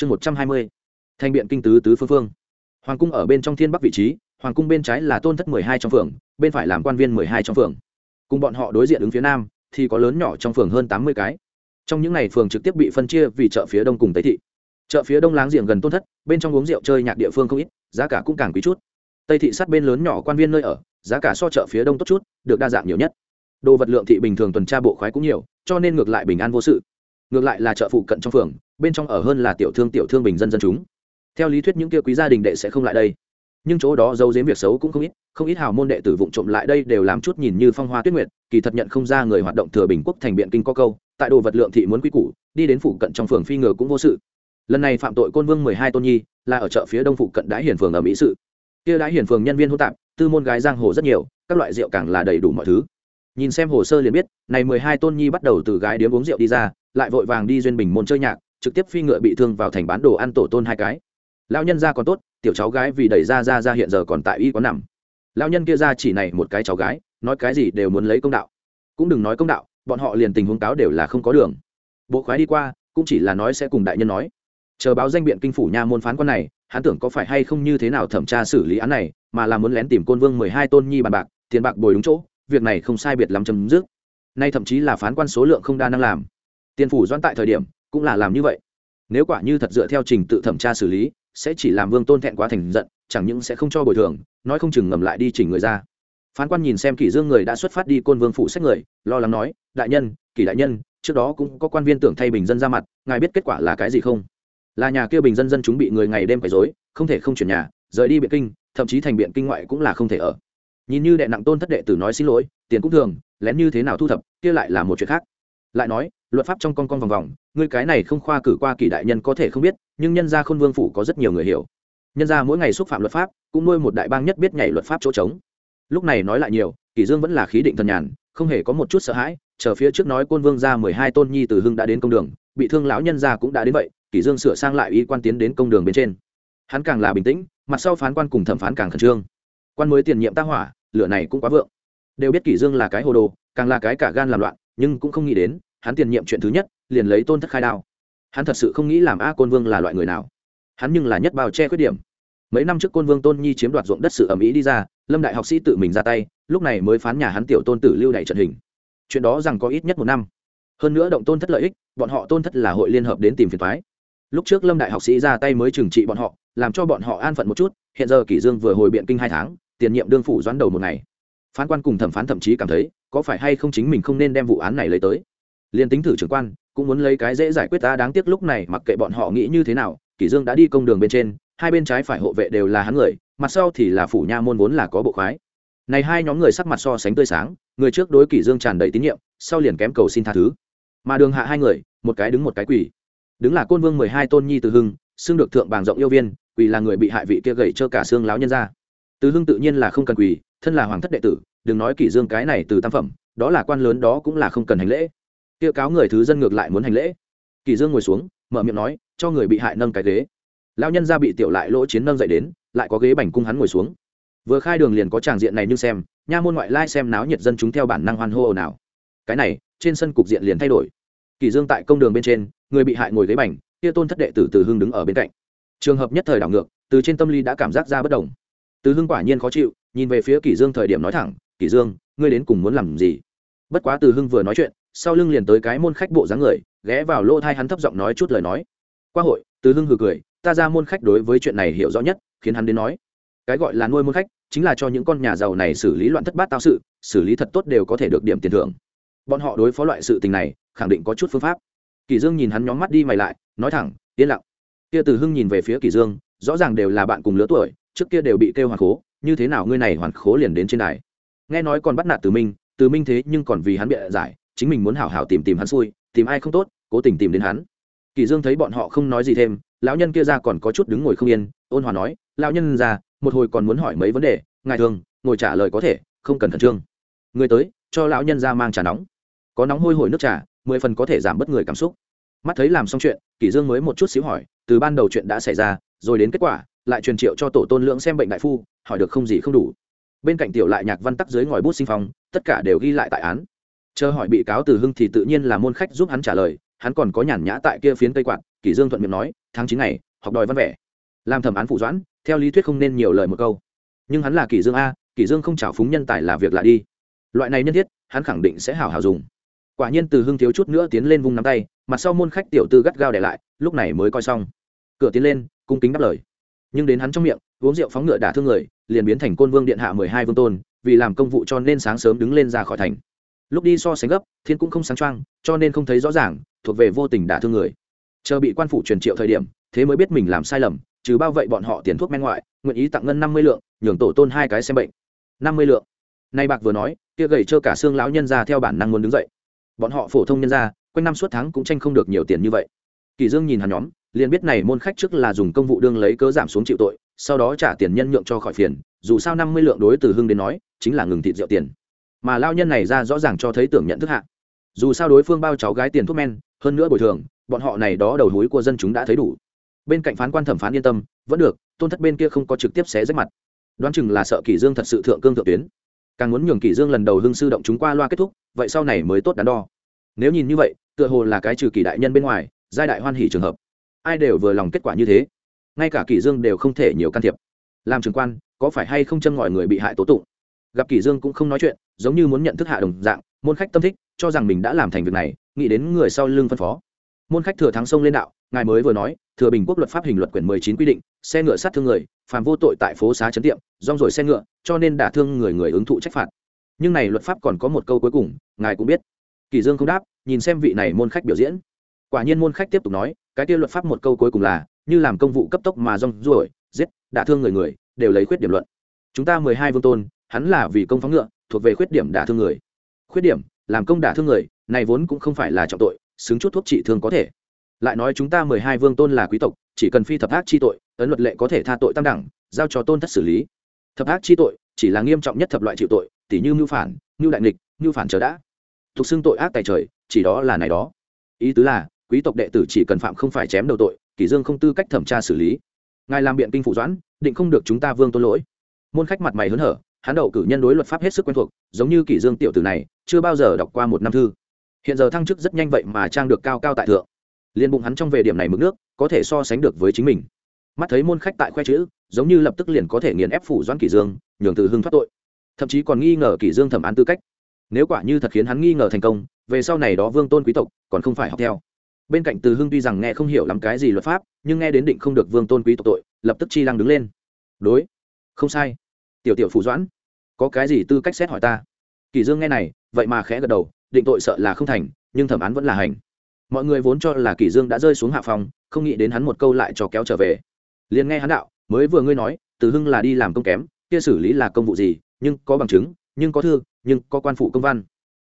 chương một trăm hai mươi thành biện kinh tứ tứ phương phương. Hoàng cung ở bên trong thiên bắc vị trí, hoàng cung bên trái là tôn thất mười hai trong phường, bên phải làm quan viên mười hai trong phường. Cùng bọn họ đối diện ứng phía nam, thì có lớn nhỏ trong phường hơn tám mươi cái. Trong những ngày phường trực tiếp bị phân chia vì chợ phía đông cùng tây thị. Chợ phía đông láng giềng gần tôn thất, bên trong uống rượu chơi nhạc địa phương không ít, giá cả cũng càng quý chút. Tây thị sát bên lớn nhỏ quan viên nơi ở, giá cả so chợ phía đông tốt chút, được đa dạng nhiều nhất. Đồ vật lượng thị bình thường tuần tra bộ khoái cũng nhiều, cho nên ngược lại bình an vô sự ngược lại là chợ phụ cận trong phường, bên trong ở hơn là tiểu thương tiểu thương bình dân dân chúng. Theo lý thuyết những kia quý gia đình đệ sẽ không lại đây. Nhưng chỗ đó giấu giếm việc xấu cũng không ít không ít hào môn đệ tử vụng trộm lại đây đều làm chút nhìn như phong hoa tuyết nguyệt, kỳ thật nhận không ra người hoạt động thừa bình quốc thành biện kinh có câu, tại đồ vật lượng thị muốn quy củ, đi đến phụ cận trong phường phi ngờ cũng vô sự. Lần này phạm tội côn vương mười hai tôn nhi, là ở chợ phía đông phụ cận đái hiển phường ở mỹ sự. Kia đái hiển phường nhân viên hô tạp, tư môn gái giang hồ rất nhiều, các loại rượu càng là đầy đủ mọi thứ nhìn xem hồ sơ liền biết, này mười hai tôn nhi bắt đầu từ gái điếm uống rượu đi ra, lại vội vàng đi duyên bình môn chơi nhạc, trực tiếp phi ngựa bị thương vào thành bán đồ ăn tổ tôn hai cái. Lão nhân ra còn tốt, tiểu cháu gái vì đẩy ra ra ra hiện giờ còn tại y có nằm. Lão nhân kia ra chỉ này một cái cháu gái, nói cái gì đều muốn lấy công đạo. Cũng đừng nói công đạo, bọn họ liền tình huống cáo đều là không có đường. Bộ khoái đi qua, cũng chỉ là nói sẽ cùng đại nhân nói. Chờ báo danh biện kinh phủ nha môn phán quan này, hắn tưởng có phải hay không như thế nào thẩm tra xử lý án này, mà là muốn lén tìm côn vương mười hai tôn nhi bàn bạc, tiền bạc bồi đúng chỗ việc này không sai biệt lắm chấm dứt. Nay thậm chí là phán quan số lượng không đa năng làm. Tiền phủ doãn tại thời điểm, cũng là làm như vậy. Nếu quả như thật dựa theo trình tự thẩm tra xử lý, sẽ chỉ làm vương tôn thẹn quá thành giận, chẳng những sẽ không cho bồi thường, nói không chừng ngầm lại đi chỉnh người ra. Phán quan nhìn xem kỷ dương người đã xuất phát đi côn vương phủ xét người, lo lắng nói, đại nhân, kỷ đại nhân, trước đó cũng có quan viên tưởng thay bình dân ra mặt, ngài biết kết quả là cái gì không? Là nhà kia bình dân dân chúng bị người ngày đêm quấy rối, không thể không chuyển nhà, rời đi biện kinh, thậm chí thành biện kinh ngoại cũng là không thể ở nhìn như đệ nặng tôn thất đệ tử nói xin lỗi, tiền cũng thường, lén như thế nào thu thập, kia lại là một chuyện khác. Lại nói, luật pháp trong con con vòng vòng, ngươi cái này không khoa cử qua kỳ đại nhân có thể không biết, nhưng nhân gia khôn vương phủ có rất nhiều người hiểu. Nhân gia mỗi ngày xúc phạm luật pháp, cũng nuôi một đại bang nhất biết nhảy luật pháp chỗ trống. Lúc này nói lại nhiều, kỷ dương vẫn là khí định thần nhàn, không hề có một chút sợ hãi, chờ phía trước nói côn vương gia mười hai tôn nhi từ hưng đã đến công đường, bị thương lão nhân gia cũng đã đến vậy, kỷ dương sửa sang lại y quan tiến đến công đường bên trên. Hắn càng là bình tĩnh, mặt sau phán quan cùng thẩm phán càng khẩn trương quan mới tiền nhiệm ta hỏa, lửa này cũng quá vượng. Đều biết kỷ dương là cái hồ đồ, càng là cái cả gan làm loạn, nhưng cũng không nghĩ đến, hắn tiền nhiệm chuyện thứ nhất, liền lấy tôn thất khai đao. Hắn thật sự không nghĩ làm a côn vương là loại người nào. Hắn nhưng là nhất bao che khuyết điểm. Mấy năm trước côn vương tôn nhi chiếm đoạt ruộng đất sự ẩm ý đi ra, lâm đại học sĩ tự mình ra tay, lúc này mới phán nhà hắn tiểu tôn tử lưu đại trận hình. Chuyện đó rằng có ít nhất một năm. Hơn nữa động tôn thất lợi ích, bọn họ tôn thất là hội liên hợp đến tìm phiền thoái lúc trước lâm đại học sĩ ra tay mới trừng trị bọn họ, làm cho bọn họ an phận một chút, hiện giờ kỷ dương vừa hồi biện kinh hai tháng tiền nhiệm đương phủ doãn đầu một ngày. Phán quan cùng thẩm phán thậm chí cảm thấy, có phải hay không chính mình không nên đem vụ án này lấy tới? Liền tính thử trưởng quan, cũng muốn lấy cái dễ giải quyết ta đáng tiếc lúc này mặc kệ bọn họ nghĩ như thế nào, kỷ dương đã đi công đường bên trên, hai bên trái phải hộ vệ đều là hắn người, mặt sau thì là phủ nha môn vốn là có bộ khoái. Này hai nhóm người sắc mặt so sánh tươi sáng, người trước đối kỷ dương tràn đầy tín nhiệm, sau liền kém cầu xin tha thứ. Mà đường hạ hai người, một cái đứng một cái quỷ đứng là côn vương mười hai tôn nhi từ hưng, xưng được thượng bàng rộng yêu viên, quỳ là người bị hại vị kia gậy cho cả xương láo nhân ra từ hưng tự nhiên là không cần quỳ, thân là hoàng thất đệ tử, đừng nói kỷ dương cái này từ tam phẩm, đó là quan lớn đó cũng là không cần hành lễ. Tiêu cáo người thứ dân ngược lại muốn hành lễ. Kỷ dương ngồi xuống, mở miệng nói, cho người bị hại nâng cái ghế. Lão nhân ra bị tiểu lại lỗ chiến nâng dậy đến, lại có ghế bành cung hắn ngồi xuống. Vừa khai đường liền có tràng diện này nhưng xem, nha môn ngoại lai xem náo nhiệt dân chúng theo bản năng hoan hô nào cái này, trên sân cục diện liền thay đổi. Kỳ dương tại công đường bên trên, người bị hại ngồi ghế bành, kia tôn thất đệ tử từ hưng đứng ở bên cạnh. Trường hợp nhất thời đảo ngược, từ trên tâm lý đã cảm giác ra bất đồng từ hưng quả nhiên khó chịu, nhìn về phía kỷ dương thời điểm nói thẳng, kỷ dương, ngươi đến cùng muốn làm gì? Bất quá từ hưng vừa nói chuyện, sau lưng liền tới cái môn khách bộ dáng người, ghé vào lỗ thai hắn thấp giọng nói chút lời nói. Qua hội, từ hưng hừ cười, ta ra môn khách đối với chuyện này hiểu rõ nhất, khiến hắn đến nói. Cái gọi là nuôi môn khách, chính là cho những con nhà giàu này xử lý loạn thất bát tao sự, xử lý thật tốt đều có thể được điểm tiền thưởng. Bọn họ đối phó loại sự tình này, khẳng định có chút phương pháp. Kỳ dương nhìn hắn nhóm mắt đi mày lại, nói thẳng, yên lặng. Kia từ hưng nhìn về phía kỳ dương, rõ ràng đều là bạn cùng lứa tuổi trước kia đều bị kêu hoàn khố, như thế nào ngươi này hoàn khố liền đến trên đài? Nghe nói còn bắt nạt từ minh từ minh thế nhưng còn vì hắn bịa giải, chính mình muốn hảo hảo tìm tìm hắn xui, tìm ai không tốt, cố tình tìm đến hắn. Kỳ dương thấy bọn họ không nói gì thêm, lão nhân kia ra còn có chút đứng ngồi không yên, ôn hòa nói, lão nhân ra, một hồi còn muốn hỏi mấy vấn đề, ngài thường, ngồi trả lời có thể, không cần khẩn trương. Người tới, cho lão nhân ra mang trà nóng. Có nóng hôi hổi nước trà, mười phần có thể giảm bớt người cảm xúc. Mắt thấy làm xong chuyện kỷ dương mới một chút xíu hỏi, từ ban đầu chuyện đã xảy ra, rồi đến kết quả lại truyền triệu cho tổ tôn lượng xem bệnh đại phu, hỏi được không gì không đủ. Bên cạnh tiểu lại nhạc văn tắc dưới ngòi bút sinh phong, tất cả đều ghi lại tại án. Chờ hỏi bị cáo từ hưng thì tự nhiên là môn khách giúp hắn trả lời, hắn còn có nhàn nhã tại kia phiến tây quạt, kỷ dương thuận miệng nói, tháng chín ngày, học đòi văn vẻ. Làm thẩm án phụ doãn, theo lý thuyết không nên nhiều lời một câu. Nhưng hắn là kỷ dương a, kỷ dương không chảo phúng nhân tài là việc lạ đi. Loại này nhân thiết, hắn khẳng định sẽ hảo hảo dùng. Quả nhiên từ hưng thiếu chút nữa tiến lên vung nắm tay, mặt sau môn khách tiểu tư gắt gao để lại, lúc này mới coi xong. Cửa tiến lên, cung kính đáp lời nhưng đến hắn trong miệng, uống rượu phóng ngựa đả thương người, liền biến thành côn vương điện hạ mười hai vương tôn, vì làm công vụ cho nên sáng sớm đứng lên ra khỏi thành. Lúc đi so sánh gấp, thiên cũng không sáng trăng cho nên không thấy rõ ràng, thuộc về vô tình đả thương người. Chờ bị quan phủ truyền triệu thời điểm, thế mới biết mình làm sai lầm, trừ bao vậy bọn họ tiền thuốc men ngoại, nguyện ý tặng ngân năm mươi lượng, nhường tổ tôn hai cái xem bệnh. Năm mươi lượng. Nay bạc vừa nói, kia gầy trơ cả xương lão nhân ra theo bản năng muốn đứng dậy. Bọn họ phổ thông nhân ra, quanh năm suốt tháng cũng tranh không được nhiều tiền như vậy. Kỳ dương nhìn hắn nhóm liền biết này môn khách trước là dùng công vụ đương lấy cớ giảm xuống chịu tội, sau đó trả tiền nhân nhượng cho khỏi phiền, dù sao năm mươi lượng đối từ hưng đến nói, chính là ngừng thịt rượu tiền. Mà lao nhân này ra rõ ràng cho thấy tưởng nhận thức hạ. Dù sao đối phương bao cháu gái tiền thuốc men, hơn nữa bồi thường, bọn họ này đó đầu hối của dân chúng đã thấy đủ. Bên cạnh phán quan thẩm phán yên tâm, vẫn được, tôn thất bên kia không có trực tiếp xé rách mặt. Đoán chừng là sợ kỷ dương thật sự thượng cương thượng tuyến. Càng muốn nhường kỷ dương lần đầu hưng sư động chúng qua loa kết thúc, vậy sau này mới tốt đắn đo. Nếu nhìn như vậy, tựa hồ là cái trừ kỷ đại nhân bên ngoài, giai đại hoan hỉ trường hợp ai đều vừa lòng kết quả như thế. Ngay cả kỷ dương đều không thể nhiều can thiệp. Làm trưởng quan, có phải hay không châm ngòi người bị hại tố tụng? Gặp kỷ dương cũng không nói chuyện, giống như muốn nhận thức hạ đồng dạng, môn khách tâm thích, cho rằng mình đã làm thành việc này, nghĩ đến người sau lưng phân phó. Môn khách thừa thắng sông lên đạo, ngài mới vừa nói, thừa bình quốc luật pháp hình luật quyển mười chín quy định, xe ngựa sát thương người, phàm vô tội tại phố xá chấn tiệm, rong rồi xe ngựa, cho nên đả thương người người ứng thụ trách phạt. Nhưng này luật pháp còn có một câu cuối cùng, ngài cũng biết. Kỳ dương không đáp, nhìn xem vị này môn khách biểu diễn. Quả nhiên môn khách tiếp tục nói cái kia luật pháp một câu cuối cùng là, như làm công vụ cấp tốc mà rong ruổi, giết, đả thương người người, đều lấy khuyết điểm luận. Chúng ta mười hai vương tôn, hắn là vì công phóng ngựa, thuộc về khuyết điểm đả thương người. Khuyết điểm, làm công đả thương người, này vốn cũng không phải là trọng tội, xứng chút thuốc trị thương có thể. Lại nói chúng ta mười hai vương tôn là quý tộc, chỉ cần phi thập ác chi tội, ấn luật lệ có thể tha tội tam đẳng, giao cho tôn thất xử lý. Thập ác chi tội, chỉ là nghiêm trọng nhất thập loại chịu tội tỷ như mưu phản, mưu đại nghịch, mưu phản chờ đã. Thuộc xưng tội ác tài trời, chỉ đó là này đó. Ý tứ là quý tộc đệ tử chỉ cần phạm không phải chém đầu tội kỷ dương không tư cách thẩm tra xử lý. Ngài làm biện kinh phụ doãn, định không được chúng ta vương tôn lỗi. Môn khách mặt mày hớn hở, hắn đậu cử nhân đối luật pháp hết sức quen thuộc, giống như kỷ dương tiểu tử này, chưa bao giờ đọc qua một năm thư. Hiện giờ thăng chức rất nhanh vậy mà trang được cao cao tại thượng. Liên bụng hắn trong về điểm này mức nước, có thể so sánh được với chính mình. Mắt thấy môn khách tại khoe chữ, giống như lập tức liền có thể nghiền ép phủ doãn kỷ dương, nhường từ hưng thoát tội. Thậm chí còn nghi ngờ kỷ dương thẩm án tư cách. Nếu quả như thật khiến hắn nghi ngờ thành công, về sau này đó vương tôn quý tộc còn không phải học theo bên cạnh từ hưng tuy rằng nghe không hiểu lắm cái gì luật pháp, nhưng nghe đến định không được vương tôn quý tộc tội, lập tức chi lăng đứng lên. Đối. Không sai. Tiểu tiểu phủ doãn. Có cái gì tư cách xét hỏi ta? Kỳ dương nghe này, vậy mà khẽ gật đầu, định tội sợ là không thành, nhưng thẩm án vẫn là hành. Mọi người vốn cho là kỳ dương đã rơi xuống hạ phòng, không nghĩ đến hắn một câu lại cho kéo trở về. Liền nghe hắn đạo, mới vừa ngươi nói, từ hưng là đi làm công kém, kia xử lý là công vụ gì, nhưng có bằng chứng, nhưng có thư, nhưng có quan phụ công văn.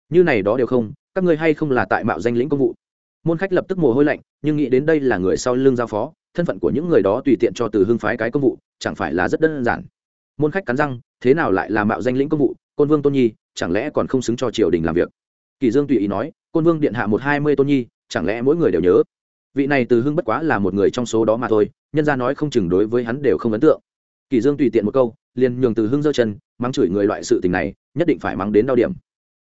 Như này đó đều không, các ngươi hay không là tại mạo danh lĩnh công vụ? Môn khách lập tức mồ hôi lạnh, nhưng nghĩ đến đây là người sau lưng giao phó, thân phận của những người đó tùy tiện cho từ hưng phái cái công vụ, chẳng phải là rất đơn giản. Môn khách cắn răng, thế nào lại là mạo danh lĩnh công vụ, côn vương tôn nhi, chẳng lẽ còn không xứng cho triều đình làm việc? Kỳ dương tùy ý nói, côn vương điện hạ một hai mươi tôn nhi, chẳng lẽ mỗi người đều nhớ? Vị này từ hưng bất quá là một người trong số đó mà thôi, nhân ra nói không chừng đối với hắn đều không ấn tượng. Kỳ dương tùy tiện một câu, liền nhường từ hưng giơ chân, mắng chửi người loại sự tình này, nhất định phải mắng đến đau điểm.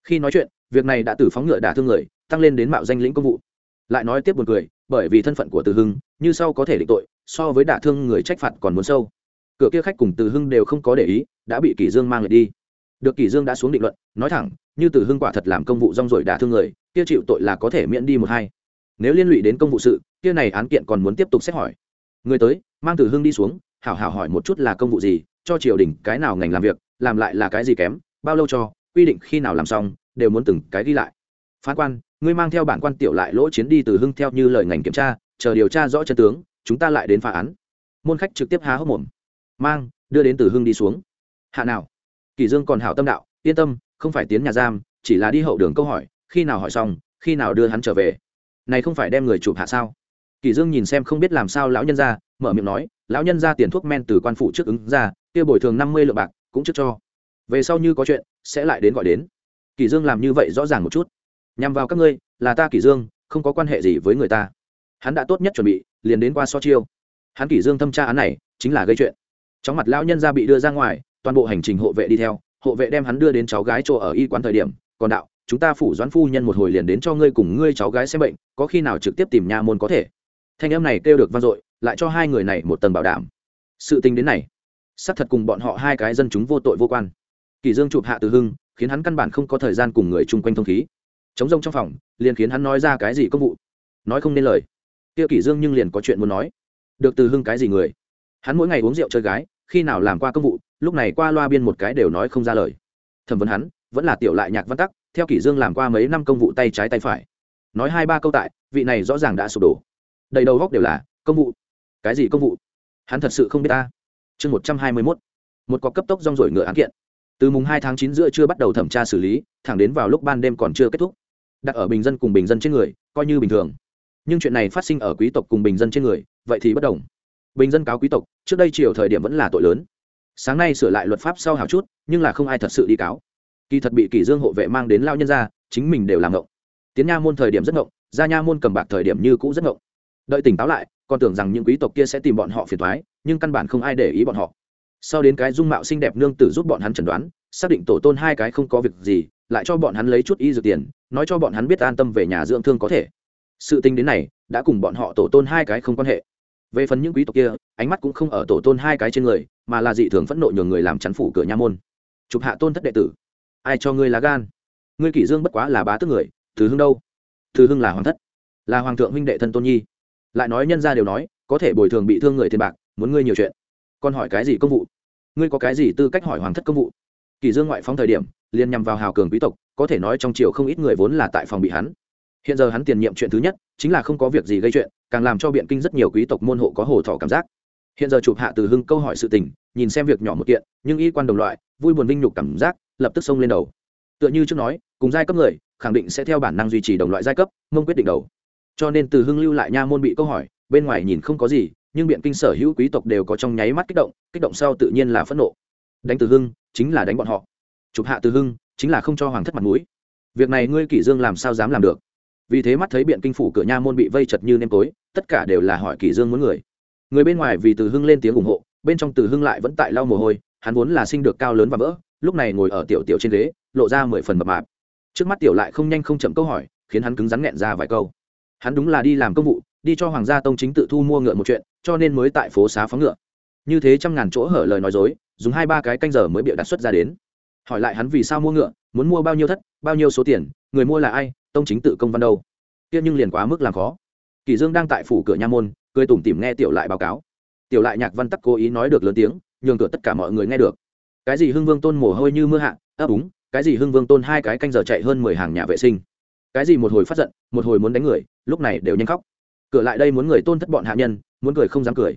Khi nói chuyện, việc này đã từ phóng ngựa đả thương người, tăng lên đến mạo danh lĩnh công vụ lại nói tiếp buồn cười, bởi vì thân phận của từ hưng, như sau có thể định tội, so với đả thương người trách phạt còn muốn sâu. Cửa kia khách cùng từ hưng đều không có để ý, đã bị kỷ dương mang lại đi. Được kỷ dương đã xuống định luận, nói thẳng, như từ hưng quả thật làm công vụ rong rồi đả thương người, kia chịu tội là có thể miễn đi một hai. Nếu liên lụy đến công vụ sự, kia này án kiện còn muốn tiếp tục xét hỏi. Người tới, mang từ hưng đi xuống, hảo hảo hỏi một chút là công vụ gì, cho triều đình cái nào ngành làm việc, làm lại là cái gì kém, bao lâu cho, quy định khi nào làm xong, đều muốn từng cái ghi lại phán quan, ngươi mang theo bản quan tiểu lại lỗ chiến đi từ hưng theo như lời ngành kiểm tra, chờ điều tra rõ chân tướng, chúng ta lại đến phá án. Môn khách trực tiếp há hốc mồm. Mang, đưa đến từ hưng đi xuống. Hạ nào? Kỳ dương còn hảo tâm đạo, yên tâm, không phải tiến nhà giam, chỉ là đi hậu đường câu hỏi, khi nào hỏi xong, khi nào đưa hắn trở về. Này không phải đem người chụp hạ sao? Kỳ dương nhìn xem không biết làm sao lão nhân gia mở miệng nói, lão nhân gia tiền thuốc men từ quan phụ trước ứng ra, kia bồi thường năm mươi lượng bạc, cũng trước cho. Về sau như có chuyện, sẽ lại đến gọi đến. Kỳ dương làm như vậy rõ ràng một chút nhằm vào các ngươi, là ta kỷ dương, không có quan hệ gì với người ta. Hắn đã tốt nhất chuẩn bị, liền đến qua so chiêu. Hắn kỷ dương thâm tra án này, chính là gây chuyện. Chóng mặt lão nhân ra bị đưa ra ngoài, toàn bộ hành trình hộ vệ đi theo, hộ vệ đem hắn đưa đến cháu gái chỗ ở y quán thời điểm, còn đạo, chúng ta phủ doãn phu nhân một hồi liền đến cho ngươi cùng ngươi cháu gái xem bệnh, có khi nào trực tiếp tìm nhà môn có thể? Thanh em này kêu được vang dội, lại cho hai người này một tầng bảo đảm. Sự tình đến này, xác thật cùng bọn họ hai cái dân chúng vô tội vô quan. Kỳ dương chụp hạ từ hưng, khiến hắn căn bản không có thời gian cùng người chung quanh thông khí chống rông trong phòng, liền khiến hắn nói ra cái gì công vụ. Nói không nên lời. Tiêu kỷ dương nhưng liền có chuyện muốn nói. Được từ hưng cái gì người? Hắn mỗi ngày uống rượu chơi gái, khi nào làm qua công vụ, lúc này qua loa biên một cái đều nói không ra lời. Thẩm vấn hắn, vẫn là tiểu lại nhạc văn tắc, theo kỷ dương làm qua mấy năm công vụ tay trái tay phải. Nói hai ba câu tại, vị này rõ ràng đã sụp đổ. Đầy đầu góc đều là, công vụ? Cái gì công vụ? Hắn thật sự không biết ta. Chương một trăm hai mươi mốt. Một cọc cấp tốc rong rổi ngựa án kiện. Từ mùng hai tháng chín giữa chưa bắt đầu thẩm tra xử lý, thẳng đến vào lúc ban đêm còn chưa kết thúc đặt ở bình dân cùng bình dân trên người, coi như bình thường. Nhưng chuyện này phát sinh ở quý tộc cùng bình dân trên người, vậy thì bất đồng. Bình dân cáo quý tộc, trước đây chiều thời điểm vẫn là tội lớn. Sáng nay sửa lại luật pháp sau hào chút, nhưng là không ai thật sự đi cáo. Kỳ thật bị kỷ dương hộ vệ mang đến lao nhân ra chính mình đều làm ngộng. Tiến nha môn thời điểm rất ngộng ra nha môn cầm bạc thời điểm như cũ rất ngộng. Đợi tỉnh táo lại, còn tưởng rằng những quý tộc kia sẽ tìm bọn họ phiền toái, nhưng căn bản không ai để ý bọn họ. Sau đến cái dung mạo xinh đẹp nương tử giúp bọn hắn chẩn đoán, xác định tổ tôn hai cái không có việc gì, lại cho bọn hắn lấy chút y dược tiền nói cho bọn hắn biết an tâm về nhà dưỡng thương có thể. Sự tình đến này, đã cùng bọn họ tổ tôn hai cái không quan hệ. Về phần những quý tộc kia, ánh mắt cũng không ở tổ tôn hai cái trên người, mà là dị thường phẫn nộ nhường người làm chắn phủ cửa nha môn. Chụp hạ tôn thất đệ tử. Ai cho ngươi lá gan? Ngươi kỷ dương bất quá là bá tước người từ hưng đâu? Từ hưng là hoàng thất, là hoàng thượng huynh đệ thân tôn nhi. Lại nói nhân gia đều nói, có thể bồi thường bị thương người tiền bạc, muốn ngươi nhiều chuyện. Còn hỏi cái gì công vụ? Ngươi có cái gì tư cách hỏi hoàng thất công vụ? Kỳ dương ngoại phóng thời điểm, liền nhằm vào hào cường quý tộc, có thể nói trong triều không ít người vốn là tại phòng bị hắn. Hiện giờ hắn tiền nhiệm chuyện thứ nhất, chính là không có việc gì gây chuyện, càng làm cho biện kinh rất nhiều quý tộc môn hộ có hồ thọ cảm giác. Hiện giờ chụp hạ từ hưng câu hỏi sự tình, nhìn xem việc nhỏ một kiện, nhưng y quan đồng loại, vui buồn vinh nhục cảm giác, lập tức xông lên đầu. Tựa như trước nói, cùng giai cấp người, khẳng định sẽ theo bản năng duy trì đồng loại giai cấp, mông quyết định đầu. Cho nên từ hưng lưu lại nha môn bị câu hỏi, bên ngoài nhìn không có gì, nhưng biện kinh sở hữu quý tộc đều có trong nháy mắt kích động kích động sau tự nhiên là phẫn nộ đánh từ hưng, chính là đánh bọn họ. Chụp hạ từ hưng, chính là không cho hoàng thất mặt mũi. Việc này ngươi kỷ dương làm sao dám làm được? Vì thế mắt thấy biện kinh phủ cửa nha môn bị vây chật như nêm tối, tất cả đều là hỏi kỷ dương muốn người. Người bên ngoài vì từ hưng lên tiếng ủng hộ, bên trong từ hưng lại vẫn tại lau mồ hôi, hắn vốn là sinh được cao lớn và vỡ, lúc này ngồi ở tiểu tiểu trên ghế, lộ ra mười phần mập mạp. Trước mắt tiểu lại không nhanh không chậm câu hỏi, khiến hắn cứng rắn nghẹn ra vài câu. Hắn đúng là đi làm công vụ, đi cho hoàng gia tông chính tự thu mua ngựa một chuyện, cho nên mới tại phố xá phóng ngựa như thế trăm ngàn chỗ hở lời nói dối, dùng hai ba cái canh giờ mới bịa đặt xuất ra đến. Hỏi lại hắn vì sao mua ngựa, muốn mua bao nhiêu thất, bao nhiêu số tiền, người mua là ai, tông chính tự công văn đâu. Kia nhưng liền quá mức làm khó. Kỳ dương đang tại phủ cửa nha môn, cười tủm tỉm nghe tiểu lại báo cáo. Tiểu lại nhạc văn tắc cố ý nói được lớn tiếng, nhường cửa tất cả mọi người nghe được. Cái gì hưng vương tôn mồ hôi như mưa hạ, ấp úng, cái gì hưng vương tôn hai cái canh giờ chạy hơn mười hàng nhà vệ sinh. Cái gì một hồi phát giận, một hồi muốn đánh người, lúc này đều nhanh khóc. Cửa lại đây muốn người tôn thất bọn hạ nhân, muốn cười không dám cười.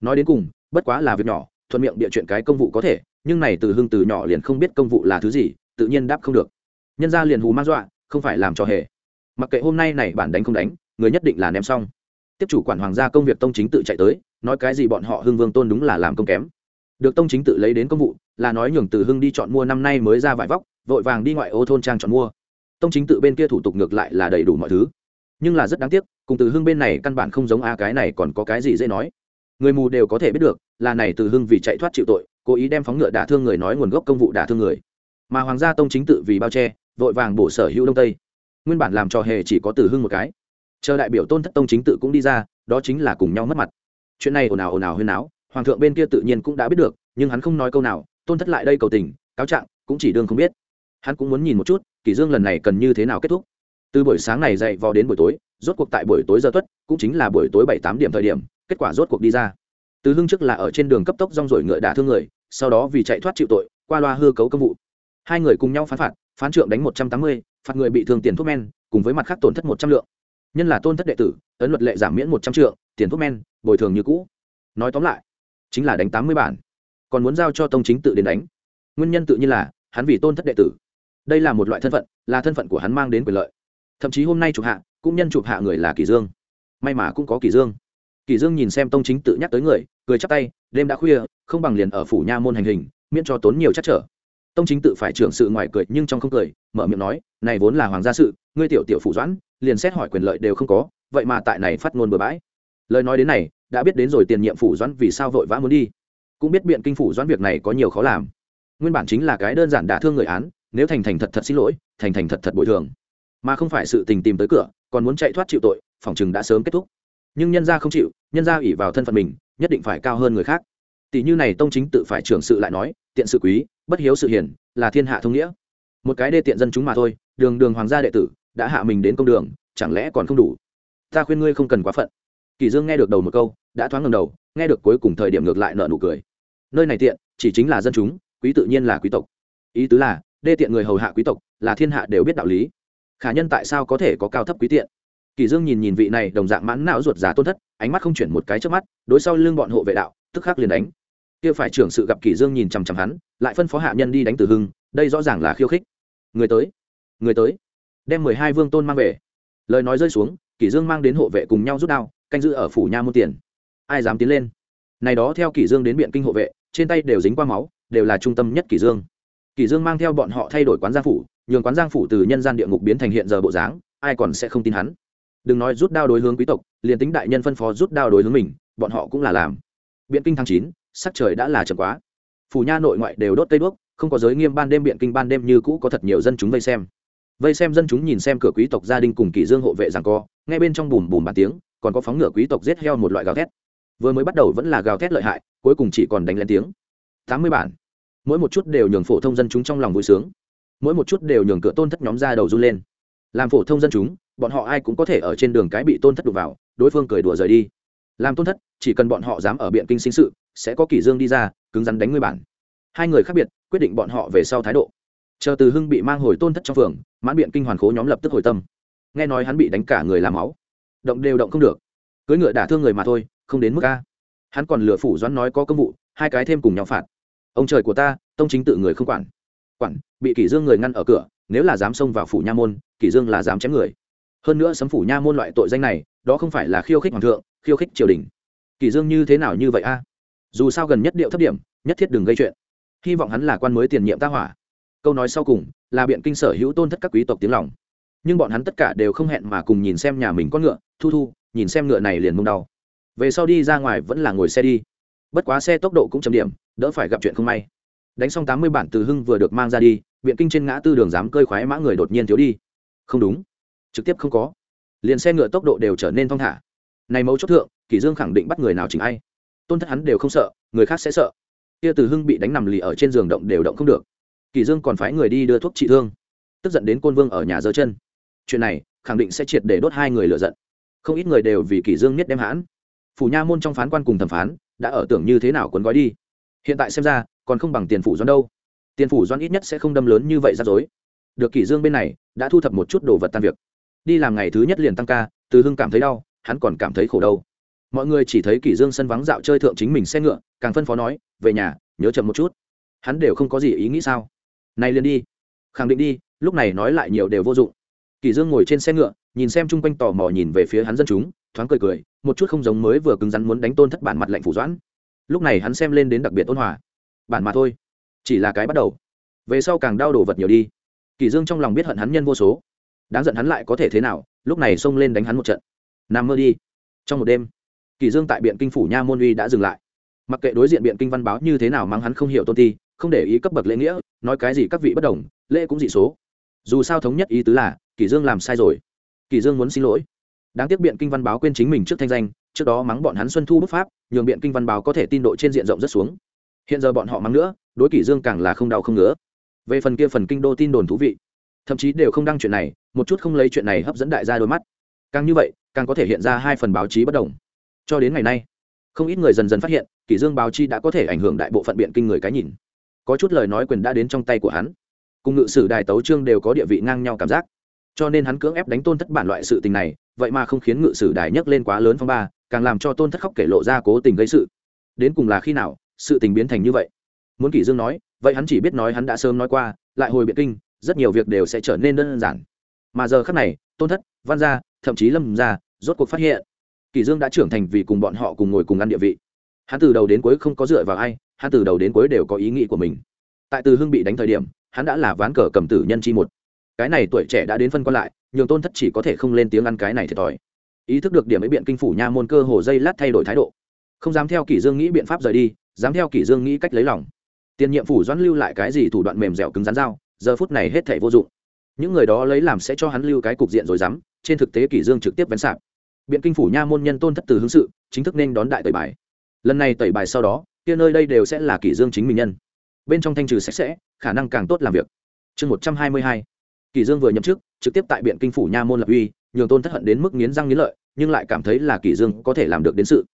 Nói đến cùng bất quá là việc nhỏ, thuận miệng địa chuyện cái công vụ có thể, nhưng này từ hưng từ nhỏ liền không biết công vụ là thứ gì, tự nhiên đáp không được. Nhân ra liền hù man dọa, không phải làm cho hề. Mặc kệ hôm nay này bản đánh không đánh, người nhất định là ném xong. Tiếp chủ quản hoàng gia công việc tông chính tự chạy tới, nói cái gì bọn họ hưng vương tôn đúng là làm công kém. Được tông chính tự lấy đến công vụ, là nói nhường từ hưng đi chọn mua năm nay mới ra vải vóc, vội vàng đi ngoại ô thôn trang chọn mua. Tông chính tự bên kia thủ tục ngược lại là đầy đủ mọi thứ. Nhưng là rất đáng tiếc, cùng từ hưng bên này căn bản không giống a cái này còn có cái gì dễ nói người mù đều có thể biết được, là này từ hưng vì chạy thoát chịu tội, cố ý đem phóng ngựa đả thương người nói nguồn gốc công vụ đả thương người. Mà hoàng gia tông chính tự vì bao che, vội vàng bổ sở hữu đông tây. Nguyên bản làm trò hề chỉ có từ hưng một cái. Chờ đại biểu tôn thất tông chính tự cũng đi ra, đó chính là cùng nhau mất mặt. Chuyện này ồn ào ồn ào huyên áo hoàng thượng bên kia tự nhiên cũng đã biết được, nhưng hắn không nói câu nào, tôn thất lại đây cầu tình, cáo trạng, cũng chỉ đương không biết. Hắn cũng muốn nhìn một chút, kỷ dương lần này cần như thế nào kết thúc. Từ buổi sáng này dậy vào đến buổi tối, rốt cuộc tại buổi tối giờ tuất, cũng chính là buổi tối bảy tám điểm thời điểm kết quả rốt cuộc đi ra. Từ hưng trước là ở trên đường cấp tốc rong rổi ngựa đả thương người, sau đó vì chạy thoát chịu tội, qua loa hư cấu công vụ. Hai người cùng nhau phán phạt, phán trượng đánh một trăm tám mươi, phạt người bị thương tiền thuốc men, cùng với mặt khác tổn thất một trăm lượng. Nhân là tôn thất đệ tử, ấn luật lệ giảm miễn một trăm triệu tiền thuốc men, bồi thường như cũ. Nói tóm lại, chính là đánh tám mươi bản. Còn muốn giao cho tông chính tự đến đánh. Nguyên nhân tự nhiên là, hắn vì tôn thất đệ tử. Đây là một loại thân phận, là thân phận của hắn mang đến quyền lợi. Thậm chí hôm nay chụp hạ, cũng nhân chụp hạ người là kỳ dương. May mà cũng có kỳ dương kỳ dương nhìn xem tông chính tự nhắc tới người, cười chắp tay, đêm đã khuya, không bằng liền ở phủ nha môn hành hình, miễn cho tốn nhiều chắc trở. Tông chính tự phải trưởng sự ngoài cười nhưng trong không cười, mở miệng nói, này vốn là hoàng gia sự, ngươi tiểu tiểu phủ doãn, liền xét hỏi quyền lợi đều không có, vậy mà tại này phát ngôn bừa bãi. Lời nói đến này, đã biết đến rồi tiền nhiệm phủ doãn vì sao vội vã muốn đi. Cũng biết biện kinh phủ doãn việc này có nhiều khó làm. Nguyên bản chính là cái đơn giản đả thương người án, nếu thành thành thật thật xin lỗi, thành thành thật thật bồi thường. Mà không phải sự tình tìm tới cửa, còn muốn chạy thoát chịu tội, phòng chừng đã sớm kết thúc nhưng nhân gia không chịu, nhân gia ủy vào thân phận mình, nhất định phải cao hơn người khác. Tỷ như này tông chính tự phải trưởng sự lại nói, tiện sự quý, bất hiếu sự hiển là thiên hạ thông nghĩa. Một cái đê tiện dân chúng mà thôi, đường đường hoàng gia đệ tử, đã hạ mình đến công đường, chẳng lẽ còn không đủ? Ta khuyên ngươi không cần quá phận. Kỳ dương nghe được đầu một câu, đã thoáng ngẩng đầu, nghe được cuối cùng thời điểm ngược lại nở nụ cười. Nơi này tiện, chỉ chính là dân chúng, quý tự nhiên là quý tộc. Ý tứ là, đê tiện người hầu hạ quý tộc, là thiên hạ đều biết đạo lý. Khả nhân tại sao có thể có cao thấp quý tiện? Kỳ dương nhìn nhìn vị này đồng dạng mãn não ruột giả tôn thất, ánh mắt không chuyển một cái trước mắt, đối sau lưng bọn hộ vệ đạo, tức khắc liền đánh. Kia phải trưởng sự gặp kỳ dương nhìn chằm chằm hắn, lại phân phó hạ nhân đi đánh từ hưng, đây rõ ràng là khiêu khích. Người tới người tới. Đem mười hai vương tôn mang về. Lời nói rơi xuống kỷ dương mang đến hộ vệ cùng nhau rút đao, canh giữ ở phủ nha môn tiền. Ai dám tiến lên? Này đó theo kỷ dương đến biện kinh hộ vệ, trên tay đều dính qua máu, đều là trung tâm nhất kỷ dương. Kỷ dương mang theo bọn họ thay đổi quán giang phủ, nhường quán giang phủ từ nhân gian địa ngục biến thành hiện giờ bộ dáng, ai còn sẽ không tin hắn? Đừng nói rút đao đối hướng quý tộc, liền tính đại nhân phân phó rút đao đối hướng mình, bọn họ cũng là làm. Biện kinh tháng chín, sắc trời đã là chậm quá. Phủ nha nội ngoại đều đốt cây đuốc, không có giới nghiêm ban đêm biện kinh ban đêm như cũ có thật nhiều dân chúng vây xem. Vây xem dân chúng nhìn xem cửa quý tộc gia đình cùng kỷ dương hộ vệ rằng co nghe bên trong bùm bùm bàn tiếng, còn có phóng ngựa quý tộc giết heo một loại gào thét. Vừa mới bắt đầu vẫn là gào thét lợi hại, cuối cùng chỉ còn đánh lên tiếng. Tám mươi bản. Mỗi một chút đều nhường phổ thông dân chúng trong lòng vui sướng. Mỗi một chút đều nhường cửa tôn thất nhóm ra đầu run lên. Làm phổ thông dân chúng bọn họ ai cũng có thể ở trên đường cái bị tôn thất đụng vào, đối phương cười đùa rời đi. Làm tôn thất, chỉ cần bọn họ dám ở biện kinh sinh sự, sẽ có kỷ dương đi ra, cứng rắn đánh người bản. Hai người khác biệt, quyết định bọn họ về sau thái độ. Chờ từ hưng bị mang hồi tôn thất trong phường, mãn biện kinh hoàn khố nhóm lập tức hồi tâm. Nghe nói hắn bị đánh cả người làm máu. Động đều động không được. Cưới ngựa đả thương người mà thôi, không đến mức a. Hắn còn lừa phủ doãn nói có công vụ, hai cái thêm cùng nhau phạt. Ông trời của ta, tông chính tự người không quản. Quản, bị kỷ dương người ngăn ở cửa, nếu là dám xông vào phủ nha môn, kỷ dương là dám chém người hơn nữa sấm phủ nha môn loại tội danh này, đó không phải là khiêu khích hoàng thượng, khiêu khích triều đình. Kỳ dương như thế nào như vậy a? Dù sao gần nhất điệu thấp điểm, nhất thiết đừng gây chuyện. Hy vọng hắn là quan mới tiền nhiệm ta hỏa. Câu nói sau cùng, là biện kinh sở hữu tôn thất các quý tộc tiếng lòng. Nhưng bọn hắn tất cả đều không hẹn mà cùng nhìn xem nhà mình con ngựa, thu thu, nhìn xem ngựa này liền mông đau. Về sau đi ra ngoài vẫn là ngồi xe đi. Bất quá xe tốc độ cũng chậm điểm, đỡ phải gặp chuyện không may. Đánh xong tám mươi bản từ hưng vừa được mang ra đi, biện kinh trên ngã tư đường dám cơi khoái mã người đột nhiên thiếu đi. Không đúng trực tiếp không có. Liền xe ngựa tốc độ đều trở nên thong thả. Này mấu chốt thượng, kỷ dương khẳng định bắt người nào chỉnh ai. Tôn thất hắn đều không sợ, người khác sẽ sợ. Kia từ hưng bị đánh nằm lì ở trên giường động đều động không được. Kỳ dương còn phái người đi đưa thuốc trị thương. Tức giận đến côn vương ở nhà giơ chân. Chuyện này, khẳng định sẽ triệt để đốt hai người lựa giận. Không ít người đều vì kỳ dương nhất đem hãn. Phủ nha môn trong phán quan cùng thẩm phán, đã ở tưởng như thế nào cuốn gói đi. Hiện tại xem ra, còn không bằng tiền phủ doan đâu. Tiền phủ doan ít nhất sẽ không đâm lớn như vậy ra dối được kỷ dương bên này, đã thu thập một chút đồ vật tan việc đi làm ngày thứ nhất liền tăng ca, từ hưng cảm thấy đau, hắn còn cảm thấy khổ đâu. Mọi người chỉ thấy kỷ dương sân vắng dạo chơi thượng chính mình xe ngựa, càng phân phó nói, về nhà, nhớ chậm một chút. Hắn đều không có gì ý nghĩ sao. Này liền đi. Khẳng định đi, lúc này nói lại nhiều đều vô dụng. Kỷ dương ngồi trên xe ngựa, nhìn xem chung quanh tò mò nhìn về phía hắn dân chúng, thoáng cười cười, một chút không giống mới vừa cứng rắn muốn đánh tôn thất bản mặt lạnh phủ doãn. Lúc này hắn xem lên đến đặc biệt ôn hòa. Bản mà thôi, chỉ là cái bắt đầu. Về sau càng đau đổ vật nhiều đi. Kỷ dương trong lòng biết hận hắn nhân vô số đáng giận hắn lại có thể thế nào, lúc này xông lên đánh hắn một trận. Nằm mơ đi. Trong một đêm kỷ dương tại biện kinh phủ nha môn uy đã dừng lại. Mặc kệ đối diện biện kinh văn báo như thế nào mắng hắn không hiểu tôn ti, không để ý cấp bậc lễ nghĩa, nói cái gì các vị bất đồng, lễ cũng dị số. Dù sao thống nhất ý tứ là kỷ dương làm sai rồi. Kỷ dương muốn xin lỗi. Đáng tiếc biện kinh văn báo quên chính mình trước thanh danh, trước đó mắng bọn hắn xuân thu bút pháp, nhường biện kinh văn báo có thể tin độ trên diện rộng rất xuống. Hiện giờ bọn họ mắng nữa, đối kỷ dương càng là không đau không ngứa. Về phần kia phần kinh đô tin đồn thú vị, thậm chí đều không đăng chuyện này một chút không lấy chuyện này hấp dẫn đại gia đôi mắt. Càng như vậy, càng có thể hiện ra hai phần báo chí bất đồng. Cho đến ngày nay, không ít người dần dần phát hiện, kỷ dương báo chi đã có thể ảnh hưởng đại bộ phận biện kinh người cái nhìn. Có chút lời nói quyền đã đến trong tay của hắn. Cùng ngự sử đài tấu trương đều có địa vị ngang nhau cảm giác. Cho nên hắn cưỡng ép đánh tôn thất bản loại sự tình này, vậy mà không khiến ngự sử đài nhấc lên quá lớn phong ba, càng làm cho tôn thất khóc kể lộ ra cố tình gây sự. Đến cùng là khi nào, sự tình biến thành như vậy? Muốn kỷ dương nói, vậy hắn chỉ biết nói hắn đã sớm nói qua, lại hồi biện kinh, rất nhiều việc đều sẽ trở nên đơn giản mà giờ khắc này, tôn thất, văn gia, thậm chí lâm gia, rốt cuộc phát hiện kỷ dương đã trưởng thành vì cùng bọn họ cùng ngồi cùng ăn địa vị. Hắn từ đầu đến cuối không có dựa vào ai, hắn từ đầu đến cuối đều có ý nghĩ của mình. Tại từ hưng bị đánh thời điểm, hắn đã là ván cờ cầm tử nhân chi một. Cái này tuổi trẻ đã đến phân quan lại, nhường tôn thất chỉ có thể không lên tiếng ăn cái này thiệt thòi. Ý thức được điểm ấy biện kinh phủ nha môn cơ hồ dây lát thay đổi thái độ. Không dám theo kỷ dương nghĩ biện pháp rời đi, dám theo kỷ dương nghĩ cách lấy lòng. Tiền nhiệm phủ doãn lưu lại cái gì thủ đoạn mềm dẻo cứng rắn dao giờ phút này hết thảy vô dụng những người đó lấy làm sẽ cho hắn lưu cái cục diện rồi dám, trên thực tế kỷ dương trực tiếp vén sạp. Biện kinh phủ nha môn nhân tôn thất từ hứng sự, chính thức nên đón đại tẩy bài. Lần này tẩy bài sau đó, kia nơi đây đều sẽ là kỷ dương chính mình nhân. Bên trong thanh trừ sạch sẽ, khả năng càng tốt làm việc. Chương một trăm hai mươi hai. Kỷ dương vừa nhậm chức, trực tiếp tại biện kinh phủ nha môn lập uy, nhường tôn thất hận đến mức nghiến răng nghiến lợi, nhưng lại cảm thấy là kỷ dương có thể làm được đến sự.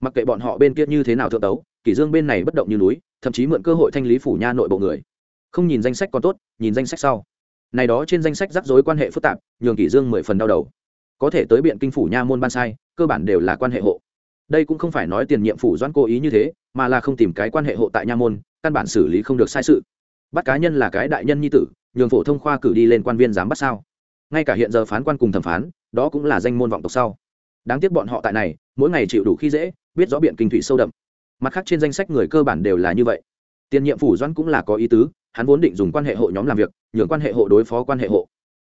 Mặc kệ bọn họ bên kia như thế nào thượng tấu, kỷ dương bên này bất động như núi, thậm chí mượn cơ hội thanh lý phủ nha nội bộ người. Không nhìn danh sách còn tốt, nhìn danh sách sau này đó trên danh sách rắc rối quan hệ phức tạp, nhường kỷ dương mười phần đau đầu. Có thể tới biện kinh phủ nha môn ban sai, cơ bản đều là quan hệ hộ. Đây cũng không phải nói tiền nhiệm phủ doãn cố ý như thế, mà là không tìm cái quan hệ hộ tại nha môn, căn bản xử lý không được sai sự. Bắt cá nhân là cái đại nhân nhi tử, nhường phổ thông khoa cử đi lên quan viên giám bắt sao. Ngay cả hiện giờ phán quan cùng thẩm phán, đó cũng là danh môn vọng tộc sau. Đáng tiếc bọn họ tại này, mỗi ngày chịu đủ khi dễ, biết rõ biện kinh thủy sâu đậm. Mặt khác trên danh sách người cơ bản đều là như vậy. Tiền nhiệm phủ doãn cũng là có ý tứ hắn vốn định dùng quan hệ hộ nhóm làm việc, nhường quan hệ hộ đối phó quan hệ hộ.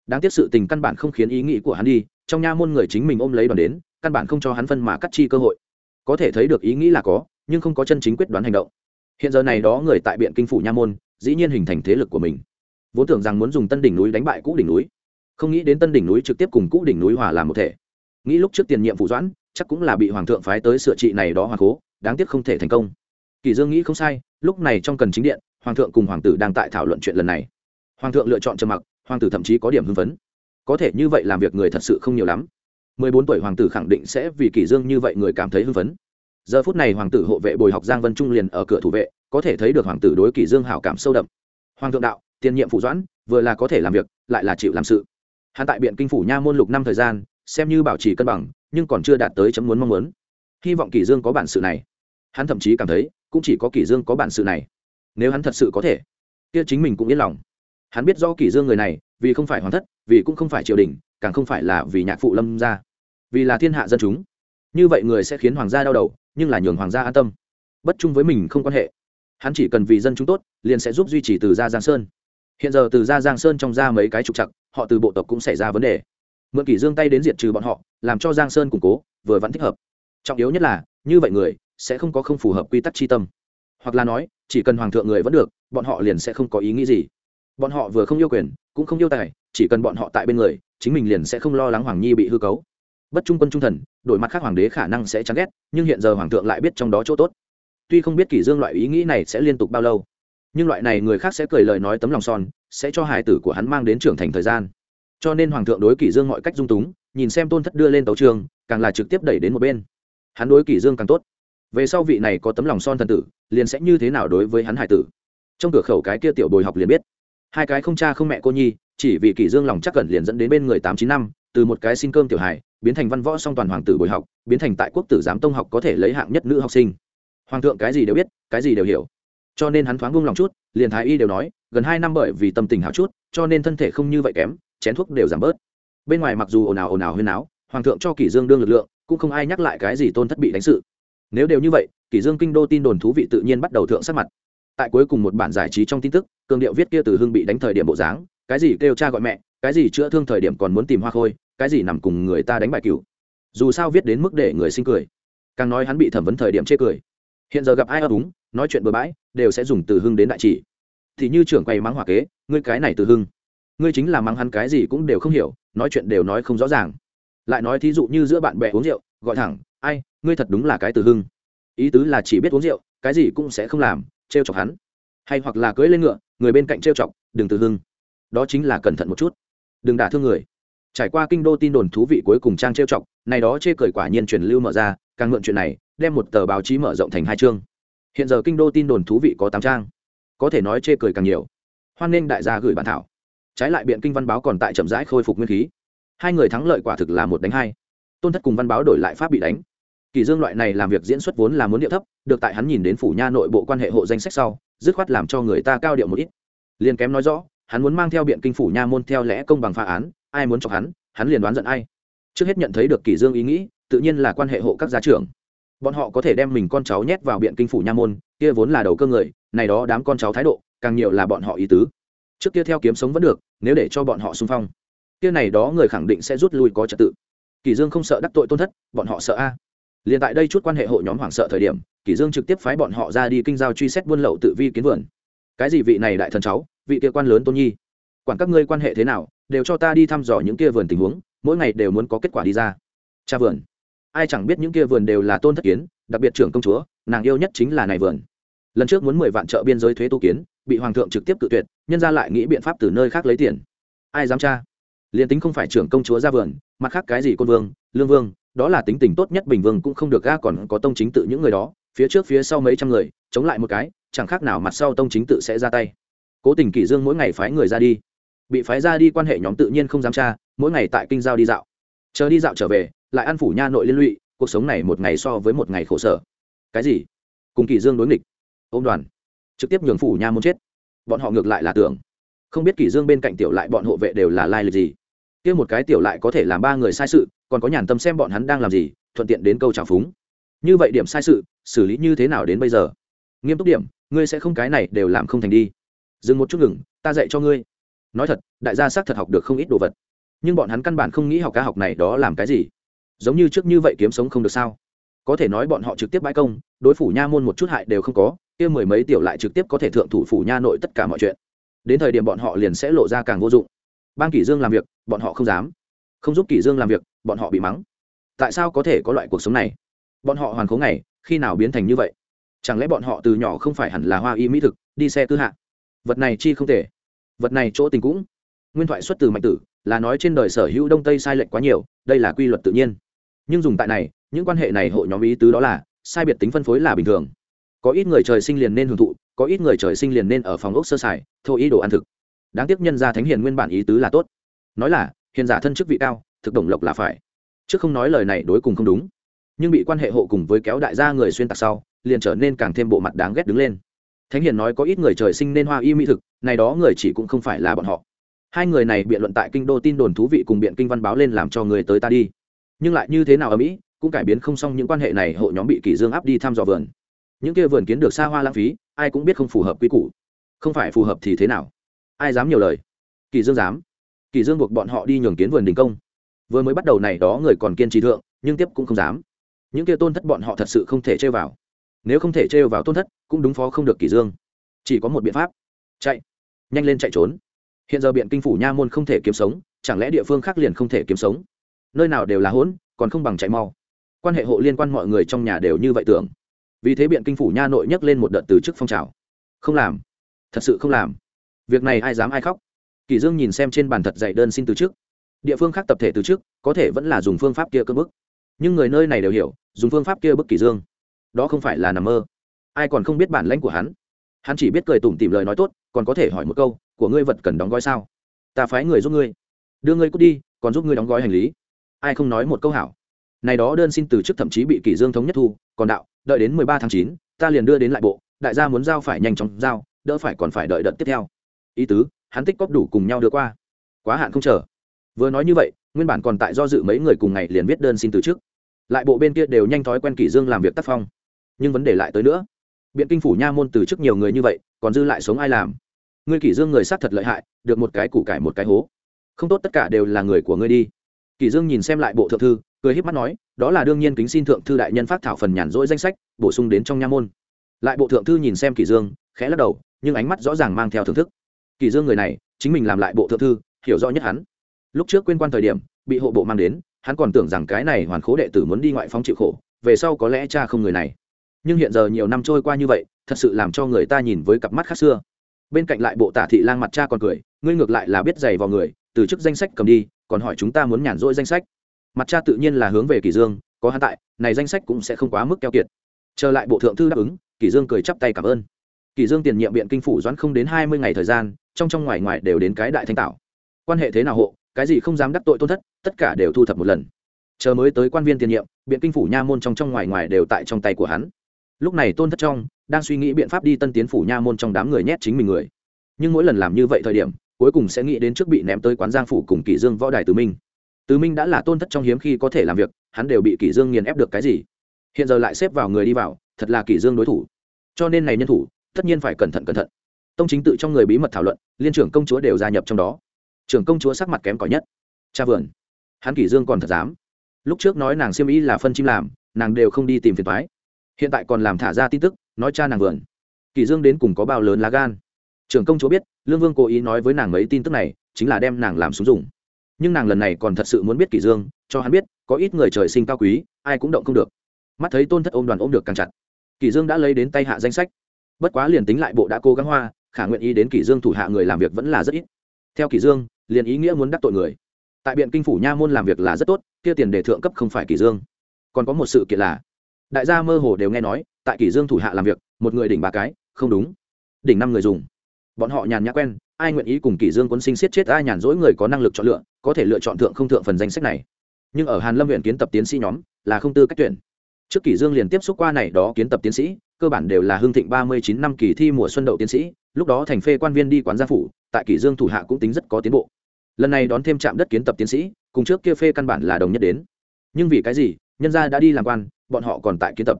Đáng tiếc sự tình căn bản không khiến ý nghĩ của hắn đi, trong nha môn người chính mình ôm lấy đoàn đến, căn bản không cho hắn phân mà cắt chi cơ hội. Có thể thấy được ý nghĩ là có, nhưng không có chân chính quyết đoán hành động. Hiện giờ này đó người tại biện kinh phủ nha môn, dĩ nhiên hình thành thế lực của mình. Vốn tưởng rằng muốn dùng tân đỉnh núi đánh bại cũ đỉnh núi, không nghĩ đến tân đỉnh núi trực tiếp cùng cũ đỉnh núi hòa làm một thể. Nghĩ lúc trước tiền nhiệm phủ doãn, chắc cũng là bị hoàng thượng phái tới sửa trị này đó hoàng cố, đáng tiếc không thể thành công. Kỳ dương nghĩ không sai, lúc này trong cần chính điện hoàng thượng cùng hoàng tử đang tại thảo luận chuyện lần này. Hoàng thượng lựa chọn trầm mặc, hoàng tử thậm chí có điểm hưng phấn. Có thể như vậy làm việc người thật sự không nhiều lắm. Mười bốn tuổi hoàng tử khẳng định sẽ vì kỷ dương như vậy người cảm thấy hưng phấn. Giờ phút này hoàng tử hộ vệ bồi học giang vân trung liền ở cửa thủ vệ, có thể thấy được hoàng tử đối kỷ dương hảo cảm sâu đậm. Hoàng thượng đạo, tiền nhiệm phụ doãn, vừa là có thể làm việc, lại là chịu làm sự. Hắn tại biện kinh phủ nha môn lục năm thời gian, xem như bảo trì cân bằng, nhưng còn chưa đạt tới chấm muốn mong muốn. Hy vọng kỷ dương có bản sự này. Hắn thậm chí cảm thấy, cũng chỉ có kỷ dương có bản sự này nếu hắn thật sự có thể, kia chính mình cũng yên lòng. Hắn biết rõ kỷ dương người này, vì không phải hoàng thất, vì cũng không phải triều đình, càng không phải là vì nhạc phụ lâm gia. Vì là thiên hạ dân chúng. Như vậy người sẽ khiến hoàng gia đau đầu, nhưng là nhường hoàng gia an tâm. Bất chung với mình không quan hệ. Hắn chỉ cần vì dân chúng tốt, liền sẽ giúp duy trì từ gia giang sơn. Hiện giờ từ gia giang sơn trong ra mấy cái trục chặt họ từ bộ tộc cũng xảy ra vấn đề. Mượn kỷ dương tay đến diệt trừ bọn họ, làm cho giang sơn củng cố, vừa vẫn thích hợp. Trọng yếu nhất là, như vậy người sẽ không có không phù hợp quy tắc chi tâm hoặc là nói, chỉ cần hoàng thượng người vẫn được, bọn họ liền sẽ không có ý nghĩ gì. Bọn họ vừa không yêu quyền, cũng không yêu tài, chỉ cần bọn họ tại bên người, chính mình liền sẽ không lo lắng hoàng nhi bị hư cấu. Bất trung quân trung thần, đổi mặt khác hoàng đế khả năng sẽ chán ghét, nhưng hiện giờ hoàng thượng lại biết trong đó chỗ tốt. Tuy không biết kỷ dương loại ý nghĩ này sẽ liên tục bao lâu, nhưng loại này người khác sẽ cười lời nói tấm lòng son, sẽ cho hài tử của hắn mang đến trưởng thành thời gian. Cho nên hoàng thượng đối kỷ dương mọi cách dung túng, nhìn xem tôn thất đưa lên tấu trường, càng là trực tiếp đẩy đến một bên. Hắn đối kỷ dương càng tốt về sau vị này có tấm lòng son thần tử, liền sẽ như thế nào đối với hắn hải tử? Trong cửa khẩu cái kia tiểu bồi học liền biết. Hai cái không cha không mẹ cô nhi, chỉ vì kỷ dương lòng chắc cẩn liền dẫn đến bên người tám chín năm, từ một cái xin cơm tiểu hài, biến thành văn võ song toàn hoàng tử bồi học, biến thành tại quốc tử giám tông học có thể lấy hạng nhất nữ học sinh. Hoàng thượng cái gì đều biết, cái gì đều hiểu. Cho nên hắn thoáng buông lòng chút, liền thái y đều nói, gần hai năm bởi vì tâm tình hào chút, cho nên thân thể không như vậy kém, chén thuốc đều giảm bớt. Bên ngoài mặc dù ồn ào ồn ào huyên áo hoàng thượng cho kỷ dương đương lực lượng, cũng không ai nhắc lại cái gì tôn thất bị đánh sự nếu đều như vậy, kỷ dương kinh đô tin đồn thú vị tự nhiên bắt đầu thượng sát mặt. Tại cuối cùng một bản giải trí trong tin tức cường điệu viết kia từ hưng bị đánh thời điểm bộ dáng, cái gì kêu cha gọi mẹ, cái gì chữa thương thời điểm còn muốn tìm hoa khôi, cái gì nằm cùng người ta đánh bài cửu. Dù sao viết đến mức để người sinh cười. Càng nói hắn bị thẩm vấn thời điểm chê cười. Hiện giờ gặp ai ấp úng, nói chuyện bừa bãi, đều sẽ dùng từ hưng đến đại chỉ. Thì như trưởng quay mắng hỏa kế, ngươi cái này từ hưng. Ngươi chính là mắng hắn cái gì cũng đều không hiểu, nói chuyện đều nói không rõ ràng. Lại nói thí dụ như giữa bạn bè uống rượu, gọi thẳng, ai ngươi thật đúng là cái từ hưng. Ý tứ là chỉ biết uống rượu, cái gì cũng sẽ không làm, trêu chọc hắn. Hay hoặc là cưỡi lên ngựa, người bên cạnh trêu chọc, đừng từ hưng. Đó chính là cẩn thận một chút. Đừng đả thương người. Trải qua kinh đô tin đồn thú vị cuối cùng trang trêu chọc, này đó chê cười quả nhiên truyền lưu mở ra, càng mượn chuyện này, đem một tờ báo chí mở rộng thành hai chương. Hiện giờ kinh đô tin đồn thú vị có tám trang. Có thể nói chê cười càng nhiều. Hoan nghênh đại gia gửi bản thảo. Trái lại biện kinh văn báo còn tại chậm rãi khôi phục nguyên khí. Hai người thắng lợi quả thực là một đánh hai. Tôn thất cùng văn báo đổi lại pháp bị đánh kỳ dương loại này làm việc diễn xuất vốn là muốn điệu thấp, được tại hắn nhìn đến phủ nha nội bộ quan hệ hộ danh sách sau, dứt khoát làm cho người ta cao điệu một ít. Liền kém nói rõ, hắn muốn mang theo biện kinh phủ nha môn theo lẽ công bằng phá án, ai muốn chọc hắn hắn liền đoán giận ai. Trước hết nhận thấy được kỳ dương ý nghĩ, tự nhiên là quan hệ hộ các gia trưởng. Bọn họ có thể đem mình con cháu nhét vào biện kinh phủ nha môn, kia vốn là đầu cơ người, này đó đám con cháu thái độ, càng nhiều là bọn họ ý tứ. Trước kia theo kiếm sống vẫn được, nếu để cho bọn họ xung phong, kia này đó người khẳng định sẽ rút lui có trật tự. Kỳ dương không sợ đắc tội tôn thất, bọn họ sợ a liền tại đây chút quan hệ hộ nhóm hoảng sợ thời điểm, kỷ dương trực tiếp phái bọn họ ra đi kinh giao truy xét buôn lậu tự vi kiến vườn. Cái gì vị này đại thần cháu, vị kia quan lớn tôn nhi? Quản các ngươi quan hệ thế nào, đều cho ta đi thăm dò những kia vườn tình huống, mỗi ngày đều muốn có kết quả đi ra. Cha vườn. Ai chẳng biết những kia vườn đều là tôn thất kiến, đặc biệt trưởng công chúa, nàng yêu nhất chính là này vườn. Lần trước muốn mười vạn trợ biên giới thuế tu kiến, bị hoàng thượng trực tiếp cự tuyệt, nhân ra lại nghĩ biện pháp từ nơi khác lấy tiền. Ai dám tra? Liền tính không phải trưởng công chúa ra vườn, mặt khác cái gì côn vương, lương vương đó là tính tình tốt nhất bình vương cũng không được ga còn có tông chính tự những người đó, phía trước phía sau mấy trăm người, chống lại một cái, chẳng khác nào mặt sau tông chính tự sẽ ra tay. Cố tình kỷ dương mỗi ngày phái người ra đi. Bị phái ra đi quan hệ nhóm tự nhiên không dám tra, mỗi ngày tại kinh giao đi dạo. Chờ đi dạo trở về, lại ăn phủ nha nội liên lụy, cuộc sống này một ngày so với một ngày khổ sở. Cái gì? Cùng kỷ dương đối nghịch. Ôm đoàn. Trực tiếp nhường phủ nha muốn chết. Bọn họ ngược lại là tưởng. Không biết kỷ dương bên cạnh tiểu lại bọn hộ vệ đều là lai lịch gì kia một cái tiểu lại có thể làm ba người sai sự, còn có nhàn tâm xem bọn hắn đang làm gì, thuận tiện đến câu trào phúng. Như vậy điểm sai sự, xử lý như thế nào đến bây giờ? Nghiêm túc điểm, ngươi sẽ không cái này đều làm không thành đi. Dừng một chút ngừng, ta dạy cho ngươi. Nói thật, đại gia xác thật học được không ít đồ vật. Nhưng bọn hắn căn bản không nghĩ học ca học này đó làm cái gì. Giống như trước như vậy kiếm sống không được sao? Có thể nói bọn họ trực tiếp bãi công, đối phủ nha môn một chút hại đều không có, kia mười mấy tiểu lại trực tiếp có thể thượng thủ phủ nha nội tất cả mọi chuyện. Đến thời điểm bọn họ liền sẽ lộ ra càng vô dụng ban kỷ dương làm việc, bọn họ không dám. Không giúp kỷ dương làm việc, bọn họ bị mắng. Tại sao có thể có loại cuộc sống này? Bọn họ hoàn cố ngày, khi nào biến thành như vậy? Chẳng lẽ bọn họ từ nhỏ không phải hẳn là hoa y mỹ thực, đi xe tư hạ? Vật này chi không thể. Vật này chỗ tình cũng. Nguyên thoại xuất từ mạnh tử, là nói trên đời sở hữu đông tây sai lệch quá nhiều, đây là quy luật tự nhiên. Nhưng dùng tại này, những quan hệ này hội nhóm ý tứ đó là, sai biệt tính phân phối là bình thường. Có ít người trời sinh liền nên hưởng thụ, có ít người trời sinh liền nên ở phòng ốc sơ sài thô ý đồ ăn thực đáng tiếc nhân gia thánh hiền nguyên bản ý tứ là tốt. Nói là, hiền giả thân chức vị cao, thực đồng lộc là phải. Chứ không nói lời này đối cùng không đúng. Nhưng bị quan hệ hộ cùng với kéo đại gia người xuyên tạc sau, liền trở nên càng thêm bộ mặt đáng ghét đứng lên. Thánh hiền nói có ít người trời sinh nên hoa y mỹ thực, này đó người chỉ cũng không phải là bọn họ. Hai người này biện luận tại kinh đô tin đồn thú vị cùng biện kinh văn báo lên làm cho người tới ta đi. Nhưng lại như thế nào ở mỹ, cũng cải biến không xong những quan hệ này hộ nhóm bị kỷ dương áp đi thăm dò vườn. Những kia vườn kiến được xa hoa lãng phí, ai cũng biết không phù hợp quy củ. Không phải phù hợp thì thế nào? Ai dám nhiều lời? Kỳ dương dám. Kỳ dương buộc bọn họ đi nhường kiến vườn đình công. Vừa mới bắt đầu này đó người còn kiên trì thượng, nhưng tiếp cũng không dám. Những kia tôn thất bọn họ thật sự không thể chơi vào. Nếu không thể trêu vào tôn thất, cũng đúng phó không được kỳ dương. Chỉ có một biện pháp. Chạy. Nhanh lên chạy trốn. Hiện giờ biện kinh phủ nha môn không thể kiếm sống, chẳng lẽ địa phương khác liền không thể kiếm sống? Nơi nào đều là hỗn, còn không bằng chạy mau. Quan hệ hộ liên quan mọi người trong nhà đều như vậy tưởng. Vì thế biện kinh phủ nha nội nhấc lên một đợt từ chức phong trào. Không làm. Thật sự không làm việc này ai dám ai khóc? Kỳ dương nhìn xem trên bàn thật dạy đơn xin từ chức địa phương khác tập thể từ chức có thể vẫn là dùng phương pháp kia cơ bức. Nhưng người nơi này đều hiểu, dùng phương pháp kia bức kỳ dương. Đó không phải là nằm mơ. Ai còn không biết bản lãnh của hắn? Hắn chỉ biết cười tủm tỉm lời nói tốt, còn có thể hỏi một câu, của ngươi vật cần đóng gói sao? Ta phái người giúp ngươi. Đưa ngươi cút đi, còn giúp ngươi đóng gói hành lý. Ai không nói một câu hảo. Này đó đơn xin từ chức thậm chí bị kỷ dương thống nhất thu, còn đạo, đợi đến mười ba tháng chín, ta liền đưa đến lại bộ, đại gia muốn giao phải nhanh chóng giao, đỡ phải còn phải đợi đợt tiếp theo ý tứ, hắn tích cóp đủ cùng nhau đưa qua. Quá hạn không chờ. Vừa nói như vậy, nguyên bản còn tại do dự mấy người cùng ngày liền viết đơn xin từ chức lại bộ bên kia đều nhanh thói quen kỷ dương làm việc tác phong. Nhưng vấn đề lại tới nữa. Biện kinh phủ nha môn từ chức nhiều người như vậy, còn dư lại sống ai làm? Ngươi kỷ dương người sát thật lợi hại, được một cái củ cải một cái hố. Không tốt tất cả đều là người của ngươi đi. Kỷ dương nhìn xem lại bộ thượng thư, cười híp mắt nói, đó là đương nhiên kính xin thượng thư đại nhân phát thảo phần nhàn rỗi danh sách, bổ sung đến trong nha môn. Lại bộ thượng thư nhìn xem kỷ dương, khẽ lắc đầu, nhưng ánh mắt rõ ràng mang theo thưởng thức. Kỳ dương người này, chính mình làm lại bộ thượng thư, hiểu rõ nhất hắn. Lúc trước quên quan thời điểm, bị hộ bộ mang đến, hắn còn tưởng rằng cái này hoàn khố đệ tử muốn đi ngoại phóng chịu khổ, về sau có lẽ cha không người này. Nhưng hiện giờ nhiều năm trôi qua như vậy, thật sự làm cho người ta nhìn với cặp mắt khác xưa. Bên cạnh lại bộ tả thị lang mặt cha còn cười, ngươi ngược lại là biết giày vào người, từ chức danh sách cầm đi, còn hỏi chúng ta muốn nhàn rỗi danh sách. Mặt cha tự nhiên là hướng về Kỳ dương, có hắn tại, này danh sách cũng sẽ không quá mức keo kiệt. Trở lại bộ thượng thư đáp ứng, Kỳ dương cười chắp tay cảm ơn kỷ dương tiền nhiệm biện kinh phủ doãn không đến hai mươi ngày thời gian, trong trong ngoài ngoài đều đến cái đại thanh tạo quan hệ thế nào hộ, cái gì không dám đắc tội tôn thất, tất cả đều thu thập một lần. Chờ mới tới quan viên tiền nhiệm, biện kinh phủ nha môn trong trong ngoài ngoài đều tại trong tay của hắn. Lúc này tôn thất trong, đang suy nghĩ biện pháp đi tân tiến phủ nha môn trong đám người nhét chính mình người. Nhưng mỗi lần làm như vậy thời điểm, cuối cùng sẽ nghĩ đến trước bị ném tới quán giang phủ cùng kỷ dương võ đài tứ minh. Tứ minh đã là tôn thất trong hiếm khi có thể làm việc, hắn đều bị kỷ dương nghiền ép được cái gì. Hiện giờ lại xếp vào người đi vào, thật là kỷ dương đối thủ. Cho nên này nhân thủ tất nhiên phải cẩn thận cẩn thận. Tông chính tự trong người bí mật thảo luận, liên trưởng công chúa đều gia nhập trong đó. Trưởng công chúa sắc mặt kém cỏi nhất. Cha vườn. Hắn kỷ dương còn thật dám. Lúc trước nói nàng siêm ý là phân chim làm, nàng đều không đi tìm phiền thoái hiện tại còn làm thả ra tin tức, nói cha nàng vườn. Kỷ dương đến cùng có bao lớn lá gan? Trưởng công chúa biết, lương vương cố ý nói với nàng mấy tin tức này, chính là đem nàng làm xuống dùng. Nhưng nàng lần này còn thật sự muốn biết kỷ dương, cho hắn biết, có ít người trời sinh cao quý, ai cũng động không được. Mắt thấy tôn thất ôm đoàn ôm được càng chặt. Kỷ dương đã lấy đến tay hạ danh sách bất quá liền tính lại bộ đã cố gắng hoa, khả nguyện ý đến kỷ dương thủ hạ người làm việc vẫn là rất ít. Theo kỷ dương, liền ý nghĩa muốn đắc tội người. Tại biện kinh phủ nha môn làm việc là rất tốt, kia tiền đề thượng cấp không phải kỷ dương. Còn có một sự kiện là, đại gia mơ hồ đều nghe nói, tại kỷ dương thủ hạ làm việc, một người đỉnh ba cái, không đúng. Đỉnh năm người dùng. Bọn họ nhàn nhã quen, ai nguyện ý cùng kỷ dương quân sinh siết chết ai nhàn rỗi người có năng lực chọn lựa, có thể lựa chọn thượng không thượng phần danh sách này. Nhưng ở hàn lâm viện kiến tập tiến sĩ nhóm, là không tư cách tuyển trước kỷ dương liền tiếp xúc qua này đó kiến tập tiến sĩ, cơ bản đều là hương thịnh ba mươi chín năm kỳ thi mùa xuân đậu tiến sĩ, lúc đó thành phê quan viên đi quán gia phủ, tại kỷ dương thủ hạ cũng tính rất có tiến bộ. Lần này đón thêm trạm đất kiến tập tiến sĩ, cùng trước kia phê căn bản là đồng nhất đến. Nhưng vì cái gì, nhân gia đã đi làm quan, bọn họ còn tại kiến tập.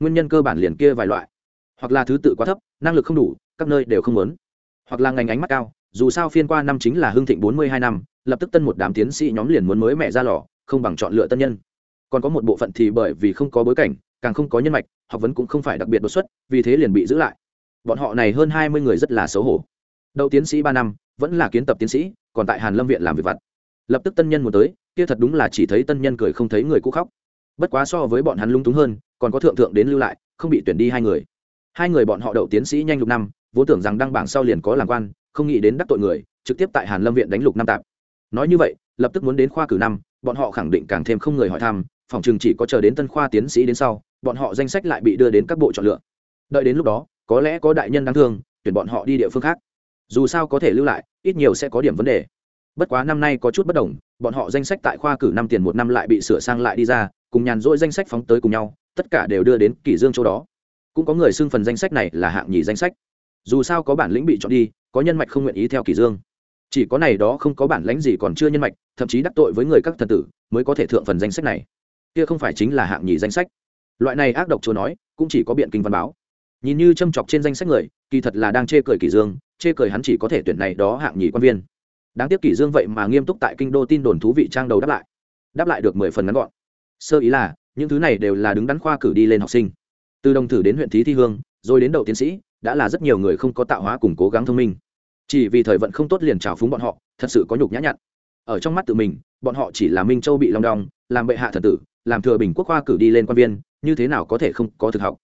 Nguyên nhân cơ bản liền kia vài loại. Hoặc là thứ tự quá thấp, năng lực không đủ, các nơi đều không muốn. Hoặc là ngành ánh mắt cao, dù sao phiên qua năm chính là hưng thịnh bốn mươi hai năm, lập tức tân một đám tiến sĩ nhóm liền muốn mới mẹ ra lò, không bằng chọn lựa tân nhân còn có một bộ phận thì bởi vì không có bối cảnh, càng không có nhân mạch, học vấn cũng không phải đặc biệt đột xuất, vì thế liền bị giữ lại. Bọn họ này hơn hai mươi người rất là xấu hổ. Đậu tiến sĩ ba năm, vẫn là kiến tập tiến sĩ, còn tại hàn lâm viện làm việc vặt. Lập tức tân nhân muốn tới, kia thật đúng là chỉ thấy tân nhân cười không thấy người cũ khóc. Bất quá so với bọn hắn lung túng hơn, còn có thượng thượng đến lưu lại, không bị tuyển đi hai người. Hai người bọn họ đậu tiến sĩ nhanh lục năm, vốn tưởng rằng đăng bảng sau liền có làm quan, không nghĩ đến đắc tội người, trực tiếp tại hàn lâm viện đánh lục năm tạp. Nói như vậy, lập tức muốn đến khoa cử năm, bọn họ khẳng định càng thêm không người hỏi thăm phòng trường chỉ có chờ đến tân khoa tiến sĩ đến sau, bọn họ danh sách lại bị đưa đến các bộ chọn lựa. Đợi đến lúc đó, có lẽ có đại nhân đáng thương, tuyển bọn họ đi địa phương khác. Dù sao có thể lưu lại, ít nhiều sẽ có điểm vấn đề. Bất quá năm nay có chút bất đồng, bọn họ danh sách tại khoa cử năm tiền một năm lại bị sửa sang lại đi ra, cùng nhàn rỗi danh sách phóng tới cùng nhau, tất cả đều đưa đến kỷ dương chỗ đó. Cũng có người xưng phần danh sách này là hạng nhì danh sách. Dù sao có bản lĩnh bị chọn đi, có nhân mạch không nguyện ý theo kỷ dương. Chỉ có này đó không có bản lãnh gì còn chưa nhân mạch, thậm chí đắc tội với người các thần tử, mới có thể thượng phần danh sách này kia không phải chính là hạng nhì danh sách. Loại này ác độc chúa nói, cũng chỉ có biện kinh văn báo. Nhìn như châm chọc trên danh sách người, kỳ thật là đang chê cười kỷ dương, chê cười hắn chỉ có thể tuyển này đó hạng nhì quan viên. Đáng tiếc kỷ dương vậy mà nghiêm túc tại kinh đô tin đồn thú vị trang đầu đáp lại. Đáp lại được mười phần ngắn gọn. Sơ ý là, những thứ này đều là đứng đắn khoa cử đi lên học sinh. Từ đồng thử đến huyện thí thi hương, rồi đến đầu tiến sĩ, đã là rất nhiều người không có tạo hóa cùng cố gắng thông minh. Chỉ vì thời vận không tốt liền trào phúng bọn họ, thật sự có nhục nhã nhặn. Ở trong mắt tự mình, bọn họ chỉ là minh châu bị long đong, làm bệ hạ thần tử làm thừa bình quốc khoa cử đi lên quan viên, như thế nào có thể không có thực học?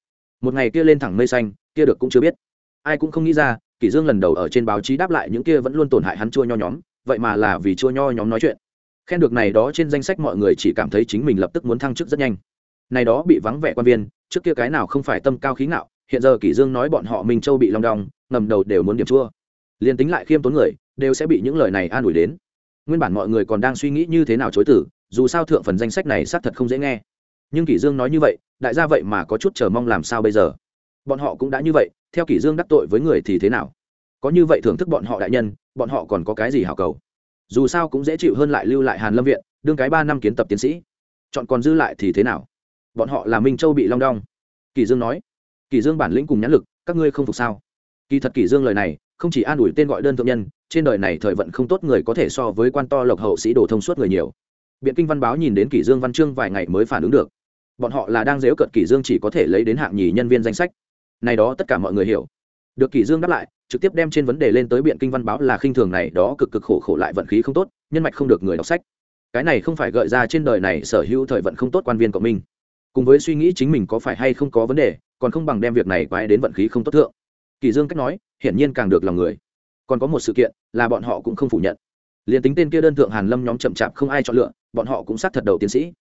Một ngày kia lên thẳng mây xanh, kia được cũng chưa biết. Ai cũng không nghĩ ra, kỷ dương lần đầu ở trên báo chí đáp lại những kia vẫn luôn tổn hại hắn chua nho nhóm, vậy mà là vì chua nho nhóm nói chuyện. Khen được này đó trên danh sách mọi người chỉ cảm thấy chính mình lập tức muốn thăng chức rất nhanh. Này đó bị vắng vẻ quan viên, trước kia cái nào không phải tâm cao khí ngạo, hiện giờ kỷ dương nói bọn họ minh châu bị long đong, ngầm đầu đều muốn điểm chua. Liền tính lại khiêm tốn người, đều sẽ bị những lời này an ủi đến. Nguyên bản mọi người còn đang suy nghĩ như thế nào chối tử dù sao thượng phần danh sách này xác thật không dễ nghe. Nhưng kỷ dương nói như vậy, đại gia vậy mà có chút chờ mong làm sao bây giờ? Bọn họ cũng đã như vậy, theo kỷ dương đắc tội với người thì thế nào? Có như vậy thưởng thức bọn họ đại nhân, bọn họ còn có cái gì hảo cầu? Dù sao cũng dễ chịu hơn lại lưu lại hàn lâm viện, đương cái ba năm kiến tập tiến sĩ. Chọn còn dư lại thì thế nào? Bọn họ là minh châu bị long đong. Kỳ dương nói. Kỳ dương bản lĩnh cùng nhãn lực, các ngươi không phục sao? Kỳ thật kỳ dương lời này, không chỉ an ủi tên gọi đơn thượng nhân, trên đời này thời vận không tốt người có thể so với quan to lộc hậu sĩ đồ thông suốt người nhiều biện kinh văn báo nhìn đến kỷ dương văn chương vài ngày mới phản ứng được. Bọn họ là đang dếu cận kỷ dương chỉ có thể lấy đến hạng nhì nhân viên danh sách. Này đó tất cả mọi người hiểu. Được kỷ dương đáp lại, trực tiếp đem trên vấn đề lên tới biện kinh văn báo là khinh thường này đó cực cực khổ khổ lại vận khí không tốt, nhân mạch không được người đọc sách. Cái này không phải gợi ra trên đời này sở hữu thời vận không tốt quan viên của mình. Cùng với suy nghĩ chính mình có phải hay không có vấn đề, còn không bằng đem việc này quái đến vận khí không tốt thượng. Kỳ dương cách nói, hiển nhiên càng được lòng người. Còn có một sự kiện là bọn họ cũng không phủ nhận liền tính tên kia đơn thượng hàn lâm nhóm chậm chạp không ai chọn lựa, bọn họ cũng xác thật đầu tiến sĩ.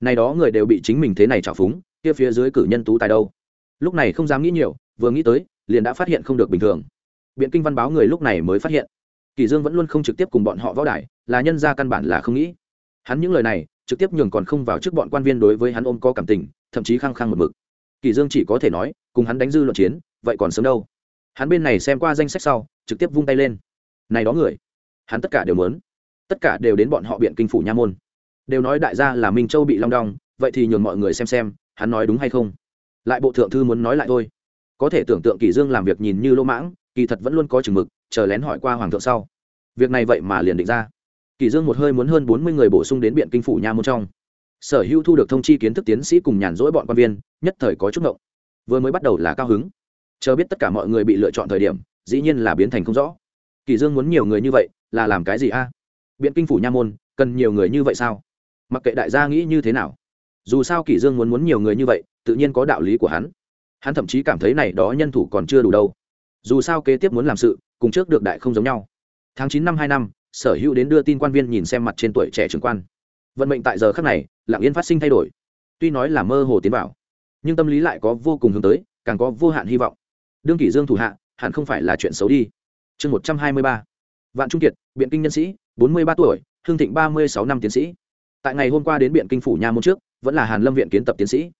Này đó người đều bị chính mình thế này trào phúng, kia phía dưới cử nhân tú tài đâu? Lúc này không dám nghĩ nhiều, vừa nghĩ tới, liền đã phát hiện không được bình thường. Biện kinh văn báo người lúc này mới phát hiện. Kỳ dương vẫn luôn không trực tiếp cùng bọn họ võ đài, là nhân ra căn bản là không nghĩ. Hắn những lời này, trực tiếp nhường còn không vào trước bọn quan viên đối với hắn ôm có cảm tình, thậm chí khăng khăng một mực. Kỳ dương chỉ có thể nói, cùng hắn đánh dư luận chiến, vậy còn sớm đâu. Hắn bên này xem qua danh sách sau, trực tiếp vung tay lên. Này đó người hắn tất cả đều muốn. Tất cả đều đến bọn họ biện kinh phủ nha môn. Đều nói đại gia là minh châu bị long đong, vậy thì nhường mọi người xem xem, hắn nói đúng hay không? Lại bộ thượng thư muốn nói lại thôi. Có thể tưởng tượng kỳ dương làm việc nhìn như lỗ mãng, kỳ thật vẫn luôn có chừng mực, chờ lén hỏi qua hoàng thượng sau. Việc này vậy mà liền định ra. Kỳ dương một hơi muốn hơn bốn mươi người bổ sung đến biện kinh phủ nha môn trong. Sở hữu thu được thông chi kiến thức tiến sĩ cùng nhàn rỗi bọn quan viên, nhất thời có chút ngộng. Vừa mới bắt đầu là cao hứng. Chờ biết tất cả mọi người bị lựa chọn thời điểm, dĩ nhiên là biến thành không rõ kỳ dương muốn nhiều người như vậy, là làm cái gì a? Biện kinh phủ nha môn, cần nhiều người như vậy sao? Mặc kệ đại gia nghĩ như thế nào, dù sao Kỳ dương muốn muốn nhiều người như vậy, tự nhiên có đạo lý của hắn. Hắn thậm chí cảm thấy này đó nhân thủ còn chưa đủ đâu. Dù sao kế tiếp muốn làm sự, cùng trước được đại không giống nhau. Tháng chín năm hai năm, sở hữu đến đưa tin quan viên nhìn xem mặt trên tuổi trẻ trưởng quan. Vận mệnh tại giờ khắc này, lặng yên phát sinh thay đổi. Tuy nói là mơ hồ tiến vào, nhưng tâm lý lại có vô cùng hướng tới, càng có vô hạn hy vọng. Đương kỷ dương thủ hạ, hẳn không phải là chuyện xấu đi chương một trăm hai mươi ba. Vạn trung kiệt, biện kinh nhân sĩ, bốn mươi ba tuổi hương thịnh ba mươi sáu năm tiến sĩ. Tại ngày hôm qua đến biện kinh phủ nha môn trước, vẫn là hàn lâm viện kiến tập tiến sĩ.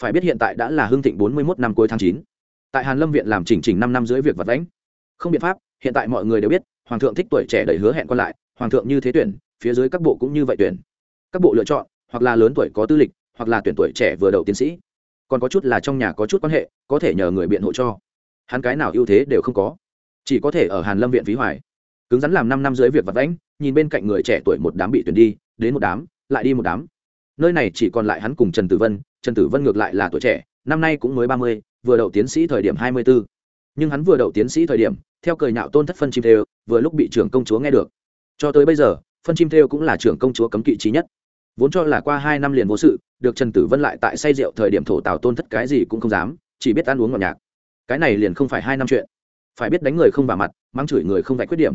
Phải biết hiện tại đã là hương thịnh bốn mươi một năm cuối tháng chín. Tại hàn lâm viện làm chỉnh chỉnh năm năm dưới việc vật lãnh. Không biện pháp, hiện tại mọi người đều biết, hoàng thượng thích tuổi trẻ đầy hứa hẹn còn lại, hoàng thượng như thế tuyển, phía dưới các bộ cũng như vậy tuyển. Các bộ lựa chọn, hoặc là lớn tuổi có tư lịch, hoặc là tuyển tuổi trẻ vừa đầu tiến sĩ. Còn có chút là trong nhà có chút quan hệ, có thể nhờ người biện hộ cho. Hắn cái nào ưu thế đều không có chỉ có thể ở hàn lâm viện phí hoài. Cứng rắn làm năm năm dưới việc vật lãnh nhìn bên cạnh người trẻ tuổi một đám bị tuyển đi, đến một đám, lại đi một đám. Nơi này chỉ còn lại hắn cùng trần tử vân, trần tử vân ngược lại là tuổi trẻ, năm nay cũng mới ba mươi, vừa đậu tiến sĩ thời điểm hai mươi b nhưng hắn vừa đậu tiến sĩ thời điểm, theo cười nhạo tôn thất phân chim thêu, vừa lúc bị trưởng công chúa nghe được. Cho tới bây giờ, phân chim thêu cũng là trưởng công chúa cấm kỵ trí nhất. Vốn cho là qua hai năm liền vô sự, được trần tử vân lại tại say rượu thời điểm thổ tào tôn thất cái gì cũng không dám, chỉ biết ăn uống ngọt nhạc cái này liền không phải hai năm chuyện phải biết đánh người không vào mặt mang chửi người không vạch khuyết điểm.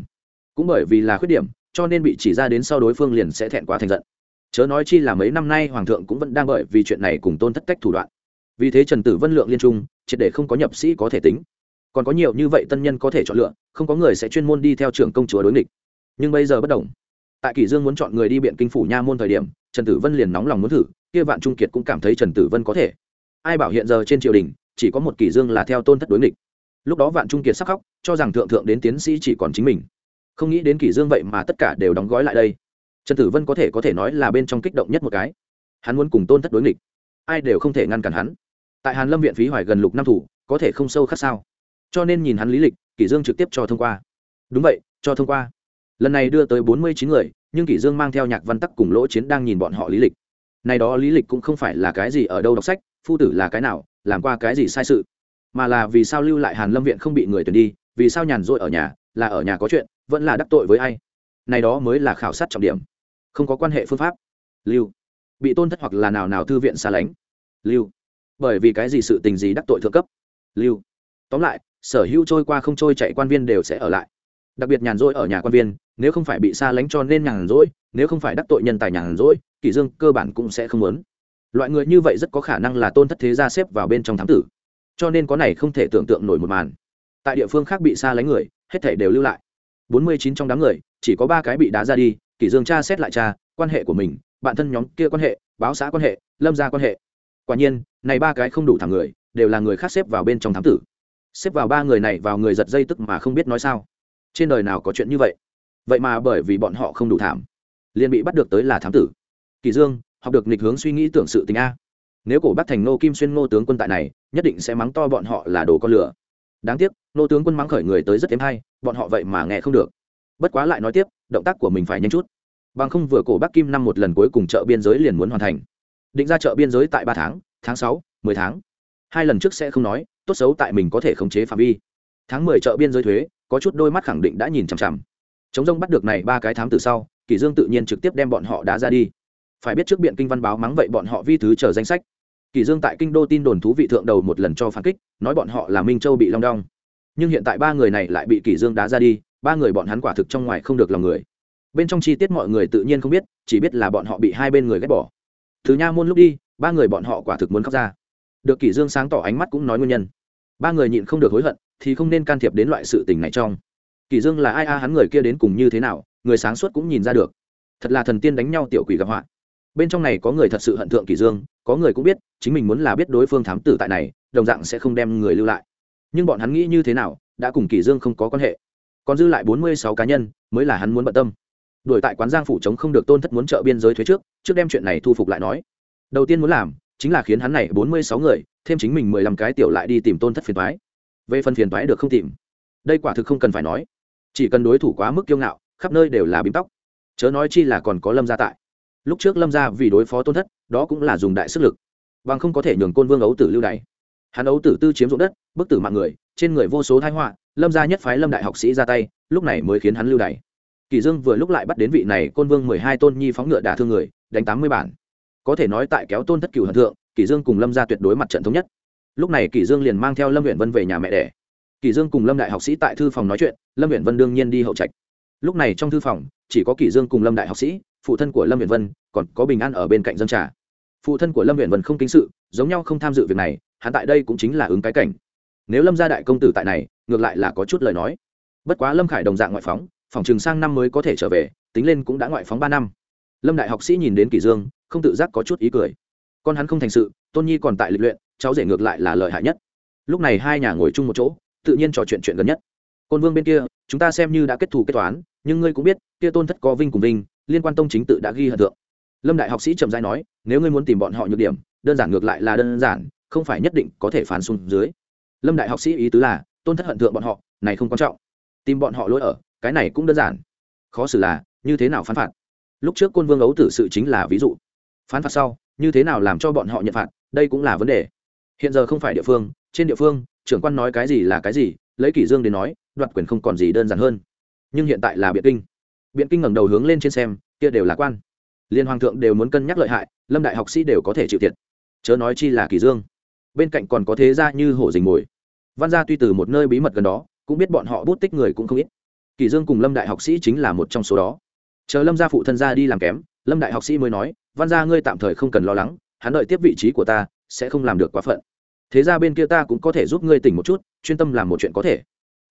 Cũng bởi vì là khuyết điểm, cho nên bị chỉ ra đến sau đối phương liền sẽ thẹn quá thành giận. Chớ nói chi là mấy năm nay hoàng thượng cũng vẫn đang bởi vì chuyện này cùng tôn thất cách thủ đoạn. Vì thế trần tử vân lượng liên trung, triệt để không có nhập sĩ có thể tính. Còn có nhiều như vậy tân nhân có thể chọn lựa, không có người sẽ chuyên môn đi theo trưởng công chúa đối nghịch. Nhưng bây giờ bất đồng. Tại kỷ dương muốn chọn người đi biện kinh phủ nha môn thời điểm, trần tử vân liền nóng lòng muốn thử, kia vạn trung kiệt cũng cảm thấy trần tử vân có thể. Ai bảo hiện giờ trên triều đình, chỉ có một kỷ dương là theo tôn thất đối nghịch lúc đó vạn trung kiệt sắc khóc, cho rằng thượng thượng đến tiến sĩ chỉ còn chính mình. Không nghĩ đến kỷ dương vậy mà tất cả đều đóng gói lại đây. Trần tử vân có thể có thể nói là bên trong kích động nhất một cái. Hắn muốn cùng tôn thất đối nghịch. Ai đều không thể ngăn cản hắn. Tại hàn lâm viện phí hoài gần lục năm thủ, có thể không sâu khác sao? Cho nên nhìn hắn lý lịch, kỷ dương trực tiếp cho thông qua. Đúng vậy, cho thông qua. Lần này đưa tới bốn mươi chín người, nhưng kỷ dương mang theo nhạc văn tắc cùng lỗ chiến đang nhìn bọn họ lý lịch. Này đó lý lịch cũng không phải là cái gì ở đâu đọc sách, phu tử là cái nào, làm qua cái gì sai sự mà là vì sao lưu lại hàn lâm viện không bị người tuyển đi, vì sao nhàn rỗi ở nhà, là ở nhà có chuyện, vẫn là đắc tội với ai? Này đó mới là khảo sát trọng điểm. Không có quan hệ phương pháp. Lưu. Bị tôn thất hoặc là nào nào thư viện xa lánh. Lưu. Bởi vì cái gì sự tình gì đắc tội thượng cấp? Lưu. Tóm lại, sở hữu trôi qua không trôi chạy quan viên đều sẽ ở lại. Đặc biệt nhàn rỗi ở nhà quan viên, nếu không phải bị xa lánh cho nên nhàn rỗi, nếu không phải đắc tội nhân tài nhàn rỗi, kỷ dương cơ bản cũng sẽ không muốn. Loại người như vậy rất có khả năng là tôn thất thế gia xếp vào bên trong thám tử cho nên có này không thể tưởng tượng nổi một màn. Tại địa phương khác bị xa lánh người, hết thể đều lưu lại. Bốn mươi chín trong đám người, chỉ có ba cái bị đá ra đi, kỷ dương tra xét lại cha quan hệ của mình, bạn thân nhóm kia quan hệ, báo xã quan hệ, lâm gia quan hệ. Quả nhiên, này ba cái không đủ thẳng người, đều là người khác xếp vào bên trong thám tử. Xếp vào ba người này vào người giật dây tức mà không biết nói sao. Trên đời nào có chuyện như vậy? Vậy mà bởi vì bọn họ không đủ thảm, liền bị bắt được tới là thám tử. Kỳ dương, học được nghịch hướng suy nghĩ tưởng sự tình a nếu cổ bắc thành nô kim xuyên ngô tướng quân tại này, nhất định sẽ mắng to bọn họ là đồ con lửa. Đáng tiếc nô tướng quân mắng khởi người tới rất thêm hay, bọn họ vậy mà nghe không được. Bất quá lại nói tiếp, động tác của mình phải nhanh chút. Bằng không vừa cổ bắc kim năm một lần cuối cùng chợ biên giới liền muốn hoàn thành. Định ra chợ biên giới tại ba tháng tháng sáu, mười tháng. Hai lần trước sẽ không nói, tốt xấu tại mình có thể khống chế phạm vi. Tháng mười chợ biên giới thuế, có chút đôi mắt khẳng định đã nhìn chằm chằm. Chống rông bắt được này ba cái thám từ sau, kỷ dương tự nhiên trực tiếp đem bọn họ đá ra đi. Phải biết trước biện kinh văn báo mắng vậy bọn họ vi thứ chờ danh sách. Kỳ dương tại kinh đô tin đồn thú vị thượng đầu một lần cho phản kích, nói bọn họ là minh châu bị long đong. Nhưng hiện tại ba người này lại bị Kỳ dương đá ra đi, ba người bọn hắn quả thực trong ngoài không được lòng người. Bên trong chi tiết mọi người tự nhiên không biết, chỉ biết là bọn họ bị hai bên người ghét bỏ. Thứ nha môn lúc đi, ba người bọn họ quả thực muốn khóc ra. Được kỷ dương sáng tỏ ánh mắt cũng nói nguyên nhân. Ba người nhịn không được hối hận, thì không nên can thiệp đến loại sự tình này trong. Kỷ dương là ai a, hắn người kia đến cùng như thế nào, người sáng suốt cũng nhìn ra được. Thật là thần tiên đánh nhau tiểu quỷ gặp họa bên trong này có người thật sự hận thượng kỷ dương, có người cũng biết, chính mình muốn là biết đối phương thám tử tại này, đồng dạng sẽ không đem người lưu lại. Nhưng bọn hắn nghĩ như thế nào, đã cùng kỷ dương không có quan hệ. Còn dư lại bốn mươi sáu cá nhân, mới là hắn muốn bận tâm. Đuổi tại quán giang phủ chống không được tôn thất muốn trợ biên giới thuế trước trước đem chuyện này thu phục lại nói. Đầu tiên muốn làm, chính là khiến hắn này bốn mươi sáu người, thêm chính mình mười lăm cái tiểu lại đi tìm tôn thất phiền toái. Về phần phiền toái được không tìm, đây quả thực không cần phải nói. Chỉ cần đối thủ quá mức kiêu ngạo, khắp nơi đều là bím tóc. Chớ nói chi là còn có lâm gia tại lúc trước lâm gia vì đối phó tôn thất, đó cũng là dùng đại sức lực, bằng không có thể nhường côn vương ấu tử lưu đày. Hắn ấu tử tư chiếm dụng đất, bức tử mạng người, trên người vô số thái họa, lâm gia nhất phái lâm đại học sĩ ra tay, lúc này mới khiến hắn lưu đày. Kỳ dương vừa lúc lại bắt đến vị này côn vương mười hai tôn nhi phóng ngựa đả thương người, đánh tám mươi bản. Có thể nói tại kéo tôn thất cửu hận thượng, kỳ dương cùng lâm gia tuyệt đối mặt trận thống nhất. Lúc này kỳ dương liền mang theo lâm huyện vân về nhà mẹ đẻ. Kỳ dương cùng lâm đại học sĩ tại thư phòng nói chuyện, lâm huyện vân đương nhiên đi hậu trạch. Lúc này trong thư phòng, chỉ có kỳ dương cùng lâm đại học sĩ phụ thân của lâm viện vân còn có bình an ở bên cạnh dân trà. Phụ thân của lâm viện vân không kính sự, giống nhau không tham dự việc này, hắn tại đây cũng chính là ứng cái cảnh. Nếu lâm gia đại công tử tại này, ngược lại là có chút lời nói. Bất quá lâm khải đồng dạng ngoại phóng, phòng trường sang năm mới có thể trở về, tính lên cũng đã ngoại phóng ba năm. Lâm đại học sĩ nhìn đến kỷ dương, không tự giác có chút ý cười. Con hắn không thành sự, tôn nhi còn tại lịch luyện, cháu rể ngược lại là lợi hại nhất. Lúc này hai nhà ngồi chung một chỗ, tự nhiên trò chuyện chuyện gần nhất. Côn vương bên kia, chúng ta xem như đã kết thù kết toán, nhưng ngươi cũng biết, kia tôn thất có vinh cùng vinh liên quan tông chính tự đã ghi hận tượng. Lâm đại học sĩ trầm giai nói, nếu ngươi muốn tìm bọn họ nhược điểm, đơn giản ngược lại là đơn giản, không phải nhất định có thể phán xuống dưới. Lâm đại học sĩ ý tứ là, tôn thất hận thượng bọn họ, này không quan trọng. Tìm bọn họ lỗi ở, cái này cũng đơn giản. Khó xử là, như thế nào phán phạt? Lúc trước côn vương ấu tử sự chính là ví dụ. Phán phạt sau, như thế nào làm cho bọn họ nhận phạt, đây cũng là vấn đề. Hiện giờ không phải địa phương, trên địa phương, trưởng quan nói cái gì là cái gì, lấy kỷ dương đến nói, đoạt quyền không còn gì đơn giản hơn. Nhưng hiện tại là biện kinh biện kinh ngẩng đầu hướng lên trên xem, kia đều là quan. Liên hoàng thượng đều muốn cân nhắc lợi hại, lâm đại học sĩ đều có thể chịu thiệt. Chớ nói chi là kỳ dương. Bên cạnh còn có thế gia như hổ dình mồi văn gia tuy từ một nơi bí mật gần đó, cũng biết bọn họ bút tích người cũng không ít. Kỳ dương cùng lâm đại học sĩ chính là một trong số đó. Chờ lâm gia phụ thân gia đi làm kém, lâm đại học sĩ mới nói, văn gia ngươi tạm thời không cần lo lắng, hắn đợi tiếp vị trí của ta, sẽ không làm được quá phận. Thế ra bên kia ta cũng có thể giúp ngươi tỉnh một chút, chuyên tâm làm một chuyện có thể.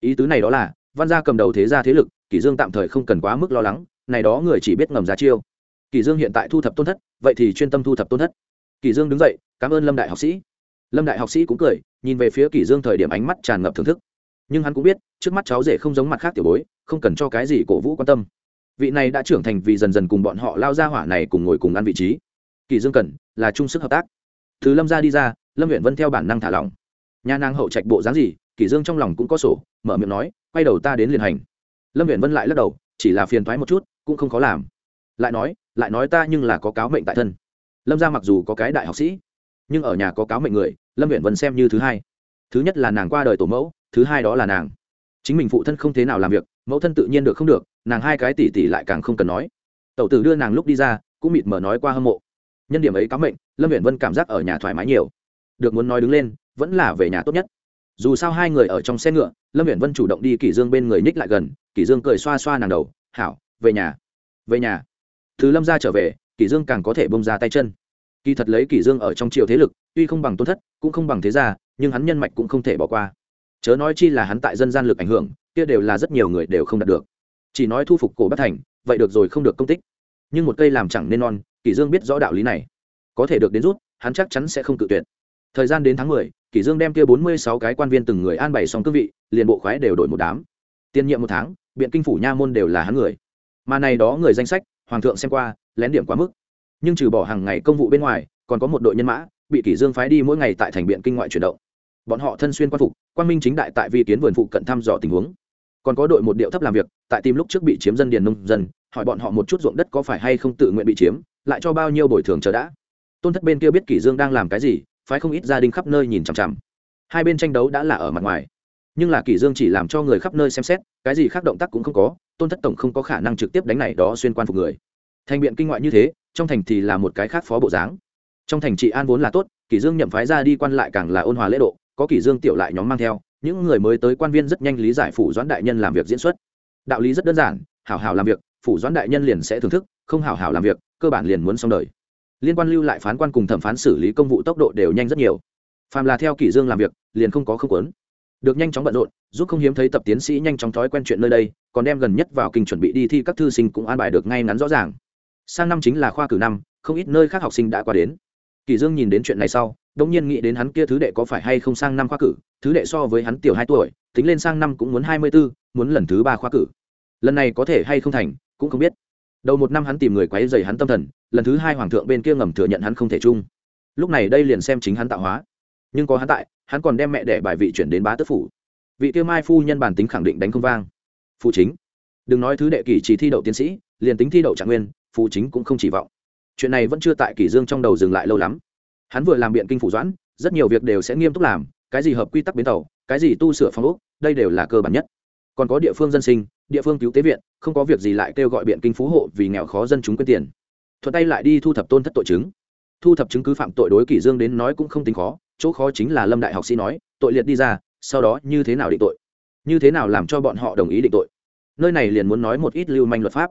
Ý tứ này đó là văn gia cầm đầu thế gia thế lực, kỷ dương tạm thời không cần quá mức lo lắng, này đó người chỉ biết ngầm giá chiêu. Kỷ dương hiện tại thu thập tôn thất, vậy thì chuyên tâm thu thập tôn thất. Kỷ dương đứng dậy, cảm ơn lâm đại học sĩ. Lâm đại học sĩ cũng cười, nhìn về phía kỷ dương thời điểm ánh mắt tràn ngập thưởng thức. Nhưng hắn cũng biết, trước mắt cháu rể không giống mặt khác tiểu bối, không cần cho cái gì cổ vũ quan tâm. Vị này đã trưởng thành vì dần dần cùng bọn họ lao ra hỏa này cùng ngồi cùng ăn vị trí. Kỳ dương cần, là chung sức hợp tác. Từ lâm ra đi ra, lâm huyện vân theo bản năng thả lỏng. Nhà nàng hậu trạch bộ dáng gì kỳ dương trong lòng cũng có sổ, mở miệng nói quay đầu ta đến liền hành. Lâm viện vân lại lắc đầu, chỉ là phiền thoái một chút, cũng không khó làm. Lại nói lại nói ta nhưng là có cáo mệnh tại thân. Lâm gia mặc dù có cái đại học sĩ, nhưng ở nhà có cáo mệnh người, lâm viện vân xem như thứ hai. Thứ nhất là nàng qua đời tổ mẫu, thứ hai đó là nàng. Chính mình phụ thân không thế nào làm việc, mẫu thân tự nhiên được không được, nàng hai cái tỷ tỷ lại càng không cần nói. Tẩu tử đưa nàng lúc đi ra, cũng mịt mờ nói qua hâm mộ. Nhân điểm ấy cáo mệnh, lâm viện vân cảm giác ở nhà thoải mái nhiều. Được muốn nói đứng lên, vẫn là về nhà tốt nhất dù sao hai người ở trong xe ngựa, lâm viễn vân chủ động đi kỷ dương bên người ních lại gần, kỷ dương cười xoa xoa nàng đầu, hảo, về nhà về nhà. Thứ lâm ra trở về, kỷ dương càng có thể bông ra tay chân. Kỳ thật lấy kỷ dương ở trong triều thế lực, tuy không bằng tôn thất, cũng không bằng thế gia, nhưng hắn nhân mạch cũng không thể bỏ qua. Chớ nói chi là hắn tại dân gian lực ảnh hưởng, kia đều là rất nhiều người đều không đạt được. Chỉ nói thu phục cổ bất thành, vậy được rồi không được công tích. Nhưng một cây làm chẳng nên non, kỷ dương biết rõ đạo lý này. Có thể được đến rút, hắn chắc chắn sẽ không cự tuyệt thời gian đến tháng mười, kỷ dương đem kia bốn mươi sáu cái quan viên từng người an bày xong cương vị liền bộ khoái đều đổi một đám. Tiên nhiệm một tháng biện kinh phủ nha môn đều là hắn người. Mà này đó người danh sách hoàng thượng xem qua lén điểm quá mức. Nhưng trừ bỏ hàng ngày công vụ bên ngoài còn có một đội nhân mã bị kỷ dương phái đi mỗi ngày tại thành biện kinh ngoại chuyển động. Bọn họ thân xuyên quan phục quan minh chính đại tại vi kiến vườn phụ cận thăm dò tình huống. Còn có đội một điệu thấp làm việc tại tìm lúc trước bị chiếm dân điền nông dân hỏi bọn họ một chút ruộng đất có phải hay không tự nguyện bị chiếm lại cho bao nhiêu bồi thường chờ đã. Tôn thất bên kia biết kỷ dương đang làm cái gì phái không ít gia đình khắp nơi nhìn chằm chằm. Hai bên tranh đấu đã là ở mặt ngoài. Nhưng là kỷ dương chỉ làm cho người khắp nơi xem xét, cái gì khác động tác cũng không có, tôn thất tổng không có khả năng trực tiếp đánh này đó xuyên quan phục người. Thành biện kinh ngoại như thế, trong thành thì là một cái khác phó bộ dáng. Trong thành trị an vốn là tốt, kỷ dương nhậm phái ra đi quan lại càng là ôn hòa lễ độ, có kỷ dương tiểu lại nhóm mang theo, những người mới tới quan viên rất nhanh lý giải phủ doãn đại nhân làm việc diễn xuất. Đạo lý rất đơn giản, hảo hảo làm việc, phủ doãn đại nhân liền sẽ thưởng thức, không hảo hảo làm việc, cơ bản liền muốn xong đời liên quan lưu lại phán quan cùng thẩm phán xử lý công vụ tốc độ đều nhanh rất nhiều. Phàm là theo kỷ dương làm việc liền không có không quấn được nhanh chóng bận rộn giúp không hiếm thấy tập tiến sĩ nhanh chóng thói quen chuyện nơi đây còn đem gần nhất vào kinh chuẩn bị đi thi các thư sinh cũng an bài được ngay ngắn rõ ràng. Sang năm chính là khoa cử năm không ít nơi khác học sinh đã qua đến. Kỷ dương nhìn đến chuyện này sau đống nhiên nghĩ đến hắn kia thứ đệ có phải hay không sang năm khoa cử thứ đệ so với hắn tiểu hai tuổi tính lên sang năm cũng muốn hai mươi 24, muốn lần thứ ba khoa cử. Lần này có thể hay không thành cũng không biết đầu một năm hắn tìm người quấy dày hắn tâm thần, lần thứ hai hoàng thượng bên kia ngầm thừa nhận hắn không thể chung. Lúc này đây liền xem chính hắn tạo hóa. Nhưng có hắn tại, hắn còn đem mẹ đẻ bài vị chuyển đến bá tước phủ. Vị kia mai phu nhân bản tính khẳng định đánh không vang. Phụ chính. Đừng nói thứ đệ kỷ chỉ thi đậu tiến sĩ, liền tính thi đậu trạng nguyên phụ chính cũng không chỉ vọng. Chuyện này vẫn chưa tại kỷ dương trong đầu dừng lại lâu lắm. Hắn vừa làm biện kinh phủ doãn, rất nhiều việc đều sẽ nghiêm túc làm, cái gì hợp quy tắc bến tàu, cái gì tu sửa phong ốc, đây đều là cơ bản nhất. Còn có địa phương dân sinh, địa phương cứu tế viện không có việc gì lại kêu gọi biện kinh phú hộ vì nghèo khó dân chúng quyên tiền. Thuận tay lại đi thu thập tôn thất tội chứng. Thu thập chứng cứ phạm tội đối kỷ dương đến nói cũng không tính khó, chỗ khó chính là lâm đại học sĩ nói, tội liệt đi ra, sau đó như thế nào định tội? Như thế nào làm cho bọn họ đồng ý định tội? Nơi này liền muốn nói một ít lưu manh luật pháp.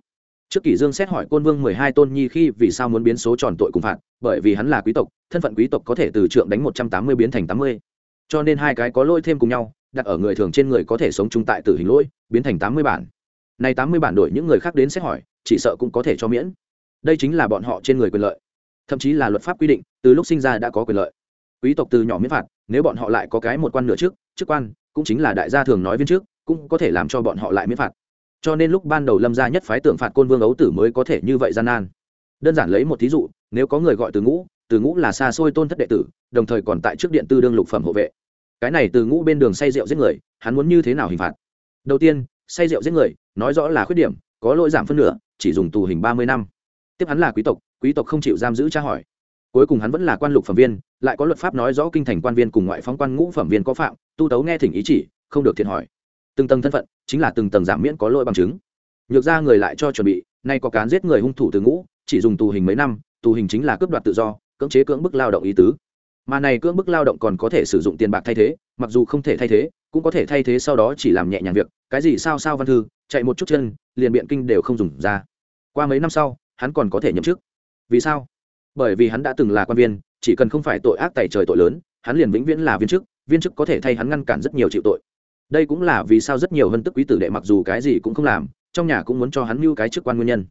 Trước kỷ dương xét hỏi côn vương mười hai tôn nhi khi vì sao muốn biến số tròn tội cùng phạt, bởi vì hắn là quý tộc, thân phận quý tộc có thể từ trượng đánh một trăm tám mươi biến thành tám mươi. Cho nên hai cái có lỗi thêm cùng nhau, đặt ở người thường trên người có thể sống chung tại tử hình lỗi, biến thành tám mươi bản này tám mươi bản đổi những người khác đến xét hỏi, chỉ sợ cũng có thể cho miễn. Đây chính là bọn họ trên người quyền lợi. Thậm chí là luật pháp quy định, từ lúc sinh ra đã có quyền lợi. Quý tộc từ nhỏ miễn phạt, nếu bọn họ lại có cái một quan nửa trước, chức quan, cũng chính là đại gia thường nói viên trước, cũng có thể làm cho bọn họ lại miễn phạt. Cho nên lúc ban đầu lâm gia nhất phái tượng phạt côn vương ấu tử mới có thể như vậy gian nan. Đơn giản lấy một thí dụ, nếu có người gọi từ ngũ từ ngũ là xa xôi tôn thất đệ tử, đồng thời còn tại trước điện tư đương lục phẩm hộ vệ. Cái này từ ngũ bên đường say rượu giết người, hắn muốn như thế nào hình phạt? Đầu tiên say rượu giết người, nói rõ là khuyết điểm, có lỗi giảm phân nửa, chỉ dùng tù hình ba mươi năm. Tiếp hắn là quý tộc quý tộc không chịu giam giữ tra hỏi. Cuối cùng hắn vẫn là quan lục phẩm viên, lại có luật pháp nói rõ kinh thành quan viên cùng ngoại phóng quan ngũ phẩm viên có phạm, tu tấu nghe thỉnh ý chỉ, không được thiệt hỏi. Từng tầng thân phận, chính là từng tầng giảm miễn có lỗi bằng chứng. Nhược ra người lại cho chuẩn bị, nay có cán giết người hung thủ từ ngũ, chỉ dùng tù hình mấy năm, tù hình chính là cướp đoạt tự do, cưỡng chế cưỡng bức lao động ý tứ. Mà này cưỡng bức lao động còn có thể sử dụng tiền bạc thay thế, mặc dù không thể thay thế cũng có thể thay thế sau đó chỉ làm nhẹ nhàng việc, cái gì sao sao văn thư, chạy một chút chân, liền biện kinh đều không dùng ra. Qua mấy năm sau, hắn còn có thể nhậm chức. Vì sao? Bởi vì hắn đã từng là quan viên, chỉ cần không phải tội ác tài trời tội lớn, hắn liền vĩnh viễn là viên chức viên chức có thể thay hắn ngăn cản rất nhiều chịu tội. Đây cũng là vì sao rất nhiều hơn tức quý tử đệ mặc dù cái gì cũng không làm, trong nhà cũng muốn cho hắn mưu cái chức quan nguyên nhân.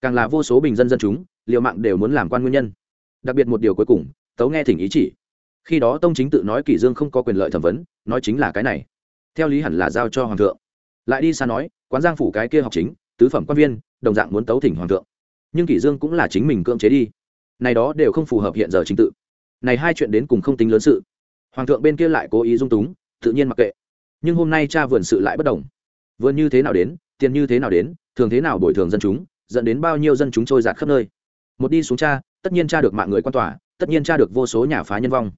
Càng là vô số bình dân dân chúng liệu mạng đều muốn làm quan nguyên nhân. Đặc biệt một điều cuối cùng, tấu nghe thỉnh ý chỉ khi đó tông chính tự nói kỷ dương không có quyền lợi thẩm vấn, nói chính là cái này. Theo lý hẳn là giao cho hoàng thượng. Lại đi xa nói, quán giang phủ cái kia học chính, tứ phẩm quan viên, đồng dạng muốn tấu thỉnh hoàng thượng. Nhưng kỷ dương cũng là chính mình cưỡng chế đi. Này đó đều không phù hợp hiện giờ chính tự. Này hai chuyện đến cùng không tính lớn sự. Hoàng thượng bên kia lại cố ý dung túng, tự nhiên mặc kệ. Nhưng hôm nay cha vườn sự lại bất đồng. Vườn như thế nào đến, tiền như thế nào đến, thường thế nào bồi thường dân chúng, dẫn đến bao nhiêu dân chúng trôi giạt khắp nơi. Một đi xuống cha, tất nhiên cha được mạng người quan tòa, tất nhiên cha được vô số nhà phá nhân vong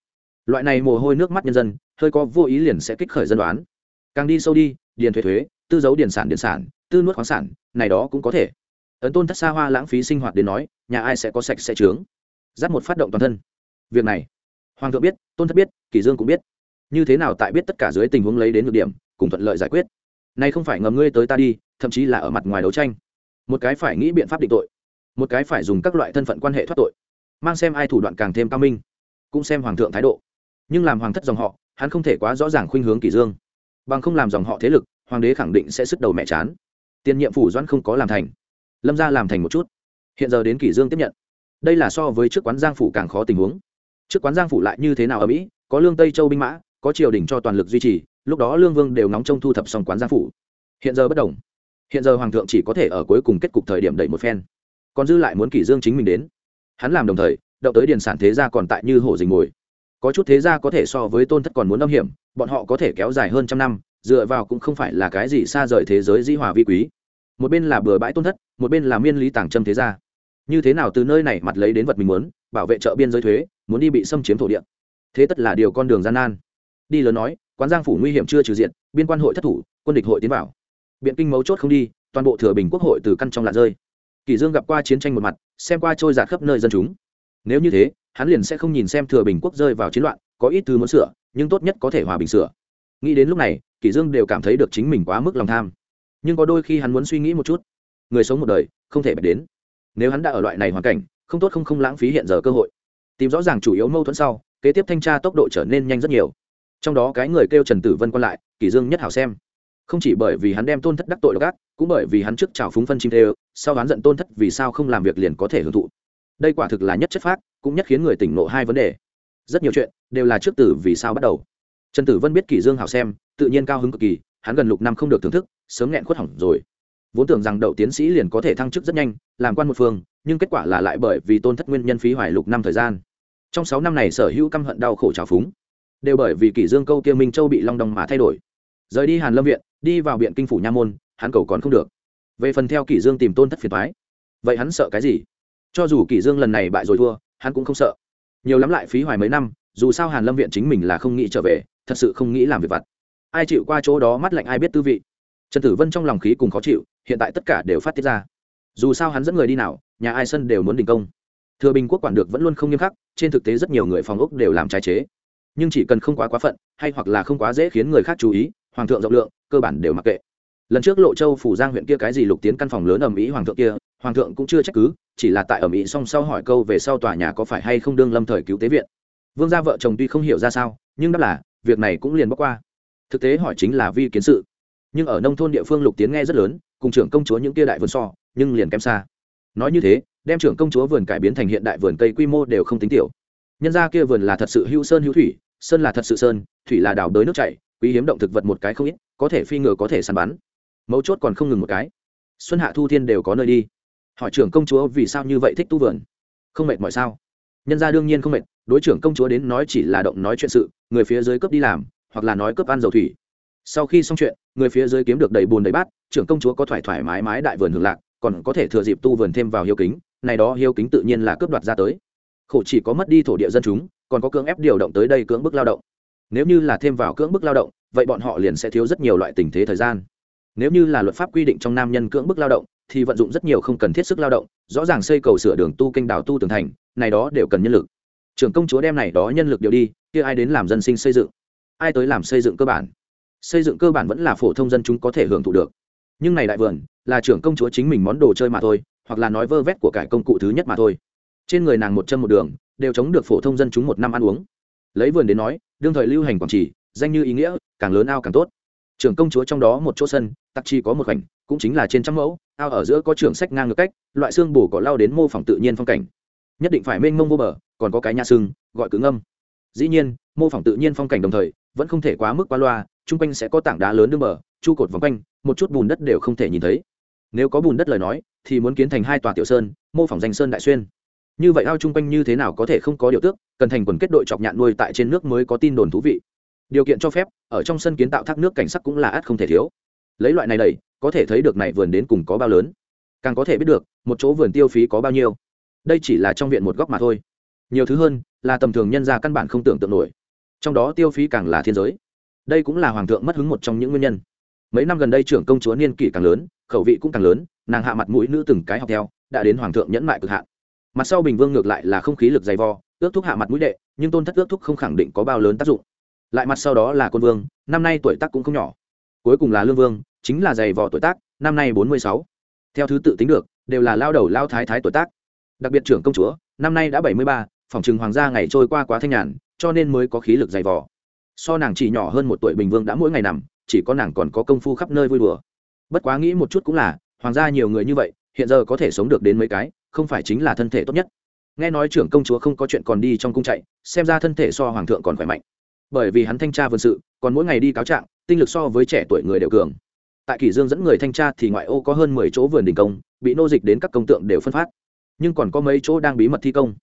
loại này mồ hôi nước mắt nhân dân, hơi có vô ý liền sẽ kích khởi dân đoán. Càng đi sâu đi, điền thuế thuế, tư dấu điền sản điền sản, tư nuốt khoáng sản, này đó cũng có thể. Ấn tôn thất xa hoa lãng phí sinh hoạt đến nói, nhà ai sẽ có sạch sẽ trướng dắt một phát động toàn thân. Việc này, hoàng thượng biết, tôn thất biết, kỷ dương cũng biết. Như thế nào tại biết tất cả dưới tình huống lấy đến được điểm, cùng thuận lợi giải quyết. Nay không phải ngầm ngươi tới ta đi, thậm chí là ở mặt ngoài đấu tranh. Một cái phải nghĩ biện pháp định tội. Một cái phải dùng các loại thân phận quan hệ thoát tội. Mang xem ai thủ đoạn càng thêm cao minh. Cũng xem hoàng thượng thái độ nhưng làm hoàng thất dòng họ, hắn không thể quá rõ ràng khuynh hướng kỷ dương. Bằng không làm dòng họ thế lực, hoàng đế khẳng định sẽ sức đầu mẹ chán. Tiền nhiệm phủ doãn không có làm thành. Lâm gia làm thành một chút. Hiện giờ đến kỷ dương tiếp nhận. Đây là so với trước quán giang phủ càng khó tình huống. Trước quán giang phủ lại như thế nào ở mỹ, có lương tây châu binh mã, có triều đình cho toàn lực duy trì, lúc đó lương vương đều nóng trông thu thập xong quán giang phủ. Hiện giờ bất đồng. Hiện giờ hoàng thượng chỉ có thể ở cuối cùng kết cục thời điểm đẩy một phen. Còn dư lại muốn kỷ dương chính mình đến. Hắn làm đồng thời đậu tới điền sản thế gia còn tại như hổ dình ngồi có chút thế gia có thể so với tôn thất còn muốn âm hiểm, bọn họ có thể kéo dài hơn trăm năm, dựa vào cũng không phải là cái gì xa rời thế giới di hòa vi quý. Một bên là bừa bãi tôn thất, một bên là miên lý tàng trâm thế gia. Như thế nào từ nơi này mặt lấy đến vật mình muốn, bảo vệ chợ biên giới thuế, muốn đi bị xâm chiếm thổ địa. Thế tất là điều con đường gian nan. Đi lớn nói, quán giang phủ nguy hiểm chưa trừ diện, biên quan hội thất thủ, quân địch hội tiến vào. Biện kinh mấu chốt không đi, toàn bộ thừa bình quốc hội từ căn trong lạ rơi. Kỳ dương gặp qua chiến tranh một mặt, xem qua trôi giạt khắp nơi dân chúng. Nếu như thế hắn liền sẽ không nhìn xem thừa bình quốc rơi vào chiến loạn, có ít thứ muốn sửa, nhưng tốt nhất có thể hòa bình sửa. Nghĩ đến lúc này, Kỷ dương đều cảm thấy được chính mình quá mức lòng tham. Nhưng có đôi khi hắn muốn suy nghĩ một chút. Người sống một đời, không thể bạch đến. Nếu hắn đã ở loại này hoàn cảnh, không tốt không không lãng phí hiện giờ cơ hội. Tìm rõ ràng chủ yếu mâu thuẫn sau, kế tiếp thanh tra tốc độ trở nên nhanh rất nhiều. Trong đó cái người kêu trần tử vân quan lại, Kỷ dương nhất hảo xem. Không chỉ bởi vì hắn đem tôn thất đắc tội gác cũng bởi vì hắn trước chào phúng phân chim thê sau hắn giận tôn thất vì sao không làm việc liền có thể hưởng thụ đây quả thực là nhất chất phác, cũng nhất khiến người tỉnh nộ hai vấn đề. Rất nhiều chuyện đều là trước tử vì sao bắt đầu. Trần tử vân biết kỳ dương hảo xem, tự nhiên cao hứng cực kỳ, hắn gần lục năm không được thưởng thức, sớm nghẹn khuất hỏng rồi. Vốn tưởng rằng đậu tiến sĩ liền có thể thăng chức rất nhanh, làm quan một phương, nhưng kết quả là lại bởi vì tôn thất nguyên nhân phí hoài lục năm thời gian. Trong sáu năm này sở hữu căm hận đau khổ trào phúng, đều bởi vì kỷ dương câu kia minh châu bị long đong mà thay đổi. Rời đi hàn lâm viện, đi vào biện kinh phủ nha môn, hắn cầu còn không được. Về phần theo kỷ dương tìm tôn thất phiền toái, vậy hắn sợ cái gì? Cho dù kỷ dương lần này bại rồi thua, hắn cũng không sợ. Nhiều lắm lại phí hoài mấy năm, dù sao hàn lâm viện chính mình là không nghĩ trở về, thật sự không nghĩ làm việc vặt. Ai chịu qua chỗ đó mắt lạnh ai biết tư vị. Trần tử vân trong lòng khí cùng khó chịu, hiện tại tất cả đều phát tiết ra. Dù sao hắn dẫn người đi nào, nhà ai sân đều muốn đình công. Thừa bình quốc quản được vẫn luôn không nghiêm khắc, trên thực tế rất nhiều người phòng ốc đều làm trái chế. Nhưng chỉ cần không quá quá phận, hay hoặc là không quá dễ khiến người khác chú ý, hoàng thượng rộng lượng, cơ bản đều mặc kệ. Lần trước lộ châu phủ giang huyện kia cái gì lục tiến căn phòng lớn ầm ĩ hoàng thượng kia hoàng thượng cũng chưa trách cứ, chỉ là tại ở mỹ song sau hỏi câu về sau tòa nhà có phải hay không đương lâm thời cứu tế viện. Vương gia vợ chồng tuy không hiểu ra sao, nhưng đáp là, việc này cũng liền bóc qua. Thực tế hỏi chính là vi kiến sự. Nhưng ở nông thôn địa phương lục tiến nghe rất lớn, cùng trưởng công chúa những kia đại vườn so, nhưng liền kém xa. Nói như thế, đem trưởng công chúa vườn cải biến thành hiện đại vườn cây quy mô đều không tính tiểu. Nhân ra kia vườn là thật sự hữu sơn hữu thủy, sơn là thật sự sơn, thủy là đào đới nước chảy, quý hiếm động thực vật một cái không ít, có thể phi ngựa có thể săn bắn. Mấu chốt còn không ngừng một cái. Xuân hạ thu thiên đều có nơi đi hỏi trưởng công chúa vì sao như vậy thích tu vườn. Không mệt mọi sao? Nhân ra đương nhiên không mệt, đối trưởng công chúa đến nói chỉ là động nói chuyện sự, người phía dưới cướp đi làm, hoặc là nói cướp ăn dầu thủy. Sau khi xong chuyện, người phía dưới kiếm được đầy bùn đầy bát, trưởng công chúa có thoải thoải mái mái đại vườn hưởng lạc, còn có thể thừa dịp tu vườn thêm vào hiếu kính, này đó hiếu kính tự nhiên là cướp đoạt ra tới. Khổ chỉ có mất đi thổ địa dân chúng, còn có cưỡng ép điều động tới đây cưỡng bức lao động. Nếu như là thêm vào cưỡng bức lao động, vậy bọn họ liền sẽ thiếu rất nhiều loại tình thế thời gian. Nếu như là luật pháp quy định trong nam nhân cưỡng bức lao động thì vận dụng rất nhiều không cần thiết sức lao động, rõ ràng xây cầu sửa đường tu kênh đào tu tường thành, này đó đều cần nhân lực. Trưởng công chúa đem này đó nhân lực đều đi, kia ai đến làm dân sinh xây dựng? Ai tới làm xây dựng cơ bản? Xây dựng cơ bản vẫn là phổ thông dân chúng có thể hưởng thụ được. Nhưng này đại vườn, là trưởng công chúa chính mình món đồ chơi mà thôi, hoặc là nói vơ vét của cải công cụ thứ nhất mà thôi. Trên người nàng một chân một đường, đều chống được phổ thông dân chúng một năm ăn uống. Lấy vườn đến nói, đương thời lưu hành quảng trì, danh như ý nghĩa, càng lớn ao càng tốt. Trưởng công chúa trong đó một chỗ sân tặc chi có một khoảnh, cũng chính là trên trăm mẫu ao ở giữa có trường sách ngang ngược cách, loại xương bù có lao đến mô phỏng tự nhiên phong cảnh. Nhất định phải mênh mông vô bờ, còn có cái nhà sưng gọi cứng âm dĩ nhiên, mô phỏng tự nhiên phong cảnh đồng thời, vẫn không thể quá mức qua loa, chung quanh sẽ có tảng đá lớn đương bờ chu cột vòng quanh, một chút bùn đất đều không thể nhìn thấy. Nếu có bùn đất lời nói, thì muốn kiến thành hai tòa tiểu sơn, mô phỏng danh sơn đại xuyên. Như vậy ao chung quanh như thế nào có thể không có điều tước, cần thành quần kết đội chọc nhạn nuôi tại trên nước mới có tin đồn thú vị. Điều kiện cho phép, ở trong sân kiến tạo thác nước cảnh sắc cũng là ắt không thể thiếu. Lấy loại này đầy có thể thấy được này vườn đến cùng có bao lớn. Càng có thể biết được, một chỗ vườn tiêu phí có bao nhiêu. Đây chỉ là trong viện một góc mà thôi. Nhiều thứ hơn, là tầm thường nhân ra căn bản không tưởng tượng nổi. Trong đó tiêu phí càng là thiên giới. Đây cũng là hoàng thượng mất hứng một trong những nguyên nhân. Mấy năm gần đây trưởng công chúa niên kỷ càng lớn, khẩu vị cũng càng lớn, nàng hạ mặt mũi nữ từng cái học theo, đã đến hoàng thượng nhẫn mại cực hạn. Mặt sau bình vương ngược lại là không khí lực dày vò, ước thúc hạ mặt mũi đệ, nhưng tôn thất ước thúc không khẳng định có bao lớn tác dụng. Lại mặt sau đó là côn vương, năm nay tuổi tác cũng không nhỏ. Cuối cùng là lương vương chính là dày vò tuổi tác, năm nay bốn mươi sáu. Theo thứ tự tính được, đều là lao đầu lao thái thái tuổi tác. Đặc biệt trưởng công chúa, năm nay đã bảy mươi ba, phòng trừng hoàng gia ngày trôi qua quá thanh nhàn, cho nên mới có khí lực dày vò. So nàng chỉ nhỏ hơn một tuổi bình vương đã mỗi ngày nằm, chỉ có nàng còn có công phu khắp nơi vui đùa. Bất quá nghĩ một chút cũng là, hoàng gia nhiều người như vậy, hiện giờ có thể sống được đến mấy cái, không phải chính là thân thể tốt nhất. Nghe nói trưởng công chúa không có chuyện còn đi trong cung chạy, xem ra thân thể so hoàng thượng còn khỏe mạnh. Bởi vì hắn thanh tra vân sự, còn mỗi ngày đi cáo trạng, tinh lực so với trẻ tuổi người đều cường tại kỷ dương dẫn người thanh tra thì ngoại ô có hơn mười chỗ vườn đình công, bị nô dịch đến các công tượng đều phân phát. Nhưng còn có mấy chỗ đang bí mật thi công.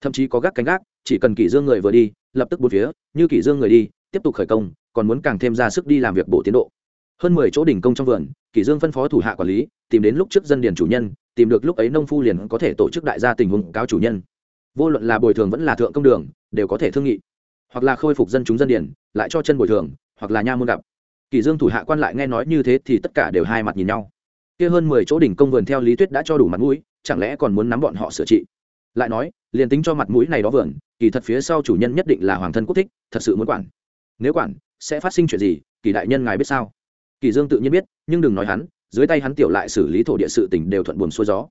Thậm chí có gác cánh gác, chỉ cần kỷ dương người vừa đi, lập tức bốn phía, như kỷ dương người đi, tiếp tục khởi công, còn muốn càng thêm ra sức đi làm việc bổ tiến độ. Hơn mười chỗ đỉnh công trong vườn, kỷ dương phân phó thủ hạ quản lý, tìm đến lúc trước dân điền chủ nhân, tìm được lúc ấy nông phu liền có thể tổ chức đại gia tình huống cáo chủ nhân. Vô luận là bồi thường vẫn là thượng công đường, đều có thể thương nghị. Hoặc là khôi phục dân chúng dân điền, lại cho chân bồi thường, hoặc là nha môn gặp. Kỳ dương thủ hạ quan lại nghe nói như thế thì tất cả đều hai mặt nhìn nhau. Kia hơn mười chỗ đỉnh công vườn theo lý thuyết đã cho đủ mặt mũi, chẳng lẽ còn muốn nắm bọn họ sửa trị? Lại nói, liền tính cho mặt mũi này đó vườn, kỳ thật phía sau chủ nhân nhất định là hoàng thân quốc thích, thật sự muốn quản. Nếu quản, sẽ phát sinh chuyện gì, kỳ đại nhân ngài biết sao? Kỳ dương tự nhiên biết, nhưng đừng nói hắn, dưới tay hắn tiểu lại xử lý thổ địa sự tình đều thuận buồm xuôi gió.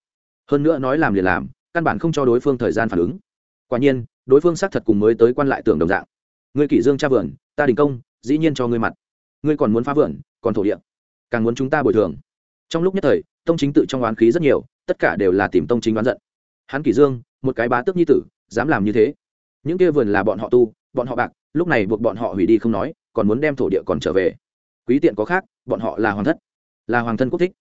Hơn nữa nói làm liền làm, căn bản không cho đối phương thời gian phản ứng. Quả nhiên, đối phương xác thật cùng mới tới quan lại tưởng đồng dạng. Ngươi kỷ dương tra vườn, ta đình công, dĩ nhiên cho ngươi mặt ngươi còn muốn phá vườn, còn thổ địa. Càng muốn chúng ta bồi thường. Trong lúc nhất thời, tông chính tự trong oán khí rất nhiều, tất cả đều là tìm tông chính oán giận. Hắn kỷ dương, một cái bá tước nhi tử, dám làm như thế. Những kia vườn là bọn họ tu, bọn họ bạc, lúc này buộc bọn họ hủy đi không nói, còn muốn đem thổ địa còn trở về. Quý tiện có khác, bọn họ là hoàng thất, là hoàng thân quốc thích.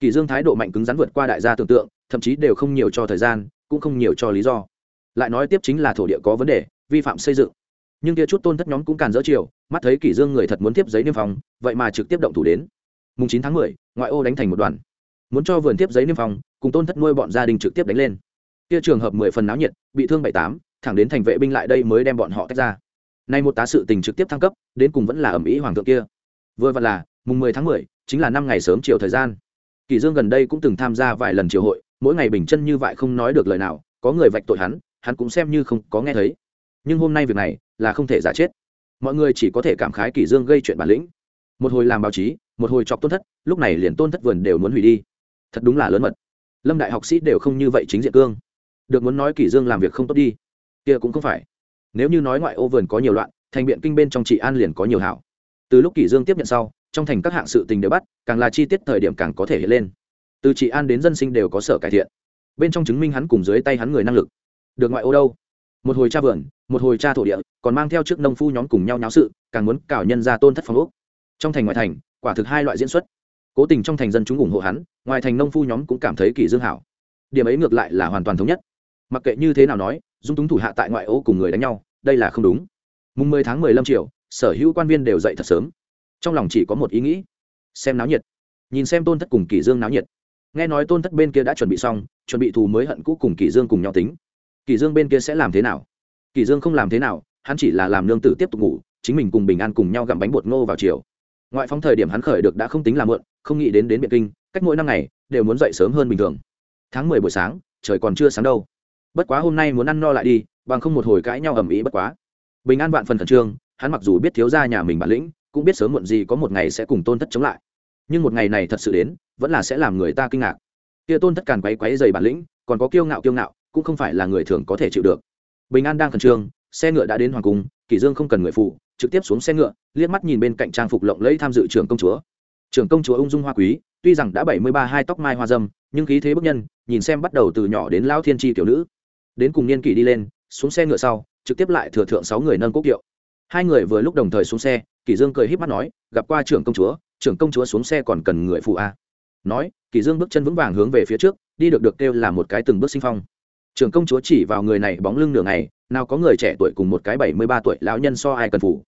Kỳ dương thái độ mạnh cứng rắn vượt qua đại gia tưởng tượng, thậm chí đều không nhiều cho thời gian, cũng không nhiều cho lý do. Lại nói tiếp chính là thổ địa có vấn đề, vi phạm xây dựng. Nhưng kia chút tôn thất nhóm cũng càn dỡ chiều mắt thấy kỷ dương người thật muốn tiếp giấy niêm phong vậy mà trực tiếp động thủ đến. Mùng chín tháng mười, ngoại ô đánh thành một đoàn. Muốn cho vườn tiếp giấy niêm phong cùng tôn thất nuôi bọn gia đình trực tiếp đánh lên. Kia trường hợp mười phần náo nhiệt bị thương bảy tám thẳng đến thành vệ binh lại đây mới đem bọn họ tách ra. Nay một tá sự tình trực tiếp thăng cấp đến cùng vẫn là ẩm ý hoàng thượng kia. Vừa vặn là mùng mười tháng mười chính là năm ngày sớm chiều thời gian. Kỷ dương gần đây cũng từng tham gia vài lần triều hội mỗi ngày bình chân như vậy không nói được lời nào có người vạch tội hắn hắn cũng xem như không có nghe thấy. Nhưng hôm nay việc này là không thể giả chết mọi người chỉ có thể cảm khái kỷ dương gây chuyện bản lĩnh. Một hồi làm báo chí, một hồi chọc tôn thất, lúc này liền tôn thất vườn đều muốn hủy đi. Thật đúng là lớn mật. Lâm đại học sĩ đều không như vậy chính diện cương. Được muốn nói kỷ dương làm việc không tốt đi. Kia cũng không phải. Nếu như nói ngoại ô vườn có nhiều loạn, thành biện kinh bên trong trị an liền có nhiều hảo. Từ lúc kỷ dương tiếp nhận sau, trong thành các hạng sự tình đều bắt, càng là chi tiết thời điểm càng có thể hiện lên. Từ trị an đến dân sinh đều có sở cải thiện. Bên trong chứng minh hắn cùng dưới tay hắn người năng lực. Được ngoại ô đâu? Một hồi cha vườn, một hồi cha thổ địa, còn mang theo trước nông phu nhóm cùng nhau nháo sự, càng muốn cào nhân ra tôn thất phong úc trong thành ngoại thành, quả thực hai loại diễn xuất. Cố tình trong thành dân chúng ủng hộ hắn, ngoài thành nông phu nhóm cũng cảm thấy kỳ dương hảo. Điểm ấy ngược lại là hoàn toàn thống nhất. Mặc kệ như thế nào nói, dung túng thủ hạ tại ngoại ô cùng người đánh nhau, đây là không đúng. Mùng mười tháng mười lăm triệu sở hữu quan viên đều dậy thật sớm. Trong lòng chỉ có một ý nghĩ, xem náo nhiệt. Nhìn xem tôn thất cùng kỳ dương náo nhiệt. Nghe nói tôn thất bên kia đã chuẩn bị xong, chuẩn bị thù mới hận cũ cùng kỳ dương cùng nhau tính. Kỳ dương bên kia sẽ làm thế nào? Kỳ dương không làm thế nào, hắn chỉ là làm nương tử tiếp tục ngủ, chính mình cùng bình an cùng nhau gặm bánh bột ngô vào chiều. Ngoại phóng thời điểm hắn khởi được đã không tính là mượn không nghĩ đến đến biện kinh, cách mỗi năm ngày, đều muốn dậy sớm hơn bình thường. Tháng mười buổi sáng, trời còn chưa sáng đâu. Bất quá hôm nay muốn ăn no lại đi, bằng không một hồi cãi nhau ầm ĩ bất quá. Bình an vạn phần khẩn trương, hắn mặc dù biết thiếu gia nhà mình bản lĩnh, cũng biết sớm muộn gì có một ngày sẽ cùng tôn thất chống lại. Nhưng một ngày này thật sự đến, vẫn là sẽ làm người ta kinh ngạc. Kia tôn thất càn quấy quấy dày bản lĩnh, còn có kiêu ngạo kiêu ngạo cũng không phải là người thường có thể chịu được. Bình an đang khẩn trương, xe ngựa đã đến hoàng cung kỷ dương không cần người phụ, trực tiếp xuống xe ngựa, liếc mắt nhìn bên cạnh trang phục lộng lẫy tham dự trưởng công chúa. Trưởng công chúa ung dung hoa quý, tuy rằng đã bảy mươi ba hai tóc mai hoa dâm, nhưng khí thế bức nhân, nhìn xem bắt đầu từ nhỏ đến lao thiên tri tiểu nữ. Đến cùng niên kỷ đi lên, xuống xe ngựa sau, trực tiếp lại thừa thượng sáu người nâng quốc kiệu. Hai người vừa lúc đồng thời xuống xe kỷ dương cười híp mắt nói, gặp qua trưởng công chúa, trưởng công chúa xuống xe còn cần người phụ a nói kỷ dương bước chân vững vàng hướng về phía trước, đi được được kêu là một cái từng bước sinh phong trưởng công chúa chỉ vào người này bóng lưng nửa ngày, nào có người trẻ tuổi cùng một cái bảy mươi ba tuổi lão nhân so ai cần phủ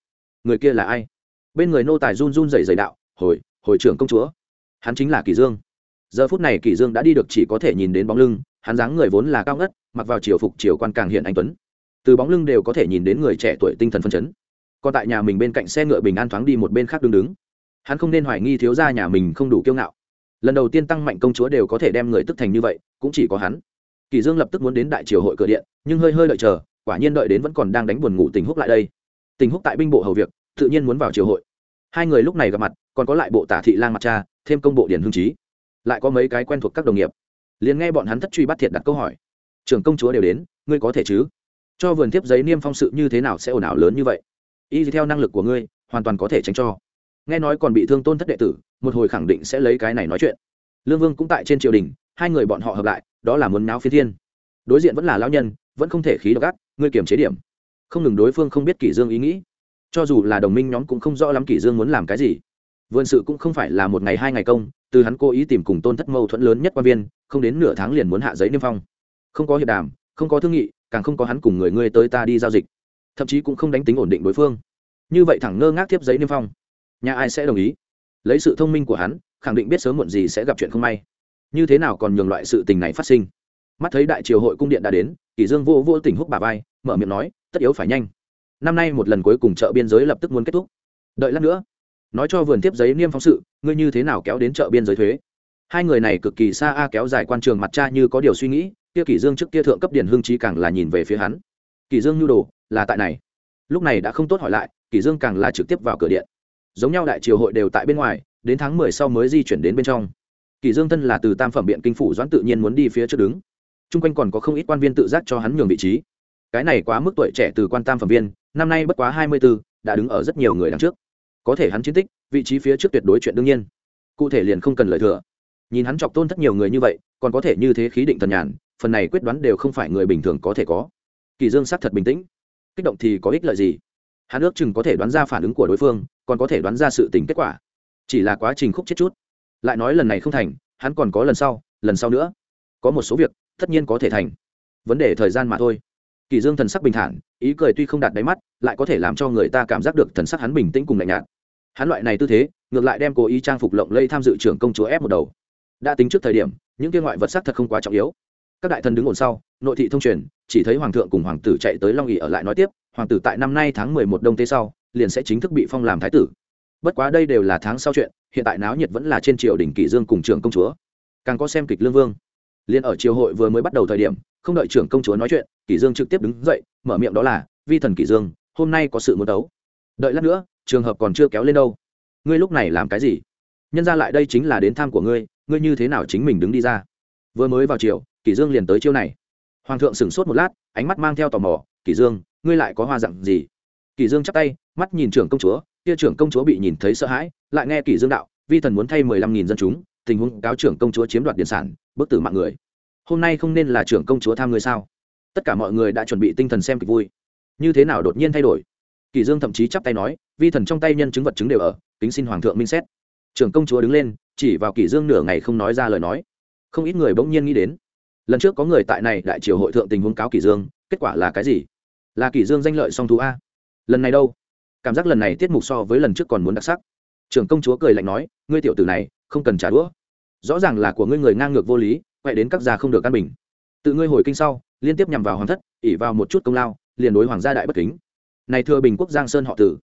người kia là ai? Bên người nô tài run run rẩy rẩy đạo, hồi hồi trưởng công chúa. Hắn chính là kỷ dương. Giờ phút này kỷ dương đã đi được chỉ có thể nhìn đến bóng lưng, hắn dáng người vốn là cao ngất, mặc vào triều phục triều quan càng hiện anh tuấn. Từ bóng lưng đều có thể nhìn đến người trẻ tuổi tinh thần phân chấn. Còn tại nhà mình bên cạnh xe ngựa bình an thoáng đi một bên khác đứng đứng. Hắn không nên hoài nghi thiếu gia nhà mình không đủ kiêu ngạo. Lần đầu tiên tăng mạnh công chúa đều có thể đem người tức thành như vậy, cũng chỉ có hắn kỳ dương lập tức muốn đến đại triều hội cửa điện, nhưng hơi hơi đợi chờ, quả nhiên đợi đến vẫn còn đang đánh buồn ngủ tình húc lại đây. Tình húc tại binh bộ hầu việc, tự nhiên muốn vào triều hội. Hai người lúc này gặp mặt, còn có lại bộ tả thị lang mặt cha, thêm công bộ điển hương trí. Lại có mấy cái quen thuộc các đồng nghiệp. Liền nghe bọn hắn thất truy bắt thiệt đặt câu hỏi. Trưởng công chúa đều đến, ngươi có thể chứ? Cho vườn tiếp giấy niêm phong sự như thế nào sẽ ồn ào lớn như vậy? Y theo năng lực của ngươi, hoàn toàn có thể tránh cho. Nghe nói còn bị thương tôn thất đệ tử, một hồi khẳng định sẽ lấy cái này nói chuyện. Lương vương cũng tại trên triều đình hai người bọn họ hợp lại, đó là muốn náo phi thiên. Đối diện vẫn là lao nhân, vẫn không thể khí độc ác, ngươi kiềm chế điểm. Không ngừng đối phương không biết kỷ dương ý nghĩ. Cho dù là đồng minh nhóm cũng không rõ lắm kỷ dương muốn làm cái gì. Vườn sự cũng không phải là một ngày hai ngày công, từ hắn cố ý tìm cùng tôn thất mâu thuẫn lớn nhất quan viên, không đến nửa tháng liền muốn hạ giấy niêm phong. Không có hiệp đàm, không có thương nghị, càng không có hắn cùng người ngươi tới ta đi giao dịch. Thậm chí cũng không đánh tính ổn định đối phương. Như vậy thẳng ngơ ngác tiếp giấy niêm phong. Nhà ai sẽ đồng ý? Lấy sự thông minh của hắn, khẳng định biết sớm muộn gì sẽ gặp chuyện không may như thế nào còn nhường loại sự tình này phát sinh? Mắt thấy đại triều hội cung điện đã đến kỷ dương vô vô tình húc bà vai, mở miệng nói, tất yếu phải nhanh. Năm nay một lần cuối cùng chợ biên giới lập tức muốn kết thúc. Đợi lát nữa. Nói cho vườn tiếp giấy niêm phong sự, ngươi như thế nào kéo đến chợ biên giới thuế? Hai người này cực kỳ xa a kéo dài quan trường mặt cha như có điều suy nghĩ, kia kỷ dương trước kia thượng cấp điển hương trí càng là nhìn về phía hắn. Kỷ dương nhu đồ, là tại này. Lúc này đã không tốt hỏi lại kỷ dương càng là trực tiếp vào cửa điện. Giống nhau đại triều hội đều tại bên ngoài, đến tháng mười sau mới di chuyển đến bên trong. Kỳ dương thân là từ tam phẩm biện kinh phủ doãn tự nhiên muốn đi phía trước đứng. Chung quanh còn có không ít quan viên tự giác cho hắn nhường vị trí. Cái này quá mức tuổi trẻ từ quan tam phẩm viên năm nay bất quá hai mươi 24, đã đứng ở rất nhiều người đằng trước. Có thể hắn chiến tích vị trí phía trước tuyệt đối chuyện đương nhiên. Cụ thể liền không cần lời thừa. Nhìn hắn chọc tôn thất nhiều người như vậy còn có thể như thế khí định thần nhàn phần này quyết đoán đều không phải người bình thường có thể có. Kỳ dương sắc thật bình tĩnh. Kích động thì có ích lợi gì? Hắn ước chừng có thể đoán ra phản ứng của đối phương còn có thể đoán ra sự tình kết quả. Chỉ là quá trình khúc chết chút lại nói lần này không thành, hắn còn có lần sau lần sau nữa. Có một số việc, tất nhiên có thể thành. Vấn đề thời gian mà thôi. Kỳ dương thần sắc bình thản, ý cười tuy không đạt đáy mắt, lại có thể làm cho người ta cảm giác được thần sắc hắn bình tĩnh cùng lạnh nhạt. Hắn loại này tư thế, ngược lại đem cố ý trang phục lộng lây tham dự trưởng công chúa ép một đầu. Đã tính trước thời điểm, những kia ngoại vật sắc thật không quá trọng yếu. Các đại thần đứng ổn sau, nội thị thông truyền, chỉ thấy hoàng thượng cùng hoàng tử chạy tới long ỉ ở lại nói tiếp, hoàng tử tại năm nay tháng mười một đông tế sau, liền sẽ chính thức bị phong làm thái tử bất quá đây đều là tháng sau chuyện, hiện tại náo nhiệt vẫn là trên triều đình kỷ dương cùng trưởng công chúa. Càng có xem kịch lương vương. Liền ở triều hội vừa mới bắt đầu thời điểm, không đợi trưởng công chúa nói chuyện, kỷ dương trực tiếp đứng dậy, mở miệng đó là, vi thần kỷ dương, hôm nay có sự muốn đấu. Đợi lát nữa, trường hợp còn chưa kéo lên đâu. Ngươi lúc này làm cái gì? Nhân ra lại đây chính là đến tham của ngươi ngươi như thế nào chính mình đứng đi ra? Vừa mới vào triều, kỷ dương liền tới chiêu này. Hoàng thượng sửng sốt một lát, ánh mắt mang theo tò mò, kỷ dương, ngươi lại có hoa dặn gì? Kỷ dương chắp tay, mắt nhìn trưởng công chúa kia trưởng công chúa bị nhìn thấy sợ hãi, lại nghe kỷ dương đạo, vi thần muốn thay mười lăm nghìn dân chúng, tình huống cáo trưởng công chúa chiếm đoạt điện sản, bức tử mạng người. Hôm nay không nên là trưởng công chúa tham người sao? Tất cả mọi người đã chuẩn bị tinh thần xem kịch vui. Như thế nào đột nhiên thay đổi? Kỷ dương thậm chí chắp tay nói, vi thần trong tay nhân chứng vật chứng đều ở, kính xin hoàng thượng minh xét. Trưởng công chúa đứng lên, chỉ vào kỷ dương nửa ngày không nói ra lời nói. Không ít người bỗng nhiên nghĩ đến, lần trước có người tại này đại triều hội thượng tình huống cáo kỷ dương, kết quả là cái gì? Là kỷ dương danh lợi song thú a. Lần này đâu? Cảm giác lần này tiết mục so với lần trước còn muốn đặc sắc. Trưởng công chúa cười lạnh nói, ngươi tiểu tử này, không cần trả đũa. Rõ ràng là của ngươi người ngang ngược vô lý quay đến các gia không được căn bình. Tự ngươi hồi kinh sau, liên tiếp nhằm vào hoàng thất ỉ vào một chút công lao, liền đối hoàng gia đại bất kính. Này thưa bình quốc giang sơn họ tử,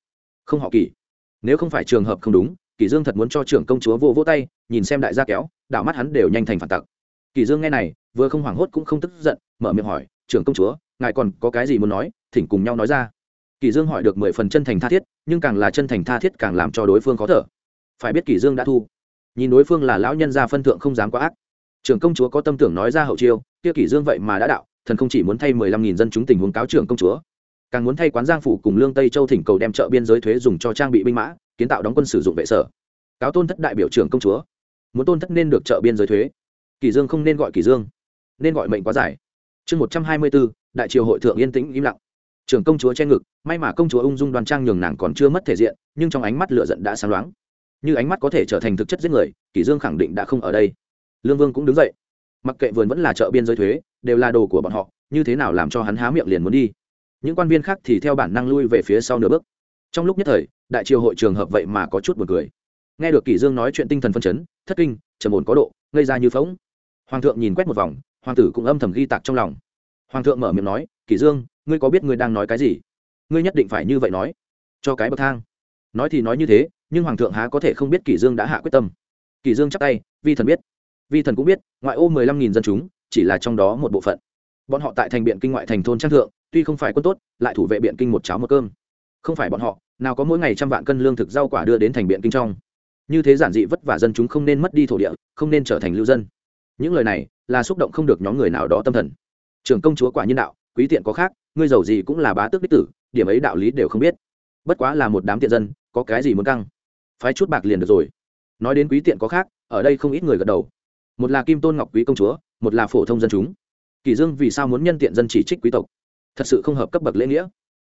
không họ kỷ. Nếu không phải trường hợp không đúng, kỷ dương thật muốn cho trưởng công chúa vô vô tay, nhìn xem đại gia kéo đạo mắt hắn đều nhanh thành phản tặc. Kỷ dương nghe này, vừa không hoảng hốt cũng không tức giận, mở miệng hỏi, trưởng công chúa, ngài còn có cái gì muốn nói? Thỉnh cùng nhau nói ra kỷ dương hỏi được mười phần chân thành tha thiết, nhưng càng là chân thành tha thiết càng làm cho đối phương khó thở. Phải biết kỷ dương đã thu. Nhìn đối phương là lão nhân gia phân thượng không dám quá ác. Trưởng công chúa có tâm tưởng nói ra hậu chiêu, kia kỷ dương vậy mà đã đạo, thần không chỉ muốn thay mười lăm nghìn dân chúng tình huống cáo trưởng công chúa, càng muốn thay quán giang phủ cùng lương tây châu thỉnh cầu đem chợ biên giới thuế dùng cho trang bị binh mã, kiến tạo đóng quân sử dụng vệ sở. Cáo tôn thất đại biểu trưởng công chúa. Muốn tôn thất nên được chợ biên giới thuế. Kỷ dương không nên gọi kỷ dương, nên gọi mệnh quá dài. Chương một trăm hai mươi bốn đại triều hội thượng yên tĩnh im lặng trưởng công chúa che ngực, may mà công chúa ung dung đoan trang nhường nàng còn chưa mất thể diện, nhưng trong ánh mắt lửa giận đã sáng loáng. Như ánh mắt có thể trở thành thực chất giết người, kỷ dương khẳng định đã không ở đây. Lương vương cũng đứng dậy. Mặc kệ vườn vẫn là chợ biên giới thuế, đều là đồ của bọn họ, như thế nào làm cho hắn há miệng liền muốn đi. Những quan viên khác thì theo bản năng lui về phía sau nửa bước. Trong lúc nhất thời, đại triều hội trường hợp vậy mà có chút buồn cười. Nghe được kỷ dương nói chuyện tinh thần phân chấn, thất kinh, trầm ổn có độ, ngây ra như phóng hoàng thượng nhìn quét một vòng, hoàng tử cũng âm thầm ghi tạc trong lòng. Hoàng thượng mở miệng nói, kỷ dương ngươi có biết ngươi đang nói cái gì? Ngươi nhất định phải như vậy nói. Cho cái bậc thang. Nói thì nói như thế, nhưng hoàng thượng há có thể không biết kỷ dương đã hạ quyết tâm. Kỷ dương chắc tay, vi thần biết. Vi thần cũng biết, ngoại ô mười lăm nghìn dân chúng, chỉ là trong đó một bộ phận. Bọn họ tại thành biện kinh ngoại thành thôn trang thượng, tuy không phải quân tốt, lại thủ vệ biện kinh một cháo một cơm. Không phải bọn họ, nào có mỗi ngày trăm vạn cân lương thực rau quả đưa đến thành biện kinh trong. Như thế giản dị vất vả dân chúng không nên mất đi thổ địa, không nên trở thành lưu dân. Những lời này là xúc động không được nhóm người nào đó tâm thần. Trưởng công chúa quả nhân đạo, quý tiện có khác ngươi giàu gì cũng là bá tước đích tử, điểm ấy đạo lý đều không biết. Bất quá là một đám tiện dân, có cái gì muốn căng? Phái chút bạc liền được rồi. Nói đến quý tiện có khác, ở đây không ít người gật đầu. Một là kim tôn ngọc quý công chúa, một là phổ thông dân chúng. Kỳ dương vì sao muốn nhân tiện dân chỉ trích quý tộc? Thật sự không hợp cấp bậc lễ nghĩa.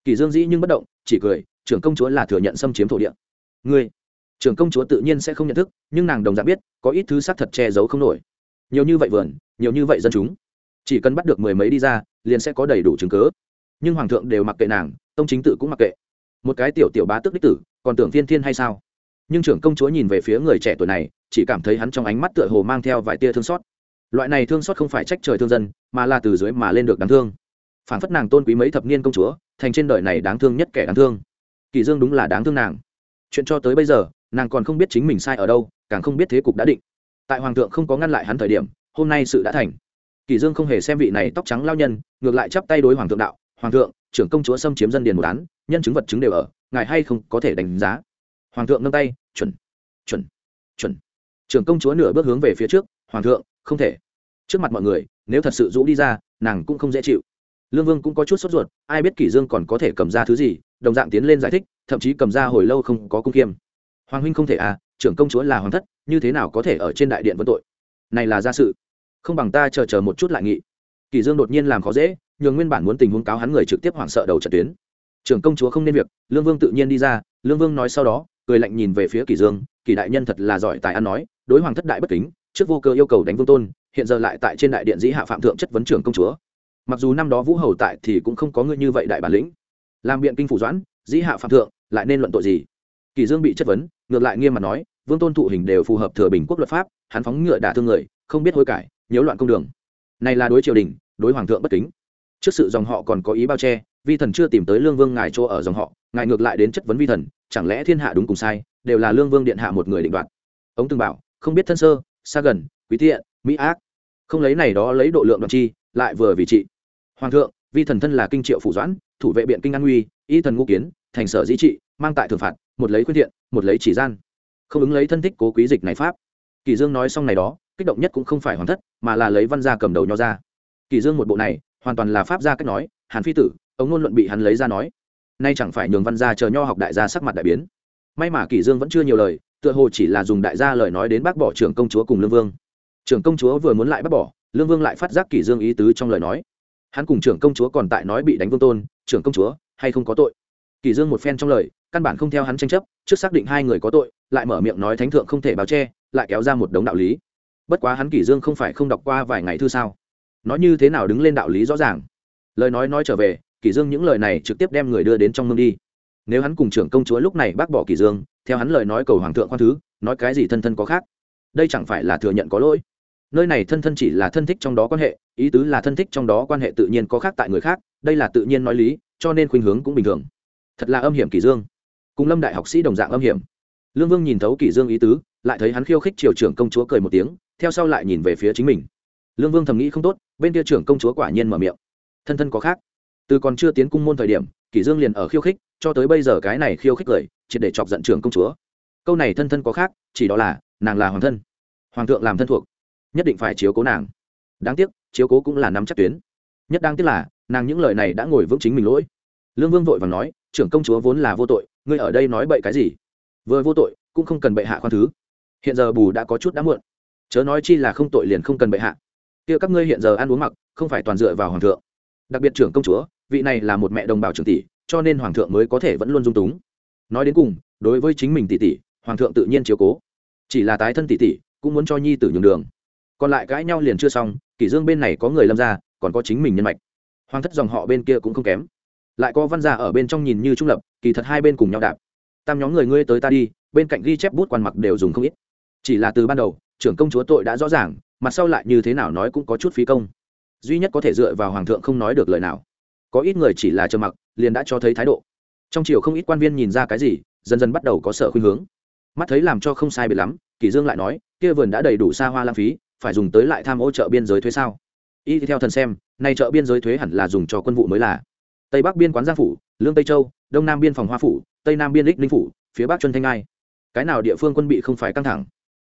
Kỳ dương dĩ nhưng bất động, chỉ cười, trưởng công chúa là thừa nhận xâm chiếm thổ địa. Ngươi, trưởng công chúa tự nhiên sẽ không nhận thức, nhưng nàng đồng dạng biết, có ít thứ xác thật che giấu không nổi. Nhiều như vậy vườn, nhiều như vậy dân chúng. Chỉ cần bắt được mười mấy đi ra, liền sẽ có đầy đủ chứng cứ nhưng hoàng thượng đều mặc kệ nàng, tông chính tự cũng mặc kệ. Một cái tiểu tiểu bá tước đích tử, còn tưởng thiên thiên hay sao? Nhưng trưởng công chúa nhìn về phía người trẻ tuổi này, chỉ cảm thấy hắn trong ánh mắt tựa hồ mang theo vài tia thương xót. Loại này thương xót không phải trách trời thương dân, mà là từ dưới mà lên được đáng thương. Phản phất nàng tôn quý mấy thập niên công chúa, thành trên đời này đáng thương nhất kẻ đáng thương. Kỳ dương đúng là đáng thương nàng. Chuyện cho tới bây giờ, nàng còn không biết chính mình sai ở đâu, càng không biết thế cục đã định. Tại hoàng thượng không có ngăn lại hắn thời điểm, hôm nay sự đã thành. Kỳ dương không hề xem vị này tóc trắng lao nhân, ngược lại chắp tay đối hoàng thượng đạo hoàng thượng, trưởng công chúa xâm chiếm dân điền một án, nhân chứng vật chứng đều ở, ngài hay không có thể đánh giá? Hoàng thượng nâng tay, chuẩn chuẩn chuẩn. Trưởng công chúa nửa bước hướng về phía trước, hoàng thượng, không thể. Trước mặt mọi người, nếu thật sự rũ đi ra, nàng cũng không dễ chịu. Lương vương cũng có chút sốt ruột, ai biết kỷ dương còn có thể cầm ra thứ gì, đồng dạng tiến lên giải thích, thậm chí cầm ra hồi lâu không có cung kiêm. Hoàng huynh không thể à trưởng công chúa là hoàng thất, như thế nào có thể ở trên đại điện vấn tội? Này là gia sự. Không bằng ta chờ chờ một chút lại nghị. Kỷ dương đột nhiên làm khó dễ nhường nguyên bản muốn tình huống cáo hắn người trực tiếp hoảng sợ đầu trận tuyến. Trưởng công chúa không nên việc, lương vương tự nhiên đi ra, lương vương nói sau đó, cười lạnh nhìn về phía kỷ dương, kỷ đại nhân thật là giỏi tài ăn nói, đối hoàng thất đại bất kính, trước vô cơ yêu cầu đánh vương tôn, hiện giờ lại tại trên đại điện dĩ hạ phạm thượng chất vấn trưởng công chúa. Mặc dù năm đó vũ hầu tại thì cũng không có người như vậy đại bản lĩnh. Làm biện kinh phủ doãn, dĩ hạ phạm thượng, lại nên luận tội gì? Kỳ dương bị chất vấn, ngược lại nghiêm mặt nói, vương tôn thụ hình đều phù hợp thừa bình quốc luật pháp, hắn phóng ngựa đả thương người, không biết hối cải, nhiễu loạn công đường. Này là đối triều đình, đối hoàng thượng bất kính trước sự dòng họ còn có ý bao che, vi thần chưa tìm tới lương vương ngài chỗ ở dòng họ, ngài ngược lại đến chất vấn vi thần, chẳng lẽ thiên hạ đúng cùng sai, đều là lương vương điện hạ một người định đoạt. Ông từng bảo, không biết thân sơ, xa gần, quý thiện mỹ ác. Không lấy này đó lấy độ lượng đoạt chi, lại vừa vì trị. Hoàng thượng, vi thần thân là kinh triệu phủ doãn, thủ vệ biện kinh an nguy y thần ngũ kiến, thành sở dĩ trị, mang tại thường phạt, một lấy khuyên thiện, một lấy chỉ gian. Không ứng lấy thân thích cố quý dịch này pháp. Kỳ dương nói xong này đó, kích động nhất cũng không phải hoàng thất, mà là lấy văn gia cầm đầu nho ra. Kỳ dương một bộ này hoàn toàn là pháp gia cách nói, hàn phi tử ông ngôn luận bị hắn lấy ra nói. Nay chẳng phải nhường văn gia chờ nho học đại gia sắc mặt đại biến. May mà kỷ dương vẫn chưa nhiều lời, tựa hồ chỉ là dùng đại gia lời nói đến bác bỏ trưởng công chúa cùng lương vương. Trưởng công chúa vừa muốn lại bác bỏ, lương vương lại phát giác kỷ dương ý tứ trong lời nói. Hắn cùng trưởng công chúa còn tại nói bị đánh vương tôn, trưởng công chúa, hay không có tội? Kỷ dương một phen trong lời, căn bản không theo hắn tranh chấp, trước xác định hai người có tội, lại mở miệng nói thánh thượng không thể báo che, lại kéo ra một đống đạo lý. Bất quá hắn kỷ dương không phải không đọc qua vài ngày thư sao? Nói như thế nào đứng lên đạo lý rõ ràng. Lời nói nói trở về kỳ dương những lời này trực tiếp đem người đưa đến trong mương đi. Nếu hắn cùng trưởng công chúa lúc này bác bỏ kỳ dương, theo hắn lời nói cầu hoàng thượng khoan thứ, nói cái gì thân thân có khác? Đây chẳng phải là thừa nhận có lỗi. Nơi này thân thân chỉ là thân thích trong đó quan hệ, ý tứ là thân thích trong đó quan hệ tự nhiên có khác tại người khác, đây là tự nhiên nói lý, cho nên khuynh hướng cũng bình thường. Thật là âm hiểm kỳ dương. Cùng lâm đại học sĩ đồng dạng âm hiểm. Lương vương nhìn thấu kỳ dương ý tứ, lại thấy hắn khiêu khích triều trưởng công chúa cười một tiếng, theo sau lại nhìn về phía chính mình lương vương thầm nghĩ không tốt, bên kia trưởng công chúa quả nhiên mở miệng. Thân thân có khác. Từ còn chưa tiến cung môn thời điểm, kỷ dương liền ở khiêu khích, cho tới bây giờ cái này khiêu khích cười chỉ để chọc giận trưởng công chúa. Câu này thân thân có khác, chỉ đó là, nàng là hoàng thân. Hoàng thượng làm thân thuộc, nhất định phải chiếu cố nàng. Đáng tiếc, chiếu cố cũng là nắm chắc tuyến. Nhất đáng tiếc là, nàng những lời này đã ngồi vững chính mình lỗi. Lương vương vội vàng nói, trưởng công chúa vốn là vô tội, ngươi ở đây nói bậy cái gì? Vừa vô tội, cũng không cần bệ hạ khoan thứ. Hiện giờ bù đã có chút đã muộn. Chớ nói chi là không tội liền không cần bệ hạ kia các ngươi hiện giờ ăn uống mặc, không phải toàn dựa vào hoàng thượng. Đặc biệt trưởng công chúa, vị này là một mẹ đồng bào trưởng tỷ, cho nên hoàng thượng mới có thể vẫn luôn dung túng. Nói đến cùng, đối với chính mình tỷ tỷ, hoàng thượng tự nhiên chiếu cố. Chỉ là tái thân tỷ tỷ, cũng muốn cho nhi tử nhường đường. Còn lại cãi nhau liền chưa xong, kỷ dương bên này có người lâm ra, còn có chính mình nhân mạch. Hoàng thất dòng họ bên kia cũng không kém. Lại có văn gia ở bên trong nhìn như trung lập, kỳ thật hai bên cùng nhau đạp. Tam nhóm người ngươi tới ta đi, bên cạnh ghi chép bút quan mặc đều dùng không ít. Chỉ là từ ban đầu, trưởng công chúa tội đã rõ ràng mặt sau lại như thế nào nói cũng có chút phí công. Duy nhất có thể dựa vào hoàng thượng không nói được lời nào. Có ít người chỉ là trơ mặc, liền đã cho thấy thái độ. Trong chiều không ít quan viên nhìn ra cái gì, dần dần bắt đầu có sợ khuynh hướng. Mắt thấy làm cho không sai biệt lắm, kỷ dương lại nói, kia vườn đã đầy đủ xa hoa lãng phí, phải dùng tới lại tham ô chợ biên giới thuế sao? Y theo thần xem, nay chợ biên giới thuế hẳn là dùng cho quân vụ mới là. Tây bắc biên quán giang phủ, lương tây châu, đông nam biên phòng hoa phủ, tây nam biên lích ninh phủ, phía bắc chuân thanh ai cái nào địa phương quân bị không phải căng thẳng?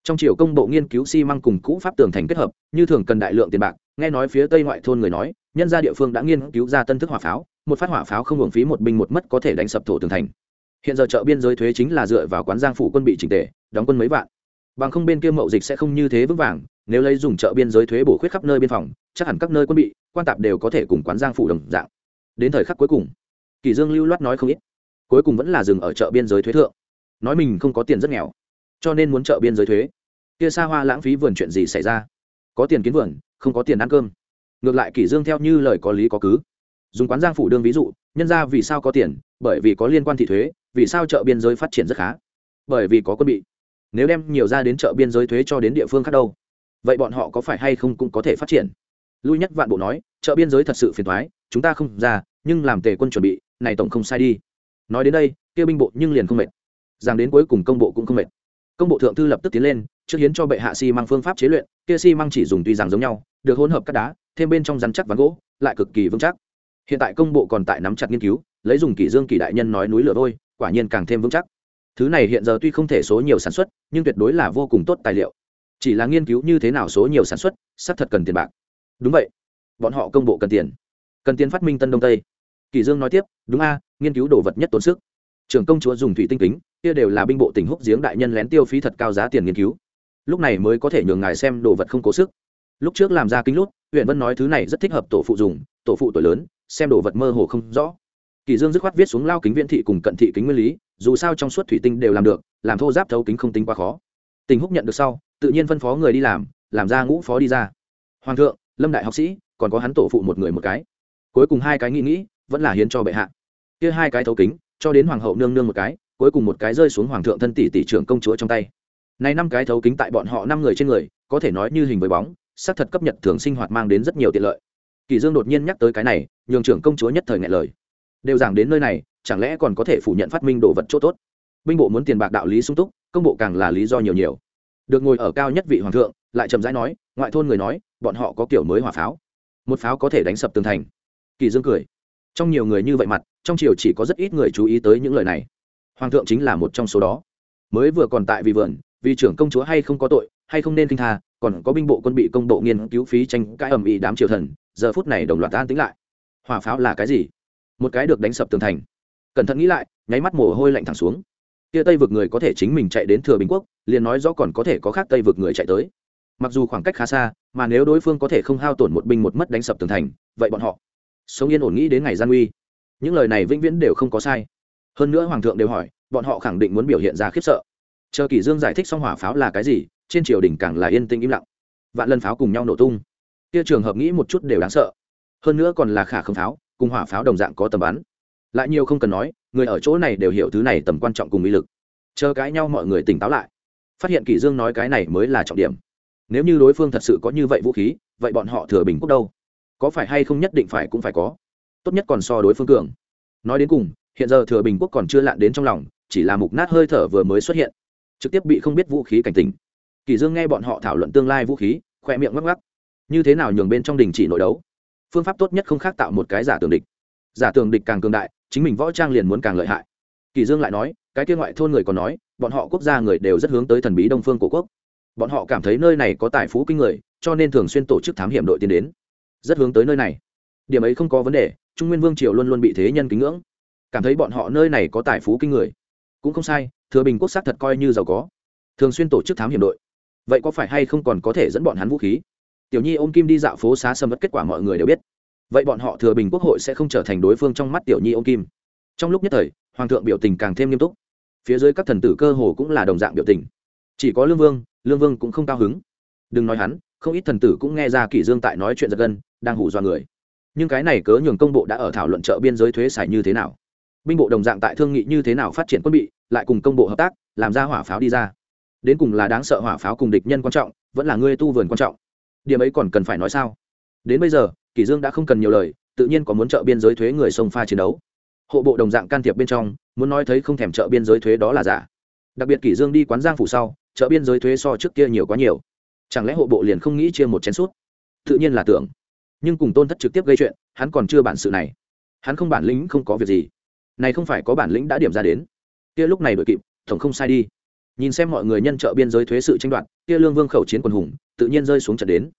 Trong triều công bộ nghiên cứu xi măng cùng cũ pháp tường thành kết hợp, như thường cần đại lượng tiền bạc, nghe nói phía tây ngoại thôn người nói, nhân gia địa phương đã nghiên cứu ra tân thức hỏa pháo, một phát hỏa pháo không hưởng phí một binh một mất có thể đánh sập thổ tường thành. Hiện giờ chợ biên giới thuế chính là dựa vào quán giang phủ quân bị trình tề, đóng quân mấy vạn. Bằng không bên kia mậu dịch sẽ không như thế vững vàng, nếu lấy dùng chợ biên giới thuế bổ khuyết khắp nơi biên phòng, chắc hẳn các nơi quân bị, quan tạp đều có thể cùng quán giang phủ đồng dạng. Đến thời khắc cuối cùng, kỳ dương lưu loát nói không ít, cuối cùng vẫn là dừng ở chợ biên giới thuế thượng. Nói mình không có tiền rất nghèo cho nên muốn chợ biên giới thuế. Kia xa hoa lãng phí vườn chuyện gì xảy ra? Có tiền kiến vườn, không có tiền ăn cơm. Ngược lại kỷ dương theo như lời có lý có cứ. Dùng quán giang phủ đương ví dụ, nhân ra vì sao có tiền? Bởi vì có liên quan thị thuế, vì sao chợ biên giới phát triển rất khá? Bởi vì có quân bị. Nếu đem nhiều ra đến chợ biên giới thuế cho đến địa phương khác đâu, vậy bọn họ có phải hay không cũng có thể phát triển? Lui nhất vạn bộ nói, chợ biên giới thật sự phiền thoái chúng ta không ra, nhưng làm tề quân chuẩn bị, này tổng không sai đi. Nói đến đây, kia binh bộ nhưng liền không mệt. Rằng đến cuối cùng công bộ cũng không mệt công bộ thượng thư lập tức tiến lên trước hiến cho bệ hạ xi măng phương pháp chế luyện kia xi măng chỉ dùng tuy rằng giống nhau được hỗn hợp các đá thêm bên trong rắn chắc ván gỗ lại cực kỳ vững chắc. Hiện tại công bộ còn tại nắm chặt nghiên cứu lấy dùng kỷ dương kỷ đại nhân nói núi lửa thôi, quả nhiên càng thêm vững chắc. Thứ này hiện giờ tuy không thể số nhiều sản xuất nhưng tuyệt đối là vô cùng tốt tài liệu. Chỉ là nghiên cứu như thế nào số nhiều sản xuất xác thật cần tiền bạc. Đúng vậy. Bọn họ công bộ cần tiền. Cần tiền phát minh tân đông tây. Kỷ dương nói tiếp đúng a nghiên cứu đồ vật nhất tốn sức. Trưởng công chúa dùng thủy tinh kính kia đều là binh bộ tỉnh húc giếng đại nhân lén tiêu phí thật cao giá tiền nghiên cứu. Lúc này mới có thể nhường ngài xem đồ vật không cố sức. Lúc trước làm ra kính lút huyện vân nói thứ này rất thích hợp tổ phụ dùng, tổ phụ tuổi lớn, xem đồ vật mơ hồ không rõ. Kỳ dương dứt khoát viết xuống lao kính viễn thị cùng cận thị kính nguyên lý, dù sao trong suốt thủy tinh đều làm được, làm thô giáp thấu kính không tính quá khó. Tình húc nhận được sau, tự nhiên phân phó người đi làm làm ra ngũ phó đi ra. Hoàng thượng, lâm đại học sĩ, còn có hắn tổ phụ một người một cái. Cuối cùng hai cái nghĩ nghĩ, vẫn là hiến cho bệ hạ. Kia hai cái thấu kính, cho đến hoàng hậu nương nương một cái cuối cùng một cái rơi xuống hoàng thượng thân tỷ tỷ trưởng công chúa trong tay. Này năm cái thấu kính tại bọn họ năm người trên người, có thể nói như hình với bóng, xác thật cấp nhật thường sinh hoạt mang đến rất nhiều tiện lợi. Kỳ dương đột nhiên nhắc tới cái này, nhường trưởng công chúa nhất thời ngại lời. Đều giảng đến nơi này, chẳng lẽ còn có thể phủ nhận phát minh đồ vật chỗ tốt? Binh bộ muốn tiền bạc đạo lý sung túc, công bộ càng là lý do nhiều nhiều. Được ngồi ở cao nhất vị hoàng thượng, lại chậm rãi nói, ngoại thôn người nói, bọn họ có kiểu mới hỏa pháo. Một pháo có thể đánh sập tường thành. Kỳ dương cười. Trong nhiều người như vậy mặt, trong triều chỉ có rất ít người chú ý tới những lời này hoàng thượng chính là một trong số đó. Mới vừa còn tại vì vườn, vì trưởng công chúa hay không có tội, hay không nên kinh tha, còn có binh bộ quân bị công bộ nghiên cứu phí tranh cãi ầm ĩ đám triều thần, giờ phút này đồng loạt an tính lại. Hỏa pháo là cái gì? Một cái được đánh sập tường thành. Cẩn thận nghĩ lại, nháy mắt mồ hôi lạnh thẳng xuống. Kia tây vực người có thể chính mình chạy đến thừa bình quốc, liền nói rõ còn có thể có khác tây vực người chạy tới. Mặc dù khoảng cách khá xa, mà nếu đối phương có thể không hao tổn một binh một mất đánh sập tường thành, vậy bọn họ sống yên ổn nghĩ đến ngày gian uy những lời này vĩnh viễn đều không có sai hơn nữa hoàng thượng đều hỏi, bọn họ khẳng định muốn biểu hiện ra khiếp sợ. Chờ kỷ dương giải thích xong hỏa pháo là cái gì, trên triều đình càng là yên tĩnh im lặng. Vạn lần pháo cùng nhau nổ tung. Kia trường hợp nghĩ một chút đều đáng sợ. Hơn nữa còn là khả không pháo, cùng hỏa pháo đồng dạng có tầm bắn. Lại nhiều không cần nói, người ở chỗ này đều hiểu thứ này tầm quan trọng cùng uy lực. Chờ cãi nhau mọi người tỉnh táo lại. Phát hiện kỷ dương nói cái này mới là trọng điểm. Nếu như đối phương thật sự có như vậy vũ khí, vậy bọn họ thừa bình quốc đâu? Có phải hay không nhất định phải cũng phải có. Tốt nhất còn so đối phương cường. Nói đến cùng hiện giờ thừa bình quốc còn chưa lạn đến trong lòng, chỉ là mục nát hơi thở vừa mới xuất hiện. Trực tiếp bị không biết vũ khí cảnh tỉnh. Kỳ dương nghe bọn họ thảo luận tương lai vũ khí khoe miệng ngắc ngắc. Như thế nào nhường bên trong đình chỉ nội đấu? Phương pháp tốt nhất không khác tạo một cái giả tường địch. Giả tường địch càng cường đại, chính mình võ trang liền muốn càng lợi hại. Kỳ dương lại nói, cái kia ngoại thôn người còn nói, bọn họ quốc gia người đều rất hướng tới thần bí đông phương của quốc. Bọn họ cảm thấy nơi này có tài phú kinh người, cho nên thường xuyên tổ chức thám hiểm đội tiến đến. Rất hướng tới nơi này. Điểm ấy không có vấn đề, trung nguyên vương triều luôn luôn bị thế nhân kính ngưỡng cảm thấy bọn họ nơi này có tài phú kinh người. Cũng không sai, thừa bình quốc xác thật coi như giàu có. Thường xuyên tổ chức thám hiểm đội. Vậy có phải hay không còn có thể dẫn bọn hắn vũ khí? Tiểu nhi ôm kim đi dạo phố xá sầm mất kết quả mọi người đều biết. Vậy bọn họ thừa bình quốc hội sẽ không trở thành đối phương trong mắt tiểu nhi ôm kim. Trong lúc nhất thời, hoàng thượng biểu tình càng thêm nghiêm túc. Phía dưới các thần tử cơ hồ cũng là đồng dạng biểu tình. Chỉ có lương vương lương vương cũng không cao hứng. Đừng nói hắn, không ít thần tử cũng nghe ra kỷ dương tại nói chuyện giật gân, đang hù dọa người. Nhưng cái này cớ nhường công bộ đã ở thảo luận chợ biên giới thuế xài như thế nào? Binh bộ đồng dạng tại thương nghị như thế nào phát triển quân bị, lại cùng công bộ hợp tác, làm ra hỏa pháo đi ra. Đến cùng là đáng sợ hỏa pháo cùng địch nhân quan trọng, vẫn là ngươi tu vườn quan trọng. Điểm ấy còn cần phải nói sao? Đến bây giờ, kỷ dương đã không cần nhiều lời, tự nhiên có muốn trợ biên giới thuế người sông pha chiến đấu. Hộ bộ đồng dạng can thiệp bên trong, muốn nói thấy không thèm trợ biên giới thuế đó là giả. Đặc biệt kỷ dương đi quán giang phủ sau, trợ biên giới thuế so trước kia nhiều quá nhiều. Chẳng lẽ hộ bộ liền không nghĩ chia một chén suốt tự nhiên là tưởng. Nhưng cùng tôn thất trực tiếp gây chuyện, hắn còn chưa bản sự này. Hắn không bản lĩnh, không có việc gì này không phải có bản lĩnh đã điểm ra đến. Kia lúc này đội kịp, tổng không sai đi. Nhìn xem mọi người nhân trợ biên giới thuế sự tranh đoạt, kia lương vương khẩu chiến quần hùng, tự nhiên rơi xuống trận đến.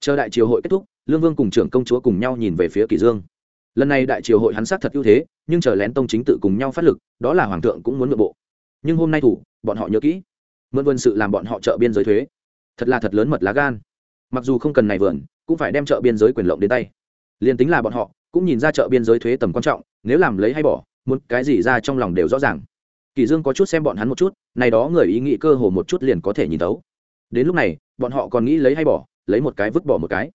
Chờ đại triều hội kết thúc, lương vương cùng trưởng công chúa cùng nhau nhìn về phía kỷ dương. Lần này đại triều hội hắn xác thật ưu thế, nhưng chờ lén tông chính tự cùng nhau phát lực, đó là hoàng thượng cũng muốn nội bộ. Nhưng hôm nay thủ, bọn họ nhớ kỹ. Mượn vườn sự làm bọn họ trợ biên giới thuế. Thật là thật lớn mật lá gan. Mặc dù không cần này vườn, cũng phải đem trợ biên giới quyền lộng đến tay. Liền tính là bọn họ, cũng nhìn ra trợ biên giới thuế tầm quan trọng, nếu làm lấy hay bỏ muốn cái gì ra trong lòng đều rõ ràng. Kỳ dương có chút xem bọn hắn một chút, này đó người ý nghĩ cơ hồ một chút liền có thể nhìn thấu. Đến lúc này, bọn họ còn nghĩ lấy hay bỏ, lấy một cái vứt bỏ một cái.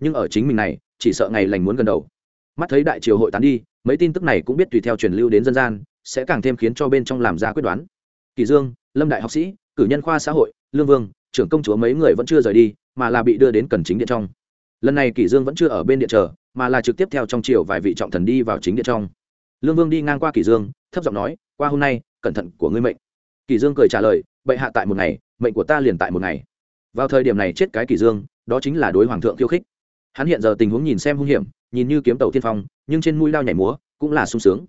Nhưng ở chính mình này, chỉ sợ ngày lành muốn gần đầu. Mắt thấy đại triều hội tán đi, mấy tin tức này cũng biết tùy theo truyền lưu đến dân gian, sẽ càng thêm khiến cho bên trong làm ra quyết đoán. Kỳ dương, lâm đại học sĩ, cử nhân khoa xã hội, lương vương, trưởng công chúa mấy người vẫn chưa rời đi, mà là bị đưa đến cần chính điện trong. Lần này Kỳ dương vẫn chưa ở bên điện chờ, mà là trực tiếp theo trong triều vài vị trọng thần đi vào chính điện trong lương vương đi ngang qua kỷ dương, thấp giọng nói, qua hôm nay, cẩn thận của ngươi mệnh. Kỷ dương cười trả lời, bệ hạ tại một ngày, mệnh của ta liền tại một ngày. Vào thời điểm này chết cái kỷ dương, đó chính là đối hoàng thượng khiêu khích. Hắn hiện giờ tình huống nhìn xem hung hiểm, nhìn như kiếm tàu tiên phong, nhưng trên mũi lao nhảy múa, cũng là sung sướng.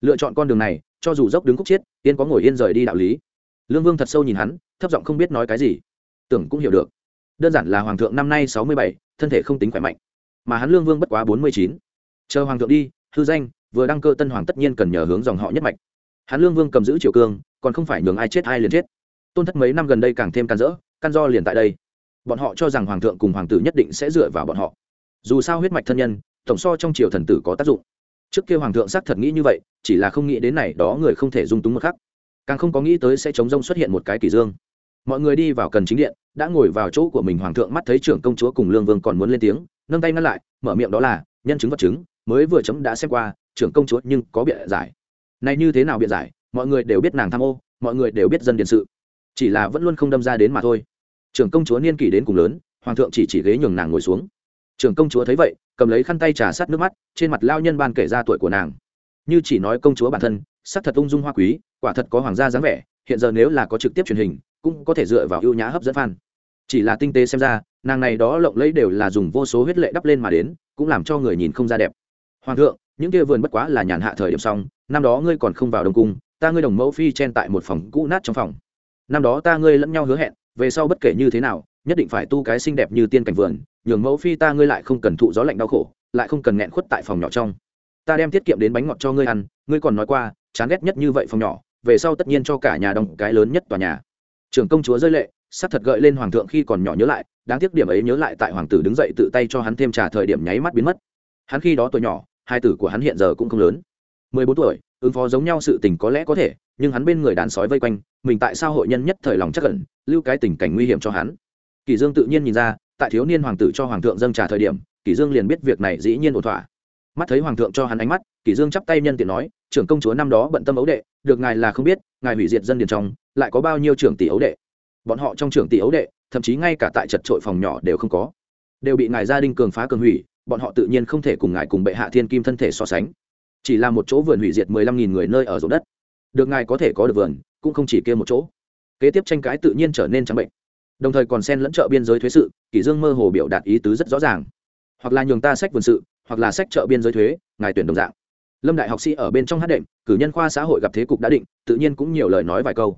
Lựa chọn con đường này, cho dù dốc đứng khúc chết tiên có ngồi yên rời đi đạo lý. Lương vương thật sâu nhìn hắn, thấp giọng không biết nói cái gì. Tưởng cũng hiểu được. Đơn giản là hoàng thượng năm nay sáu mươi bảy, thân thể không tính khỏe mạnh. Mà hắn lương vương bất quá bốn mươi chín. Chờ hoàng thượng đi, hư danh vừa đăng cơ tân hoàng tất nhiên cần nhờ hướng dòng họ nhất mạch. Hắn lương vương cầm giữ triều cương, còn không phải nhường ai chết ai liền chết. Tôn thất mấy năm gần đây càng thêm can dỡ căn do liền tại đây. Bọn họ cho rằng hoàng thượng cùng hoàng tử nhất định sẽ dựa vào bọn họ. Dù sao huyết mạch thân nhân, tổng so trong triều thần tử có tác dụng. Trước kia hoàng thượng xác thật nghĩ như vậy, chỉ là không nghĩ đến này đó người không thể dung túng một khắc. Càng không có nghĩ tới sẽ chống rông xuất hiện một cái kỳ dương. Mọi người đi vào cần chính điện, đã ngồi vào chỗ của mình hoàng thượng mắt thấy trưởng công chúa cùng lương vương còn muốn lên tiếng, nâng tay ngăn lại, mở miệng đó là, nhân chứng vật chứng, mới vừa chấm đã xem qua trưởng công chúa nhưng có biện giải. Này như thế nào biện giải, mọi người đều biết nàng tham ô, mọi người đều biết dân điện sự. Chỉ là vẫn luôn không đâm ra đến mà thôi. Trưởng công chúa niên kỷ đến cùng lớn, hoàng thượng chỉ chỉ ghế nhường nàng ngồi xuống. Trưởng công chúa thấy vậy, cầm lấy khăn tay trà sát nước mắt, trên mặt lao nhân ban kể ra tuổi của nàng. Như chỉ nói công chúa bản thân, sắc thật ung dung hoa quý, quả thật có hoàng gia dáng vẻ, hiện giờ nếu là có trực tiếp truyền hình, cũng có thể dựa vào ưu nhã hấp dẫn fan. Chỉ là tinh tế xem ra, nàng này đó lộng lẫy đều là dùng vô số huyết lệ đắp lên mà đến, cũng làm cho người nhìn không ra đẹp. Hoàng thượng những kia vườn bất quá là nhàn hạ thời điểm xong, năm đó ngươi còn không vào đông cung, ta ngươi đồng mẫu phi chen tại một phòng cũ nát trong phòng. Năm đó ta ngươi lẫn nhau hứa hẹn, về sau bất kể như thế nào, nhất định phải tu cái xinh đẹp như tiên cảnh vườn, nhường mẫu phi ta ngươi lại không cần thụ gió lạnh đau khổ, lại không cần nghẹn khuất tại phòng nhỏ trong. Ta đem tiết kiệm đến bánh ngọt cho ngươi ăn, ngươi còn nói qua, chán ghét nhất như vậy phòng nhỏ, về sau tất nhiên cho cả nhà đồng cái lớn nhất tòa nhà. Trưởng công chúa rơi lệ, sắc thật gợi lên hoàng thượng khi còn nhỏ nhớ lại, đáng tiếc điểm ấy nhớ lại tại hoàng tử đứng dậy tự tay cho hắn thêm trà thời điểm nháy mắt biến mất. Hắn khi đó tuổi nhỏ hai tử của hắn hiện giờ cũng không lớn. Mười bốn tuổi, ứng phó giống nhau sự tình có lẽ có thể, nhưng hắn bên người đàn sói vây quanh, mình tại sao hội nhân nhất thời lòng chắc cẩn lưu cái tình cảnh nguy hiểm cho hắn. Kỷ dương tự nhiên nhìn ra, tại thiếu niên hoàng tử cho hoàng thượng dâng trà thời điểm Kỷ dương liền biết việc này dĩ nhiên ổn thỏa. Mắt thấy hoàng thượng cho hắn ánh mắt Kỷ dương chắp tay nhân tiện nói, trưởng công chúa năm đó bận tâm ấu đệ, được ngài là không biết, ngài hủy diệt dân điền trong, lại có bao nhiêu trưởng tỷ ấu đệ? Bọn họ trong trưởng tỷ ấu đệ, thậm chí ngay cả tại chật trội phòng nhỏ đều không có. Đều bị ngài gia đình cường phá cường hủy bọn họ tự nhiên không thể cùng ngài cùng bệ hạ thiên kim thân thể so sánh. Chỉ là một chỗ vườn hủy diệt mười lăm nghìn người nơi ở ruộng đất. Được ngài có thể có được vườn, cũng không chỉ kia một chỗ. Kế tiếp tranh cãi tự nhiên trở nên trắng bệnh. Đồng thời còn xen lẫn chợ biên giới thuế sự, kỷ dương mơ hồ biểu đạt ý tứ rất rõ ràng. Hoặc là nhường ta sách vườn sự, hoặc là sách chợ biên giới thuế, ngài tuyển đồng dạng. Lâm đại học sĩ ở bên trong hát đệm, cử nhân khoa xã hội gặp thế cục đã định, tự nhiên cũng nhiều lời nói vài câu.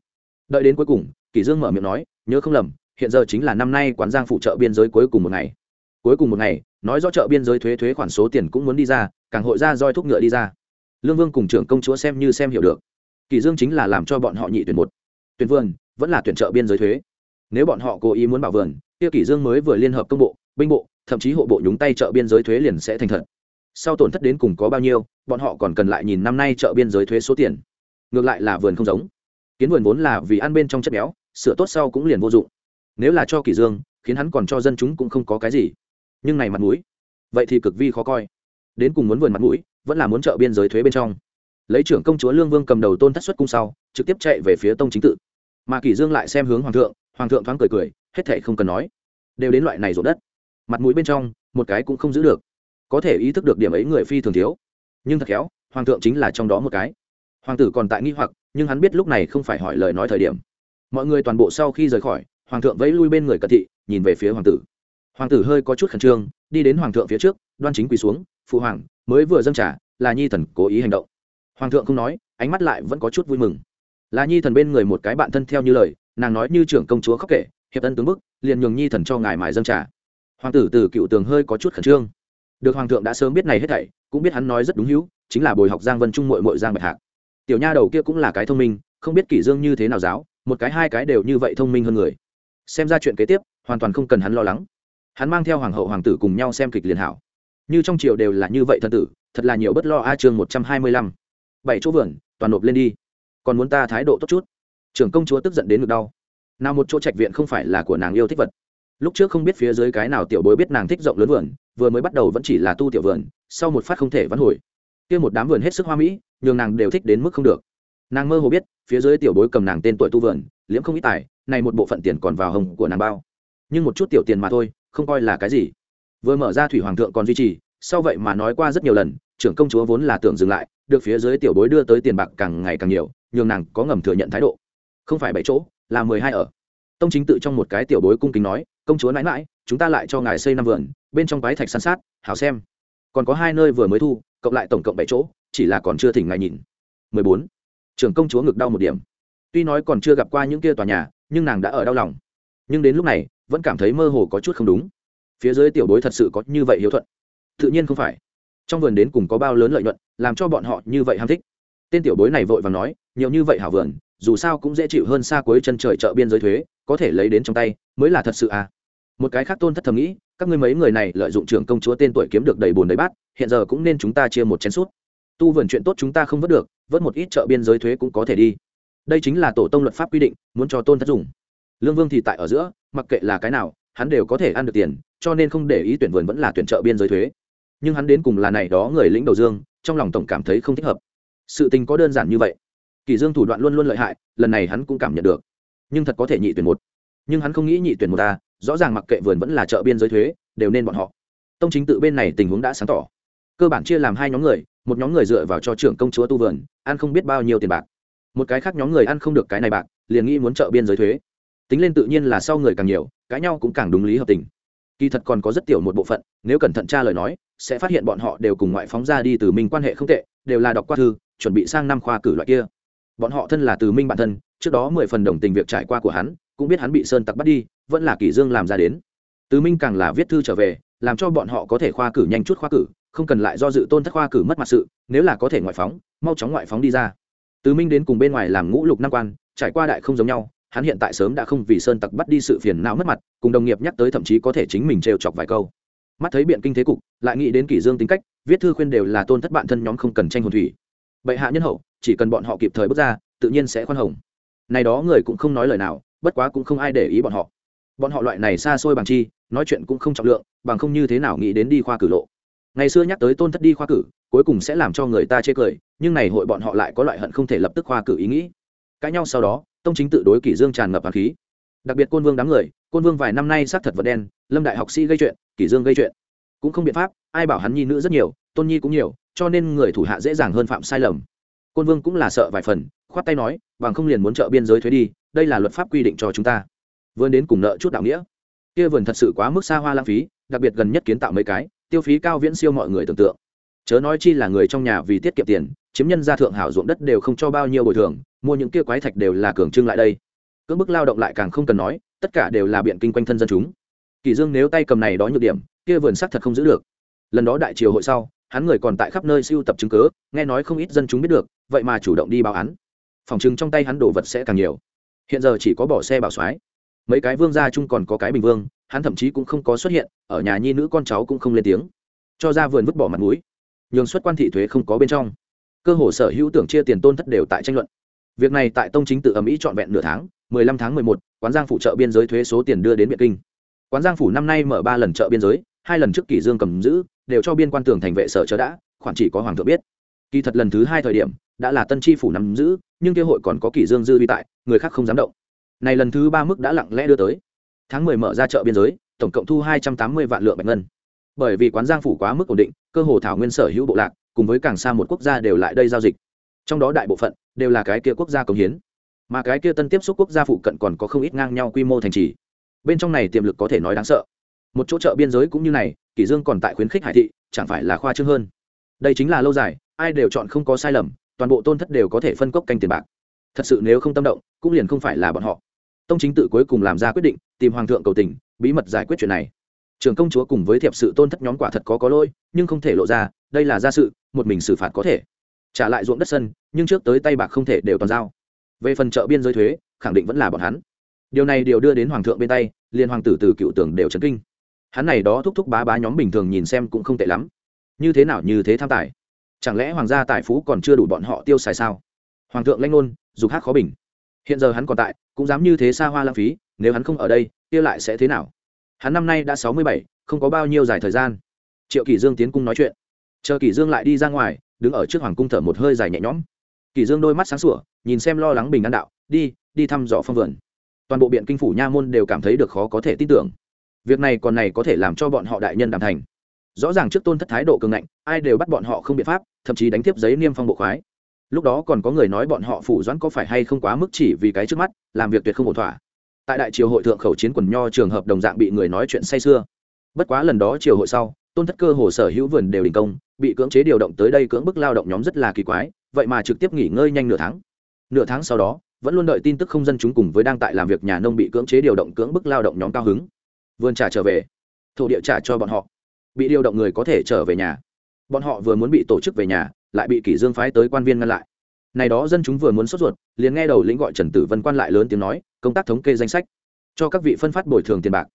Đợi đến cuối cùng, kỷ dương mở miệng nói, nhớ không lầm, hiện giờ chính là năm nay quán giang phụ trợ biên giới cuối cùng một ngày. Cuối cùng một ngày nói rõ chợ biên giới thuế thuế khoản số tiền cũng muốn đi ra, càng hội ra roi thúc ngựa đi ra. Lương vương cùng trưởng công chúa xem như xem hiểu được. Kỳ dương chính là làm cho bọn họ nhị tuyển một. Tuyển vườn, vẫn là tuyển chợ biên giới thuế. Nếu bọn họ cố ý muốn bảo vườn, kia kỳ dương mới vừa liên hợp công bộ, binh bộ, thậm chí hộ bộ nhúng tay chợ biên giới thuế liền sẽ thành thật. Sau tổn thất đến cùng có bao nhiêu, bọn họ còn cần lại nhìn năm nay chợ biên giới thuế số tiền. Ngược lại là vườn không giống. Kiến vườn vốn là vì ăn bên trong chất béo, sửa tốt sau cũng liền vô dụng. Nếu là cho kỳ dương, khiến hắn còn cho dân chúng cũng không có cái gì nhưng này mặt mũi, vậy thì cực vi khó coi. Đến cùng muốn vườn mặt mũi, vẫn là muốn trợ biên giới thuế bên trong. Lấy trưởng công chúa lương vương cầm đầu tôn thất xuất cung sau, trực tiếp chạy về phía tông chính tự. Mà kỷ dương lại xem hướng hoàng thượng hoàng thượng thoáng cười cười, hết thảy không cần nói, đều đến loại này rộn đất. Mặt mũi bên trong, một cái cũng không giữ được. Có thể ý thức được điểm ấy người phi thường thiếu. Nhưng thật khéo, hoàng thượng chính là trong đó một cái. Hoàng tử còn tại nghi hoặc, nhưng hắn biết lúc này không phải hỏi lời nói thời điểm. Mọi người toàn bộ sau khi rời khỏi, hoàng thượng vẫy lui bên người cận thị, nhìn về phía hoàng tử hoàng tử hơi có chút khẩn trương, đi đến hoàng thượng phía trước, đoan chính quỳ xuống, phụ hoàng, mới vừa dâng trả là nhi thần cố ý hành động. Hoàng thượng không nói, ánh mắt lại vẫn có chút vui mừng. Là nhi thần bên người một cái bạn thân theo như lời, nàng nói như trưởng công chúa khóc kể, hiệp ân tướng bức, liền nhường nhi thần cho ngài mài dâng trả hoàng tử từ cựu tường hơi có chút khẩn trương. Được hoàng thượng đã sớm biết này hết thảy, cũng biết hắn nói rất đúng hữu, chính là bồi học giang vân trung mội mội giang bạch hạc. Tiểu nha đầu kia cũng là cái thông minh, không biết kỷ dương như thế nào giáo, một cái hai cái đều như vậy thông minh hơn người. Xem ra chuyện kế tiếp, hoàn toàn không cần hắn lo lắng hắn mang theo hoàng hậu, hoàng tử cùng nhau xem kịch liền hảo. Như trong triều đều là như vậy thân tử, thật là nhiều bất lo a chương một trăm hai mươi lăm. Bảy chỗ vườn, toàn nộp lên đi. Còn muốn ta thái độ tốt chút? Trưởng công chúa tức giận đến ngực đau. Nào một chỗ trạch viện không phải là của nàng yêu thích vật. Lúc trước không biết phía dưới cái nào tiểu bối biết nàng thích rộng lớn vườn, vừa mới bắt đầu vẫn chỉ là tu tiểu vườn, sau một phát không thể vắn hồi. Kia một đám vườn hết sức hoa mỹ, nhường nàng đều thích đến mức không được. Nàng mơ hồ biết, phía dưới tiểu bối cầm nàng tên tuổi tu vườn liễm không ít tài, này một bộ phận tiền còn vào hồng của nàng bao. Nhưng một chút tiểu tiền mà thôi không coi là cái gì. Vừa mở ra thủy hoàng thượng còn duy trì, sau vậy mà nói qua rất nhiều lần, trưởng công chúa vốn là tưởng dừng lại, được phía dưới tiểu bối đưa tới tiền bạc càng ngày càng nhiều, nhường nàng có ngầm thừa nhận thái độ. Không phải bảy chỗ, là mười hai ở. Tông chính tự trong một cái tiểu bối cung kính nói, công chúa nãi mãi chúng ta lại cho ngài xây năm vườn, bên trong quái thạch san sát, hảo xem. Còn có hai nơi vừa mới thu, cộng lại tổng cộng bảy chỗ, chỉ là còn chưa thỉnh ngài nhìn. Mười bốn. Trưởng công chúa ngực đau một điểm. Tuy nói còn chưa gặp qua những kia tòa nhà, nhưng nàng đã ở đau lòng. Nhưng đến lúc này vẫn cảm thấy mơ hồ có chút không đúng. Phía dưới tiểu bối thật sự có như vậy hiếu thuận. Tự nhiên không phải. Trong vườn đến cùng có bao lớn lợi nhuận, làm cho bọn họ như vậy ham thích. Tên tiểu bối này vội và nói, nhiều như vậy hảo vườn, dù sao cũng dễ chịu hơn xa cuối chân trời chợ biên giới thuế, có thể lấy đến trong tay, mới là thật sự à. Một cái khác tôn thất thầm nghĩ, các ngươi mấy người này lợi dụng trưởng công chúa tên tuổi kiếm được đầy bùn đầy bát, hiện giờ cũng nên chúng ta chia một chén suốt tu vườn chuyện tốt chúng ta không vớt được, vớt một ít chợ biên giới thuế cũng có thể đi. Đây chính là tổ tông luật pháp quy định, muốn cho tôn thất dùng. Lương vương thì tại ở giữa mặc kệ là cái nào, hắn đều có thể ăn được tiền, cho nên không để ý tuyển vườn vẫn là tuyển chợ biên giới thuế. Nhưng hắn đến cùng là này đó người lĩnh đầu dương, trong lòng tổng cảm thấy không thích hợp. Sự tình có đơn giản như vậy. Kỳ dương thủ đoạn luôn luôn lợi hại, lần này hắn cũng cảm nhận được. Nhưng thật có thể nhị tuyển một. Nhưng hắn không nghĩ nhị tuyển một ta rõ ràng mặc kệ vườn vẫn là chợ biên giới thuế, đều nên bọn họ. Tông chính tự bên này tình huống đã sáng tỏ. Cơ bản chia làm hai nhóm người, một nhóm người dựa vào cho trưởng công chúa tu vườn, ăn không biết bao nhiêu tiền bạc. Một cái khác nhóm người ăn không được cái này bạc, liền nghĩ muốn trợ biên giới thuế tính lên tự nhiên là sau người càng nhiều, cãi nhau cũng càng đúng lý hợp tình. Kỳ thật còn có rất tiểu một bộ phận, nếu cẩn thận tra lời nói, sẽ phát hiện bọn họ đều cùng ngoại phóng ra đi từ minh quan hệ không tệ, đều là đọc qua thư, chuẩn bị sang năm khoa cử loại kia. Bọn họ thân là từ minh bản thân, trước đó mười phần đồng tình việc trải qua của hắn, cũng biết hắn bị sơn tặc bắt đi, vẫn là kỷ dương làm ra đến. Từ minh càng là viết thư trở về, làm cho bọn họ có thể khoa cử nhanh chút khoa cử, không cần lại do dự tôn thất khoa cử mất mặt sự, nếu là có thể ngoại phóng, mau chóng ngoại phóng đi ra. Từ minh đến cùng bên ngoài làm ngũ lục năm quan, trải qua đại không giống nhau hắn hiện tại sớm đã không vì sơn tặc bắt đi sự phiền não mất mặt, cùng đồng nghiệp nhắc tới thậm chí có thể chính mình trêu chọc vài câu. Mắt thấy biện kinh thế cục, lại nghĩ đến kỷ dương tính cách, viết thư khuyên đều là tôn thất bạn thân nhóm không cần tranh hồn thủy. Bệ hạ nhân hậu, chỉ cần bọn họ kịp thời bước ra, tự nhiên sẽ khoan hồng. Này đó người cũng không nói lời nào, bất quá cũng không ai để ý bọn họ. Bọn họ loại này xa xôi bằng chi, nói chuyện cũng không trọng lượng, bằng không như thế nào nghĩ đến đi khoa cử lộ. Ngày xưa nhắc tới tôn thất đi khoa cử, cuối cùng sẽ làm cho người ta chê cười, nhưng này hội bọn họ lại có loại hận không thể lập tức khoa cử ý nghĩ. Cãi nhau sau đó tông chính tự đối kỷ dương tràn ngập hàn khí. Đặc biệt côn vương đám người, côn vương vài năm nay xác thật vật đen, lâm đại học sĩ gây chuyện, kỷ dương gây chuyện. Cũng không biện pháp, ai bảo hắn nhi nữ rất nhiều, tôn nhi cũng nhiều, cho nên người thủ hạ dễ dàng hơn phạm sai lầm. Côn vương cũng là sợ vài phần, khoát tay nói, bằng không liền muốn trợ biên giới thuế đi, đây là luật pháp quy định cho chúng ta. Vươn đến cùng nợ chút đạo nghĩa. Kia vườn thật sự quá mức xa hoa lãng phí, đặc biệt gần nhất kiến tạo mấy cái, tiêu phí cao viễn siêu mọi người tưởng tượng. Chớ nói chi là người trong nhà vì tiết kiệm tiền chiếm nhân gia thượng hảo ruộng đất đều không cho bao nhiêu bồi thường, mua những kia quái thạch đều là cường trưng lại đây. Cưỡng bức lao động lại càng không cần nói, tất cả đều là biện kinh quanh thân dân chúng. Kỳ dương nếu tay cầm này đó nhược điểm, kia vườn sắc thật không giữ được. Lần đó đại triều hội sau, hắn người còn tại khắp nơi siêu tập chứng cứ, nghe nói không ít dân chúng biết được, vậy mà chủ động đi báo án. Phòng chứng trong tay hắn đồ vật sẽ càng nhiều. Hiện giờ chỉ có bỏ xe bảo soái. Mấy cái vương gia chung còn có cái bình vương, hắn thậm chí cũng không có xuất hiện, ở nhà nhi nữ con cháu cũng không lên tiếng. Cho ra vườn vứt bỏ mặt mũi. Nhường xuất quan thị thuế không có bên trong cơ hồ sở hữu tưởng chia tiền tôn thất đều tại tranh luận. Việc này tại tông chính tự ầm ĩ trọn vẹn nửa tháng, mười lăm tháng mười một, quán giang phụ trợ biên giới thuế số tiền đưa đến biện kinh. Quán giang phủ năm nay mở ba lần chợ biên giới, hai lần trước kỷ dương cầm giữ, đều cho biên quan tường thành vệ sở chớ đã, khoản chỉ có hoàng thượng biết. Kỳ thật lần thứ hai thời điểm, đã là tân tri phủ nắm giữ, nhưng kia hội còn có kỷ dương dư vi tại, người khác không dám động. Này lần thứ ba mức đã lặng lẽ đưa tới. Tháng mười mở ra chợ biên giới, tổng cộng thu hai trăm tám mươi vạn lượng bạch ngân. Bởi vì quán giang phủ quá mức ổn định, cơ hồ thảo nguyên sở hữu bộ lạc cùng với càng xa một quốc gia đều lại đây giao dịch. Trong đó đại bộ phận đều là cái kia quốc gia cống hiến. Mà cái kia tân tiếp xúc quốc gia phụ cận còn có không ít ngang nhau quy mô thành trì. Bên trong này tiềm lực có thể nói đáng sợ. Một chỗ chợ biên giới cũng như này, kỷ dương còn tại khuyến khích hải thị, chẳng phải là khoa trương hơn. Đây chính là lâu dài, ai đều chọn không có sai lầm, toàn bộ tôn thất đều có thể phân cốc canh tiền bạc. Thật sự nếu không tâm động, cũng liền không phải là bọn họ. Tông chính tự cuối cùng làm ra quyết định, tìm hoàng thượng cầu tình, bí mật giải quyết chuyện này trưởng công chúa cùng với thiệp sự tôn thất nhóm quả thật có có lỗi, nhưng không thể lộ ra, đây là gia sự, một mình xử phạt có thể. Trả lại ruộng đất sân, nhưng trước tới tay bạc không thể đều toàn giao. Về phần chợ biên giới thuế, khẳng định vẫn là bọn hắn. Điều này đều đưa đến hoàng thượng bên tay, liên hoàng tử từ cựu tưởng đều chấn kinh. Hắn này đó thúc thúc bá bá nhóm bình thường nhìn xem cũng không tệ lắm. Như thế nào như thế tham tài? Chẳng lẽ hoàng gia tài phú còn chưa đủ bọn họ tiêu xài sao? Hoàng thượng lanh ngôn, dục hát khó bình. Hiện giờ hắn còn tại, cũng dám như thế xa hoa lãng phí, nếu hắn không ở đây, kia lại sẽ thế nào? Hắn năm nay đã sáu mươi bảy, không có bao nhiêu dài thời gian. Triệu kỳ dương tiến cung nói chuyện. Chờ kỳ dương lại đi ra ngoài, đứng ở trước hoàng cung thở một hơi dài nhẹ nhõm. Kỳ dương đôi mắt sáng sủa, nhìn xem lo lắng bình an đạo, đi đi thăm dò phong vườn. Toàn bộ biện kinh phủ nha môn đều cảm thấy được khó có thể tin tưởng. Việc này còn này có thể làm cho bọn họ đại nhân đảm thành. Rõ ràng trước tôn thất thái độ cường ngạnh, ai đều bắt bọn họ không biện pháp, thậm chí đánh tiếp giấy niêm phong bộ khoái. Lúc đó còn có người nói bọn họ phủ doãn có phải hay không quá mức chỉ vì cái trước mắt, làm việc tuyệt không ổn thỏa tại đại triều hội thượng khẩu chiến quần nho trường hợp đồng dạng bị người nói chuyện say xưa bất quá lần đó triều hội sau, tôn thất cơ hồ sở hữu vườn đều đình công, bị cưỡng chế điều động tới đây cưỡng bức lao động nhóm rất là kỳ quái, vậy mà trực tiếp nghỉ ngơi nhanh nửa tháng. Nửa tháng sau đó, vẫn luôn đợi tin tức không dân chúng cùng với đang tại làm việc nhà nông bị cưỡng chế điều động cưỡng bức lao động nhóm cao hứng. Vườn trả trở về, thổ địa trả cho bọn họ. Bị điều động người có thể trở về nhà. Bọn họ vừa muốn bị tổ chức về nhà, lại bị kỷ dương phái tới quan viên ngăn lại này đó dân chúng vừa muốn sốt ruột, liền nghe đầu lĩnh gọi trần tử vân quan lại lớn tiếng nói, công tác thống kê danh sách, cho các vị phân phát bồi thường tiền bạc.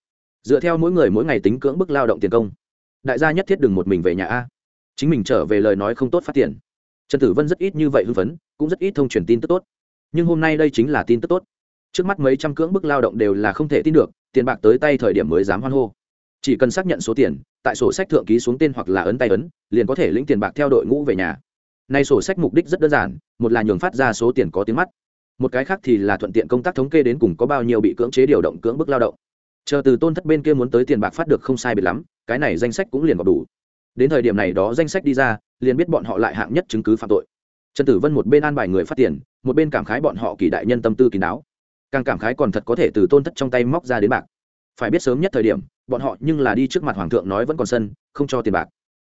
Dựa theo mỗi người mỗi ngày tính cưỡng bức lao động tiền công. Đại gia nhất thiết đừng một mình về nhà a. Chính mình trở về lời nói không tốt phát tiền. Trần tử vân rất ít như vậy hưng phấn, cũng rất ít thông truyền tin tức tốt. Nhưng hôm nay đây chính là tin tức tốt. Trước mắt mấy trăm cưỡng bức lao động đều là không thể tin được, tiền bạc tới tay thời điểm mới dám hoan hô. Chỉ cần xác nhận số tiền, tại sổ sách thượng ký xuống tên hoặc là ấn tay ấn, liền có thể lĩnh tiền bạc theo đội ngũ về nhà nay sổ sách mục đích rất đơn giản, một là nhường phát ra số tiền có tiếng mắt. Một cái khác thì là thuận tiện công tác thống kê đến cùng có bao nhiêu bị cưỡng chế điều động, cưỡng bức lao động. Chờ từ tôn thất bên kia muốn tới tiền bạc phát được không sai biệt lắm, cái này danh sách cũng liền có đủ. Đến thời điểm này đó danh sách đi ra, liền biết bọn họ lại hạng nhất chứng cứ phạm tội. Trần tử vân một bên an bài người phát tiền, một bên cảm khái bọn họ kỳ đại nhân tâm tư kín đáo càng cảm khái còn thật có thể từ tôn thất trong tay móc ra đến bạc. Phải biết sớm nhất thời điểm, bọn họ nhưng là đi trước mặt hoàng thượng nói vẫn còn sân, không cho tiền bạc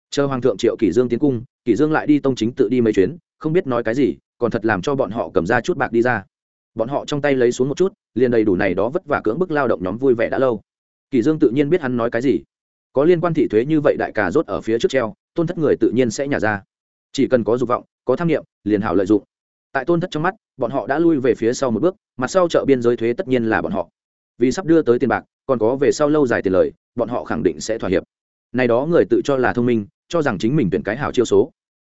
chờ hoàng thượng triệu kỷ dương tiến cung, kỷ dương lại đi tông chính tự đi mấy chuyến, không biết nói cái gì, còn thật làm cho bọn họ cầm ra chút bạc đi ra. Bọn họ trong tay lấy xuống một chút, liền đầy đủ này đó vất vả cưỡng bức lao động nhóm vui vẻ đã lâu. Kỷ dương tự nhiên biết hắn nói cái gì. Có liên quan thị thuế như vậy đại cà rốt ở phía trước treo, tôn thất người tự nhiên sẽ nhả ra. Chỉ cần có dục vọng, có tham nghiệm liền hảo lợi dụng. Tại tôn thất trong mắt, bọn họ đã lui về phía sau một bước, mặt sau chợ biên giới thuế tất nhiên là bọn họ. Vì sắp đưa tới tiền bạc, còn có về sau lâu dài tiền lời, bọn họ khẳng định sẽ thỏa hiệp. Này đó người tự cho là thông minh cho rằng chính mình tuyển cái hảo chiêu số.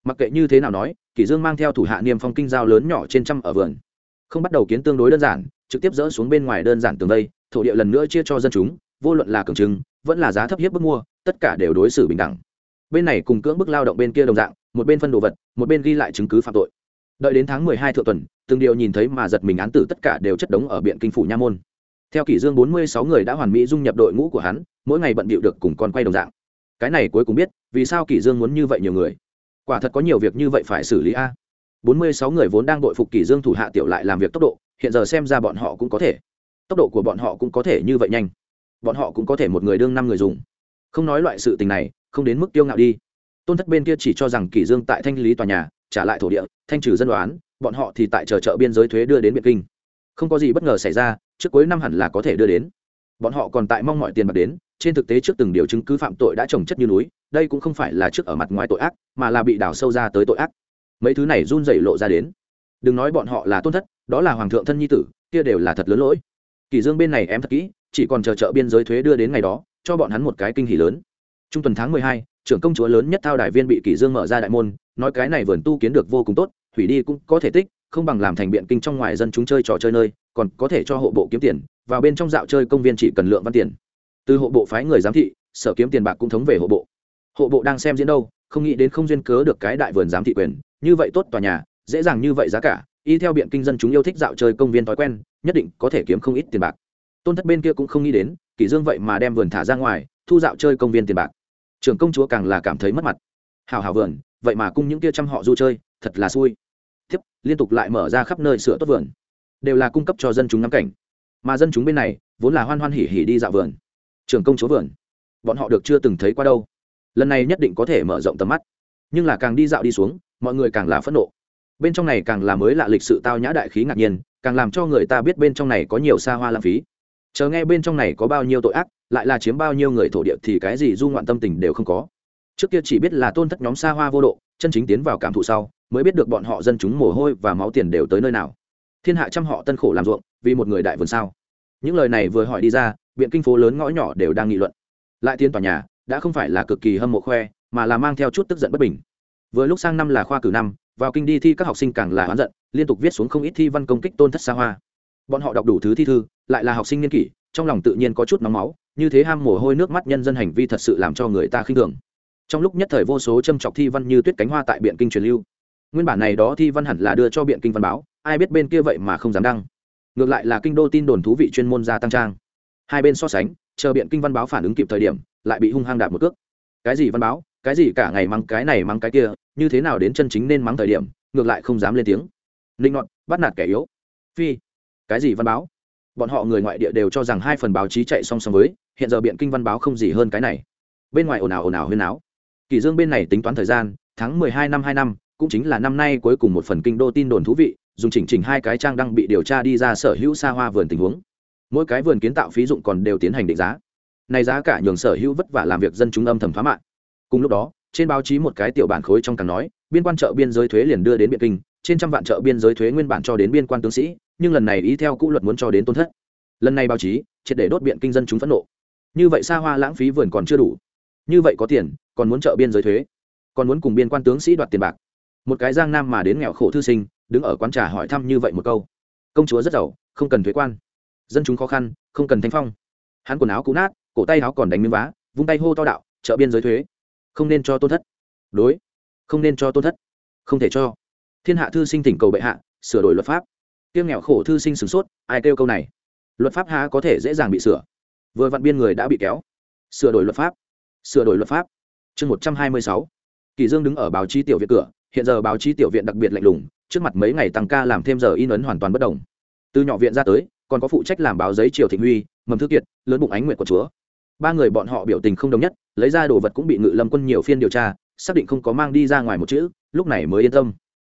Mặc kệ như thế nào nói, kỷ dương mang theo thủ hạ niêm phong kinh giao lớn nhỏ trên trăm ở vườn. Không bắt đầu kiến tương đối đơn giản, trực tiếp dỡ xuống bên ngoài đơn giản tường đây, thổ địa lần nữa chia cho dân chúng, vô luận là cường trưng, vẫn là giá thấp hiếp bức mua, tất cả đều đối xử bình đẳng. Bên này cùng cưỡng bức lao động bên kia đồng dạng, một bên phân đồ vật, một bên ghi lại chứng cứ phạm tội. Đợi đến tháng mười hai thượng tuần, từng điều nhìn thấy mà giật mình án tử tất cả đều chất đống ở biện kinh phủ nha môn. Theo kỷ dương bốn mươi sáu người đã hoàn mỹ dung nhập đội ngũ của hắn, mỗi ngày bận bịu được cùng con quay đồng dạng cái này cuối cùng biết, vì sao kỷ dương muốn như vậy nhiều người? Quả thật có nhiều việc như vậy phải xử lý a. Bốn mươi sáu người vốn đang đội phục kỷ dương thủ hạ tiểu lại làm việc tốc độ, hiện giờ xem ra bọn họ cũng có thể. Tốc độ của bọn họ cũng có thể như vậy nhanh. Bọn họ cũng có thể một người đương năm người dùng. Không nói loại sự tình này, không đến mức tiêu ngạo đi. Tôn thất bên kia chỉ cho rằng kỷ dương tại thanh lý tòa nhà, trả lại thổ địa, thanh trừ dân đoán bọn họ thì tại chờ chợ biên giới thuế đưa đến biệt kinh. Không có gì bất ngờ xảy ra, trước cuối năm hẳn là có thể đưa đến. Bọn họ còn tại mong mọi tiền bạc đến trên thực tế trước từng điều chứng cứ phạm tội đã trồng chất như núi đây cũng không phải là trước ở mặt ngoài tội ác mà là bị đào sâu ra tới tội ác. Mấy thứ này run dày lộ ra đến. Đừng nói bọn họ là tôn thất đó là hoàng thượng thân nhi tử kia đều là thật lớn lỗi. Kỳ dương bên này em thật kỹ chỉ còn chờ chợ biên giới thuế đưa đến ngày đó cho bọn hắn một cái kinh hỉ lớn. Trung tuần tháng mười hai, trưởng công chúa lớn nhất thao đại viên bị kỳ dương mở ra đại môn nói cái này vườn tu kiến được vô cùng tốt hủy đi cũng có thể tích không bằng làm thành biện kinh trong ngoài dân chúng chơi trò chơi nơi còn có thể cho hộ bộ kiếm tiền vào bên trong dạo chơi công viên chỉ cần lượng văn tiền từ hộ bộ phái người giám thị, sở kiếm tiền bạc cũng thống về hộ bộ. Hộ bộ đang xem diễn đâu, không nghĩ đến không duyên cớ được cái đại vườn giám thị quyền, như vậy tốt tòa nhà, dễ dàng như vậy giá cả, y theo biện kinh dân chúng yêu thích dạo chơi công viên thói quen, nhất định có thể kiếm không ít tiền bạc. Tôn thất bên kia cũng không nghĩ đến, kỷ dương vậy mà đem vườn thả ra ngoài, thu dạo chơi công viên tiền bạc. Trưởng công chúa càng là cảm thấy mất mặt. Hào hào vườn, vậy mà cung những kia trăm họ du chơi, thật là xui. Tiếp liên tục lại mở ra khắp nơi sửa tốt vườn. Đều là cung cấp cho dân chúng ngắm cảnh. Mà dân chúng bên này, vốn là hoan hoan hỉ hỉ đi dạo vườn trường công chúa vườn. Bọn họ được chưa từng thấy qua đâu. Lần này nhất định có thể mở rộng tầm mắt. Nhưng là càng đi dạo đi xuống, mọi người càng là phẫn nộ. Bên trong này càng là mới lạ lịch sự tao nhã đại khí ngạc nhiên, càng làm cho người ta biết bên trong này có nhiều xa hoa lãng phí. Chờ nghe bên trong này có bao nhiêu tội ác, lại là chiếm bao nhiêu người thổ địa thì cái gì du ngoạn tâm tình đều không có. Trước kia chỉ biết là tôn thất nhóm xa hoa vô độ, chân chính tiến vào cảm thụ sau, mới biết được bọn họ dân chúng mồ hôi và máu tiền đều tới nơi nào. Thiên hạ trăm họ tân khổ làm ruộng, vì một người đại vườn sao? Những lời này vừa hỏi đi ra biện kinh phố lớn ngõ nhỏ đều đang nghị luận. Lại tiên tòa nhà, đã không phải là cực kỳ hâm mộ khoe, mà là mang theo chút tức giận bất bình. Vừa lúc sang năm là khoa cử năm, vào kinh đi thi các học sinh càng là oán giận, liên tục viết xuống không ít thi văn công kích tôn thất xa hoa. Bọn họ đọc đủ thứ thi thư, lại là học sinh niên kỷ, trong lòng tự nhiên có chút nóng máu, như thế ham mồ hôi nước mắt nhân dân hành vi thật sự làm cho người ta khinh thường. Trong lúc nhất thời vô số châm chọc thi văn như tuyết cánh hoa tại biện kinh truyền lưu. Nguyên bản này đó thi văn hẳn là đưa cho biện kinh văn báo, ai biết bên kia vậy mà không dám đăng. Ngược lại là kinh đô tin đồn thú vị chuyên môn gia tăng trang hai bên so sánh, chờ biện kinh văn báo phản ứng kịp thời điểm, lại bị hung hăng đạp một cước. Cái gì văn báo? Cái gì cả ngày mắng cái này mắng cái kia, như thế nào đến chân chính nên mắng thời điểm, ngược lại không dám lên tiếng. Linh ngọn bắt nạt kẻ yếu. Phi, cái gì văn báo? Bọn họ người ngoại địa đều cho rằng hai phần báo chí chạy song song với, hiện giờ biện kinh văn báo không gì hơn cái này. Bên ngoài ồn ào ồn ào huyên áo kỳ dương bên này tính toán thời gian, tháng mười hai năm hai năm, cũng chính là năm nay cuối cùng một phần kinh đô tin đồn thú vị, dùng chỉnh chỉnh hai cái trang đăng bị điều tra đi ra sở hữu xa hoa vườn tình huống mỗi cái vườn kiến tạo phí dụng còn đều tiến hành định giá. Này giá cả nhường sở hữu vất vả làm việc dân chúng âm thầm phá mạng cùng lúc đó, trên báo chí một cái tiểu bản khối trong càng nói, biên quan chợ biên giới thuế liền đưa đến biện kinh, trên trăm vạn chợ biên giới thuế nguyên bản cho đến biên quan tướng sĩ, nhưng lần này ý theo cũ luật muốn cho đến tôn thất. Lần này báo chí, triệt để đốt biện kinh dân chúng phẫn nộ. Như vậy xa hoa lãng phí vườn còn chưa đủ. Như vậy có tiền, còn muốn chợ biên giới thuế. Còn muốn cùng biên quan tướng sĩ đoạt tiền bạc. Một cái giang nam mà đến nghèo khổ thư sinh, đứng ở quán trà hỏi thăm như vậy một câu. Công chúa rất giàu, không cần thuế quan dân chúng khó khăn, không cần thanh phong. Hắn quần áo cũ nát, cổ tay áo còn đánh miếng vá, vung tay hô to đạo, chợ biên giới thuế, không nên cho tôn thất. Đối, không nên cho tôn thất, không thể cho. Thiên hạ thư sinh tỉnh cầu bệ hạ, sửa đổi luật pháp. Tiêu nghèo khổ thư sinh sửng sốt, ai kêu câu này? Luật pháp há có thể dễ dàng bị sửa? Vừa vặn biên người đã bị kéo. Sửa đổi luật pháp, sửa đổi luật pháp. Chương một trăm hai mươi sáu. Kỳ dương đứng ở báo chí tiểu viện cửa, hiện giờ báo chí tiểu viện đặc biệt lạnh lùng, trước mặt mấy ngày tăng ca làm thêm giờ in ấn hoàn toàn bất đồng từ nhỏ viện ra tới còn có phụ trách làm báo giấy triều thịnh huy, mầm thư kiệt, lớn bụng ánh nguyện của chúa. Ba người bọn họ biểu tình không đồng nhất, lấy ra đồ vật cũng bị ngự lâm quân nhiều phiên điều tra, xác định không có mang đi ra ngoài một chữ, lúc này mới yên tâm.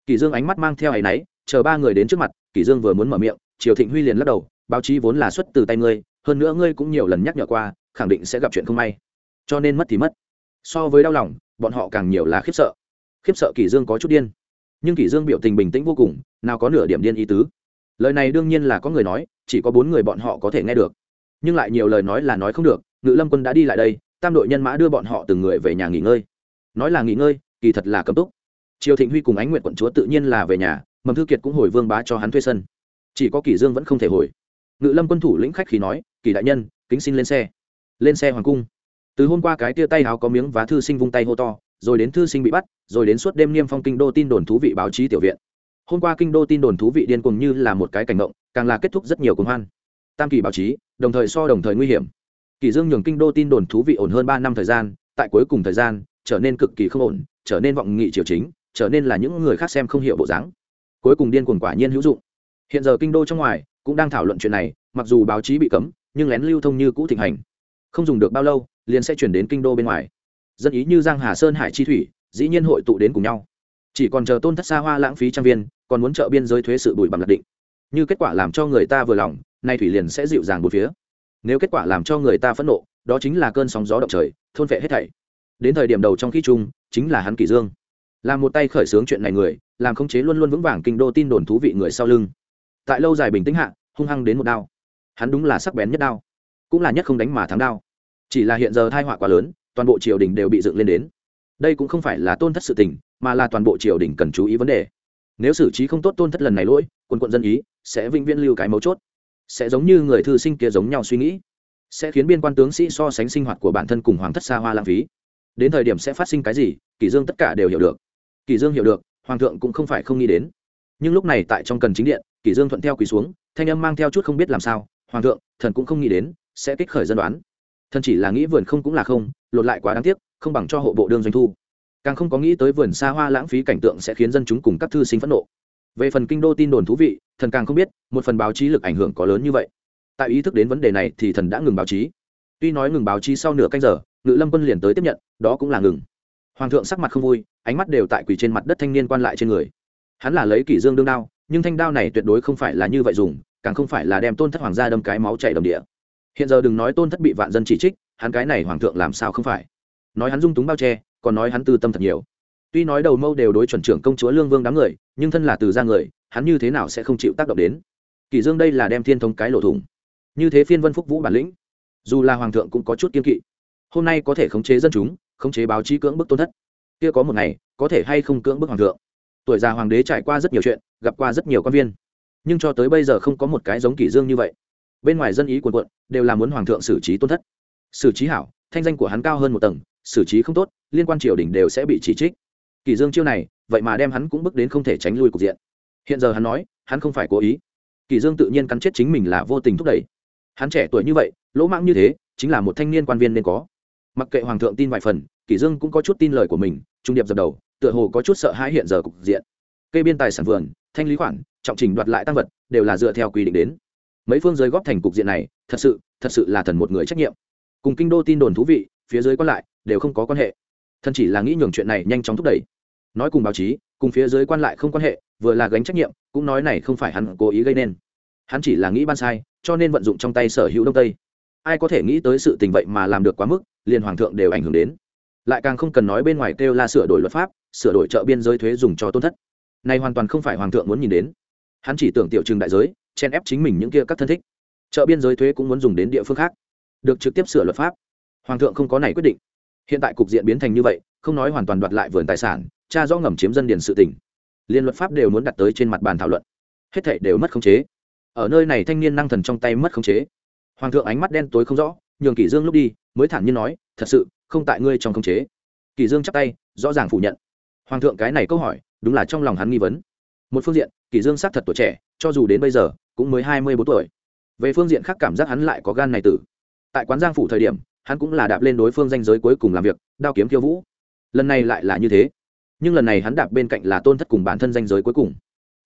Kỳ dương ánh mắt mang theo áy náy, chờ ba người đến trước mặt, kỳ dương vừa muốn mở miệng, triều thịnh huy liền lắc đầu, báo chí vốn là xuất từ tay ngươi, hơn nữa ngươi cũng nhiều lần nhắc nhở qua, khẳng định sẽ gặp chuyện không may. Cho nên mất thì mất. So với đau lòng, bọn họ càng nhiều là khiếp sợ. Khiếp sợ kỷ dương có chút điên. Nhưng kỷ dương biểu tình bình tĩnh vô cùng, nào có nửa điểm điên ý tứ lời này đương nhiên là có người nói, chỉ có bốn người bọn họ có thể nghe được. Nhưng lại nhiều lời nói là nói không được, ngự lâm quân đã đi lại đây, tam đội nhân mã đưa bọn họ từng người về nhà nghỉ ngơi. Nói là nghỉ ngơi, kỳ thật là cấm túc. Triều thịnh huy cùng ánh nguyện quận chúa tự nhiên là về nhà, mầm thư kiệt cũng hồi vương bá cho hắn thuê sân. Chỉ có kỷ dương vẫn không thể hồi. Ngự lâm quân thủ lĩnh khách khí nói, kỳ đại nhân, kính xin lên xe. Lên xe hoàng cung. Từ hôm qua cái tia tay áo có miếng vá thư sinh vung tay hô to, rồi đến thư sinh bị bắt, rồi đến suốt đêm niêm phong kinh đô tin đồn thú vị báo chí tiểu viện hôm qua kinh đô tin đồn thú vị điên cuồng như là một cái cảnh động càng là kết thúc rất nhiều cuồng hoan. Tam kỳ báo chí, đồng thời so đồng thời nguy hiểm. Kỳ dương nhường kinh đô tin đồn thú vị ổn hơn ba năm thời gian, tại cuối cùng thời gian, trở nên cực kỳ không ổn, trở nên vọng nghị triều chính, trở nên là những người khác xem không hiểu bộ dáng. Cuối cùng điên cuồng quả nhiên hữu dụng. Hiện giờ kinh đô trong ngoài cũng đang thảo luận chuyện này, mặc dù báo chí bị cấm, nhưng lén lưu thông như cũ thịnh hành. Không dùng được bao lâu, liền sẽ chuyển đến kinh đô bên ngoài. Dân ý như giang hà sơn hải chi thủy, dĩ nhiên hội tụ đến cùng nhau chỉ còn chờ tôn thất xa hoa lãng phí trang viên, còn muốn trợ biên giới thuế sự bùi bằng lạc định. Như kết quả làm cho người ta vừa lòng, nay thủy liền sẽ dịu dàng một phía. Nếu kết quả làm cho người ta phẫn nộ, đó chính là cơn sóng gió động trời, thôn vệ hết thảy. Đến thời điểm đầu trong khi chung, chính là hắn kỷ dương. Làm một tay khởi xướng chuyện này người, làm khống chế luôn luôn vững vàng kinh đô tin đồn thú vị người sau lưng. Tại lâu dài bình tĩnh hạ, hung hăng đến một đao. Hắn đúng là sắc bén nhất đao, cũng là nhất không đánh mà thắng đao. Chỉ là hiện giờ thai họa quá lớn, toàn bộ triều đình đều bị dựng lên đến. Đây cũng không phải là tôn thất sự tình mà là toàn bộ triều đình cần chú ý vấn đề. Nếu xử trí không tốt tôn thất lần này lỗi quân quận dân ý, sẽ vĩnh viễn lưu cái mấu chốt. Sẽ giống như người thư sinh kia giống nhau suy nghĩ. Sẽ khiến biên quan tướng sĩ so sánh sinh hoạt của bản thân cùng hoàng thất xa hoa lãng phí. Đến thời điểm sẽ phát sinh cái gì kỷ dương tất cả đều hiểu được. Kỷ dương hiểu được, hoàng thượng cũng không phải không nghĩ đến. Nhưng lúc này tại trong cần chính điện kỷ dương thuận theo quỳ xuống, thanh âm mang theo chút không biết làm sao, hoàng thượng, thần cũng không nghĩ đến, sẽ kích khởi dân đoán. Thần chỉ là nghĩ vườn không cũng là không, lột lại quá đáng tiếc, không bằng cho hộ bộ đương doanh thu càng không có nghĩ tới vườn xa hoa lãng phí cảnh tượng sẽ khiến dân chúng cùng các thư sinh phẫn nộ. Về phần kinh đô tin đồn thú vị, thần càng không biết, một phần báo chí lực ảnh hưởng có lớn như vậy. Tại ý thức đến vấn đề này thì thần đã ngừng báo chí. Tuy nói ngừng báo chí sau nửa canh giờ, ngự lâm quân liền tới tiếp nhận, đó cũng là ngừng. Hoàng thượng sắc mặt không vui, ánh mắt đều tại quỳ trên mặt đất thanh niên quan lại trên người. Hắn là lấy kỷ dương đương đao, nhưng thanh đao này tuyệt đối không phải là như vậy dùng, càng không phải là đem tôn thất hoàng gia đâm cái máu chảy đầm địa. Hiện giờ đừng nói tôn thất bị vạn dân chỉ trích, hắn cái này hoàng thượng làm sao không phải? Nói hắn dung túng bao che còn nói hắn tư tâm thật nhiều. Tuy nói đầu mâu đều đối chuẩn trưởng công chúa lương vương đám người, nhưng thân là từ gia người, hắn như thế nào sẽ không chịu tác động đến? Kỷ dương đây là đem thiên thống cái lộ thủng. Như thế phiên vân phúc vũ bản lĩnh, dù là hoàng thượng cũng có chút kiên kỵ. Hôm nay có thể khống chế dân chúng, khống chế báo chí cưỡng bức tôn thất. Kia có một ngày, có thể hay không cưỡng bức hoàng thượng. Tuổi già hoàng đế trải qua rất nhiều chuyện, gặp qua rất nhiều quan viên. Nhưng cho tới bây giờ không có một cái giống kỷ dương như vậy. Bên ngoài dân ý quần quận đều là muốn hoàng thượng xử trí tôn thất. Xử trí hảo, thanh danh của hắn cao hơn một tầng xử trí không tốt, liên quan triều đình đều sẽ bị chỉ trích. Kỷ dương chiêu này, vậy mà đem hắn cũng bước đến không thể tránh lui cục diện. Hiện giờ hắn nói, hắn không phải cố ý. Kỷ dương tự nhiên cắn chết chính mình là vô tình thúc đẩy. Hắn trẻ tuổi như vậy, lỗ mãng như thế, chính là một thanh niên quan viên nên có. Mặc kệ hoàng thượng tin vài phần kỷ dương cũng có chút tin lời của mình, trung điệp dập đầu, tựa hồ có chút sợ hãi hiện giờ cục diện. Cây biên tài sản vườn, thanh lý khoản, trọng trình đoạt lại tăng vật, đều là dựa theo quy định đến. Mấy phương giới góp thành cục diện này, thật sự thật sự là thần một người trách nhiệm. Cùng kinh đô tin đồn thú vị, phía dưới còn lại đều không có quan hệ. Thần chỉ là nghĩ nhường chuyện này nhanh chóng thúc đẩy. Nói cùng báo chí, cùng phía dưới quan lại không quan hệ, vừa là gánh trách nhiệm, cũng nói này không phải hắn cố ý gây nên. Hắn chỉ là nghĩ ban sai, cho nên vận dụng trong tay sở hữu đông tây. Ai có thể nghĩ tới sự tình vậy mà làm được quá mức liền hoàng thượng đều ảnh hưởng đến. Lại càng không cần nói bên ngoài kêu là sửa đổi luật pháp, sửa đổi chợ biên giới thuế dùng cho tôn thất. Này hoàn toàn không phải hoàng thượng muốn nhìn đến. Hắn chỉ tưởng tiểu trừng đại giới, chen ép chính mình những kia các thân thích. Chợ biên giới thuế cũng muốn dùng đến địa phương khác. Được trực tiếp sửa luật pháp. Hoàng thượng không có này quyết định hiện tại cục diện biến thành như vậy, không nói hoàn toàn đoạt lại vườn tài sản, cha do ngầm chiếm dân điền sự tỉnh liên luật pháp đều muốn đặt tới trên mặt bàn thảo luận. Hết thảy đều mất khống chế. Ở nơi này thanh niên năng thần trong tay mất khống chế. Hoàng thượng ánh mắt đen tối không rõ, nhường kỷ dương lúc đi, mới thản nhiên nói, thật sự, không tại ngươi trong khống chế. Kỷ dương chắp tay, rõ ràng phủ nhận. Hoàng thượng cái này câu hỏi, đúng là trong lòng hắn nghi vấn. Một phương diện, kỷ dương xác thật tuổi trẻ, cho dù đến bây giờ, cũng mới hai mươi bốn tuổi. Về phương diện khác cảm giác hắn lại có gan này tử. Tại quán giang phủ thời điểm hắn cũng là đạp lên đối phương danh giới cuối cùng làm việc, đao kiếm khiêu vũ. Lần này lại là như thế. Nhưng lần này hắn đạp bên cạnh là tôn thất cùng bản thân danh giới cuối cùng.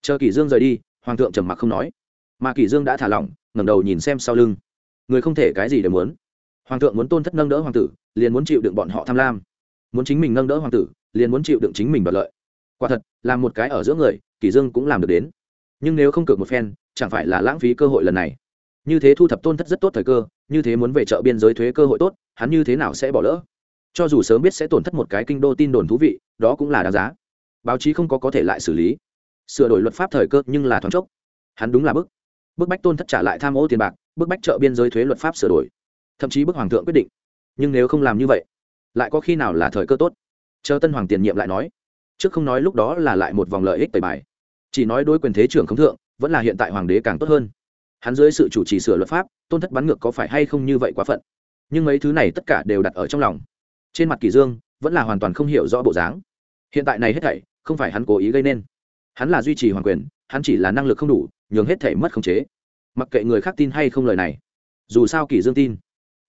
Chờ kỷ dương rời đi, hoàng thượng trầm mặc không nói. Mà kỷ dương đã thả lỏng, ngẩng đầu nhìn xem sau lưng. Người không thể cái gì đều muốn. Hoàng thượng muốn tôn thất nâng đỡ hoàng tử, liền muốn chịu đựng bọn họ tham lam. Muốn chính mình nâng đỡ hoàng tử, liền muốn chịu đựng chính mình đoạt lợi. Quả thật là một cái ở giữa người, kỷ dương cũng làm được đến. Nhưng nếu không cược một phen, chẳng phải là lãng phí cơ hội lần này như thế thu thập tôn thất rất tốt thời cơ, như thế muốn về chợ biên giới thuế cơ hội tốt, hắn như thế nào sẽ bỏ lỡ? Cho dù sớm biết sẽ tổn thất một cái kinh đô tin đồn thú vị, đó cũng là đáng giá. Báo chí không có có thể lại xử lý. Sửa đổi luật pháp thời cơ nhưng là thoáng chốc. Hắn đúng là bức. Bức bách tôn thất trả lại tham ô tiền bạc, bức bách chợ biên giới thuế luật pháp sửa đổi. Thậm chí bức hoàng thượng quyết định. Nhưng nếu không làm như vậy, lại có khi nào là thời cơ tốt? Chờ tân hoàng tiền nhiệm lại nói. Trước không nói lúc đó là lại một vòng lợi ích tẩy bài. Chỉ nói đôi quyền thế trưởng khống thượng, vẫn là hiện tại hoàng đế càng tốt hơn hắn dưới sự chủ trì sửa luật pháp, tôn thất bắn ngược có phải hay không như vậy quá phận. Nhưng mấy thứ này tất cả đều đặt ở trong lòng. Trên mặt kỳ dương vẫn là hoàn toàn không hiểu rõ bộ dáng. Hiện tại này hết thảy, không phải hắn cố ý gây nên. Hắn là duy trì hoàng quyền, hắn chỉ là năng lực không đủ, nhường hết thảy mất khống chế. Mặc kệ người khác tin hay không lời này, dù sao kỳ dương tin.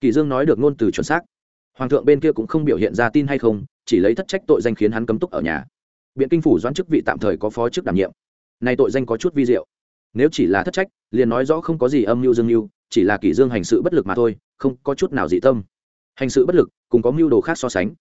Kỳ dương nói được ngôn từ chuẩn xác. Hoàng thượng bên kia cũng không biểu hiện ra tin hay không, chỉ lấy thất trách tội danh khiến hắn cấm túc ở nhà. Biện kinh phủ doãn chức vị tạm thời có phó chức đảm nhiệm. Này tội danh có chút vi diệu nếu chỉ là thất trách, liền nói rõ không có gì âm mưu dương mưu, chỉ là kỷ dương hành sự bất lực mà thôi, không có chút nào dị tâm. Hành sự bất lực cùng có mưu đồ khác so sánh,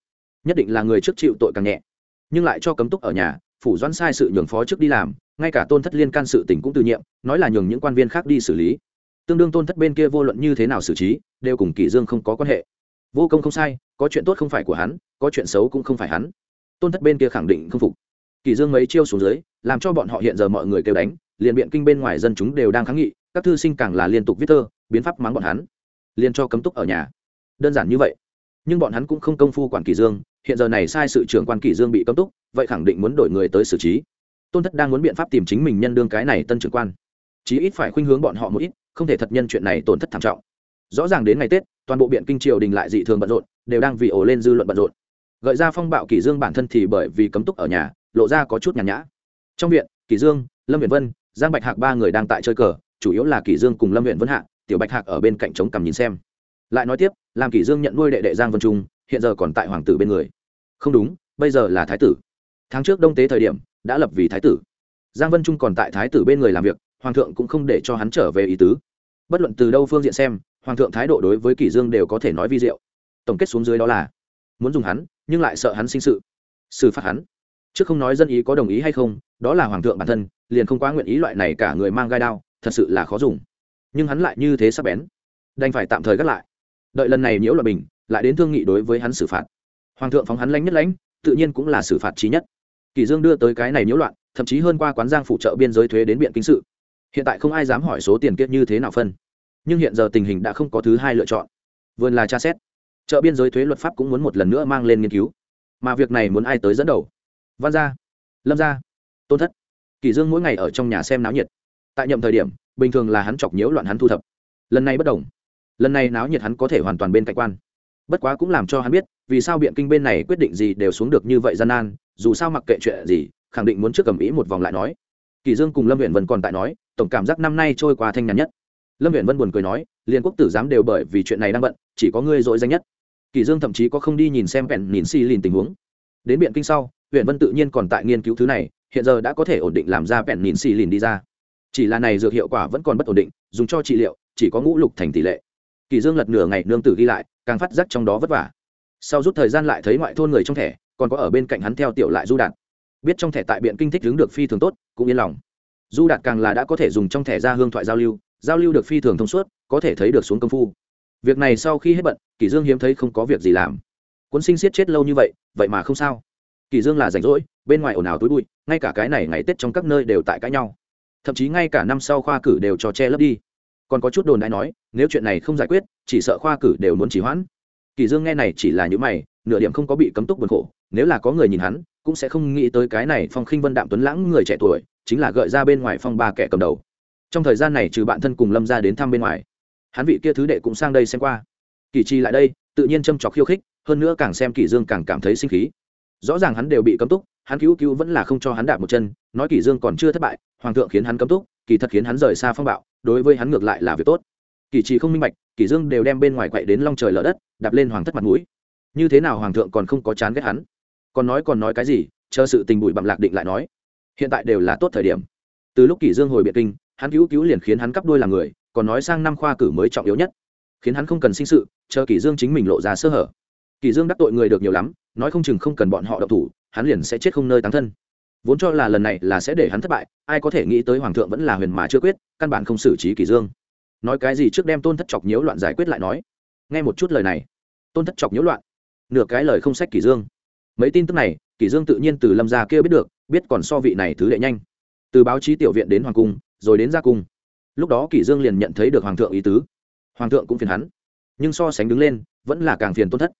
nhất định là người trước chịu tội càng nhẹ. Nhưng lại cho cấm túc ở nhà, phủ doãn sai sự nhường phó trước đi làm, ngay cả tôn thất liên can sự tỉnh cũng từ nhiệm, nói là nhường những quan viên khác đi xử lý. Tương đương tôn thất bên kia vô luận như thế nào xử trí, đều cùng kỷ dương không có quan hệ. Vô công không sai, có chuyện tốt không phải của hắn, có chuyện xấu cũng không phải hắn. Tôn thất bên kia khẳng định không phục. Kỷ dương mấy chiêu xuống dưới, làm cho bọn họ hiện giờ mọi người kêu đánh liền biện kinh bên ngoài dân chúng đều đang kháng nghị, các thư sinh càng là liên tục viết thơ, biến pháp mắng bọn hắn, liền cho cấm túc ở nhà. Đơn giản như vậy. Nhưng bọn hắn cũng không công phu quản kỳ dương, hiện giờ này sai sự trưởng quan kỳ dương bị cấm túc, vậy khẳng định muốn đổi người tới xử trí. Tôn thất đang muốn biện pháp tìm chính mình nhân đương cái này tân trưởng quan. Chí ít phải khuynh hướng bọn họ một ít, không thể thật nhân chuyện này tổn thất thảm trọng. Rõ ràng đến ngày tết, toàn bộ biện kinh triều đình lại dị thường bận rộn, đều đang vì ổ lên dư luận bận rộn. Gợi ra phong bạo kỷ dương bản thân thì bởi vì cấm túc ở nhà, lộ ra có chút nhàn nhã. Trong viện, kỷ dương, lâm việt vân giang bạch hạc ba người đang tại chơi cờ, chủ yếu là kỷ dương cùng lâm huyện vân hạ, tiểu bạch hạc ở bên cạnh chống cằm nhìn xem. Lại nói tiếp, làm kỷ dương nhận nuôi đệ đệ giang vân trung, hiện giờ còn tại hoàng tử bên người. Không đúng, bây giờ là thái tử. Tháng trước đông tế thời điểm, đã lập vì thái tử. Giang vân trung còn tại thái tử bên người làm việc, hoàng thượng cũng không để cho hắn trở về ý tứ. Bất luận từ đâu phương diện xem, hoàng thượng thái độ đối với kỷ dương đều có thể nói vi diệu. Tổng kết xuống dưới đó là, muốn dùng hắn, nhưng lại sợ hắn sinh sự. Xử phạt hắn. Chứ không nói dân ý có đồng ý hay không, đó là hoàng thượng bản thân liền không quá nguyện ý loại này cả người mang gai đao, thật sự là khó dùng. Nhưng hắn lại như thế sắp bén. Đành phải tạm thời gác lại. Đợi lần này nhiễu loại bình, lại đến thương nghị đối với hắn xử phạt. Hoàng thượng phóng hắn lãnh nhất lãnh, tự nhiên cũng là xử phạt trí nhất. Kỳ dương đưa tới cái này nhiễu loạn, thậm chí hơn qua quán giang phụ trợ biên giới thuế đến biện kinh sự. Hiện tại không ai dám hỏi số tiền kiết như thế nào phân. Nhưng hiện giờ tình hình đã không có thứ hai lựa chọn. Vườn là tra xét. Chợ biên giới thuế luật pháp cũng muốn một lần nữa mang lên nghiên cứu. Mà việc này muốn ai tới dẫn đầu? Văn gia, lâm gia, tôn thất kỳ dương mỗi ngày ở trong nhà xem náo nhiệt. Tại nhậm thời điểm, bình thường là hắn chọc nhiễu loạn hắn thu thập. Lần này bất đồng. Lần này náo nhiệt hắn có thể hoàn toàn bên cạnh quan. Bất quá cũng làm cho hắn biết, vì sao biện kinh bên này quyết định gì đều xuống được như vậy gian nan, dù sao mặc kệ chuyện gì, khẳng định muốn trước cầm ý một vòng lại nói. Kỳ dương cùng lâm huyện vân còn tại nói, tổng cảm giác năm nay trôi qua thanh nhàn nhất. Lâm huyện vân buồn cười nói liên quốc tử giám đều bởi vì chuyện này đang bận, chỉ có ngươi dội danh nhất. Kỳ dương thậm chí có không đi nhìn xem vẹn nhìn si lìn tình huống. Đến biện kinh sau huyện vân tự nhiên còn tại nghiên cứu thứ này, hiện giờ đã có thể ổn định làm ra vẹn nhìn xì lìn đi ra. Chỉ là này dược hiệu quả vẫn còn bất ổn định, dùng cho trị liệu, chỉ có ngũ lục thành tỷ lệ. Kỳ dương lật nửa ngày nương tử ghi lại, càng phát giác trong đó vất vả. Sau rút thời gian lại thấy ngoại thôn người trong thẻ, còn có ở bên cạnh hắn theo tiểu lại du đạt. Biết trong thẻ tại biện kinh thích đứng được phi thường tốt, cũng yên lòng. Du đạt càng là đã có thể dùng trong thẻ ra hương thoại giao lưu giao lưu được phi thường thông suốt, có thể thấy được xuống công phu. Việc này sau khi hết bận kỷ dương hiếm thấy không có việc gì làm. Cuốn sinh siết chết lâu như vậy vậy mà không sao. Kỳ dương là rảnh rỗi, bên ngoài ồn ào túi bụi, ngay cả cái này ngày tết trong các nơi đều tại cãi nhau. Thậm chí ngay cả năm sau khoa cử đều cho che lấp đi. Còn có chút đồn đại nói, nếu chuyện này không giải quyết, chỉ sợ khoa cử đều muốn trì hoãn. Kỳ dương nghe này chỉ là những mày, nửa điểm không có bị cấm túc buồn khổ, nếu là có người nhìn hắn, cũng sẽ không nghĩ tới cái này phong khinh vân đạm tuấn lãng người trẻ tuổi, chính là gợi ra bên ngoài phong ba kẻ cầm đầu. Trong thời gian này trừ bạn thân cùng lâm ra đến thăm bên ngoài, hắn vị kia thứ đệ cũng sang đây xem qua. Kỳ chi lại đây, tự nhiên châm trọc khiêu khích, hơn nữa càng xem kỳ dương càng cảm thấy sinh khí rõ ràng hắn đều bị cấm túc, hắn cứu cứu vẫn là không cho hắn đạp một chân, nói kỳ dương còn chưa thất bại, hoàng thượng khiến hắn cấm túc, kỳ thật khiến hắn rời xa phong bạo, đối với hắn ngược lại là việc tốt. Kỳ trì không minh bạch kỳ dương đều đem bên ngoài quậy đến long trời lở đất, đạp lên hoàng thất mặt mũi. Như thế nào hoàng thượng còn không có chán ghét hắn? Còn nói còn nói cái gì, chờ sự tình bụi bặm lạc định lại nói. Hiện tại đều là tốt thời điểm. Từ lúc kỷ dương hồi biệt kinh, hắn cứu cứu liền khiến hắn cắp đôi làm người, còn nói sang năm khoa cử mới trọng yếu nhất. Khiến hắn không cần sinh sự, chờ kỷ dương chính mình lộ ra sơ hở. Kỳ dương đắc tội người được nhiều lắm, nói không chừng không cần bọn họ động thủ, hắn liền sẽ chết không nơi táng thân. Vốn cho là lần này là sẽ để hắn thất bại, ai có thể nghĩ tới hoàng thượng vẫn là huyền mà chưa quyết, căn bản không xử trí Kỳ dương. Nói cái gì trước đem tôn thất chọc nhiễu loạn giải quyết lại nói. Nghe một chút lời này, tôn thất chọc nhiễu loạn. Nửa cái lời không sách Kỳ dương. Mấy tin tức này, Kỳ dương tự nhiên từ lâm gia kia biết được, biết còn so vị này thứ đệ nhanh. Từ báo chí tiểu viện đến hoàng cung, rồi đến gia cung. Lúc đó Kỳ dương liền nhận thấy được hoàng thượng ý tứ. Hoàng thượng cũng phiền hắn. Nhưng so sánh đứng lên, vẫn là càng phiền tôn thất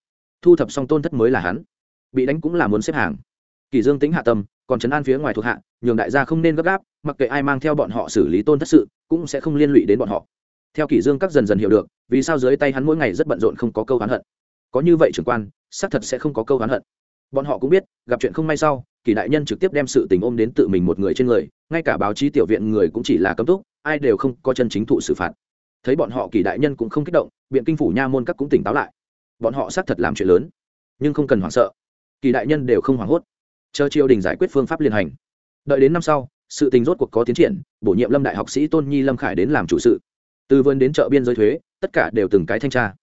thu thập xong tôn thất mới là hắn. Bị đánh cũng là muốn xếp hàng. Kỷ dương tính hạ tâm, còn trấn an phía ngoài thuộc hạ, nhường đại gia không nên gấp gáp, mặc kệ ai mang theo bọn họ xử lý tôn thất sự, cũng sẽ không liên lụy đến bọn họ. Theo kỷ dương các dần dần hiểu được, vì sao dưới tay hắn mỗi ngày rất bận rộn không có câu hắn hận. Có như vậy trưởng quan, xác thật sẽ không có câu hắn hận. Bọn họ cũng biết, gặp chuyện không may sau, kỳ đại nhân trực tiếp đem sự tình ôm đến tự mình một người trên người, ngay cả báo chí tiểu viện người cũng chỉ là cấm túc, ai đều không có chân chính thụ xử phạt. Thấy bọn họ kỳ đại nhân cũng không kích động, biện kinh phủ nha môn các cũng tỉnh táo lại bọn họ xác thật làm chuyện lớn, nhưng không cần hoảng sợ. Kỳ đại nhân đều không hoảng hốt. Chờ triều đình giải quyết phương pháp liên hành. Đợi đến năm sau, sự tình rốt cuộc có tiến triển, bổ nhiệm lâm đại học sĩ tôn nhi lâm khải đến làm chủ sự. Từ vườn đến chợ biên giới thuế, tất cả đều từng cái thanh tra.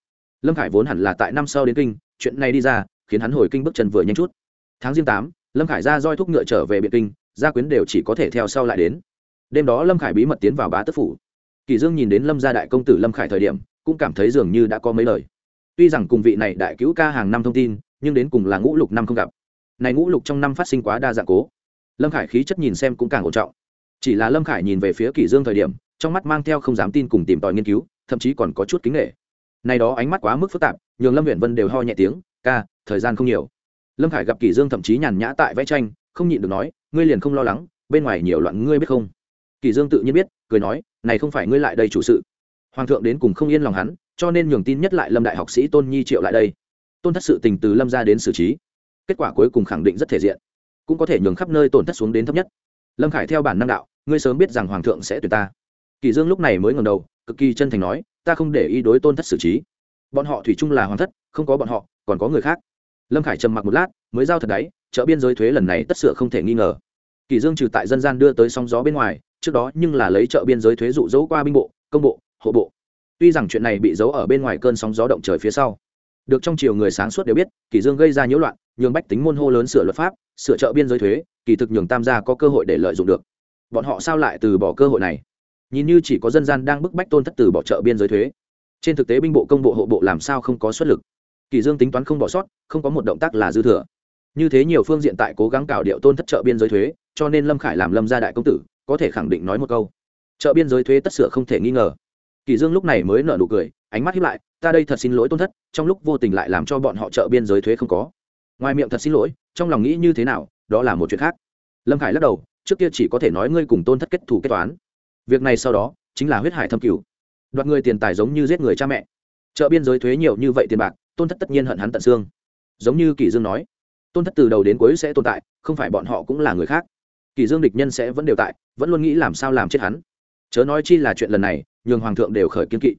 Lâm khải vốn hẳn là tại năm sau đến kinh, chuyện này đi ra, khiến hắn hồi kinh bước chân vừa nhanh chút. Tháng riêng tám, lâm khải ra roi thúc ngựa trở về biện kinh, gia quyến đều chỉ có thể theo sau lại đến. Đêm đó lâm khải bí mật tiến vào bá tức phủ. Kỳ dương nhìn đến lâm gia đại công tử lâm khải thời điểm, cũng cảm thấy dường như đã có mấy lời tuy rằng cùng vị này đại cứu ca hàng năm thông tin, nhưng đến cùng là ngũ lục năm không gặp. Này ngũ lục trong năm phát sinh quá đa dạng cố. Lâm khải khí chất nhìn xem cũng càng ổn trọng. Chỉ là lâm khải nhìn về phía Kỷ dương thời điểm, trong mắt mang theo không dám tin cùng tìm tòi nghiên cứu, thậm chí còn có chút kính nghệ này đó ánh mắt quá mức phức tạp, nhường lâm huyện vân đều ho nhẹ tiếng, ca, thời gian không nhiều. Lâm khải gặp Kỷ dương thậm chí nhàn nhã tại vẽ tranh, không nhịn được nói, ngươi liền không lo lắng, bên ngoài nhiều loạn ngươi biết không? Kỷ dương tự nhiên biết, cười nói, này không phải ngươi lại đây chủ sự. Hoàng thượng đến cùng không yên lòng hắn cho nên nhường tin nhất lại lâm đại học sĩ tôn nhi triệu lại đây. Tôn thất sự tình từ lâm ra đến xử trí. Kết quả cuối cùng khẳng định rất thể diện. Cũng có thể nhường khắp nơi tổn thất xuống đến thấp nhất. Lâm khải theo bản năng đạo, ngươi sớm biết rằng hoàng thượng sẽ tuyệt ta. Kỳ dương lúc này mới ngẩng đầu, cực kỳ chân thành nói, ta không để ý đối tôn thất xử trí. Bọn họ thủy chung là hoàng thất, không có bọn họ, còn có người khác. Lâm khải trầm mặc một lát, mới giao thật đấy chợ biên giới thuế lần này tất sửa không thể nghi ngờ. Kỳ dương trừ tại dân gian đưa tới sóng gió bên ngoài, trước đó nhưng là lấy chợ biên giới thuế dụ dỗ qua binh bộ, công bộ, hộ bộ tuy rằng chuyện này bị giấu ở bên ngoài cơn sóng gió động trời phía sau. Được trong chiều người sáng suốt đều biết, kỳ dương gây ra nhiễu loạn, nhường bách tính môn hô lớn sửa luật pháp, sửa trợ biên giới thuế, kỳ thực nhường tam gia có cơ hội để lợi dụng được. Bọn họ sao lại từ bỏ cơ hội này? Nhìn như chỉ có dân gian đang bức bách tôn thất từ bỏ trợ biên giới thuế. Trên thực tế binh bộ công bộ hộ bộ làm sao không có xuất lực? Kỳ dương tính toán không bỏ sót, không có một động tác là dư thừa. Như thế nhiều phương diện tại cố gắng cào điệu tôn thất trợ biên giới thuế, cho nên lâm khải làm lâm gia đại công tử, có thể khẳng định nói một câu. Trợ biên giới thuế tất sửa không thể nghi ngờ kỳ dương lúc này mới nở nụ cười, ánh mắt hiếp lại, ta đây thật xin lỗi tôn thất, trong lúc vô tình lại làm cho bọn họ chợ biên giới thuế không có. Ngoài miệng thật xin lỗi, trong lòng nghĩ như thế nào, đó là một chuyện khác. Lâm khải lắc đầu, trước kia chỉ có thể nói ngươi cùng tôn thất kết thù kết toán. Việc này sau đó, chính là huyết hải thâm cửu. Đoạt người tiền tài giống như giết người cha mẹ. Chợ biên giới thuế nhiều như vậy tiền bạc, tôn thất tất nhiên hận hắn tận xương. Giống như kỷ dương nói, tôn thất từ đầu đến cuối sẽ tồn tại, không phải bọn họ cũng là người khác. Kỷ dương địch nhân sẽ vẫn đều tại, vẫn luôn nghĩ làm sao làm chết hắn. Chớ nói chi là chuyện lần này nhường hoàng thượng đều khởi kiên kỵ.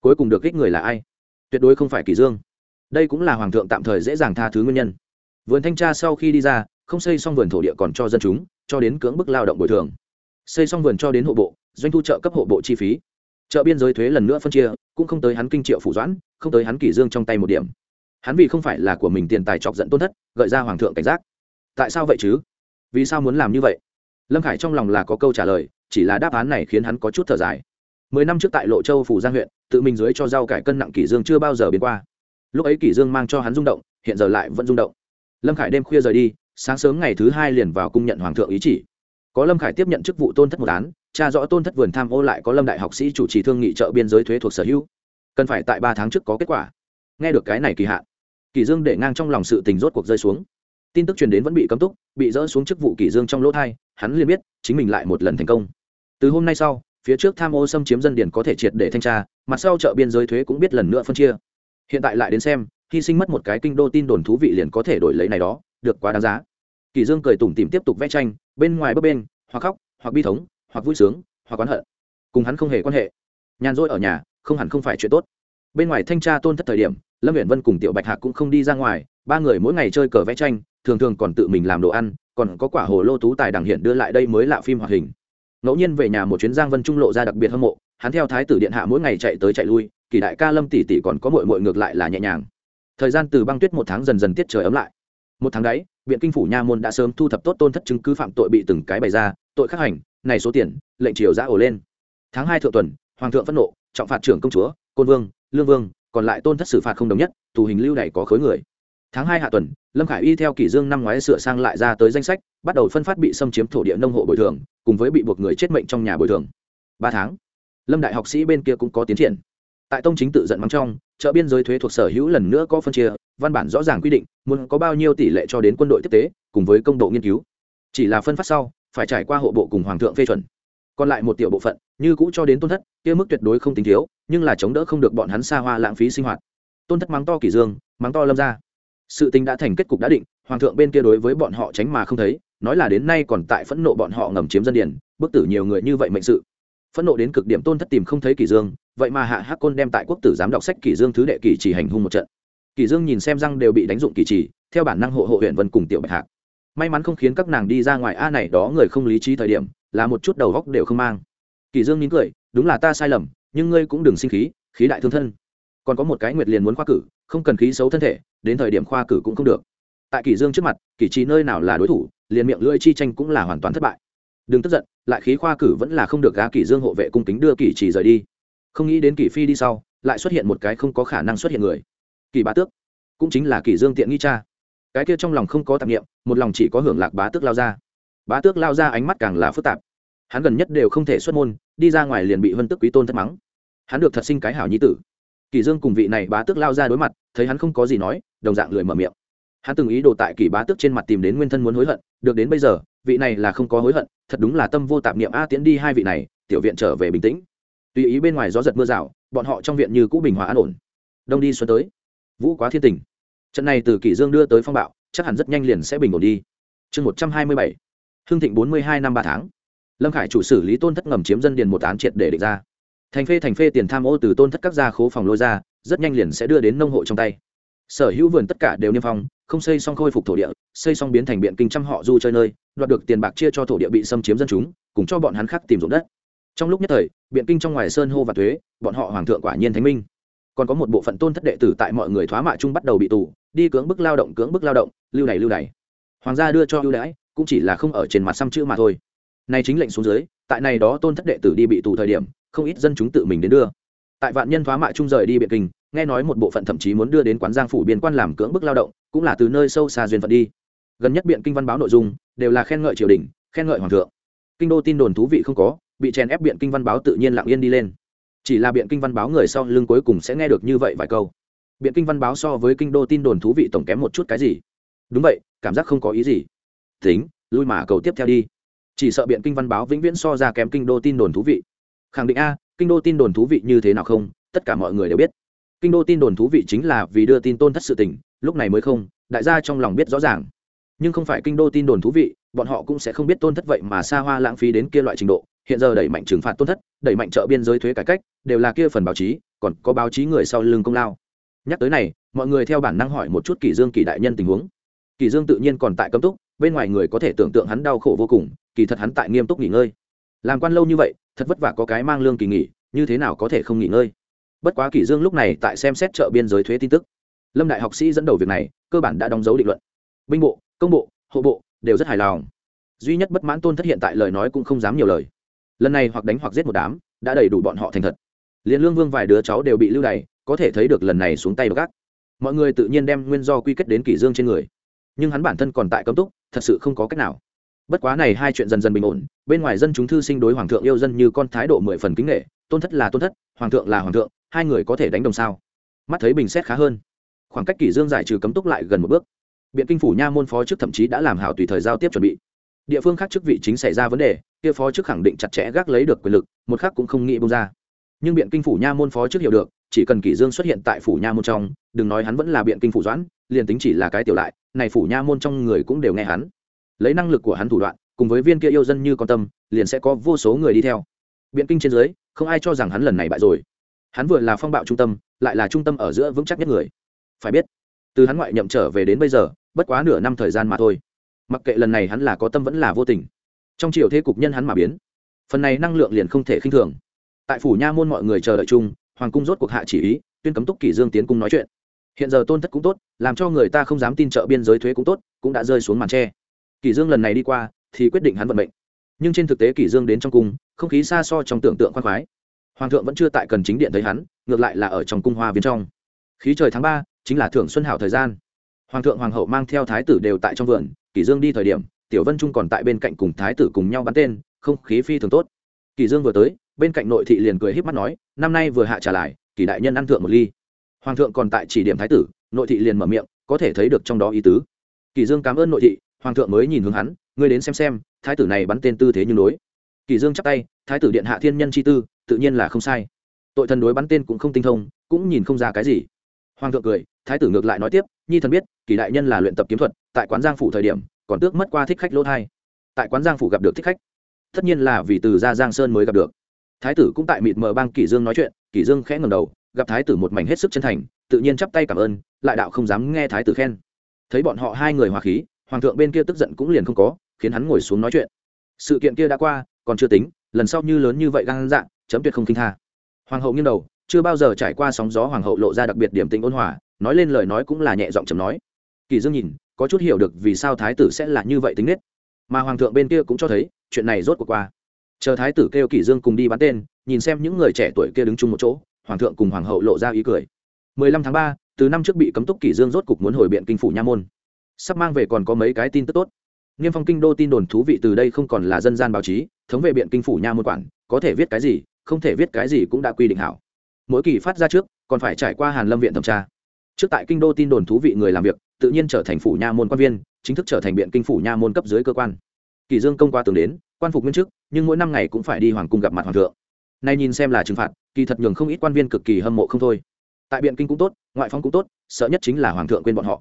Cuối cùng được kích người là ai? Tuyệt đối không phải kỷ dương. Đây cũng là hoàng thượng tạm thời dễ dàng tha thứ nguyên nhân. Vườn thanh tra sau khi đi ra, không xây xong vườn thổ địa còn cho dân chúng, cho đến cưỡng bức lao động bồi thường. Xây xong vườn cho đến hộ bộ, doanh thu trợ cấp hộ bộ chi phí. Chợ biên giới thuế lần nữa phân chia, cũng không tới hắn kinh triệu phủ doãn, không tới hắn kỷ dương trong tay một điểm. Hắn vì không phải là của mình tiền tài chọc giận tôn thất, gợi ra hoàng thượng cảnh giác. Tại sao vậy chứ? Vì sao muốn làm như vậy? Lâm khải trong lòng là có câu trả lời, chỉ là đáp án này khiến hắn có chút thở dài mười năm trước tại lộ châu phủ giang huyện, tự mình dưới cho rau cải cân nặng kỷ dương chưa bao giờ biến qua. Lúc ấy kỷ dương mang cho hắn rung động, hiện giờ lại vẫn rung động. Lâm khải đêm khuya rời đi, sáng sớm ngày thứ hai liền vào cung nhận hoàng thượng ý chỉ. Có lâm khải tiếp nhận chức vụ tôn thất một án tra rõ tôn thất vườn tham ô lại có lâm đại học sĩ chủ trì thương nghị chợ biên giới thuế thuộc sở hữu. Cần phải tại ba tháng trước có kết quả. Nghe được cái này kỳ hạn kỳ dương để ngang trong lòng sự tình rốt cuộc rơi xuống. Tin tức truyền đến vẫn bị cấm túc, bị dỡ xuống chức vụ kỳ dương trong lỗ thai, hắn liền biết chính mình lại một lần thành công. Từ hôm nay sau phía trước tham ô xâm chiếm dân điển có thể triệt để thanh tra, mặt sau chợ biên giới thuế cũng biết lần nữa phân chia. Hiện tại lại đến xem, hy sinh mất một cái kinh đô tin đồn thú vị liền có thể đổi lấy này đó, được quá đáng giá. Kỳ dương cười tủm tỉm tiếp tục vẽ tranh, bên ngoài bấp bên hoặc khóc, hoặc bi thống, hoặc vui sướng, hoặc oán hận. Cùng hắn không hề quan hệ. Nhàn rỗi ở nhà, không hẳn không phải chuyện tốt. Bên ngoài thanh tra tôn thất thời điểm, lâm viện vân cùng tiểu bạch hạc cũng không đi ra ngoài, ba người mỗi ngày chơi cờ vẽ tranh, thường thường còn tự mình làm đồ ăn, còn có quả hồ lô tú tài đằng hiện đưa lại đây mới lạ phim hoạt hình ngẫu nhiên về nhà một chuyến giang vân trung lộ ra đặc biệt hâm mộ, hắn theo thái tử điện hạ mỗi ngày chạy tới chạy lui, kỳ đại ca lâm tỷ tỷ còn có mội mội ngược lại là nhẹ nhàng. Thời gian từ băng tuyết một tháng dần dần tiết trời ấm lại. Một tháng đấy biện kinh phủ nha môn đã sớm thu thập tốt tôn thất chứng cứ phạm tội bị từng cái bày ra, tội khắc hành, này số tiền, lệnh triều giã ổ lên. Tháng hai thượng tuần, hoàng thượng phẫn nộ, trọng phạt trưởng công chúa, côn vương, lương vương, còn lại tôn thất xử phạt không đồng nhất, tù hình lưu này có khối người tháng hai hạ tuần, lâm khải y theo kỷ dương năm ngoái sửa sang lại ra tới danh sách, bắt đầu phân phát bị xâm chiếm thổ địa nông hộ bồi thường, cùng với bị buộc người chết mệnh trong nhà bồi thường. Ba tháng, lâm đại học sĩ bên kia cũng có tiến triển. Tại tông chính tự giận mắng trong, chợ biên giới thuế thuộc sở hữu lần nữa có phân chia, văn bản rõ ràng quy định, muốn có bao nhiêu tỷ lệ cho đến quân đội tiếp tế, cùng với công độ nghiên cứu. Chỉ là phân phát sau, phải trải qua hộ bộ cùng hoàng thượng phê chuẩn. Còn lại một tiểu bộ phận, như cũ cho đến tôn thất, kia mức tuyệt đối không tính thiếu, nhưng là chống đỡ không được bọn hắn xa hoa lãng phí sinh hoạt. Tôn thất mắng to kỷ dương, mắng to lâm ra sự tình đã thành kết cục đã định, hoàng thượng bên kia đối với bọn họ tránh mà không thấy, nói là đến nay còn tại phẫn nộ bọn họ ngầm chiếm dân điển bức tử nhiều người như vậy mệnh sự. Phẫn nộ đến cực điểm tôn thất tìm không thấy kỷ dương, vậy mà hạ hắc côn đem tại quốc tử giám đọc sách kỷ dương thứ đệ kỷ chỉ hành hung một trận. Kỷ dương nhìn xem răng đều bị đánh dụng kỷ chỉ, theo bản năng hộ hộ huyện vân cùng tiểu bạch hạc. May mắn không khiến các nàng đi ra ngoài, a này đó người không lý trí thời điểm, là một chút đầu góc đều không mang. Kỷ dương nín cười, đúng là ta sai lầm, nhưng ngươi cũng đừng sinh khí khí đại thương thân. Còn có một cái nguyệt liền muốn khoa cử không cần khí xấu thân thể, đến thời điểm khoa cử cũng không được. Tại kỷ dương trước mặt, kỷ trí nơi nào là đối thủ, liền miệng lưỡi chi tranh cũng là hoàn toàn thất bại. Đừng tức giận, lại khí khoa cử vẫn là không được gá kỷ dương hộ vệ cung kính đưa kỷ chỉ rời đi. Không nghĩ đến kỷ phi đi sau, lại xuất hiện một cái không có khả năng xuất hiện người. Kỷ bá tước, cũng chính là kỷ dương tiện nghi cha. Cái kia trong lòng không có tạp niệm, một lòng chỉ có hưởng lạc bá tước lao ra. Bá tước lao ra ánh mắt càng là phức tạp. Hắn gần nhất đều không thể xuất môn, đi ra ngoài liền bị vân tước quý tôn thất mắng. Hắn được thật sinh cái hảo nhi tử kỷ dương cùng vị này bá tước lao ra đối mặt, thấy hắn không có gì nói, đồng dạng lười mở miệng. Hắn từng ý đồ tại kỷ bá tước trên mặt tìm đến nguyên thân muốn hối hận, được đến bây giờ, vị này là không có hối hận, thật đúng là tâm vô tạp niệm a tiễn đi hai vị này, tiểu viện trở về bình tĩnh. Tùy ý bên ngoài gió giật mưa rào, bọn họ trong viện như cũ bình hòa an ổn. Đông đi xuân tới. Vũ quá thiên tình. Trận này từ kỷ dương đưa tới phong bạo, chắc hẳn rất nhanh liền sẽ bình ổn đi. Chương một trăm hai mươi bảy. Hương thịnh bốn mươi hai năm ba tháng. Lâm khải chủ xử lý tôn thất ngầm chiếm dân điền một án triệt để định ra thành phê thành phê tiền tham ô từ tôn thất các gia khố phòng lôi ra, rất nhanh liền sẽ đưa đến nông hộ trong tay. Sở hữu vườn tất cả đều niêm phong, không xây xong khôi phục thổ địa, xây xong biến thành biện kinh trăm họ du chơi nơi, đoạt được tiền bạc chia cho thổ địa bị xâm chiếm dân chúng, cùng cho bọn hắn khác tìm dụng đất. Trong lúc nhất thời, biện kinh trong ngoài sơn hô và thuế, bọn họ hoàng thượng quả nhiên thánh minh. Còn có một bộ phận tôn thất đệ tử tại mọi người thoá mạ chung bắt đầu bị tù, đi cưỡng bức lao động, cưỡng bức lao động, lưu này lưu này hoàng gia đưa cho ưu đãi, cũng chỉ là không ở trên mặt xăm chữ mà thôi. Này chính lệnh xuống dưới, tại này đó tôn thất đệ tử đi bị tù thời điểm không ít dân chúng tự mình đến đưa. Tại vạn nhân thoá mạ chung rời đi biện kinh, nghe nói một bộ phận thậm chí muốn đưa đến quán giang phủ biên quan làm cưỡng bức lao động, cũng là từ nơi sâu xa duyên phận đi. Gần nhất biện kinh văn báo nội dung, đều là khen ngợi triều đình, khen ngợi hoàng thượng. Kinh đô tin đồn thú vị không có, bị chèn ép biện kinh văn báo tự nhiên lặng yên đi lên. Chỉ là biện kinh văn báo người sau lưng cuối cùng sẽ nghe được như vậy vài câu. Biện kinh văn báo so với kinh đô tin đồn thú vị tổng kém một chút cái gì? Đúng vậy, cảm giác không có ý gì. Tính, lui mà cầu tiếp theo đi. Chỉ sợ biện kinh văn báo vĩnh viễn so ra kém kinh đô tin đồn thú vị khẳng định a, kinh đô tin đồn thú vị như thế nào không? Tất cả mọi người đều biết. Kinh đô tin đồn thú vị chính là vì đưa tin tôn thất sự tình, lúc này mới không, đại gia trong lòng biết rõ ràng. Nhưng không phải kinh đô tin đồn thú vị, bọn họ cũng sẽ không biết tôn thất vậy mà xa hoa lãng phí đến kia loại trình độ. Hiện giờ đẩy mạnh trừng phạt tôn thất, đẩy mạnh trợ biên giới thuế cải cách, đều là kia phần báo chí, còn có báo chí người sau lưng công lao. Nhắc tới này, mọi người theo bản năng hỏi một chút kỷ dương kỷ đại nhân tình huống. Kỷ dương tự nhiên còn tại cấm túc, bên ngoài người có thể tưởng tượng hắn đau khổ vô cùng, kỳ thật hắn tại nghiêm túc nghỉ ngơi. Làm quan lâu như vậy thật vất vả có cái mang lương kỳ nghỉ, như thế nào có thể không nghỉ ngơi? Bất quá kỷ dương lúc này tại xem xét chợ biên giới thuế tin tức. Lâm đại học sĩ dẫn đầu việc này, cơ bản đã đóng dấu định luận. Binh bộ, công bộ, hộ bộ đều rất hài lòng. Duy nhất bất mãn tôn thất hiện tại lời nói cũng không dám nhiều lời. Lần này hoặc đánh hoặc giết một đám, đã đầy đủ bọn họ thành thật. Liền lương vương vài đứa cháu đều bị lưu đày, có thể thấy được lần này xuống tay gác. Mọi người tự nhiên đem nguyên do quy kết đến kỷ dương trên người. Nhưng hắn bản thân còn tại cấm túc, thật sự không có cách nào bất quá này hai chuyện dần dần bình ổn, bên ngoài dân chúng thư sinh đối hoàng thượng yêu dân như con thái độ mười phần kính nghệ tôn thất là tôn thất, hoàng thượng là hoàng thượng, hai người có thể đánh đồng sao? Mắt thấy bình xét khá hơn. Khoảng cách kỷ dương giải trừ cấm túc lại gần một bước. Biện kinh phủ nha môn phó chức thậm chí đã làm hảo tùy thời giao tiếp chuẩn bị. Địa phương khác chức vị chính xảy ra vấn đề, kia phó chức khẳng định chặt chẽ gác lấy được quyền lực, một khác cũng không nghĩ bông ra. Nhưng biện kinh phủ nha môn phó chức hiểu được, chỉ cần kỷ dương xuất hiện tại phủ nha môn trong, đừng nói hắn vẫn là biện kinh phủ doãn, liền tính chỉ là cái tiểu lại, này phủ nha môn trong người cũng đều nghe hắn lấy năng lực của hắn thủ đoạn, cùng với viên kia yêu dân như con tâm, liền sẽ có vô số người đi theo. Biện kinh trên dưới, không ai cho rằng hắn lần này bại rồi. Hắn vừa là phong bạo trung tâm, lại là trung tâm ở giữa vững chắc nhất người. Phải biết, từ hắn ngoại nhậm trở về đến bây giờ, bất quá nửa năm thời gian mà thôi. Mặc kệ lần này hắn là có tâm vẫn là vô tình, trong chiều thế cục nhân hắn mà biến, phần này năng lượng liền không thể khinh thường. Tại phủ nha môn mọi người chờ đợi chung, hoàng cung rốt cuộc hạ chỉ ý, tuyên cấm túc kỷ dương tiến cung nói chuyện. Hiện giờ tôn thất cũng tốt, làm cho người ta không dám tin trợ biên giới thuế cũng tốt, cũng đã rơi xuống màn tre kỷ dương lần này đi qua, thì quyết định hắn vận mệnh. Nhưng trên thực tế kỷ dương đến trong cung, không khí xa so trong tưởng tượng khoan khoái. Hoàng thượng vẫn chưa tại cần chính điện thấy hắn, ngược lại là ở trong cung hoa viên trong. Khí trời tháng ba, chính là thưởng xuân hảo thời gian. Hoàng thượng, hoàng hậu mang theo thái tử đều tại trong vườn, kỷ dương đi thời điểm, tiểu vân trung còn tại bên cạnh cùng thái tử cùng nhau bắn tên, không khí phi thường tốt. Kỷ dương vừa tới, bên cạnh nội thị liền cười híp mắt nói, năm nay vừa hạ trả lại, kỷ đại nhân ăn thượng một ly. Hoàng thượng còn tại chỉ điểm thái tử, nội thị liền mở miệng, có thể thấy được trong đó ý tứ. Kỷ dương cảm ơn nội thị hoàng thượng mới nhìn hướng hắn, ngươi đến xem xem, thái tử này bắn tên tư thế như đối kỷ dương chắp tay, thái tử điện hạ thiên nhân chi tư, tự nhiên là không sai. Tội thần đối bắn tên cũng không tinh thông, cũng nhìn không ra cái gì. Hoàng thượng cười, thái tử ngược lại nói tiếp, nhi thần biết, kỳ đại nhân là luyện tập kiếm thuật, tại quán giang phủ thời điểm, còn tước mất qua thích khách lỗ thai. Tại quán giang phủ gặp được thích khách, tất nhiên là vì từ ra giang sơn mới gặp được. Thái tử cũng tại mịt mờ bang kỷ dương nói chuyện kỷ dương khẽ ngầm đầu, gặp thái tử một mảnh hết sức chân thành, tự nhiên chắp tay cảm ơn, lại đạo không dám nghe thái tử khen. Thấy bọn họ hai người hòa khí hoàng thượng bên kia tức giận cũng liền không có khiến hắn ngồi xuống nói chuyện. Sự kiện kia đã qua còn chưa tính lần sau như lớn như vậy gan dạng chấm tuyệt không kinh tha. Hoàng hậu nghiêng đầu chưa bao giờ trải qua sóng gió hoàng hậu lộ ra đặc biệt điểm tình ôn hòa nói lên lời nói cũng là nhẹ giọng chấm nói. Kỳ dương nhìn có chút hiểu được vì sao thái tử sẽ là như vậy tính nết. Mà hoàng thượng bên kia cũng cho thấy chuyện này rốt cuộc qua. Chờ thái tử kêu kỳ dương cùng đi bắn tên nhìn xem những người trẻ tuổi kia đứng chung một chỗ hoàng thượng cùng hoàng hậu lộ ra ý cười. 15 tháng 3, từ năm trước bị cấm túc kỳ dương rốt cục muốn hồi biện kinh phủ nha môn sắp mang về còn có mấy cái tin tức tốt. Nghiêm phong kinh đô tin đồn thú vị từ đây không còn là dân gian báo chí, thống vệ biện kinh phủ nha môn quản, có thể viết cái gì, không thể viết cái gì cũng đã quy định hảo. Mỗi kỳ phát ra trước, còn phải trải qua hàn lâm viện thẩm tra. Trước tại kinh đô tin đồn thú vị người làm việc, tự nhiên trở thành phủ nha môn quan viên, chính thức trở thành biện kinh phủ nha môn cấp dưới cơ quan. Kỳ dương công qua tường đến, quan phục nguyên chức, nhưng mỗi năm ngày cũng phải đi hoàng cung gặp mặt hoàng thượng. Nay nhìn xem là trừng phạt, kỳ thật nhường không ít quan viên cực kỳ hâm mộ không thôi. Tại biện kinh cũng tốt, ngoại phong cũng tốt, sợ nhất chính là hoàng thượng quên bọn họ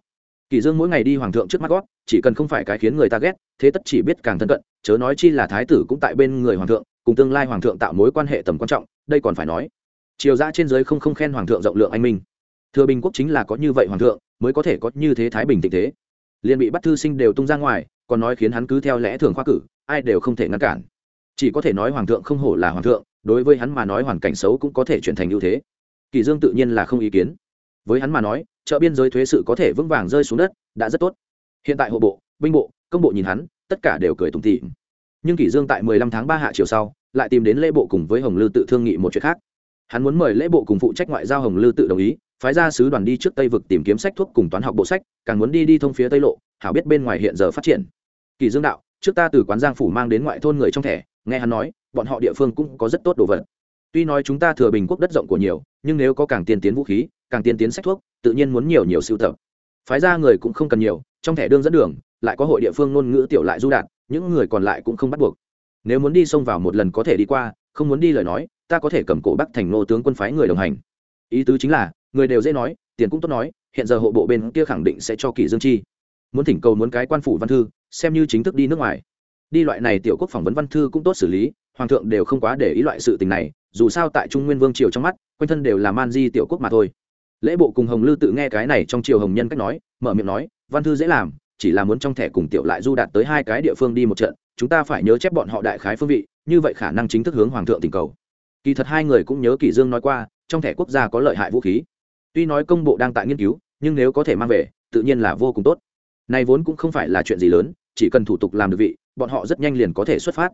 kỳ dương mỗi ngày đi hoàng thượng trước mắt gót, chỉ cần không phải cái khiến người ta ghét, thế tất chỉ biết càng thân cận, chớ nói chi là thái tử cũng tại bên người hoàng thượng, cùng tương lai hoàng thượng tạo mối quan hệ tầm quan trọng, đây còn phải nói. Triều ra trên giới không không khen hoàng thượng rộng lượng anh minh. Thừa bình quốc chính là có như vậy hoàng thượng, mới có thể có như thế thái bình tình thế. Liền bị bắt thư sinh đều tung ra ngoài, còn nói khiến hắn cứ theo lẽ thường khoa cử, ai đều không thể ngăn cản. Chỉ có thể nói hoàng thượng không hổ là hoàng thượng, đối với hắn mà nói hoàn cảnh xấu cũng có thể chuyển thành ưu thế. Kỳ dương tự nhiên là không ý kiến với hắn mà nói, chợ biên giới thuế sự có thể vững vàng rơi xuống đất, đã rất tốt. Hiện tại hộ bộ, binh bộ, công bộ nhìn hắn, tất cả đều cười tủm tỉm. Nhưng kỷ dương tại 15 tháng 3 hạ chiều sau, lại tìm đến lễ bộ cùng với hồng lư tự thương nghị một chuyện khác. Hắn muốn mời lễ bộ cùng phụ trách ngoại giao hồng lư tự đồng ý, phái ra sứ đoàn đi trước tây vực tìm kiếm sách thuốc cùng toán học bộ sách, càng muốn đi đi thông phía tây lộ, hảo biết bên ngoài hiện giờ phát triển. Kỳ dương đạo, trước ta từ quán giang phủ mang đến ngoại thôn người trong thẻ, nghe hắn nói, bọn họ địa phương cũng có rất tốt đồ vật. Tuy nói chúng ta thừa bình quốc đất rộng của nhiều nhưng nếu có càng tiên tiến vũ khí, càng tiên tiến sách thuốc, tự nhiên muốn nhiều nhiều sưu tập. Phái ra người cũng không cần nhiều, trong thẻ đương dẫn đường, lại có hội địa phương ngôn ngữ tiểu lại du đạt những người còn lại cũng không bắt buộc. Nếu muốn đi xông vào một lần có thể đi qua, không muốn đi lời nói, ta có thể cầm cổ bắc thành nô tướng quân phái người đồng hành. Ý tứ chính là, người đều dễ nói, tiền cũng tốt nói, hiện giờ hộ bộ bên kia khẳng định sẽ cho kỳ dương chi. Muốn thỉnh cầu muốn cái quan phủ văn thư, xem như chính thức đi nước ngoài. Đi loại này tiểu quốc phỏng vấn văn thư cũng tốt xử lý hoàng thượng đều không quá để ý loại sự tình này, dù sao tại trung nguyên vương triều trong mắt, quanh thân đều là man di tiểu quốc mà thôi. Lễ bộ cùng hồng lư tự nghe cái này trong triều hồng nhân cách nói, mở miệng nói, văn thư dễ làm, chỉ là muốn trong thẻ cùng tiểu lại du đạt tới hai cái địa phương đi một trận, chúng ta phải nhớ chép bọn họ đại khái phương vị, như vậy khả năng chính thức hướng hoàng thượng tình cầu. Kỳ thật hai người cũng nhớ kỷ dương nói qua, trong thẻ quốc gia có lợi hại vũ khí. Tuy nói công bộ đang tại nghiên cứu, nhưng nếu có thể mang về, tự nhiên là vô cùng tốt. Này vốn cũng không phải là chuyện gì lớn, chỉ cần thủ tục làm được vị, bọn họ rất nhanh liền có thể xuất phát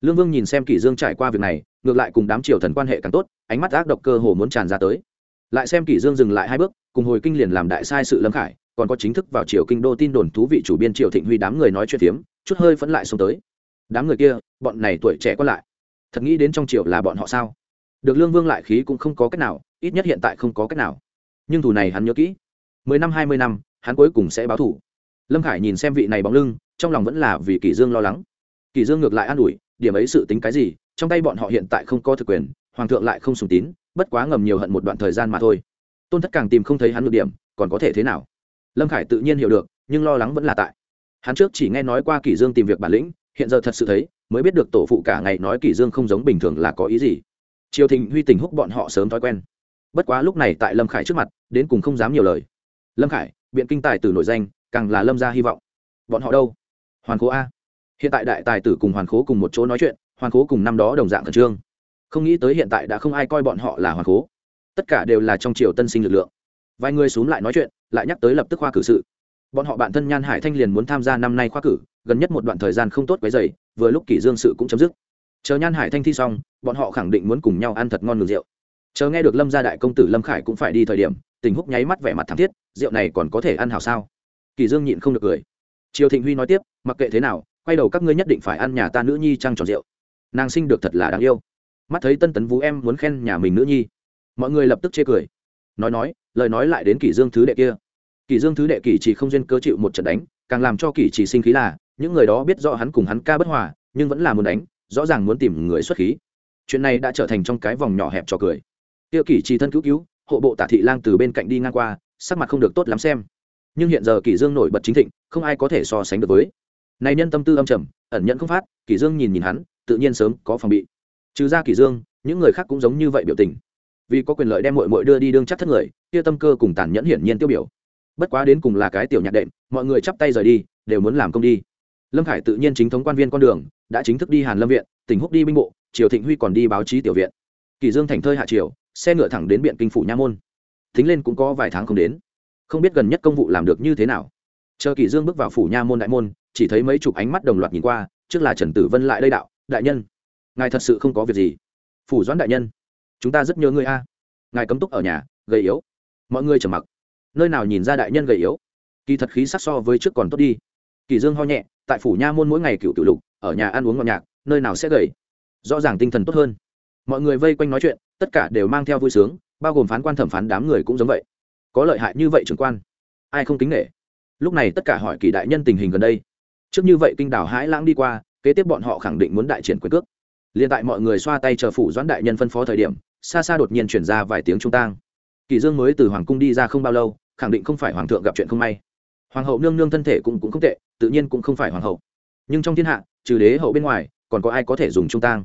lương vương nhìn xem kỷ dương trải qua việc này, ngược lại cùng đám triều thần quan hệ càng tốt, ánh mắt ác độc cơ hồ muốn tràn ra tới. Lại xem kỷ dương dừng lại hai bước, cùng hồi kinh liền làm đại sai sự lâm khải, còn có chính thức vào triều kinh đô tin đồn thú vị chủ biên triều thịnh huy đám người nói chuyện tiếm chút hơi phẫn lại xuống tới. Đám người kia, bọn này tuổi trẻ quan lại, thật nghĩ đến trong triều là bọn họ sao? Được lương vương lại khí cũng không có cách nào, ít nhất hiện tại không có cách nào. Nhưng thủ này hắn nhớ kỹ. Mười năm, hai mươi năm, hắn cuối cùng sẽ báo thủ lâm khải nhìn xem vị này bóng lưng, trong lòng vẫn là vì kỷ dương lo lắng. Kỷ dương ngược lại an ủi điểm ấy sự tính cái gì, trong tay bọn họ hiện tại không có thực quyền, hoàng thượng lại không sùng tín, bất quá ngầm nhiều hận một đoạn thời gian mà thôi. Tôn thất càng tìm không thấy hắn được điểm, còn có thể thế nào? Lâm khải tự nhiên hiểu được, nhưng lo lắng vẫn là tại. Hắn trước chỉ nghe nói qua kỷ dương tìm việc bản lĩnh, hiện giờ thật sự thấy, mới biết được tổ phụ cả ngày nói kỷ dương không giống bình thường là có ý gì. Triều thịnh huy tình húc bọn họ sớm thói quen. Bất quá lúc này tại lâm khải trước mặt, đến cùng không dám nhiều lời. Lâm khải, biện kinh tài từ nổi danh, càng là lâm gia hy vọng. Bọn họ đâu? Hoàn cố a hiện tại đại tài tử cùng hoàn cố cùng một chỗ nói chuyện, hoàn cố cùng năm đó đồng dạng khẩn trương. Không nghĩ tới hiện tại đã không ai coi bọn họ là hoàn cố tất cả đều là trong triều tân sinh lực lượng. Vài người xuống lại nói chuyện, lại nhắc tới lập tức khoa cử sự. Bọn họ bạn thân nhan hải thanh liền muốn tham gia năm nay khoa cử, gần nhất một đoạn thời gian không tốt quấy dày vừa lúc kỷ dương sự cũng chấm dứt. Chờ nhan hải thanh thi xong, bọn họ khẳng định muốn cùng nhau ăn thật ngon ngừng rượu. Chờ nghe được lâm gia đại công tử lâm khải cũng phải đi thời điểm, tình húc nháy mắt vẻ mặt thảm thiết, rượu này còn có thể ăn hảo sao? Kỳ dương nhịn không được cười. Triều thịnh huy nói tiếp, mặc kệ thế nào quay đầu các ngươi nhất định phải ăn nhà ta nữ nhi trăng tròn rượu. Nàng sinh được thật là đáng yêu. Mắt thấy tân tấn vũ em muốn khen nhà mình nữ nhi, mọi người lập tức chê cười. Nói nói, lời nói lại đến kỷ dương thứ đệ kia. Kỷ dương thứ đệ kỷ chỉ không duyên cơ chịu một trận đánh, càng làm cho kỷ chỉ sinh khí là, những người đó biết rõ hắn cùng hắn ca bất hòa, nhưng vẫn là muốn đánh, rõ ràng muốn tìm người xuất khí. Chuyện này đã trở thành trong cái vòng nhỏ hẹp cho cười. Tiêu kỷ chỉ thân cứu cứu, hộ bộ tả thị lang từ bên cạnh đi ngang qua, sắc mặt không được tốt lắm xem. Nhưng hiện giờ kỷ dương nổi bật chính thịnh, không ai có thể so sánh được với này nhân tâm tư âm trầm, ẩn nhận không phát, kỷ dương nhìn nhìn hắn, tự nhiên sớm có phòng bị. Trừ ra kỷ dương, những người khác cũng giống như vậy biểu tình. Vì có quyền lợi đem muội muội đưa đi đương chắc thất người, kia tâm cơ cùng tàn nhẫn hiển nhiên tiêu biểu. Bất quá đến cùng là cái tiểu nhạc đệm, mọi người chắp tay rời đi, đều muốn làm công đi. Lâm khải tự nhiên chính thống quan viên con đường, đã chính thức đi hàn lâm viện, tỉnh húc đi binh bộ, triều thịnh huy còn đi báo chí tiểu viện. Kỳ dương thành thơi hạ triều, xe ngựa thẳng đến biện kinh phủ nha môn. Thính lên cũng có vài tháng không đến. Không biết gần nhất công vụ làm được như thế nào chờ kỷ dương bước vào phủ nha môn đại môn, chỉ thấy mấy chục ánh mắt đồng loạt nhìn qua, trước là trần tử vân lại đây đạo, đại nhân, ngài thật sự không có việc gì. Phủ doãn đại nhân, chúng ta rất nhớ ngươi a. Ngài cấm túc ở nhà, gầy yếu. Mọi người trầm mặc. Nơi nào nhìn ra đại nhân gầy yếu? Kỳ thật khí sắc so với trước còn tốt đi. Kỳ dương ho nhẹ, tại phủ nha môn mỗi ngày cựu cựu lục, ở nhà ăn uống ngọt nhạc nơi nào sẽ gầy? Rõ ràng tinh thần tốt hơn. Mọi người vây quanh nói chuyện, tất cả đều mang theo vui sướng, bao gồm phán quan thẩm phán đám người cũng giống vậy. Có lợi hại như vậy trưởng quan, ai không kính nể? Lúc này tất cả hỏi kỳ đại nhân tình hình gần đây. Trước như vậy kinh đảo hãi lãng đi qua, kế tiếp bọn họ khẳng định muốn đại triển quyền cước. Liền tại mọi người xoa tay chờ phủ doãn đại nhân phân phó thời điểm, xa xa đột nhiên chuyển ra vài tiếng trung tang. Kỳ dương mới từ hoàng cung đi ra không bao lâu, khẳng định không phải hoàng thượng gặp chuyện không may. Hoàng hậu nương nương thân thể cũng cũng không tệ, tự nhiên cũng không phải hoàng hậu. Nhưng trong thiên hạ, trừ đế hậu bên ngoài, còn có ai có thể dùng trung tang?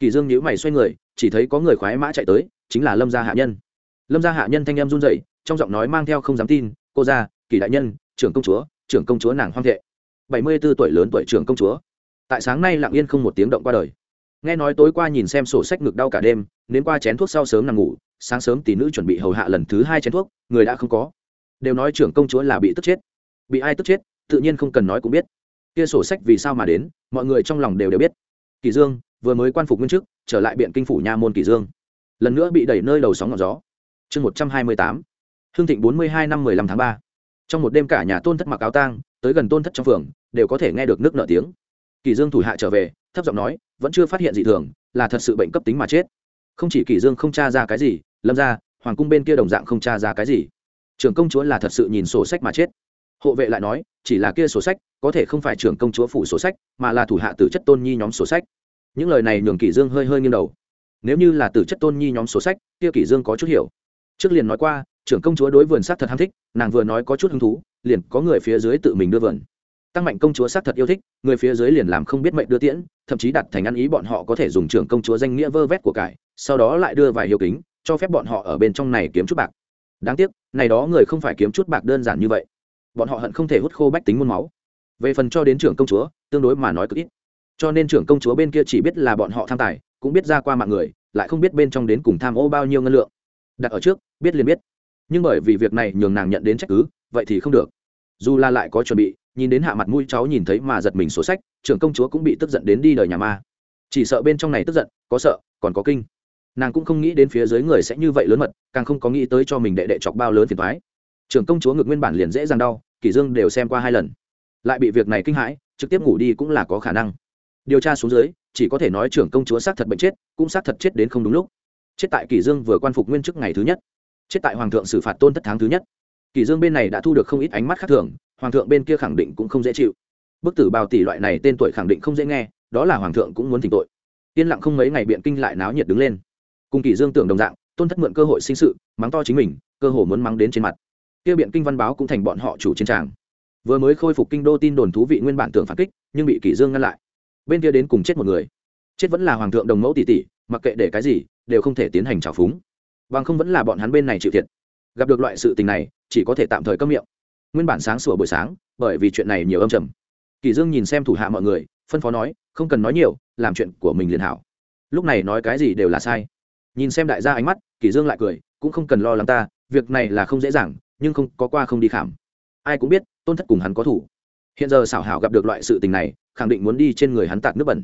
Kỳ dương nhíu mày xoay người, chỉ thấy có người khoái mã chạy tới, chính là lâm gia hạ nhân. Lâm gia hạ nhân thanh em run rẩy, trong giọng nói mang theo không dám tin, cô gia, kỳ đại nhân trưởng công chúa, trưởng công chúa nàng hoang thệ bảy mươi 74 tuổi lớn tuổi trưởng công chúa. Tại sáng nay lặng yên không một tiếng động qua đời. Nghe nói tối qua nhìn xem sổ sách ngực đau cả đêm nến qua chén thuốc sau sớm nằm ngủ, sáng sớm tỷ nữ chuẩn bị hầu hạ lần thứ hai chén thuốc, người đã không có. Đều nói trưởng công chúa là bị tức chết. Bị ai tức chết, tự nhiên không cần nói cũng biết. Kia sổ sách vì sao mà đến, mọi người trong lòng đều đều biết. Kỳ dương, vừa mới quan phục nguyên chức, trở lại biện kinh phủ nha môn kỳ dương. Lần nữa bị đẩy nơi đầu sóng ngọn gió. Chương một trăm hai mươi tám. Hương thịnh bốn mươi hai năm mười lăm tháng ba trong một đêm cả nhà tôn thất mặc áo tang, tới gần tôn thất trong phường, đều có thể nghe được nước nợ tiếng. Kỳ dương thủ hạ trở về, thấp giọng nói, vẫn chưa phát hiện gì thường, là thật sự bệnh cấp tính mà chết. Không chỉ kỳ dương không tra ra cái gì, lâm ra hoàng cung bên kia đồng dạng không tra ra cái gì. Trưởng công chúa là thật sự nhìn sổ sách mà chết. Hộ vệ lại nói, chỉ là kia sổ sách, có thể không phải trưởng công chúa phủ sổ sách, mà là thủ hạ tử chất tôn nhi nhóm sổ sách. Những lời này nhường kỷ dương hơi hơi nghiêng đầu. Nếu như là tử chất tôn nhi nhóm sổ sách, kia kỷ dương có chút hiểu. Trước liền nói qua trưởng công chúa đối vườn sát thật ham thích, nàng vừa nói có chút hứng thú, liền có người phía dưới tự mình đưa vườn. Tăng mạnh công chúa sát thật yêu thích, người phía dưới liền làm không biết mệnh đưa tiễn, thậm chí đặt thành ăn ý bọn họ có thể dùng trưởng công chúa danh nghĩa vơ vét của cải, sau đó lại đưa vài hiệu kính, cho phép bọn họ ở bên trong này kiếm chút bạc. Đáng tiếc, này đó người không phải kiếm chút bạc đơn giản như vậy. Bọn họ hận không thể hút khô bách tính muôn máu. Về phần cho đến trưởng công chúa, tương đối mà nói cực ít. Cho nên trưởng công chúa bên kia chỉ biết là bọn họ tham tài, cũng biết ra qua mạng người, lại không biết bên trong đến cùng tham ô bao nhiêu ngân lượng. Đặt ở trước, biết liền biết nhưng bởi vì việc này nhường nàng nhận đến trách cứ, vậy thì không được. Dù là lại có chuẩn bị, nhìn đến hạ mặt mũi cháu nhìn thấy mà giật mình sổ sách, trưởng công chúa cũng bị tức giận đến đi đời nhà ma. Chỉ sợ bên trong này tức giận, có sợ, còn có kinh. Nàng cũng không nghĩ đến phía dưới người sẽ như vậy lớn mật, càng không có nghĩ tới cho mình đệ đệ chọc bao lớn phiền thoái trưởng công chúa ngược nguyên bản liền dễ dàng đau, kỷ dương đều xem qua hai lần. Lại bị việc này kinh hãi, trực tiếp ngủ đi cũng là có khả năng. Điều tra xuống dưới, chỉ có thể nói trưởng công chúa xác thật bệnh chết, cũng xác thật chết đến không đúng lúc. Chết tại kỷ dương vừa quan phục nguyên chức ngày thứ nhất chết tại hoàng thượng xử phạt tôn thất tháng thứ nhất. Kỷ dương bên này đã thu được không ít ánh mắt khác thường, hoàng thượng bên kia khẳng định cũng không dễ chịu. Bức tử bào tỷ loại này tên tuổi khẳng định không dễ nghe, đó là hoàng thượng cũng muốn thỉnh tội. Yên lặng không mấy ngày biện kinh lại náo nhiệt đứng lên. Cùng kỷ dương tưởng đồng dạng, tôn thất mượn cơ hội sinh sự, mắng to chính mình, cơ hồ muốn mắng đến trên mặt. Kia biện kinh văn báo cũng thành bọn họ chủ chiến tràng. Vừa mới khôi phục kinh đô tin đồn thú vị nguyên bản tưởng phản kích, nhưng bị kỷ dương ngăn lại. Bên kia đến cùng chết một người. Chết vẫn là hoàng thượng đồng mẫu tỷ tỷ, mặc kệ để cái gì, đều không thể tiến hành trào phúng bằng không vẫn là bọn hắn bên này chịu thiệt. Gặp được loại sự tình này, chỉ có thể tạm thời cấm miệng. Nguyên bản sáng sủa buổi sáng, bởi vì chuyện này nhiều âm trầm. Kỳ dương nhìn xem thủ hạ mọi người, phân phó nói, không cần nói nhiều, làm chuyện của mình liền hảo. Lúc này nói cái gì đều là sai. Nhìn xem đại gia ánh mắt, kỳ dương lại cười, cũng không cần lo lắng ta, việc này là không dễ dàng, nhưng không, có qua không đi khảm. Ai cũng biết, tôn thất cùng hắn có thủ. Hiện giờ xảo hảo gặp được loại sự tình này, khẳng định muốn đi trên người hắn tạt nước bẩn.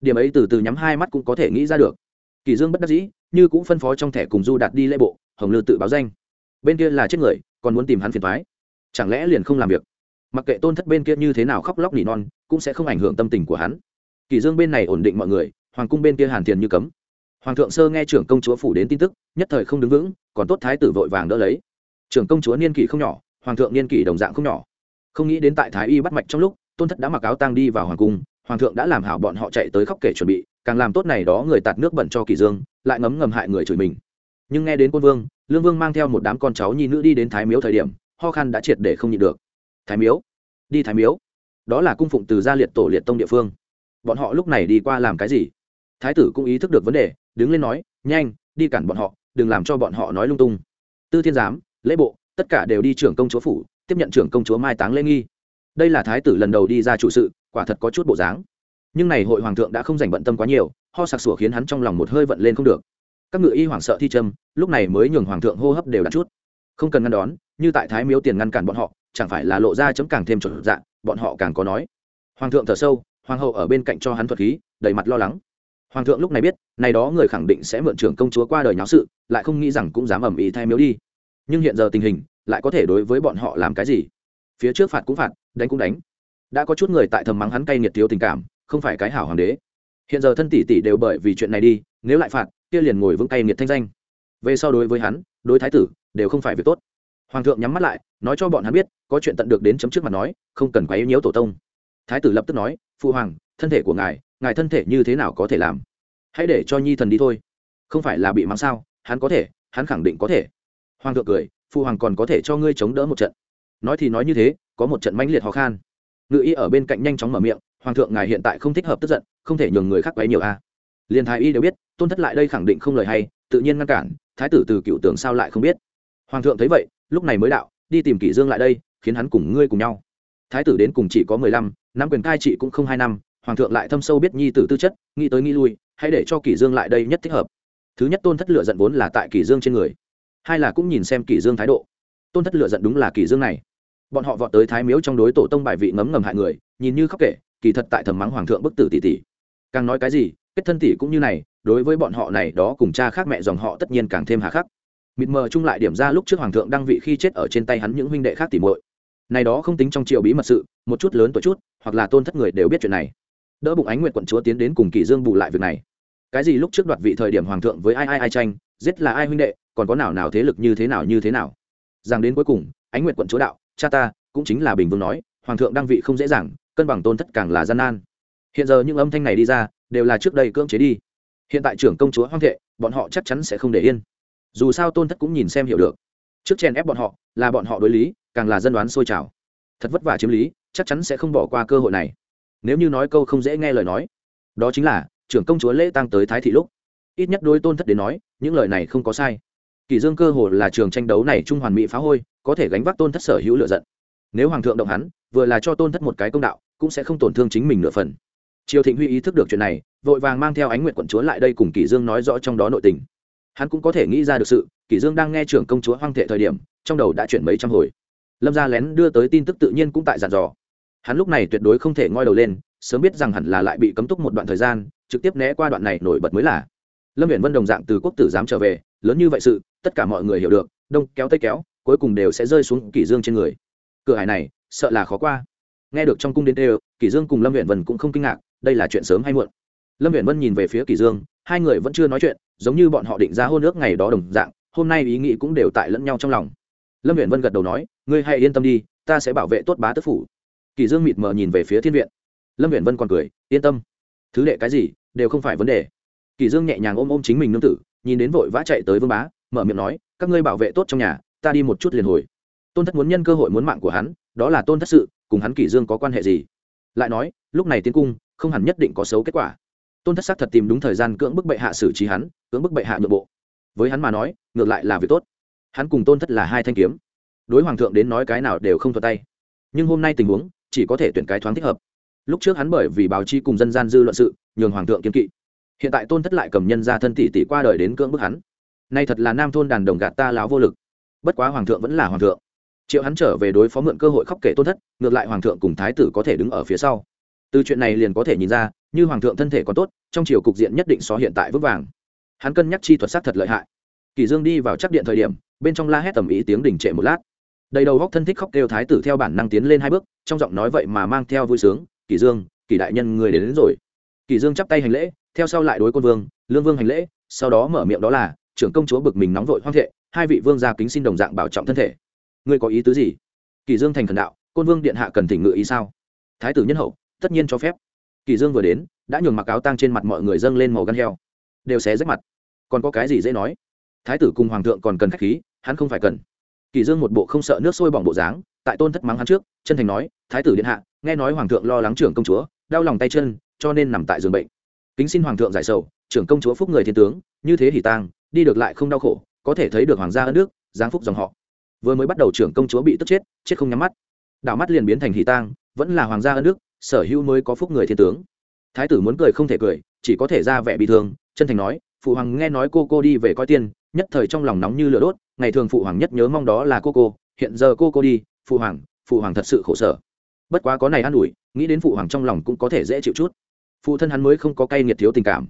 Điểm ấy từ từ nhắm hai mắt cũng có thể nghĩ ra được. Kỳ dương bất đắc dĩ như cũng phân phó trong thẻ cùng du đạt đi lễ bộ, hồng lư tự báo danh. Bên kia là chết người, còn muốn tìm hắn phiền thoái chẳng lẽ liền không làm việc? Mặc kệ tôn thất bên kia như thế nào khóc lóc nỉ non, cũng sẽ không ảnh hưởng tâm tình của hắn. Kỳ dương bên này ổn định mọi người, hoàng cung bên kia hàn tiền như cấm. Hoàng thượng sơ nghe trưởng công chúa phủ đến tin tức, nhất thời không đứng vững, còn tốt thái tử vội vàng đỡ lấy. Trưởng công chúa niên kỷ không nhỏ, hoàng thượng niên kỷ đồng dạng không nhỏ. Không nghĩ đến tại thái y bắt mạch trong lúc, tôn thất đã mặc áo tang đi vào hoàng cung, hoàng thượng đã làm hảo bọn họ chạy tới khóc kể chuẩn bị càng làm tốt này đó người tạt nước bẩn cho kỳ dương, lại ngấm ngầm hại người chửi mình. Nhưng nghe đến quân vương, lương vương mang theo một đám con cháu nhi nữ đi đến thái miếu thời điểm, ho khan đã triệt để không nhịn được. Thái miếu? Đi thái miếu? Đó là cung phụng từ gia liệt tổ liệt tông địa phương. Bọn họ lúc này đi qua làm cái gì? Thái tử cũng ý thức được vấn đề, đứng lên nói, nhanh, đi cản bọn họ, đừng làm cho bọn họ nói lung tung. Tư thiên giám, lễ bộ, tất cả đều đi trưởng công chúa phủ, tiếp nhận trưởng công chúa mai táng lễ nghi. Đây là thái tử lần đầu đi ra chủ sự, quả thật có chút bộ dáng nhưng này hội hoàng thượng đã không dành bận tâm quá nhiều, ho sặc sủa khiến hắn trong lòng một hơi vận lên không được. Các ngự y hoảng sợ thi trâm lúc này mới nhường hoàng thượng hô hấp đều đặt chút. Không cần ngăn đón, như tại thái miếu tiền ngăn cản bọn họ, chẳng phải là lộ ra chấm càng thêm chuẩn dạng bọn họ càng có nói. Hoàng thượng thở sâu, hoàng hậu ở bên cạnh cho hắn thuật khí, đầy mặt lo lắng. Hoàng thượng lúc này biết, này đó người khẳng định sẽ mượn trưởng công chúa qua đời nháo sự, lại không nghĩ rằng cũng dám ẩm ý thay miếu đi. Nhưng hiện giờ tình hình, lại có thể đối với bọn họ làm cái gì? Phía trước phạt cũng phạt, đánh cũng đánh. Đã có chút người tại thầm mắng hắn cay nghiệt thiếu tình cảm không phải cái hảo hoàng đế. Hiện giờ thân tỷ tỷ đều bởi vì chuyện này đi, nếu lại phạt, kia liền ngồi vững tay nghiệt thanh danh. Về sau đối với hắn, đối thái tử, đều không phải việc tốt. Hoàng thượng nhắm mắt lại, nói cho bọn hắn biết, có chuyện tận được đến chấm trước mặt nói, không cần quá yếu nhiễu tổ tông. Thái tử lập tức nói phụ hoàng, thân thể của ngài ngài thân thể như thế nào có thể làm? Hãy để cho nhi thần đi thôi. Không phải là bị mắng sao, hắn có thể, hắn khẳng định có thể. Hoàng thượng cười phụ hoàng còn có thể cho ngươi chống đỡ một trận. Nói thì nói như thế, có một trận mãnh liệt khó khăn ngự y ở bên cạnh nhanh chóng mở miệng hoàng thượng ngài hiện tại không thích hợp tức giận, không thể nhường người khác quấy nhiều a. À. liền thái y đều biết, tôn thất lại đây khẳng định không lời hay, tự nhiên ngăn cản, thái tử từ cựu tưởng sao lại không biết. Hoàng thượng thấy vậy, lúc này mới đạo, đi tìm kỷ dương lại đây, khiến hắn cùng ngươi cùng nhau. Thái tử đến cùng chỉ có mười lăm năm quyền cai trị cũng không hai năm, hoàng thượng lại thâm sâu biết nhi tử tư chất, nghĩ tới nghĩ lui, hãy để cho kỷ dương lại đây nhất thích hợp. Thứ nhất tôn thất lựa giận vốn là tại kỷ dương trên người, hai là cũng nhìn xem kỷ dương thái độ. Tôn thất lựa giận đúng là kỷ dương này. Bọn họ vọt tới thái miếu trong đối tổ tông bài vị ngấm ngầm hại người, nhìn như khóc kể kỳ thật tại thầm mắng hoàng thượng bức tử tỷ tỷ. Càng nói cái gì, kết thân tỷ cũng như này, đối với bọn họ này đó cùng cha khác mẹ dòng họ tất nhiên càng thêm hà khắc. Mịt mờ chung lại điểm ra lúc trước hoàng thượng đăng vị khi chết ở trên tay hắn những huynh đệ khác tỉ muội. Này đó không tính trong triều bí mật sự, một chút lớn tuổi chút, hoặc là tôn thất người đều biết chuyện này. Đỡ bụng ánh nguyện quận chúa tiến đến cùng kỳ dương bù lại việc này. Cái gì lúc trước đoạt vị thời điểm hoàng thượng với ai ai ai tranh, giết là ai huynh đệ, còn có nào nào thế lực như thế nào như thế nào. Rằng đến cuối cùng, ánh nguyện quận chúa đạo, cha ta, cũng chính là bình vương nói, hoàng thượng đăng vị không dễ dàng cân bằng tôn thất càng là gian nan. Hiện giờ những âm thanh này đi ra, đều là trước đây cưỡng chế đi. Hiện tại trưởng công chúa hoang thệ, bọn họ chắc chắn sẽ không để yên. Dù sao tôn thất cũng nhìn xem hiểu được. Trước chèn ép bọn họ, là bọn họ đối lý, càng là dân đoán sôi trào. Thật vất vả chiếm lý, chắc chắn sẽ không bỏ qua cơ hội này. Nếu như nói câu không dễ nghe lời nói, đó chính là, trưởng công chúa lễ tăng tới thái thị lúc. Ít nhất đôi tôn thất đến nói, những lời này không có sai. Kỳ dương cơ hồ là trường tranh đấu này trung hoàn mỹ phá hôi, có thể gánh vác tôn thất sở hữu lựa giận nếu hoàng thượng động hắn, vừa là cho tôn thất một cái công đạo, cũng sẽ không tổn thương chính mình nửa phần. Triều thịnh huy ý thức được chuyện này, vội vàng mang theo ánh nguyện quận chúa lại đây cùng kỷ dương nói rõ trong đó nội tình. Hắn cũng có thể nghĩ ra được sự, kỷ dương đang nghe trưởng công chúa hoang thệ thời điểm, trong đầu đã chuyển mấy trăm hồi. Lâm gia lén đưa tới tin tức tự nhiên cũng tại dàn dò. Hắn lúc này tuyệt đối không thể ngoi đầu lên, sớm biết rằng hẳn là lại bị cấm túc một đoạn thời gian, trực tiếp né qua đoạn này nổi bật mới là. Lâm viện vân đồng dạng từ quốc tử giám trở về, lớn như vậy sự, tất cả mọi người hiểu được, đông kéo tây kéo, cuối cùng đều sẽ rơi xuống kỷ dương trên người cửa hải này, sợ là khó qua. Nghe được trong cung đến đều, kỷ dương cùng lâm viện vân cũng không kinh ngạc, đây là chuyện sớm hay muộn. Lâm viện vân nhìn về phía kỷ dương, hai người vẫn chưa nói chuyện, giống như bọn họ định ra hôn ước ngày đó đồng dạng, hôm nay ý nghĩ cũng đều tại lẫn nhau trong lòng. Lâm viện vân gật đầu nói, ngươi hãy yên tâm đi, ta sẽ bảo vệ tốt bá tức phủ. Kỷ dương mịt mờ nhìn về phía thiên viện. Lâm viện vân còn cười, yên tâm, thứ đệ cái gì, đều không phải vấn đề. Kỷ dương nhẹ nhàng ôm ôm chính mình nương tử, nhìn đến vội vã chạy tới vương bá, mở miệng nói, các ngươi bảo vệ tốt trong nhà, ta đi một chút liền hồi tôn thất muốn nhân cơ hội muốn mạng của hắn, đó là tôn thất sự, cùng hắn kỷ dương có quan hệ gì? Lại nói, lúc này tiến cung, không hẳn nhất định có xấu kết quả. Tôn thất xác thật tìm đúng thời gian cưỡng bức bệ hạ xử trí hắn, cưỡng bức bệ hạ nhượng bộ. Với hắn mà nói, ngược lại là việc tốt. Hắn cùng tôn thất là hai thanh kiếm. Đối hoàng thượng đến nói cái nào đều không thuận tay. Nhưng hôm nay tình huống, chỉ có thể tuyển cái thoáng thích hợp. Lúc trước hắn bởi vì báo chí cùng dân gian dư luận sự, nhường hoàng thượng kiên kỵ. Hiện tại tôn thất lại cầm nhân ra thân tỷ tỷ qua đời đến cưỡng bức hắn. Nay thật là nam thôn đàn đồng gạt ta láo vô lực. Bất quá hoàng thượng vẫn là hoàng thượng triệu hắn trở về đối phó mượn cơ hội khóc kể tôn thất ngược lại hoàng thượng cùng thái tử có thể đứng ở phía sau. Từ chuyện này liền có thể nhìn ra như hoàng thượng thân thể còn tốt trong chiều cục diện nhất định so hiện tại vững vàng. Hắn cân nhắc chi thuật sát thật lợi hại. Kỳ dương đi vào chắc điện thời điểm bên trong la hét tầm ý tiếng đình trệ một lát. Đầy đầu góc thân thích khóc kêu thái tử theo bản năng tiến lên hai bước trong giọng nói vậy mà mang theo vui sướng kỳ dương kỳ đại nhân người đến, đến rồi. Kỳ dương chắp tay hành lễ theo sau lại đối quân vương lương vương hành lễ sau đó mở miệng đó là trưởng công chúa bực mình nóng vội hoang thệ hai vị vương gia kính xin đồng dạng bảo trọng thân thể ngươi có ý tứ gì? Kỳ dương thành thần đạo, côn vương điện hạ cần thỉnh ngự ý sao? Thái tử nhân hậu, tất nhiên cho phép. Kỳ dương vừa đến, đã nhường mặc áo tang trên mặt mọi người dâng lên màu gan heo. Đều xé rách mặt. Còn có cái gì dễ nói? Thái tử cùng hoàng thượng còn cần khách khí, hắn không phải cần. Kỳ dương một bộ không sợ nước sôi bỏng bộ dáng, tại tôn thất mắng hắn trước, chân thành nói, thái tử điện hạ, nghe nói hoàng thượng lo lắng trưởng công chúa, đau lòng tay chân, cho nên nằm tại giường bệnh. Kính xin hoàng thượng giải sầu, trưởng công chúa phúc người thiên tướng, như thế thì tang, đi được lại không đau khổ, có thể thấy được hoàng gia ân nước giáng phúc dòng họ vừa mới bắt đầu trưởng công chúa bị tức chết chết không nhắm mắt. Đảo mắt liền biến thành hỷ tang, vẫn là hoàng gia ân đức, sở hữu mới có phúc người thiên tướng. Thái tử muốn cười không thể cười, chỉ có thể ra vẻ bị thương, chân thành nói, phụ hoàng nghe nói cô cô đi về coi tiên, nhất thời trong lòng nóng như lửa đốt, ngày thường phụ hoàng nhất nhớ mong đó là cô cô, hiện giờ cô cô đi, phụ hoàng phụ hoàng thật sự khổ sở. Bất quá có này an ủi, nghĩ đến phụ hoàng trong lòng cũng có thể dễ chịu chút. Phụ thân hắn mới không có cay nghiệt thiếu tình cảm.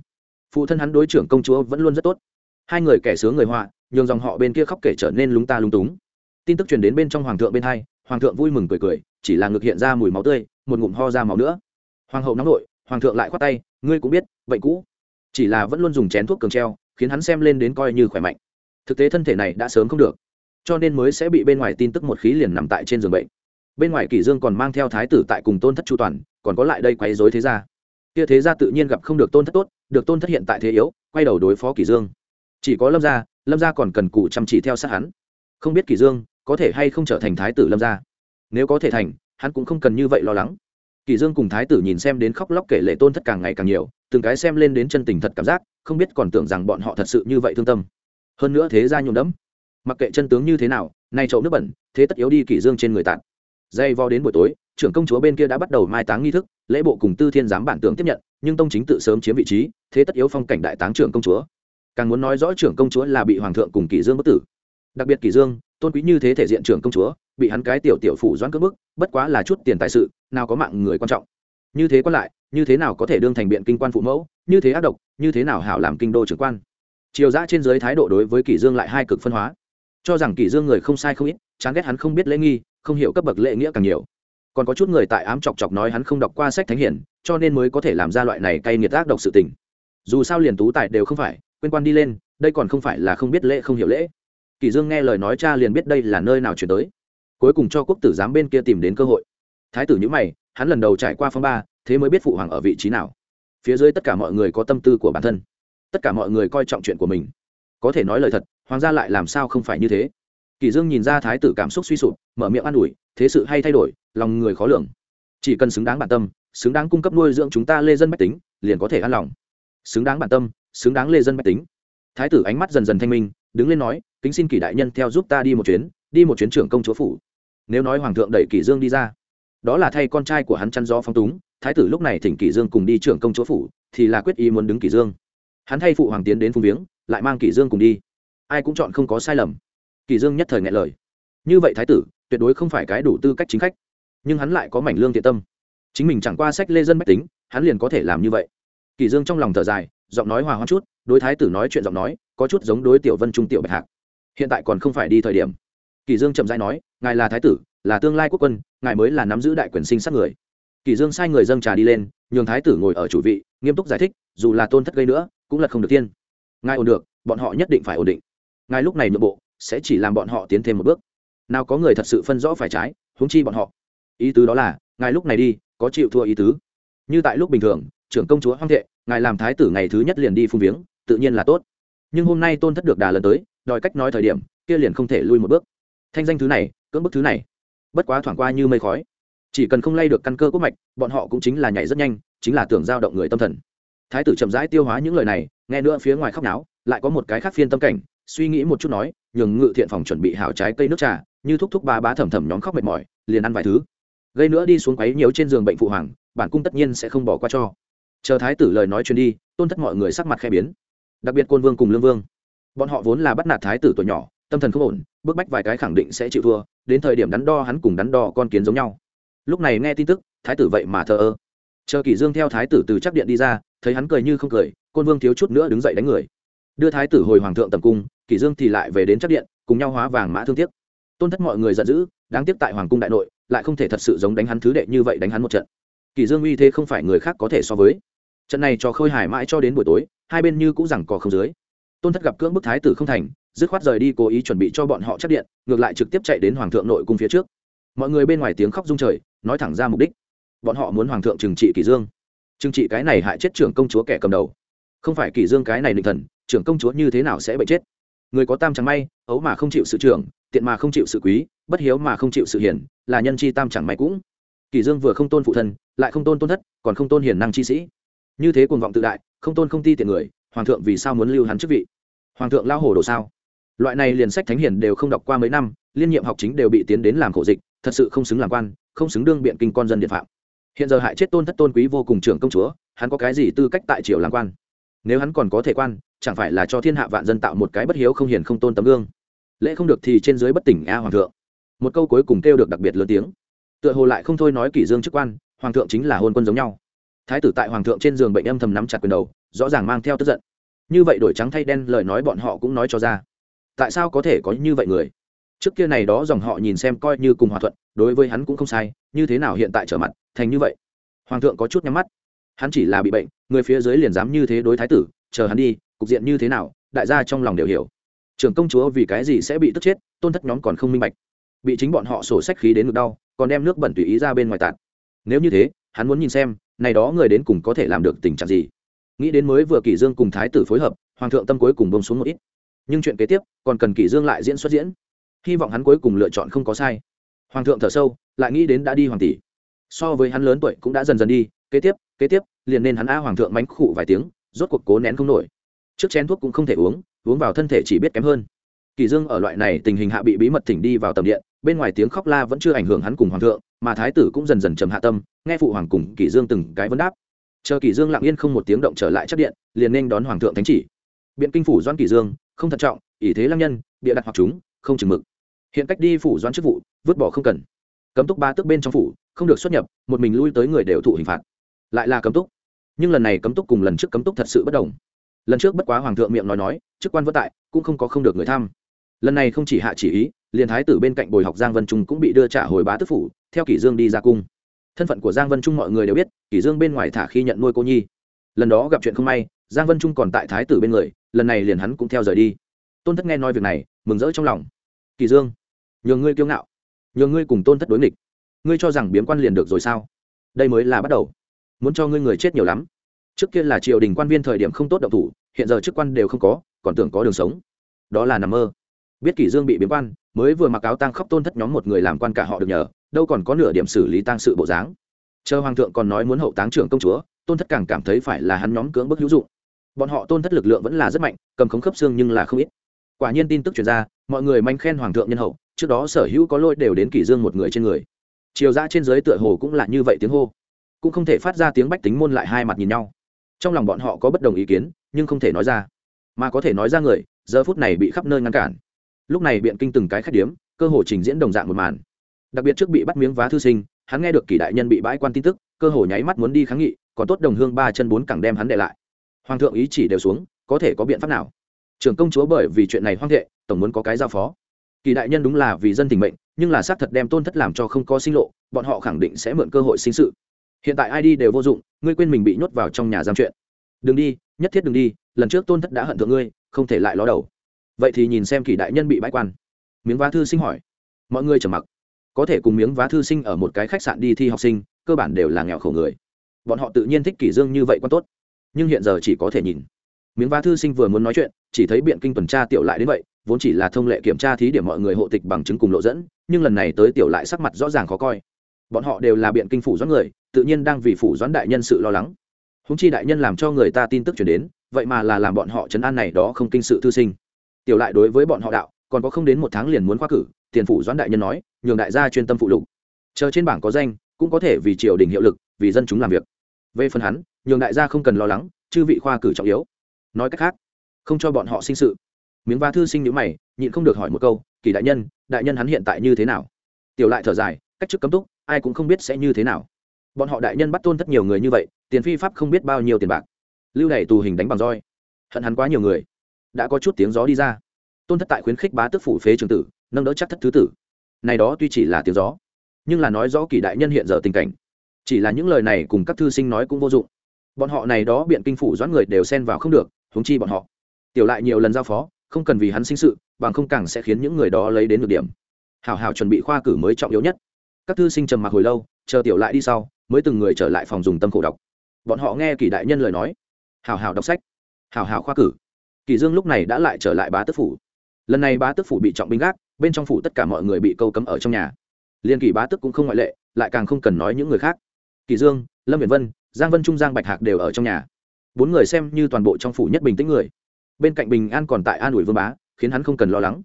Phụ thân hắn đối trưởng công chúa vẫn luôn rất tốt. Hai người kẻ sướng người họa, nhường dòng họ bên kia khóc kể trở nên lúng ta lúng túng tin tức truyền đến bên trong hoàng thượng bên hai, hoàng thượng vui mừng cười cười, chỉ là ngực hiện ra mùi máu tươi, một ngụm ho ra máu nữa. Hoàng hậu nóng nổi hoàng thượng lại khoát tay, ngươi cũng biết, bệnh cũ. Chỉ là vẫn luôn dùng chén thuốc cường treo, khiến hắn xem lên đến coi như khỏe mạnh. Thực tế thân thể này đã sớm không được, cho nên mới sẽ bị bên ngoài tin tức một khí liền nằm tại trên giường bệnh. Bên ngoài kỷ dương còn mang theo thái tử tại cùng tôn thất chu toàn, còn có lại đây quấy rối thế gia. Kia thế gia tự nhiên gặp không được tôn thất tốt, được tôn thất hiện tại thế yếu, quay đầu đối phó kỷ dương. Chỉ có lâm gia lâm gia còn cần cù chăm chỉ theo sát hắn. Không biết kỷ dương có thể hay không trở thành thái tử lâm gia? Nếu có thể thành, hắn cũng không cần như vậy lo lắng. Kỳ dương cùng thái tử nhìn xem đến khóc lóc kể lệ tôn thất càng ngày càng nhiều, từng cái xem lên đến chân tình thật cảm giác, không biết còn tưởng rằng bọn họ thật sự như vậy thương tâm. Hơn nữa thế gia nhuộm đẫm. Mặc kệ chân tướng như thế nào, nay chậu nước bẩn, thế tất yếu đi kỷ dương trên người tạt. Dây vo đến buổi tối, trưởng công chúa bên kia đã bắt đầu mai táng nghi thức, lễ bộ cùng tư thiên giám bản tướng tiếp nhận, nhưng tông chính tự sớm chiếm vị trí, thế tất yếu phong cảnh đại táng trưởng công chúa. Càng muốn nói rõ trưởng công chúa là bị hoàng thượng cùng kỷ dương bất tử. Đặc biệt kỷ dương tôn quý như thế thể diện trưởng công chúa, bị hắn cái tiểu tiểu phủ doãn cưỡng bức, bất quá là chút tiền tài sự, nào có mạng người quan trọng. Như thế quan lại, như thế nào có thể đương thành biện kinh quan phụ mẫu, như thế ác độc, như thế nào hảo làm kinh đô trưởng quan. Triều dã trên dưới thái độ đối với kỷ dương lại hai cực phân hóa. Cho rằng kỷ dương người không sai không ít, chán ghét hắn không biết lễ nghi, không hiểu cấp bậc lễ nghĩa càng nhiều. Còn có chút người tại ám chọc chọc nói hắn không đọc qua sách thánh hiển, cho nên mới có thể làm ra loại này cay nghiệt ác độc sự tình. Dù sao liền tú tài đều không phải, quên quan đi lên, đây còn không phải là không biết lễ không hiểu lễ. Kỳ dương nghe lời nói cha liền biết đây là nơi nào chuyển tới. Cuối cùng cho quốc tử giám bên kia tìm đến cơ hội. Thái tử nhữ mày, hắn lần đầu trải qua phong ba, thế mới biết phụ hoàng ở vị trí nào. Phía dưới tất cả mọi người có tâm tư của bản thân. Tất cả mọi người coi trọng chuyện của mình. Có thể nói lời thật, hoàng gia lại làm sao không phải như thế? Kỳ dương nhìn ra thái tử cảm xúc suy sụp, mở miệng an ủi, thế sự hay thay đổi, lòng người khó lường. Chỉ cần xứng đáng bản tâm, xứng đáng cung cấp nuôi dưỡng chúng ta lê dân bách tính, liền có thể an lòng. Xứng đáng bản tâm, xứng đáng lê dân bách tính. Thái tử ánh mắt dần dần thanh minh đứng lên nói, kính xin kỷ đại nhân theo giúp ta đi một chuyến, đi một chuyến trưởng công chúa phủ. Nếu nói hoàng thượng đẩy kỷ dương đi ra, đó là thay con trai của hắn chăn gió phong túng, thái tử lúc này thỉnh kỷ dương cùng đi trưởng công chúa phủ, thì là quyết ý muốn đứng kỷ dương. Hắn thay phụ hoàng tiến đến phung viếng, lại mang kỷ dương cùng đi. Ai cũng chọn không có sai lầm. Kỷ dương nhất thời ngại lời. Như vậy thái tử, tuyệt đối không phải cái đủ tư cách chính khách. Nhưng hắn lại có mảnh lương thiện tâm. Chính mình chẳng qua sách lê dân bách tính, hắn liền có thể làm như vậy. Kỷ dương trong lòng thở dài, giọng nói hòa hoãn chút đối thái tử nói chuyện giọng nói, có chút giống đối tiểu vân trung tiểu bạch hạc. Hiện tại còn không phải đi thời điểm. Kỷ dương chậm rãi nói, ngài là thái tử, là tương lai quốc quân, ngài mới là nắm giữ đại quyền sinh sát người. Kỷ dương sai người dâng trà đi lên, nhường thái tử ngồi ở chủ vị, nghiêm túc giải thích, dù là tôn thất gây nữa, cũng là không được tiên. Ngài ổn được, bọn họ nhất định phải ổn định. Ngài lúc này nội bộ, sẽ chỉ làm bọn họ tiến thêm một bước. Nào có người thật sự phân rõ phải trái, huống chi bọn họ. Ý tứ đó là, ngài lúc này đi, có chịu thua ý tứ. Như tại lúc bình thường, trưởng công chúa hoang thệ, ngài làm thái tử ngày thứ nhất liền đi phung viếng tự nhiên là tốt. Nhưng hôm nay tôn thất được đà lần tới, đòi cách nói thời điểm, kia liền không thể lui một bước. Thanh danh thứ này, cưỡng bức thứ này. Bất quá thoảng qua như mây khói. Chỉ cần không lay được căn cơ quốc mạch, bọn họ cũng chính là nhảy rất nhanh, chính là tưởng giao động người tâm thần. Thái tử chậm rãi tiêu hóa những lời này, nghe nữa phía ngoài khóc náo, lại có một cái khác phiên tâm cảnh, suy nghĩ một chút nói, nhường ngự thiện phòng chuẩn bị hảo trái cây nước trà, như thúc thúc ba bá thầm thầm nhóm khóc mệt mỏi, liền ăn vài thứ. Gây nữa đi xuống quấy nhiều trên giường bệnh phụ hoàng, bản cung tất nhiên sẽ không bỏ qua cho. Chờ thái tử lời nói truyền đi, tôn thất mọi người sắc mặt khe biến đặc biệt côn vương cùng lương vương. Bọn họ vốn là bắt nạt thái tử tuổi nhỏ, tâm thần không ổn, bức bách vài cái khẳng định sẽ chịu thua, đến thời điểm đắn đo hắn cùng đắn đo con kiến giống nhau. Lúc này nghe tin tức, thái tử vậy mà thờ ơ. Chờ kỷ dương theo thái tử từ chắc điện đi ra, thấy hắn cười như không cười, côn vương thiếu chút nữa đứng dậy đánh người. Đưa thái tử hồi hoàng thượng tầm cung, kỷ dương thì lại về đến chắc điện, cùng nhau hóa vàng mã thương tiếc. Tôn thất mọi người giận dữ, đáng tiếc tại hoàng cung đại nội, lại không thể thật sự giống đánh hắn thứ đệ như vậy đánh hắn một trận. Kỷ dương uy thế không phải người khác có thể so với. Trận này cho khôi hài mãi cho đến buổi tối hai bên như cũng rằng cò không dưới. Tôn thất gặp cưỡng bức thái tử không thành, dứt khoát rời đi cố ý chuẩn bị cho bọn họ chắc điện, ngược lại trực tiếp chạy đến hoàng thượng nội cung phía trước. Mọi người bên ngoài tiếng khóc rung trời, nói thẳng ra mục đích. Bọn họ muốn hoàng thượng trừng trị kỷ dương. Trừng trị cái này hại chết trưởng công chúa kẻ cầm đầu. Không phải kỷ dương cái này định thần, trưởng công chúa như thế nào sẽ bị chết? Người có tam chẳng may, ấu mà không chịu sự trưởng, tiện mà không chịu sự quý, bất hiếu mà không chịu sự hiển là nhân chi tam chẳng may cũng. Kỷ dương vừa không tôn phụ thân, lại không tôn tôn thất, còn không tôn hiển năng chi sĩ. Như thế cuồng vọng tự đại không tôn không ti tiện người, hoàng thượng vì sao muốn lưu hắn chức vị? Hoàng thượng lao hổ đồ sao? Loại này liền sách thánh hiền đều không đọc qua mấy năm, liên nhiệm học chính đều bị tiến đến làm khổ dịch, thật sự không xứng làm quan, không xứng đương biện kinh con dân điện phạm. Hiện giờ hại chết tôn thất tôn quý vô cùng trưởng công chúa, hắn có cái gì tư cách tại triều làm quan? Nếu hắn còn có thể quan, chẳng phải là cho thiên hạ vạn dân tạo một cái bất hiếu không hiền không tôn tấm gương? Lễ không được thì trên dưới bất tỉnh a hoàng thượng. Một câu cuối cùng kêu được đặc biệt lớn tiếng. Tựa hồ lại không thôi nói kỷ dương chức quan, hoàng thượng chính là hôn quân giống nhau thái tử tại hoàng thượng trên giường bệnh âm thầm nắm chặt quyền đầu, rõ ràng mang theo tức giận. Như vậy đổi trắng thay đen lời nói bọn họ cũng nói cho ra. Tại sao có thể có như vậy người? Trước kia này đó dòng họ nhìn xem coi như cùng hòa thuận, đối với hắn cũng không sai, như thế nào hiện tại trở mặt, thành như vậy? Hoàng thượng có chút nhắm mắt. Hắn chỉ là bị bệnh, người phía dưới liền dám như thế đối thái tử, chờ hắn đi, cục diện như thế nào, đại gia trong lòng đều hiểu. Trưởng công chúa vì cái gì sẽ bị tức chết, tôn thất nhóm còn không minh bạch. Bị chính bọn họ sổ sách khí đến ngực đau, còn đem nước bẩn tùy ý ra bên ngoài tạt. Nếu như thế hắn muốn nhìn xem, này đó người đến cùng có thể làm được tình trạng gì. Nghĩ đến mới vừa kỷ dương cùng thái tử phối hợp, hoàng thượng tâm cuối cùng bông xuống một ít. Nhưng chuyện kế tiếp, còn cần kỷ dương lại diễn xuất diễn. Hy vọng hắn cuối cùng lựa chọn không có sai. Hoàng thượng thở sâu, lại nghĩ đến đã đi hoàng tỷ. So với hắn lớn tuổi cũng đã dần dần đi, kế tiếp kế tiếp, liền nên hắn a hoàng thượng mánh khụ vài tiếng, rốt cuộc cố nén không nổi. Trước chén thuốc cũng không thể uống uống vào thân thể chỉ biết kém hơn. Kỳ dương ở loại này tình hình hạ bị bí mật thỉnh đi vào tầm điện bên ngoài tiếng khóc la vẫn chưa ảnh hưởng hắn cùng hoàng thượng mà thái tử cũng dần dần trầm hạ tâm nghe phụ hoàng cùng kỳ dương từng cái vấn đáp. Chờ kỳ dương lặng yên không một tiếng động trở lại chắc điện liền nên đón hoàng thượng thánh chỉ. Biện kinh phủ doãn kỳ dương không thận trọng ỷ thế lăng nhân bịa đặt hoặc chúng không chừng mực. Hiện cách đi phủ doãn chức vụ vứt bỏ không cần. Cấm túc ba tước bên trong phủ không được xuất nhập một mình lui tới người đều thụ hình phạt. Lại là cấm túc. Nhưng lần này cấm túc cùng lần trước cấm túc thật sự bất đồng. Lần trước bất quá hoàng thượng miệng nói nói chức quan vất tại cũng không có không được người tham, lần này không chỉ hạ chỉ ý liền thái tử bên cạnh bồi học giang vân trung cũng bị đưa trả hồi bá tức phủ, theo kỷ dương đi ra cung. Thân phận của giang vân trung mọi người đều biết, kỷ dương bên ngoài thả khi nhận nuôi cô nhi. Lần đó gặp chuyện không may, giang vân trung còn tại thái tử bên người, lần này liền hắn cũng theo rời đi. Tôn thất nghe nói việc này, mừng rỡ trong lòng. Kỷ dương nhường ngươi kiêu ngạo nhường ngươi cùng tôn thất đối nghịch, ngươi cho rằng biếm quan liền được rồi sao? Đây mới là bắt đầu. Muốn cho ngươi người chết nhiều lắm. Trước kia là triều đình quan viên thời điểm không tốt động thủ, hiện giờ chức quan đều không có, còn tưởng có đường sống. Đó là nằm mơ. Biết kỷ dương bị biếm quan mới vừa mặc áo tang khóc tôn thất nhóm một người làm quan cả họ được nhờ, đâu còn có nửa điểm xử lý tang sự bộ dáng. Chờ hoàng thượng còn nói muốn hậu táng trưởng công chúa, tôn thất càng cảm thấy phải là hắn nhóm cưỡng bức hữu dụng. Bọn họ tôn thất lực lượng vẫn là rất mạnh, cầm khống khớp xương nhưng là không ít. Quả nhiên tin tức truyền ra, mọi người manh khen hoàng thượng nhân hậu, trước đó sở hữu có lôi đều đến kỷ dương một người trên người. Chiều ra trên dưới tựa hồ cũng là như vậy tiếng hô. Cũng không thể phát ra tiếng bách tính môn lại hai mặt nhìn nhau. Trong lòng bọn họ có bất đồng ý kiến, nhưng không thể nói ra. Mà có thể nói ra người, giờ phút này bị khắp nơi ngăn cản lúc này biện kinh từng cái khách điếm, cơ hồ trình diễn đồng dạng một màn. Đặc biệt trước bị bắt miếng vá thư sinh, hắn nghe được kỳ đại nhân bị bãi quan tin tức, cơ hồ nháy mắt muốn đi kháng nghị, còn tốt đồng hương ba chân bốn cẳng đem hắn để lại. Hoàng thượng ý chỉ đều xuống, có thể có biện pháp nào? Trưởng công chúa bởi vì chuyện này hoang thệ, tổng muốn có cái giao phó. Kỳ đại nhân đúng là vì dân tình mệnh, nhưng là xác thật đem tôn thất làm cho không có sinh lộ, bọn họ khẳng định sẽ mượn cơ hội sinh sự. Hiện tại ai đi đều vô dụng, ngươi quên mình bị nhốt vào trong nhà giam chuyện. Đừng đi, nhất thiết đừng đi, lần trước tôn thất đã hận thượng ngươi, không thể lại ló đầu vậy thì nhìn xem kỳ đại nhân bị bãi quan. Miếng vá thư sinh hỏi. Mọi người trầm mặc. Có thể cùng miếng vá thư sinh ở một cái khách sạn đi thi học sinh, cơ bản đều là nghèo khổ người. Bọn họ tự nhiên thích kỷ dương như vậy quan tốt. Nhưng hiện giờ chỉ có thể nhìn. Miếng vá thư sinh vừa muốn nói chuyện, chỉ thấy biện kinh tuần tra tiểu lại đến vậy, vốn chỉ là thông lệ kiểm tra thí điểm mọi người hộ tịch bằng chứng cùng lộ dẫn, nhưng lần này tới tiểu lại sắc mặt rõ ràng khó coi. Bọn họ đều là biện kinh phủ doãn người, tự nhiên đang vì phủ doãn đại nhân sự lo lắng. Húng chi đại nhân làm cho người ta tin tức chuyển đến, vậy mà là làm bọn họ chấn an này đó không kinh sự thư sinh tiểu lại đối với bọn họ đạo, còn có không đến một tháng liền muốn khoa cử, tiền phủ doãn đại nhân nói, nhường đại gia chuyên tâm phụ lục. Chờ trên bảng có danh, cũng có thể vì triều đình hiệu lực, vì dân chúng làm việc. Về phần hắn, nhường đại gia không cần lo lắng, chư vị khoa cử trọng yếu. Nói cách khác, không cho bọn họ sinh sự. Miếng va thư sinh nhữ mày, nhịn không được hỏi một câu, kỳ đại nhân đại nhân hắn hiện tại như thế nào? Tiểu lại thở dài, cách chức cấm túc, ai cũng không biết sẽ như thế nào. Bọn họ đại nhân bắt tôn thất nhiều người như vậy, tiền phi pháp không biết bao nhiêu tiền bạc. Lưu đày tù hình đánh bằng roi. Hận hắn quá nhiều người đã có chút tiếng gió đi ra. Tôn thất tại khuyến khích bá tước phủ phế trường tử, nâng đỡ chắc thất thứ tử. Này đó tuy chỉ là tiếng gió, nhưng là nói rõ kỳ đại nhân hiện giờ tình cảnh. Chỉ là những lời này cùng các thư sinh nói cũng vô dụng. Bọn họ này đó biện kinh phủ doãn người đều xen vào không được, huống chi bọn họ. Tiểu lại nhiều lần giao phó, không cần vì hắn sinh sự, bằng không càng sẽ khiến những người đó lấy đến được điểm. Hảo hảo chuẩn bị khoa cử mới trọng yếu nhất. Các thư sinh trầm mặc hồi lâu, chờ tiểu lại đi sau, mới từng người trở lại phòng dùng tâm khổ đọc. Bọn họ nghe kỳ đại nhân lời nói. Hảo hảo đọc sách. Hảo hảo khoa cử kỳ dương lúc này đã lại trở lại bá tước phủ. Lần này bá tước phủ bị trọng binh gác, bên trong phủ tất cả mọi người bị câu cấm ở trong nhà. Liên kỳ bá tước cũng không ngoại lệ, lại càng không cần nói những người khác. Kỳ dương, lâm viễn vân, giang vân trung, giang bạch hạc đều ở trong nhà. Bốn người xem như toàn bộ trong phủ nhất bình tĩnh người. Bên cạnh bình an còn tại an ủi vương bá, khiến hắn không cần lo lắng.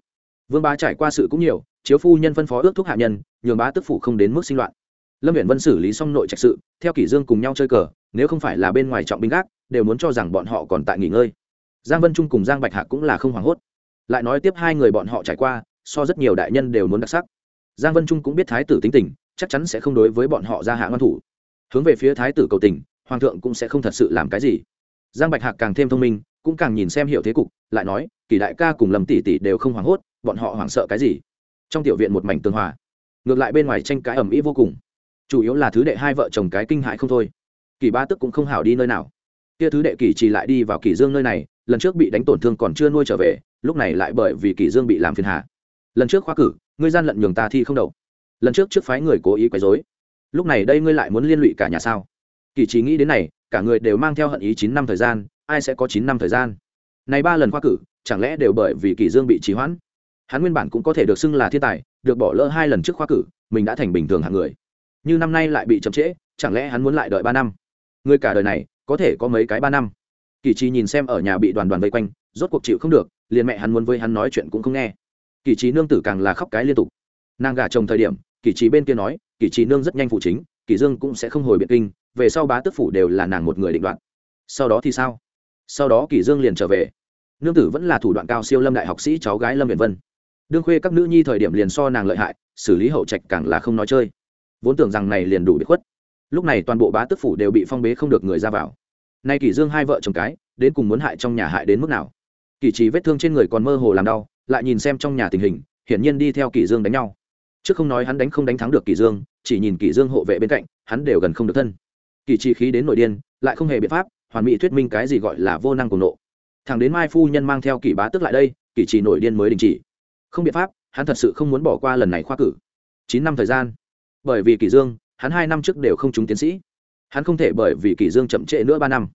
Vương bá trải qua sự cũng nhiều, chiếu phu nhân phân phó ước thúc hạ nhân, nhường bá tức phủ không đến mức sinh loạn. Lâm Viễn vân xử lý xong nội trạch sự, theo kỷ dương cùng nhau chơi cờ, nếu không phải là bên ngoài trọng binh gác, đều muốn cho rằng bọn họ còn tại nghỉ ngơi giang vân trung cùng giang bạch hạc cũng là không hoảng hốt. Lại nói tiếp hai người bọn họ trải qua, so rất nhiều đại nhân đều muốn đặc sắc. Giang vân trung cũng biết thái tử tính tình, chắc chắn sẽ không đối với bọn họ ra hạ ngăn thủ. Hướng về phía thái tử cầu tình, hoàng thượng cũng sẽ không thật sự làm cái gì. Giang bạch hạc càng thêm thông minh, cũng càng nhìn xem hiểu thế cục, lại nói, kỳ đại ca cùng lầm tỷ tỷ đều không hoảng hốt, bọn họ hoảng sợ cái gì? Trong tiểu viện một mảnh tương hòa. Ngược lại bên ngoài tranh cãi ầm ĩ vô cùng. Chủ yếu là thứ đệ hai vợ chồng cái kinh hại không thôi. Kỳ ba tức cũng không hảo đi nơi nào. Kia thứ đệ kỳ chỉ lại đi vào kỳ dương nơi này lần trước bị đánh tổn thương còn chưa nuôi trở về, lúc này lại bởi vì Kỷ dương bị làm phiền hà. Lần trước khoa cử, ngươi gian lận nhường ta thi không đầu. Lần trước trước phái người cố ý quấy rối. Lúc này đây ngươi lại muốn liên lụy cả nhà sao? Kỳ trí nghĩ đến này, cả người đều mang theo hận ý chín năm thời gian, ai sẽ có chín năm thời gian? Này ba lần khoa cử, chẳng lẽ đều bởi vì kỳ dương bị trì hoãn? Hắn nguyên bản cũng có thể được xưng là thiên tài, được bỏ lỡ hai lần trước khoa cử, mình đã thành bình thường hạng người. Như năm nay lại bị chậm trễ, chẳng lẽ hắn muốn lại đợi ba năm? Người cả đời này, có thể có mấy cái ba năm? Kỳ trí nhìn xem ở nhà bị đoàn đoàn vây quanh, rốt cuộc chịu không được, liền mẹ hắn muốn với hắn nói chuyện cũng không nghe. Kỳ trí nương tử càng là khóc cái liên tục. Nàng gả chồng thời điểm kỳ trí bên kia nói kỳ trí nương rất nhanh phụ chính kỳ dương cũng sẽ không hồi biệt kinh, về sau bá tước phủ đều là nàng một người định đoạt. Sau đó thì sao? Sau đó kỳ dương liền trở về. Nương tử vẫn là thủ đoạn cao siêu lâm đại học sĩ cháu gái lâm viện vân. Đương khuê các nữ nhi thời điểm liền so nàng lợi hại, xử lý hậu trạch càng là không nói chơi. Vốn tưởng rằng này liền đủ bị khuất. Lúc này toàn bộ bá tước phủ đều bị phong bế không được người ra vào nay kỷ dương hai vợ chồng cái, đến cùng muốn hại trong nhà hại đến mức nào? Kỷ trí vết thương trên người còn mơ hồ làm đau, lại nhìn xem trong nhà tình hình, hiển nhiên đi theo kỷ dương đánh nhau. Trước không nói hắn đánh không đánh thắng được kỷ dương, chỉ nhìn kỷ dương hộ vệ bên cạnh, hắn đều gần không được thân. Kỷ trí khí đến nội điên, lại không hề biện pháp, hoàn mỹ thuyết minh cái gì gọi là vô năng cùng nộ. Thằng đến mai phu nhân mang theo kỷ bá tức lại đây kỷ trì nổi điên mới đình chỉ. Không biện pháp, hắn thật sự không muốn bỏ qua lần này khoa cử. Chín năm thời gian. Bởi vì kỷ dương, hắn hai năm trước đều không trúng tiến sĩ hắn không thể bởi vì kỷ dương chậm trễ nữa ba năm.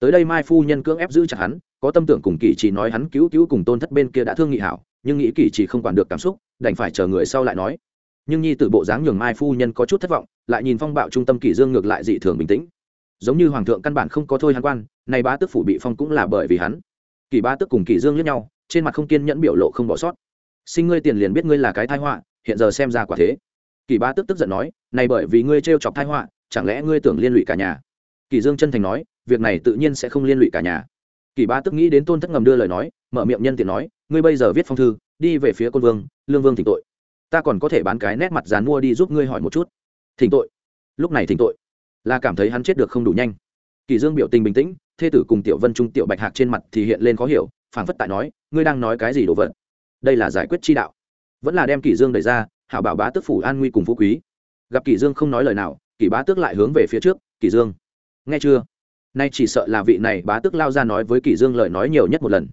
Tới đây mai phu nhân cưỡng ép giữ chặt hắn, có tâm tưởng cùng kỷ chỉ nói hắn cứu cứu cùng tôn thất bên kia đã thương nghị hảo, nhưng nghĩ kỷ chỉ không quản được cảm xúc, đành phải chờ người sau lại nói. Nhưng nhi từ bộ dáng nhường mai phu nhân có chút thất vọng, lại nhìn phong bạo trung tâm kỷ dương ngược lại dị thường bình tĩnh. Giống như hoàng thượng căn bản không có thôi hắn quan này bá tước phủ bị phong cũng là bởi vì hắn. Kỷ bá tước cùng kỷ dương liếc nhau, trên mặt không kiên nhẫn biểu lộ không bỏ sót. Sinh ngươi tiền liền biết ngươi là cái tai họa, hiện giờ xem ra quả thế. Kỳ bá tước tức giận nói, này bởi vì ngươi trêu chọc tai họa chẳng lẽ ngươi tưởng liên lụy cả nhà? Kỳ dương chân thành nói, việc này tự nhiên sẽ không liên lụy cả nhà. Kỳ ba tức nghĩ đến tôn thất ngầm đưa lời nói, mở miệng nhân tiện nói, ngươi bây giờ viết phong thư, đi về phía côn vương, lương vương thỉnh tội. Ta còn có thể bán cái nét mặt dán mua đi giúp ngươi hỏi một chút. Thỉnh tội. Lúc này thỉnh tội. Là cảm thấy hắn chết được không đủ nhanh. Kỳ dương biểu tình bình tĩnh, thê tử cùng tiểu vân trung tiểu bạch hạc trên mặt thì hiện lên khó hiểu, phảng phất tại nói, ngươi đang nói cái gì đồ vật? Đây là giải quyết chi đạo. Vẫn là đem kỷ dương đẩy ra, hảo bảo bá tước phủ an nguy cùng phú quý. Gặp kỷ dương không nói lời nào kỷ bá tước lại hướng về phía trước, kỷ dương, nghe chưa? Nay chỉ sợ là vị này bá tước lao ra nói với kỷ dương lời nói nhiều nhất một lần.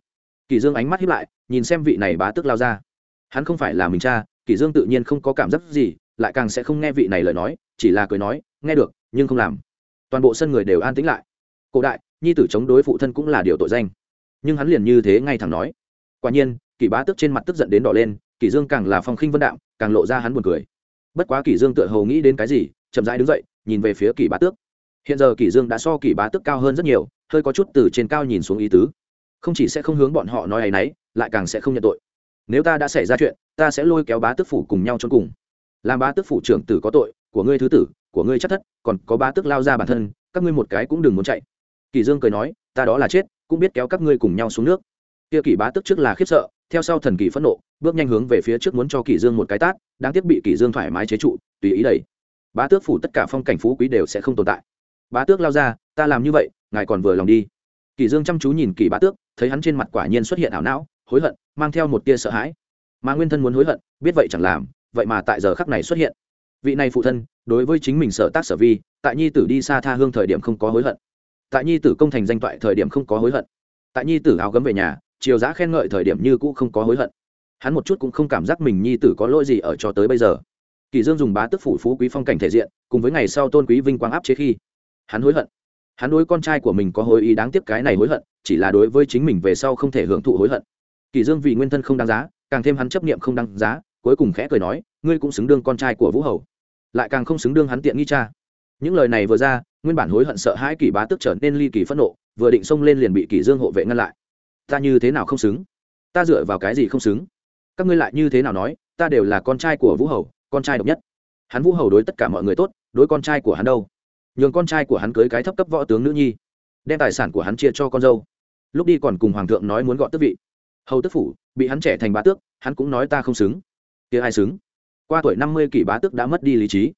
Kỷ dương ánh mắt híp lại, nhìn xem vị này bá tước lao ra. Hắn không phải là mình cha, kỷ dương tự nhiên không có cảm giác gì, lại càng sẽ không nghe vị này lời nói, chỉ là cười nói, nghe được, nhưng không làm. Toàn bộ sân người đều an tĩnh lại. Cổ đại, nhi tử chống đối phụ thân cũng là điều tội danh. Nhưng hắn liền như thế ngay thẳng nói. Quả nhiên, kỷ bá tước trên mặt tức giận đến đỏ lên, kỷ dương càng là phong khinh vân đạm, càng lộ ra hắn buồn cười bất quá kỷ dương tựa hồ nghĩ đến cái gì, chậm rãi đứng dậy, nhìn về phía kỷ bá tước. Hiện giờ kỷ dương đã so kỷ bá tước cao hơn rất nhiều, hơi có chút từ trên cao nhìn xuống ý tứ. Không chỉ sẽ không hướng bọn họ nói ấy nấy, lại càng sẽ không nhận tội. Nếu ta đã xảy ra chuyện, ta sẽ lôi kéo bá tước phủ cùng nhau trốn cùng. Làm bá tước phủ trưởng tử có tội, của ngươi thứ tử, của ngươi chắc thất, còn có bá tước lao ra bản thân, các ngươi một cái cũng đừng muốn chạy. Kỷ dương cười nói, ta đó là chết, cũng biết kéo các ngươi cùng nhau xuống nước. Kia kỷ bá tước trước là khiếp sợ theo sau thần kỳ phẫn nộ, bước nhanh hướng về phía trước muốn cho kỳ dương một cái tát, đáng tiếc bị kỳ dương thoải mái chế trụ, tùy ý đẩy. Bá tước phủ tất cả phong cảnh phú quý đều sẽ không tồn tại. Bá tước lao ra, ta làm như vậy, ngài còn vừa lòng đi. Kỳ dương chăm chú nhìn kỳ bá tước, thấy hắn trên mặt quả nhiên xuất hiện ảo não, hối hận, mang theo một tia sợ hãi. Mà nguyên thân muốn hối hận, biết vậy chẳng làm, vậy mà tại giờ khắc này xuất hiện. Vị này phụ thân, đối với chính mình sở tác sở vi, tại nhi tử đi xa tha hương thời điểm không có hối hận. Tại nhi tử công thành danh toại thời điểm không có hối hận. Tại nhi tử áo gấm về nhà chiều giá khen ngợi thời điểm như cũ không có hối hận. Hắn một chút cũng không cảm giác mình nhi tử có lỗi gì ở cho tới bây giờ. Kỳ dương dùng bá tức phủ phú quý phong cảnh thể diện, cùng với ngày sau tôn quý vinh quang áp chế khi, hắn hối hận. Hắn đối con trai của mình có hối ý đáng tiếc cái này hối hận, chỉ là đối với chính mình về sau không thể hưởng thụ hối hận. Kỳ dương vì nguyên thân không đáng giá, càng thêm hắn chấp niệm không đáng giá, cuối cùng khẽ cười nói, ngươi cũng xứng đương con trai của vũ hầu. Lại càng không xứng đương hắn tiện nghi cha. Những lời này vừa ra, nguyên bản hối hận sợ hãi kỳ bá tức trở nên ly kỳ phẫn nộ, vừa định xông lên liền bị kỳ dương hộ vệ ngăn lại ta như thế nào không xứng? Ta dựa vào cái gì không xứng? Các ngươi lại như thế nào nói, ta đều là con trai của vũ hầu, con trai độc nhất. Hắn vũ hầu đối tất cả mọi người tốt, đối con trai của hắn đâu? Nhường con trai của hắn cưới cái thấp cấp võ tướng nữ nhi, đem tài sản của hắn chia cho con dâu. Lúc đi còn cùng hoàng thượng nói muốn gọi tước vị. Hầu tức phủ, bị hắn trẻ thành bá tước, hắn cũng nói ta không xứng. Kia ai xứng? Qua tuổi năm mươi kỷ bá tước đã mất đi lý trí.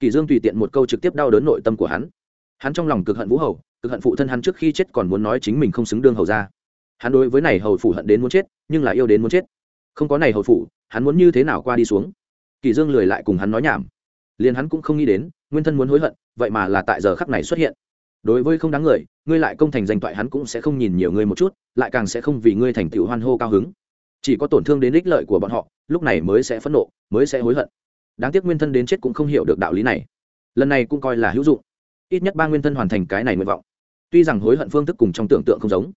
Kỷ dương tùy tiện một câu trực tiếp đau đớn nội tâm của hắn. Hắn trong lòng cực hận vũ hầu, cực hận phụ thân hắn trước khi chết còn muốn nói chính mình không xứng đương hầu ra hắn đối với này hầu phủ hận đến muốn chết, nhưng lại yêu đến muốn chết. Không có này hầu phủ, hắn muốn như thế nào qua đi xuống? Kỳ dương lười lại cùng hắn nói nhảm. Liền hắn cũng không nghĩ đến, nguyên thân muốn hối hận, vậy mà là tại giờ khắc này xuất hiện. Đối với không đáng người, ngươi lại công thành danh toại hắn cũng sẽ không nhìn nhiều ngươi một chút, lại càng sẽ không vì ngươi thành tựu hoan hô cao hứng. Chỉ có tổn thương đến ích lợi của bọn họ, lúc này mới sẽ phẫn nộ, mới sẽ hối hận. Đáng tiếc nguyên thân đến chết cũng không hiểu được đạo lý này. Lần này cũng coi là hữu dụng. Ít nhất ba nguyên thân hoàn thành cái này nguyện vọng. Tuy rằng hối hận phương thức cùng trong tưởng tượng không giống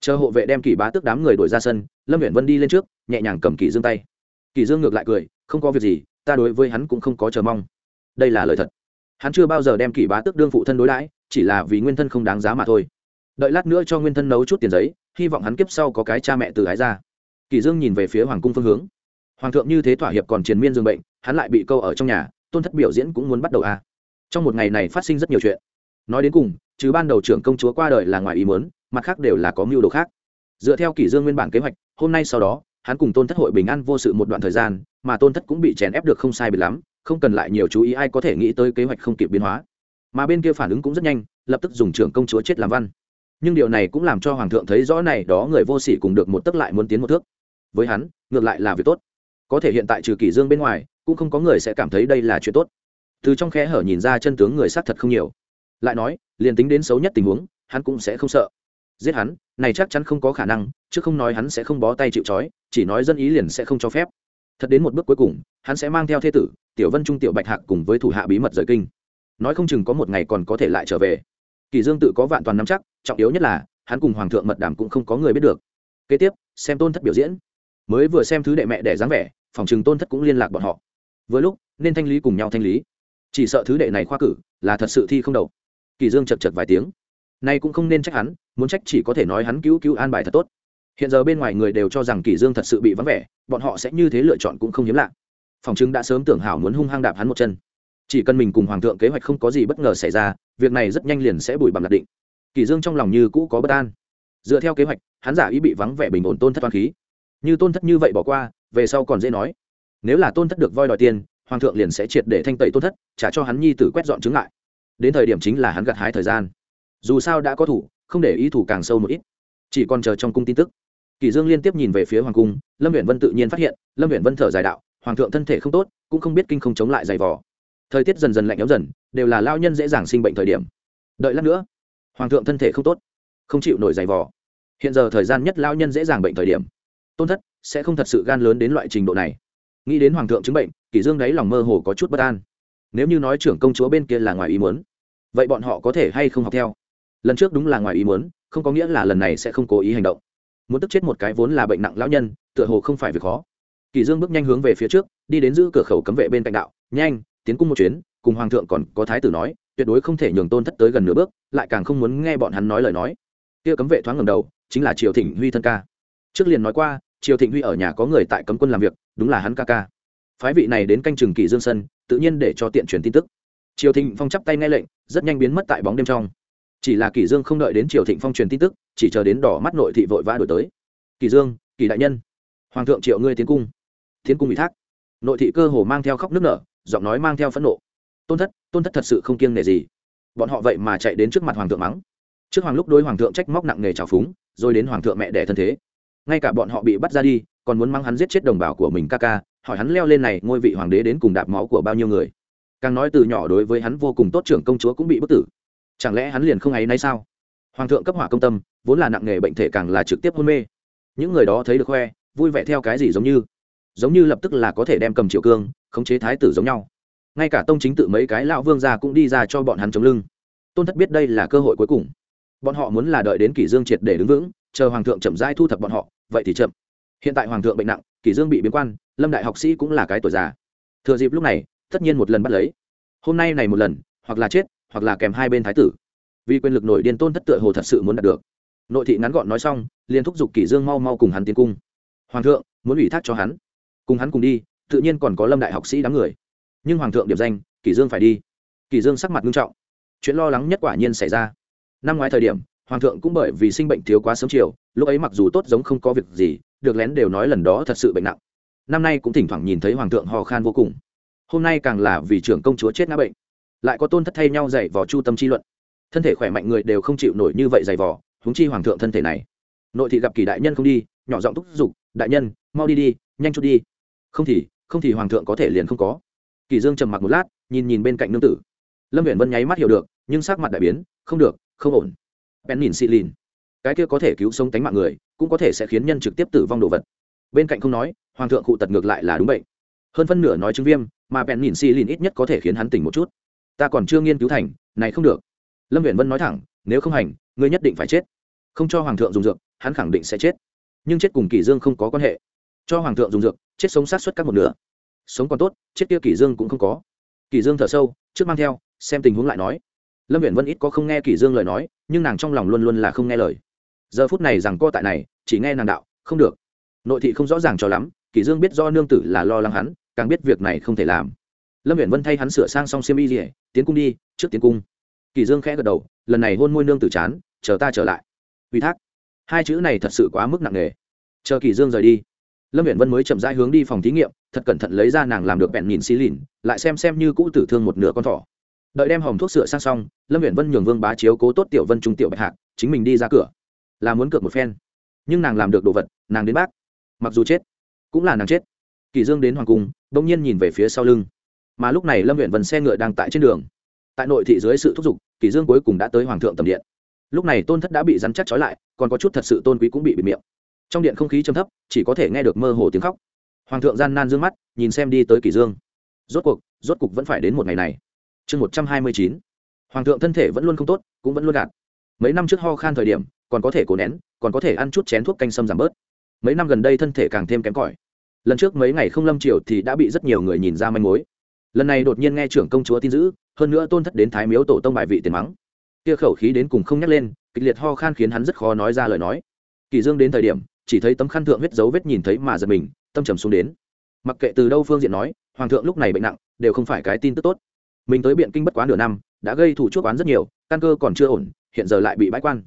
chờ hộ vệ đem kỳ bá tước đám người đuổi ra sân, lâm huyện vân đi lên trước, nhẹ nhàng cầm kỳ dương tay. Kỳ dương ngược lại cười, không có việc gì, ta đối với hắn cũng không có chờ mong. Đây là lời thật. Hắn chưa bao giờ đem kỳ bá tước đương phụ thân đối đãi, chỉ là vì nguyên thân không đáng giá mà thôi. Đợi lát nữa cho nguyên thân nấu chút tiền giấy, hy vọng hắn kiếp sau có cái cha mẹ từ ái ra. Kỳ dương nhìn về phía hoàng cung phương hướng. Hoàng thượng như thế thỏa hiệp còn triền miên dương bệnh, hắn lại bị câu ở trong nhà, tôn thất biểu diễn cũng muốn bắt đầu à. trong một ngày này phát sinh rất nhiều chuyện. Nói đến cùng chứ ban đầu trưởng công chúa qua đời là ngoài ý muốn mặt khác đều là có mưu đồ khác. Dựa theo kỷ dương nguyên bản kế hoạch, hôm nay sau đó, hắn cùng tôn thất hội bình an vô sự một đoạn thời gian, mà tôn thất cũng bị chèn ép được không sai biệt lắm, không cần lại nhiều chú ý ai có thể nghĩ tới kế hoạch không kịp biến hóa. Mà bên kia phản ứng cũng rất nhanh, lập tức dùng trưởng công chúa chết làm văn. Nhưng điều này cũng làm cho hoàng thượng thấy rõ này đó người vô sỉ cùng được một tức lại muốn tiến một thước. Với hắn, ngược lại là việc tốt. Có thể hiện tại trừ kỷ dương bên ngoài, cũng không có người sẽ cảm thấy đây là chuyện tốt. Từ trong khe hở nhìn ra chân tướng người sát thật không nhiều. Lại nói, liền tính đến xấu nhất tình huống, hắn cũng sẽ không sợ giết hắn, này chắc chắn không có khả năng, chứ không nói hắn sẽ không bó tay chịu trói, chỉ nói dân ý liền sẽ không cho phép. Thật đến một bước cuối cùng, hắn sẽ mang theo thê tử, tiểu vân trung, tiểu bạch hạc cùng với thủ hạ bí mật rời kinh. Nói không chừng có một ngày còn có thể lại trở về. Kỳ dương tự có vạn toàn nắm chắc, trọng yếu nhất là, hắn cùng hoàng thượng mật đàm cũng không có người biết được. Kế tiếp, xem tôn thất biểu diễn. Mới vừa xem thứ đệ mẹ để dáng vẻ, phòng trường tôn thất cũng liên lạc bọn họ. Vừa lúc, nên thanh lý cùng nhau thanh lý. Chỉ sợ thứ đệ này khoa cử là thật sự thi không đầu. Kỳ dương chật chật vài tiếng. Nay cũng không nên trách hắn muốn trách chỉ có thể nói hắn cứu cứu an bài thật tốt. Hiện giờ bên ngoài người đều cho rằng kỷ dương thật sự bị vắng vẻ, bọn họ sẽ như thế lựa chọn cũng không hiếm lạ. Phòng chứng đã sớm tưởng hảo muốn hung hăng đạp hắn một chân. Chỉ cần mình cùng hoàng thượng kế hoạch không có gì bất ngờ xảy ra, việc này rất nhanh liền sẽ bùi bằng lạc định. Kỷ dương trong lòng như cũ có bất an. Dựa theo kế hoạch, hắn giả ý bị vắng vẻ bình ổn tôn thất toàn khí. Như tôn thất như vậy bỏ qua, về sau còn dễ nói. Nếu là tôn thất được voi đòi tiền, hoàng thượng liền sẽ triệt để thanh tẩy tôn thất, trả cho hắn nhi tử quét dọn chứng lại đến thời điểm chính là hắn gặt hái thời gian. Dù sao đã có thủ không để ý thủ càng sâu một ít. Chỉ còn chờ trong cung tin tức. Kỳ dương liên tiếp nhìn về phía hoàng cung, lâm huyện vân tự nhiên phát hiện, lâm huyện vân thở dài đạo, hoàng thượng thân thể không tốt, cũng không biết kinh không chống lại dày vò. Thời tiết dần dần lạnh ấm dần, đều là lao nhân dễ dàng sinh bệnh thời điểm. Đợi lát nữa, hoàng thượng thân thể không tốt, không chịu nổi dày vò. Hiện giờ thời gian nhất lao nhân dễ dàng bệnh thời điểm. Tôn thất sẽ không thật sự gan lớn đến loại trình độ này. Nghĩ đến hoàng thượng chứng bệnh kỷ dương đáy lòng mơ hồ có chút bất an. Nếu như nói trưởng công chúa bên kia là ngoài ý muốn, vậy bọn họ có thể hay không học theo? Lần trước đúng là ngoài ý muốn, không có nghĩa là lần này sẽ không cố ý hành động. Muốn tức chết một cái vốn là bệnh nặng lão nhân, tựa hồ không phải việc khó. Kỳ dương bước nhanh hướng về phía trước, đi đến giữ cửa khẩu cấm vệ bên cạnh đạo, nhanh, tiến cung một chuyến, cùng hoàng thượng còn có thái tử nói, tuyệt đối không thể nhường tôn thất tới gần nửa bước, lại càng không muốn nghe bọn hắn nói lời nói. Kia cấm vệ thoáng ngầm đầu, chính là triều thịnh huy thân ca. Trước liền nói qua, triều thịnh huy ở nhà có người tại cấm quân làm việc, đúng là hắn ca ca. Phái vị này đến canh chừng kỷ dương sân, tự nhiên để cho tiện truyền tin tức. Triều thịnh phong chắp tay nghe lệnh, rất nhanh biến mất tại bóng đêm trong chỉ là kỷ dương không đợi đến triều thịnh phong truyền tin tức, chỉ chờ đến đỏ mắt nội thị vội vã đổi tới. Kỷ dương kỷ đại nhân. Hoàng thượng triệu ngươi tiến cung. Tiến cung ủy thác. Nội thị cơ hồ mang theo khóc nức nở, giọng nói mang theo phẫn nộ. Tôn thất tôn thất thật sự không kiêng nể gì. Bọn họ vậy mà chạy đến trước mặt hoàng thượng mắng. Trước hoàng lúc đối hoàng thượng trách móc nặng nề trào phúng, rồi đến hoàng thượng mẹ đẻ thân thế. Ngay cả bọn họ bị bắt ra đi, còn muốn mắng hắn giết chết đồng bào của mình ca ca, hỏi hắn leo lên này ngôi vị hoàng đế đến cùng đạp máu của bao nhiêu người. Càng nói từ nhỏ đối với hắn vô cùng tốt trưởng công chúa cũng bị bức tử chẳng lẽ hắn liền không ấy nay sao? Hoàng thượng cấp hỏa công tâm, vốn là nặng nghề bệnh thể càng là trực tiếp hôn mê. Những người đó thấy được khoe, vui vẻ theo cái gì giống như? Giống như lập tức là có thể đem cầm triệu cương, khống chế thái tử giống nhau. Ngay cả tông chính tự mấy cái lão vương gia cũng đi ra cho bọn hắn chống lưng. Tôn thất biết đây là cơ hội cuối cùng. Bọn họ muốn là đợi đến kỷ dương triệt để đứng vững, chờ hoàng thượng chậm rãi thu thập bọn họ, vậy thì chậm. Hiện tại hoàng thượng bệnh nặng, kỷ dương bị biến quan, lâm đại học sĩ cũng là cái tuổi già. Thừa dịp lúc này, tất nhiên một lần bắt lấy. Hôm nay này một lần, hoặc là chết hoặc là kèm hai bên thái tử. Vì quyền lực nổi điên tôn thất tựa hồ thật sự muốn đạt được. Nội thị ngắn gọn nói xong, liền thúc giục kỷ dương mau mau cùng hắn tiến cung. Hoàng thượng, muốn ủy thác cho hắn. Cùng hắn cùng đi, tự nhiên còn có lâm đại học sĩ đám người. Nhưng hoàng thượng điểm danh, kỷ dương phải đi. Kỷ dương sắc mặt nghiêm trọng. Chuyện lo lắng nhất quả nhiên xảy ra. Năm ngoái thời điểm, hoàng thượng cũng bởi vì sinh bệnh thiếu quá sớm chiều, lúc ấy mặc dù tốt giống không có việc gì, được lén đều nói lần đó thật sự bệnh nặng. Năm nay cũng thỉnh thoảng nhìn thấy hoàng thượng hò khan vô cùng. Hôm nay càng là vì trưởng công chúa chết ngã bệnh lại có tôn thất thay nhau dạy vò chu tâm chi luận. Thân thể khỏe mạnh người đều không chịu nổi như vậy dày vò, huống chi hoàng thượng thân thể này. Nội thị gặp kỳ đại nhân không đi, nhỏ giọng thúc giục, đại nhân, mau đi đi, nhanh chút đi. Không thì không thì hoàng thượng có thể liền không có. Kỳ dương trầm mặc một lát, nhìn nhìn bên cạnh nương tử. Lâm uyển vân nháy mắt hiểu được, nhưng sắc mặt đại biến, không được, không ổn. Bèn nhìn xị lìn. Cái kia có thể cứu sống tánh mạng người, cũng có thể sẽ khiến nhân trực tiếp tử vong đồ vật. Bên cạnh không nói, hoàng thượng cụ tật ngược lại là đúng bệnh. Hơn phân nửa nói chứng viêm, mà bèn nhìn xị lìn ít nhất có thể khiến hắn tỉnh một chút ta còn chưa nghiên cứu thành, này không được. Lâm viện vân nói thẳng, nếu không hành, ngươi nhất định phải chết. Không cho hoàng thượng dùng dược, hắn khẳng định sẽ chết. Nhưng chết cùng kỷ dương không có quan hệ. Cho hoàng thượng dùng dược, chết sống sát xuất các một nửa. Sống còn tốt, chết kia kỷ dương cũng không có. Kỷ dương thở sâu, trước mang theo, xem tình huống lại nói. Lâm viện vân ít có không nghe kỷ dương lời nói, nhưng nàng trong lòng luôn luôn là không nghe lời. Giờ phút này rằng co tại này, chỉ nghe nàng đạo, không được. Nội thị không rõ ràng cho lắm, kỷ dương biết do nương tử là lo lắng hắn, càng biết việc này không thể làm lâm viện vân thay hắn sửa sang xong xiêm y rỉa tiến cung đi, trước tiến cung. Kỷ dương khẽ gật đầu, lần này hôn môi nương tử chán, chờ ta trở lại. Ủy thác. Hai chữ này thật sự quá mức nặng nề. Chờ kỷ dương rời đi. Lâm viện vân mới chậm rãi hướng đi phòng thí nghiệm, thật cẩn thận lấy ra nàng làm được bẹn nhìn xí lìn, lại xem xem như cũ tử thương một nửa con thỏ. Đợi đem hòm thuốc sửa sang xong, lâm viện vân nhường vương bá chiếu cố tốt tiểu vân trung tiểu bạch hạc, chính mình đi ra cửa. Là muốn cược một phen. Nhưng nàng làm được đồ vật, nàng đến bác. Mặc dù chết, cũng là nàng chết. Kỳ dương đến hoàng cung đông nhiên nhìn về phía sau lưng mà lúc này lâm viện vân xe ngựa đang tại trên đường. Tại nội thị dưới sự thúc giục, kỳ dương cuối cùng đã tới hoàng thượng tầm điện. Lúc này tôn thất đã bị rắn chắc trói lại, còn có chút thật sự tôn quý cũng bị bịt miệng. Trong điện không khí trầm thấp, chỉ có thể nghe được mơ hồ tiếng khóc. Hoàng thượng gian nan dương mắt, nhìn xem đi tới kỳ dương. Rốt cuộc, rốt cục vẫn phải đến một ngày này. Chương một trăm hai mươi chín. Hoàng thượng thân thể vẫn luôn không tốt, cũng vẫn luôn gạt. Mấy năm trước ho khan thời điểm, còn có thể cố nén, còn có thể ăn chút chén thuốc canh sâm giảm bớt. Mấy năm gần đây thân thể càng thêm kém cỏi. Lần trước mấy ngày không lâm triều thì đã bị rất nhiều người nhìn ra manh mối lần này đột nhiên nghe trưởng công chúa tin dữ, hơn nữa tôn thất đến thái miếu tổ tông bài vị tiền mắng. Kia khẩu khí đến cùng không nhắc lên, kịch liệt ho khan khiến hắn rất khó nói ra lời nói. Kỳ dương đến thời điểm, chỉ thấy tấm khăn thượng huyết dấu vết nhìn thấy mà giật mình, tâm trầm xuống đến. Mặc kệ từ đâu phương diện nói, hoàng thượng lúc này bệnh nặng, đều không phải cái tin tức tốt. Mình tới biện kinh bất quá nửa năm, đã gây thủ chuốc oán rất nhiều, căn cơ còn chưa ổn, hiện giờ lại bị bãi quan.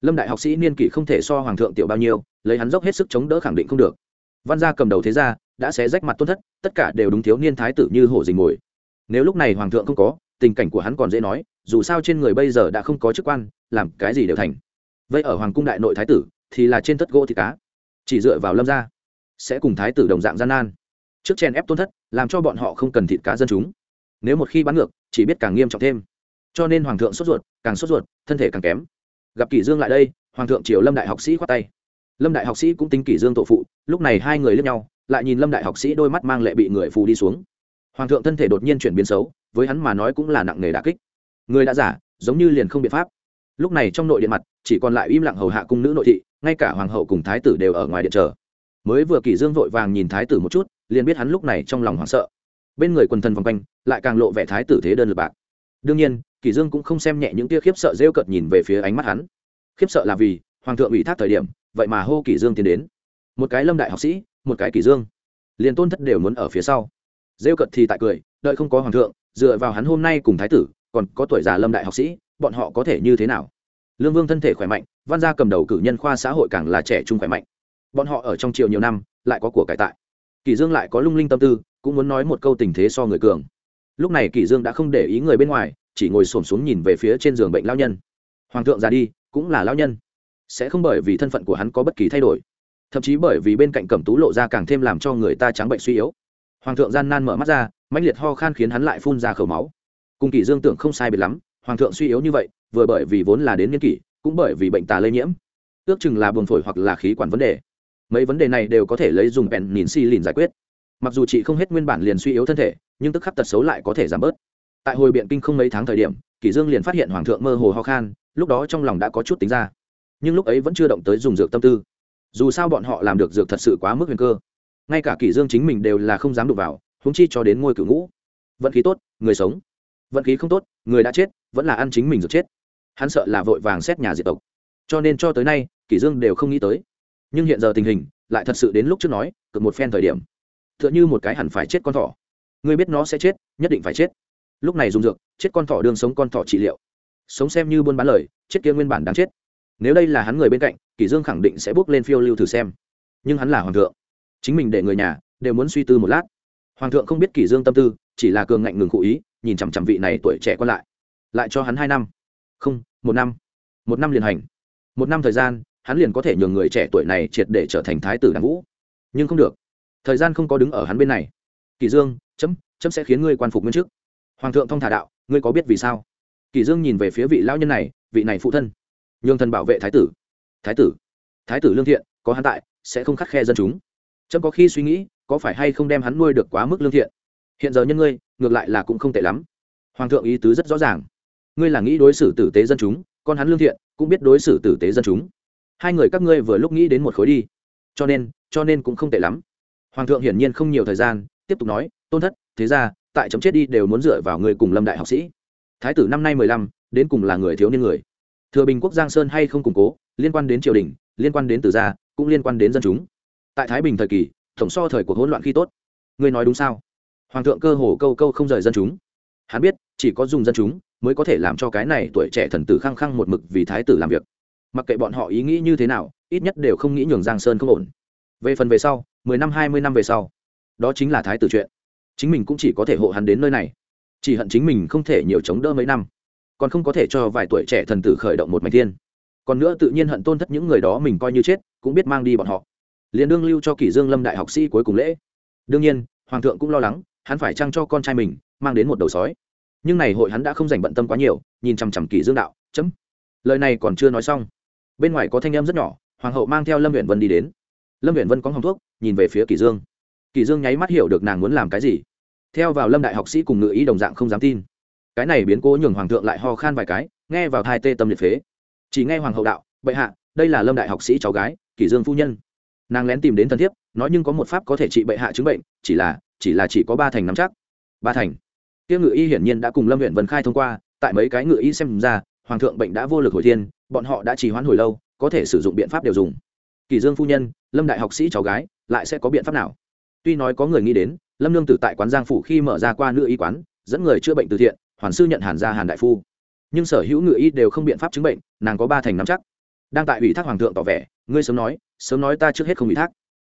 Lâm đại học sĩ niên kỷ không thể so hoàng thượng tiểu bao nhiêu, lấy hắn dốc hết sức chống đỡ khẳng định không được. Văn gia cầm đầu thế gia đã xé rách mặt tôn thất, tất cả đều đúng thiếu niên thái tử như hổ dình ngồi nếu lúc này hoàng thượng không có, tình cảnh của hắn còn dễ nói, dù sao trên người bây giờ đã không có chức quan, làm cái gì đều thành. Vậy ở hoàng cung đại nội thái tử, thì là trên thất gỗ thịt cá. Chỉ dựa vào lâm gia, sẽ cùng thái tử đồng dạng gian nan. Trước chen ép tôn thất, làm cho bọn họ không cần thịt cá dân chúng. Nếu một khi bắn ngược, chỉ biết càng nghiêm trọng thêm. Cho nên hoàng thượng sốt ruột, càng sốt ruột, thân thể càng kém. Gặp kỷ dương lại đây, hoàng thượng triều lâm đại học sĩ khoát tay. Lâm đại học sĩ cũng tính kỷ dương tổ phụ, lúc này hai người liếc nhau lại nhìn lâm đại học sĩ đôi mắt mang lệ bị người phù đi xuống. Hoàng thượng thân thể đột nhiên chuyển biến xấu, với hắn mà nói cũng là nặng nề đả kích. Người đã giả, giống như liền không biện pháp. Lúc này trong nội điện mặt, chỉ còn lại im lặng hầu hạ cung nữ nội thị, ngay cả hoàng hậu cùng thái tử đều ở ngoài điện chờ. Mới vừa kỷ dương vội vàng nhìn thái tử một chút, liền biết hắn lúc này trong lòng hoảng sợ. Bên người quần thần vòng quanh, lại càng lộ vẻ thái tử thế đơn lực bạc. Đương nhiên, kỷ dương cũng không xem nhẹ những tia khiếp sợ rêu cợt nhìn về phía ánh mắt hắn. Khiếp sợ là vì, hoàng thượng ủy thác thời điểm, vậy mà hô kỷ dương tiến đến một cái lâm đại học sĩ, một cái kỷ dương. Liền tôn thất đều muốn ở phía sau. Rêu cận thì tại cười, đợi không có hoàng thượng, dựa vào hắn hôm nay cùng thái tử, còn có tuổi già lâm đại học sĩ, bọn họ có thể như thế nào? Lương vương thân thể khỏe mạnh, văn gia cầm đầu cử nhân khoa xã hội càng là trẻ trung khỏe mạnh. Bọn họ ở trong triều nhiều năm, lại có của cải tại. Kỷ dương lại có lung linh tâm tư, cũng muốn nói một câu tình thế so người cường. Lúc này kỷ dương đã không để ý người bên ngoài, chỉ ngồi xổm xuống nhìn về phía trên giường bệnh lão nhân. Hoàng thượng già đi, cũng là lão nhân. Sẽ không bởi vì thân phận của hắn có bất kỳ thay đổi thậm chí bởi vì bên cạnh cẩm tú lộ ra càng thêm làm cho người ta trắng bệnh suy yếu. Hoàng thượng gian nan mở mắt ra, mãnh liệt ho khan khiến hắn lại phun ra khẩu máu. Cùng kỷ dương tưởng không sai biệt lắm, hoàng thượng suy yếu như vậy, vừa bởi vì vốn là đến niên kỷ, cũng bởi vì bệnh tà lây nhiễm. Ước chừng là buồng phổi hoặc là khí quản vấn đề. Mấy vấn đề này đều có thể lấy dùng bèn nhìn si lìn giải quyết. Mặc dù chị không hết nguyên bản liền suy yếu thân thể, nhưng tức khắc tật xấu lại có thể giảm bớt. Tại hồi biện kinh không mấy tháng thời điểm kỷ dương liền phát hiện hoàng thượng mơ hồ ho khan, lúc đó trong lòng đã có chút tính ra. Nhưng lúc ấy vẫn chưa động tới dùng dược tâm tư dù sao bọn họ làm được dược thật sự quá mức huyền cơ. Ngay cả kỷ dương chính mình đều là không dám đụng vào, huống chi cho đến ngôi cửu ngũ. Vận khí tốt, người sống. Vận khí không tốt, người đã chết, vẫn là ăn chính mình dược chết. Hắn sợ là vội vàng xét nhà diệt tộc. Cho nên cho tới nay, kỷ dương đều không nghĩ tới. Nhưng hiện giờ tình hình, lại thật sự đến lúc trước nói, cực một phen thời điểm. Tựa như một cái hẳn phải chết con thỏ. Ngươi biết nó sẽ chết, nhất định phải chết. Lúc này dùng dược, chết con thỏ đương sống con thỏ trị liệu. Sống xem như buôn bán lời, chết kia nguyên bản đáng chết nếu đây là hắn người bên cạnh, kỷ dương khẳng định sẽ bước lên phiêu lưu thử xem. Nhưng hắn là hoàng thượng. Chính mình để người nhà đều muốn suy tư một lát. Hoàng thượng không biết kỷ dương tâm tư, chỉ là cường ngạnh ngừng cụ ý, nhìn chằm chằm vị này tuổi trẻ còn lại. Lại cho hắn hai năm. Không, một năm. Một năm liền hành. Một năm thời gian, hắn liền có thể nhường người trẻ tuổi này triệt để trở thành thái tử đảng vũ. Nhưng không được. Thời gian không có đứng ở hắn bên này. Kỳ dương, chấm chấm sẽ khiến ngươi quan phục nguyên chức. Hoàng thượng thông thả đạo, ngươi có biết vì sao? Kỳ dương nhìn về phía vị lão nhân này, vị này phụ thân nhường thần bảo vệ thái tử. Thái tử thái tử lương thiện, có hắn tại, sẽ không khắc khe dân chúng. Trâm có khi suy nghĩ, có phải hay không đem hắn nuôi được quá mức lương thiện? Hiện giờ nhân ngươi, ngược lại là cũng không tệ lắm. Hoàng thượng ý tứ rất rõ ràng. Ngươi là nghĩ đối xử tử tế dân chúng, còn hắn lương thiện, cũng biết đối xử tử tế dân chúng. Hai người các ngươi vừa lúc nghĩ đến một khối đi. Cho nên cho nên cũng không tệ lắm. Hoàng thượng hiển nhiên không nhiều thời gian, tiếp tục nói, tôn thất, thế ra, tại chấm chết đi đều muốn dựa vào người cùng lâm đại học sĩ. Thái tử năm nay mười lăm, đến cùng là người thiếu niên người thừa bình quốc giang sơn hay không củng cố, liên quan đến triều đình, liên quan đến từ gia, cũng liên quan đến dân chúng. Tại thái bình thời kỳ, tổng so thời cuộc hỗn loạn khi tốt. Ngươi nói đúng sao? Hoàng thượng cơ hồ câu câu không rời dân chúng. Hắn biết, chỉ có dùng dân chúng mới có thể làm cho cái này tuổi trẻ thần tử khăng khăng một mực vì thái tử làm việc. Mặc kệ bọn họ ý nghĩ như thế nào, ít nhất đều không nghĩ nhường giang sơn không ổn. Về phần về sau, mười năm, hai mươi năm về sau, đó chính là thái tử chuyện. Chính mình cũng chỉ có thể hộ hắn đến nơi này. Chỉ hận chính mình không thể nhiều chống đỡ mấy năm còn không có thể cho vài tuổi trẻ thần tử khởi động một mảnh thiên. Còn nữa tự nhiên hận tôn thất những người đó mình coi như chết, cũng biết mang đi bọn họ. Liền đương lưu cho kỷ dương lâm đại học sĩ cuối cùng lễ. Đương nhiên, hoàng thượng cũng lo lắng, hắn phải trăng cho con trai mình, mang đến một đầu sói. Nhưng này hội hắn đã không dành bận tâm quá nhiều, nhìn chằm chằm kỷ dương đạo, chấm. Lời này còn chưa nói xong, bên ngoài có thanh em rất nhỏ, hoàng hậu mang theo lâm huyện vân đi đến. Lâm huyện vân có hòng thuốc, nhìn về phía kỷ dương. Kỷ dương nháy mắt hiểu được nàng muốn làm cái gì. Theo vào lâm đại học sĩ cùng ngự ý đồng dạng không dám tin cái này biến cố nhường hoàng thượng lại ho khan vài cái, nghe vào thai tê tâm liệt phế. Chỉ nghe hoàng hậu đạo, bệ hạ, đây là lâm đại học sĩ cháu gái, kỷ dương phu nhân. Nàng lén tìm đến thân thiếp, nói nhưng có một pháp có thể trị bệ hạ chứng bệnh, chỉ là chỉ là chỉ có ba thành nắm chắc. Ba thành. Tiêu ngự y hiển nhiên đã cùng lâm huyện vân khai thông qua, tại mấy cái ngự y xem ra, hoàng thượng bệnh đã vô lực hồi thiên, bọn họ đã trì hoãn hồi lâu, có thể sử dụng biện pháp đều dùng. Kỳ dương phu nhân, lâm đại học sĩ cháu gái, lại sẽ có biện pháp nào? Tuy nói có người nghĩ đến, lâm nương tử tại quán giang phủ khi mở ra qua nữ y quán, dẫn người chữa bệnh từ thiện hoàn sư nhận hàn gia hàn đại phu. Nhưng sở hữu ngự y đều không biện pháp chứng bệnh, nàng có ba thành nắm chắc. Đang tại ủy thác hoàng thượng tỏ vẻ, ngươi sớm nói sớm nói ta trước hết không ủy thác.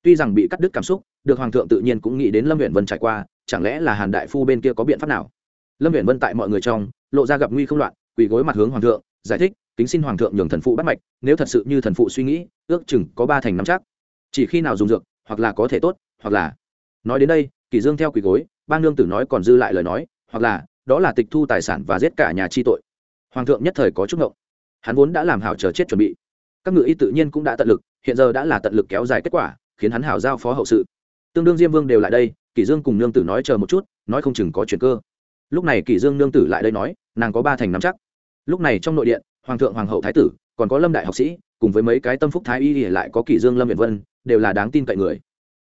Tuy rằng bị cắt đứt cảm xúc, được hoàng thượng tự nhiên cũng nghĩ đến lâm huyện vân trải qua, chẳng lẽ là hàn đại phu bên kia có biện pháp nào? Lâm huyện vân tại mọi người trong, lộ ra gặp nguy không loạn, quỳ gối mặt hướng hoàng thượng, giải thích, kính xin hoàng thượng nhường thần phụ bắt mạch, nếu thật sự như thần phụ suy nghĩ, ước chừng có ba thành nắm chắc. Chỉ khi nào dùng dược, hoặc là có thể tốt, hoặc là. Nói đến đây, kỳ dương theo quỳ gối bang nương tử nói còn dư lại lời nói, hoặc là đó là tịch thu tài sản và giết cả nhà chi tội. Hoàng thượng nhất thời có chút ngộng. Hắn vốn đã làm hảo chờ chết chuẩn bị. Các ngự y tự nhiên cũng đã tận lực, hiện giờ đã là tận lực kéo dài kết quả, khiến hắn hảo giao phó hậu sự. Tương đương diêm vương đều lại đây, kỷ dương cùng nương tử nói chờ một chút, nói không chừng có chuyện cơ. Lúc này kỷ dương nương tử lại đây nói, nàng có ba thành nắm chắc. Lúc này trong nội điện, hoàng thượng, hoàng hậu, thái tử, còn có lâm đại học sĩ, cùng với mấy cái tâm phúc thái y lại có kỷ dương, lâm viện vân, đều là đáng tin cậy người.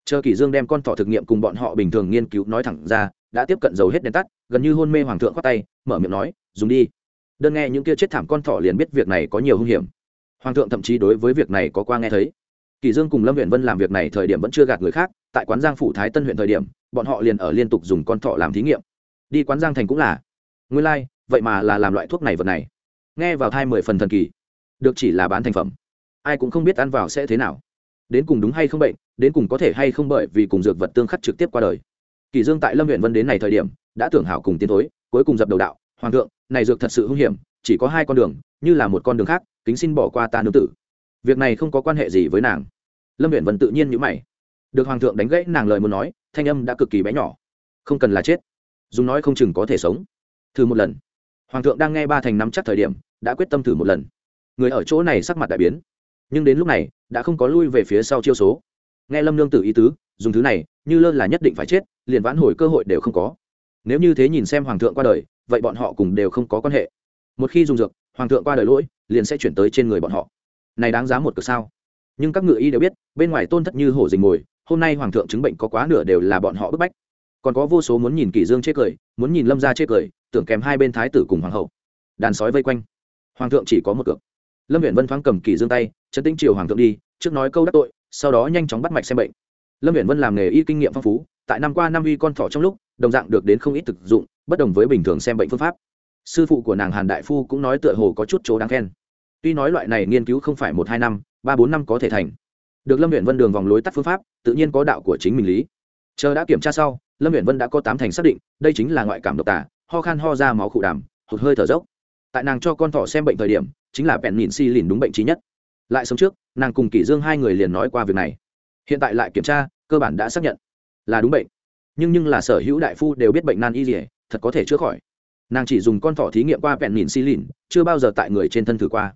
Chờ kỷ dương đem con thỏ thực nghiệm cùng bọn họ bình thường nghiên cứu nói thẳng ra đã tiếp cận dầu hết đèn tắt gần như hôn mê hoàng thượng khoát tay mở miệng nói dùng đi. Đơn nghe những kia chết thảm con thỏ liền biết việc này có nhiều hung hiểm. Hoàng thượng thậm chí đối với việc này có qua nghe thấy. Kỳ dương cùng lâm huyện vân làm việc này thời điểm vẫn chưa gạt người khác tại quán giang phủ thái tân huyện thời điểm bọn họ liền ở liên tục dùng con thọ làm thí nghiệm. Đi quán giang thành cũng là. Nguyên lai like, vậy mà là làm loại thuốc này vật này. Nghe vào thai mười phần thần kỳ. Được chỉ là bán thành phẩm. Ai cũng không biết ăn vào sẽ thế nào. Đến cùng đúng hay không bệnh đến cùng có thể hay không bởi vì cùng dược vật tương khắc trực tiếp qua đời kỳ dương tại lâm huyện vân đến này thời điểm, đã tưởng hảo cùng tiến tối cuối cùng dập đầu đạo, hoàng thượng, này dược thật sự hung hiểm, chỉ có hai con đường, như là một con đường khác, kính xin bỏ qua ta nương tử. Việc này không có quan hệ gì với nàng. Lâm huyện vân tự nhiên như mày. Được hoàng thượng đánh gãy nàng lời muốn nói, thanh âm đã cực kỳ bé nhỏ. Không cần là chết, dùng nói không chừng có thể sống. Thử một lần. Hoàng thượng đang nghe ba thành năm chắc thời điểm, đã quyết tâm thử một lần. Người ở chỗ này sắc mặt đại biến. Nhưng đến lúc này, đã không có lui về phía sau chiêu số. Nghe lâm nương tử ý tứ dùng thứ này, như lơ là nhất định phải chết, liền vãn hồi cơ hội đều không có. Nếu như thế nhìn xem hoàng thượng qua đời, vậy bọn họ cùng đều không có quan hệ. Một khi dùng dược, hoàng thượng qua đời lỗi, liền sẽ chuyển tới trên người bọn họ. Này đáng giá một cực sao? Nhưng các ngự y đều biết, bên ngoài tôn thất như hổ dình mồi, hôm nay hoàng thượng chứng bệnh có quá nửa đều là bọn họ bức bách. Còn có vô số muốn nhìn kỷ dương chê cười, muốn nhìn lâm gia chê cười, tưởng kèm hai bên thái tử cùng hoàng hậu. Đàn sói vây quanh. Hoàng thượng chỉ có một cược. Lâm viện vân thoáng cầm kỷ dương tay, chấn tĩnh chiều hoàng thượng đi, trước nói câu đắc tội, sau đó nhanh chóng bắt mạch xem bệnh lâm Viễn vân làm nghề y kinh nghiệm phong phú, tại năm qua năm y con thỏ trong lúc, đồng dạng được đến không ít thực dụng, bất đồng với bình thường xem bệnh phương pháp. Sư phụ của nàng hàn đại phu cũng nói tựa hồ có chút chỗ đáng khen. Tuy nói loại này nghiên cứu không phải một hai năm, ba bốn năm có thể thành. Được lâm huyện vân đường vòng lối tắt phương pháp, tự nhiên có đạo của chính mình lý. Chờ đã kiểm tra sau, lâm huyện vân đã có tám thành xác định, đây chính là ngoại cảm độc tả, ho khan ho ra máu khụ đàm, hụt hơi thở dốc. Tại nàng cho con thỏ xem bệnh thời điểm, chính là bẹn nhìn si lìn đúng bệnh trí nhất. Lại sống trước, nàng cùng kỷ dương hai người liền nói qua việc này hiện tại lại kiểm tra, cơ bản đã xác nhận là đúng bệnh. Nhưng nhưng là sở hữu đại phu đều biết bệnh nan y gì thật có thể chữa khỏi. Nàng chỉ dùng con thỏ thí nghiệm qua bẹn nhìn si lìn, chưa bao giờ tại người trên thân thử qua.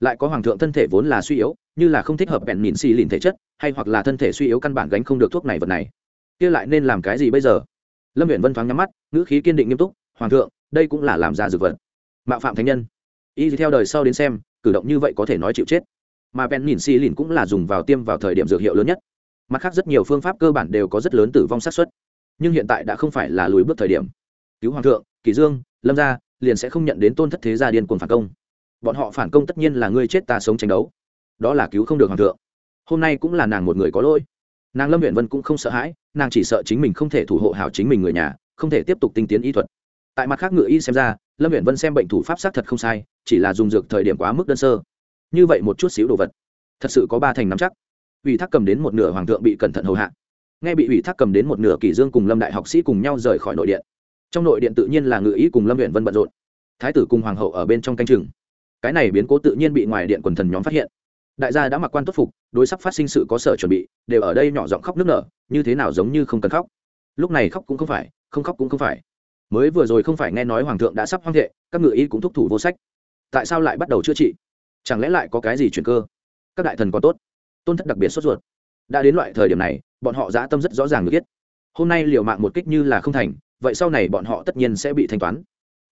Lại có hoàng thượng thân thể vốn là suy yếu, như là không thích hợp bẹn nhìn xi lìn thể chất, hay hoặc là thân thể suy yếu căn bản gánh không được thuốc này vật này. Kia lại nên làm cái gì bây giờ? Lâm viện vân thoáng nhắm mắt, ngữ khí kiên định nghiêm túc, hoàng thượng, đây cũng là làm ra dược vật. Mạo phạm thánh nhân. Y theo đời sau đến xem, cử động như vậy có thể nói chịu chết. Mà bẹn nhìn xi lìn cũng là dùng vào tiêm vào thời điểm dược hiệu lớn nhất mặt khác rất nhiều phương pháp cơ bản đều có rất lớn tử vong xác suất. Nhưng hiện tại đã không phải là lùi bước thời điểm. Cứu hoàng thượng, kỳ dương, lâm gia liền sẽ không nhận đến tôn thất thế gia điên cuồng phản công. Bọn họ phản công tất nhiên là ngươi chết ta sống tranh đấu. Đó là cứu không được hoàng thượng. Hôm nay cũng là nàng một người có lỗi. Nàng lâm huyện vân cũng không sợ hãi, nàng chỉ sợ chính mình không thể thủ hộ hảo chính mình người nhà, không thể tiếp tục tinh tiến y thuật. Tại mặt khác ngựa y xem ra, lâm huyện vân xem bệnh thủ pháp xác thật không sai, chỉ là dùng dược thời điểm quá mức đơn sơ. Như vậy một chút xíu đồ vật, thật sự có ba thành nắm chắc ủy thác cầm đến một nửa hoàng thượng bị cẩn thận hầu hạ. Nghe bị ủy thác cầm đến một nửa kỷ dương cùng lâm đại học sĩ cùng nhau rời khỏi nội điện. Trong nội điện tự nhiên là ngự ý cùng lâm huyện vân bận rộn. Thái tử cùng hoàng hậu ở bên trong canh chừng. Cái này biến cố tự nhiên bị ngoài điện quần thần nhóm phát hiện. Đại gia đã mặc quan tốt phục, đối sắp phát sinh sự có sở chuẩn bị, đều ở đây nhỏ giọng khóc nước nở, như thế nào giống như không cần khóc. Lúc này khóc cũng không phải, không khóc cũng không phải. Mới vừa rồi không phải nghe nói hoàng thượng đã sắp hoang thệ, các ngự y cũng thúc thủ vô sách. Tại sao lại bắt đầu chữa trị? Chẳng lẽ lại có cái gì chuyển cơ? Các đại thần có tốt tôn thất đặc biệt sốt ruột. Đã đến loại thời điểm này, bọn họ dã tâm rất rõ ràng được biết. Hôm nay liều mạng một kích như là không thành, vậy sau này bọn họ tất nhiên sẽ bị thanh toán.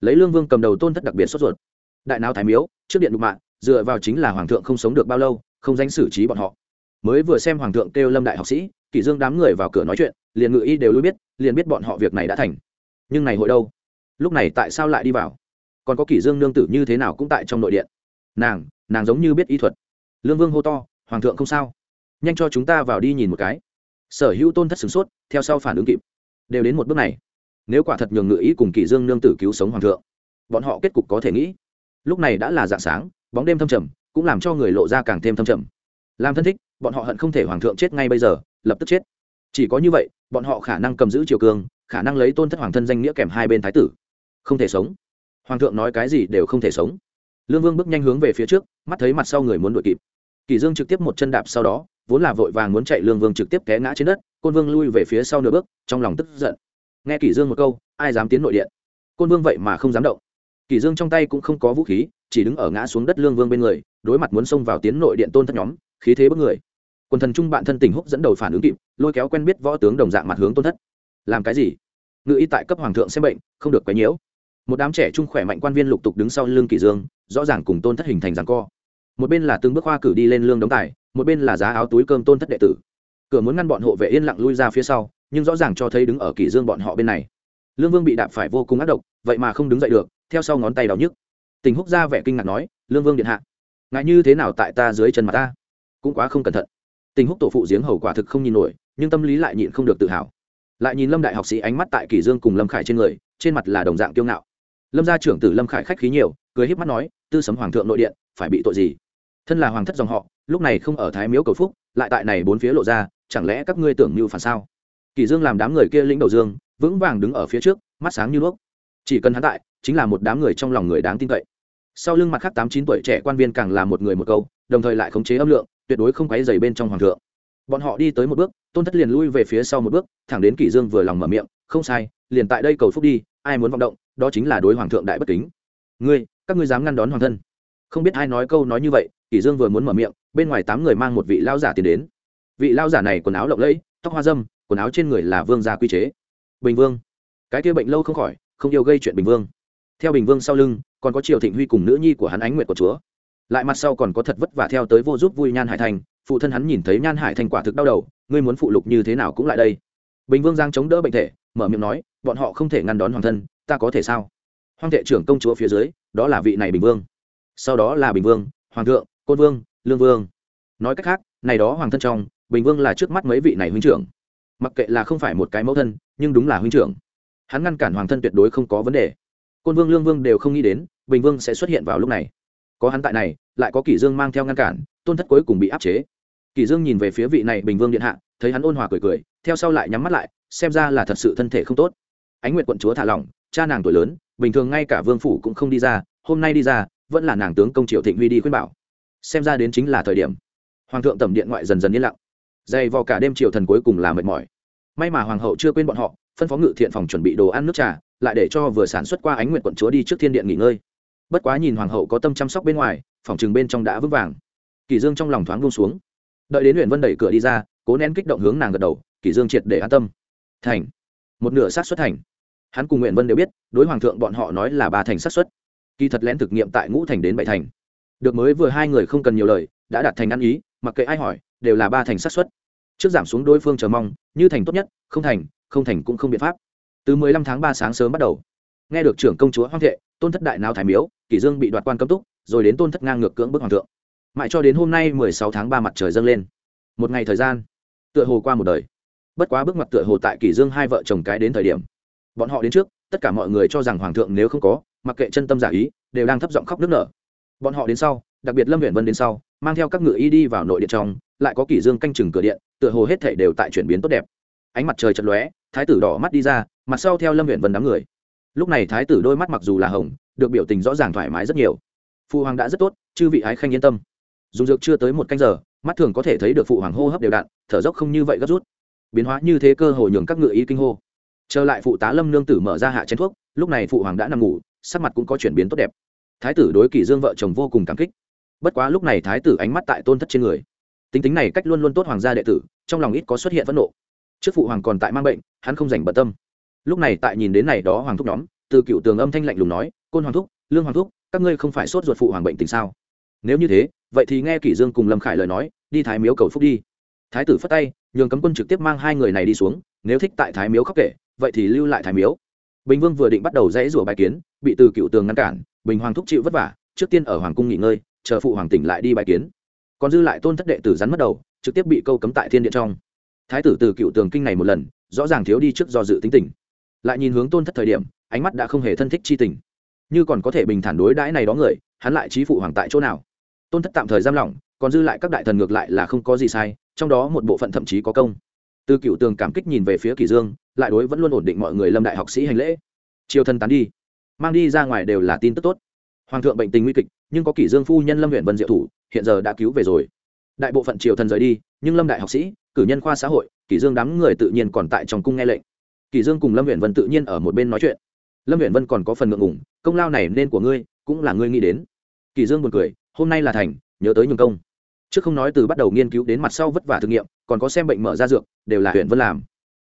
Lấy lương vương cầm đầu tôn thất đặc biệt sốt ruột. Đại nào thái miếu, trước điện đục mạng, dựa vào chính là hoàng thượng không sống được bao lâu, không danh xử trí bọn họ. Mới vừa xem hoàng thượng kêu lâm đại học sĩ, kỷ dương đám người vào cửa nói chuyện, liền ngự y đều lui biết, liền biết bọn họ việc này đã thành. Nhưng này hội đâu? Lúc này tại sao lại đi vào? Còn có kỷ dương nương tử như thế nào cũng tại trong nội điện. Nàng nàng giống như biết y thuật. Lương vương hô to hoàng thượng không sao. Nhanh cho chúng ta vào đi nhìn một cái. Sở hữu tôn thất sửng sốt theo sau phản ứng kịp. Đều đến một bước này. Nếu quả thật nhường ngự ý cùng kỷ dương nương tử cứu sống hoàng thượng bọn họ kết cục có thể nghĩ. Lúc này đã là dạng sáng bóng đêm thâm trầm cũng làm cho người lộ ra càng thêm thâm trầm. Làm thân thích bọn họ hận không thể hoàng thượng chết ngay bây giờ lập tức chết. Chỉ có như vậy bọn họ khả năng cầm giữ triều Cương, khả năng lấy tôn thất hoàng thân danh nghĩa kèm hai bên thái tử. Không thể sống. Hoàng thượng nói cái gì đều không thể sống. Lương vương bước nhanh hướng về phía trước mắt thấy mặt sau người muốn đuổi kịp kỳ dương trực tiếp một chân đạp sau đó, vốn là vội vàng muốn chạy lương vương trực tiếp té ngã trên đất, côn vương lui về phía sau nửa bước, trong lòng tức giận. Nghe kỳ dương một câu, ai dám tiến nội điện côn vương vậy mà không dám động. Kỳ dương trong tay cũng không có vũ khí, chỉ đứng ở ngã xuống đất lương vương bên người, đối mặt muốn xông vào tiến nội điện tôn thất nhóm, khí thế bức người. Quần thần trung bạn thân tình húc dẫn đầu phản ứng kịp, lôi kéo quen biết võ tướng đồng dạng mặt hướng tôn thất. Làm cái gì? Ngự y tại cấp hoàng thượng xem bệnh, không được quấy nhiễu. Một đám trẻ trung khỏe mạnh quan viên lục tục đứng sau lưng kỳ dương, rõ ràng cùng tôn thất hình thành giằng co một bên là từng bước hoa cử đi lên lương đóng tài, một bên là giá áo túi cơm tôn thất đệ tử. Cửa muốn ngăn bọn hộ vệ yên lặng lui ra phía sau, nhưng rõ ràng cho thấy đứng ở kỷ dương bọn họ bên này. Lương vương bị đạp phải vô cùng ác độc, vậy mà không đứng dậy được, theo sau ngón tay đau nhức. Tình húc ra vẻ kinh ngạc nói, lương vương điện hạ ngại như thế nào tại ta dưới chân mặt ta? Cũng quá không cẩn thận. Tình húc tổ phụ giếng hầu quả thực không nhìn nổi, nhưng tâm lý lại nhịn không được tự hào. Lại nhìn lâm đại học sĩ ánh mắt tại kỷ dương cùng lâm khải trên người, trên mặt là đồng dạng kiêu ngạo. Lâm gia trưởng tử lâm khải khách khí nhiều, cười híp mắt nói, tư sấm hoàng thượng nội điện, phải bị tội gì? Thân là hoàng thất dòng họ, lúc này không ở thái miếu cầu phúc, lại tại này bốn phía lộ ra, chẳng lẽ các ngươi tưởng như phản sao? Kỳ dương làm đám người kia lĩnh đầu dương, vững vàng đứng ở phía trước, mắt sáng như đuốc. Chỉ cần hắn tại, chính là một đám người trong lòng người đáng tin cậy. Sau lưng mặt khác tám chín tuổi trẻ quan viên càng là một người một câu, đồng thời lại khống chế âm lượng, tuyệt đối không quấy dày bên trong hoàng thượng. Bọn họ đi tới một bước, tôn thất liền lui về phía sau một bước, thẳng đến kỷ dương vừa lòng mở miệng, không sai, liền tại đây cầu phúc đi, ai muốn vọng động, đó chính là đối hoàng thượng đại bất kính. Ngươi, các ngươi dám ngăn đón hoàng thân? Không biết ai nói câu nói như vậy, kỷ dương vừa muốn mở miệng, bên ngoài tám người mang một vị lao giả tiến đến. Vị lao giả này quần áo lộng lẫy, tóc hoa dâm, quần áo trên người là vương gia quy chế. Bình vương. Cái kia bệnh lâu không khỏi, không yêu gây chuyện bình vương. Theo bình vương sau lưng, còn có triều thịnh huy cùng nữ nhi của hắn ánh nguyệt của chúa. Lại mặt sau còn có thật vất vả theo tới vô giúp vui nhan hải thành, phụ thân hắn nhìn thấy nhan hải thành quả thực đau đầu, ngươi muốn phụ lục như thế nào cũng lại đây. Bình vương giang chống đỡ bệnh thể, mở miệng nói, bọn họ không thể ngăn đón hoàng thân, ta có thể sao? Hoàng thệ trưởng công chúa phía dưới, đó là vị này bình vương sau đó là bình vương, hoàng thượng, côn vương, lương vương. Nói cách khác, này đó hoàng thân trong, bình vương là trước mắt mấy vị này huynh trưởng. Mặc kệ là không phải một cái mẫu thân, nhưng đúng là huynh trưởng. Hắn ngăn cản hoàng thân tuyệt đối không có vấn đề. Côn vương, lương vương đều không nghĩ đến, bình vương sẽ xuất hiện vào lúc này. Có hắn tại này, lại có kỷ dương mang theo ngăn cản, tôn thất cuối cùng bị áp chế. Kỷ dương nhìn về phía vị này bình vương điện hạ, thấy hắn ôn hòa cười cười, theo sau lại nhắm mắt lại, xem ra là thật sự thân thể không tốt. Ánh nguyệt quận chúa thả lỏng, cha nàng tuổi lớn, bình thường ngay cả vương phủ cũng không đi ra, hôm nay đi ra vẫn là nàng tướng công triệu thịnh huy đi khuyên bảo. Xem ra đến chính là thời điểm. Hoàng thượng tẩm điện ngoại dần dần yên lặng. Dày vò cả đêm triều thần cuối cùng là mệt mỏi. May mà hoàng hậu chưa quên bọn họ, phân phó ngự thiện phòng chuẩn bị đồ ăn nước trà, lại để cho vừa sản xuất qua ánh nguyện quận chúa đi trước thiên điện nghỉ ngơi. Bất quá nhìn hoàng hậu có tâm chăm sóc bên ngoài, phòng chừng bên trong đã vững vàng. Kỳ dương trong lòng thoáng buông xuống. Đợi đến huyện vân đẩy cửa đi ra, cố nén kích động hướng nàng gật đầu, kỳ dương triệt để an tâm. Thành. Một nửa sát xuất thành. Hắn cùng nguyện vân đều biết, đối hoàng thượng bọn họ nói là ba thành sát xuất kỳ thật lén thực nghiệm tại ngũ thành đến bảy thành. Được mới vừa hai người không cần nhiều lời, đã đạt thành ăn ý, mặc kệ ai hỏi, đều là ba thành sát xuất trước giảm xuống đối phương chờ mong, như thành tốt nhất, không thành không thành cũng không biện pháp. Từ mười lăm tháng ba sáng sớm bắt đầu, nghe được trưởng công chúa hoang thệ, tôn thất đại nào thái miếu, kỷ dương bị đoạt quan cấm túc, rồi đến tôn thất ngang ngược cưỡng bức hoàng thượng. Mãi cho đến hôm nay mười sáu tháng ba mặt trời dâng lên. Một ngày thời gian, tựa hồ qua một đời. Bất quá bước mặt tựa hồ tại kỷ dương hai vợ chồng cái đến thời điểm. Bọn họ đến trước, tất cả mọi người cho rằng hoàng thượng nếu không có mặc kệ chân tâm giả ý, đều đang thấp giọng khóc nức nở. Bọn họ đến sau, đặc biệt lâm huyện vân đến sau, mang theo các ngựa y đi vào nội điện trong, lại có kỷ dương canh chừng cửa điện, tựa hồ hết thảy đều tại chuyển biến tốt đẹp. Ánh mặt trời chật lóe, thái tử đỏ mắt đi ra, mặt sau theo lâm huyện vân đám người. Lúc này thái tử đôi mắt mặc dù là hồng, được biểu tình rõ ràng thoải mái rất nhiều. Phụ hoàng đã rất tốt, chư vị ái khanh yên tâm. Dùng dược chưa tới một canh giờ, mắt thường có thể thấy được phụ hoàng hô hấp đều đặn, thở dốc không như vậy gấp rút. Biến hóa như thế cơ hồ nhường các ngựa y kinh hô. Trở lại phụ tá lâm nương tử mở ra hạ chén thuốc, lúc này phụ hoàng đã nằm ngủ sắc mặt cũng có chuyển biến tốt đẹp. Thái tử đối kỷ dương vợ chồng vô cùng cảm kích. Bất quá lúc này thái tử ánh mắt tại tôn thất trên người. Tính tính này cách luôn luôn tốt hoàng gia đệ tử, trong lòng ít có xuất hiện phẫn nộ. Trước phụ hoàng còn tại mang bệnh, hắn không dành bận tâm. Lúc này tại nhìn đến này đó hoàng thúc nhóm, từ cựu tường âm thanh lạnh lùng nói, côn hoàng thúc, lương hoàng thúc, các ngươi không phải sốt ruột phụ hoàng bệnh tình sao? Nếu như thế, vậy thì nghe kỷ dương cùng lâm khải lời nói, đi thái miếu cầu phúc đi. Thái tử phất tay, nhường cấm quân trực tiếp mang hai người này đi xuống, nếu thích tại thái miếu khóc kể, vậy thì lưu lại thái miếu. Bình vương vừa định bắt đầu dãy rủa bài kiến bị từ cựu tường ngăn cản, bình hoàng thúc chịu vất vả, trước tiên ở hoàng cung nghỉ ngơi, chờ phụ hoàng tỉnh lại đi bài kiến. Còn dư lại tôn thất đệ tử rắn mất đầu, trực tiếp bị câu cấm tại thiên điện trong. Thái tử từ cựu tường kinh này một lần, rõ ràng thiếu đi trước do dự tính tình. Lại nhìn hướng tôn thất thời điểm, ánh mắt đã không hề thân thích chi tình. Như còn có thể bình thản đối đãi này đó người, hắn lại trí phụ hoàng tại chỗ nào? Tôn thất tạm thời giam lỏng, còn dư lại các đại thần ngược lại là không có gì sai, trong đó một bộ phận thậm chí có công. Từ cựu tường cảm kích nhìn về phía kỳ dương, lại đối vẫn luôn ổn định mọi người lâm đại học sĩ hành lễ. Triều thân tán đi mang đi ra ngoài đều là tin tức tốt. Hoàng thượng bệnh tình nguy kịch, nhưng có kỷ dương phu nhân lâm huyện vân diệu thủ, hiện giờ đã cứu về rồi. Đại bộ phận triều thần rời đi, nhưng lâm đại học sĩ, cử nhân khoa xã hội, kỷ dương đám người tự nhiên còn tại trong cung nghe lệnh. Kỷ dương cùng lâm huyện vân tự nhiên ở một bên nói chuyện. Lâm huyện vân còn có phần ngượng ngùng, công lao này nên của ngươi, cũng là ngươi nghĩ đến. Kỷ dương buồn cười, hôm nay là thành, nhớ tới nhường công. Trước không nói từ bắt đầu nghiên cứu đến mặt sau vất vả thử nghiệm, còn có xem bệnh mở ra dược, đều là huyện vân làm.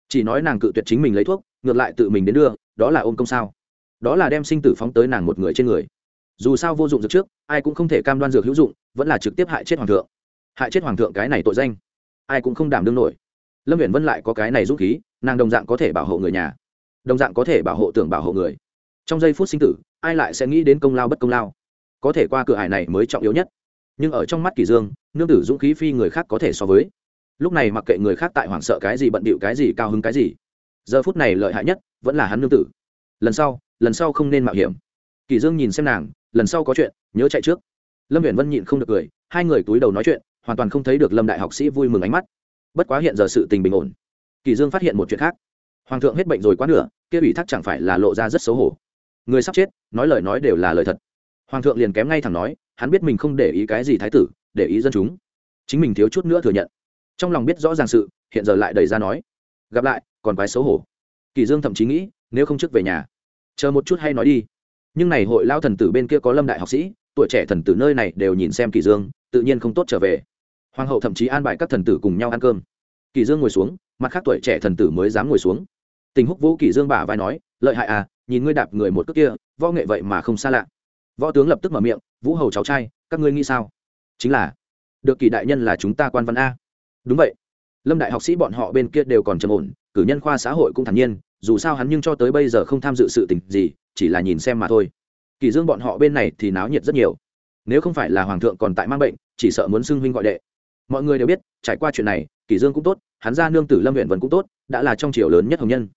Chỉ nói nàng cự tuyệt chính mình lấy thuốc, ngược lại tự mình đến đưa, đó là ôm công sao đó là đem sinh tử phóng tới nàng một người trên người. Dù sao vô dụng dược trước, ai cũng không thể cam đoan dược hữu dụng, vẫn là trực tiếp hại chết hoàng thượng. Hại chết hoàng thượng cái này tội danh, ai cũng không đảm đương nổi. Lâm viễn vân lại có cái này dũng khí, nàng đồng dạng có thể bảo hộ người nhà, đồng dạng có thể bảo hộ tưởng bảo hộ người. Trong giây phút sinh tử, ai lại sẽ nghĩ đến công lao bất công lao? Có thể qua cửa hải này mới trọng yếu nhất. Nhưng ở trong mắt kỳ dương, nương tử dũng khí phi người khác có thể so với. Lúc này mặc kệ người khác tại hoảng sợ cái gì bận bịu cái gì, cao hứng cái gì, giờ phút này lợi hại nhất vẫn là hắn nương tử. Lần sau lần sau không nên mạo hiểm. Kỳ dương nhìn xem nàng, lần sau có chuyện, nhớ chạy trước. Lâm viễn vân nhịn không được cười, hai người túi đầu nói chuyện, hoàn toàn không thấy được lâm đại học sĩ vui mừng ánh mắt. Bất quá hiện giờ sự tình bình ổn. Kỳ dương phát hiện một chuyện khác. Hoàng thượng hết bệnh rồi quá nửa, kia ủy thác chẳng phải là lộ ra rất xấu hổ. Người sắp chết, nói lời nói đều là lời thật. Hoàng thượng liền kém ngay thẳng nói, hắn biết mình không để ý cái gì thái tử, để ý dân chúng. Chính mình thiếu chút nữa thừa nhận. Trong lòng biết rõ ràng sự, hiện giờ lại đẩy ra nói, gặp lại, còn quái xấu hổ. Kỳ dương thậm chí nghĩ, nếu không trước về nhà chờ một chút hay nói đi. Nhưng này hội lao thần tử bên kia có lâm đại học sĩ, tuổi trẻ thần tử nơi này đều nhìn xem kỳ dương, tự nhiên không tốt trở về. Hoàng hậu thậm chí an bài các thần tử cùng nhau ăn cơm. Kỳ dương ngồi xuống, mặt khác tuổi trẻ thần tử mới dám ngồi xuống. Tình húc vũ kỳ dương bả vai nói, lợi hại à nhìn ngươi đạp người một cước kia, võ nghệ vậy mà không xa lạ. Võ tướng lập tức mở miệng, vũ hầu cháu trai, các ngươi nghĩ sao? Chính là, được kỳ đại nhân là chúng ta quan văn a. Đúng vậy. Lâm đại học sĩ bọn họ bên kia đều còn trầm ổn, cử nhân khoa xã hội cũng thản nhiên dù sao hắn nhưng cho tới bây giờ không tham dự sự tình gì, chỉ là nhìn xem mà thôi. Kỳ dương bọn họ bên này thì náo nhiệt rất nhiều. Nếu không phải là hoàng thượng còn tại mang bệnh, chỉ sợ muốn xưng huynh gọi đệ. Mọi người đều biết, trải qua chuyện này, kỳ dương cũng tốt, hắn ra nương tử lâm huyện vân cũng tốt, đã là trong triều lớn nhất hồng nhân.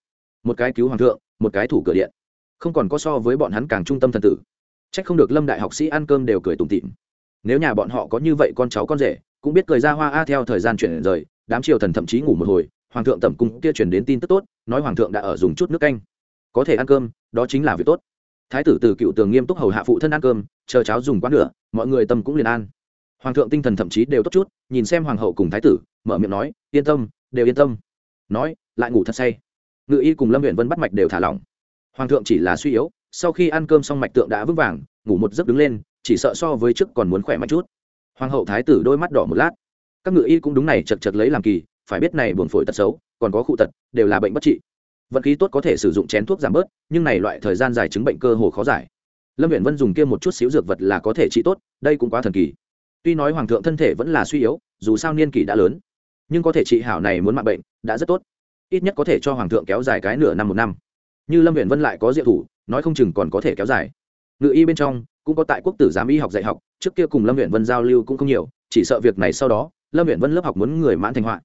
Một cái cứu hoàng thượng, một cái thủ cửa điện. Không còn có so với bọn hắn càng trung tâm thần tử. Trách không được lâm đại học sĩ ăn cơm đều cười tủm tỉm. Nếu nhà bọn họ có như vậy con cháu con rể, cũng biết cười ra hoa a theo thời gian chuyển rời, đám triều thần thậm chí ngủ một hồi, hoàng thượng tẩm cung kia truyền đến tin tức tốt nói hoàng thượng đã ở dùng chút nước canh. Có thể ăn cơm, đó chính là việc tốt. Thái tử từ cựu tường nghiêm túc hầu hạ phụ thân ăn cơm, chờ cháo dùng quá nửa, mọi người tâm cũng liền an. Hoàng thượng tinh thần thậm chí đều tốt chút, nhìn xem hoàng hậu cùng thái tử, mở miệng nói, yên tâm, đều yên tâm. Nói, lại ngủ thật say. Ngự y cùng lâm huyện vân bắt mạch đều thả lỏng. Hoàng thượng chỉ là suy yếu, sau khi ăn cơm xong mạch tượng đã vững vàng, ngủ một giấc đứng lên, chỉ sợ so với trước còn muốn khỏe mạnh chút. Hoàng hậu thái tử đôi mắt đỏ một lát. Các ngự y cũng đúng này chật chật lấy làm kỳ phải biết này buồn phổi tật xấu, còn có khụ tật, đều là bệnh bất trị. Vận khí tốt có thể sử dụng chén thuốc giảm bớt, nhưng này loại thời gian dài chứng bệnh cơ hồ khó giải. Lâm viện vân dùng kia một chút xíu dược vật là có thể trị tốt, đây cũng quá thần kỳ. Tuy nói hoàng thượng thân thể vẫn là suy yếu, dù sao niên kỷ đã lớn, nhưng có thể trị hảo này muốn mạng bệnh, đã rất tốt. Ít nhất có thể cho hoàng thượng kéo dài cái nửa năm một năm. Như lâm viện vân lại có diệu thủ, nói không chừng còn có thể kéo dài. Ngự y bên trong, cũng có tại quốc tử giám y học dạy học, trước kia cùng lâm viện vân giao lưu cũng không nhiều, chỉ sợ việc này sau đó, lâm viện vân lớp học muốn người mãn thành họa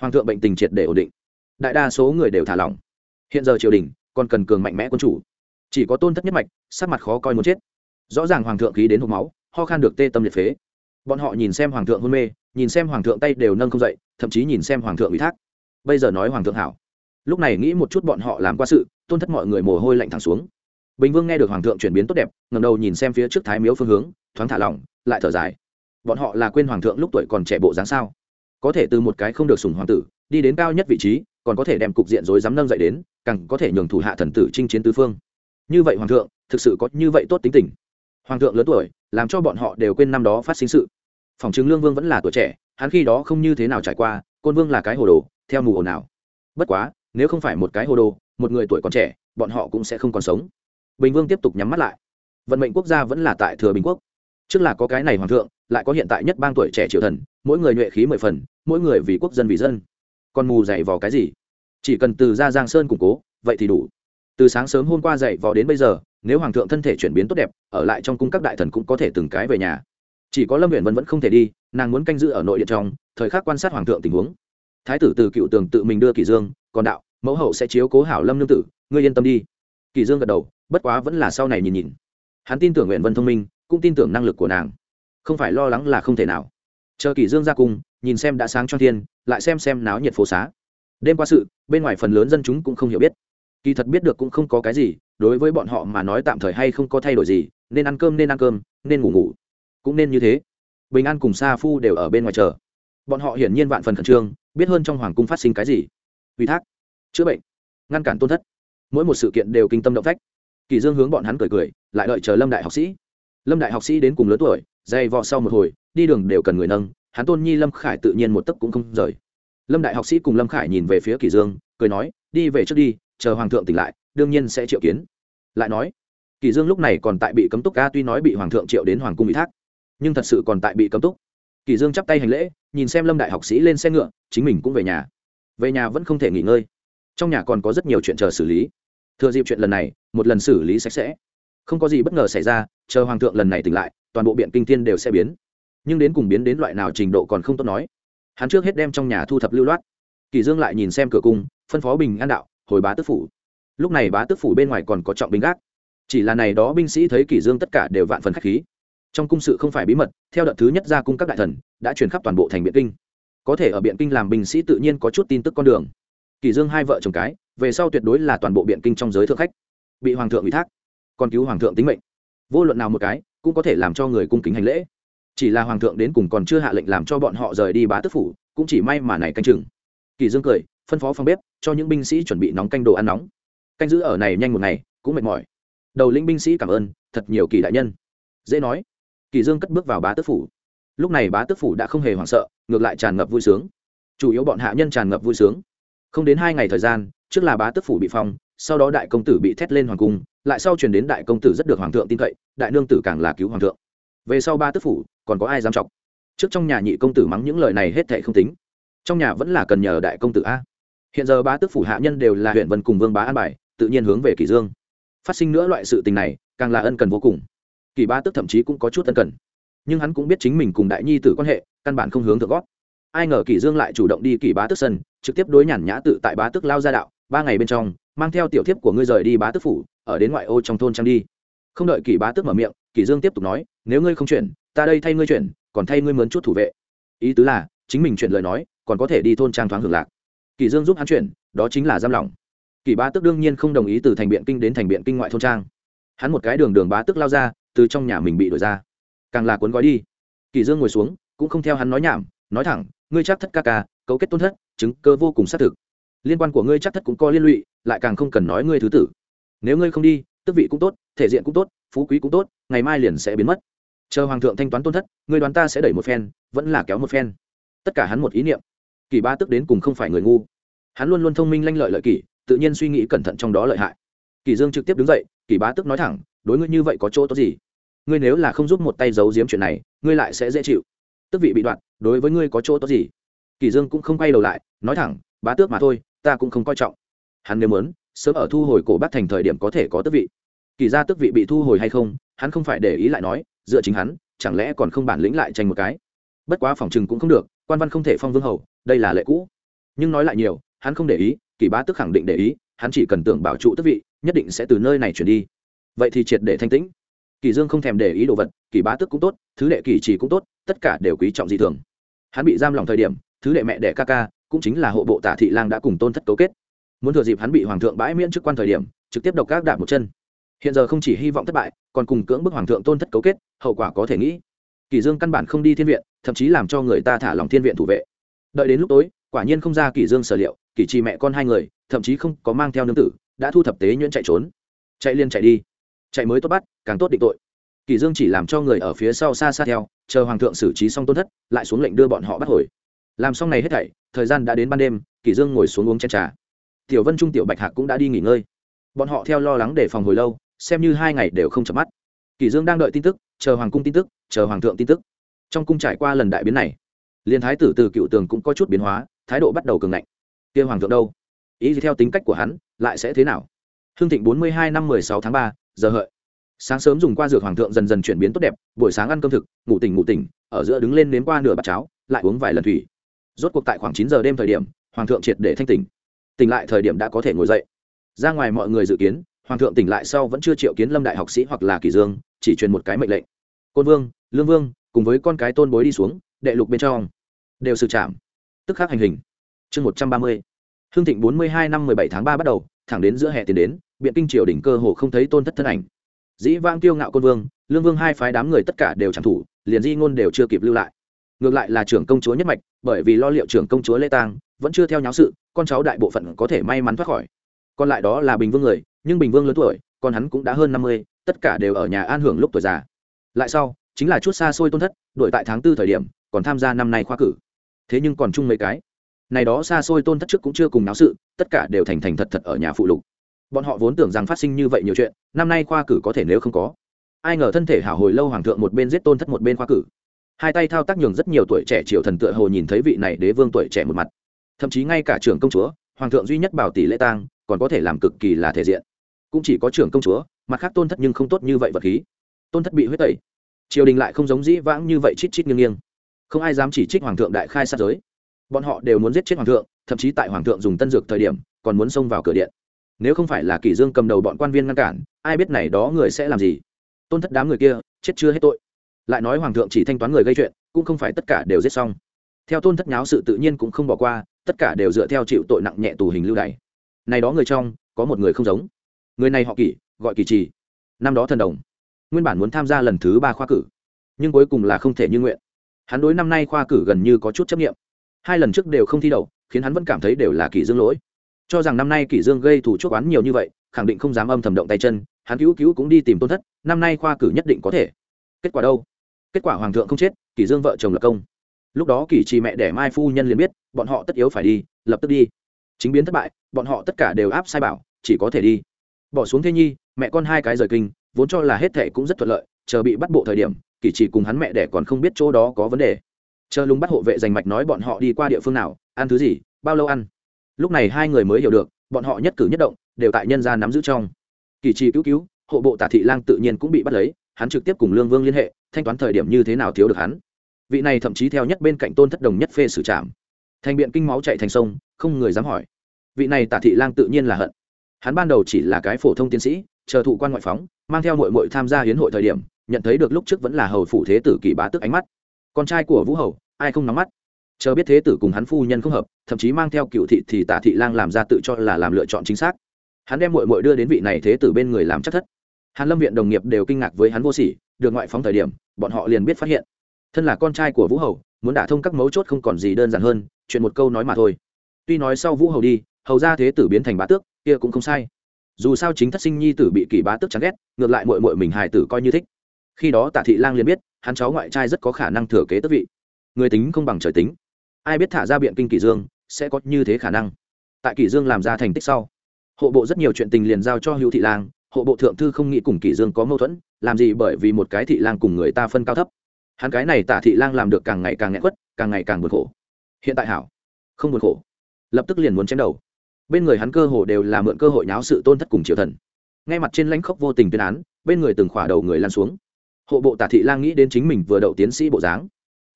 hoàng thượng bệnh tình triệt để ổn định. Đại đa số người đều thả lỏng. Hiện giờ triều đình còn cần cường mạnh mẽ quân chủ. Chỉ có tôn thất nhất mạch, sắc mặt khó coi muốn chết. Rõ ràng hoàng thượng khí đến hộp máu, ho khan được tê tâm liệt phế. Bọn họ nhìn xem hoàng thượng hôn mê, nhìn xem hoàng thượng tay đều nâng không dậy, thậm chí nhìn xem hoàng thượng ủy thác. Bây giờ nói hoàng thượng hảo. Lúc này nghĩ một chút bọn họ làm qua sự, tôn thất mọi người mồ hôi lạnh thẳng xuống. Bình vương nghe được hoàng thượng chuyển biến tốt đẹp ngầm đầu nhìn xem phía trước thái miếu phương hướng, thoáng thả lỏng, lại thở dài. Bọn họ là quên hoàng thượng lúc tuổi còn trẻ bộ dáng sao? Có thể từ một cái không được sùng hoàng tử, đi đến cao nhất vị trí, còn có thể đem cục diện rối dám nâng dậy đến, càng có thể nhường thủ hạ thần tử chinh chiến tứ phương. Như vậy hoàng thượng, thực sự có như vậy tốt tính tình. Hoàng thượng lớn tuổi, làm cho bọn họ đều quên năm đó phát sinh sự. Phòng chứng lương vương vẫn là tuổi trẻ, hắn khi đó không như thế nào trải qua, côn vương là cái hồ đồ, theo mù hồ nào bất quá, nếu không phải một cái hồ đồ, một người tuổi còn trẻ, bọn họ cũng sẽ không còn sống. Bình vương tiếp tục nhắm mắt lại. Vận mệnh quốc gia vẫn là tại thừa bình quốc. Trước là có cái này hoàng thượng, lại có hiện tại nhất bang tuổi trẻ triều thần, mỗi người nhuệ khí mười phần mỗi người vì quốc dân vì dân. Còn mù dạy vò cái gì? Chỉ cần từ ra giang sơn củng cố, vậy thì đủ. Từ sáng sớm hôm qua dậy vò đến bây giờ, nếu hoàng thượng thân thể chuyển biến tốt đẹp, ở lại trong cung các đại thần cũng có thể từng cái về nhà. Chỉ có lâm huyện vân vẫn không thể đi, nàng muốn canh giữ ở nội điện trong, thời khắc quan sát hoàng thượng tình huống. Thái tử từ cựu tường tự mình đưa kỷ dương, còn đạo, mẫu hậu sẽ chiếu cố hảo lâm nương tử, ngươi yên tâm đi. Kỷ dương gật đầu, bất quá vẫn là sau này nhìn nhìn. Hắn tin tưởng nguyện vân thông minh, cũng tin tưởng năng lực của nàng. Không phải lo lắng là không thể nào chờ kỷ dương ra cùng, nhìn xem đã sáng cho thiên lại xem xem náo nhiệt phố xá. Đêm qua sự bên ngoài phần lớn dân chúng cũng không hiểu biết. Kỳ thật biết được cũng không có cái gì đối với bọn họ mà nói tạm thời hay không có thay đổi gì nên ăn cơm nên ăn cơm nên ngủ ngủ. Cũng nên như thế. Bình an cùng sa phu đều ở bên ngoài chờ. Bọn họ hiển nhiên vạn phần khẩn trương biết hơn trong hoàng cung phát sinh cái gì. Ủy thác chữa bệnh ngăn cản tôn thất. Mỗi một sự kiện đều kinh tâm động phách. Kỳ dương hướng bọn hắn cười cười lại đợi chờ lâm đại học sĩ. Lâm đại học sĩ đến cùng lớn tuổi dày vò sau một hồi, đi đường đều cần người nâng, hắn tôn nhi lâm khải tự nhiên một tấc cũng không rời. Lâm đại học sĩ cùng lâm khải nhìn về phía kỳ dương, cười nói, đi về trước đi, chờ hoàng thượng tỉnh lại, đương nhiên sẽ triệu kiến. Lại nói, kỳ dương lúc này còn tại bị cấm túc ca tuy nói bị hoàng thượng triệu đến hoàng cung ủy thác, nhưng thật sự còn tại bị cấm túc. Kỳ dương chắp tay hành lễ, nhìn xem lâm đại học sĩ lên xe ngựa, chính mình cũng về nhà. Về nhà vẫn không thể nghỉ ngơi. Trong nhà còn có rất nhiều chuyện chờ xử lý. Thừa dịp chuyện lần này, một lần xử lý sạch sẽ không có gì bất ngờ xảy ra, chờ hoàng thượng lần này tỉnh lại, toàn bộ biện kinh thiên đều sẽ biến. Nhưng đến cùng biến đến loại nào trình độ còn không tốt nói. Hắn trước hết đem trong nhà thu thập lưu loát. Kỳ dương lại nhìn xem cửa cung, phân phó bình an đạo, hồi bá tước phủ. Lúc này bá tước phủ bên ngoài còn có trọng binh gác. Chỉ là này đó binh sĩ thấy kỳ dương tất cả đều vạn phần khách khí. Trong cung sự không phải bí mật, theo đợt thứ nhất ra cung các đại thần, đã truyền khắp toàn bộ thành biện kinh. Có thể ở biện kinh làm binh sĩ tự nhiên có chút tin tức con đường. Kỳ dương hai vợ chồng cái, về sau tuyệt đối là toàn bộ biện kinh trong giới thượng khách. Bị hoàng thượng ủy thác còn cứu hoàng thượng tính mệnh. Vô luận nào một cái, cũng có thể làm cho người cung kính hành lễ. Chỉ là hoàng thượng đến cùng còn chưa hạ lệnh làm cho bọn họ rời đi bá tước phủ, cũng chỉ may mà này canh chừng. Kỳ dương cười, phân phó phòng bếp, cho những binh sĩ chuẩn bị nóng canh đồ ăn nóng. Canh giữ ở này nhanh một ngày, cũng mệt mỏi. Đầu lĩnh binh sĩ cảm ơn, thật nhiều kỳ đại nhân. Dễ nói. Kỳ dương cất bước vào bá tước phủ. Lúc này bá tước phủ đã không hề hoảng sợ, ngược lại tràn ngập vui sướng. Chủ yếu bọn hạ nhân tràn ngập vui sướng. Không đến hai ngày thời gian, trước là bá tước phủ bị phong, sau đó đại công tử bị thét lên hoàng cung lại sau truyền đến đại công tử rất được hoàng thượng tin cậy, đại nương tử càng là cứu hoàng thượng. Về sau ba tước phủ, còn có ai dám chọc? Trước trong nhà nhị công tử mắng những lời này hết thệ không tính. Trong nhà vẫn là cần nhờ đại công tử a. Hiện giờ ba tước phủ hạ nhân đều là huyện vân cùng vương bá an bài, tự nhiên hướng về kỷ dương. Phát sinh nữa loại sự tình này, càng là ân cần vô cùng. Kỳ ba tước thậm chí cũng có chút ân cần. Nhưng hắn cũng biết chính mình cùng đại nhi tử quan hệ, căn bản không hướng thượng gót. Ai ngờ kỷ dương lại chủ động đi kỳ bá tước sân, trực tiếp đối nhàn nhã tự tại bá tước lao ra đạo, ba ngày bên trong mang theo tiểu thiếp của ngươi rời đi bá tước phủ, ở đến ngoại ô trong thôn trang đi. Không đợi kỳ bá tước mở miệng kỳ dương tiếp tục nói, nếu ngươi không chuyển, ta đây thay ngươi chuyển, còn thay ngươi mướn chút thủ vệ. Ý tứ là, chính mình chuyển lời nói, còn có thể đi thôn trang thoáng hưởng lạc. Kỳ dương giúp hắn chuyển, đó chính là giam lỏng. Kỳ bá tước đương nhiên không đồng ý từ thành biện kinh đến thành biện kinh ngoại thôn trang. Hắn một cái đường đường bá tước lao ra, từ trong nhà mình bị đuổi ra. Càng là cuốn gói đi. Kỳ dương ngồi xuống, cũng không theo hắn nói nhảm, nói thẳng, ngươi chắc thất ca ca, cấu kết tôn thất, chứng cơ vô cùng xác thực liên quan của ngươi chắc thất cũng có liên lụy, lại càng không cần nói ngươi thứ tử. Nếu ngươi không đi, tước vị cũng tốt, thể diện cũng tốt, phú quý cũng tốt, ngày mai liền sẽ biến mất. Chờ hoàng thượng thanh toán tôn thất, ngươi đoán ta sẽ đẩy một phen, vẫn là kéo một phen. Tất cả hắn một ý niệm. Kỳ ba tức đến cùng không phải người ngu. Hắn luôn luôn thông minh lanh lợi lợi kỳ tự nhiên suy nghĩ cẩn thận trong đó lợi hại. Kỳ dương trực tiếp đứng dậy kỳ bá tức nói thẳng, đối ngươi như vậy có chỗ tốt gì? Ngươi nếu là không giúp một tay giấu giếm chuyện này, ngươi lại sẽ dễ chịu. Tức vị bị đoạn, đối với ngươi có chỗ tốt gì? Kỳ dương cũng không quay đầu lại, nói thẳng bá tước mà thôi ta cũng không coi trọng. Hắn nếu muốn, sớm ở thu hồi cổ bát thành thời điểm có thể có tước vị. Kỳ ra tước vị bị thu hồi hay không, hắn không phải để ý lại nói, dựa chính hắn, chẳng lẽ còn không bản lĩnh lại tranh một cái? Bất quá phòng trừng cũng không được, quan văn không thể phong vương hầu, đây là lệ cũ. Nhưng nói lại nhiều, hắn không để ý, kỳ bá tức khẳng định để ý, hắn chỉ cần tưởng bảo trụ tước vị, nhất định sẽ từ nơi này chuyển đi. Vậy thì triệt để thanh tĩnh. Kỳ dương không thèm để ý đồ vật, kỳ bá tức cũng tốt, thứ đệ kỳ chỉ cũng tốt, tất cả đều quý trọng dị thường. Hắn bị giam lòng thời điểm, thứ đệ mẹ đẻ ca ca cũng chính là hộ bộ tả thị lang đã cùng tôn thất cấu kết. Muốn thừa dịp hắn bị hoàng thượng bãi miễn chức quan thời điểm, trực tiếp độc các đạp một chân. Hiện giờ không chỉ hy vọng thất bại, còn cùng cưỡng bức hoàng thượng tôn thất cấu kết, hậu quả có thể nghĩ. Kỳ dương căn bản không đi thiên viện, thậm chí làm cho người ta thả lòng thiên viện thủ vệ. Đợi đến lúc tối, quả nhiên không ra kỳ dương sở liệu, kỳ trì mẹ con hai người, thậm chí không có mang theo nương tử, đã thu thập tế nhuyễn chạy trốn. Chạy liên chạy đi. Chạy mới tốt bắt, càng tốt định tội. Kỳ dương chỉ làm cho người ở phía sau xa xa theo, chờ hoàng thượng xử trí xong tôn thất, lại xuống lệnh đưa bọn họ bắt hồi làm xong này hết thảy, thời gian đã đến ban đêm kỳ dương ngồi xuống uống chén trà. Tiểu vân trung, tiểu bạch hạc cũng đã đi nghỉ ngơi. Bọn họ theo lo lắng để phòng hồi lâu, xem như hai ngày đều không chợp mắt. Kỳ dương đang đợi tin tức, chờ hoàng cung tin tức, chờ hoàng thượng tin tức. Trong cung trải qua lần đại biến này liên thái tử từ cựu tường cũng có chút biến hóa, thái độ bắt đầu cường ngạnh. Kia hoàng thượng đâu? Ý gì theo tính cách của hắn, lại sẽ thế nào? Hương thịnh bốn mươi hai năm mười sáu tháng ba, giờ hợi. Sáng sớm dùng qua dược hoàng thượng dần dần chuyển biến tốt đẹp, buổi sáng ăn cơm thực, ngủ tỉnh ngủ tỉnh, ở giữa đứng lên nếm qua nửa bát cháo, lại uống vài lần thủy rốt cuộc tại khoảng chín giờ đêm thời điểm, hoàng thượng triệt để thanh tỉnh. Tỉnh lại thời điểm đã có thể ngồi dậy. Ra ngoài mọi người dự kiến, hoàng thượng tỉnh lại sau vẫn chưa triệu kiến lâm đại học sĩ hoặc là kỳ dương, chỉ truyền một cái mệnh lệnh. Côn vương, lương vương, cùng với con cái tôn bối đi xuống, đệ lục bên trong. Đều xử trảm. Tức khắc hành hình. Chương một trăm ba mươi. Hương thịnh bốn mươi hai năm mười bảy tháng ba bắt đầu, thẳng đến giữa hè tiến đến, biện kinh triều đỉnh cơ hồ không thấy tôn thất thân ảnh. Dĩ vang tiêu ngạo côn vương, lương vương hai phái đám người tất cả đều trảm thủ, liền di ngôn đều chưa kịp lưu lại ngược lại là trưởng công chúa nhất mạch, bởi vì lo liệu trưởng công chúa lê tang, vẫn chưa theo nháo sự, con cháu đại bộ phận có thể may mắn thoát khỏi. Còn lại đó là bình vương người, nhưng bình vương lớn tuổi, còn hắn cũng đã hơn năm mươi, tất cả đều ở nhà an hưởng lúc tuổi già. Lại sau, chính là chút xa xôi tôn thất đổi tại tháng tư thời điểm, còn tham gia năm nay khoa cử. Thế nhưng còn chung mấy cái. Này đó xa xôi tôn thất trước cũng chưa cùng náo sự, tất cả đều thành thành thật thật ở nhà phụ lục. Bọn họ vốn tưởng rằng phát sinh như vậy nhiều chuyện, năm nay khoa cử có thể nếu không có. Ai ngờ thân thể hảo hồi lâu hoàng thượng một bên giết tôn thất một bên khoa cử hai tay thao tác nhường rất nhiều tuổi trẻ triều thần tựa hồ nhìn thấy vị này đế vương tuổi trẻ một mặt. Thậm chí ngay cả trưởng công chúa, hoàng thượng duy nhất bảo tỷ lễ tang, còn có thể làm cực kỳ là thể diện. Cũng chỉ có trưởng công chúa, mặt khác tôn thất nhưng không tốt như vậy vật khí. Tôn thất bị huyết tẩy. Triều đình lại không giống dĩ vãng như vậy chít chít nghiêng nghiêng. Không ai dám chỉ trích hoàng thượng đại khai sát giới. Bọn họ đều muốn giết chết hoàng thượng, thậm chí tại hoàng thượng dùng tân dược thời điểm, còn muốn xông vào cửa điện. Nếu không phải là kỷ dương cầm đầu bọn quan viên ngăn cản, ai biết này đó người sẽ làm gì? Tôn thất đám người kia, chết chưa hết tội lại nói hoàng thượng chỉ thanh toán người gây chuyện, cũng không phải tất cả đều giết xong. Theo tôn thất nháo sự tự nhiên cũng không bỏ qua, tất cả đều dựa theo chịu tội nặng nhẹ tù hình lưu đày. Này đó người trong, có một người không giống. Người này họ kỷ, gọi kỳ trì. Năm đó thần đồng. Nguyên bản muốn tham gia lần thứ ba khoa cử, nhưng cuối cùng là không thể như nguyện. Hắn đối năm nay khoa cử gần như có chút chấp nghiệm hai lần trước đều không thi đậu, khiến hắn vẫn cảm thấy đều là kỷ dương lỗi. Cho rằng năm nay kỷ dương gây thủ chuốc oán nhiều như vậy, khẳng định không dám âm thầm động tay chân, hắn cứu cứu cũng đi tìm tôn thất, năm nay khoa cử nhất định có thể. Kết quả đâu? Kết quả hoàng thượng không chết, kỷ dương vợ chồng lập công. Lúc đó kỷ trì mẹ đẻ mai phu nhân liền biết, bọn họ tất yếu phải đi, lập tức đi. Chính biến thất bại, bọn họ tất cả đều áp sai bảo, chỉ có thể đi. Bỏ xuống thế nhi, mẹ con hai cái rời kinh, vốn cho là hết thệ cũng rất thuận lợi, chờ bị bắt bộ thời điểm, kỷ trì cùng hắn mẹ đẻ còn không biết chỗ đó có vấn đề. Chờ lúng bắt hộ vệ giành mạch nói bọn họ đi qua địa phương nào, ăn thứ gì, bao lâu ăn. Lúc này hai người mới hiểu được, bọn họ nhất cử nhất động, đều tại nhân gia nắm giữ trong. Kỳ trì cứu cứu, hộ bộ tả thị lang tự nhiên cũng bị bắt lấy hắn trực tiếp cùng lương vương liên hệ, thanh toán thời điểm như thế nào thiếu được hắn. Vị này thậm chí theo nhất bên cạnh tôn thất đồng nhất phê xử trảm. Thành biện kinh máu chạy thành sông, không người dám hỏi. Vị này tả thị lang tự nhiên là hận. Hắn ban đầu chỉ là cái phổ thông tiến sĩ, chờ thụ quan ngoại phóng, mang theo mội mội tham gia hiến hội thời điểm, nhận thấy được lúc trước vẫn là hầu phủ thế tử kỳ bá tức ánh mắt. Con trai của vũ hầu, ai không nắm mắt? Chờ biết thế tử cùng hắn phu nhân không hợp, thậm chí mang theo cựu thị thì tả thị lang làm ra tự cho là làm lựa chọn chính xác. Hắn đem mội mội đưa đến vị này thế tử bên người làm chắc thất hàn lâm viện đồng nghiệp đều kinh ngạc với hắn vô sỉ, được ngoại phóng thời điểm, bọn họ liền biết phát hiện. Thân là con trai của vũ hầu, muốn đả thông các mấu chốt không còn gì đơn giản hơn, chuyện một câu nói mà thôi. Tuy nói sau vũ hầu đi, hầu ra thế tử biến thành bá tước, kia cũng không sai. Dù sao chính thất sinh nhi tử bị kỳ bá tước chán ghét, ngược lại mội mội mình hài tử coi như thích. Khi đó tạ thị lang liền biết, hắn cháu ngoại trai rất có khả năng thừa kế tước vị. Người tính không bằng trời tính. Ai biết thả ra biện kinh kỷ dương, sẽ có như thế khả năng. Tại kỷ dương làm ra thành tích sau, hộ bộ rất nhiều chuyện tình liền giao cho hữu thị lang hộ bộ thượng thư không nghĩ cùng kỷ dương có mâu thuẫn, làm gì bởi vì một cái thị lang cùng người ta phân cao thấp. Hắn cái này tả thị lang làm được càng ngày càng nghẹn quất, càng ngày càng buồn khổ. Hiện tại hảo, không buồn khổ. Lập tức liền muốn chém đầu. Bên người hắn cơ hồ đều là mượn cơ hội nháo sự tôn thất cùng triều thần. Ngay mặt trên lãnh khốc vô tình tuyên án, bên người từng khỏa đầu người lan xuống. Hộ bộ tả thị lang nghĩ đến chính mình vừa đậu tiến sĩ bộ dáng.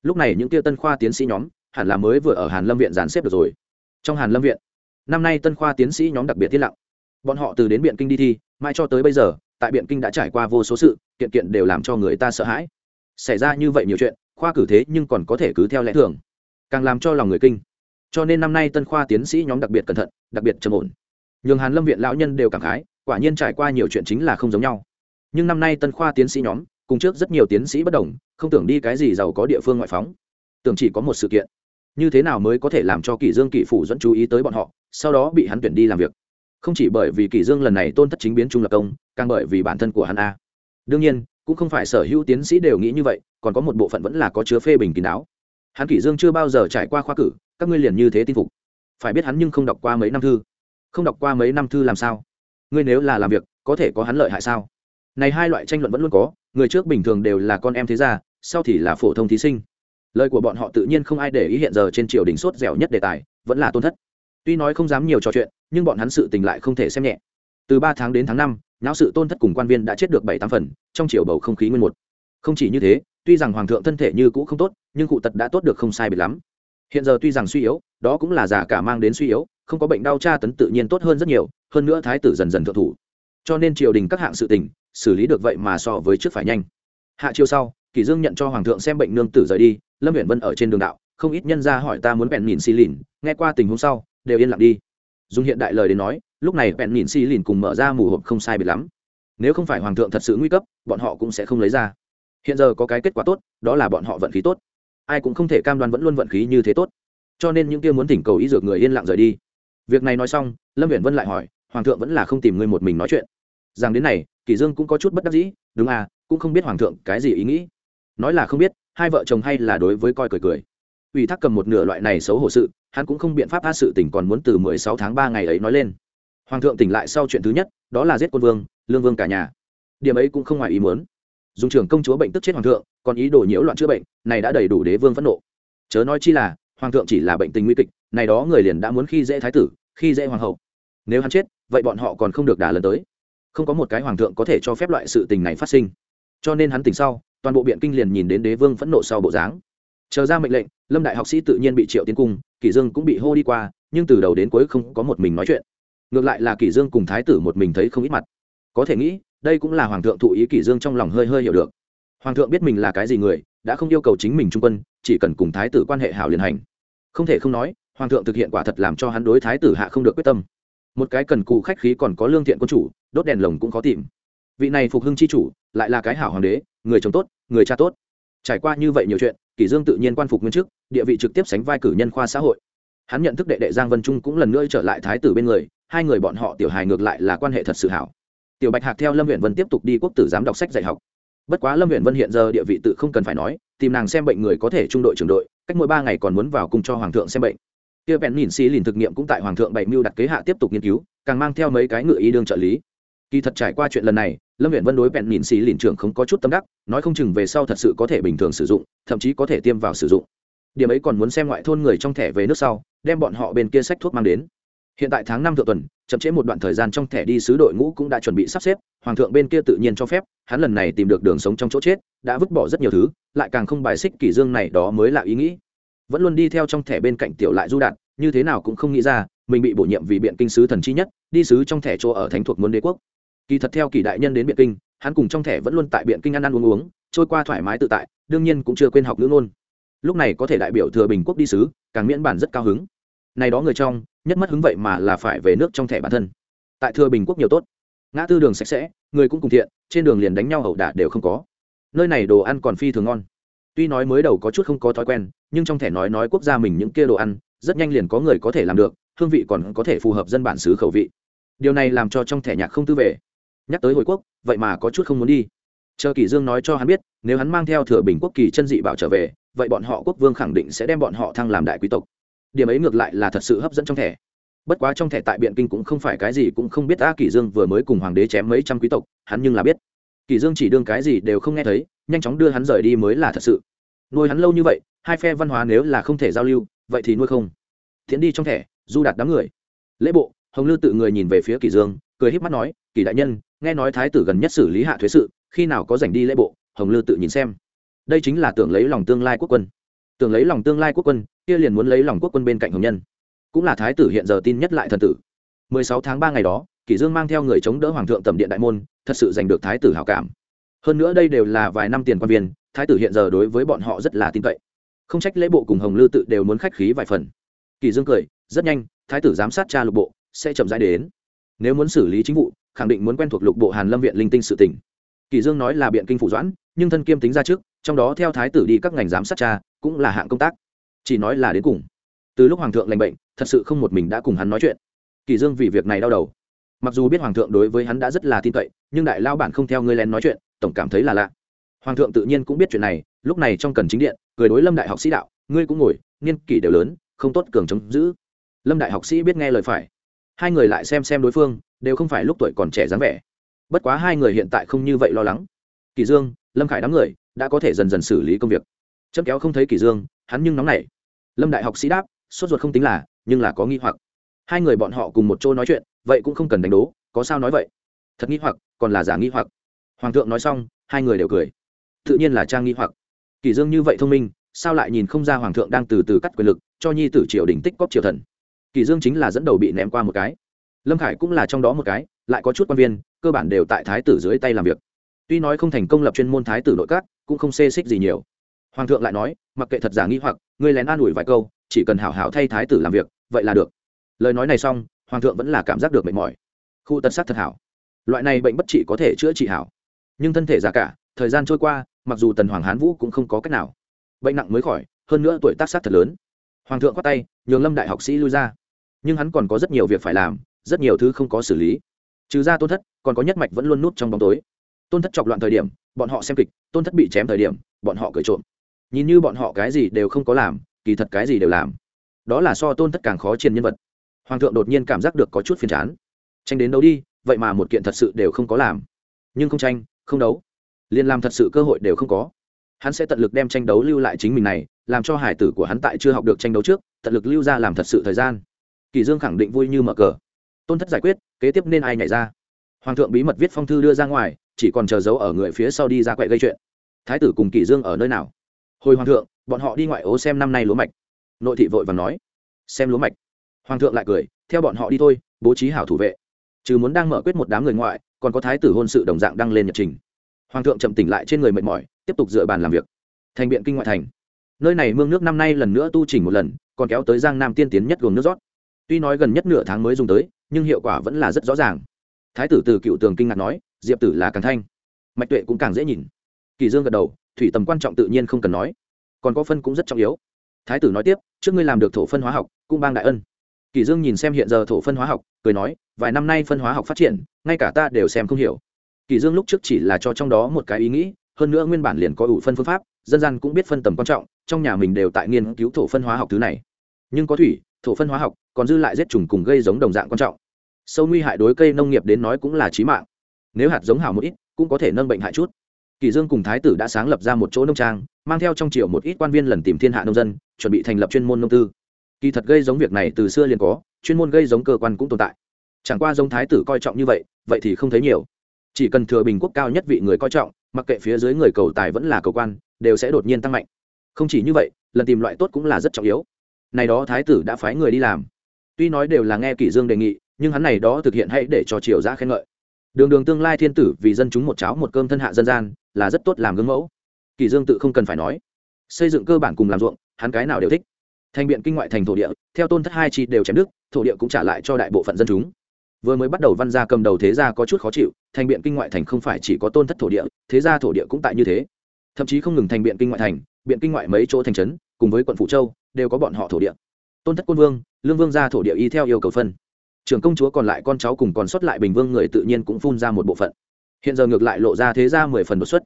Lúc này những kia tân khoa tiến sĩ nhóm, hẳn là mới vừa ở hàn lâm viện dàn xếp được rồi. Trong hàn lâm viện, năm nay tân khoa tiến sĩ nhóm đặc biệt thiết lặng. Bọn họ từ đến biện kinh đi thi mai cho tới bây giờ, tại biện kinh đã trải qua vô số sự, kiện kiện đều làm cho người ta sợ hãi. Xảy ra như vậy nhiều chuyện, khoa cử thế nhưng còn có thể cứ theo lẽ thường. Càng làm cho lòng người kinh. Cho nên năm nay tân khoa tiến sĩ nhóm đặc biệt cẩn thận, đặc biệt trầm ổn. Nhường hàn lâm viện lão nhân đều cảm khái, quả nhiên trải qua nhiều chuyện chính là không giống nhau. Nhưng năm nay tân khoa tiến sĩ nhóm, cùng trước rất nhiều tiến sĩ bất đồng, không tưởng đi cái gì giàu có địa phương ngoại phóng. Tưởng chỉ có một sự kiện. Như thế nào mới có thể làm cho kỷ dương kỷ phủ dẫn chú ý tới bọn họ, sau đó bị hắn tuyển đi làm việc? Không chỉ bởi vì kỷ dương lần này tôn thất chính biến trung lập công, càng bởi vì bản thân của hắn a. Đương nhiên, cũng không phải sở hữu tiến sĩ đều nghĩ như vậy, còn có một bộ phận vẫn là có chứa phê bình kín đáo. Hắn kỷ dương chưa bao giờ trải qua khoa cử, các ngươi liền như thế tin phục. Phải biết hắn nhưng không đọc qua mấy năm thư. Không đọc qua mấy năm thư làm sao? Ngươi nếu là làm việc, có thể có hắn lợi hại sao? Này hai loại tranh luận vẫn luôn có, người trước bình thường đều là con em thế gia, sau thì là phổ thông thí sinh. Lời của bọn họ tự nhiên không ai để ý hiện giờ trên triều đình sốt dẻo nhất đề tài, vẫn là tôn thất tuy nói không dám nhiều trò chuyện, nhưng bọn hắn sự tình lại không thể xem nhẹ. Từ ba tháng đến tháng năm, nháo sự tôn thất cùng quan viên đã chết được bảy tám phần, trong triều bầu không khí nguyên một. Không chỉ như thế, tuy rằng hoàng thượng thân thể như cũ không tốt, nhưng cụ tật đã tốt được không sai biệt lắm. Hiện giờ tuy rằng suy yếu, đó cũng là giả cả mang đến suy yếu, không có bệnh đau tra tấn tự nhiên tốt hơn rất nhiều, hơn nữa thái tử dần dần thượng thủ. Cho nên triều đình các hạng sự tình, xử lý được vậy mà so với trước phải nhanh. Hạ chiều sau, kỷ dương nhận cho hoàng thượng xem bệnh nương tử rời đi, lâm huyện vân ở trên đường đạo, không ít nhân ra hỏi ta muốn bèn nhìn xì lìn, nghe qua tình huống sau đều yên lặng đi. Dùng hiện đại lời đến nói, lúc này bèn nhìn xì lìn cùng mở ra mù hộp không sai biệt lắm. Nếu không phải hoàng thượng thật sự nguy cấp, bọn họ cũng sẽ không lấy ra. Hiện giờ có cái kết quả tốt, đó là bọn họ vận khí tốt. Ai cũng không thể cam đoan vẫn luôn vận khí như thế tốt. Cho nên những kia muốn thỉnh cầu ý dược người yên lặng rời đi. Việc này nói xong, lâm viễn vân lại hỏi, hoàng thượng vẫn là không tìm ngươi một mình nói chuyện? Rằng đến này kỷ dương cũng có chút bất đắc dĩ, đúng à cũng không biết hoàng thượng cái gì ý nghĩ. Nói là không biết, hai vợ chồng hay là đối với coi cười cười. Ủy thác cầm một nửa loại này xấu hổ sự hắn cũng không biện pháp tha sự tỉnh còn muốn từ mười sáu tháng ba ngày ấy nói lên. Hoàng thượng tỉnh lại sau chuyện thứ nhất, đó là giết quân vương, lương vương cả nhà. Điểm ấy cũng không ngoài ý muốn. Dùng trưởng công chúa bệnh tức chết hoàng thượng, còn ý đồ nhiễu loạn chữa bệnh, này đã đầy đủ đế vương phẫn nộ. Chớ nói chi là, hoàng thượng chỉ là bệnh tình nguy kịch, này đó người liền đã muốn khi dễ thái tử, khi dễ hoàng hậu. Nếu hắn chết, vậy bọn họ còn không được đả lần tới. Không có một cái hoàng thượng có thể cho phép loại sự tình này phát sinh. Cho nên hắn tỉnh sau, toàn bộ biện kinh liền nhìn đến đế vương phẫn nộ sau bộ dáng chờ ra mệnh lệnh, lâm đại học sĩ tự nhiên bị triệu tiến cung, kỷ dương cũng bị hô đi qua, nhưng từ đầu đến cuối không có một mình nói chuyện. Ngược lại là kỷ dương cùng thái tử một mình thấy không ít mặt. Có thể nghĩ, đây cũng là hoàng thượng thụ ý kỷ dương trong lòng hơi hơi hiểu được. Hoàng thượng biết mình là cái gì người, đã không yêu cầu chính mình trung quân, chỉ cần cùng thái tử quan hệ hảo liền hành. Không thể không nói, hoàng thượng thực hiện quả thật làm cho hắn đối thái tử hạ không được quyết tâm. Một cái cần cù khách khí còn có lương thiện quân chủ, đốt đèn lồng cũng khó tìm. Vị này phục hưng chi chủ, lại là cái hảo hoàng đế, người chồng tốt, người cha tốt. Trải qua như vậy nhiều chuyện kỷ dương tự nhiên quan phục nguyên chức, địa vị trực tiếp sánh vai cử nhân khoa xã hội. Hắn nhận thức đệ đệ giang vân trung cũng lần nữa trở lại thái tử bên người, hai người bọn họ tiểu hài ngược lại là quan hệ thật sự hảo. Tiểu bạch hạc theo lâm huyện vân tiếp tục đi quốc tử giám đọc sách dạy học. Bất quá lâm huyện vân hiện giờ địa vị tự không cần phải nói, tìm nàng xem bệnh người có thể trung đội trưởng đội, cách mỗi ba ngày còn muốn vào cùng cho hoàng thượng xem bệnh. Kia bèn nhìn xì lìn thực nghiệm cũng tại hoàng thượng bảy mưu đặt kế hạ tiếp tục nghiên cứu, càng mang theo mấy cái ngựa y đương trợ lý kỳ thật trải qua chuyện lần này, lâm viện vân đối bẹn nhìn xì lìn trưởng không có chút tâm đắc, nói không chừng về sau thật sự có thể bình thường sử dụng, thậm chí có thể tiêm vào sử dụng. Điểm ấy còn muốn xem ngoại thôn người trong thẻ về nước sau, đem bọn họ bên kia sách thuốc mang đến. Hiện tại tháng năm thượng tuần, chậm trễ một đoạn thời gian trong thẻ đi sứ đội ngũ cũng đã chuẩn bị sắp xếp, hoàng thượng bên kia tự nhiên cho phép, hắn lần này tìm được đường sống trong chỗ chết, đã vứt bỏ rất nhiều thứ, lại càng không bài xích kỷ dương này đó mới là ý nghĩ. Vẫn luôn đi theo trong thẻ bên cạnh tiểu lại du đạn, như thế nào cũng không nghĩ ra, mình bị bổ nhiệm vì biện kinh sứ thần chi nhất, đi sứ trong thẻ chỗ ở thánh thuộc muốn đế quốc kỳ thật theo kỳ đại nhân đến biện kinh, hắn cùng trong thẻ vẫn luôn tại biện kinh ăn ăn uống uống, trôi qua thoải mái tự tại, đương nhiên cũng chưa quên học ngữ ngôn. Lúc này có thể đại biểu thừa bình quốc đi sứ, càng miễn bản rất cao hứng. Này đó người trong, nhất mất hứng vậy mà là phải về nước trong thẻ bản thân. Tại thừa bình quốc nhiều tốt. Ngã tư đường sạch sẽ, người cũng cùng thiện, trên đường liền đánh nhau ẩu đả đều không có. Nơi này đồ ăn còn phi thường ngon. Tuy nói mới đầu có chút không có thói quen, nhưng trong thẻ nói nói quốc gia mình những kia đồ ăn, rất nhanh liền có người có thể làm được, hương vị còn có thể phù hợp dân bản xứ khẩu vị. Điều này làm cho trong thẻ nhạc không tư về nhắc tới hồi quốc, vậy mà có chút không muốn đi. Chờ kỷ dương nói cho hắn biết, nếu hắn mang theo thừa bình quốc kỳ chân dị bảo trở về, vậy bọn họ quốc vương khẳng định sẽ đem bọn họ thăng làm đại quý tộc. Điểm ấy ngược lại là thật sự hấp dẫn trong thẻ. Bất quá trong thẻ tại biện kinh cũng không phải cái gì cũng không biết a kỷ dương vừa mới cùng hoàng đế chém mấy trăm quý tộc, hắn nhưng là biết. Kỷ dương chỉ đương cái gì đều không nghe thấy, nhanh chóng đưa hắn rời đi mới là thật sự. Nuôi hắn lâu như vậy, hai phe văn hóa nếu là không thể giao lưu, vậy thì nuôi không. Thiện đi trong thẻ, du đạt đám người. Lễ bộ, hồng lư tự người nhìn về phía kỷ dương, cười híp mắt nói kỳ đại nhân, nghe nói thái tử gần nhất xử lý hạ thuế sự, khi nào có giành đi lễ bộ, hồng lư tự nhìn xem. Đây chính là tưởng lấy lòng tương lai quốc quân. Tưởng lấy lòng tương lai quốc quân, kia liền muốn lấy lòng quốc quân bên cạnh hồng nhân. Cũng là thái tử hiện giờ tin nhất lại thần tử. 16 tháng 3 ngày đó, kỷ dương mang theo người chống đỡ hoàng thượng tầm điện đại môn, thật sự giành được thái tử hảo cảm. Hơn nữa đây đều là vài năm tiền quan viên, thái tử hiện giờ đối với bọn họ rất là tin cậy. Không trách lễ bộ cùng hồng lư tự đều muốn khách khí vài phần. Kỳ dương cười, rất nhanh, thái tử giám sát tra lục bộ, sẽ chậm rãi đến. Nếu muốn xử lý chính vụ khẳng định muốn quen thuộc lục bộ hàn lâm viện linh tinh sự tỉnh kỳ dương nói là biện kinh phủ doãn, nhưng thân kiêm tính ra trước, trong đó theo thái tử đi các ngành giám sát tra cũng là hạng công tác. Chỉ nói là đến cùng. Từ lúc hoàng thượng lành bệnh, thật sự không một mình đã cùng hắn nói chuyện. Kỳ dương vì việc này đau đầu. Mặc dù biết hoàng thượng đối với hắn đã rất là tin cậy, nhưng đại lao bản không theo ngươi lén nói chuyện, tổng cảm thấy là lạ. Hoàng thượng tự nhiên cũng biết chuyện này, lúc này trong cần chính điện, cười đối lâm đại học sĩ đạo, ngươi cũng ngồi, niên kỷ đều lớn, không tốt cường chống giữ. Lâm đại học sĩ biết nghe lời phải hai người lại xem xem đối phương, đều không phải lúc tuổi còn trẻ dáng vẻ. Bất quá hai người hiện tại không như vậy lo lắng. Kỳ dương, lâm khải đám người đã có thể dần dần xử lý công việc. Chấm kéo không thấy kỳ dương, hắn nhưng nóng nảy. Lâm đại học sĩ đáp, sốt ruột không tính là, nhưng là có nghi hoặc. Hai người bọn họ cùng một chỗ nói chuyện, vậy cũng không cần đánh đố, có sao nói vậy? Thật nghi hoặc, còn là giả nghi hoặc. Hoàng thượng nói xong, hai người đều cười. Tự nhiên là trang nghi hoặc. Kỳ dương như vậy thông minh, sao lại nhìn không ra hoàng thượng đang từ từ cắt quyền lực, cho nhi tử triều đình tích cóp triều thần? Kỳ dương chính là dẫn đầu bị ném qua một cái. Lâm khải cũng là trong đó một cái, lại có chút quan viên, cơ bản đều tại thái tử dưới tay làm việc. Tuy nói không thành công lập chuyên môn thái tử nội các, cũng không xê xích gì nhiều. Hoàng thượng lại nói, mặc kệ thật giả nghi hoặc, ngươi lén an ủi vài câu, chỉ cần hảo hảo thay thái tử làm việc, vậy là được. Lời nói này xong, hoàng thượng vẫn là cảm giác được mệt mỏi. Khu tật sát thật hảo. Loại này bệnh bất trị có thể chữa trị hảo. Nhưng thân thể già cả, thời gian trôi qua, mặc dù tần hoàng hán vũ cũng không có cách nào. Bệnh nặng mới khỏi, hơn nữa tuổi tác sát thật lớn. Hoàng thượng khoát tay, nhường lâm đại học sĩ lui ra nhưng hắn còn có rất nhiều việc phải làm, rất nhiều thứ không có xử lý. Trừ ra tôn thất, còn có nhất mạch vẫn luôn nút trong bóng tối. Tôn thất chọc loạn thời điểm, bọn họ xem kịch, tôn thất bị chém thời điểm, bọn họ cười trộm. Nhìn như bọn họ cái gì đều không có làm, kỳ thật cái gì đều làm. Đó là so tôn thất càng khó trên nhân vật. Hoàng thượng đột nhiên cảm giác được có chút phiền chán. Tranh đến đấu đi, vậy mà một kiện thật sự đều không có làm. Nhưng không tranh, không đấu. Liên làm thật sự cơ hội đều không có. Hắn sẽ tận lực đem tranh đấu lưu lại chính mình này, làm cho hải tử của hắn tại chưa học được tranh đấu trước, tận lực lưu ra làm thật sự thời gian kỳ dương khẳng định vui như mở cờ. Tôn thất giải quyết, kế tiếp nên ai nhảy ra? Hoàng thượng bí mật viết phong thư đưa ra ngoài, chỉ còn chờ giấu ở người phía sau đi ra quậy gây chuyện. Thái tử cùng kỳ dương ở nơi nào? Hồi hoàng thượng, bọn họ đi ngoại ố xem năm nay lúa mạch. Nội thị vội vàng nói, xem lúa mạch. Hoàng thượng lại cười, theo bọn họ đi thôi, bố trí hảo thủ vệ. Trừ muốn đang mở quyết một đám người ngoại, còn có thái tử hôn sự đồng dạng đăng lên nhật trình. Hoàng thượng chậm tỉnh lại trên người mệt mỏi, tiếp tục dựa bàn làm việc. Thành biện kinh ngoại thành. Nơi này mương nước năm nay lần nữa tu chỉnh một lần, còn kéo tới giang nam tiên tiến nhất gồm nước rót tuy nói gần nhất nửa tháng mới dùng tới, nhưng hiệu quả vẫn là rất rõ ràng. Thái tử từ cựu tường kinh ngạc nói, diệp tử là càng thanh. Mạch tuệ cũng càng dễ nhìn. Kỳ dương gật đầu, thủy tầm quan trọng tự nhiên không cần nói. Còn có phân cũng rất trọng yếu. Thái tử nói tiếp, trước ngươi làm được thổ phân hóa học, cũng bang đại ân. Kỳ dương nhìn xem hiện giờ thổ phân hóa học, cười nói, vài năm nay phân hóa học phát triển, ngay cả ta đều xem không hiểu. Kỳ dương lúc trước chỉ là cho trong đó một cái ý nghĩ, hơn nữa nguyên bản liền có ủ phân phương pháp, dân gian cũng biết phân tầm quan trọng, trong nhà mình đều tại nghiên cứu thổ phân hóa học thứ này. Nhưng có thủy thổ phân hóa học, còn dư lại giết trùng cùng gây giống đồng dạng quan trọng. Sâu nguy hại đối cây nông nghiệp đến nói cũng là chí mạng. Nếu hạt giống hảo một ít, cũng có thể nâng bệnh hại chút. Kỳ dương cùng thái tử đã sáng lập ra một chỗ nông trang, mang theo trong triều một ít quan viên lần tìm thiên hạ nông dân, chuẩn bị thành lập chuyên môn nông tư. Kỳ thật gây giống việc này từ xưa liền có, chuyên môn gây giống cơ quan cũng tồn tại. Chẳng qua giống thái tử coi trọng như vậy vậy thì không thấy nhiều. Chỉ cần thừa bình quốc cao nhất vị người coi trọng, mặc kệ phía dưới người cầu tài vẫn là cầu quan, đều sẽ đột nhiên tăng mạnh. Không chỉ như vậy, lần tìm loại tốt cũng là rất trọng yếu này đó thái tử đã phái người đi làm. Tuy nói đều là nghe kỷ dương đề nghị, nhưng hắn này đó thực hiện hãy để cho triều giã khen ngợi. Đường đường tương lai thiên tử vì dân chúng một cháo một cơm thân hạ dân gian, là rất tốt làm gương mẫu. Kỷ dương tự không cần phải nói. Xây dựng cơ bản cùng làm ruộng, hắn cái nào đều thích. Thành biện kinh ngoại thành thổ địa, theo tôn thất hai chi đều chém đức, thổ địa cũng trả lại cho đại bộ phận dân chúng. Vừa mới bắt đầu văn gia cầm đầu thế gia có chút khó chịu, thành biện kinh ngoại thành không phải chỉ có tôn thất thổ địa, thế gia thổ địa cũng tại như thế. Thậm chí không ngừng thành biện kinh ngoại thành, biện kinh ngoại mấy chỗ thành trấn, cùng với quận phủ châu đều có bọn họ thổ địa. Tôn thất quân vương, lương vương gia thổ địa y theo yêu cầu phân. Trưởng công chúa còn lại con cháu cùng còn xuất lại bình vương người tự nhiên cũng phun ra một bộ phận. Hiện giờ ngược lại lộ ra thế gia mười phần đột xuất.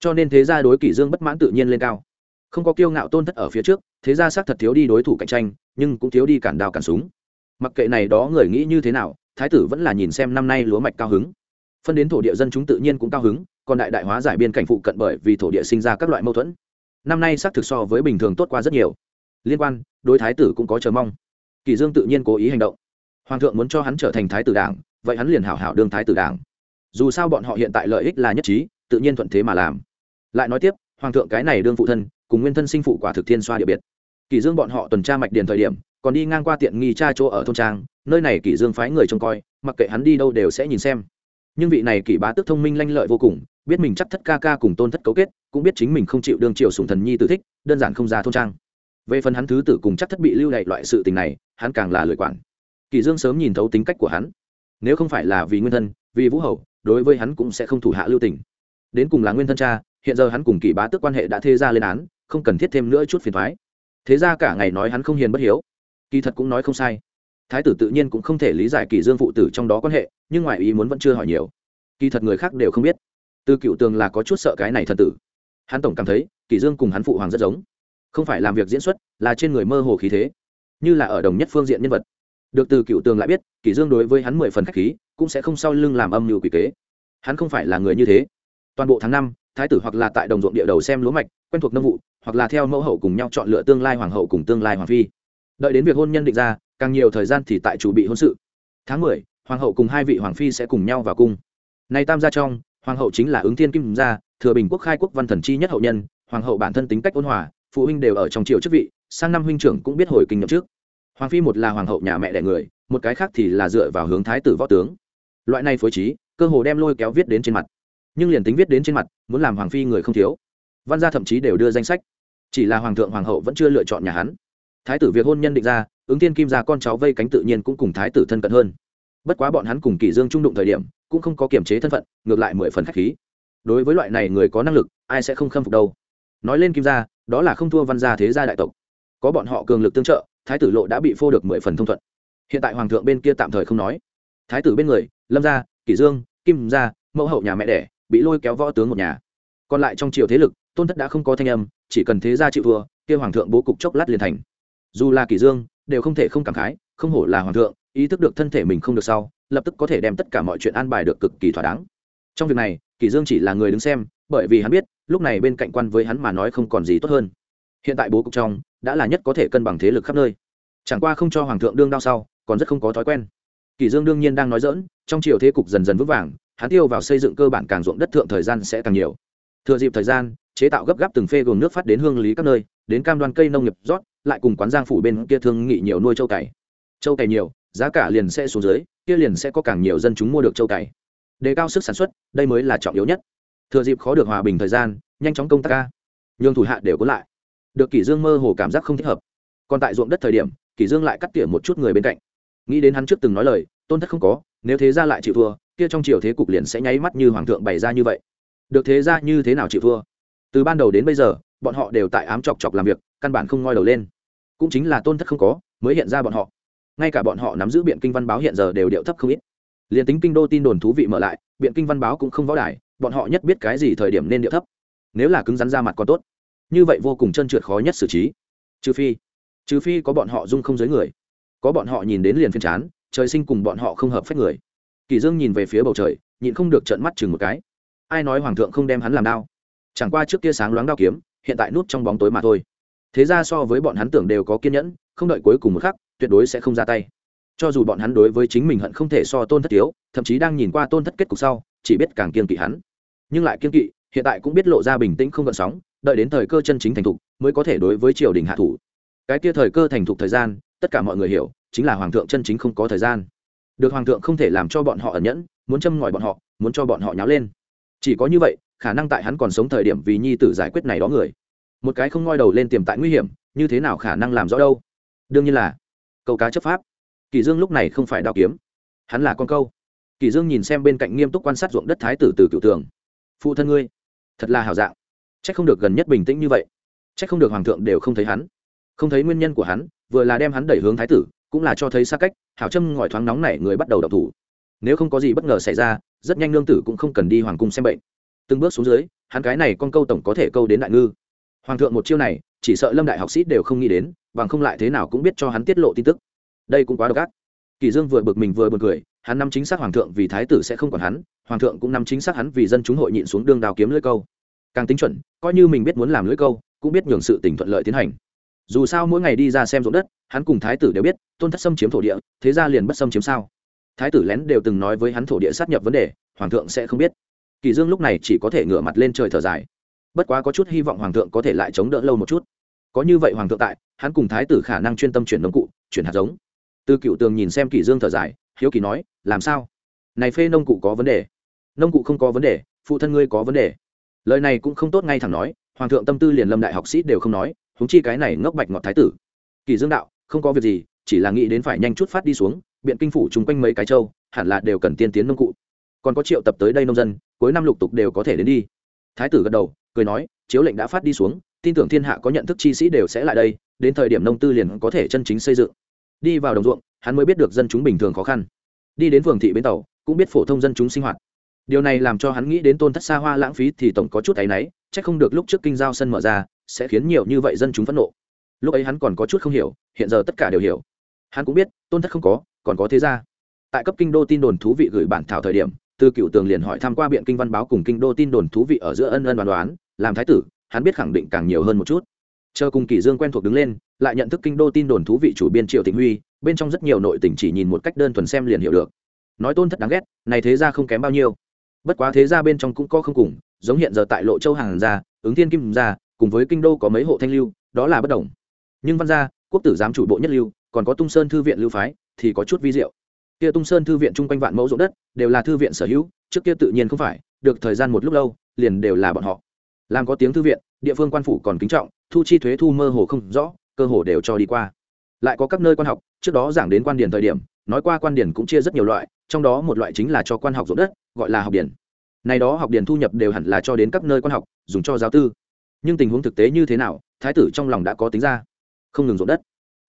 Cho nên thế gia đối kỷ dương bất mãn tự nhiên lên cao. Không có kiêu ngạo tôn thất ở phía trước, thế gia xác thật thiếu đi đối thủ cạnh tranh, nhưng cũng thiếu đi cản đao cản súng. Mặc kệ này đó người nghĩ như thế nào, thái tử vẫn là nhìn xem năm nay lúa mạch cao hứng. Phân đến thổ địa dân chúng tự nhiên cũng cao hứng, còn đại đại hóa giải biên cảnh phụ cận bởi vì thổ địa sinh ra các loại mâu thuẫn. Năm nay xác thực so với bình thường tốt qua rất nhiều liên quan, đối thái tử cũng có chờ mong. Kỳ dương tự nhiên cố ý hành động. Hoàng thượng muốn cho hắn trở thành thái tử đảng, vậy hắn liền hảo hảo đương thái tử đảng. Dù sao bọn họ hiện tại lợi ích là nhất trí, tự nhiên thuận thế mà làm. Lại nói tiếp, hoàng thượng cái này đương phụ thân, cùng nguyên thân sinh phụ quả thực thiên xoa địa biệt. Kỳ dương bọn họ tuần tra mạch điền thời điểm, còn đi ngang qua tiện nghi cha chỗ ở thôn trang, nơi này kỷ dương phái người trông coi, mặc kệ hắn đi đâu đều sẽ nhìn xem. Nhưng vị này kỷ bá tức thông minh lanh lợi vô cùng, biết mình chắc thất ca ca cùng tôn thất cấu kết, cũng biết chính mình không chịu đương triều sùng thần nhi tử thích, đơn giản không ra thôn trang về phần hắn thứ tử cùng chắc thất bị lưu đày loại sự tình này, hắn càng là lười quản. Kỳ dương sớm nhìn thấu tính cách của hắn. Nếu không phải là vì nguyên thân, vì vũ hậu đối với hắn cũng sẽ không thủ hạ lưu tình. Đến cùng là nguyên thân cha, hiện giờ hắn cùng kỳ bá tức quan hệ đã thê ra lên án, không cần thiết thêm nữa chút phiền thoái thế ra cả ngày nói hắn không hiền bất hiếu. Kỳ thật cũng nói không sai. Thái tử tự nhiên cũng không thể lý giải kỳ dương phụ tử trong đó quan hệ, nhưng ngoài ý muốn vẫn chưa hỏi nhiều. Kỳ thật người khác đều không biết. Từ cựu tường là có chút sợ cái này thần tử. Hắn tổng cảm thấy, kỳ dương cùng hắn phụ hoàng rất giống không phải làm việc diễn xuất, là trên người mơ hồ khí thế, như là ở đồng nhất phương diện nhân vật. Được từ cựu tường lại biết, kỷ dương đối với hắn mười phần khách khí, cũng sẽ không sau lưng làm âm mưu quỷ kế. Hắn không phải là người như thế. Toàn bộ tháng năm, thái tử hoặc là tại đồng ruộng địa đầu xem lúa mạch, quen thuộc nông vụ, hoặc là theo mẫu hậu cùng nhau chọn lựa tương lai hoàng hậu cùng tương lai hoàng phi. Đợi đến việc hôn nhân định ra, càng nhiều thời gian thì tại chủ bị hôn sự. Tháng mười, hoàng hậu cùng hai vị hoàng phi sẽ cùng nhau vào cung. Nay tam gia trong, hoàng hậu chính là ứng thiên kim gia, thừa bình quốc khai quốc văn thần chi nhất hậu nhân, hoàng hậu bản thân tính cách ôn hòa phụ huynh đều ở trong triều chức vị, sang năm huynh trưởng cũng biết hồi kinh nhậm trước hoàng phi một là hoàng hậu nhà mẹ đẻ người, một cái khác thì là dựa vào hướng thái tử võ tướng. Loại này phối trí, cơ hồ đem lôi kéo viết đến trên mặt. Nhưng liền tính viết đến trên mặt, muốn làm hoàng phi người không thiếu. Văn gia thậm chí đều đưa danh sách. Chỉ là hoàng thượng, hoàng hậu vẫn chưa lựa chọn nhà hắn. Thái tử việc hôn nhân định ra, ứng tiên kim ra con cháu vây cánh tự nhiên cũng cùng thái tử thân cận hơn. Bất quá bọn hắn cùng kỷ dương trung đụng thời điểm, cũng không có kiểm chế thân phận, ngược lại mười phần khách khí. Đối với loại này người có năng lực, ai sẽ không khâm phục đâu. Nói lên kim gia đó là không thua văn gia thế gia đại tộc. Có bọn họ cường lực tương trợ, thái tử lộ đã bị phô được mười phần thông thuận. Hiện tại hoàng thượng bên kia tạm thời không nói. Thái tử bên người, lâm gia, kỷ dương, kim gia, mẫu hậu nhà mẹ đẻ, bị lôi kéo võ tướng một nhà. Còn lại trong triều thế lực, tôn thất đã không có thanh âm, chỉ cần thế gia chịu thua, kia hoàng thượng bố cục chốc lát liền thành. Dù là kỷ dương, đều không thể không cảm khái, không hổ là hoàng thượng, ý thức được thân thể mình không được sau, lập tức có thể đem tất cả mọi chuyện an bài được cực kỳ thỏa đáng. Trong việc này, kỷ dương chỉ là người đứng xem, bởi vì hắn biết lúc này bên cạnh quan với hắn mà nói không còn gì tốt hơn. Hiện tại bố cục trong đã là nhất có thể cân bằng thế lực khắp nơi. Chẳng qua không cho hoàng thượng đương đao sau, còn rất không có thói quen. Kỷ dương đương nhiên đang nói dỡn trong triều thế cục dần dần vững vàng, hắn tiêu vào xây dựng cơ bản càng ruộng đất thượng thời gian sẽ càng nhiều. Thừa dịp thời gian, chế tạo gấp gáp từng phê gồm nước phát đến hương lý các nơi, đến cam đoan cây nông nghiệp rót, lại cùng quán giang phủ bên kia thương nghị nhiều nuôi châu cày. Châu cày nhiều, giá cả liền sẽ xuống dưới, kia liền sẽ có càng nhiều dân chúng mua được châu cày. Đề cao sức sản xuất, đây mới là trọng yếu nhất thừa dịp khó được hòa bình thời gian, nhanh chóng công tác ca. Nhường thủ hạ đều có lại. Được kỷ dương mơ hồ cảm giác không thích hợp. Còn tại ruộng đất thời điểm, kỷ dương lại cắt tỉa một chút người bên cạnh. Nghĩ đến hắn trước từng nói lời, tôn thất không có, nếu thế ra lại chịu thua, kia trong triều thế cục liền sẽ nháy mắt như hoàng thượng bày ra như vậy. Được thế ra như thế nào chịu thua? Từ ban đầu đến bây giờ, bọn họ đều tại ám chọc chọc làm việc, căn bản không ngoi đầu lên. Cũng chính là tôn thất không có, mới hiện ra bọn họ. Ngay cả bọn họ nắm giữ biện kinh văn báo hiện giờ đều điệu thấp không ít. Liền tính kinh đô tin đồn thú vị mở lại, biện kinh văn báo cũng không võ đài bọn họ nhất biết cái gì thời điểm nên điệu thấp. Nếu là cứng rắn ra mặt còn tốt. Như vậy vô cùng chân trượt khó nhất xử trí. Trừ phi trừ phi có bọn họ dung không giới người. Có bọn họ nhìn đến liền phiên chán, trời sinh cùng bọn họ không hợp phép người. Kỳ dương nhìn về phía bầu trời, nhịn không được trợn mắt chừng một cái. Ai nói hoàng thượng không đem hắn làm đao? Chẳng qua trước kia sáng loáng đao kiếm, hiện tại nút trong bóng tối mà thôi. Thế ra so với bọn hắn tưởng đều có kiên nhẫn, không đợi cuối cùng một khắc, tuyệt đối sẽ không ra tay. Cho dù bọn hắn đối với chính mình hận không thể so tôn thất tiếu thậm chí đang nhìn qua tôn thất kết cục sau, chỉ biết càng kiên kỵ hắn nhưng lại kiên kỵ, hiện tại cũng biết lộ ra bình tĩnh không gợn sóng, đợi đến thời cơ chân chính thành thục mới có thể đối với triều đình hạ thủ. Cái kia thời cơ thành thục thời gian, tất cả mọi người hiểu, chính là hoàng thượng chân chính không có thời gian. Được hoàng thượng không thể làm cho bọn họ ẩn nhẫn, muốn châm ngòi bọn họ, muốn cho bọn họ nháo lên. Chỉ có như vậy, khả năng tại hắn còn sống thời điểm vì nhi tử giải quyết này đó người. Một cái không ngoi đầu lên tiềm tại nguy hiểm, như thế nào khả năng làm rõ đâu? Đương nhiên là, câu cá chấp pháp. Kỳ dương lúc này không phải đao kiếm, hắn là con câu. Kỳ dương nhìn xem bên cạnh nghiêm túc quan sát ruộng đất thái tử từ cựu tường phụ thân ngươi, thật là hảo dạng. Trách không được gần nhất bình tĩnh như vậy. Trách không được hoàng thượng đều không thấy hắn. Không thấy nguyên nhân của hắn, vừa là đem hắn đẩy hướng thái tử, cũng là cho thấy xa cách, hảo trâm ngòi thoáng nóng này người bắt đầu đọc thủ. Nếu không có gì bất ngờ xảy ra, rất nhanh lương tử cũng không cần đi hoàng cung xem bệnh. Từng bước xuống dưới, hắn cái này con câu tổng có thể câu đến đại ngư. Hoàng thượng một chiêu này, chỉ sợ lâm đại học sĩ đều không nghĩ đến, bằng không lại thế nào cũng biết cho hắn tiết lộ tin tức. Đây cũng quá độc ác. Kỳ dương vừa bực mình vừa buồn cười hắn nắm chính xác hoàng thượng vì thái tử sẽ không còn hắn, hoàng thượng cũng nắm chính xác hắn vì dân chúng hội nhịn xuống đường đào kiếm lưỡi câu. Càng tính chuẩn, coi như mình biết muốn làm lưỡi câu, cũng biết nhường sự tình thuận lợi tiến hành. Dù sao mỗi ngày đi ra xem ruộng đất, hắn cùng thái tử đều biết, tôn thất xâm chiếm thổ địa, thế ra liền bất xâm chiếm sao. Thái tử lén đều từng nói với hắn thổ địa sát nhập vấn đề, hoàng thượng sẽ không biết. Kỳ dương lúc này chỉ có thể ngửa mặt lên trời thở dài. Bất quá có chút hy vọng hoàng thượng có thể lại chống đỡ lâu một chút. Có như vậy hoàng thượng tại, hắn cùng thái tử khả năng chuyên tâm chuyển nông cụ, chuyển hạt giống. Từ cựu tường nhìn xem kỳ dương thở dài hiếu kỳ nói, làm sao? Này phê nông cụ có vấn đề. Nông cụ không có vấn đề, phụ thân ngươi có vấn đề. Lời này cũng không tốt ngay thẳng nói, hoàng thượng tâm tư liền lâm đại học sĩ đều không nói húng chi cái này ngốc bạch ngọt thái tử. Kỳ dương đạo, không có việc gì, chỉ là nghĩ đến phải nhanh chút phát đi xuống, biện kinh phủ chung quanh mấy cái châu, hẳn là đều cần tiên tiến nông cụ. Còn có triệu tập tới đây nông dân, cuối năm lục tục đều có thể đến đi. Thái tử gật đầu, cười nói, chiếu lệnh đã phát đi xuống, tin tưởng thiên hạ có nhận thức chi sĩ đều sẽ lại đây, đến thời điểm nông tư liền có thể chân chính xây dựng đi vào đồng ruộng, hắn mới biết được dân chúng bình thường khó khăn. Đi đến phường thị bến tàu, cũng biết phổ thông dân chúng sinh hoạt. Điều này làm cho hắn nghĩ đến tôn thất xa hoa lãng phí thì tổng có chút áy náy c h ắ c không được lúc trước kinh giao sân mở ra, sẽ khiến nhiều như vậy dân chúng phẫn nộ. Lúc ấy hắn còn có chút không hiểu, hiện giờ tất cả đều hiểu. Hắn cũng biết, tôn thất không có, còn có thế ra tại cấp kinh đô tin đồn thú vị gửi bản thảo thời điểm từ cựu tường liền hỏi tham q u a biện kinh văn báo cùng kinh đô tin đồn thú vị ở giữa ân ân đoán đoán, làm thái tử, hắn biết khẳng định càng nhiều hơn một chút chờ cùng kỷ dương quen thuộc đứng lên, lại nhận thức kinh đô tin đồn thú vị chủ biên triệu thịnh huy, bên trong rất nhiều nội tình chỉ nhìn một cách đơn thuần xem liền hiểu được. Nói tôn thất đáng ghét, này thế ra không kém bao nhiêu. Bất quá thế ra bên trong cũng có không cùng, giống hiện giờ tại lộ châu hàng gia, ứng thiên kim gia, cùng với kinh đô có mấy hộ thanh lưu, đó là bất đồng. Nhưng văn gia, quốc tử giám chủ bộ nhất lưu, còn có tung sơn thư viện lưu phái, thì có chút vi diệu. Kia tung sơn thư viện chung quanh vạn mẫu ruộng đất, đều là thư viện sở hữu, trước kia tự nhiên không phải, được thời gian một lúc lâu, liền đều là bọn họ. Làm có tiếng thư viện, địa phương quan phủ còn kính trọng thu chi thuế thu mơ hồ không rõ, cơ hồ đều cho đi qua. Lại có các nơi quan học, trước đó giảng đến quan điển thời điểm, nói qua quan điển cũng chia rất nhiều loại, trong đó một loại chính là cho quan học ruộng đất, gọi là học điển. Này đó học điển thu nhập đều hẳn là cho đến các nơi quan học, dùng cho giáo tư. Nhưng tình huống thực tế như thế nào, thái tử trong lòng đã có tính ra. Không ngừng ruộng đất.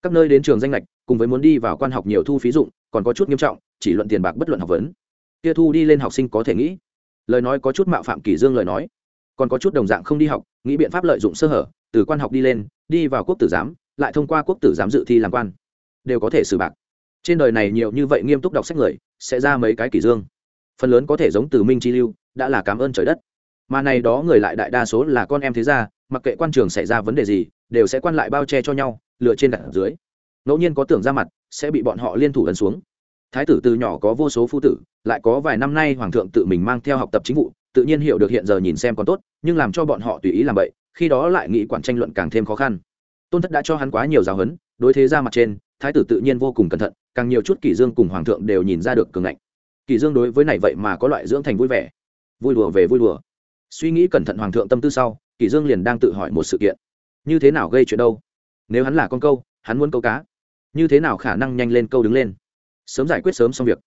Các nơi đến trường danh lệch, cùng với muốn đi vào quan học nhiều thu phí dụng, còn có chút nghiêm trọng, chỉ luận tiền bạc bất luận học vấn. Kia thu đi lên học sinh có thể nghĩ. Lời nói có chút mạo phạm kỷ dương lời nói. Còn có chút đồng dạng không đi học, nghĩ biện pháp lợi dụng sơ hở từ quan học đi lên, đi vào quốc tử giám, lại thông qua quốc tử giám dự thi làm quan. Đều có thể xử bạc. Trên đời này nhiều như vậy nghiêm túc đọc sách người, sẽ ra mấy cái kỷ dương. Phần lớn có thể giống từ minh chi lưu, đã là cảm ơn trời đất. Mà này đó người lại đại đa số là con em thế gia, mặc kệ quan trường xảy ra vấn đề gì, đều sẽ quan lại bao che cho nhau, lựa trên đặt dưới. Ngẫu nhiên có tưởng ra mặt, sẽ bị bọn họ liên thủ ấn xuống. Thái tử từ nhỏ có vô số phu tử, lại có vài năm nay hoàng thượng tự mình mang theo học tập chính vụ, tự nhiên hiểu được hiện giờ nhìn xem còn tốt, nhưng làm cho bọn họ tùy ý làm vậy khi đó lại nghị quản tranh luận càng thêm khó khăn. Tôn thất đã cho hắn quá nhiều giáo huấn, đối thế ra mặt trên, thái tử tự nhiên vô cùng cẩn thận, càng nhiều chút kỷ dương cùng hoàng thượng đều nhìn ra được cường ngạnh. Kỷ dương đối với này vậy mà có loại dưỡng thành vui vẻ. Vui đùa về vui đùa. Suy nghĩ cẩn thận hoàng thượng tâm tư sau, kỷ dương liền đang tự hỏi một sự kiện. Như thế nào gây chuyện đâu? Nếu hắn là con câu, hắn muốn câu cá. Như thế nào khả năng nhanh lên câu đứng lên? Sớm giải quyết sớm xong việc.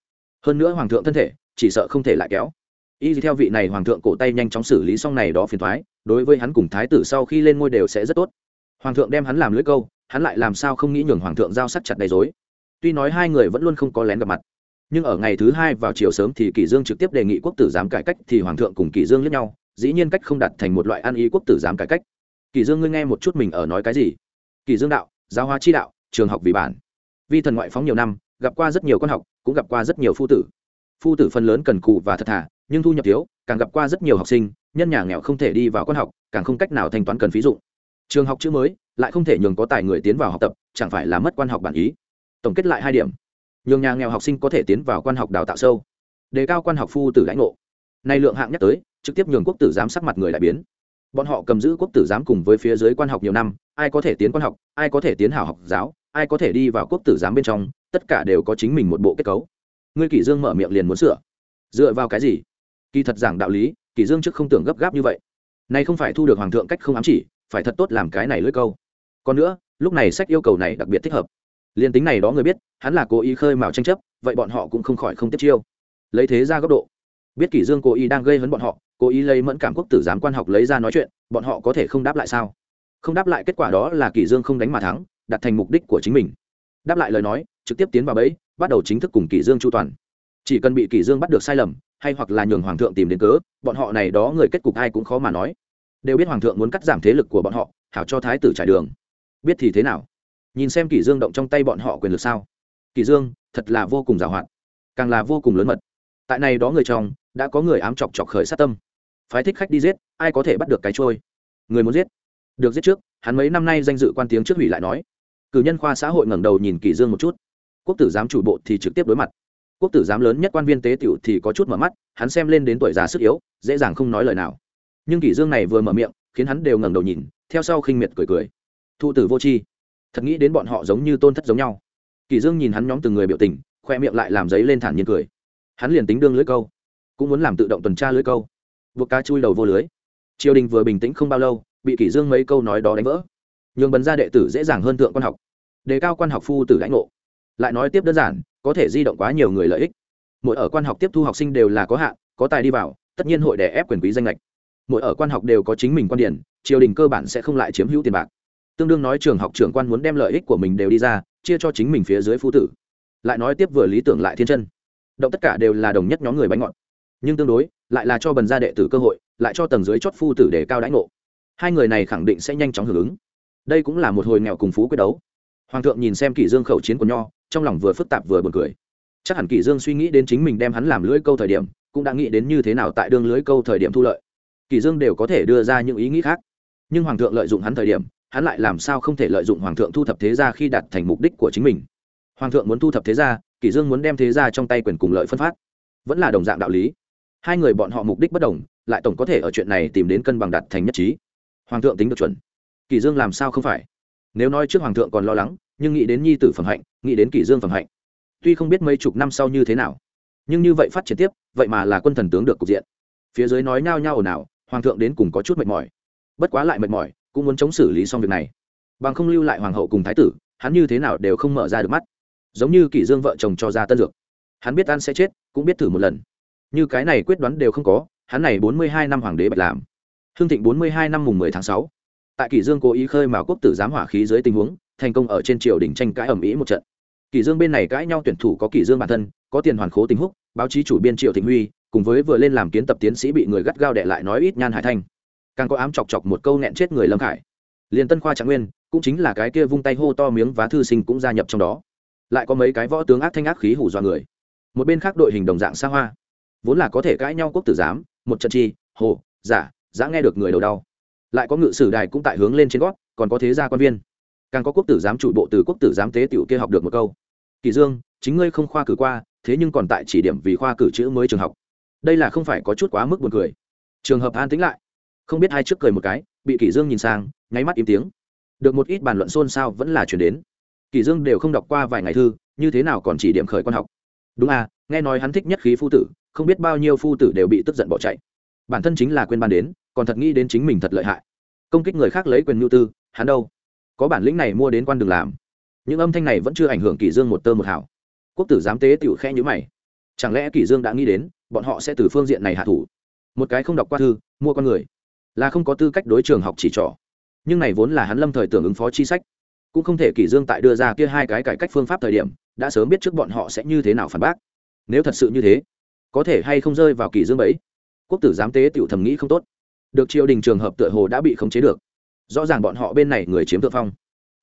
Hơn nữa hoàng thượng thân thể, chỉ sợ không thể lại kéo y theo vị này hoàng thượng cổ tay nhanh chóng xử lý xong này đó phiền thoái, đối với hắn cùng thái tử sau khi lên ngôi đều sẽ rất tốt. Hoàng thượng đem hắn làm lưỡi câu, hắn lại làm sao không nghĩ nhường hoàng thượng giao sắc chặt đầy dối tuy nói hai người vẫn luôn không có lén gặp mặt, nhưng ở ngày thứ hai vào chiều sớm thì kỷ dương trực tiếp đề nghị quốc tử giám cải cách thì hoàng thượng cùng kỷ dương lẫn nhau, dĩ nhiên cách không đặt thành một loại ăn ý quốc tử giám cải cách. Kỷ dương ngươi nghe một chút mình ở nói cái gì? Kỷ dương đạo, giáo hóa chi đạo, trường học vì bản. Vi thần ngoại phóng nhiều năm, gặp qua rất nhiều con học, cũng gặp qua rất nhiều phu tử. Phu tử phần lớn cần cù và thật thà nhưng thu nhập thiếu, càng gặp qua rất nhiều học sinh, nhân nhà nghèo không thể đi vào con học, càng không cách nào thanh toán cần phí dụng. Trường học chữ mới, lại không thể nhường có tài người tiến vào học tập, chẳng phải là mất quan học bản ý. Tổng kết lại hai điểm. Nhường nhà nghèo học sinh có thể tiến vào quan học đào tạo sâu. Đề cao quan học phu tử lãnh ngộ. Nay lượng hạng nhắc tới, trực tiếp nhường quốc tử giám sắc mặt người đại biến. Bọn họ cầm giữ quốc tử giám cùng với phía dưới quan học nhiều năm, ai có thể tiến quan học, ai có thể tiến hảo học giáo, ai có thể đi vào quốc tử giám bên trong, tất cả đều có chính mình một bộ kết cấu. Ngươi kỷ dương mở miệng liền muốn sửa. Dựa vào cái gì? Kỳ thật giảng đạo lý kỷ dương trước không tưởng gấp gáp như vậy. Nay không phải thu được hoàng thượng cách không ám chỉ, phải thật tốt làm cái này lưỡi câu. Còn nữa, lúc này sách yêu cầu này đặc biệt thích hợp. Liên tính này đó người biết, hắn là cố ý khơi mào tranh chấp, vậy bọn họ cũng không khỏi không tiếp chiêu. Lấy thế ra góc độ, biết kỷ dương cố ý đang gây hấn bọn họ, cố ý lấy mẫn cảm quốc tử giám quan học lấy ra nói chuyện, bọn họ có thể không đáp lại sao? Không đáp lại kết quả đó là kỷ dương không đánh mà thắng đạt thành mục đích của chính mình. Đáp lại lời nói, trực tiếp tiến vào bẫy, bắt đầu chính thức cùng kỷ dương chu toàn. Chỉ cần bị kỷ dương bắt được sai lầm hay hoặc là nhường hoàng thượng tìm đến cớ bọn họ này đó người kết cục ai cũng khó mà nói. Đều biết hoàng thượng muốn cắt giảm thế lực của bọn họ hảo cho thái tử trải đường. Biết thì thế nào? Nhìn xem kỷ dương động trong tay bọn họ quyền lực sao? Kỷ dương thật là vô cùng giàu hoạn, càng là vô cùng lớn mật. Tại này đó người trong đã có người ám chọc chọc khởi sát tâm. Phái thích khách đi giết ai có thể bắt được cái trôi? Người muốn giết được giết trước hắn mấy năm nay danh dự quan tiếng trước hủy lại nói. Cử nhân khoa xã hội ngẩng đầu nhìn kỷ dương một chút. Quốc tử giám chủ bộ thì trực tiếp đối mặt quốc tử giám lớn nhất quan viên tế tiểu thì có chút mở mắt, hắn xem lên đến tuổi già sức yếu, dễ dàng không nói lời nào. Nhưng kỷ dương này vừa mở miệng, khiến hắn đều ngẩng đầu nhìn, theo sau khinh miệt cười cười. Thụ tử vô chi thật nghĩ đến bọn họ giống như tôn thất giống nhau. Kỷ dương nhìn hắn nhóm từng người biểu tình, khoe miệng lại làm giấy lên thản nhiên cười. Hắn liền tính đương lưới câu, cũng muốn làm tự động tuần tra lưới câu. Buộc cá chui đầu vô lưới. Triều đình vừa bình tĩnh không bao lâu, bị kỷ dương mấy câu nói đó đánh vỡ. Nhường bần gia đệ tử dễ dàng hơn thượng quan học. Đề cao quan học phu tử lãnh ngộ lại nói tiếp đơn giản, có thể di động quá nhiều người lợi ích. Mỗi ở quan học tiếp thu học sinh đều là có hạn, có tài đi vào, tất nhiên hội đè ép quyền quý danh lệch. Mỗi ở quan học đều có chính mình quan điểm, triều đình cơ bản sẽ không lại chiếm hữu tiền bạc. Tương đương nói trường học trưởng quan muốn đem lợi ích của mình đều đi ra, chia cho chính mình phía dưới phu tử. Lại nói tiếp vừa lý tưởng lại thiên chân. Động tất cả đều là đồng nhất nhóm người bánh ngọt. Nhưng tương đối, lại là cho bần gia đệ tử cơ hội, lại cho tầng dưới chót phu tử để cao đãi ngộ. Hai người này khẳng định sẽ nhanh chóng hưởng ứng. Đây cũng là một hồi nghèo cùng phú quyết đấu. Hoàng thượng nhìn xem kỷ dương khẩu chiến của nho trong lòng vừa phức tạp vừa buồn cười. Chắc hẳn kỷ dương suy nghĩ đến chính mình đem hắn làm lưỡi câu thời điểm, cũng đã nghĩ đến như thế nào tại đương lưỡi câu thời điểm thu lợi. Kỷ dương đều có thể đưa ra những ý nghĩ khác. Nhưng hoàng thượng lợi dụng hắn thời điểm, hắn lại làm sao không thể lợi dụng hoàng thượng thu thập thế gia khi đạt thành mục đích của chính mình? Hoàng thượng muốn thu thập thế gia, kỷ dương muốn đem thế gia trong tay quyền cùng lợi phân phát. Vẫn là đồng dạng đạo lý. Hai người bọn họ mục đích bất đồng, lại tổng có thể ở chuyện này tìm đến cân bằng đạt thành nhất trí. Hoàng thượng tính được chuẩn. Kỷ dương làm sao không phải? Nếu nói trước hoàng thượng còn lo lắng nhưng nghĩ đến nhi tử phẩm hạnh, nghĩ đến kỷ dương phẩm hạnh, tuy không biết mấy chục năm sau như thế nào, nhưng như vậy phát triển tiếp, vậy mà là quân thần tướng được cục diện. Phía dưới nói nhao nhao ồn ào, hoàng thượng đến cùng có chút mệt mỏi. Bất quá lại mệt mỏi, cũng muốn chống xử lý xong việc này. Bằng không lưu lại hoàng hậu cùng thái tử, hắn như thế nào đều không mở ra được mắt. Giống như kỷ dương vợ chồng cho ra tân dược. Hắn biết ăn sẽ chết, cũng biết thử một lần. Như cái này quyết đoán đều không có, hắn này bốn mươi hai năm hoàng đế bạch làm. Hương thịnh bốn mươi hai năm mùng mười tháng sáu. Tại kỷ dương cố ý khơi mào quốc tử giám hỏa khí dưới tình huống thành công ở trên triều đình tranh cãi ầm ĩ một trận. Kỳ dương bên này cãi nhau tuyển thủ có kỳ dương bản thân, có tiền hoàn khố tình húc, báo chí chủ biên triệu thịnh huy, cùng với vừa lên làm kiến tập tiến sĩ bị người gắt gao đệ lại nói ít nhan hải thanh. Càng có ám chọc chọc một câu nghẹn chết người lâm khải. Liền tân khoa trạng nguyên, cũng chính là cái kia vung tay hô to miếng và thư sinh cũng gia nhập trong đó. Lại có mấy cái võ tướng ác thanh ác khí hủ dọa người. Một bên khác đội hình đồng dạng xa hoa. Vốn là có thể cãi nhau quốc tử giám, một trận chi, hồ, giả giã nghe được người đầu đau. Lại có ngự sử đài cũng tại hướng lên trên gót, còn có thế gia quan viên càng có quốc tử giám chủ bộ từ quốc tử giám tế tiểu kia học được một câu. Kỳ dương, chính ngươi không khoa cử qua, thế nhưng còn tại chỉ điểm vì khoa cử chữ mới trường học. Đây là không phải có chút quá mức buồn cười. Trường hợp an tính lại. Không biết hai trước cười một cái, bị kỷ dương nhìn sang, nháy mắt im tiếng. Được một ít bàn luận xôn xao vẫn là chuyển đến. Kỷ dương đều không đọc qua vài ngày thư, như thế nào còn chỉ điểm khởi quan học. Đúng à nghe nói hắn thích nhất khí phu tử, không biết bao nhiêu phu tử đều bị tức giận bỏ chạy. Bản thân chính là quên ban đến, còn thật nghĩ đến chính mình thật lợi hại. Công kích người khác lấy quyền nhu tư, hắn đâu? Có bản lĩnh này mua đến quan đường làm. Những âm thanh này vẫn chưa ảnh hưởng kỷ dương một tơ một hảo quốc tử giám tế tiểu khẽ như mày. Chẳng lẽ kỷ dương đã nghĩ đến, bọn họ sẽ từ phương diện này hạ thủ? Một cái không đọc qua thư, mua con người. Là không có tư cách đối trường học chỉ trỏ. Nhưng này vốn là hắn lâm thời tưởng ứng phó chi sách. Cũng không thể kỷ dương tại đưa ra kia hai cái cải cách phương pháp thời điểm, đã sớm biết trước bọn họ sẽ như thế nào phản bác. Nếu thật sự như thế, có thể hay không rơi vào kỷ dương bẫy? Quốc tử giám tế tiểu thẩm nghĩ không tốt. Được triều đình trường hợp tựa hồ đã bị khống chế được rõ ràng bọn họ bên này người chiếm thượng phong.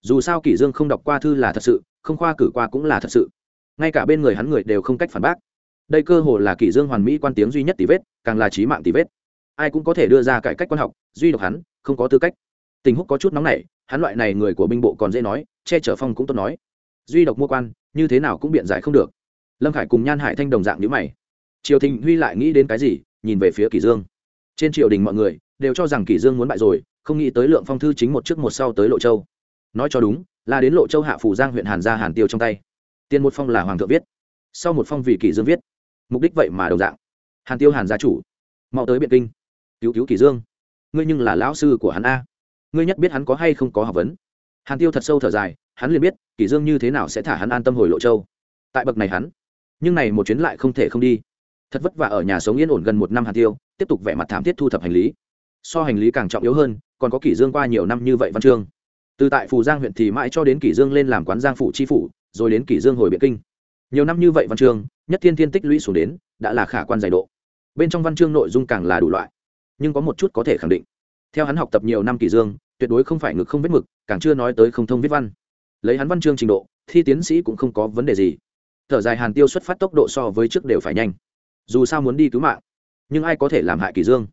Dù sao kỷ dương không đọc qua thư là thật sự, không khoa cử qua cũng là thật sự. Ngay cả bên người hắn người đều không cách phản bác. Đây cơ hồ là kỷ dương hoàn mỹ quan tiếng duy nhất tỷ vết, càng là trí mạng tỷ vết. Ai cũng có thể đưa ra cải cách quan học, duy độc hắn, không có tư cách. Tình húc có chút nóng nảy, hắn loại này người của binh bộ còn dễ nói, che chở phong cũng tốt nói. Duy độc mua quan, như thế nào cũng biện giải không được. Lâm khải cùng nhan hải thanh đồng dạng nhữ mày. Triều thịnh huy lại nghĩ đến cái gì, nhìn về phía kỷ dương. Trên triều đình mọi người đều cho rằng kỷ dương muốn bại rồi không nghĩ tới lượng phong thư chính một trước một sau tới lộ châu. Nói cho đúng, là đến lộ châu hạ phủ giang huyện hàn gia hàn tiêu trong tay. Tiền một phong là hoàng thượng viết. Sau một phong vì kỷ dương viết. Mục đích vậy mà đồng dạng. Hàn tiêu hàn gia chủ. Mau tới biện kinh. Cứu cứu kỷ dương. Ngươi nhưng là lão sư của hắn a. Ngươi nhất biết hắn có hay không có học vấn. Hàn tiêu thật sâu thở dài, hắn liền biết, kỷ dương như thế nào sẽ thả hắn an tâm hồi lộ châu. Tại bậc này hắn, nhưng này một chuyến lại không thể không đi. Thật vất vả ở nhà sống yên ổn gần một năm hàn tiêu, tiếp tục vẻ mặt thảm thiết thu thập hành lý so hành lý càng trọng yếu hơn, còn có kỷ dương qua nhiều năm như vậy văn chương. Từ tại phù giang huyện thì mãi cho đến kỷ dương lên làm quán giang phủ chi phủ, rồi đến kỷ dương hồi biện kinh. Nhiều năm như vậy văn chương, nhất thiên thiên tích lũy xuống đến, đã là khả quan dày độ. Bên trong văn chương nội dung càng là đủ loại, nhưng có một chút có thể khẳng định. Theo hắn học tập nhiều năm kỷ dương, tuyệt đối không phải ngực không viết mực càng chưa nói tới không thông viết văn. Lấy hắn văn chương trình độ, thi tiến sĩ cũng không có vấn đề gì. Thở dài hàn tiêu xuất phát tốc độ so với trước đều phải nhanh. Dù sao muốn đi cứu mạng, nhưng ai có thể làm hại kỷ dương?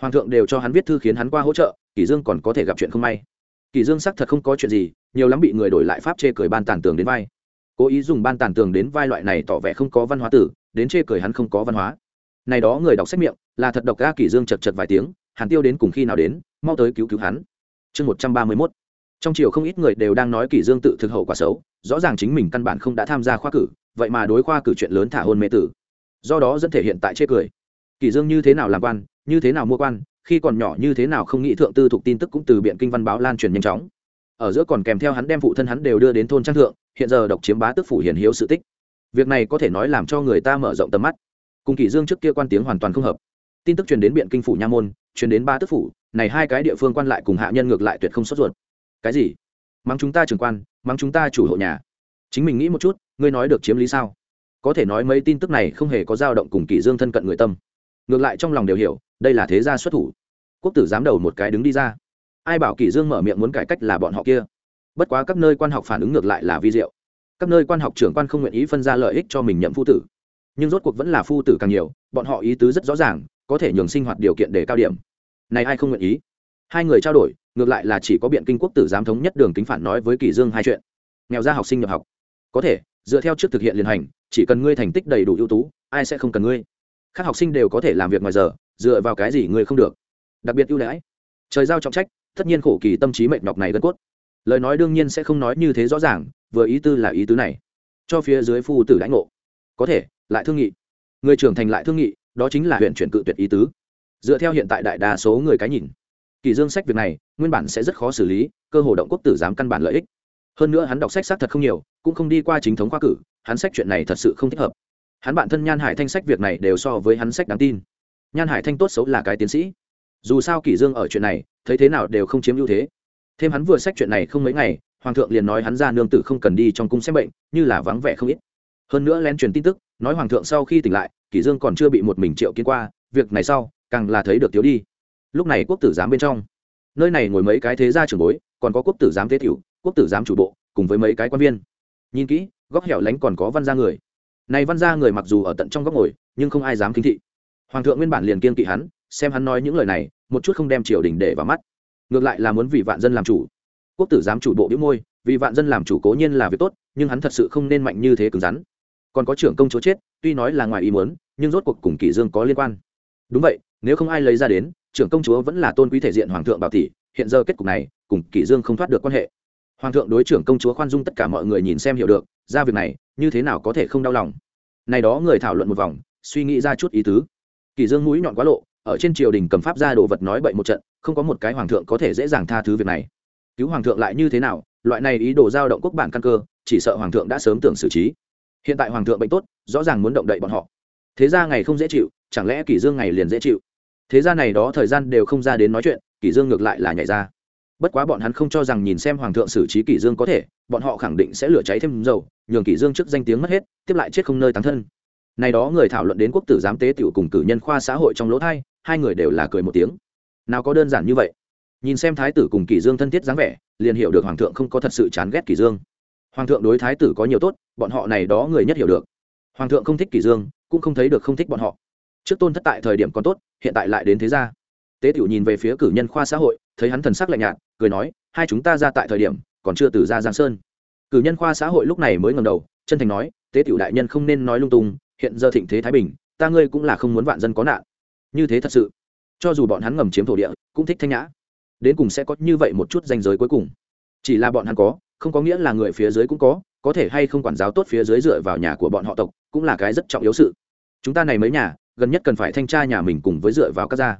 Hoàng thượng đều cho hắn viết thư khiến hắn qua hỗ trợ, kỷ dương còn có thể gặp chuyện không may. Kỷ dương xác thật không có chuyện gì, nhiều lắm bị người đổi lại pháp chê cười ban tàn tường đến vai. Cố ý dùng ban tàn tường đến vai loại này tỏ vẻ không có văn hóa tử, đến chê cười hắn không có văn hóa. Này đó người đọc sách miệng, là thật độc ga kỷ dương chật chật vài tiếng, hàn tiêu đến cùng khi nào đến, mau tới cứu cứu hắn. Chương một trăm ba mươi 131 trong chiều không ít người đều đang nói kỷ dương tự thực hậu quả xấu, rõ ràng chính mình căn bản không đã tham gia khoa cử, vậy mà đối khoa cử chuyện lớn thả hôn mê tử. Do đó dẫn thể hiện tại chê cười. Kỷ dương như thế nào làm quan như thế nào mua quan, khi còn nhỏ như thế nào không nghĩ thượng tư thuộc tin tức cũng từ biện kinh văn báo lan truyền nhanh chóng. Ở giữa còn kèm theo hắn đem phụ thân hắn đều đưa đến thôn trang thượng, hiện giờ độc chiếm bá tức phủ hiển hiếu sự tích. Việc này có thể nói làm cho người ta mở rộng tầm mắt. Cùng kỷ dương trước kia quan tiếng hoàn toàn không hợp. Tin tức truyền đến biện kinh phủ nha môn, truyền đến ba tức phủ, này hai cái địa phương quan lại cùng hạ nhân ngược lại tuyệt không sốt ruột. Cái gì? Mắng chúng ta trưởng quan, mắng chúng ta chủ hộ nhà. Chính mình nghĩ một chút, ngươi nói được chiếm lý sao? Có thể nói mấy tin tức này không hề có dao động cùng kỷ dương thân cận người tâm. Ngược lại trong lòng đều hiểu đây là thế gia xuất thủ. Quốc tử giám đầu một cái đứng đi ra. Ai bảo kỷ dương mở miệng muốn cải cách là bọn họ kia? Bất quá các nơi quan học phản ứng ngược lại là vi diệu. Các nơi quan học trưởng quan không nguyện ý phân ra lợi ích cho mình nhậm phu tử. Nhưng rốt cuộc vẫn là phu tử càng nhiều, bọn họ ý tứ rất rõ ràng, có thể nhường sinh hoạt điều kiện để cao điểm. Này ai không nguyện ý? Hai người trao đổi, ngược lại là chỉ có biện kinh quốc tử giám thống nhất đường kính phản nói với kỷ dương hai chuyện. Nghèo ra học sinh nhập học. Có thể, dựa theo trước thực hiện liên hành, chỉ cần ngươi thành tích đầy đủ ưu tú, ai sẽ không cần ngươi? Các học sinh đều có thể làm việc ngoài giờ dựa vào cái gì ngươi không được? Đặc biệt ưu đãi. Trời giao trọng trách, tất nhiên khổ kỳ tâm trí mệt nhọc này gân cốt. Lời nói đương nhiên sẽ không nói như thế rõ ràng, vừa ý tư là ý tứ này. Cho phía dưới phu tử lãnh ngộ. Có thể, lại thương nghị. Người trưởng thành lại thương nghị, đó chính là huyện chuyển cự tuyệt ý tứ. Dựa theo hiện tại đại đa số người cái nhìn, kỳ dương sách việc này, nguyên bản sẽ rất khó xử lý, cơ hồ động quốc tử giám căn bản lợi ích. Hơn nữa hắn đọc sách xác thật không nhiều, cũng không đi qua chính thống khoa cử, hắn sách chuyện này thật sự không thích hợp. Hắn bản thân nhan hải thanh sách việc này đều so với hắn sách đáng tin nhan hải thanh tốt xấu là cái tiến sĩ. Dù sao kỷ dương ở chuyện này, thấy thế nào đều không chiếm ưu thế. Thêm hắn vừa sách chuyện này không mấy ngày, hoàng thượng liền nói hắn ra nương tử không cần đi trong cung xem bệnh, như là vắng vẻ không ít. Hơn nữa len truyền tin tức, nói hoàng thượng sau khi tỉnh lại, kỷ dương còn chưa bị một mình triệu kiến qua, việc này sau, càng là thấy được thiếu đi. Lúc này quốc tử giám bên trong, nơi này ngồi mấy cái thế gia trưởng bối, còn có quốc tử giám thế tiểu, quốc tử giám chủ bộ, cùng với mấy cái quan viên. Nhìn kỹ, góc hẻo lánh còn có văn gia người. Này văn gia người mặc dù ở tận trong góc ngồi, nhưng không ai dám kính thị hoàng thượng nguyên bản liền kiên kỵ hắn, xem hắn nói những lời này, một chút không đem triều đình để vào mắt. Ngược lại là muốn vì vạn dân làm chủ. Quốc tử giám chủ bộ biếu môi, vì vạn dân làm chủ cố nhiên là việc tốt, nhưng hắn thật sự không nên mạnh như thế cứng rắn. Còn có trưởng công chúa chết, tuy nói là ngoài ý muốn, nhưng rốt cuộc cùng kỷ dương có liên quan. Đúng vậy, nếu không ai lấy ra đến, trưởng công chúa vẫn là tôn quý thể diện hoàng thượng bảo tỷ, hiện giờ kết cục này, cùng kỷ dương không thoát được quan hệ. Hoàng thượng đối trưởng công chúa khoan dung tất cả mọi người nhìn xem hiểu được, ra việc này, như thế nào có thể không đau lòng? Này đó người thảo luận một vòng, suy nghĩ ra chút ý tứ. Kỳ dương mũi nhọn quá lộ, ở trên triều đình cầm pháp ra đồ vật nói bậy một trận, không có một cái hoàng thượng có thể dễ dàng tha thứ việc này. Cứu hoàng thượng lại như thế nào, loại này ý đồ giao động quốc bản căn cơ, chỉ sợ hoàng thượng đã sớm tưởng xử trí. Hiện tại hoàng thượng bệnh tốt, rõ ràng muốn động đậy bọn họ. Thế ra ngày không dễ chịu, chẳng lẽ kỷ dương ngày liền dễ chịu? Thế ra này đó thời gian đều không ra đến nói chuyện kỷ dương ngược lại là nhảy ra. Bất quá bọn hắn không cho rằng nhìn xem hoàng thượng xử trí kỷ dương có thể, bọn họ khẳng định sẽ lửa cháy thêm dầu, nhường kỷ dương trước danh tiếng mất hết, tiếp lại chết không nơi táng thân này đó người thảo luận đến quốc tử giám tế tiểu cùng cử nhân khoa xã hội trong lỗ thay hai người đều là cười một tiếng. Nào có đơn giản như vậy. Nhìn xem thái tử cùng kỷ dương thân thiết dáng vẻ, liền hiểu được hoàng thượng không có thật sự chán ghét kỷ dương. Hoàng thượng đối thái tử có nhiều tốt, bọn họ này đó người nhất hiểu được. Hoàng thượng không thích kỷ dương, cũng không thấy được không thích bọn họ. Trước tôn thất tại thời điểm còn tốt, hiện tại lại đến thế gia. Tế tiểu nhìn về phía cử nhân khoa xã hội, thấy hắn thần sắc lạnh nhạt, cười nói, hai chúng ta ra tại thời điểm, còn chưa từ ra giang sơn. Cử nhân khoa xã hội lúc này mới ngẩng đầu, chân thành nói, tế tiểu đại nhân không nên nói lung tung hiện giờ thịnh thế thái bình, ta ngươi cũng là không muốn vạn dân có nạn. Như thế thật sự, cho dù bọn hắn ngầm chiếm thổ địa, cũng thích thanh nhã. Đến cùng sẽ có như vậy một chút danh giới cuối cùng. Chỉ là bọn hắn có, không có nghĩa là người phía dưới cũng có có thể hay không quản giáo tốt phía dưới dựa vào nhà của bọn họ tộc, cũng là cái rất trọng yếu sự. Chúng ta này mấy nhà, gần nhất cần phải thanh tra nhà mình cùng với dựa vào các gia.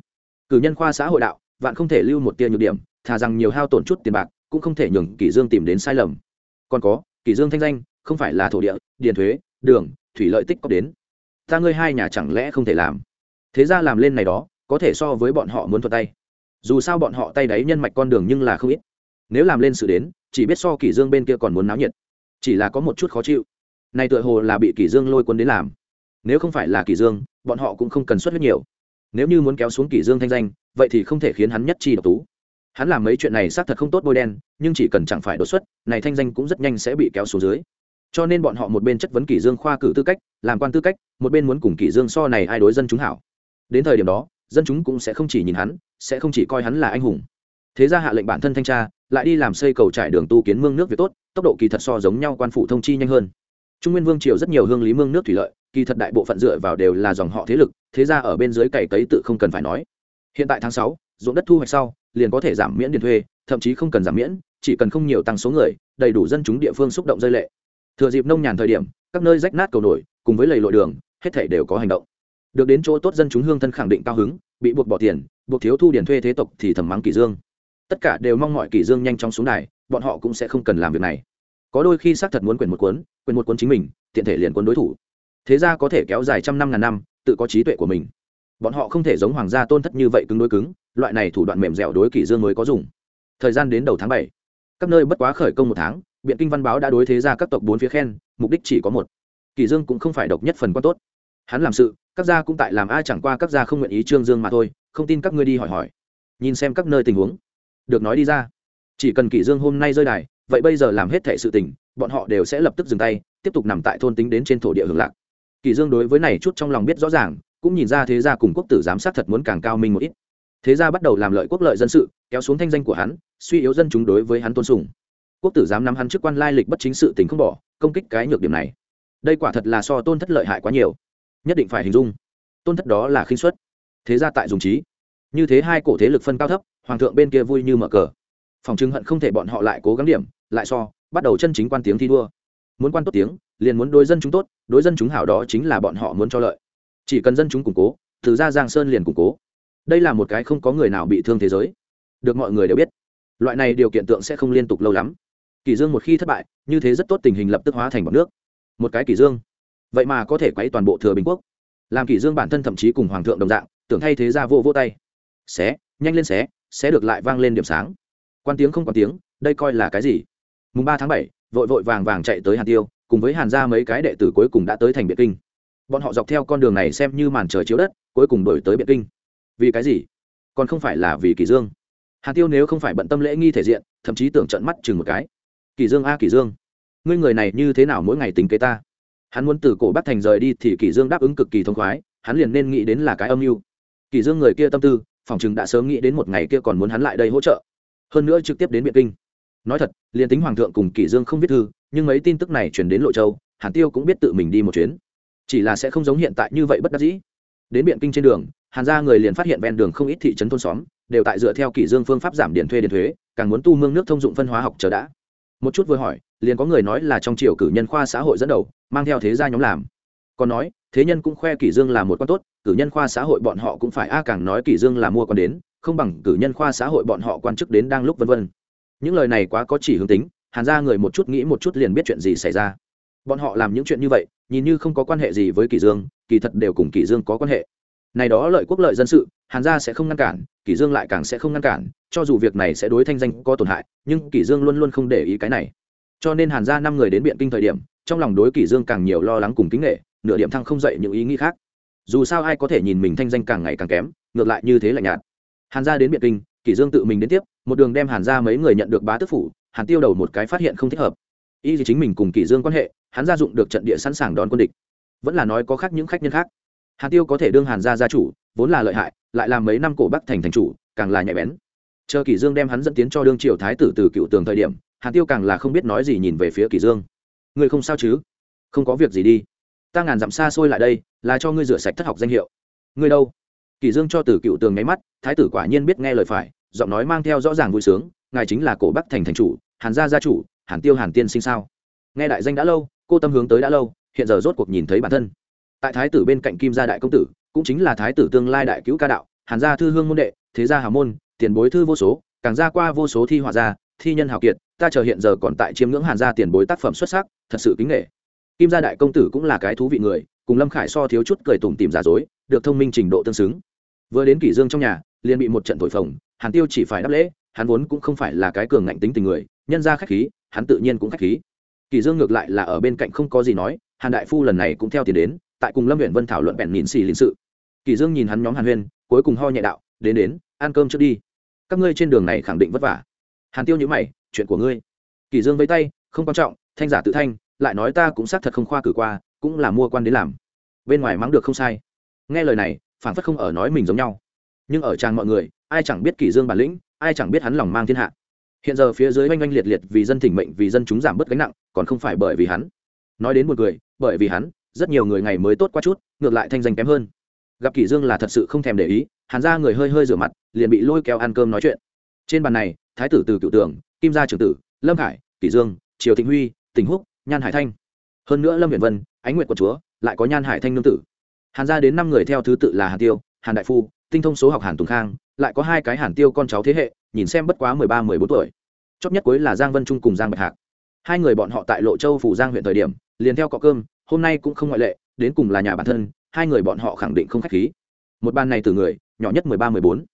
Cử nhân khoa xã hội đạo, vạn không thể lưu một tia nhược điểm, thà rằng nhiều hao tổn chút tiền bạc, cũng không thể nhường kỷ dương tìm đến sai lầm. Còn có, kỷ dương thanh danh, không phải là thổ địa điền thuế, đường thủy lợi tích có đến. Ta ngươi hai nhà chẳng lẽ không thể làm? Thế ra làm lên này đó, có thể so với bọn họ muốn thuật tay. Dù sao bọn họ tay đáy nhân mạch con đường nhưng là không ít. Nếu làm lên sự đến, chỉ biết so kỷ dương bên kia còn muốn náo nhiệt. Chỉ là có một chút khó chịu. Này tựa hồ là bị kỷ dương lôi cuốn đến làm. Nếu không phải là kỷ dương, bọn họ cũng không cần xuất huyết nhiều. Nếu như muốn kéo xuống kỷ dương thanh danh, vậy thì không thể khiến hắn nhất chi độc tú. Hắn làm mấy chuyện này xác thật không tốt bôi đen, nhưng chỉ cần chẳng phải đột xuất, này thanh danh cũng rất nhanh sẽ bị kéo xuống dưới cho nên bọn họ một bên chất vấn kỷ dương khoa cử tư cách, làm quan tư cách, một bên muốn cùng kỷ dương so này ai đối dân chúng hảo. Đến thời điểm đó, dân chúng cũng sẽ không chỉ nhìn hắn, sẽ không chỉ coi hắn là anh hùng. Thế ra hạ lệnh bản thân thanh tra, lại đi làm xây cầu trải đường tu kiến mương nước việc tốt, tốc độ kỳ thật so giống nhau quan phủ thông chi nhanh hơn. Trung nguyên vương triều rất nhiều hương lý mương nước thủy lợi, kỳ thật đại bộ phận dựa vào đều là dòng họ thế lực, thế ra ở bên dưới cày cấy tự không cần phải nói. Hiện tại tháng sáu, ruộng đất thu hoạch sau, liền có thể giảm miễn tiền thuê, thậm chí không cần giảm miễn, chỉ cần không nhiều tăng số người, đầy đủ dân chúng địa phương xúc động rơi lệ thừa dịp nông nhàn thời điểm, các nơi rách nát cầu nổi, cùng với lầy lội đường, hết thể đều có hành động. Được đến chỗ tốt dân chúng hương thân khẳng định cao hứng, bị buộc bỏ tiền, buộc thiếu thu điền thuê thế tộc thì thầm mắng kỷ dương. Tất cả đều mong mọi kỷ dương nhanh chóng xuống đài, bọn họ cũng sẽ không cần làm việc này. Có đôi khi xác thật muốn quyền một cuốn, quyền một cuốn chính mình, tiện thể liền cuốn đối thủ. Thế ra có thể kéo dài trăm năm ngàn năm, tự có trí tuệ của mình. Bọn họ không thể giống hoàng gia tôn thất như vậy cứng đối cứng, loại này thủ đoạn mềm dẻo đối kỷ dương mới có dùng. Thời gian đến đầu tháng bảy, các nơi bất quá khởi công một tháng biện kinh văn báo đã đối thế ra các tộc bốn phía khen, mục đích chỉ có một. Kỳ dương cũng không phải độc nhất phần quan tốt. Hắn làm sự, các gia cũng tại làm ai chẳng qua các gia không nguyện ý trương dương mà thôi, không tin các ngươi đi hỏi hỏi. Nhìn xem các nơi tình huống. Được nói đi ra. Chỉ cần kỳ dương hôm nay rơi đài, vậy bây giờ làm hết thể sự tình, bọn họ đều sẽ lập tức dừng tay, tiếp tục nằm tại thôn tính đến trên thổ địa hưởng lạc. Kỳ dương đối với này chút trong lòng biết rõ ràng, cũng nhìn ra thế gia cùng quốc tử giám sát thật muốn càng cao minh một ít. Thế gia bắt đầu làm lợi quốc lợi dân sự, kéo xuống thanh danh của hắn, suy yếu dân chúng đối với hắn tôn sùng quốc tử giám nắm hắn chức quan lai lịch bất chính sự tình không bỏ, công kích cái nhược điểm này. Đây quả thật là so tôn thất lợi hại quá nhiều. Nhất định phải hình dung, tôn thất đó là khinh suất. Thế gia tại dùng trí. Như thế hai cổ thế lực phân cao thấp, hoàng thượng bên kia vui như mở cờ. Phòng chứng hận không thể bọn họ lại cố gắng điểm, lại so, bắt đầu chân chính quan tiếng thi đua. Muốn quan tốt tiếng, liền muốn đối dân chúng tốt, đối dân chúng hảo đó chính là bọn họ muốn cho lợi. Chỉ cần dân chúng củng cố, từ ra giang sơn liền củng cố. Đây là một cái không có người nào bị thương thế giới. Được mọi người đều biết, loại này điều kiện tượng sẽ không liên tục lâu lắm kỷ dương một khi thất bại, như thế rất tốt tình hình lập tức hóa thành bọc nước. Một cái kỷ dương. Vậy mà có thể quấy toàn bộ thừa bình quốc. Làm kỷ dương bản thân thậm chí cùng hoàng thượng đồng dạng, tưởng thay thế ra vô vô tay. Xé, nhanh lên xé xé được lại vang lên điểm sáng. Quan tiếng không quan tiếng, đây coi là cái gì? Mùng ba tháng bảy, vội vội vàng vàng chạy tới hàn tiêu, cùng với hàn gia mấy cái đệ tử cuối cùng đã tới thành biệt kinh. Bọn họ dọc theo con đường này xem như màn trời chiếu đất, cuối cùng đổi tới biệt kinh. Vì cái gì? Còn không phải là vì kỳ dương. Hàn tiêu nếu không phải bận tâm lễ nghi thể diện, thậm chí tưởng trận mắt chừng một cái kỳ dương a, kỳ dương. Ngươi người này như thế nào mỗi ngày tính kế ta? Hắn muốn từ cổ bắc thành rời đi thì kỳ dương đáp ứng cực kỳ thông khoái, hắn liền nên nghĩ đến là cái âm mưu. Kỳ dương người kia tâm tư, phòng chừng đã sớm nghĩ đến một ngày kia còn muốn hắn lại đây hỗ trợ. Hơn nữa trực tiếp đến biện kinh. Nói thật, liền tính hoàng thượng cùng Kỳ dương không viết thư, nhưng mấy tin tức này truyền đến lộ châu, hàn tiêu cũng biết tự mình đi một chuyến. Chỉ là sẽ không giống hiện tại như vậy bất đắc dĩ. Đến biện kinh trên đường, hàn gia người liền phát hiện ven đường không ít thị trấn thôn xóm, đều tại dựa theo kỷ dương phương pháp giảm điện thuê điện thuế, càng muốn tu mương nước thông dụng phân hóa học chờ đã một chút vừa hỏi, liền có người nói là trong triều cử nhân khoa xã hội dẫn đầu, mang theo thế gia nhóm làm. Còn nói, thế nhân cũng khoe kỷ dương là một quan tốt, cử nhân khoa xã hội bọn họ cũng phải a, càng nói kỷ dương là mua quan đến, không bằng cử nhân khoa xã hội bọn họ quan chức đến đang lúc vân vân. Những lời này quá có chỉ hướng tính, hàn ra người một chút nghĩ một chút liền biết chuyện gì xảy ra. Bọn họ làm những chuyện như vậy, nhìn như không có quan hệ gì với kỷ dương, kỳ thật đều cùng kỷ dương có quan hệ. Này đó lợi quốc lợi dân sự, hàn gia sẽ không ngăn cản, kỷ dương lại càng sẽ không ngăn cản cho dù việc này sẽ đối thanh danh có tổn hại, nhưng kỷ dương luôn luôn không để ý cái này. Cho nên hàn gia năm người đến biện kinh thời điểm, trong lòng đối kỷ dương càng nhiều lo lắng cùng kính nghệ nửa điểm thăng không dậy những ý nghĩ khác. Dù sao ai có thể nhìn mình thanh danh càng ngày càng kém, ngược lại như thế là nhạt. Hàn gia đến biện kinh, kỷ dương tự mình đến tiếp, một đường đem hàn gia mấy người nhận được bá tước phủ, hàn tiêu đầu một cái phát hiện không thích hợp. Y gì chính mình cùng kỷ dương quan hệ, hắn gia dụng được trận địa sẵn sàng đón quân địch. Vẫn là nói có khác những khách nhân khác. Hàn tiêu có thể đương hàn gia gia chủ, vốn là lợi hại, lại làm mấy năm cổ bắc thành thành chủ, càng là nhạy bén chờ kỷ dương đem hắn dẫn tiến cho đương triều thái tử từ cựu tường thời điểm, hàn tiêu càng là không biết nói gì nhìn về phía kỷ dương. Ngươi không sao chứ? Không có việc gì đi. Ta ngàn dặm xa xôi lại đây, là cho ngươi rửa sạch thất học danh hiệu. Ngươi đâu? Kỷ dương cho từ cựu tường nháy mắt, thái tử quả nhiên biết nghe lời phải, giọng nói mang theo rõ ràng vui sướng, ngài chính là cổ bắc thành thành chủ, hàn gia gia chủ, hàn tiêu hàn tiên sinh sao? Nghe đại danh đã lâu, cô tâm hướng tới đã lâu, hiện giờ rốt cuộc nhìn thấy bản thân. Tại thái tử bên cạnh kim gia đại công tử, cũng chính là thái tử tương lai đại cứu ca đạo, hàn gia thư hương môn đệ, thế gia hà môn tiền bối thư vô số, càng ra qua vô số thi họa gia, thi nhân hào kiệt, ta chờ hiện giờ còn tại chiêm ngưỡng hàn gia tiền bối tác phẩm xuất sắc, thật sự kính nghệ. Kim gia đại công tử cũng là cái thú vị người, cùng lâm khải so thiếu chút cười tủm tìm giả dối, được thông minh trình độ tương xứng. Vừa đến kỷ dương trong nhà, liền bị một trận thổi phồng, hàn tiêu chỉ phải đáp lễ, hắn vốn cũng không phải là cái cường ngạnh tính tình người, nhân ra khách khí, hắn tự nhiên cũng khách khí. Kỷ dương ngược lại là ở bên cạnh không có gì nói, hàn đại phu lần này cũng theo tiền đến, tại cùng lâm huyện vân thảo luận bèn nhìn xì linh sự. Kỷ dương nhìn hắn nhóm hàn huyên, cuối cùng ho nhẹ đạo, đến đến, ăn cơm trước đi các ngươi trên đường này khẳng định vất vả. Hàn tiêu nhữ mày, chuyện của ngươi. Kỷ dương vẫy tay, không quan trọng, thanh giả tự thanh, lại nói ta cũng xác thật không khoa cử qua, cũng là mua quan đến làm. Bên ngoài mắng được không sai. Nghe lời này phản phất không ở nói mình giống nhau. Nhưng ở trang mọi người, ai chẳng biết kỷ dương bản lĩnh, ai chẳng biết hắn lòng mang thiên hạ. Hiện giờ phía dưới oanh oanh liệt liệt vì dân thỉnh mệnh, vì dân chúng giảm bớt gánh nặng, còn không phải bởi vì hắn. Nói đến một người bởi vì hắn, rất nhiều người ngày mới tốt qua chút, ngược lại thanh danh kém hơn gặp kỷ dương là thật sự không thèm để ý hắn ra người hơi hơi rửa mặt liền bị lôi kéo ăn cơm nói chuyện. Trên bàn này thái tử từ cựu tường kim gia trưởng tử lâm Hải, kỷ dương triều thịnh huy Tỉnh húc nhan hải thanh. Hơn nữa lâm viện vân ánh nguyệt của chúa lại có nhan hải thanh nương tử. Hàn gia đến năm người theo thứ tự là hàn tiêu hàn đại phu tinh thông số học hàn tùng khang lại có hai cái hàn tiêu con cháu thế hệ nhìn xem bất quá mười ba mười bốn tuổi. Chót nhất cuối là giang vân trung cùng giang bạch hạc. Hai người bọn họ tại lộ châu phủ giang huyện thời điểm liền theo cọ cơm hôm nay cũng không ngoại lệ đến cùng là nhà bản thân hai người bọn họ khẳng định không khách khí. Một ban này từ người, nhỏ nhất mười ba, mười bốn.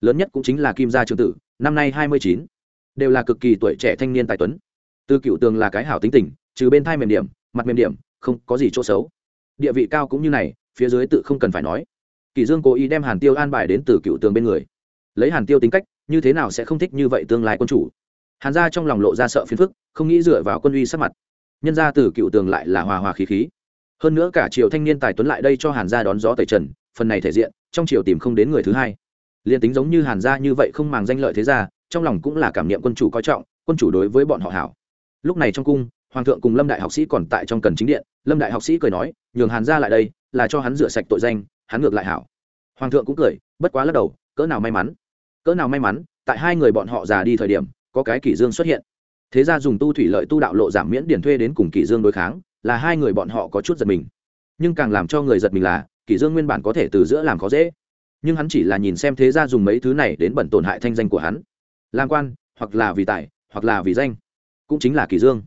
Lớn nhất cũng chính là kim gia trường tử, năm nay hai mươi chín. Đều là cực kỳ tuổi trẻ thanh niên tài tuấn. Từ cựu tường là cái hảo tính tình, trừ bên thai mềm điểm, mặt mềm điểm, không có gì chỗ xấu. Địa vị cao cũng như này, phía dưới tự không cần phải nói. Kỳ dương cố ý đem hàn tiêu an bài đến từ cựu tường bên người. Lấy hàn tiêu tính cách, như thế nào sẽ không thích như vậy tương lai quân chủ? Hàn gia trong lòng lộ ra sợ phiền phức, không nghĩ dựa vào quân uy sắc mặt. Nhân gia từ cựu tường lại là hòa hòa khí khí hơn nữa cả triều thanh niên tài tuấn lại đây cho hàn gia đón gió tẩy trần, phần này thể diện, trong triều tìm không đến người thứ hai. Liền tính giống như hàn gia như vậy không màng danh lợi thế gia, trong lòng cũng là cảm niệm quân chủ coi trọng, quân chủ đối với bọn họ hảo. Lúc này trong cung, hoàng thượng cùng lâm đại học sĩ còn tại trong cần chính điện, lâm đại học sĩ cười nói, nhường hàn gia lại đây, là cho hắn rửa sạch tội danh, hắn ngược lại hảo. Hoàng thượng cũng cười, bất quá lắc đầu, cỡ nào may mắn, cỡ nào may mắn, tại hai người bọn họ già đi thời điểm, có cái kỷ dương xuất hiện. Thế ra dùng tu thủy lợi tu đạo lộ giảm miễn điển thuê đến cùng kỷ dương đối kháng là hai người bọn họ có chút giật mình. Nhưng càng làm cho người giật mình là, kỷ dương nguyên bản có thể từ giữa làm khó dễ. Nhưng hắn chỉ là nhìn xem thế ra dùng mấy thứ này đến bẩn tổn hại thanh danh của hắn. Làm quan, hoặc là vì tài, hoặc là vì danh. Cũng chính là kỷ dương.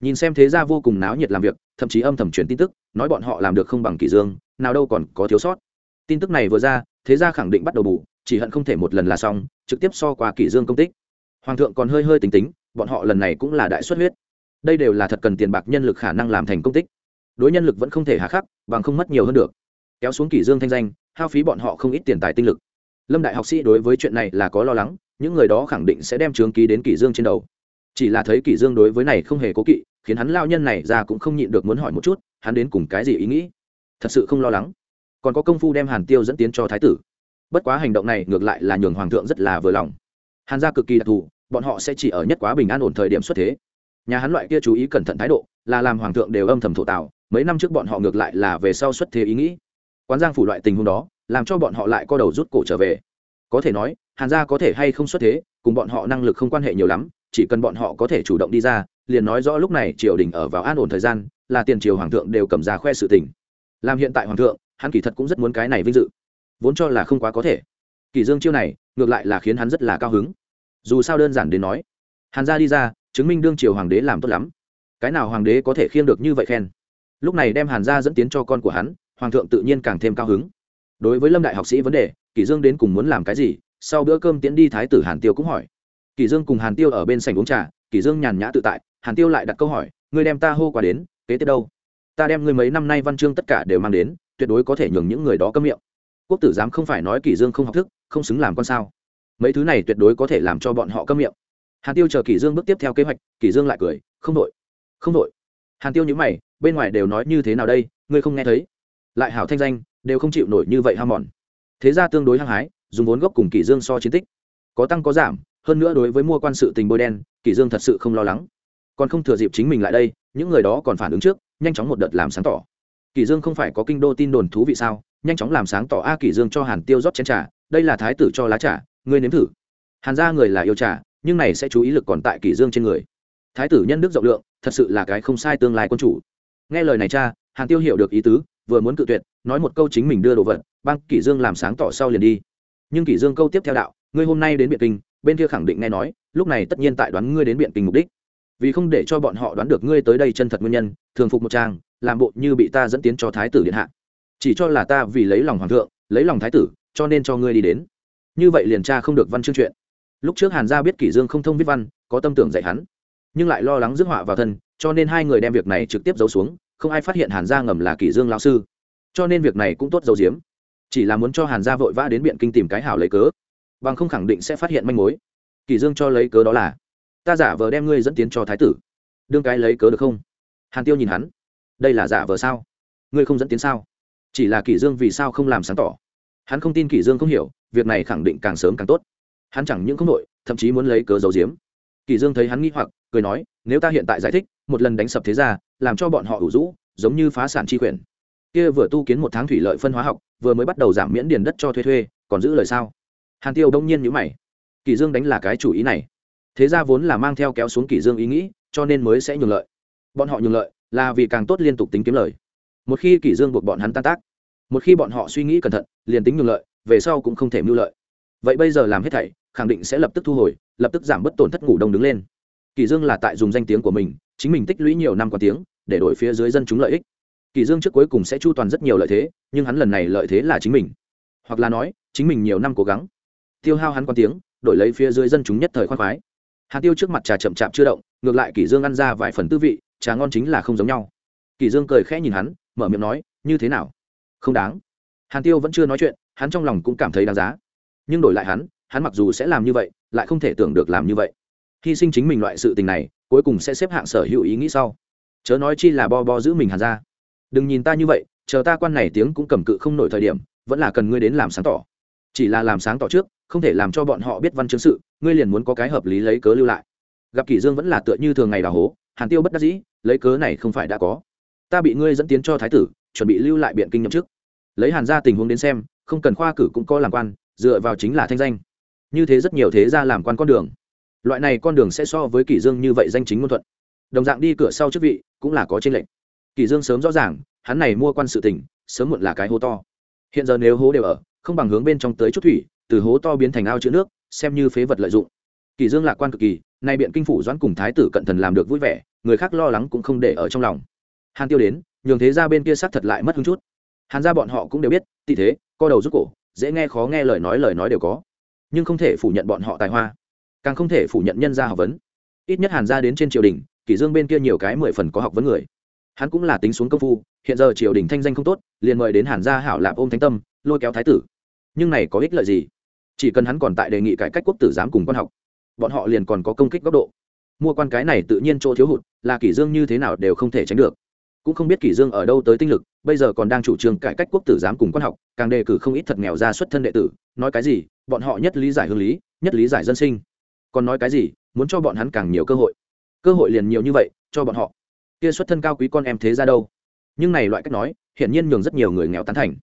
Nhìn xem thế ra vô cùng náo nhiệt làm việc, thậm chí âm thầm truyền tin tức, nói bọn họ làm được không bằng kỷ dương, nào đâu còn có thiếu sót. Tin tức này vừa ra, thế ra khẳng định bắt đầu bù, chỉ hận không thể một lần là xong, trực tiếp so qua kỷ dương công tích. Hoàng thượng còn hơi hơi tính tính, bọn họ lần này cũng là đại xuất huyết đây đều là thật cần tiền bạc nhân lực khả năng làm thành công tích. Đối nhân lực vẫn không thể hạ khắc, bằng không mất nhiều hơn được. Kéo xuống kỷ dương thanh danh, hao phí bọn họ không ít tiền tài tinh lực. Lâm đại học sĩ đối với chuyện này là có lo lắng, những người đó khẳng định sẽ đem trướng ký đến kỷ dương trên đầu. Chỉ là thấy kỷ dương đối với này không hề cố kỵ, khiến hắn lao nhân này ra cũng không nhịn được muốn hỏi một chút, hắn đến cùng cái gì ý nghĩ? Thật sự không lo lắng. Còn có công phu đem hàn tiêu dẫn tiến cho thái tử. Bất quá hành động này ngược lại là nhường hoàng thượng rất là vừa lòng. Hàn gia cực kỳ đặc thù, bọn họ sẽ chỉ ở nhất quá bình an ổn thời điểm xuất thế nhà hắn loại kia chú ý cẩn thận thái độ, là làm hoàng thượng đều âm thầm thổ tạo mấy năm trước bọn họ ngược lại là về sau xuất thế ý nghĩ. Quán giang phủ loại tình huống đó, làm cho bọn họ lại co đầu rút cổ trở về. Có thể nói, hàn gia có thể hay không xuất thế, cùng bọn họ năng lực không quan hệ nhiều lắm, chỉ cần bọn họ có thể chủ động đi ra, liền nói rõ lúc này triều đình ở vào an ổn thời gian, là tiền triều hoàng thượng đều cầm ra khoe sự tình. Làm hiện tại hoàng thượng, hắn kỳ thật cũng rất muốn cái này vinh dự. Vốn cho là không quá có thể. Kỳ dương chiêu này, ngược lại là khiến hắn rất là cao hứng. Dù sao đơn giản đến nói, hàn gia đi ra chứng minh đương triều hoàng đế làm tốt lắm. Cái nào hoàng đế có thể khiêng được như vậy khen? Lúc này đem hàn gia dẫn tiến cho con của hắn, hoàng thượng tự nhiên càng thêm cao hứng. Đối với lâm đại học sĩ vấn đề, kỷ dương đến cùng muốn làm cái gì? Sau bữa cơm tiến đi thái tử hàn tiêu cũng hỏi. Kỷ dương cùng hàn tiêu ở bên sảnh uống trà, kỷ dương nhàn nhã tự tại, hàn tiêu lại đặt câu hỏi, ngươi đem ta hô qua đến, kế tiếp đâu? Ta đem ngươi mấy năm nay văn chương tất cả đều mang đến, tuyệt đối có thể nhường những người đó câm miệng. Quốc tử giám không phải nói kỷ dương không học thức, không xứng làm con sao. Mấy thứ này tuyệt đối có thể làm cho bọn họ câm miệng hàn tiêu chờ kỷ dương bước tiếp theo kế hoạch, kỷ dương lại cười, không đội không đội hàn tiêu nhíu mày, bên ngoài đều nói như thế nào đây, ngươi không nghe thấy. Lại hảo thanh danh, đều không chịu nổi như vậy ham mòn. Thế ra tương đối hăng hái, dùng vốn gốc cùng kỷ dương so chiến tích, có tăng có giảm, hơn nữa đối với mua quan sự tình bôi đen, kỷ dương thật sự không lo lắng. Còn không thừa dịp chính mình lại đây, những người đó còn phản ứng trước, nhanh chóng một đợt làm sáng tỏ. Kỷ dương không phải có kinh đô tin đồn thú vị sao, nhanh chóng làm sáng tỏ a kỷ dương cho hàn tiêu rót chén trà, đây là thái tử cho lá trà, ngươi nếm thử. Hàn gia người là yêu trà nhưng này sẽ chú ý lực còn tại kỷ dương trên người. Thái tử nhân đức rộng lượng, thật sự là cái không sai tương lai quân chủ. Nghe lời này cha, hàn tiêu hiểu được ý tứ, vừa muốn cự tuyệt, nói một câu chính mình đưa đồ vật, băng kỷ dương làm sáng tỏ sau liền đi. Nhưng kỷ dương câu tiếp theo đạo, ngươi hôm nay đến biện kinh, bên kia khẳng định nghe nói, lúc này tất nhiên tại đoán ngươi đến biện kinh mục đích. Vì không để cho bọn họ đoán được ngươi tới đây chân thật nguyên nhân, thường phục một trang, làm bộ như bị ta dẫn tiến cho thái tử điện hạ. Chỉ cho là ta vì lấy lòng hoàng thượng, lấy lòng thái tử, cho nên cho ngươi đi đến. Như vậy liền tra không được văn chương chuyện lúc trước hàn gia biết kỷ dương không thông viết văn, có tâm tưởng dạy hắn. Nhưng lại lo lắng rước họa vào thân, cho nên hai người đem việc này trực tiếp giấu xuống, không ai phát hiện hàn gia ngầm là kỷ dương lão sư. Cho nên việc này cũng tốt giấu giếm. Chỉ là muốn cho hàn gia vội vã đến biện kinh tìm cái hảo lấy cớ. Bằng không khẳng định sẽ phát hiện manh mối. Kỷ dương cho lấy cớ đó là, ta giả vờ đem ngươi dẫn tiến cho thái tử. Đương cái lấy cớ được không? Hàn tiêu nhìn hắn, đây là giả vờ sao? Ngươi không dẫn tiến sao? Chỉ là kỷ dương vì sao không làm sáng tỏ? Hắn không tin kỷ dương không hiểu, việc này khẳng định càng sớm càng tốt hắn chẳng những không nội thậm chí muốn lấy cớ giấu giếm. Kỷ dương thấy hắn nghi hoặc, cười nói, nếu ta hiện tại giải thích, một lần đánh sập thế gia, làm cho bọn họ ủ rũ, giống như phá sản chi quyền. Kia vừa tu kiến một tháng thủy lợi phân hóa học, vừa mới bắt đầu giảm miễn điền đất cho thuê thuê, còn giữ lời sao? Hàn tiêu đông nhiên nhíu mày. Kỷ dương đánh là cái chủ ý này. Thế gia vốn là mang theo kéo xuống kỷ dương ý nghĩ, cho nên mới sẽ nhường lợi. Bọn họ nhường lợi, là vì càng tốt liên tục tính kiếm lời. Một khi kỷ dương buộc bọn hắn tan tác, một khi bọn họ suy nghĩ cẩn thận, liền tính nhường lợi, về sau cũng không thể mưu lợi. Vậy bây giờ làm hết thảy khẳng định sẽ lập tức thu hồi, lập tức giảm bớt tổn thất ngủ đông đứng lên. Kỳ dương là tại dùng danh tiếng của mình, chính mình tích lũy nhiều năm qua tiếng, để đổi phía dưới dân chúng lợi ích. Kỳ dương trước cuối cùng sẽ chu toàn rất nhiều lợi thế, nhưng hắn lần này lợi thế là chính mình. Hoặc là nói, chính mình nhiều năm cố gắng, tiêu hao hắn quan tiếng, đổi lấy phía dưới dân chúng nhất thời khoan khoái. Hà tiêu trước mặt trà chậm chạp chưa động, ngược lại kỳ dương ăn ra vài phần tư vị, trà ngon chính là không giống nhau. Kỳ dương cười khẽ nhìn hắn, mở miệng nói, như thế nào? Không đáng. Hàn tiêu vẫn chưa nói chuyện, hắn trong lòng cũng cảm thấy đáng giá. Nhưng đổi lại hắn hắn mặc dù sẽ làm như vậy, lại không thể tưởng được làm như vậy. Hy sinh chính mình loại sự tình này, cuối cùng sẽ xếp hạng sở hữu ý nghĩ sau. Chớ nói chi là bo bo giữ mình hàn ra. Đừng nhìn ta như vậy, chờ ta quan này tiếng cũng cầm cự không nổi thời điểm, vẫn là cần ngươi đến làm sáng tỏ. Chỉ là làm sáng tỏ trước, không thể làm cho bọn họ biết văn chứng sự, ngươi liền muốn có cái hợp lý lấy cớ lưu lại. Gặp kỷ dương vẫn là tựa như thường ngày đào hố, hàn tiêu bất đắc dĩ, lấy cớ này không phải đã có. Ta bị ngươi dẫn tiến cho thái tử, chuẩn bị lưu lại biện kinh nhậm chức. Lấy hàn ra tình huống đến xem, không cần khoa cử cũng có làm quan, dựa vào chính là thanh danh như thế rất nhiều thế ra làm quan con đường. Loại này con đường sẽ so với kỷ dương như vậy danh chính ngôn thuận. Đồng dạng đi cửa sau chức vị cũng là có trên lệnh kỷ dương sớm rõ ràng, hắn này mua quan sự tình, sớm muộn là cái hố to. Hiện giờ nếu hố đều ở, không bằng hướng bên trong tới chút thủy, từ hố to biến thành ao chứa nước, xem như phế vật lợi dụng. Kỷ dương lạc quan cực kỳ, nay biện kinh phủ doãn cùng thái tử cận thần làm được vui vẻ, người khác lo lắng cũng không để ở trong lòng. Hàn tiêu đến, nhường thế ra bên kia xác thật lại mất hứng chút. Hàn gia bọn họ cũng đều biết, tỷ thế, co đầu rút cổ, dễ nghe khó nghe lời nói lời nói đều có nhưng không thể phủ nhận bọn họ tài hoa, càng không thể phủ nhận nhân gia học vấn. Ít nhất hàn gia đến trên triều đình, kỷ dương bên kia nhiều cái mười phần có học vấn người. Hắn cũng là tính xuống công phu, hiện giờ triều đình thanh danh không tốt, liền mời đến hàn gia hảo lạp ôm thánh tâm, lôi kéo thái tử. Nhưng này có ích lợi gì? Chỉ cần hắn còn tại đề nghị cải cách quốc tử giám cùng quan học, bọn họ liền còn có công kích góc độ. Mua quan cái này tự nhiên chỗ thiếu hụt, là kỷ dương như thế nào đều không thể tránh được. Cũng không biết kỷ dương ở đâu tới tinh lực bây giờ còn đang chủ trương cải cách quốc tử giám cùng quan học, càng đề cử không ít thật nghèo ra xuất thân đệ tử. Nói cái gì? Bọn họ nhất lý giải hương lý, nhất lý giải dân sinh. Còn nói cái gì? Muốn cho bọn hắn càng nhiều cơ hội. Cơ hội liền nhiều như vậy, cho bọn họ. Kia xuất thân cao quý con em thế ra đâu? Nhưng này loại cách nói, hiển nhiên nhường rất nhiều người nghèo tán thành.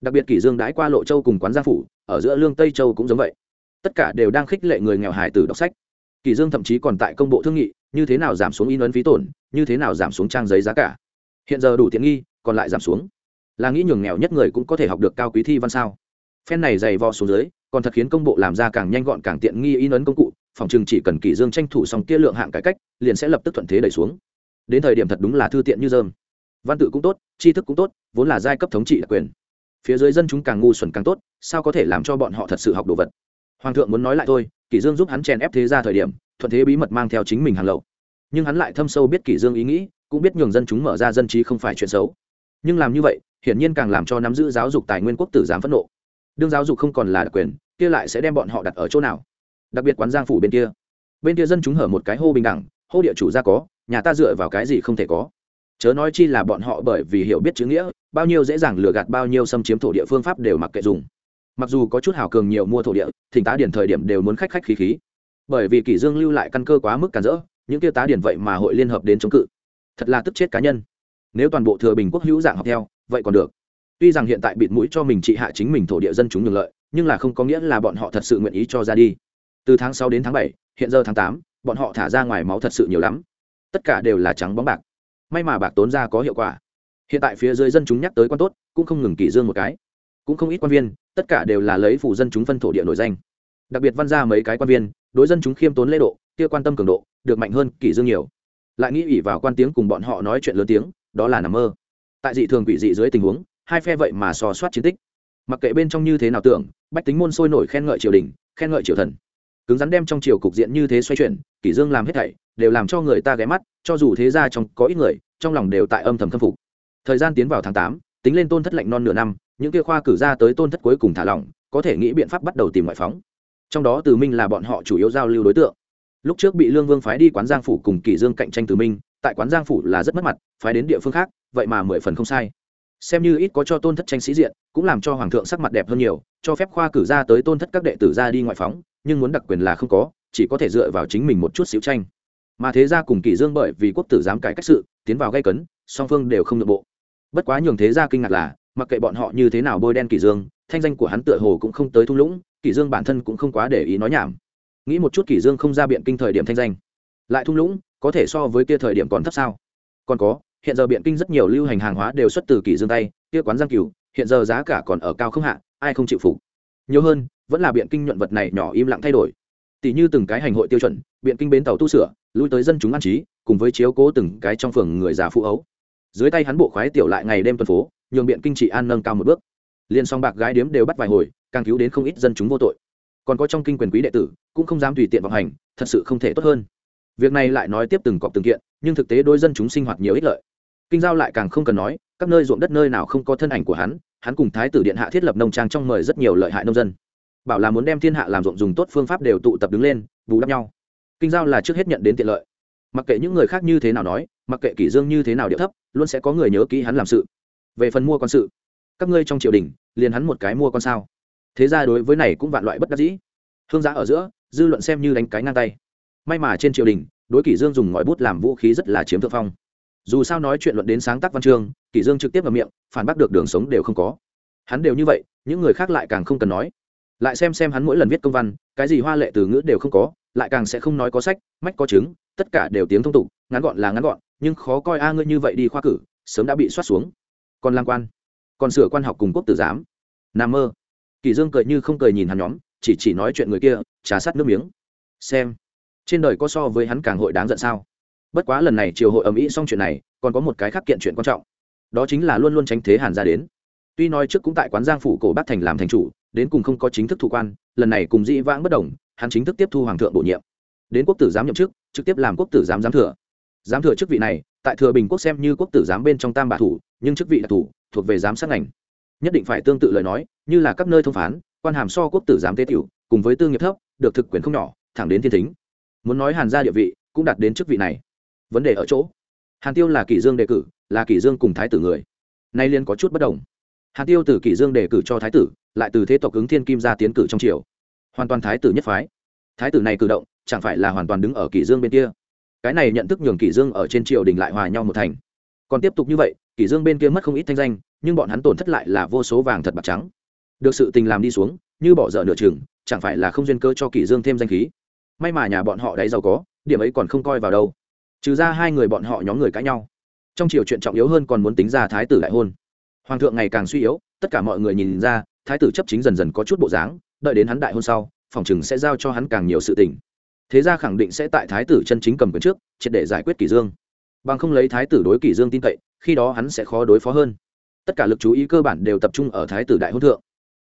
Đặc biệt kỷ dương đãi qua lộ châu cùng quán gia phủ, ở giữa lương tây châu cũng giống vậy. Tất cả đều đang khích lệ người nghèo hải tử đọc sách. Kỷ dương thậm chí còn tại công bộ thương nghị, như thế nào giảm xuống in ấn phí tổn, như thế nào giảm xuống trang giấy giá cả. Hiện giờ đủ tiện nghi còn lại giảm xuống. Là nghĩ nhường nghèo nhất người cũng có thể học được cao quý thi văn sao? Phen này dày vò xuống dưới, còn thật khiến công bộ làm ra càng nhanh gọn càng tiện nghi in ấn công cụ, phòng chừng chỉ cần kỷ dương tranh thủ xong kia lượng hạng cải cách, liền sẽ lập tức thuận thế đẩy xuống. Đến thời điểm thật đúng là thư tiện như dơm văn tự cũng tốt, tri thức cũng tốt, vốn là giai cấp thống trị đặc quyền. Phía dưới dân chúng càng ngu xuẩn càng tốt, sao có thể làm cho bọn họ thật sự học đồ vật? Hoàng thượng muốn nói lại thôi, kỷ dương giúp hắn chèn ép thế ra thời điểm, thuận thế bí mật mang theo chính mình hàng lậu. Nhưng hắn lại thâm sâu biết kỷ dương ý nghĩ, cũng biết nhường dân chúng mở ra dân trí không phải chuyện xấu nhưng làm như vậy, hiển nhiên càng làm cho nắm giữ giáo dục tài nguyên quốc tử giám phẫn nộ. Đương giáo dục không còn là đặc quyền, kia lại sẽ đem bọn họ đặt ở chỗ nào? Đặc biệt quán giang phủ bên kia. Bên kia dân chúng hở một cái hô bình đẳng, hô địa chủ ra có, nhà ta dựa vào cái gì không thể có? Chớ nói chi là bọn họ bởi vì hiểu biết chữ nghĩa, bao nhiêu dễ dàng lừa gạt bao nhiêu xâm chiếm thổ địa phương pháp đều mặc kệ dùng. Mặc dù có chút hào cường nhiều mua thổ địa, thỉnh tá điển thời điểm đều muốn khách khách khí khí. Bởi vì kỷ dương lưu lại căn cơ quá mức cản rỡ, những kia tá điển vậy mà hội liên hợp đến chống cự. Thật là tức chết cá nhân nếu toàn bộ thừa bình quốc hữu dạng học theo, vậy còn được. Tuy rằng hiện tại bịt mũi cho mình trị hạ chính mình thổ địa dân chúng nhường lợi, nhưng là không có nghĩa là bọn họ thật sự nguyện ý cho ra đi. Từ tháng sáu đến tháng bảy, hiện giờ tháng tám, bọn họ thả ra ngoài máu thật sự nhiều lắm. Tất cả đều là trắng bóng bạc. May mà bạc tốn ra có hiệu quả. Hiện tại phía dưới dân chúng nhắc tới quan tốt, cũng không ngừng kỷ dương một cái. Cũng không ít quan viên, tất cả đều là lấy phủ dân chúng phân thổ địa nổi danh. Đặc biệt văn ra mấy cái quan viên, đối dân chúng khiêm tốn lễ độ, kia quan tâm cường độ, được mạnh hơn kỷ dương nhiều. Lại nghĩ ủy vào quan tiếng cùng bọn họ nói chuyện lớn tiếng đó là nằm mơ. Tại dị thường quỷ dị dưới tình huống, hai phe vậy mà so soát chiến tích. Mặc kệ bên trong như thế nào tưởng, bách tính môn sôi nổi khen ngợi triều đình, khen ngợi triều thần. Cứng rắn đem trong triều cục diện như thế xoay chuyển, kỷ dương làm hết thảy, đều làm cho người ta ghé mắt, cho dù thế ra trong có ít người, trong lòng đều tại âm thầm khâm phục. Thời gian tiến vào tháng tám, tính lên tôn thất lạnh non nửa năm, những kia khoa cử ra tới tôn thất cuối cùng thả lỏng, có thể nghĩ biện pháp bắt đầu tìm ngoại phóng. Trong đó từ minh là bọn họ chủ yếu giao lưu đối tượng. Lúc trước bị lương vương phái đi quán giang phủ cùng kỷ dương cạnh tranh từ minh tại quán giang phủ là rất mất mặt, phái đến địa phương khác, vậy mà mười phần không sai. Xem như ít có cho tôn thất tranh sĩ diện, cũng làm cho hoàng thượng sắc mặt đẹp hơn nhiều, cho phép khoa cử ra tới tôn thất các đệ tử ra đi ngoại phóng, nhưng muốn đặc quyền là không có, chỉ có thể dựa vào chính mình một chút xíu tranh. Mà thế ra cùng kỷ dương bởi vì quốc tử dám cải cách sự, tiến vào gây cấn, song phương đều không nội bộ. Bất quá nhường thế ra kinh ngạc là, mặc kệ bọn họ như thế nào bôi đen kỷ dương, thanh danh của hắn tựa hồ cũng không tới thung lũng, kỷ dương bản thân cũng không quá để ý nói nhảm. Nghĩ một chút kỷ dương không ra biện kinh thời điểm thanh danh. Lại thung lũng có thể so với kia thời điểm còn thấp sao? Còn có, hiện giờ biện kinh rất nhiều lưu hành hàng hóa đều xuất từ kỳ dương tay, kia quán giang cửu, hiện giờ giá cả còn ở cao không hạ, ai không chịu phục? Nhiều hơn, vẫn là biện kinh nhuận vật này nhỏ im lặng thay đổi. Tỷ như từng cái hành hội tiêu chuẩn, biện kinh bến tàu tu sửa, lui tới dân chúng an trí, cùng với chiếu cố từng cái trong phường người già phụ ấu. Dưới tay hắn bộ khoái tiểu lại ngày đêm tuần phố, nhường biện kinh trị an nâng cao một bước. Liên song bạc gái điếm đều bắt vài hồi, càng cứu đến không ít dân chúng vô tội. Còn có trong kinh quyền quý đệ tử, cũng không dám tùy tiện vọng hành, thật sự không thể tốt hơn việc này lại nói tiếp từng cọp từng kiện, nhưng thực tế đôi dân chúng sinh hoạt nhiều ích lợi. Kinh giao lại càng không cần nói, các nơi ruộng đất nơi nào không có thân ảnh của hắn hắn cùng thái tử điện hạ thiết lập nông trang trong mời rất nhiều lợi hại nông dân. Bảo là muốn đem thiên hạ làm ruộng dùng tốt phương pháp đều tụ tập đứng lên, bù đắp nhau. Kinh giao là trước hết nhận đến tiện lợi. Mặc kệ những người khác như thế nào nói, mặc kệ kỷ dương như thế nào điệu thấp, luôn sẽ có người nhớ kỹ hắn làm sự. Về phần mua con sự, các ngươi trong triều đình, liền hắn một cái mua con sao. Thế ra đối với này cũng vạn loại bất đắc dĩ. Hương giá ở giữa, dư luận xem như đánh cái ngang tay may mà trên triều đình, đối kỷ dương dùng ngòi bút làm vũ khí rất là chiếm thượng phong. Dù sao nói chuyện luận đến sáng tác văn chương, kỷ dương trực tiếp vào miệng, phản bác được đường sống đều không có. Hắn đều như vậy, những người khác lại càng không cần nói. Lại xem xem hắn mỗi lần viết công văn, cái gì hoa lệ từ ngữ đều không có, lại càng sẽ không nói có sách, mách có chứng, tất cả đều tiếng thông tục, ngắn gọn là ngắn gọn, nhưng khó coi a à ngươi như vậy đi khoa cử, sớm đã bị soát xuống. Còn lang quan, còn sửa quan học cùng quốc tử giám. Nam mơ. Kỳ dương cười như không cười nhìn hắn nhóm, chỉ chỉ nói chuyện người kia, trà sát nước miếng. Xem trên đời có so với hắn càng hội đáng giận sao? Bất quá lần này triều hội ầm ĩ xong chuyện này, còn có một cái khác kiện chuyện quan trọng. Đó chính là luôn luôn tránh thế hàn ra đến. Tuy nói trước cũng tại quán giang phủ cổ bắc thành làm thành chủ, đến cùng không có chính thức thủ quan, lần này cùng dĩ vãng bất đồng, hắn chính thức tiếp thu hoàng thượng bổ nhiệm. Đến quốc tử giám nhậm chức, trực tiếp làm quốc tử giám giám thừa. Giám thừa chức vị này, tại thừa bình quốc xem như quốc tử giám bên trong tam bạ thủ, nhưng chức vị đặc thủ, thuộc về giám sát ngành. Nhất định phải tương tự lời nói, như là các nơi thông phán, quan hàm so quốc tử giám tế tiểu, cùng với tư nghiệp thấp, được thực quyền không nhỏ, thẳng đến thiên thính muốn nói hàn gia địa vị cũng đạt đến chức vị này. Vấn đề ở chỗ, hàn tiêu là kỷ dương đề cử, là kỷ dương cùng thái tử người. Nay liên có chút bất đồng. Hàn tiêu từ kỷ dương đề cử cho thái tử, lại từ thế tộc ứng thiên kim ra tiến cử trong triều. Hoàn toàn thái tử nhất phái. Thái tử này cử động, chẳng phải là hoàn toàn đứng ở kỷ dương bên kia. Cái này nhận thức nhường kỷ dương ở trên triều đình lại hòa nhau một thành. Còn tiếp tục như vậy, kỷ dương bên kia mất không ít thanh danh, nhưng bọn hắn tổn thất lại là vô số vàng thật bạc trắng. Được sự tình làm đi xuống, như bỏ dở nửa chừng, chẳng phải là không duyên cơ cho kỷ dương thêm danh khí may mà nhà bọn họ đáy giàu có, điểm ấy còn không coi vào đâu. Trừ ra hai người bọn họ nhóm người cãi nhau. Trong chiều chuyện trọng yếu hơn còn muốn tính ra thái tử đại hôn. Hoàng thượng ngày càng suy yếu, tất cả mọi người nhìn ra, thái tử chấp chính dần dần có chút bộ dáng, đợi đến hắn đại hôn sau, phòng chừng sẽ giao cho hắn càng nhiều sự tình. Thế ra khẳng định sẽ tại thái tử chân chính cầm quyền trước, triệt để giải quyết kỷ dương. Bằng không lấy thái tử đối kỷ dương tin cậy, khi đó hắn sẽ khó đối phó hơn. Tất cả lực chú ý cơ bản đều tập trung ở thái tử đại hôn thượng.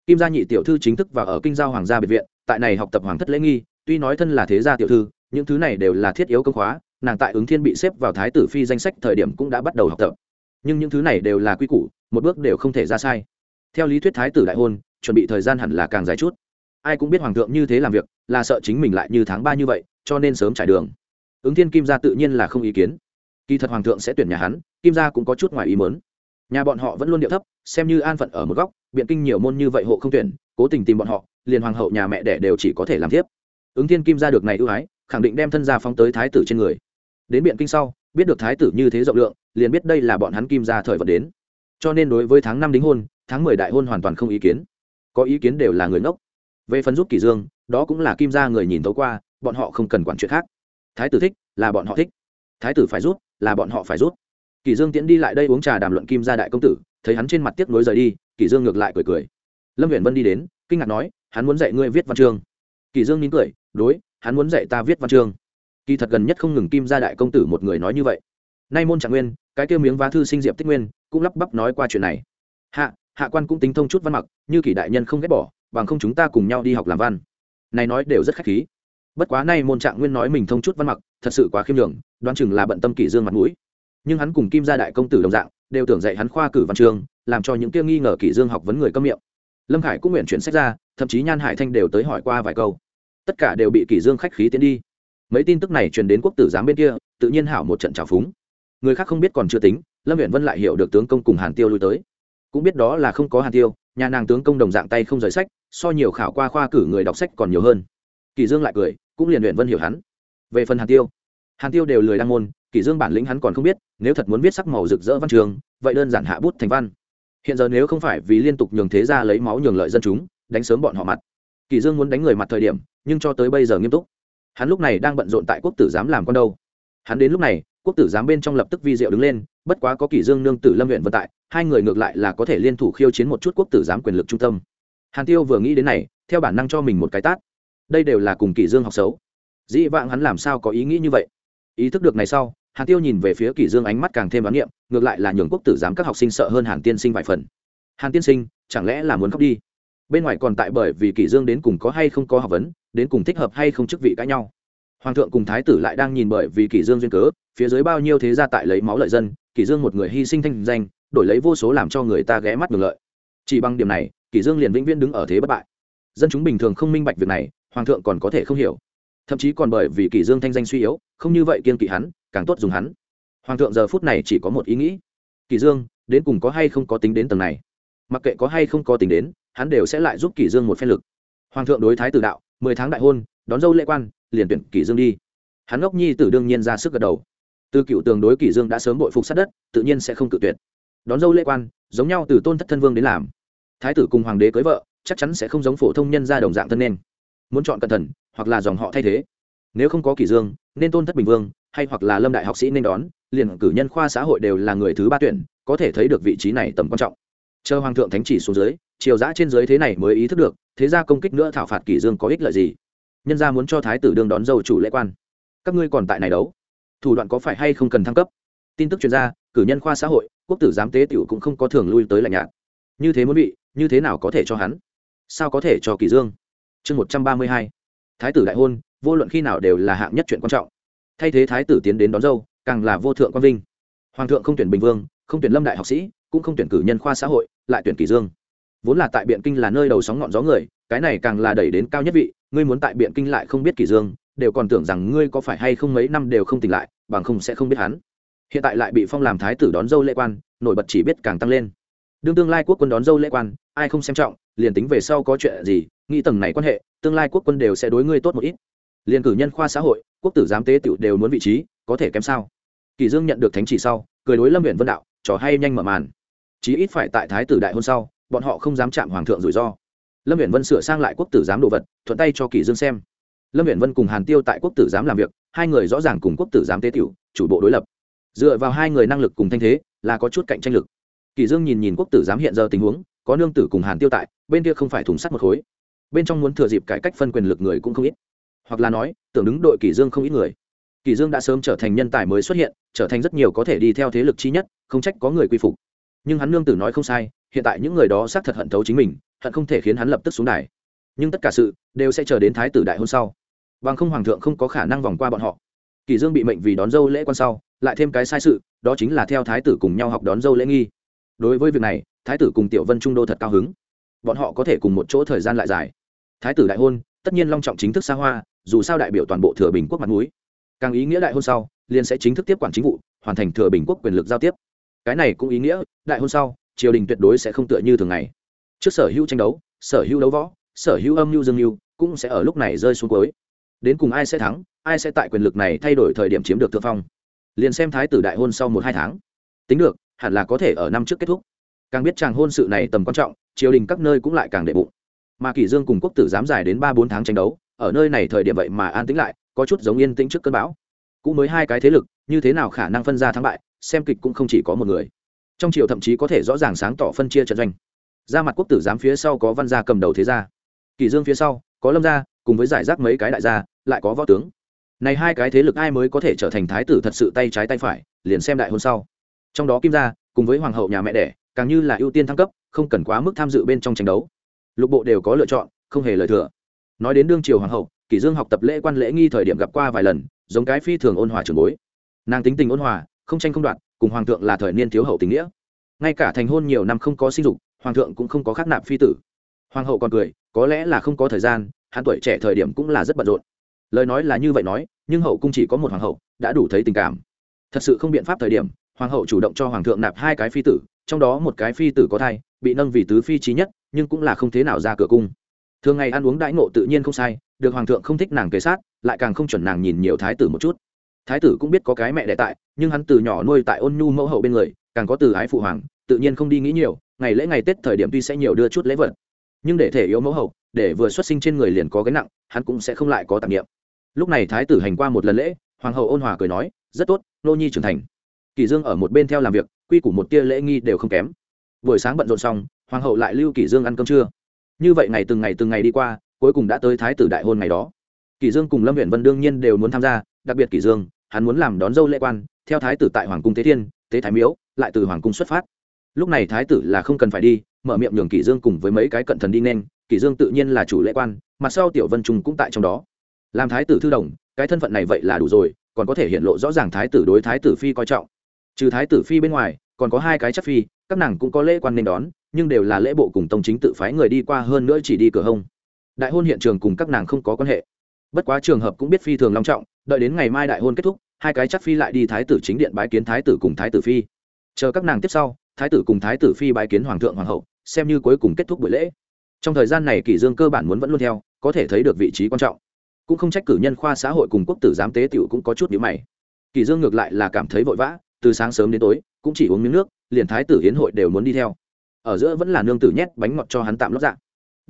Kim gia nhị tiểu thư chính thức vào ở kinh giao hoàng gia biệt viện, tại này học tập hoàng thất lễ nghi tuy nói thân là thế gia tiểu thư, những thứ này đều là thiết yếu công khóa, nàng tại ứng thiên bị xếp vào thái tử phi danh sách thời điểm cũng đã bắt đầu học tập. Nhưng những thứ này đều là quy củ, một bước đều không thể ra sai. Theo lý thuyết thái tử đại hôn, chuẩn bị thời gian hẳn là càng dài chút. Ai cũng biết hoàng thượng như thế làm việc, là sợ chính mình lại như tháng ba như vậy, cho nên sớm trải đường. Ứng thiên kim gia tự nhiên là không ý kiến. Kỳ thật hoàng thượng sẽ tuyển nhà hắn, kim gia cũng có chút ngoài ý mớn nhà bọn họ vẫn luôn điệu thấp, xem như an phận ở một góc, biện kinh nhiều môn như vậy hộ không tuyển, cố tình tìm bọn họ, liền hoàng hậu nhà mẹ đẻ đều chỉ có thể làm tiếp ứng thiên kim ra được này ưu ái, khẳng định đem thân gia phóng tới thái tử trên người. Đến biện kinh sau, biết được thái tử như thế rộng lượng, liền biết đây là bọn hắn kim gia thời vật đến. Cho nên đối với tháng năm đính hôn, tháng mười đại hôn hoàn toàn không ý kiến. Có ý kiến đều là người ngốc. Về phần giúp kỷ dương, đó cũng là kim gia người nhìn tấu qua, bọn họ không cần quản chuyện khác. Thái tử thích, là bọn họ thích. Thái tử phải rút là bọn họ phải rút kỷ dương tiễn đi lại đây uống trà đàm luận kim gia đại công tử, thấy hắn trên mặt tiếc nuối rời đi, kỷ dương ngược lại cười cười. Lâm uyển vân đi đến, kinh ngạc nói, hắn muốn dạy ngươi viết văn chương. Kỷ dương nín cười đối, hắn muốn dạy ta viết văn chương. Kỳ thật gần nhất không ngừng kim gia đại công tử một người nói như vậy. Nay môn trạng nguyên, cái kêu miếng vá thư sinh diệp tích nguyên, cũng lắp bắp nói qua chuyện này. Hạ hạ quan cũng tính thông chút văn mặc, như kỳ đại nhân không ghét bỏ, bằng không chúng ta cùng nhau đi học làm văn. Này nói đều rất khách khí. Bất quá nay môn trạng nguyên nói mình thông chút văn mặc, thật sự quá khiêm đường đoán chừng là bận tâm kỷ dương mặt mũi. Nhưng hắn cùng kim gia đại công tử đồng dạng, đều tưởng dạy hắn khoa cử văn trường làm cho những kia nghi ngờ kỷ dương học vấn người câm miệng. Lâm khải cũng nguyện chuyển sách ra, thậm chí nhan hải thanh đều tới hỏi qua vài câu tất cả đều bị kỷ dương khách khí tiến đi. Mấy tin tức này truyền đến quốc tử giám bên kia, tự nhiên hảo một trận trào phúng. Người khác không biết còn chưa tính, lâm viện vân lại hiểu được tướng công cùng hàn tiêu lui tới. Cũng biết đó là không có hàn tiêu, nhà nàng tướng công đồng dạng tay không rời sách, so nhiều khảo qua khoa cử người đọc sách còn nhiều hơn. Kỳ dương lại cười, cũng liền luyện vân hiểu hắn. Về phần hàn tiêu hàn tiêu đều lười đăng môn kỳ dương bản lĩnh hắn còn không biết, nếu thật muốn viết sắc màu rực rỡ văn trường, vậy đơn giản hạ bút thành văn. Hiện giờ nếu không phải vì liên tục nhường thế ra lấy máu nhường lợi dân chúng, đánh sớm bọn họ mặt. Kỳ dương muốn đánh người mặt thời điểm nhưng cho tới bây giờ nghiêm túc. Hắn lúc này đang bận rộn tại quốc tử giám làm con đâu. Hắn đến lúc này, quốc tử giám bên trong lập tức vi diệu đứng lên, bất quá có kỷ dương nương tử lâm huyện vận tại, hai người ngược lại là có thể liên thủ khiêu chiến một chút quốc tử giám quyền lực trung tâm. Hàn tiêu vừa nghĩ đến này, theo bản năng cho mình một cái tát. Đây đều là cùng kỷ dương học xấu. Dĩ vãng hắn làm sao có ý nghĩ như vậy? Ý thức được này sau, hàn tiêu nhìn về phía kỷ dương ánh mắt càng thêm đoán niệm, ngược lại là nhường quốc tử giám các học sinh sợ hơn hàn tiên sinh vài phần. Hàn tiên sinh, chẳng lẽ là muốn khóc đi? Bên ngoài còn tại bởi vì kỷ dương đến cùng có hay không có học vấn đến cùng thích hợp hay không chức vị cãi nhau. Hoàng thượng cùng thái tử lại đang nhìn bởi vì kỷ dương duyên cớ, phía dưới bao nhiêu thế gia tại lấy máu lợi dân, kỷ dương một người hy sinh thanh danh, đổi lấy vô số làm cho người ta ghé mắt ngược lợi. Chỉ bằng điểm này, kỷ dương liền vĩnh viễn đứng ở thế bất bại. Dân chúng bình thường không minh bạch việc này, hoàng thượng còn có thể không hiểu. Thậm chí còn bởi vì kỷ dương thanh danh suy yếu, không như vậy kiên kỵ hắn, càng tốt dùng hắn. Hoàng thượng giờ phút này chỉ có một ý nghĩ. Kỷ dương, đến cùng có hay không có tính đến tầng này? Mặc kệ có hay không có tính đến, hắn đều sẽ lại giúp kỷ dương một phen lực. Hoàng thượng đối thái tử đạo mười tháng đại hôn, đón dâu lễ quan, liền tuyển kỷ dương đi. Hắn ngốc nhi tử đương nhiên ra sức gật đầu. Từ cựu tường đối kỷ dương đã sớm bội phục sát đất, tự nhiên sẽ không cự tuyệt. Đón dâu lễ quan, giống nhau từ tôn thất thân vương đến làm. Thái tử cùng hoàng đế cưới vợ, chắc chắn sẽ không giống phổ thông nhân gia đồng dạng thân nên. Muốn chọn cẩn thận, hoặc là dòng họ thay thế. Nếu không có kỷ dương, nên tôn thất bình vương, hay hoặc là lâm đại học sĩ nên đón, liền cử nhân khoa xã hội đều là người thứ ba tuyển, có thể thấy được vị trí này tầm quan trọng. Chờ hoàng thượng thánh chỉ xuống dưới triều giã trên dưới thế này mới ý thức được, thế ra công kích nữa thảo phạt kỷ dương có ích lợi gì? Nhân gia muốn cho thái tử đương đón dâu chủ lễ quan. Các ngươi còn tại này đấu thủ đoạn có phải hay không cần thăng cấp? Tin tức chuyên gia cử nhân khoa xã hội, quốc tử giám tế tiểu cũng không có thường lui tới lạnh nhạt. Như thế muốn bị, như thế nào có thể cho hắn? Sao có thể cho kỷ dương? Chương một trăm ba mươi hai. Thái tử đại hôn, vô luận khi nào đều là hạng nhất chuyện quan trọng. Thay thế thái tử tiến đến đón dâu, càng là vô thượng quan vinh. Hoàng thượng không tuyển bình vương, không tuyển lâm đại học sĩ, cũng không tuyển cử nhân khoa xã hội, lại tuyển kỷ dương vốn là tại biện kinh là nơi đầu sóng ngọn gió người, cái này càng là đẩy đến cao nhất vị, ngươi muốn tại biện kinh lại không biết Kỷ dương, đều còn tưởng rằng ngươi có phải hay không mấy năm đều không tỉnh lại, bằng không sẽ không biết hắn. Hiện tại lại bị phong làm thái tử đón dâu lễ quan, nổi bật chỉ biết càng tăng lên. Đương tương lai quốc quân đón dâu lễ quan, ai không xem trọng, liền tính về sau có chuyện gì, nghĩ tầng này quan hệ, tương lai quốc quân đều sẽ đối ngươi tốt một ít. Liền cử nhân khoa xã hội, quốc tử giám tế tiểu đều muốn vị trí, có thể kém sao? Kỳ dương nhận được thánh chỉ sau, cười đối lâm huyện vân đạo, trò hay nhanh mở màn. Chí ít phải tại thái tử đại hôn sau bọn họ không dám chạm hoàng thượng rủi ro. Lâm viện vân sửa sang lại quốc tử giám đồ vật, thuận tay cho kỷ dương xem. Lâm viện vân cùng hàn tiêu tại quốc tử giám làm việc, hai người rõ ràng cùng quốc tử giám tế tiểu, chủ bộ đối lập. Dựa vào hai người năng lực cùng thanh thế, là có chút cạnh tranh lực. Kỷ dương nhìn nhìn quốc tử giám hiện giờ tình huống, có nương tử cùng hàn tiêu tại, bên kia không phải thùng sắt một khối. Bên trong muốn thừa dịp cải cách phân quyền lực người cũng không ít. Hoặc là nói, tưởng đứng đội kỷ dương không ít người. Kỷ dương đã sớm trở thành nhân tài mới xuất hiện, trở thành rất nhiều có thể đi theo thế lực chi nhất, không trách có người quy phục. Nhưng hắn nương tử nói không sai hiện tại những người đó xác thật hận thấu chính mình, hận không thể khiến hắn lập tức xuống đài. Nhưng tất cả sự đều sẽ chờ đến thái tử đại hôn sau. Bằng không hoàng thượng không có khả năng vòng qua bọn họ. Kỳ dương bị mệnh vì đón dâu lễ quan sau, lại thêm cái sai sự, đó chính là theo thái tử cùng nhau học đón dâu lễ nghi. Đối với việc này, thái tử cùng tiểu vân trung đô thật cao hứng. Bọn họ có thể cùng một chỗ thời gian lại dài. Thái tử đại hôn, tất nhiên long trọng chính thức xa hoa, dù sao đại biểu toàn bộ thừa bình quốc mặt núi càng ý nghĩa đại hôn sau, liền sẽ chính thức tiếp quản chính vụ, hoàn thành thừa bình quốc quyền lực giao tiếp. Cái này cũng ý nghĩa, đại hôn sau triều đình tuyệt đối sẽ không tựa như thường ngày. Trước sở hữu tranh đấu, sở hữu đấu võ, sở hữu âm mưu dương mưu cũng sẽ ở lúc này rơi xuống cuối. Đến cùng ai sẽ thắng, ai sẽ tại quyền lực này thay đổi thời điểm chiếm được thượng phong? Liền xem thái tử đại hôn sau một hai tháng. Tính được, hẳn là có thể ở năm trước kết thúc. Càng biết chàng hôn sự này tầm quan trọng, triều đình các nơi cũng lại càng đệ bụng. Mà kỷ dương cùng quốc tử dám dài đến ba bốn tháng tranh đấu, ở nơi này thời điểm vậy mà an tĩnh lại, có chút giống yên tĩnh trước cơn bão. Cũng mới hai cái thế lực, như thế nào khả năng phân ra thắng bại, xem kịch cũng không chỉ có một người trong triều thậm chí có thể rõ ràng sáng tỏ phân chia trận doanh. Ra mặt quốc tử giám phía sau có văn gia cầm đầu thế gia. Kỷ dương phía sau, có lâm gia, cùng với giải rác mấy cái đại gia, lại có võ tướng. Này hai cái thế lực ai mới có thể trở thành thái tử thật sự tay trái tay phải, liền xem đại hôn sau. Trong đó kim gia, cùng với hoàng hậu nhà mẹ đẻ, càng như là ưu tiên thăng cấp, không cần quá mức tham dự bên trong tranh đấu. Lục bộ đều có lựa chọn, không hề lời thừa. Nói đến đương triều hoàng hậu, kỷ dương học tập lễ quan lễ nghi thời điểm gặp qua vài lần, giống cái phi thường ôn hòa trường bối. Nàng tính tình ôn hòa, không tranh không đoạt cùng hoàng thượng là thời niên thiếu hậu tình nghĩa. Ngay cả thành hôn nhiều năm không có sinh dục, hoàng thượng cũng không có khác nạp phi tử. Hoàng hậu còn cười, có lẽ là không có thời gian, hắn tuổi trẻ thời điểm cũng là rất bận rộn. Lời nói là như vậy nói, nhưng hậu cung chỉ có một hoàng hậu, đã đủ thấy tình cảm. Thật sự không biện pháp thời điểm, hoàng hậu chủ động cho hoàng thượng nạp hai cái phi tử, trong đó một cái phi tử có thai, bị nâng vì tứ phi trí nhất, nhưng cũng là không thế nào ra cửa cung. Thường ngày ăn uống đãi ngộ tự nhiên không sai, được hoàng thượng không thích nàng kế sát, lại càng không chuẩn nàng nhìn nhiều thái tử một chút thái tử cũng biết có cái mẹ đẻ tại, nhưng hắn từ nhỏ nuôi tại ôn nhu mẫu hậu bên người, càng có từ ái phụ hoàng, tự nhiên không đi nghĩ nhiều, ngày lễ ngày tết thời điểm tuy sẽ nhiều đưa chút lễ vật, nhưng để thể yếu mẫu hậu, để vừa xuất sinh trên người liền có gánh nặng, hắn cũng sẽ không lại có tạp nghiệm lúc này thái tử hành qua một lần lễ, hoàng hậu ôn hòa cười nói, rất tốt, nô nhi trưởng thành. Kỳ dương ở một bên theo làm việc, quy củ một tia lễ nghi đều không kém. Buổi sáng bận rộn xong, hoàng hậu lại lưu kỳ dương ăn cơm trưa. Như vậy ngày từng ngày từng ngày đi qua, cuối cùng đã tới thái tử đại hôn ngày đó. Kỳ dương cùng lâm huyện vân đương nhiên đều muốn tham gia đặc biệt kỷ dương, hắn muốn làm đón dâu lễ quan, theo thái tử tại hoàng cung tế thiên, tế thái miếu, lại từ hoàng cung xuất phát. Lúc này thái tử là không cần phải đi, mở miệng nhường kỷ dương cùng với mấy cái cận thần đi nên, kỷ dương tự nhiên là chủ lễ quan mặt sau tiểu vân trung cũng tại trong đó. Làm thái tử thư đồng, cái thân phận này vậy là đủ rồi, còn có thể hiện lộ rõ ràng thái tử đối thái tử phi coi trọng. Trừ thái tử phi bên ngoài, còn có hai cái chắc phi, các nàng cũng có lễ quan nên đón, nhưng đều là lễ bộ cùng tông chính tự phái người đi qua hơn nữa chỉ đi cửa hông. Đại hôn hiện trường cùng các nàng không có quan hệ bất quá trường hợp cũng biết phi thường long trọng, đợi đến ngày mai đại hôn kết thúc, hai cái chắc phi lại đi thái tử chính điện bái kiến thái tử cùng thái tử phi. Chờ các nàng tiếp sau, thái tử cùng thái tử phi bái kiến hoàng thượng hoàng hậu, xem như cuối cùng kết thúc buổi lễ. Trong thời gian này kỷ dương cơ bản muốn vẫn luôn theo, có thể thấy được vị trí quan trọng. Cũng không trách cử nhân khoa xã hội cùng quốc tử giám tế tiểu cũng có chút nhíu mày. Kỷ dương ngược lại là cảm thấy vội vã, từ sáng sớm đến tối, cũng chỉ uống miếng nước, liền thái tử hiến hội đều muốn đi theo. Ở giữa vẫn là nương tử nhét bánh ngọt cho hắn tạm lót dạng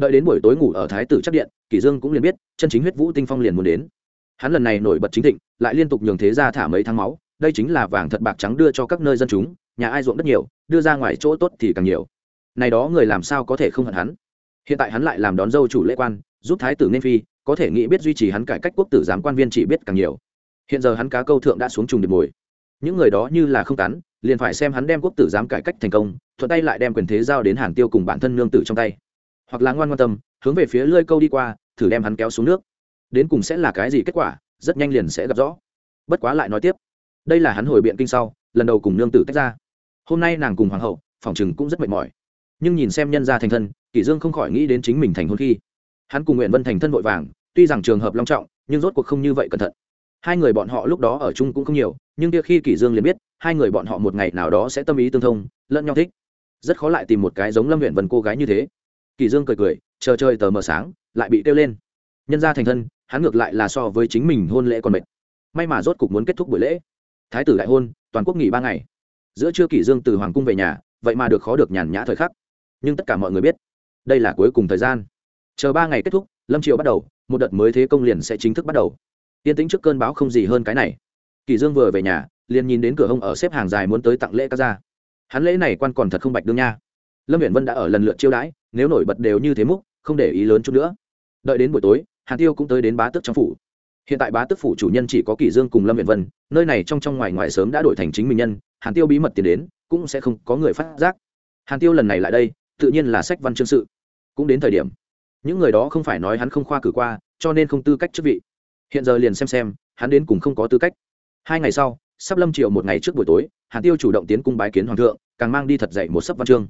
đợi đến buổi tối ngủ ở thái tử chắc điện kỷ dương cũng liền biết chân chính huyết vũ tinh phong liền muốn đến. Hắn lần này nổi bật chính thịnh lại liên tục nhường thế ra thả mấy tháng máu đây chính là vàng thật bạc trắng đưa cho các nơi dân chúng nhà ai ruộng đất nhiều đưa ra ngoài chỗ tốt thì càng nhiều. Này đó người làm sao có thể không hận hắn? Hiện tại hắn lại làm đón dâu chủ lễ quan giúp thái tử nên phi có thể nghĩ biết duy trì hắn cải cách quốc tử giám quan viên chỉ biết càng nhiều. Hiện giờ hắn cá câu thượng đã xuống trùng điệp mồi. Những người đó như là không tán, liền phải xem hắn đem quốc tử giám cải cách thành công thuận tay lại đem quyền thế giao đến hàn tiêu cùng bản thân nương tử trong tay hoặc là ngoan ngoan tâm, hướng về phía lơi câu đi qua, thử đem hắn kéo xuống nước. Đến cùng sẽ là cái gì kết quả, rất nhanh liền sẽ gặp rõ. Bất quá lại nói tiếp. Đây là hắn hồi biện kinh sau, lần đầu cùng nương tử tách ra. Hôm nay nàng cùng hoàng hậu, phòng chừng cũng rất mệt mỏi. Nhưng nhìn xem nhân gia thành thân, kỷ dương không khỏi nghĩ đến chính mình thành hôn khi. Hắn cùng nguyện vân thành thân vội vàng, tuy rằng trường hợp long trọng, nhưng rốt cuộc không như vậy cẩn thận. Hai người bọn họ lúc đó ở chung cũng không nhiều, nhưng kia khi kỷ dương liền biết, hai người bọn họ một ngày nào đó sẽ tâm ý tương thông, lẫn nhau thích. Rất khó lại tìm một cái giống lâm nguyện vân cô gái như thế. Kỳ dương cười cười, chờ chơi tờ mờ sáng, lại bị tiêu lên. Nhân gia thành thân, hắn ngược lại là so với chính mình hôn lễ còn mệt. May mà rốt cục muốn kết thúc buổi lễ. Thái tử đại hôn, toàn quốc nghỉ ba ngày. Giữa trưa kỷ dương từ hoàng cung về nhà, vậy mà được khó được nhàn nhã thời khắc. Nhưng tất cả mọi người biết, đây là cuối cùng thời gian. Chờ ba ngày kết thúc, lâm triều bắt đầu, một đợt mới thế công liền sẽ chính thức bắt đầu. Tiên tĩnh trước cơn bão không gì hơn cái này. Kỷ dương vừa về nhà, liền nhìn đến cửa hông ở xếp hàng dài muốn tới tặng lễ các gia. Hắn lễ này quan còn thật không bạch đương nha lâm viễn vân đã ở lần lượt chiêu đãi, nếu nổi bật đều như thế múc, không để ý lớn chút nữa. Đợi đến buổi tối, hàn tiêu cũng tới đến bá tước trong phủ. Hiện tại bá tước phủ chủ nhân chỉ có kỷ dương cùng lâm viễn vân, nơi này trong trong ngoài ngoài sớm đã đổi thành chính mình nhân, hàn tiêu bí mật tiến đến, cũng sẽ không có người phát giác. Hàn tiêu lần này lại đây, tự nhiên là sách văn chương sự. Cũng đến thời điểm, những người đó không phải nói hắn không khoa cử qua, cho nên không tư cách chức vị. Hiện giờ liền xem xem, hắn đến cùng không có tư cách. Hai ngày sau, sắp lâm triều một ngày trước buổi tối, hàn tiêu chủ động tiến cung bái kiến hoàng thượng, càng mang đi thật dạy một sấp văn chương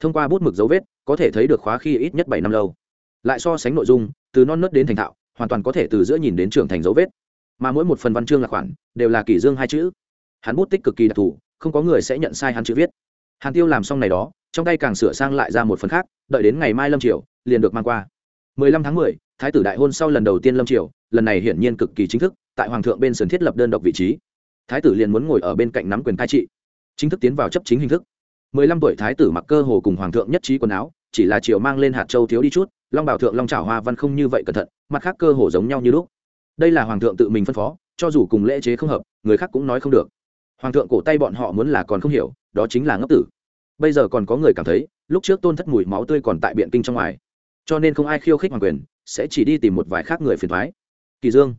thông qua bút mực dấu vết có thể thấy được khóa khi ít nhất bảy năm lâu. Lại so sánh nội dung từ non nớt đến thành thạo hoàn toàn có thể từ giữa nhìn đến trưởng thành dấu vết. Mà mỗi một phần văn chương là khoản đều là kỷ dương hai chữ. Hắn bút tích cực kỳ đặc thù không có người sẽ nhận sai hắn chữ viết. Hàn tiêu làm xong này đó trong tay càng sửa sang lại ra một phần khác đợi đến ngày mai lâm triều liền được mang qua. 15 tháng 10, thái tử đại hôn sau lần đầu tiên lâm triều lần này hiển nhiên cực kỳ chính thức tại hoàng thượng bên sườn thiết lập đơn độc vị trí. Thái tử liền muốn ngồi ở bên cạnh nắm quyền cai trị. Chính thức tiến vào chấp chính hình thức. 15 tuổi thái tử mặc cơ hồ cùng hoàng thượng nhất trí quần áo, chỉ là chiều mang lên hạt châu thiếu đi chút, long bảo thượng long trảo hoa văn không như vậy cẩn thận, mặt khác cơ hồ giống nhau như lúc. Đây là hoàng thượng tự mình phân phó, cho dù cùng lễ chế không hợp, người khác cũng nói không được. Hoàng thượng cổ tay bọn họ muốn là còn không hiểu, đó chính là ngốc tử. Bây giờ còn có người cảm thấy, lúc trước tôn thất mùi máu tươi còn tại biện kinh trong ngoài. Cho nên không ai khiêu khích hoàng quyền, sẽ chỉ đi tìm một vài khác người phiền thoái kỳ dương.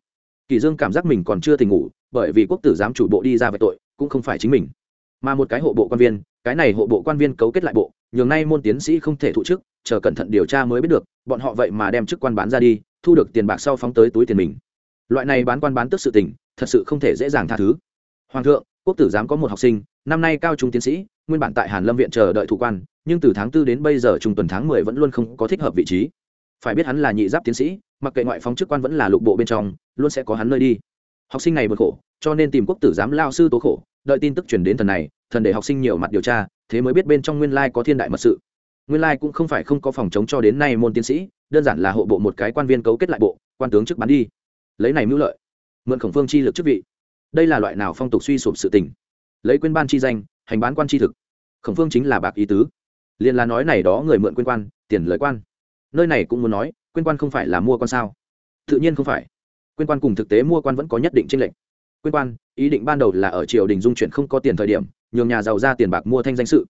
Kỳ dương cảm giác mình còn chưa tỉnh ngủ, bởi vì quốc tử giám chủ bộ đi ra về tội, cũng không phải chính mình, mà một cái hộ bộ quan viên cái này hộ bộ quan viên cấu kết lại bộ, nhường nay môn tiến sĩ không thể thụ chức, chờ cẩn thận điều tra mới biết được, bọn họ vậy mà đem chức quan bán ra đi, thu được tiền bạc sau phóng tới túi tiền mình. Loại này bán quan bán tức sự tình, thật sự không thể dễ dàng tha thứ. Hoàng thượng, quốc tử giám có một học sinh, năm nay cao trung tiến sĩ, nguyên bản tại hàn lâm viện chờ đợi thủ quan, nhưng từ tháng tư đến bây giờ trung tuần tháng mười vẫn luôn không có thích hợp vị trí. Phải biết hắn là nhị giáp tiến sĩ, mặc kệ ngoại phóng chức quan vẫn là lục bộ bên trong, luôn sẽ có hắn nơi đi. Học sinh này bực khổ, cho nên tìm quốc tử giám lao sư tố khổ đợi tin tức truyền đến thần này, thần để học sinh nhiều mặt điều tra, thế mới biết bên trong nguyên lai có thiên đại mật sự. Nguyên lai cũng không phải không có phòng chống cho đến nay môn tiến sĩ, đơn giản là hộ bộ một cái quan viên cấu kết lại bộ, quan tướng chức bán đi. Lấy này mưu lợi, mượn khổng phương chi lực chức vị. Đây là loại nào phong tục suy sụp sự tình? Lấy quyên ban chi danh, hành bán quan chi thực. Khổng phương chính là bạc ý tứ. Liền là nói này đó người mượn quyên quan, tiền lợi quan. Nơi này cũng muốn nói, quyên quan không phải là mua quan sao? Tự nhiên không phải. Quyên quan cùng thực tế mua quan vẫn có nhất định tranh lệch quyên quan, ý định ban đầu là ở triều đình dung chuyển không có tiền thời điểm, nhường nhà giàu ra tiền bạc mua thanh danh sự.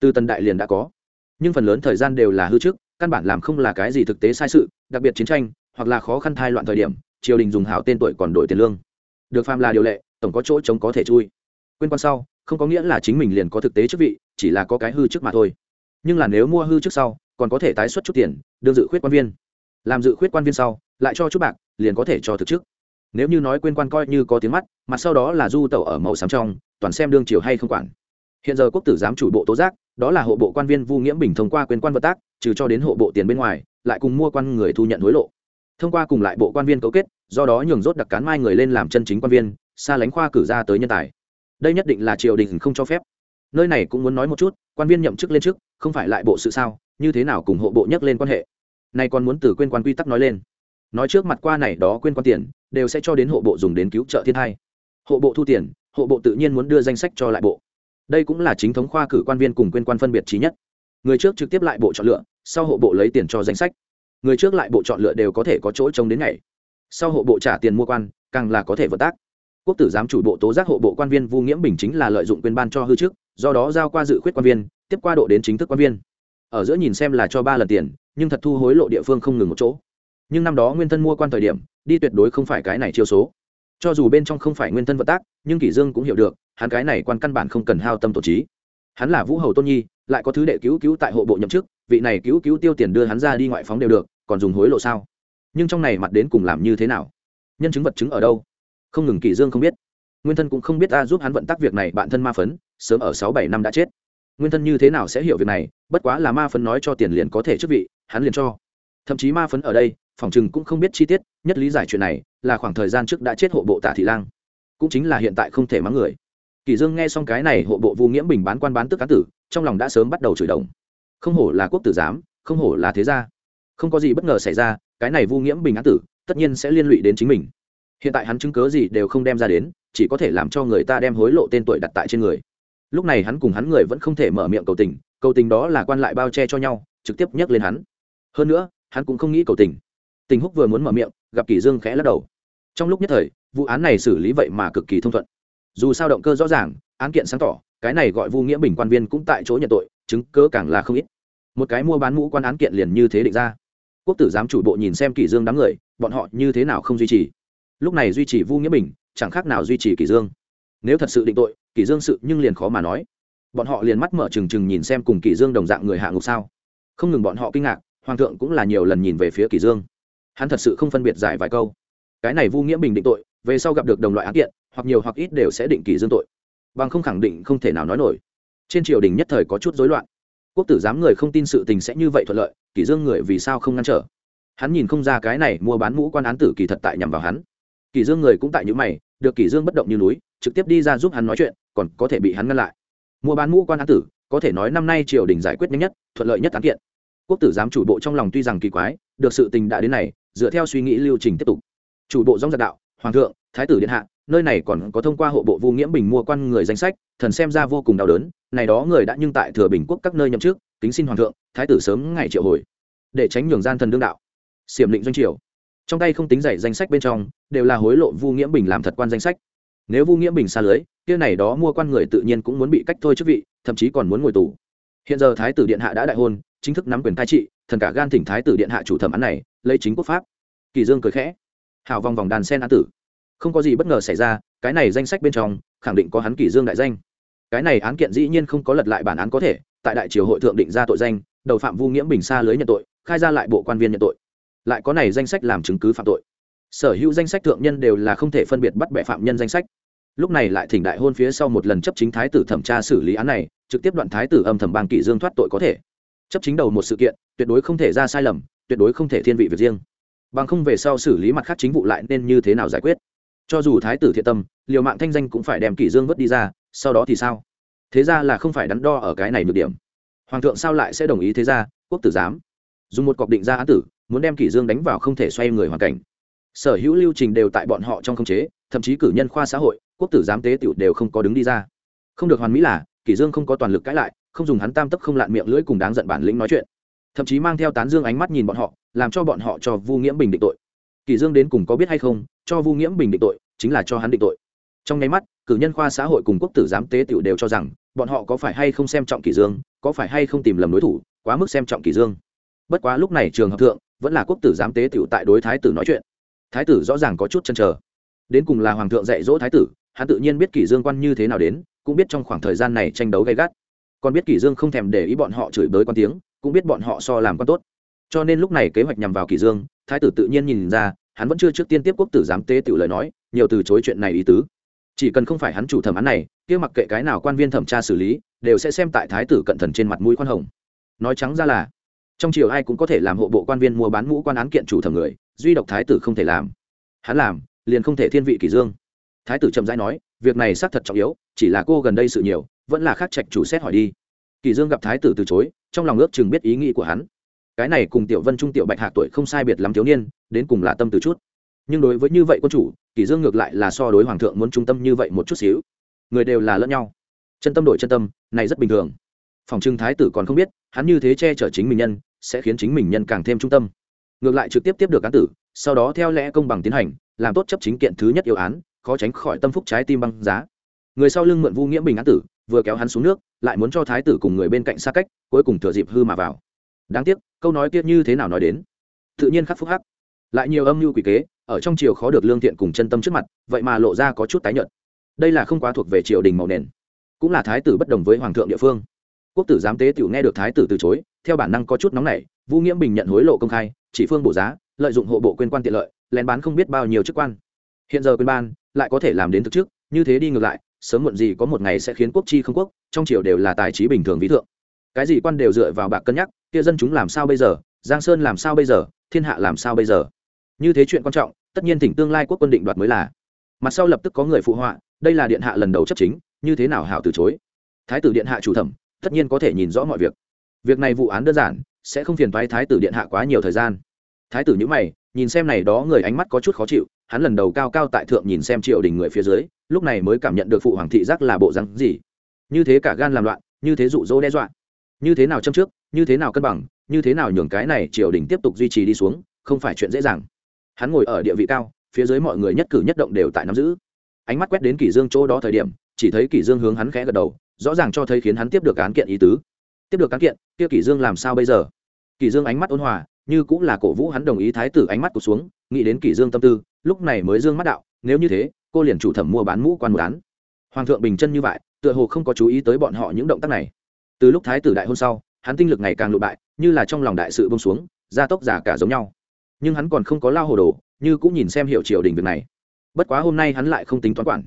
Từ tần đại liền đã có. Nhưng phần lớn thời gian đều là hư trước, căn bản làm không là cái gì thực tế sai sự, đặc biệt chiến tranh, hoặc là khó khăn thai loạn thời điểm, triều đình dùng hảo tên tuổi còn đổi tiền lương. Được phàm là điều lệ, tổng có chỗ chống có thể chui. Quyên quan sau, không có nghĩa là chính mình liền có thực tế chức vị, chỉ là có cái hư trước mà thôi. Nhưng là nếu mua hư trước sau, còn có thể tái xuất chút tiền, đương dự khuyết quan viên. Làm dự khuyết quan viên sau, lại cho chút bạc, liền có thể cho thực chức nếu như nói quên quan coi như có tiếng mắt mặt sau đó là du tẩu ở màu xám trong, toàn xem đương triều hay không quản. Hiện giờ quốc tử giám chủ bộ tố giác, đó là hộ bộ quan viên vu nghiễm bình thông qua quyền quan vật tác, trừ cho đến hộ bộ tiền bên ngoài, lại cùng mua quan người thu nhận hối lộ. Thông qua cùng lại bộ quan viên cấu kết, do đó nhường rốt đặc cán mai người lên làm chân chính quan viên, xa lánh khoa cử ra tới nhân tài. Đây nhất định là triều đình không cho phép. Nơi này cũng muốn nói một chút, quan viên nhậm chức lên chức, không phải lại bộ sự sao, như thế nào cùng hộ bộ nhắc lên quan hệ. Nay còn muốn từ quên quan quy tắc nói lên. Nói trước mặt qua này đó quên quan tiền đều sẽ cho đến hộ bộ dùng đến cứu trợ thiên thai. Hộ bộ thu tiền, hộ bộ tự nhiên muốn đưa danh sách cho lại bộ. Đây cũng là chính thống khoa cử quan viên cùng quên quan phân biệt trí nhất. Người trước trực tiếp lại bộ chọn lựa, sau hộ bộ lấy tiền cho danh sách. Người trước lại bộ chọn lựa đều có thể có chỗ trông đến ngày. Sau hộ bộ trả tiền mua quan, càng là có thể vận tác. Quốc tử giám chủ bộ tố giác hộ bộ quan viên vu nghiễm bình chính là lợi dụng quyền ban cho hư trước, do đó giao qua dự khuyết quan viên, tiếp qua độ đến chính thức quan viên. Ở giữa nhìn xem là cho ba lần tiền, nhưng thật thu hối lộ địa phương không ngừng một chỗ. Nhưng năm đó nguyên thân mua quan thời điểm đi tuyệt đối không phải cái này chiêu số. Cho dù bên trong không phải nguyên thân vận tác, nhưng kỷ dương cũng hiểu được, hắn cái này quan căn bản không cần hao tâm tổ trí. Hắn là vũ hầu tôn nhi, lại có thứ đệ cứu cứu tại hộ bộ nhậm chức, vị này cứu cứu tiêu tiền đưa hắn ra đi ngoại phóng đều được, còn dùng hối lộ sao? Nhưng trong này mặt đến cùng làm như thế nào? Nhân chứng vật chứng ở đâu? Không ngừng kỷ dương không biết. Nguyên thân cũng không biết ta giúp hắn vận tác việc này bạn thân ma phấn, sớm ở sáu bảy năm đã chết. Nguyên thân như thế nào sẽ hiểu việc này, bất quá là ma phấn nói cho tiền liền có thể chức vị, hắn liền cho. Thậm chí ma phấn ở đây phòng chừng cũng không biết chi tiết, nhất lý giải chuyện này là khoảng thời gian trước đã chết hộ bộ tả thị lang, cũng chính là hiện tại không thể mắng người. Kỳ dương nghe xong cái này, hộ bộ vu nghiễm bình bán quan bán tức cá tử, trong lòng đã sớm bắt đầu chửi đồng không hổ là quốc tử giám, không hổ là thế gia. Không có gì bất ngờ xảy ra, cái này vu nghiễm bình án tử, tất nhiên sẽ liên lụy đến chính mình. Hiện tại hắn chứng cớ gì đều không đem ra đến, chỉ có thể làm cho người ta đem hối lộ tên tuổi đặt tại trên người. Lúc này hắn cùng hắn người vẫn không thể mở miệng cầu tình cầu tình đó là quan lại bao che cho nhau, trực tiếp nhắc lên hắn. Hơn nữa, hắn cũng không nghĩ cầu tình tình húc vừa muốn mở miệng, gặp kỷ dương khẽ lắc đầu. Trong lúc nhất thời, vụ án này xử lý vậy mà cực kỳ thông thuận. Dù sao động cơ rõ ràng, án kiện sáng tỏ, cái này gọi vu nghĩa bình quan viên cũng tại chỗ nhận tội, chứng cớ càng là không ít. Một cái mua bán mũ quan án kiện liền như thế định ra. Quốc tử giám chủ bộ nhìn xem kỷ dương đám người, bọn họ như thế nào không duy trì? Lúc này duy trì vu nghĩa bình, chẳng khác nào duy trì kỷ dương. Nếu thật sự định tội kỷ dương sự nhưng liền khó mà nói. Bọn họ liền mắt mở trừng trừng nhìn xem cùng kỷ dương đồng dạng người hạ ngục sao. Không ngừng bọn họ kinh ngạc, hoàng thượng cũng là nhiều lần nhìn về phía kỷ dương hắn thật sự không phân biệt giải vài câu. Cái này vu nghĩa bình định tội, về sau gặp được đồng loại án kiện, hoặc nhiều hoặc ít đều sẽ định kỳ dương tội. Bằng không khẳng định không thể nào nói nổi. Trên triều đình nhất thời có chút rối loạn. Quốc tử giám người không tin sự tình sẽ như vậy thuận lợi, kỷ dương người vì sao không ngăn trở? Hắn nhìn không ra cái này mua bán mũ quan án tử kỳ thật tại nhằm vào hắn. Kỷ dương người cũng tại những mày, được kỷ dương bất động như núi, trực tiếp đi ra giúp hắn nói chuyện, còn có thể bị hắn ngăn lại. Mua bán mũ quan án tử, có thể nói năm nay triều đình giải quyết nhanh nhất, thuận lợi nhất án kiện. Quốc tử giám chủ bộ trong lòng tuy rằng kỳ quái, được sự tình đã đến này dựa theo suy nghĩ lưu trình tiếp tục. Chủ bộ dòng giặc đạo, hoàng thượng, thái tử điện hạ, nơi này còn có thông qua hộ bộ vu nghiễm bình mua quan người danh sách, thần xem ra vô cùng đau đớn, này đó người đã nhưng tại thừa bình quốc các nơi nhậm chức, kính xin hoàng thượng, thái tử sớm ngày triệu hồi. Để tránh nhường gian thần đương đạo. Xiểm định doanh triều. Trong tay không tính dạy danh sách bên trong, đều là hối lộ vu nghiễm bình làm thật quan danh sách. Nếu vu nghiễm bình xa lưới, kia này đó mua quan người tự nhiên cũng muốn bị cách thôi chức vị, thậm chí còn muốn ngồi tù. Hiện giờ thái tử điện hạ đã đại hôn, chính thức nắm quyền cai trị thần cả gan thỉnh thái tử điện hạ chủ thẩm án này, lấy chính quốc pháp. Kỳ dương cười khẽ. Hào vòng vòng đàn sen án tử. Không có gì bất ngờ xảy ra, cái này danh sách bên trong, khẳng định có hắn kỳ dương đại danh. Cái này án kiện dĩ nhiên không có lật lại bản án có thể, tại đại triều hội thượng định ra tội danh, đầu phạm vu nghiễm bình xa lưới nhận tội, khai ra lại bộ quan viên nhận tội. Lại có này danh sách làm chứng cứ phạm tội. Sở hữu danh sách thượng nhân đều là không thể phân biệt bắt bẻ phạm nhân danh sách. Lúc này lại thỉnh đại hôn phía sau một lần chấp chính thái tử thẩm tra xử lý án này, trực tiếp đoạn thái tử âm thầm bang kỷ dương thoát tội có thể. Chấp chính đầu một sự kiện tuyệt đối không thể ra sai lầm, tuyệt đối không thể thiên vị việc riêng. Bằng không về sau xử lý mặt khác chính vụ lại nên như thế nào giải quyết? Cho dù thái tử thiện tâm, liều mạng thanh danh cũng phải đem kỷ dương vứt đi ra, sau đó thì sao? Thế ra là không phải đắn đo ở cái này nhược điểm. Hoàng thượng sao lại sẽ đồng ý thế ra, quốc tử giám? Dùng một cọc định ra án tử, muốn đem kỷ dương đánh vào không thể xoay người hoàn cảnh. Sở hữu lưu trình đều tại bọn họ trong khống chế, thậm chí cử nhân khoa xã hội, quốc tử giám tế tiểu đều không có đứng đi ra. Không được hoàn mỹ là, kỷ dương không có toàn lực cãi lại, không dùng hắn tam tấp không lạn miệng lưỡi cùng đáng giận bản lĩnh nói chuyện thậm chí mang theo tán dương ánh mắt nhìn bọn họ, làm cho bọn họ cho vu nghiễm bình định tội. Kỷ dương đến cùng có biết hay không, cho vu nghiễm bình định tội, chính là cho hắn định tội. Trong nháy mắt, cử nhân khoa xã hội cùng quốc tử giám tế tiểu đều cho rằng, bọn họ có phải hay không xem trọng kỷ dương, có phải hay không tìm lầm đối thủ, quá mức xem trọng kỷ dương. Bất quá lúc này trường hợp thượng, vẫn là quốc tử giám tế tiểu tại đối thái tử nói chuyện. Thái tử rõ ràng có chút chần chờ. Đến cùng là hoàng thượng dạy dỗ thái tử, hắn tự nhiên biết kỷ dương quan như thế nào đến, cũng biết trong khoảng thời gian này tranh đấu gay gắt. Còn biết kỷ dương không thèm để ý bọn họ chửi bới quan tiếng cũng biết bọn họ so làm quan tốt. Cho nên lúc này kế hoạch nhằm vào kỷ dương, thái tử tự nhiên nhìn ra, hắn vẫn chưa trước tiên tiếp quốc tử giám tế tiểu lời nói, nhiều từ chối chuyện này ý tứ. Chỉ cần không phải hắn chủ thẩm án này, kia mặc kệ cái nào quan viên thẩm tra xử lý, đều sẽ xem tại thái tử cận thần trên mặt mũi khoan hồng. Nói trắng ra là, trong triều ai cũng có thể làm hộ bộ quan viên mua bán mũ quan án kiện chủ thẩm người, duy độc thái tử không thể làm. Hắn làm, liền không thể thiên vị kỷ dương. Thái tử chậm rãi nói, việc này xác thật trọng yếu, chỉ là cô gần đây sự nhiều, vẫn là khác trạch chủ xét hỏi đi. Kỷ dương gặp thái tử từ chối trong lòng ước chừng biết ý nghĩ của hắn. Cái này cùng tiểu vân trung, tiểu bạch hạc tuổi không sai biệt lắm thiếu niên, đến cùng là tâm từ chút. Nhưng đối với như vậy quân chủ, kỷ dương ngược lại là so đối hoàng thượng muốn trung tâm như vậy một chút xíu. Người đều là lẫn nhau. Chân tâm đổi chân tâm, này rất bình thường. Phòng trưng thái tử còn không biết, hắn như thế che chở chính mình nhân, sẽ khiến chính mình nhân càng thêm trung tâm. Ngược lại trực tiếp tiếp được án tử, sau đó theo lẽ công bằng tiến hành, làm tốt chấp chính kiện thứ nhất yêu án, khó tránh khỏi tâm phúc trái tim băng giá. Người sau lưng mượn vu nghĩa bình án tử, vừa kéo hắn xuống nước lại muốn cho thái tử cùng người bên cạnh xa cách, cuối cùng thừa dịp hư mà vào. Đáng tiếc, câu nói kia như thế nào nói đến? Tự nhiên khắc phúc hắc. Lại nhiều âm mưu quỷ kế, ở trong triều khó được lương thiện cùng chân tâm trước mặt, vậy mà lộ ra có chút tái nhợt. Đây là không quá thuộc về triều đình màu nền, cũng là thái tử bất đồng với hoàng thượng địa phương. Quốc tử giám tế tiểu nghe được thái tử từ chối, theo bản năng có chút nóng nảy vu nghiễm bình nhận hối lộ công khai, chỉ phương bổ giá, lợi dụng hộ bộ quên quan tiện lợi, lén bán không biết bao nhiêu chức quan. Hiện giờ quên ban, lại có thể làm đến thực trước, như thế đi ngược lại, sớm muộn gì có một ngày sẽ khiến quốc chi không quốc trong triều đều là tài trí bình thường ví thượng. Cái gì quan đều dựa vào bạc cân nhắc, kia dân chúng làm sao bây giờ, giang sơn làm sao bây giờ, thiên hạ làm sao bây giờ? Như thế chuyện quan trọng, tất nhiên tỉnh tương lai quốc quân định đoạt mới là. Mặt sau lập tức có người phụ họa, đây là điện hạ lần đầu chấp chính, như thế nào hảo từ chối? Thái tử điện hạ chủ thẩm, tất nhiên có thể nhìn rõ mọi việc. Việc này vụ án đơn giản, sẽ không phiền thoái thái tử điện hạ quá nhiều thời gian. Thái tử nhữ mày, nhìn xem này đó người ánh mắt có chút khó chịu, hắn lần đầu cao cao tại thượng nhìn xem triều đình người phía dưới, lúc này mới cảm nhận được phụ hoàng thị giác là bộ rắn gì như thế cả gan làm loạn như thế rụ rỗ, đe dọa. Như thế nào châm trước như thế nào cân bằng như thế nào nhường cái này triều đình tiếp tục duy trì đi xuống không phải chuyện dễ dàng. Hắn ngồi ở địa vị cao phía dưới mọi người nhất cử nhất động đều tại nắm giữ. Ánh mắt quét đến kỷ dương chỗ đó thời điểm chỉ thấy kỷ dương hướng hắn khẽ gật đầu rõ ràng cho thấy khiến hắn tiếp được án kiện ý tứ. Tiếp được án kiện kia kỷ dương làm sao bây giờ? Kỷ dương ánh mắt ôn hòa như cũng là cổ vũ hắn đồng ý thái tử ánh mắt cụt xuống nghĩ đến kỷ dương tâm tư lúc này mới dương mắt đạo nếu như thế cô liền chủ thẩm mua bán mũ quan một án. Hoàng thượng bình chân như vậy tựa hồ không có chú ý tới bọn họ những động tác này. Từ lúc thái tử đại hôn sau, hắn tinh lực ngày càng lụ bại, như là trong lòng đại sự bông xuống, gia tốc giả cả giống nhau. Nhưng hắn còn không có lao hồ đồ, như cũng nhìn xem hiểu triều đình việc này. Bất quá hôm nay hắn lại không tính toán quản.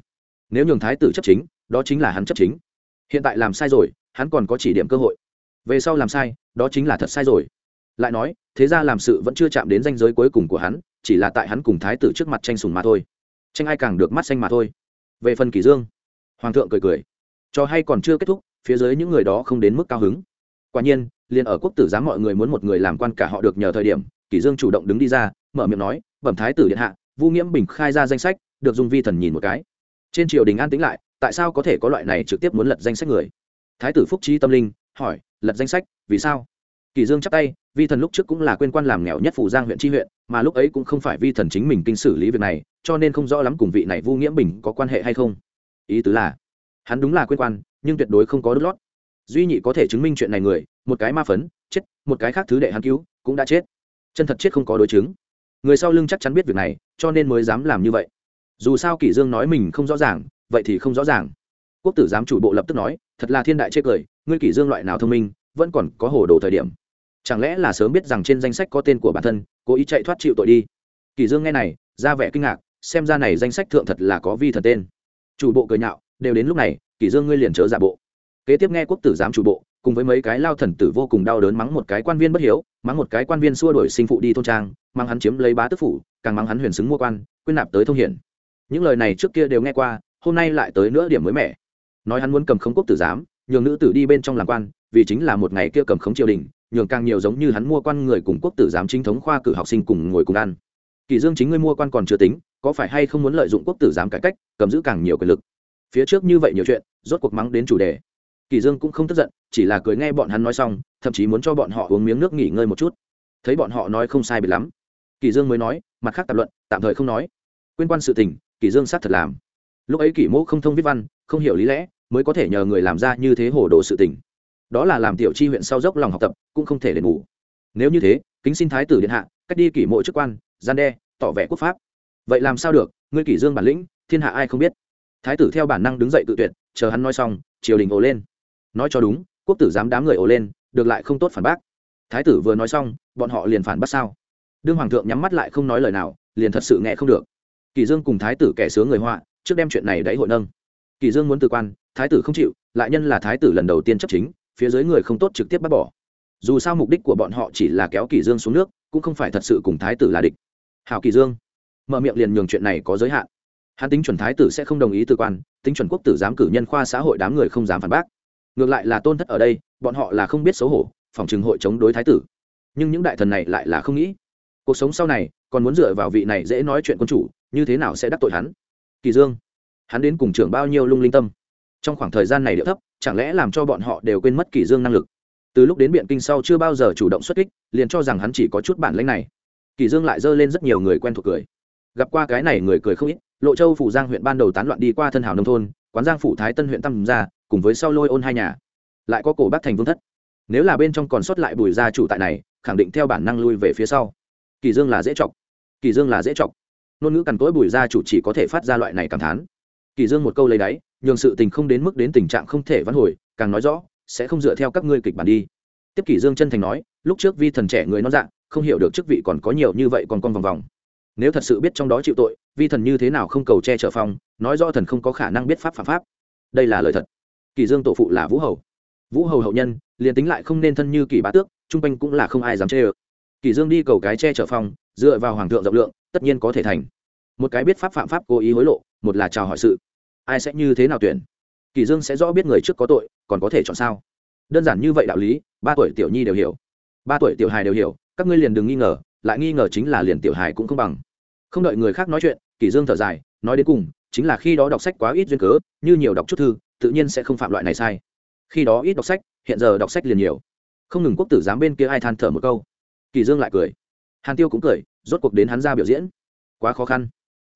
Nếu nhường thái tử chấp chính, đó chính là hắn chấp chính. Hiện tại làm sai rồi, hắn còn có chỉ điểm cơ hội. Về sau làm sai, đó chính là thật sai rồi. Lại nói, thế ra làm sự vẫn chưa chạm đến danh giới cuối cùng của hắn, chỉ là tại hắn cùng thái tử trước mặt tranh sùng mà thôi. Tranh ai càng được mắt xanh mà thôi. Về phần kỷ dương, hoàng thượng cười cười cho hay còn chưa kết thúc, phía dưới những người đó không đến mức cao hứng. Quả nhiên, liền ở quốc tử giám mọi người muốn một người làm quan cả họ được nhờ thời điểm, kỷ dương chủ động đứng đi ra, mở miệng nói, bẩm thái tử điện hạ, vu nghiễm bình khai ra danh sách, được dung vi thần nhìn một cái. Trên triều đình an tĩnh lại, tại sao có thể có loại này trực tiếp muốn lật danh sách người? Thái tử phúc trí tâm linh hỏi, lật danh sách, vì sao? Kỳ dương chắp tay, vi thần lúc trước cũng là quên quan làm nghèo nhất phủ giang huyện tri huyện, mà lúc ấy cũng không phải vi thần chính mình kinh xử lý việc này, cho nên không rõ lắm cùng vị này vu nghiễm bình có quan hệ hay không. Ý tứ là hắn đúng là quên quan, nhưng tuyệt đối không có đứt lót. Duy nhị có thể chứng minh chuyện này người, một cái ma phấn, chết, một cái khác thứ đệ hắn cứu, cũng đã chết. Chân thật chết không có đối chứng. Người sau lưng chắc chắn biết việc này, cho nên mới dám làm như vậy. Dù sao kỷ dương nói mình không rõ ràng, vậy thì không rõ ràng. Quốc tử giám chủ bộ lập tức nói, thật là thiên đại chê cười, ngươi kỷ dương loại nào thông minh, vẫn còn có hồ đồ thời điểm. Chẳng lẽ là sớm biết rằng trên danh sách có tên của bản thân, cố ý chạy thoát chịu tội đi? Kỷ dương nghe này, ra vẻ kinh ngạc, xem ra này danh sách thượng thật là có vi thần tên. Chủ bộ cười nhạo đều đến lúc này, kỷ dương ngươi liền chớ giả bộ. Kế tiếp nghe quốc tử giám chủ bộ, cùng với mấy cái lao thần tử vô cùng đau đớn mắng một cái quan viên bất hiếu, mắng một cái quan viên xua đuổi sinh phụ đi thôn trang, mắng hắn chiếm lấy bá tước phủ, càng mắng hắn huyền xứng mua quan quyên nạp tới thông hiển. Những lời này trước kia đều nghe qua, hôm nay lại tới nữa điểm mới mẻ. Nói hắn muốn cầm khống quốc tử giám, nhường nữ tử đi bên trong làm quan, vì chính là một ngày kia cầm khống triều đình, nhường càng nhiều giống như hắn mua quan người cùng quốc tử giám chính thống khoa cử học sinh cùng ngồi cùng ăn. Kỳ dương chính ngươi mua quan còn chưa tính, có phải hay không muốn lợi dụng quốc tử giám cải cách, cầm giữ càng nhiều quyền lực? Phía trước như vậy nhiều chuyện, rốt cuộc mắng đến chủ đề. Kỳ dương cũng không tức giận, chỉ là cười nghe bọn hắn nói xong, thậm chí muốn cho bọn họ uống miếng nước nghỉ ngơi một chút. Thấy bọn họ nói không sai biệt lắm. Kỳ dương mới nói, mặt khác tạm luận, tạm thời không nói. Quên quan sự tình, kỳ dương sát thật làm. Lúc ấy kỷ mẫu không thông viết văn, không hiểu lý lẽ, mới có thể nhờ người làm ra như thế hồ đồ sự tình. Đó là làm tiểu chi huyện sau dốc lòng học tập, cũng không thể đền bù. Nếu như thế, kính xin thái tử điện hạ, cách đi kỷ mộ chức quan, gian đe, tỏ vẻ quốc pháp. Vậy làm sao được, ngươi kỷ dương bản lĩnh, thiên hạ ai không biết thái tử theo bản năng đứng dậy tự tuyệt, chờ hắn nói xong, triều đình ồ lên. Nói cho đúng, quốc tử dám đám người ồ lên, được lại không tốt phản bác. Thái tử vừa nói xong, bọn họ liền phản bác sao? Đương hoàng thượng nhắm mắt lại không nói lời nào, liền thật sự nghe không được. Kỳ dương cùng thái tử kẻ sướng người họa, trước đem chuyện này đẩy hội nâng. Kỳ dương muốn từ quan, thái tử không chịu, lại nhân là thái tử lần đầu tiên chấp chính, phía dưới người không tốt trực tiếp bắt bỏ. Dù sao mục đích của bọn họ chỉ là kéo kỳ dương xuống nước, cũng không phải thật sự cùng thái tử là địch. Hảo kỳ dương, mở miệng liền nhường chuyện này có giới hạn hắn tính chuẩn thái tử sẽ không đồng ý từ quan, tính chuẩn quốc tử dám cử nhân khoa xã hội đám người không dám phản bác. Ngược lại là tôn thất ở đây, bọn họ là không biết xấu hổ, phòng trừng hội chống đối thái tử. Nhưng những đại thần này lại là không nghĩ. Cuộc sống sau này, còn muốn dựa vào vị này dễ nói chuyện quân chủ, như thế nào sẽ đắc tội hắn? Kỳ dương, hắn đến cùng trưởng bao nhiêu lung linh tâm? Trong khoảng thời gian này điệu thấp, chẳng lẽ làm cho bọn họ đều quên mất kỳ dương năng lực? Từ lúc đến biện kinh sau chưa bao giờ chủ động xuất kích, liền cho rằng hắn chỉ có chút bản lĩnh này. Kỳ dương lại dơ lên rất nhiều người quen thuộc cười. Gặp qua cái này người cười không ít lộ châu phủ giang huyện ban đầu tán loạn đi qua thân hảo nông thôn, quán giang phủ thái tân huyện tam gia cùng với sau lôi ôn hai nhà. Lại có cổ bắc thành vương thất. Nếu là bên trong còn sót lại bùi gia chủ tại này, khẳng định theo bản năng lui về phía sau. Kỳ dương là dễ chọc. Kỳ dương là dễ chọc. Ngôn ngữ cằn cỗi bùi gia chủ chỉ có thể phát ra loại này cảm thán. Kỳ dương một câu lấy đáy, nhường sự tình không đến mức đến tình trạng không thể vãn hồi, càng nói rõ, sẽ không dựa theo các ngươi kịch bản đi. Tiếp kỳ dương chân thành nói, lúc trước vi thần trẻ người nó dạng không hiểu được chức vị còn có nhiều như vậy còn con vòng vòng nếu thật sự biết trong đó chịu tội, vi thần như thế nào không cầu che chở phong, nói rõ thần không có khả năng biết pháp phạm pháp. Đây là lời thật. Kỳ dương tổ phụ là vũ hầu. Vũ hầu hậu nhân, liền tính lại không nên thân như kỳ bá tước, trung quanh cũng là không ai dám chê ơ. Kỳ dương đi cầu cái che chở phong, dựa vào hoàng thượng rộng lượng, tất nhiên có thể thành. Một cái biết pháp phạm pháp cố ý hối lộ, một là chào hỏi sự. Ai sẽ như thế nào tuyển? Kỳ dương sẽ rõ biết người trước có tội, còn có thể chọn sao? Đơn giản như vậy đạo lý, ba tuổi tiểu nhi đều hiểu. Ba tuổi tiểu hài đều hiểu, các ngươi liền đừng nghi ngờ lại nghi ngờ chính là liền tiểu hài cũng không bằng. Không đợi người khác nói chuyện kỷ dương thở dài, nói đến cùng, chính là khi đó đọc sách quá ít duyên cớ, như nhiều đọc chút thư, tự nhiên sẽ không phạm loại này sai. Khi đó ít đọc sách, hiện giờ đọc sách liền nhiều. Không ngừng quốc tử giám bên kia ai than thở một câu. Kỷ dương lại cười. Hàn tiêu cũng cười, rốt cuộc đến hắn ra biểu diễn. Quá khó khăn.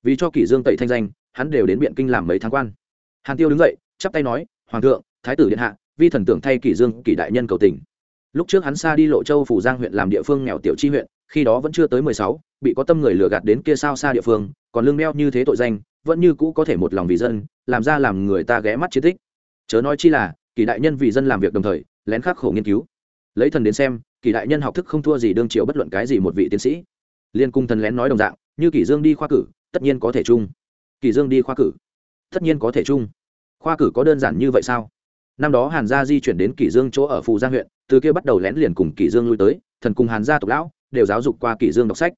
Vì cho kỷ dương tẩy thanh danh, hắn đều đến biện kinh làm mấy tháng quan. Hàn tiêu đứng dậy, chắp tay nói, hoàng thượng, thái tử điện hạ, vi thần tưởng thay kỷ dương kỷ đại nhân cầu tình. Lúc trước hắn xa đi lộ châu phủ giang huyện làm địa phương nghèo tiểu chi huyện khi đó vẫn chưa tới mười sáu, bị có tâm người lừa gạt đến kia sao xa địa phương, còn lương đeo như thế tội danh, vẫn như cũ có thể một lòng vì dân, làm ra làm người ta ghé mắt chiến tích. Chớ nói chi là, kỳ đại nhân vì dân làm việc đồng thời, lén khắc khổ nghiên cứu. Lấy thần đến xem, kỳ đại nhân học thức không thua gì đương triều bất luận cái gì một vị tiến sĩ. Liên cung thần lén nói đồng dạng, như kỳ dương đi khoa cử, tất nhiên có thể chung. Kỳ dương đi khoa cử, tất nhiên có thể chung. Khoa cử có đơn giản như vậy sao? Năm đó hàn gia di chuyển đến kỷ dương chỗ ở phù giang huyện, từ kia bắt đầu lén liền cùng kỷ dương lui tới, thần cùng hàn gia tộc lão đều giáo dục qua kỷ dương đọc sách.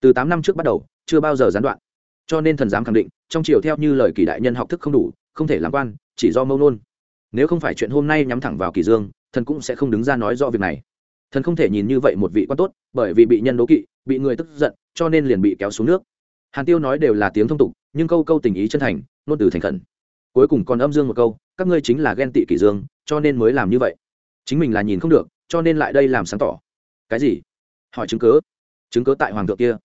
Từ tám năm trước bắt đầu, chưa bao giờ gián đoạn. Cho nên thần dám khẳng định, trong triều theo như lời kỳ đại nhân học thức không đủ, không thể làm quan, chỉ do mâu nôn. Nếu không phải chuyện hôm nay nhắm thẳng vào kỷ dương, thần cũng sẽ không đứng ra nói rõ việc này. Thần không thể nhìn như vậy một vị quan tốt, bởi vì bị nhân đố kỵ, bị người tức giận, cho nên liền bị kéo xuống nước. Hàn tiêu nói đều là tiếng thông tục, nhưng câu câu tình ý chân thành nôn từ thành khẩn. Cuối cùng còn âm dương một câu, các ngươi chính là ghen tị kỷ dương, cho nên mới làm như vậy. Chính mình là nhìn không được, cho nên lại đây làm sáng tỏ. Cái gì? Hỏi chứng cớ chứng cớ tại hoàng thượng kia.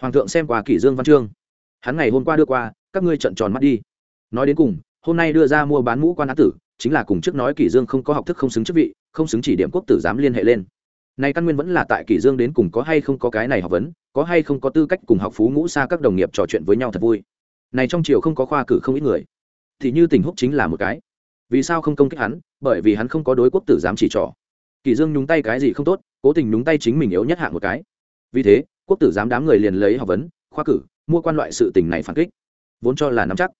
Hoàng thượng xem qua kỷ dương văn chương. Hắn ngày hôm qua đưa qua, các ngươi trận tròn mắt đi. Nói đến cùng, hôm nay đưa ra mua bán mũ quan á tử, chính là cùng trước nói kỷ dương không có học thức không xứng chức vị, không xứng chỉ điểm quốc tử dám liên hệ lên. Này căn nguyên vẫn là tại kỷ dương đến cùng có hay không có cái này học vấn, có hay không có tư cách cùng học phú ngũ xa các đồng nghiệp trò chuyện với nhau thật vui. Này trong triều không có khoa cử không ít người. Thì như tình húc chính là một cái. Vì sao không công kích hắn? Bởi vì hắn không có đối quốc tử dám chỉ trỏ kỳ dương nhúng tay cái gì không tốt, cố tình nhúng tay chính mình yếu nhất hạng một cái. Vì thế, quốc tử giám đám người liền lấy học vấn, khoa cử, mua quan loại sự tình này phản kích. Vốn cho là nắm chắc.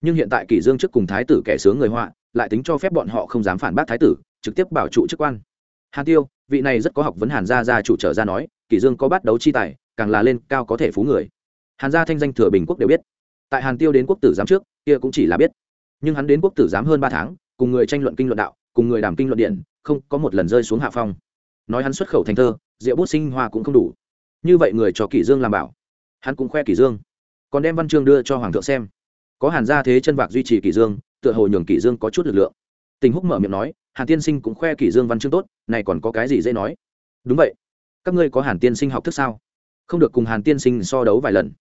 Nhưng hiện tại kỳ dương trước cùng thái tử kẻ sướng người họa, lại tính cho phép bọn họ không dám phản bác thái tử, trực tiếp bảo trụ chức quan. Hàn tiêu, vị này rất có học vấn hàn gia gia chủ trở ra nói, kỳ dương có bắt đấu chi tài, càng là lên cao có thể phú người. Hàn gia thanh danh thừa bình quốc đều biết. Tại hàn tiêu đến quốc tử giám trước, kia cũng chỉ là biết. Nhưng hắn đến quốc tử giám hơn ba tháng, cùng người tranh luận kinh luận đạo, cùng người đàm kinh luận điện không có một lần rơi xuống hạ phong. Nói hắn xuất khẩu thành thơ, rượu bút sinh hoa cũng không đủ. Như vậy người cho kỷ dương làm bảo. Hắn cũng khoe kỷ dương. Còn đem văn chương đưa cho hoàng thượng xem. Có hàn gia thế chân vạc duy trì kỷ dương, tựa hồ nhường kỷ dương có chút lực lượng. Tình húc mở miệng nói, hàn tiên sinh cũng khoe kỷ dương văn chương tốt, này còn có cái gì dễ nói? Đúng vậy. Các ngươi có hàn tiên sinh học thức sao? Không được cùng hàn tiên sinh so đấu vài lần.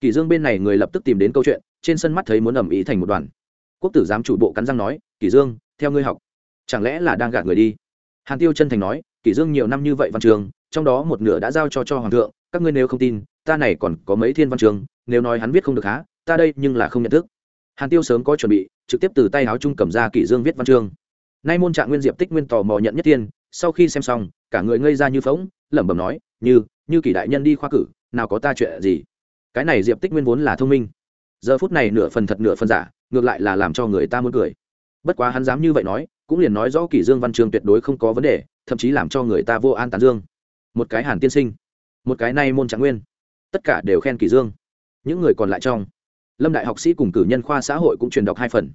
Kỷ dương bên này người lập tức tìm đến câu chuyện, trên sân mắt thấy muốn ẩm ý thành một đoàn. Quốc tử giám chủ bộ cắn răng nói, kỷ dương, theo ngươi học chẳng lẽ là đang gạt người đi? Hàn tiêu chân thành nói, kỷ dương nhiều năm như vậy văn trường, trong đó một nửa đã giao cho cho hoàng thượng, các ngươi nếu không tin, ta này còn có mấy thiên văn trường, nếu nói hắn viết không được há, ta đây nhưng là không nhận thức. Hàn tiêu sớm có chuẩn bị, trực tiếp từ tay áo trung cầm ra kỷ dương viết văn chương nay môn trạng nguyên diệp tích nguyên tò mò nhận nhất tiên, sau khi xem xong, cả người ngây ra như phóng lẩm bẩm nói, như như kỷ đại nhân đi khoa cử, nào có ta chuyện gì? Cái này diệp tích nguyên vốn là thông minh. Giờ phút này nửa phần thật nửa phần giả, ngược lại là làm cho người ta muốn cười. Bất quá hắn dám như vậy nói cũng liền nói rõ kỷ dương văn chương tuyệt đối không có vấn đề, thậm chí làm cho người ta vô an tán dương. Một cái hàn tiên sinh, một cái nay môn trạng nguyên, tất cả đều khen kỷ dương. Những người còn lại trong, lâm đại học sĩ cùng cử nhân khoa xã hội cũng truyền đọc hai phần.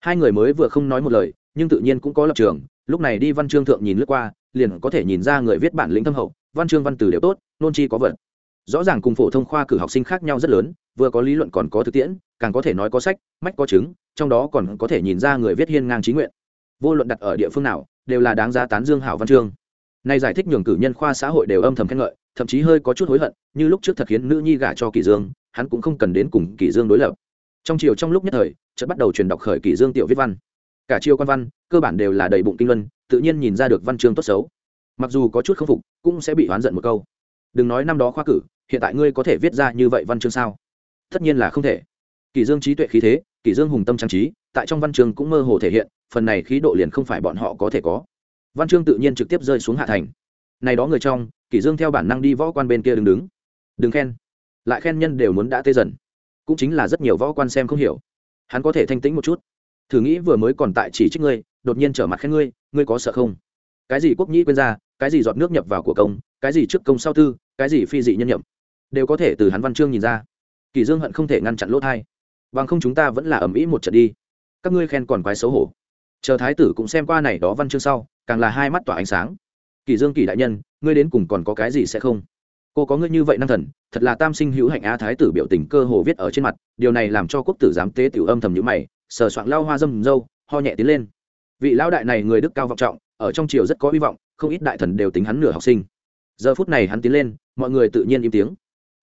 Hai người mới vừa không nói một lời, nhưng tự nhiên cũng có lập trường, lúc này đi văn chương thượng nhìn lướt qua, liền có thể nhìn ra người viết bản lĩnh thâm hậu, văn chương văn từ đều tốt, nôn chi có vật. Rõ ràng cùng phổ thông khoa cử học sinh khác nhau rất lớn, vừa có lý luận còn có thực tiễn, càng có thể nói có sách, mách có chứng, trong đó còn có thể nhìn ra người viết hiên ngang trí nguyện vô luận đặt ở địa phương nào, đều là đáng giá tán dương hảo văn chương. Nay giải thích nhường cử nhân khoa xã hội đều âm thầm khen ngợi, thậm chí hơi có chút hối hận, như lúc trước thật khiến nữ nhi gả cho kỳ dương, hắn cũng không cần đến cùng kỳ dương đối lập. Trong chiều trong lúc nhất thời, chợt bắt đầu truyền đọc khởi kỳ dương tiểu viết văn. Cả chiều quan văn, cơ bản đều là đầy bụng kinh luân, tự nhiên nhìn ra được văn chương tốt xấu. Mặc dù có chút không phục, cũng sẽ bị oán giận một câu. Đừng nói năm đó khoa cử, hiện tại ngươi có thể viết ra như vậy văn chương sao? Tất nhiên là không thể. Kỳ dương trí tuệ khí thế kỳ dương hùng tâm trang trí, tại trong văn chương cũng mơ hồ thể hiện phần này khí độ liền không phải bọn họ có thể có. Văn chương tự nhiên trực tiếp rơi xuống hạ thành. Này đó người trong, kỷ dương theo bản năng đi võ quan bên kia đứng đứng. Đừng khen. Lại khen nhân đều muốn đã tê dần. Cũng chính là rất nhiều võ quan xem không hiểu. Hắn có thể thanh tĩnh một chút. Thử nghĩ vừa mới còn tại chỉ trích ngươi, đột nhiên trở mặt khen ngươi ngươi có sợ không? Cái gì quốc nhĩ quên ra, cái gì giọt nước nhập vào của công, cái gì trước công sau tư, cái gì phi dị nhân nhậm? Đều có thể từ hắn văn chương nhìn ra. Kỳ dương hận không thể ngăn chặn lỗ thai. Bằng không chúng ta vẫn là ẩm ĩ một trận đi. Các ngươi khen còn quái xấu hổ chờ thái tử cũng xem qua này đó văn chương sau, càng là hai mắt tỏa ánh sáng. Kỳ dương kỳ đại nhân, ngươi đến cùng còn có cái gì sẽ không? Cô có ngươi như vậy năng thần, thật là tam sinh hữu hạnh á thái tử biểu tình cơ hồ viết ở trên mặt, điều này làm cho quốc tử giám tế tiểu âm thầm nhíu mày, sờ soạng lao hoa dâm dâu, ho nhẹ tiến lên. Vị lão đại này người đức cao vọng trọng, ở trong triều rất có hy vọng, không ít đại thần đều tính hắn nửa học sinh. Giờ phút này hắn tiến lên, mọi người tự nhiên im tiếng.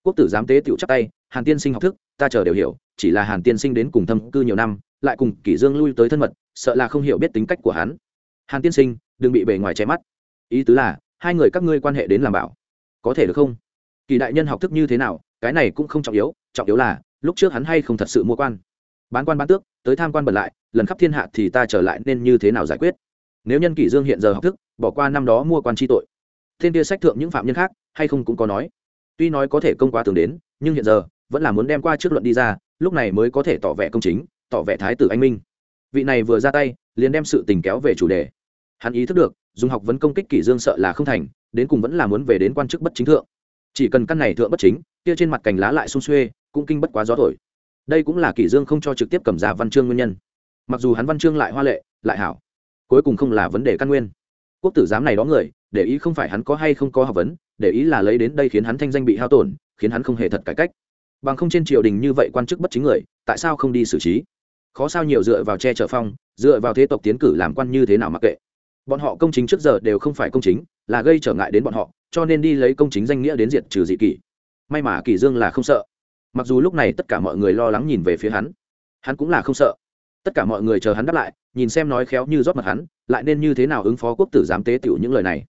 Quốc tử giám tế tiểu chắp tay, hàn tiên sinh học thức, ta chờ đều hiểu, chỉ là hàn tiên sinh đến cùng thâm cư nhiều năm, lại cùng kỷ dương lui tới thân mật sợ là không hiểu biết tính cách của hắn. Hàn tiên sinh, đừng bị bề ngoài che mắt. Ý tứ là, hai người các ngươi quan hệ đến làm bảo. Có thể được không? Kỳ đại nhân học thức như thế nào, cái này cũng không trọng yếu trọng yếu là, lúc trước hắn hay không thật sự mua quan. Bán quan bán tước, tới tham quan bật lại, lần khắp thiên hạ thì ta trở lại nên như thế nào giải quyết? Nếu nhân kỷ dương hiện giờ học thức, bỏ qua năm đó mua quan chi tội. Thiên kia sách thượng những phạm nhân khác, hay không cũng có nói. Tuy nói có thể công qua tường đến, nhưng hiện giờ, vẫn là muốn đem qua trước luận đi ra, lúc này mới có thể tỏ vẻ công chính, tỏ vẻ thái tử anh minh vị này vừa ra tay, liền đem sự tình kéo về chủ đề. Hắn ý thức được, dùng học vấn công kích kỷ dương sợ là không thành, đến cùng vẫn là muốn về đến quan chức bất chính thượng. Chỉ cần căn này thượng bất chính, kia trên mặt cành lá lại xung xuê, cũng kinh bất quá gió thổi. Đây cũng là kỷ dương không cho trực tiếp cầm ra văn chương nguyên nhân. Mặc dù hắn văn chương lại hoa lệ, lại hảo, cuối cùng không là vấn đề căn nguyên. Quốc tử giám này đó người, để ý không phải hắn có hay không có học vấn, để ý là lấy đến đây khiến hắn thanh danh bị hao tổn, khiến hắn không hề thật cải cách. Bằng không trên triều đình như vậy quan chức bất chính người, tại sao không đi xử trí? Khó sao nhiều dựa vào che chở phong, dựa vào thế tộc tiến cử làm quan như thế nào mặc kệ. Bọn họ công chính trước giờ đều không phải công chính, là gây trở ngại đến bọn họ, cho nên đi lấy công chính danh nghĩa đến diệt trừ dị kỷ. May mà kỷ dương là không sợ. Mặc dù lúc này tất cả mọi người lo lắng nhìn về phía hắn hắn cũng là không sợ. Tất cả mọi người chờ hắn đáp lại, nhìn xem nói khéo như rót mặt hắn, lại nên như thế nào ứng phó quốc tử giám tế tiểu những lời này?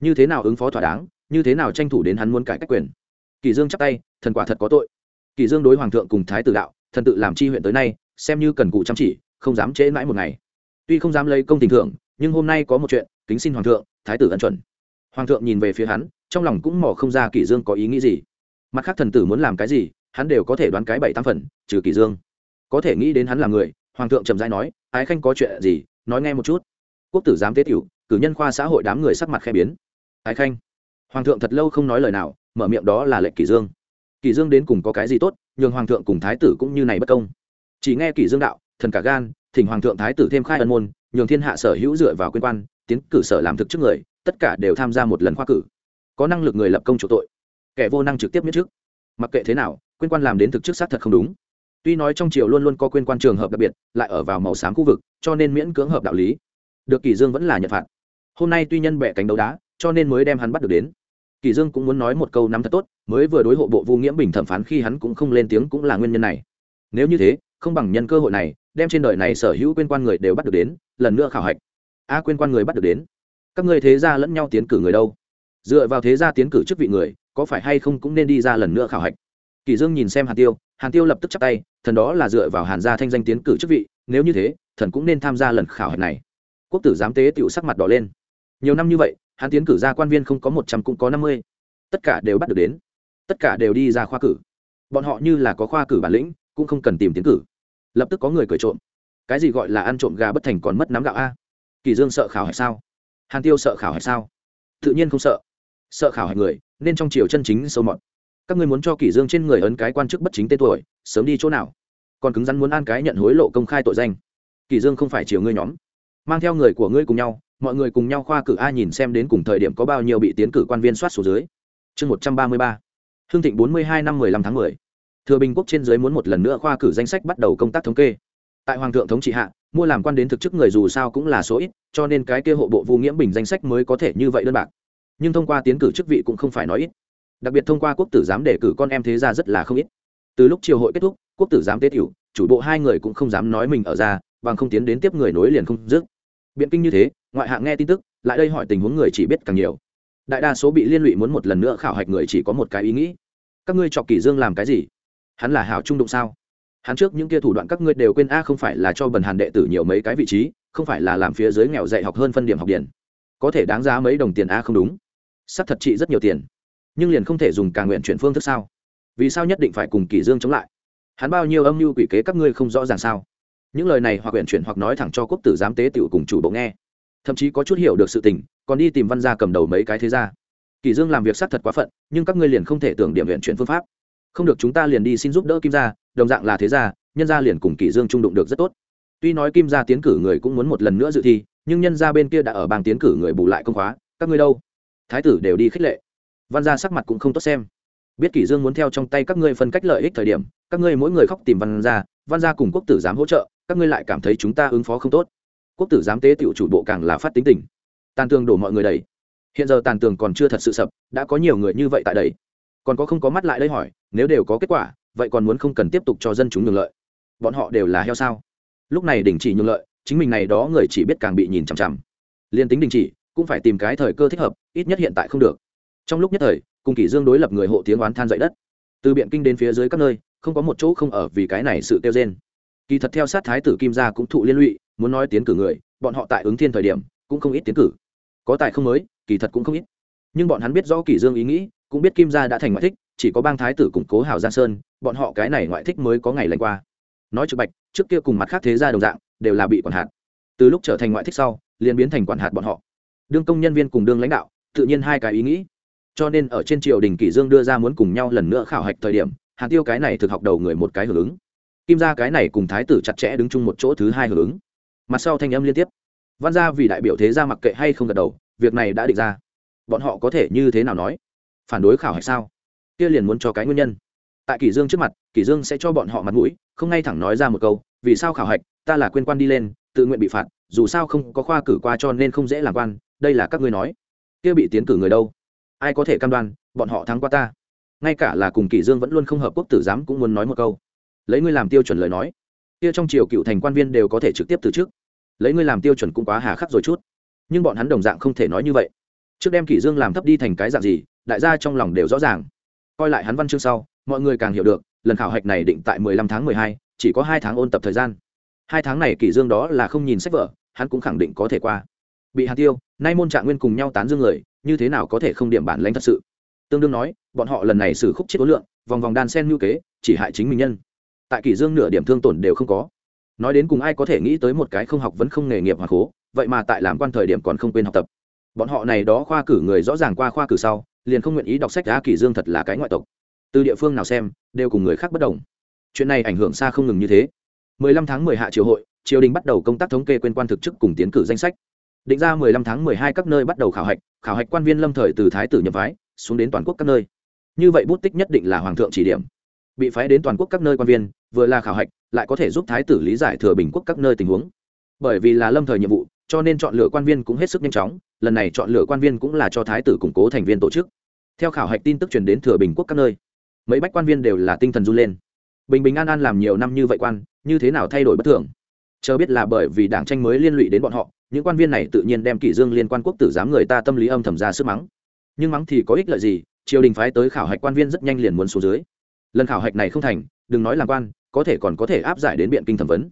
Như thế nào ứng phó thỏa đáng, như thế nào tranh thủ đến hắn muốn cải cách quyền? Kỳ dương chắp tay, thần quả thật có tội. Kỳ dương đối hoàng thượng cùng thái tử đạo, thần tự làm chi huyện tới nay xem như cần cụ chăm chỉ, không dám trễ mãi một ngày. Tuy không dám lấy công tình thưởng, nhưng hôm nay có một chuyện, kính xin hoàng thượng, thái tử ân chuẩn. Hoàng thượng nhìn về phía hắn, trong lòng cũng mò không ra kỷ dương có ý nghĩ gì. Mặt khác thần tử muốn làm cái gì, hắn đều có thể đoán cái bảy tám phần, trừ kỷ dương. Có thể nghĩ đến hắn là người, hoàng thượng trầm rãi nói, ái khanh có chuyện gì, nói nghe một chút. Quốc tử giám tế tiểu, cử nhân khoa xã hội đám người sắc mặt khe biến. Ái khanh. Hoàng thượng thật lâu không nói lời nào, mở miệng đó là lệnh kỷ dương. Kỷ dương đến cùng có cái gì tốt, nhường hoàng thượng cùng thái tử cũng như này bất công chỉ nghe kỷ dương đạo, thần cả gan, thỉnh hoàng thượng thái tử thêm khai ân môn, nhường thiên hạ sở hữu dựa vào quyên quan, tiến cử sở làm thực trước người, tất cả đều tham gia một lần khoa cử. Có năng lực người lập công chủ tội. Kẻ vô năng trực tiếp miết trước. Mặc kệ thế nào, quyên quan làm đến thực chức xác thật không đúng. Tuy nói trong triều luôn luôn có quyên quan trường hợp đặc biệt, lại ở vào màu xám khu vực, cho nên miễn cưỡng hợp đạo lý. Được kỷ dương vẫn là nhận phạt. Hôm nay tuy nhân bẻ cánh đấu đá, cho nên mới đem hắn bắt được đến. Kỷ dương cũng muốn nói một câu nắm thật tốt, mới vừa đối hộ bộ vu nghiễm bình thẩm phán khi hắn cũng không lên tiếng cũng là nguyên nhân này. Nếu như thế không bằng nhân cơ hội này đem trên đời này sở hữu quên quan người đều bắt được đến lần nữa khảo hạch. A à, quyên quan người bắt được đến. Các ngươi thế gia lẫn nhau tiến cử người đâu? Dựa vào thế gia tiến cử chức vị người có phải hay không cũng nên đi ra lần nữa khảo hạch? Kỳ dương nhìn xem hàn tiêu hàn tiêu lập tức chắp tay thần đó là dựa vào hàn gia thanh danh tiến cử chức vị nếu như thế thần cũng nên tham gia lần khảo hạch này. Quốc tử giám tế tiểu sắc mặt đỏ lên. Nhiều năm như vậy hắn tiến cử ra quan viên không có một trăm cũng có năm mươi. Tất cả đều bắt được đến. Tất cả đều đi ra khoa cử. Bọn họ như là có khoa cử bản lĩnh cũng không cần tìm tiến cử. Lập tức có người cười trộm. Cái gì gọi là ăn trộm gà bất thành còn mất nắm gạo a? Kỳ dương sợ khảo hay sao? Hàn tiêu sợ khảo hay sao? Tự nhiên không sợ. Sợ khảo hạch người, nên trong chiều chân chính sâu mọt. Các ngươi muốn cho kỷ dương trên người ấn cái quan chức bất chính tên tuổi, sớm đi chỗ nào? Còn cứng rắn muốn an cái nhận hối lộ công khai tội danh. Kỷ dương không phải chiều ngươi nhóm. Mang theo người của ngươi cùng nhau, mọi người cùng nhau khoa cử a nhìn xem đến cùng thời điểm có bao nhiêu bị tiến cử quan viên soát số dưới. Chương một trăm ba mươi ba. Hương thịnh bốn mươi hai năm mười lăm tháng mười thừa bình quốc trên dưới muốn một lần nữa khoa cử danh sách bắt đầu công tác thống kê. Tại hoàng thượng thống trị hạ, mua làm quan đến thực chức người dù sao cũng là số ít, cho nên cái kia hộ bộ vu nghiễm bình danh sách mới có thể như vậy đơn bạc. Nhưng thông qua tiến cử chức vị cũng không phải nói ít. Đặc biệt thông qua quốc tử giám để cử con em thế ra rất là không ít. Từ lúc triều hội kết thúc, quốc tử giám tế tiểu, chủ bộ hai người cũng không dám nói mình ở ra, bằng không tiến đến tiếp người nối liền không dứt. Biện kinh như thế, ngoại hạng nghe tin tức, lại đây hỏi tình huống người chỉ biết càng nhiều. Đại đa số bị liên lụy muốn một lần nữa khảo hạch người chỉ có một cái ý nghĩ. Các ngươi chọc kỷ dương làm cái gì? Hắn là hảo trung đụng sao? Hắn trước những kia thủ đoạn các ngươi đều quên a, không phải là cho bần hàn đệ tử nhiều mấy cái vị trí, không phải là làm phía dưới nghèo dạy học hơn phân điểm học điển. Có thể đáng giá mấy đồng tiền a, không đúng. Sắp thật trị rất nhiều tiền. Nhưng liền không thể dùng càng nguyện chuyển phương thức sao? Vì sao nhất định phải cùng kỷ dương chống lại? Hắn bao nhiêu âm mưu quỷ kế các ngươi không rõ ràng sao? Những lời này hoặc quyển chuyển hoặc nói thẳng cho quốc tử giám tế tiểu cùng chủ bộ nghe. Thậm chí có chút hiểu được sự tình, còn đi tìm văn gia cầm đầu mấy cái thế gia. Kỷ dương làm việc xác thật quá phận, nhưng các ngươi liền không thể tưởng điểm huyện chuyển phương pháp không được chúng ta liền đi xin giúp đỡ kim gia, đồng dạng là thế gia, nhân gia liền cùng kỷ dương trung đụng được rất tốt. Tuy nói kim gia tiến cử người cũng muốn một lần nữa dự thi, nhưng nhân gia bên kia đã ở bang tiến cử người bù lại công khóa, các ngươi đâu? Thái tử đều đi khích lệ. Văn gia sắc mặt cũng không tốt xem. Biết kỷ dương muốn theo trong tay các ngươi phân cách lợi ích thời điểm, các ngươi mỗi người khóc tìm văn gia văn gia cùng quốc tử giám hỗ trợ, các ngươi lại cảm thấy chúng ta ứng phó không tốt. Quốc tử giám tế tiểu chủ bộ càng là phát tính tình. Tàn tường đổ mọi người đầy. Hiện giờ tàn tường còn chưa thật sự sập, đã có nhiều người như vậy tại đây còn có không có mắt lại đây hỏi, nếu đều có kết quả, vậy còn muốn không cần tiếp tục cho dân chúng nhường lợi? Bọn họ đều là heo sao? Lúc này đình chỉ nhường lợi, chính mình này đó người chỉ biết càng bị nhìn chằm chằm. Liên tính đình chỉ, cũng phải tìm cái thời cơ thích hợp, ít nhất hiện tại không được. Trong lúc nhất thời, cùng kỷ dương đối lập người hộ tiếng oán than dậy đất. Từ biện kinh đến phía dưới các nơi, không có một chỗ không ở vì cái này sự tiêu diệt kỳ thật theo sát thái tử kim gia cũng thụ liên lụy, muốn nói tiến cử người, bọn họ tại ứng thiên thời điểm, cũng không ít tiến cử. Có tài không mới, kỳ thật cũng không ít. Nhưng bọn hắn biết rõ kỷ dương ý nghĩ cũng biết kim gia đã thành ngoại thích, chỉ có bang thái tử củng cố hảo giang sơn, bọn họ cái này ngoại thích mới có ngày lành qua. Nói trực bạch, trước kia cùng mặt khác thế gia đồng dạng, đều là bị quản hạt. Từ lúc trở thành ngoại thích sau, liền biến thành quản hạt bọn họ. Đương công nhân viên cùng đương lãnh đạo, tự nhiên hai cái ý nghĩ. Cho nên ở trên triều đình kỷ dương đưa ra muốn cùng nhau lần nữa khảo hạch thời điểm, hàn tiêu cái này thực học đầu người một cái hưởng ứng. Kim gia cái này cùng thái tử chặt chẽ đứng chung một chỗ thứ hai hưởng ứng. Mặt sau thanh âm liên tiếp. Văn gia vì đại biểu thế gia mặc kệ hay không gật đầu, việc này đã định ra. Bọn họ có thể như thế nào nói? Phản đối khảo hạch sao? Kia liền muốn cho cái nguyên nhân. Tại kỷ dương trước mặt, kỷ dương sẽ cho bọn họ mặt mũi, không ngay thẳng nói ra một câu, vì sao khảo hạch, ta là quên quan đi lên, tự nguyện bị phạt, dù sao không có khoa cử qua cho nên không dễ làm quan, đây là các ngươi nói. Kia bị tiến cử người đâu? Ai có thể cam đoan, bọn họ thắng qua ta? Ngay cả là cùng kỷ dương vẫn luôn không hợp quốc tử giám cũng muốn nói một câu. Lấy ngươi làm tiêu chuẩn lời nói, kia trong triều cựu thành quan viên đều có thể trực tiếp từ trước. Lấy ngươi làm tiêu chuẩn cũng quá hà khắc rồi chút. Nhưng bọn hắn đồng dạng không thể nói như vậy. Trước đem kỷ dương làm thấp đi thành cái dạng gì đại gia trong lòng đều rõ ràng. Coi lại hắn văn chương sau mọi người càng hiểu được lần khảo hạch này định tại 15 tháng 12, chỉ có hai tháng ôn tập thời gian. Hai tháng này kỷ dương đó là không nhìn sách vở hắn cũng khẳng định có thể qua. Bị hàn tiêu nay môn trạng nguyên cùng nhau tán dương người như thế nào có thể không điểm bản lãnh thật sự? Tương đương nói bọn họ lần này xử khúc chết ối lượng vòng vòng đan sen như kế chỉ hại chính mình nhân. Tại kỷ dương nửa điểm thương tổn đều không có. Nói đến cùng ai có thể nghĩ tới một cái không học vẫn không nghề nghiệp hoặc cố, vậy mà tại làm quan thời điểm còn không quên học tập. Bọn họ này đó khoa cử người rõ ràng qua khoa cử sau liền không nguyện ý đọc sách đã kỷ dương thật là cái ngoại tộc. Từ địa phương nào xem, đều cùng người khác bất đồng. Chuyện này ảnh hưởng xa không ngừng như thế. 15 tháng 10 hạ triều hội, triều đình bắt đầu công tác thống kê quên quan thực chức cùng tiến cử danh sách. Định ra 15 tháng 12 các nơi bắt đầu khảo hạch khảo hạch quan viên lâm thời từ thái tử nhập phái, xuống đến toàn quốc các nơi. Như vậy bút tích nhất định là hoàng thượng chỉ điểm. Bị phái đến toàn quốc các nơi quan viên, vừa là khảo hạch, lại có thể giúp thái tử lý giải thừa bình quốc các nơi tình huống. Bởi vì là lâm thời nhiệm vụ cho nên chọn lựa quan viên cũng hết sức nhanh chóng, lần này chọn lựa quan viên cũng là cho thái tử củng cố thành viên tổ chức. Theo khảo hạch tin tức truyền đến thừa bình quốc các nơi, mấy bách quan viên đều là tinh thần run lên. Bình bình an an làm nhiều năm như vậy quan, như thế nào thay đổi bất thường? Chờ biết là bởi vì đảng tranh mới liên lụy đến bọn họ, những quan viên này tự nhiên đem kỷ dương liên quan quốc tử giám người ta tâm lý âm thầm ra sức mắng. Nhưng mắng thì có ích lợi gì, triều đình phái tới khảo hạch quan viên rất nhanh liền muốn xuống dưới. Lần khảo hạch này không thành, đừng nói làm quan, có thể còn có thể áp giải đến biện kinh thẩm vấn.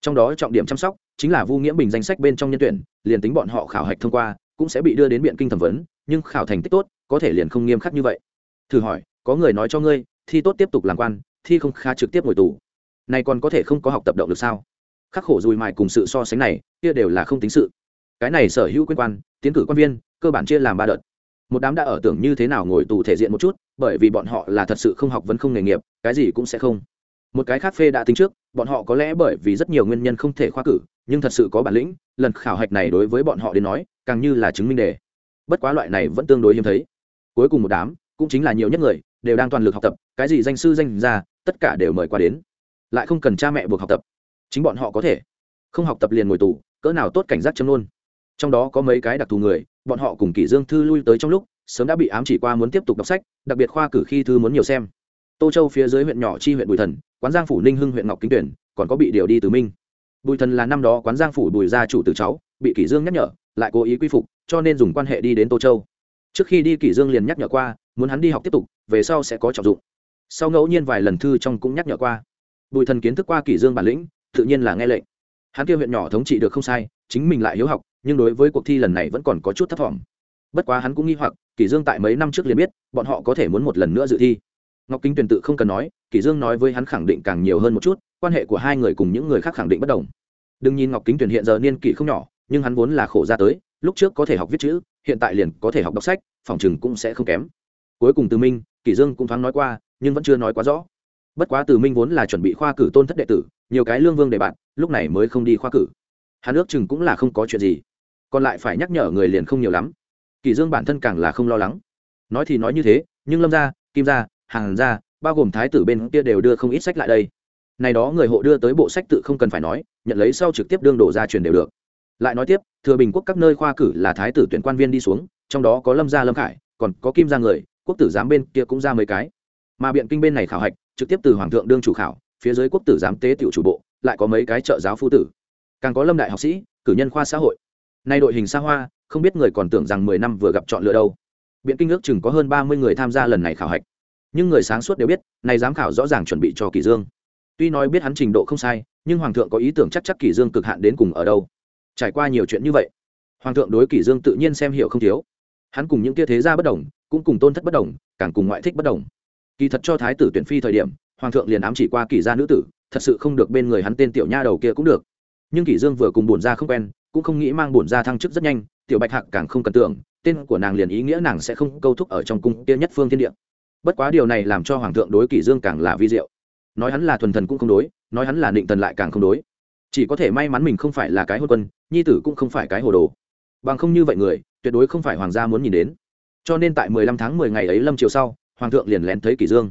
Trong đó trọng điểm chăm sóc chính là vu nghiễm bình danh sách bên trong nhân tuyển, liền tính bọn họ khảo hạch thông qua, cũng sẽ bị đưa đến biện kinh thẩm vấn, nhưng khảo thành tích tốt, có thể liền không nghiêm khắc như vậy. Thử hỏi, có người nói cho ngươi, thi tốt tiếp tục làm quan, thi không khá trực tiếp ngồi tù. Này còn có thể không có học tập động được sao? Khắc khổ dùi mài cùng sự so sánh này, kia đều là không tính sự. Cái này sở hữu quyên quan, tiến cử quan viên, cơ bản chia làm ba đợt. Một đám đã ở tưởng như thế nào ngồi tù thể diện một chút, bởi vì bọn họ là thật sự không học vấn không nghề nghiệp, cái gì cũng sẽ không. Một cái khác phê đã tính trước, bọn họ có lẽ bởi vì rất nhiều nguyên nhân không thể khoa cử nhưng thật sự có bản lĩnh, lần khảo hạch này đối với bọn họ đến nói, càng như là chứng minh đề. Bất quá loại này vẫn tương đối hiếm thấy. Cuối cùng một đám, cũng chính là nhiều nhất người, đều đang toàn lực học tập, cái gì danh sư danh ra tất cả đều mời qua đến. Lại không cần cha mẹ buộc học tập. Chính bọn họ có thể. Không học tập liền ngồi tù, cỡ nào tốt cảnh giác châm luôn. Trong đó có mấy cái đặc thù người, bọn họ cùng kỷ dương thư lui tới trong lúc, sớm đã bị ám chỉ qua muốn tiếp tục đọc sách, đặc biệt khoa cử khi thư muốn nhiều xem. Tô châu phía dưới huyện nhỏ chi huyện bùi thần, quán giang phủ ninh hưng huyện ngọc kính tuyển, còn có bị điều đi từ minh bùi thần là năm đó quán giang phủ bùi gia chủ từ cháu, bị kỷ dương nhắc nhở, lại cố ý quy phục, cho nên dùng quan hệ đi đến tô châu. Trước khi đi, kỷ dương liền nhắc nhở qua, muốn hắn đi học tiếp tục, về sau sẽ có trọng dụng. Sau ngẫu nhiên vài lần thư trong cũng nhắc nhở qua. Bùi thần kiến thức qua kỷ dương bản lĩnh, tự nhiên là nghe lệnh. Hắn kia huyện nhỏ thống trị được không sai, chính mình lại hiếu học, nhưng đối với cuộc thi lần này vẫn còn có chút thất vọng. Bất quá hắn cũng nghi hoặc, kỷ dương tại mấy năm trước liền biết, bọn họ có thể muốn một lần nữa dự thi. Ngọc kính tuyển tự không cần nói, kỷ dương nói với hắn khẳng định càng nhiều hơn một chút, quan hệ của hai người cùng những người khác khẳng định bất đồng đừng nhìn ngọc kính tuyển hiện giờ niên kỷ không nhỏ, nhưng hắn vốn là khổ ra tới, lúc trước có thể học viết chữ, hiện tại liền có thể học đọc sách, phòng chừng cũng sẽ không kém. Cuối cùng từ minh, kỷ dương cũng thoáng nói qua, nhưng vẫn chưa nói quá rõ. Bất quá từ minh vốn là chuẩn bị khoa cử tôn thất đệ tử, nhiều cái lương vương để bạn, lúc này mới không đi khoa cử. Hắn ước chừng cũng là không có chuyện gì. Còn lại phải nhắc nhở người liền không nhiều lắm. Kỷ dương bản thân càng là không lo lắng. Nói thì nói như thế, nhưng lâm gia, kim gia hàng gia, bao gồm thái tử bên kia đều đưa không ít sách lại đây. Này đó người hộ đưa tới bộ sách tự không cần phải nói nhận lấy sau trực tiếp đương đổ ra truyền đều được. Lại nói tiếp, thừa bình quốc các nơi khoa cử là thái tử tuyển quan viên đi xuống, trong đó có lâm gia lâm khải, còn có kim gia người, quốc tử giám bên kia cũng ra mấy cái. Mà biện kinh bên này khảo hạch, trực tiếp từ hoàng thượng đương chủ khảo, phía dưới quốc tử giám tế tiểu chủ bộ, lại có mấy cái trợ giáo phu tử. Càng có lâm đại học sĩ, cử nhân khoa xã hội. Nay đội hình xa hoa, không biết người còn tưởng rằng mười năm vừa gặp chọn lựa đâu. Biện kinh ước chừng có hơn ba mươi người tham gia lần này khảo hạch. Nhưng người sáng suốt đều biết này giám khảo rõ ràng chuẩn bị cho kỳ dương. Tuy nói biết hắn trình độ không sai nhưng hoàng thượng có ý tưởng chắc chắc kỷ dương cực hạn đến cùng ở đâu? Trải qua nhiều chuyện như vậy, hoàng thượng đối kỷ dương tự nhiên xem hiểu không thiếu. Hắn cùng những kia thế gia bất đồng, cũng cùng tôn thất bất đồng, càng cùng ngoại thích bất đồng. Kỳ thật cho thái tử tuyển phi thời điểm, hoàng thượng liền ám chỉ qua kỷ gia nữ tử, thật sự không được bên người hắn tên tiểu nha đầu kia cũng được. Nhưng kỷ dương vừa cùng bổn gia không quen, cũng không nghĩ mang bổn gia thăng chức rất nhanh, tiểu bạch hạc càng không cần tưởng, tên của nàng liền ý nghĩa nàng sẽ không câu thúc ở trong cung kia nhất phương thiên địa. Bất quá điều này làm cho hoàng thượng đối kỷ dương càng là vi diệu. Nói hắn là thuần thần cũng không đối nói hắn là định thần lại càng không đối. Chỉ có thể may mắn mình không phải là cái hôn quân, nhi tử cũng không phải cái hồ đồ. Bằng không như vậy người, tuyệt đối không phải hoàng gia muốn nhìn đến. Cho nên tại mười lăm tháng mười ngày ấy lâm chiều sau, hoàng thượng liền lén thấy kỷ dương.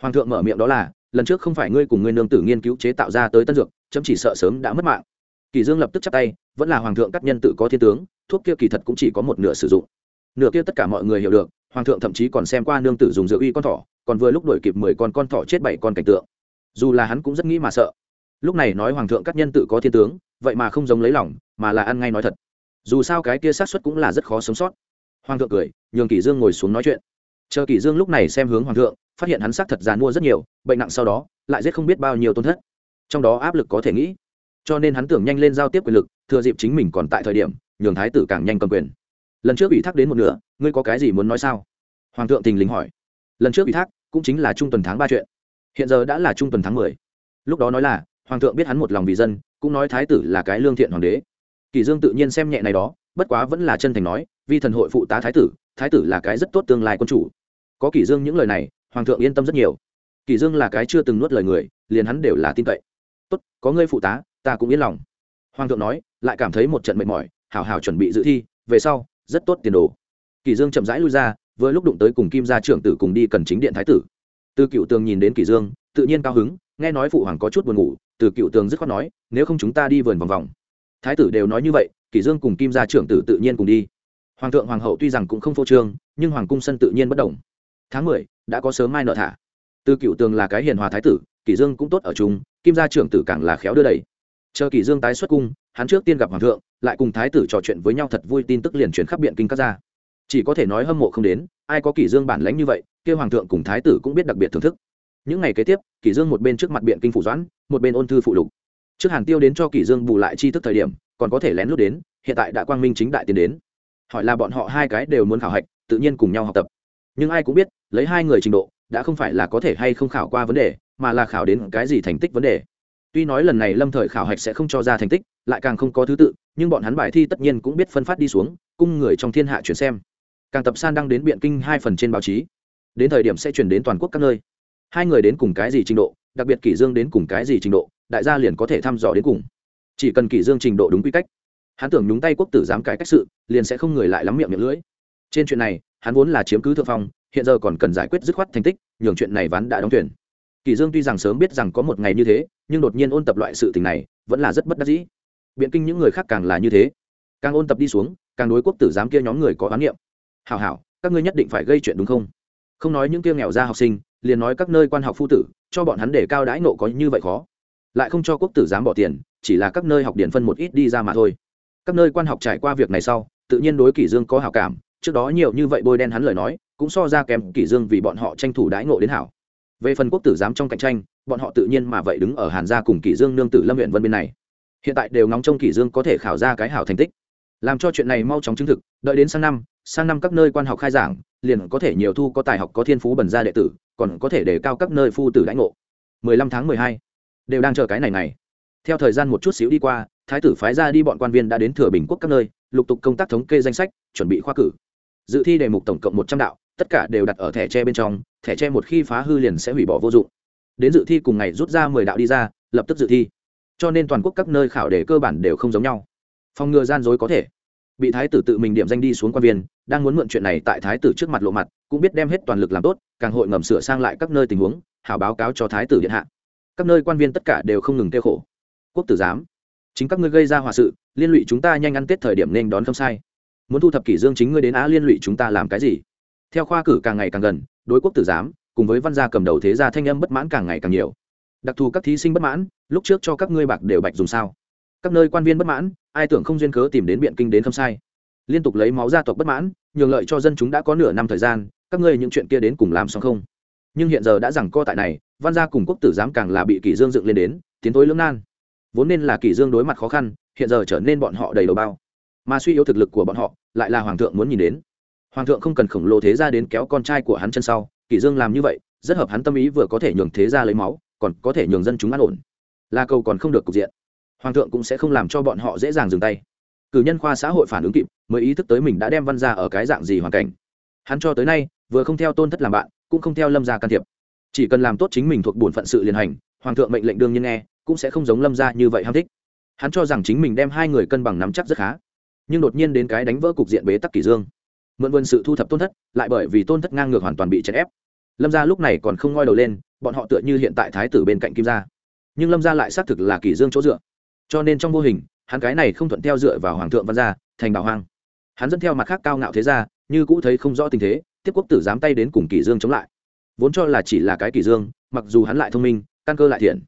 Hoàng thượng mở miệng đó là, lần trước không phải ngươi cùng ngươi nương tử nghiên cứu chế tạo ra tới tân dược, chấm chỉ sợ sớm đã mất mạng. Kỷ dương lập tức chắp tay, vẫn là hoàng thượng các nhân tự có thiên tướng, thuốc kia kỳ thật cũng chỉ có một nửa sử dụng. Nửa kia tất cả mọi người hiểu được, hoàng thượng thậm chí còn xem qua nương tử dùng dược uy con thỏ, còn vừa lúc đuổi kịp mười con con thỏ chết bảy con cảnh tượng dù là hắn cũng rất nghĩ mà sợ. Lúc này nói hoàng thượng cắt nhân tự có thiên tướng, vậy mà không giống lấy lòng, mà là ăn ngay nói thật. Dù sao cái kia xác suất cũng là rất khó sống sót. Hoàng thượng cười, nhường kỷ dương ngồi xuống nói chuyện. Chờ kỷ dương lúc này xem hướng hoàng thượng, phát hiện hắn xác thật giàn mua rất nhiều, bệnh nặng sau đó, lại giết không biết bao nhiêu tôn thất. Trong đó áp lực có thể nghĩ. Cho nên hắn tưởng nhanh lên giao tiếp quyền lực, thừa dịp chính mình còn tại thời điểm, nhường thái tử càng nhanh cầm quyền. Lần trước ủy thác đến một nửa, ngươi có cái gì muốn nói sao? Hoàng thượng tình lính hỏi. Lần trước ủy thác cũng chính là trung tuần tháng ba chuyện hiện giờ đã là trung tuần tháng mười. Lúc đó nói là, hoàng thượng biết hắn một lòng vì dân, cũng nói thái tử là cái lương thiện hoàng đế. Kỳ dương tự nhiên xem nhẹ này đó, bất quá vẫn là chân thành nói vì thần hội phụ tá thái tử thái tử là cái rất tốt tương lai quân chủ. Có kỳ dương những lời này, hoàng thượng yên tâm rất nhiều. Kỳ dương là cái chưa từng nuốt lời người, liền hắn đều là tin cậy. Tốt, có ngươi phụ tá, ta cũng yên lòng. Hoàng thượng nói, lại cảm thấy một trận mệt mỏi hảo hảo chuẩn bị dự thi, về sau, rất tốt tiền đồ. Kỳ dương chậm rãi lui ra, vừa lúc đụng tới cùng kim gia trưởng tử cùng đi cần chính điện thái tử từ cựu tường nhìn đến kỳ dương, tự nhiên cao hứng, nghe nói phụ hoàng có chút buồn ngủ, từ cựu tường dứt khoát nói, nếu không chúng ta đi vườn vòng vòng. Thái tử đều nói như vậy, kỷ dương cùng kim gia trưởng tử tự nhiên cùng đi. Hoàng thượng, hoàng hậu tuy rằng cũng không phô trương, nhưng hoàng cung sân tự nhiên bất động. Tháng mười, đã có sớm mai nợ thả. Từ cựu tường là cái hiền hòa thái tử, kỷ dương cũng tốt ở chung, kim gia trưởng tử càng là khéo đưa đẩy. Chờ kỷ dương tái xuất cung, hắn trước tiên gặp hoàng thượng, lại cùng thái tử trò chuyện với nhau thật vui tin tức liền truyền khắp biện kinh các gia chỉ có thể nói hâm mộ không đến, ai có kỷ dương bản lãnh như vậy, kia hoàng thượng cùng thái tử cũng biết đặc biệt thưởng thức. Những ngày kế tiếp, kỷ dương một bên trước mặt biện kinh phủ doãn, một bên ôn thư phụ lục. Trước hàn tiêu đến cho kỷ dương bù lại chi thức thời điểm, còn có thể lén lút đến, hiện tại đã quang minh chính đại tiến đến. Hỏi là bọn họ hai cái đều muốn khảo hạch, tự nhiên cùng nhau học tập. Nhưng ai cũng biết, lấy hai người trình độ, đã không phải là có thể hay không khảo qua vấn đề, mà là khảo đến cái gì thành tích vấn đề. Tuy nói lần này lâm thời khảo hạch sẽ không cho ra thành tích, lại càng không có thứ tự, nhưng bọn hắn bài thi tất nhiên cũng biết phân phát đi xuống, cung người trong thiên hạ chuyển xem càng tập san đăng đến biện kinh hai phần trên báo chí. Đến thời điểm sẽ chuyển đến toàn quốc các nơi. Hai người đến cùng cái gì trình độ, đặc biệt kỷ dương đến cùng cái gì trình độ, đại gia liền có thể thăm dò đến cùng. Chỉ cần kỷ dương trình độ đúng quy cách, hắn tưởng nhúng tay quốc tử dám cải cách sự, liền sẽ không người lại lắm miệng miệng lưỡi. Trên chuyện này, hắn vốn là chiếm cứ thượng phong, hiện giờ còn cần giải quyết dứt khoát thành tích, nhường chuyện này ván đã đóng tuyển. Kỷ dương tuy rằng sớm biết rằng có một ngày như thế, nhưng đột nhiên ôn tập loại sự tình này, vẫn là rất bất đắc dĩ. Biện kinh những người khác càng là như thế. Càng ôn tập đi xuống, càng đối quốc tử giám kia nhóm người có oán niệm hảo hảo, các ngươi nhất định phải gây chuyện đúng không? Không nói những kia nghèo ra học sinh, liền nói các nơi quan học phu tử, cho bọn hắn để cao đãi nộ có như vậy khó. Lại không cho quốc tử dám bỏ tiền, chỉ là các nơi học điển phân một ít đi ra mà thôi. Các nơi quan học trải qua việc này sau, tự nhiên đối kỷ dương có hảo cảm, trước đó nhiều như vậy bôi đen hắn lời nói, cũng so ra kém kỷ dương vì bọn họ tranh thủ đãi ngộ đến hảo. Về phần quốc tử giám trong cạnh tranh, bọn họ tự nhiên mà vậy đứng ở hàn gia cùng kỷ dương nương tử lâm huyện vân bên này. Hiện tại đều ngóng trông kỷ dương có thể khảo ra cái hảo thành tích. Làm cho chuyện này mau chóng chứng thực, đợi đến sang năm sang năm các nơi quan học khai giảng, liền có thể nhiều thu có tài học, có thiên phú bần gia đệ tử, còn có thể đề cao các nơi phu tử đãi ngộ. 15 tháng 12 đều đang chờ cái này này theo thời gian một chút xíu đi qua, thái tử phái ra đi bọn quan viên đã đến thừa bình quốc các nơi, lục tục công tác thống kê danh sách, chuẩn bị khoa cử. Dự thi đề mục tổng cộng một trăm đạo, tất cả đều đặt ở thẻ tre bên trong, thẻ tre một khi phá hư liền sẽ hủy bỏ vô dụng. Đến dự thi cùng ngày rút ra mười đạo đi ra, lập tức dự thi. Cho nên toàn quốc các nơi khảo đề cơ bản đều không giống nhau. Phòng ngừa gian dối có thể. Bị thái tử tự mình điểm danh đi xuống quan viên đang muốn mượn chuyện này tại thái tử trước mặt lộ mặt, cũng biết đem hết toàn lực làm tốt, càng hội ngầm sửa sang lại các nơi tình huống hào báo cáo cho thái tử điện hạ. Các nơi quan viên tất cả đều không ngừng kêu khổ. Quốc tử giám, chính các ngươi gây ra hòa sự, liên lụy chúng ta nhanh ăn tết thời điểm nên đón không sai. Muốn thu thập kỷ dương chính ngươi đến á liên lụy chúng ta làm cái gì? Theo khoa cử càng ngày càng gần, đối quốc tử giám, cùng với văn gia cầm đầu thế gia thanh âm bất mãn càng ngày càng nhiều. Đặc thù các thí sinh bất mãn, lúc trước cho các ngươi bạc đều bạch dùng sao? Các nơi quan viên bất mãn, ai tưởng không duyên cớ tìm đến biện kinh đến không sai? Liên tục lấy máu gia tộc bất mãn, nhường lợi cho dân chúng đã có nửa năm thời gian, các ngươi những chuyện kia đến cùng làm xong không? Nhưng hiện giờ đã rằng co tại này, văn gia cùng quốc tử giám càng là bị kỷ dương dựng lên đến, tiến tối lưỡng nan. Vốn nên là kỷ dương đối mặt khó khăn, hiện giờ trở nên bọn họ đầy đầu bao. Mà suy yếu thực lực của bọn họ, lại là hoàng thượng muốn nhìn đến. Hoàng thượng không cần khổng lồ thế gia đến kéo con trai của hắn chân sau, kỷ dương làm như vậy, rất hợp hắn tâm ý vừa có thể nhường thế gia lấy máu, còn có thể nhường dân chúng an ổn. Là cầu còn không được cục diện. Hoàng thượng cũng sẽ không làm cho bọn họ dễ dàng dừng tay cử nhân khoa xã hội phản ứng kịp, mới ý thức tới mình đã đem văn ra ở cái dạng gì hoàn cảnh. Hắn cho tới nay, vừa không theo tôn thất làm bạn, cũng không theo lâm gia can thiệp. Chỉ cần làm tốt chính mình thuộc bổn phận sự liên hành, hoàng thượng mệnh lệnh đương nhiên nghe, cũng sẽ không giống lâm gia như vậy ham thích. Hắn cho rằng chính mình đem hai người cân bằng nắm chắc rất khá. Nhưng đột nhiên đến cái đánh vỡ cục diện bế tắc kỷ dương. Mượn vươn sự thu thập tôn thất, lại bởi vì tôn thất ngang ngược hoàn toàn bị chèn ép. Lâm gia lúc này còn không ngoi đầu lên, bọn họ tựa như hiện tại thái tử bên cạnh kim gia. Nhưng lâm gia lại xác thực là kỷ dương chỗ dựa. Cho nên trong vô hình hắn cái này không thuận theo dựa vào hoàng thượng văn gia, thành bảo hoang. Hắn dẫn theo mặt khác cao ngạo thế gia, như cũ thấy không rõ tình thế, tiếp quốc tử dám tay đến cùng kỷ dương chống lại. Vốn cho là chỉ là cái kỷ dương, mặc dù hắn lại thông minh, căn cơ lại thiện.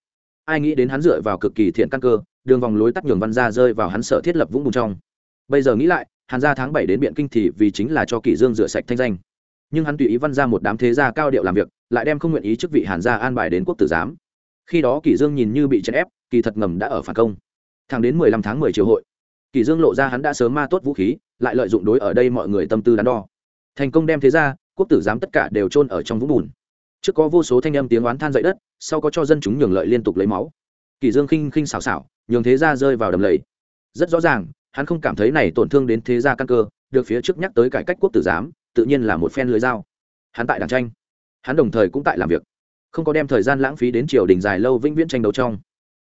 Ai nghĩ đến hắn dựa vào cực kỳ thiện căn cơ, đường vòng lối tắt nhường văn gia rơi vào hắn sở thiết lập vũng bùn trong. Bây giờ nghĩ lại, hàn gia tháng bảy đến biện kinh thì vì chính là cho kỷ dương rửa sạch thanh danh. Nhưng hắn tùy ý văn ra một đám thế gia cao điệu làm việc, lại đem không nguyện ý chức vị hàn gia an bài đến quốc tử giám. Khi đó kỷ dương nhìn như bị chèn ép, kỳ thật ngầm đã ở phản công thẳng đến mười lăm tháng mười chiều hội. Kỷ dương lộ ra hắn đã sớm ma tốt vũ khí, lại lợi dụng đối ở đây mọi người tâm tư đắn đo. Thành công đem thế gia quốc tử giám tất cả đều chôn ở trong vũng bùn. Trước có vô số thanh âm tiếng oán than dậy đất, sau có cho dân chúng nhường lợi liên tục lấy máu. Kỷ dương khinh khinh xảo xảo, nhường thế gia rơi vào đầm lầy. Rất rõ ràng, hắn không cảm thấy này tổn thương đến thế gia căn cơ, được phía trước nhắc tới cải cách quốc tử giám, tự nhiên là một phen lưới dao. Hắn tại đảng tranh. Hắn đồng thời cũng tại làm việc. Không có đem thời gian lãng phí đến triều đình dài lâu vĩnh viễn tranh đấu trong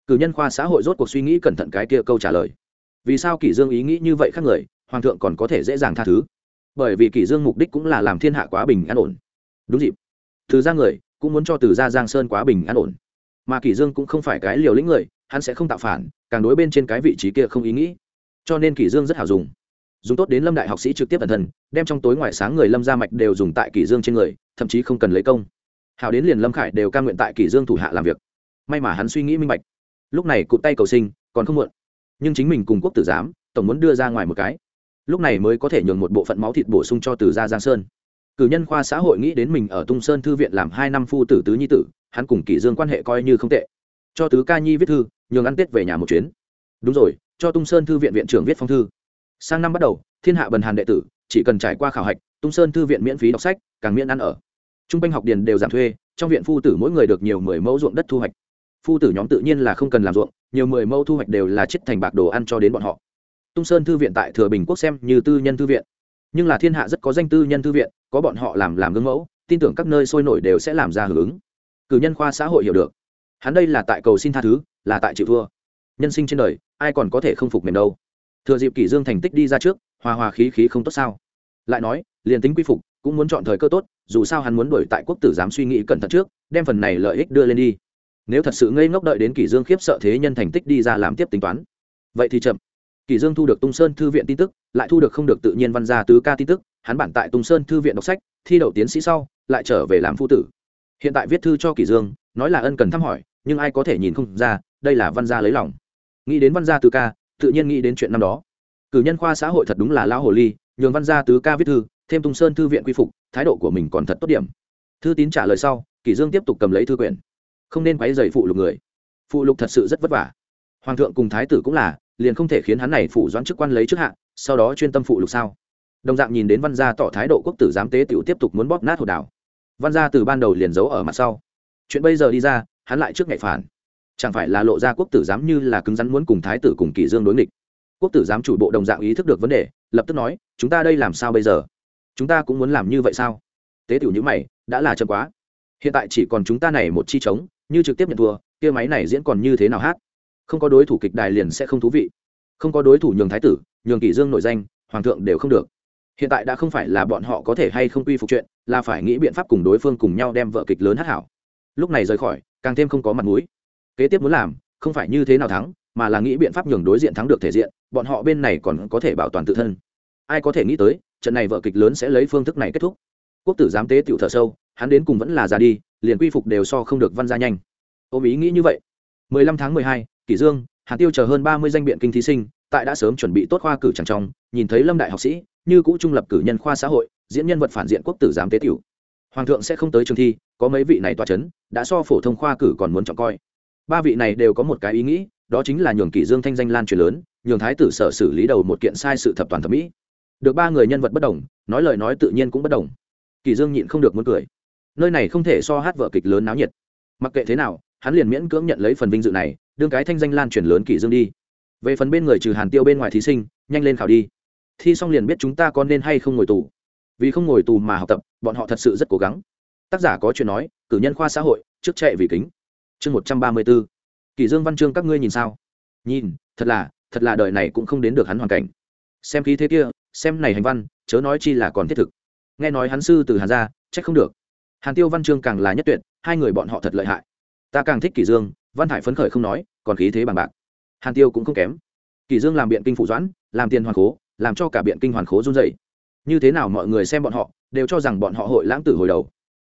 cử nhân khoa xã hội rốt cuộc suy nghĩ cẩn thận cái kia câu trả lời. Vì sao kỷ dương ý nghĩ như vậy khác người, hoàng thượng còn có thể dễ dàng tha thứ? Bởi vì kỷ dương mục đích cũng là làm thiên hạ quá bình an ổn. Đúng dịp. Từ gia người cũng muốn cho từ gia giang sơn quá bình an ổn. Mà kỷ dương cũng không phải cái liều lĩnh người, hắn sẽ không tạo phản, càng đối bên trên cái vị trí kia không ý nghĩ. Cho nên kỷ dương rất hảo dùng. Dùng tốt đến lâm đại học sĩ trực tiếp ẩn thân, đem trong tối ngoại sáng người lâm gia mạch đều dùng tại kỷ dương trên người, thậm chí không cần lấy công. Hảo đến liền lâm khải đều cam nguyện tại kỷ dương thủ hạ làm việc. May mà hắn suy nghĩ minh bạch lúc này cụt tay cầu sinh, còn không muộn. Nhưng chính mình cùng quốc tử giám, tổng muốn đưa ra ngoài một cái. Lúc này mới có thể nhường một bộ phận máu thịt bổ sung cho từ gia giang sơn. Cử nhân khoa xã hội nghĩ đến mình ở tung sơn thư viện làm hai năm phu tử tứ nhi tử, hắn cùng kỷ dương quan hệ coi như không tệ. Cho tứ ca nhi viết thư, nhường ăn tết về nhà một chuyến. Đúng rồi, cho tung sơn thư viện viện trưởng viết phong thư. Sang năm bắt đầu, thiên hạ bần hàn đệ tử, chỉ cần trải qua khảo hạch, tung sơn thư viện miễn phí đọc sách, càng miễn ăn ở. Trung bình học điền đều giảm thuê, trong viện phu tử mỗi người được nhiều mười mẫu ruộng đất thu hoạch phu tử nhóm tự nhiên là không cần làm ruộng, nhiều mười mẫu thu hoạch đều là chết thành bạc đồ ăn cho đến bọn họ. Tung sơn thư viện tại thừa bình quốc xem như tư nhân thư viện. Nhưng là thiên hạ rất có danh tư nhân thư viện, có bọn họ làm làm gương mẫu, tin tưởng các nơi sôi nổi đều sẽ làm ra hưởng ứng. Cử nhân khoa xã hội hiểu được. Hắn đây là tại cầu xin tha thứ, là tại chịu thua. Nhân sinh trên đời, ai còn có thể không phục mềm đâu. Thừa dịp kỷ dương thành tích đi ra trước, hòa hòa khí khí không tốt sao. Lại nói, liền tính quy phục, cũng muốn chọn thời cơ tốt, dù sao hắn muốn đuổi tại quốc tử dám suy nghĩ cẩn thận trước, đem phần này lợi ích đưa lên đi nếu thật sự ngây ngốc đợi đến kỷ dương khiếp sợ thế nhân thành tích đi ra làm tiếp tính toán. Vậy thì chậm. Kỷ dương thu được tung sơn thư viện tin tức, lại thu được không được tự nhiên văn gia tứ ca tin tức, hắn bản tại tung sơn thư viện đọc sách, thi đậu tiến sĩ sau, lại trở về làm phu tử. Hiện tại viết thư cho kỷ dương, nói là ân cần thăm hỏi, nhưng ai có thể nhìn không ra, đây là văn gia lấy lòng. Nghĩ đến văn gia tứ ca, tự nhiên nghĩ đến chuyện năm đó. Cử nhân khoa xã hội thật đúng là lão hồ ly, nhường văn gia tứ ca viết thư, thêm tung sơn thư viện quy phục, thái độ của mình còn thật tốt điểm. Thư tín trả lời sau, kỷ dương tiếp tục cầm lấy thư quyển không nên quấy dày phụ lục người. Phụ lục thật sự rất vất vả. Hoàng thượng cùng thái tử cũng là, liền không thể khiến hắn này phụ doãn chức quan lấy trước hạ, sau đó chuyên tâm phụ lục sao? Đồng dạng nhìn đến văn gia tỏ thái độ quốc tử giám tế tiểu tiếp tục muốn bóp nát hồ đảo. Văn gia từ ban đầu liền giấu ở mặt sau. Chuyện bây giờ đi ra, hắn lại trước ngày phản. Chẳng phải là lộ ra quốc tử giám như là cứng rắn muốn cùng thái tử cùng kỷ dương đối nghịch? Quốc tử giám chủ bộ đồng dạng ý thức được vấn đề, lập tức nói, chúng ta đây làm sao bây giờ? Chúng ta cũng muốn làm như vậy sao? Tế tiểu như mày, đã là chậm quá. Hiện tại chỉ còn chúng ta này một chi trống như trực tiếp nhận thua, kia máy này diễn còn như thế nào hát? Không có đối thủ kịch đài liền sẽ không thú vị. Không có đối thủ nhường thái tử, nhường kỷ dương nội danh, hoàng thượng đều không được. Hiện tại đã không phải là bọn họ có thể hay không quy phục chuyện, là phải nghĩ biện pháp cùng đối phương cùng nhau đem vợ kịch lớn hát hảo. Lúc này rời khỏi, càng thêm không có mặt mũi. Kế tiếp muốn làm, không phải như thế nào thắng, mà là nghĩ biện pháp nhường đối diện thắng được thể diện, bọn họ bên này còn có thể bảo toàn tự thân. Ai có thể nghĩ tới, trận này vợ kịch lớn sẽ lấy phương thức này kết thúc. Quốc tử giám tế tiểu thở sâu, hắn đến cùng vẫn là già đi liền quy phục đều so không được văn gia nhanh. Ôm ý nghĩ như vậy 15 tháng 12, kỷ dương hàn tiêu chờ hơn 30 danh biện kinh thí sinh tại đã sớm chuẩn bị tốt khoa cử chẳng trong nhìn thấy lâm đại học sĩ như cũ trung lập cử nhân khoa xã hội diễn nhân vật phản diện quốc tử giám tế tiểu. Hoàng thượng sẽ không tới trường thi có mấy vị này toa chấn đã so phổ thông khoa cử còn muốn trọng coi. Ba vị này đều có một cái ý nghĩ đó chính là nhường kỷ dương thanh danh lan truyền lớn nhường thái tử sở xử lý đầu một kiện sai sự thập toàn thẩm mỹ. Được ba người nhân vật bất đồng nói lời nói tự nhiên cũng bất đồng. Kỷ dương nhịn không được muốn cười nơi này không thể so hát vợ kịch lớn náo nhiệt. Mặc kệ thế nào, hắn liền miễn cưỡng nhận lấy phần vinh dự này, đương cái thanh danh lan truyền lớn kỷ dương đi. Về phần bên người trừ hàn tiêu bên ngoài thí sinh, nhanh lên khảo đi. Thi xong liền biết chúng ta có nên hay không ngồi tù. Vì không ngồi tù mà học tập, bọn họ thật sự rất cố gắng. Tác giả có chuyện nói, cử nhân khoa xã hội, trước chạy vì kính. Chương một trăm ba mươi b ố kỷ dương văn chương các ngươi nhìn sao? Nhìn, thật là thật là đời này cũng không đến được hắn hoàn cảnh. Xem khí thế kia, xem này hành văn, chớ nói chi là còn thiết thực. Nghe nói hắn sư từ hàn ra trách không được hàn tiêu văn chương càng là nhất tuyệt, hai người bọn họ thật lợi hại. Ta càng thích kỷ dương, văn hải phấn khởi không nói, còn khí thế bằng bạc. Hàn tiêu cũng không kém. Kỷ dương làm biện kinh phụ doãn, làm tiền hoàn khố, làm cho cả biện kinh hoàn khố run dậy như thế nào mọi người xem bọn họ, đều cho rằng bọn họ hội lãng tử hồi đầu.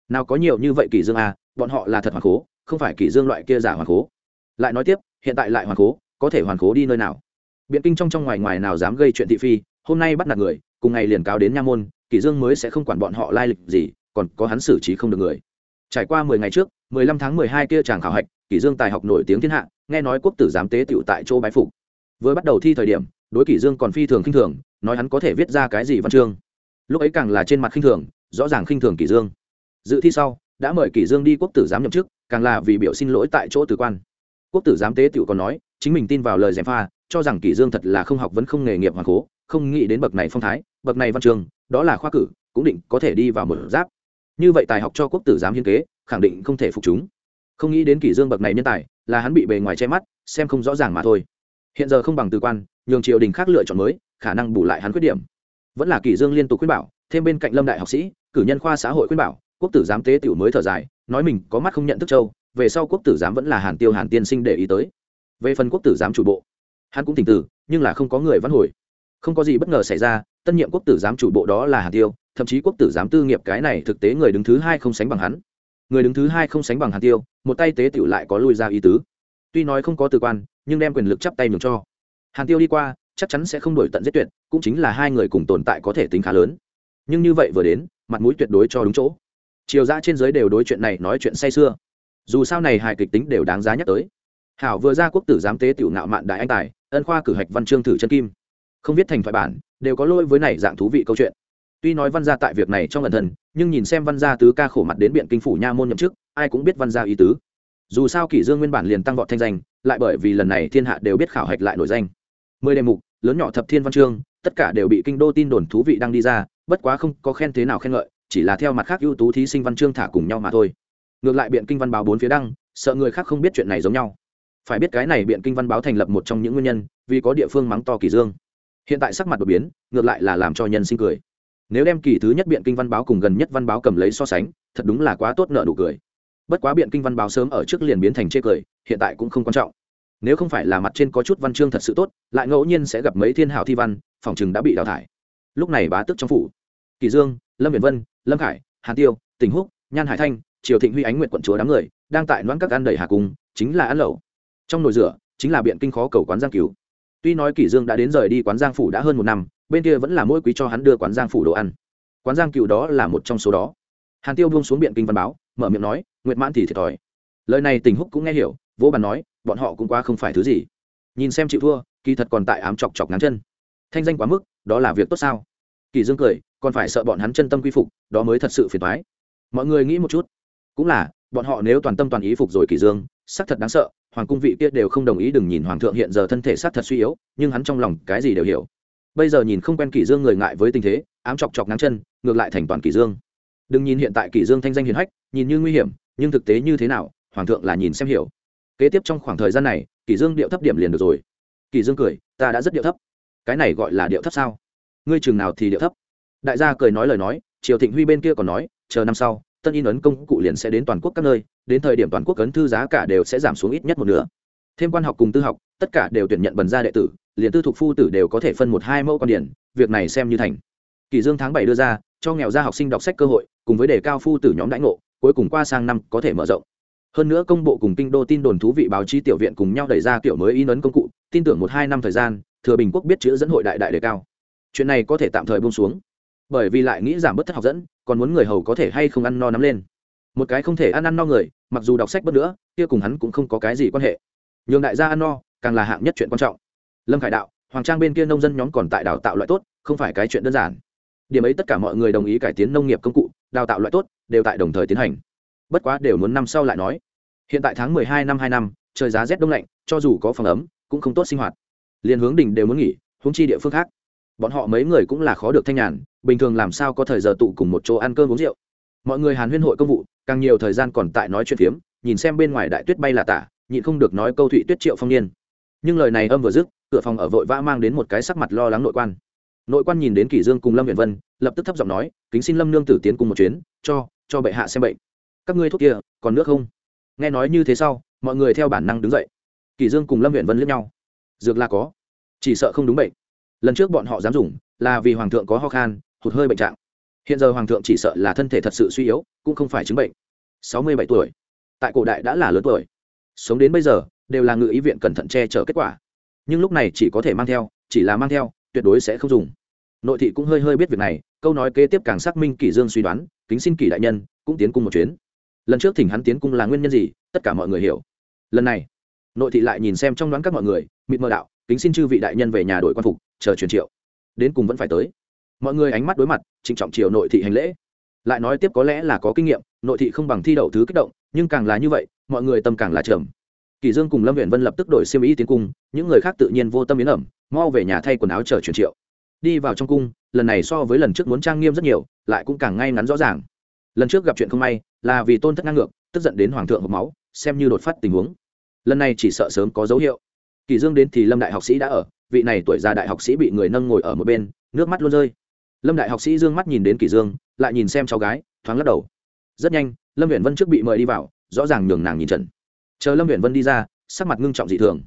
Nào có nhiều như vậy kỷ dương à bọn họ là thật hoàn khố, không phải kỷ dương loại kia giả hoàn khố. Lại nói tiếp, hiện tại lại hoàn khố, có thể hoàn khố đi nơi nào? Biện kinh trong trong ngoài ngoài nào dám gây chuyện thị phi, hôm nay bắt nạt người, cùng ngày liền cáo đến nha môn kỷ dương mới sẽ không quản bọn họ lai lịch gì còn có hắn xử trí không được người. Trải qua mười ngày trước, mười lăm tháng mười hai kia chàng khảo hạch, kỷ dương tài học nổi tiếng thiên hạ, nghe nói quốc tử giám tế tiểu tại chỗ bái phục. Vừa bắt đầu thi thời điểm, đối kỷ dương còn phi thường khinh thường, nói hắn có thể viết ra cái gì văn chương. Lúc ấy càng là trên mặt khinh thường, rõ ràng khinh thường kỷ dương. Dự thi sau, đã mời kỷ dương đi quốc tử giám nhậm chức, càng là vì biểu xin lỗi tại chỗ tử quan. Quốc tử giám tế tiểu còn nói, chính mình tin vào lời gièm pha, cho rằng kỷ dương thật là không học vẫn không nghề nghiệp hoàn cố, không nghĩ đến bậc này phong thái, bậc này văn trường đó là khoa cử, cũng định có thể đi vào một giáp như vậy tài học cho quốc tử giám hiến kế, khẳng định không thể phục chúng. Không nghĩ đến kỷ dương bậc này nhân tài, là hắn bị bề ngoài che mắt, xem không rõ ràng mà thôi. Hiện giờ không bằng từ quan, nhường triều đình khác lựa chọn mới, khả năng bù lại hắn khuyết điểm. Vẫn là kỷ dương liên tục khuyên bảo, thêm bên cạnh lâm đại học sĩ, cử nhân khoa xã hội khuyên bảo, quốc tử giám tế tiểu mới thở dài, nói mình có mắt không nhận thức châu, về sau quốc tử giám vẫn là hàn tiêu hàn tiên sinh để ý tới. Về phần quốc tử giám chủ bộ, hắn cũng tỉnh tử, nhưng là không có người văn hồi. Không có gì bất ngờ xảy ra tân nhiệm quốc tử giám chủ bộ đó là hàn tiêu, thậm chí quốc tử giám tư nghiệp cái này thực tế người đứng thứ hai không sánh bằng hắn. Người đứng thứ hai không sánh bằng hàn tiêu, một tay tế tiểu lại có lui ra ý tứ. Tuy nói không có tư quan, nhưng đem quyền lực chắp tay nhường cho. Hàn tiêu đi qua, chắc chắn sẽ không đổi tận giết tuyệt, cũng chính là hai người cùng tồn tại có thể tính khá lớn. Nhưng như vậy vừa đến, mặt mũi tuyệt đối cho đúng chỗ. Chiều ra trên giới đều đối chuyện này nói chuyện say sưa. Dù sao này hài kịch tính đều đáng giá nhắc tới. Hảo vừa ra quốc tử giám tế tiểu ngạo mạn đại anh tài, ân khoa cử hạch văn chương thử chân kim không viết thành thoại bản, đều có lỗi với này dạng thú vị câu chuyện. Tuy nói văn gia tại việc này trong lần thần, nhưng nhìn xem văn gia tứ ca khổ mặt đến biện kinh phủ nha môn nhậm chức, ai cũng biết văn gia ý tứ. Dù sao kỷ dương nguyên bản liền tăng vọt thanh danh, lại bởi vì lần này thiên hạ đều biết khảo hạch lại nổi danh. Mười đề mục, lớn nhỏ thập thiên văn chương, tất cả đều bị kinh đô tin đồn thú vị đang đi ra, bất quá không có khen thế nào khen ngợi, chỉ là theo mặt khác ưu tú thí sinh văn chương thả cùng nhau mà thôi. Ngược lại biện kinh văn báo bốn phía đăng, sợ người khác không biết chuyện này giống nhau. Phải biết cái này biện kinh văn báo thành lập một trong những nguyên nhân, vì có địa phương mắng to kỳ dương hiện tại sắc mặt đột biến, ngược lại là làm cho nhân sinh cười. Nếu đem kỳ thứ nhất biện kinh văn báo cùng gần nhất văn báo cầm lấy so sánh, thật đúng là quá tốt nợ đủ cười. Bất quá biện kinh văn báo sớm ở trước liền biến thành chê cười, hiện tại cũng không quan trọng. Nếu không phải là mặt trên có chút văn chương thật sự tốt, lại ngẫu nhiên sẽ gặp mấy thiên hảo thi văn, phòng chừng đã bị đào thải. Lúc này bá tức trong phủ. Kỳ dương, lâm viễn vân, lâm khải, hàn tiêu tỉnh húc, nhan hải thanh, triều thịnh huy ánh nguyện quận chúa đám người, đang tại noãn các ăn đầy hà cung, chính là ăn lẩu. Trong nồi rửa, chính là biện kinh khó cầu quán giang cứu tuy nói kỷ dương đã đến rời đi quán giang phủ đã hơn một năm, bên kia vẫn là mỗi quý cho hắn đưa quán giang phủ đồ ăn. Quán giang cựu đó là một trong số đó. Hàn tiêu buông xuống biện kinh văn báo, mở miệng nói, nguyệt mãn thì thiệt thòi. Lời này tình húc cũng nghe hiểu, vỗ bàn nói, bọn họ cũng qua không phải thứ gì. Nhìn xem chịu thua, kỳ thật còn tại ám chọc chọc ngắn chân. Thanh danh quá mức, đó là việc tốt sao? Kỳ dương cười, còn phải sợ bọn hắn chân tâm quy phục, đó mới thật sự phiền toái. Mọi người nghĩ một chút. Cũng là, bọn họ nếu toàn tâm toàn ý phục rồi kỳ dương, xác thật đáng sợ hoàng cung vị kia đều không đồng ý đừng nhìn hoàng thượng hiện giờ thân thể sát thật suy yếu, nhưng hắn trong lòng cái gì đều hiểu. Bây giờ nhìn không quen kỷ dương người ngại với tình thế, ám chọc chọc nắng chân, ngược lại thành toàn kỷ dương. Đừng nhìn hiện tại kỷ dương thanh danh hiền hách, nhìn như nguy hiểm, nhưng thực tế như thế nào, hoàng thượng là nhìn xem hiểu. Kế tiếp trong khoảng thời gian này, kỷ dương điệu thấp điểm liền được rồi. Kỷ dương cười, ta đã rất điệu thấp. Cái này gọi là điệu thấp sao? Ngươi chừng nào thì điệu thấp? Đại gia cười nói lời nói, triều thịnh huy bên kia còn nói, chờ năm sau, tân in ấn công cụ liền sẽ đến toàn quốc các nơi đến thời điểm toàn quốc ấn thư giá cả đều sẽ giảm xuống ít nhất một nửa. Thêm quan học cùng tư học, tất cả đều tuyển nhận bần gia đệ tử, liền tư thục phu tử đều có thể phân một hai mẫu con điển, việc này xem như thành. Kỳ dương tháng bảy đưa ra, cho nghèo gia học sinh đọc sách cơ hội, cùng với đề cao phu tử nhóm đãi ngộ, cuối cùng qua sang năm có thể mở rộng. Hơn nữa công bộ cùng kinh đô tin đồn thú vị báo chí tiểu viện cùng nhau đẩy ra kiểu mới in ấn công cụ, tin tưởng một hai năm thời gian, thừa bình quốc biết chữ dẫn hội đại đại đề cao. Chuyện này có thể tạm thời buông xuống. Bởi vì lại nghĩ giảm bớt thất học dẫn, còn muốn người hầu có thể hay không ăn no nắm lên một cái không thể ăn ăn no người, mặc dù đọc sách bớt nữa, kia cùng hắn cũng không có cái gì quan hệ. Nhường đại gia ăn no, càng là hạng nhất chuyện quan trọng. Lâm khải đạo, hoàng trang bên kia nông dân nhóm còn tại đào tạo loại tốt, không phải cái chuyện đơn giản. Điểm ấy tất cả mọi người đồng ý cải tiến nông nghiệp công cụ, đào tạo loại tốt, đều tại đồng thời tiến hành. Bất quá đều muốn năm sau lại nói. Hiện tại tháng mười hai năm hai năm, trời giá rét đông lạnh, cho dù có phòng ấm, cũng không tốt sinh hoạt. Liền hướng đình đều muốn nghỉ hướng chi địa phương khác. Bọn họ mấy người cũng là khó được thanh nhàn, bình thường làm sao có thời giờ tụ cùng một chỗ ăn cơm uống rượu mọi người hàn huyên hội công vụ, càng nhiều thời gian còn tại nói chuyện phiếm, nhìn xem bên ngoài đại tuyết bay là tả, nhịn không được nói câu thụy tuyết triệu phong niên. Nhưng lời này âm vừa dứt, cửa phòng ở vội vã mang đến một cái sắc mặt lo lắng nội quan. Nội quan nhìn đến kỷ dương cùng lâm viện vân, lập tức thấp giọng nói, kính xin lâm nương tử tiến cùng một chuyến, cho cho bệ hạ xem bệnh. Các ngươi thuốc kia, còn nước không? Nghe nói như thế sau, mọi người theo bản năng đứng dậy. Kỷ dương cùng lâm viện vân liếc nhau. Dược là có, chỉ sợ không đúng bệnh. Lần trước bọn họ dám dùng, là vì hoàng thượng có ho khan, hụt hơi bệnh trạng hiện giờ hoàng thượng chỉ sợ là thân thể thật sự suy yếu, cũng không phải chứng bệnh. Sáu mươi bảy tuổi. Tại cổ đại đã là lớn tuổi. Sống đến bây giờ, đều là ngự ý viện cẩn thận che chở kết quả. Nhưng lúc này chỉ có thể mang theo, chỉ là mang theo, tuyệt đối sẽ không dùng. Nội thị cũng hơi hơi biết việc này, câu nói kế tiếp càng xác minh kỷ dương suy đoán, kính xin kỷ đại nhân, cũng tiến cung một chuyến. Lần trước thỉnh hắn tiến cung là nguyên nhân gì, tất cả mọi người hiểu. Lần này, nội thị lại nhìn xem trong đoán các mọi người, mịt mờ đạo, kính xin chư vị đại nhân về nhà đổi quan phục, chờ truyền triệu. Đến cùng vẫn phải tới mọi người ánh mắt đối mặt, trịnh trọng triều nội thị hành lễ. Lại nói tiếp có lẽ là có kinh nghiệm, nội thị không bằng thi đậu thứ kích động, nhưng càng là như vậy, mọi người tâm càng là trầm. Kỳ dương cùng lâm viện vân lập tức đổi xiêm y tiến cung, những người khác tự nhiên vô tâm biến ẩm, mau về nhà thay quần áo chờ truyền triệu. Đi vào trong cung, lần này so với lần trước muốn trang nghiêm rất nhiều, lại cũng càng ngay ngắn rõ ràng. Lần trước gặp chuyện không may, là vì tôn thất ngang ngược, tức giận đến hoàng thượng hộc máu, xem như đột phát tình huống. Lần này chỉ sợ sớm có dấu hiệu. Kỳ dương đến thì lâm đại học sĩ đã ở, vị này tuổi già đại học sĩ bị người nâng ngồi ở một bên, nước mắt luôn rơi lâm đại học sĩ dương mắt nhìn đến kỷ dương, lại nhìn xem cháu gái, thoáng lắc đầu. Rất nhanh, lâm viện vân trước bị mời đi vào, rõ ràng nhường nàng nhìn trần chờ lâm viện vân đi ra, sắc mặt ngưng trọng dị thường.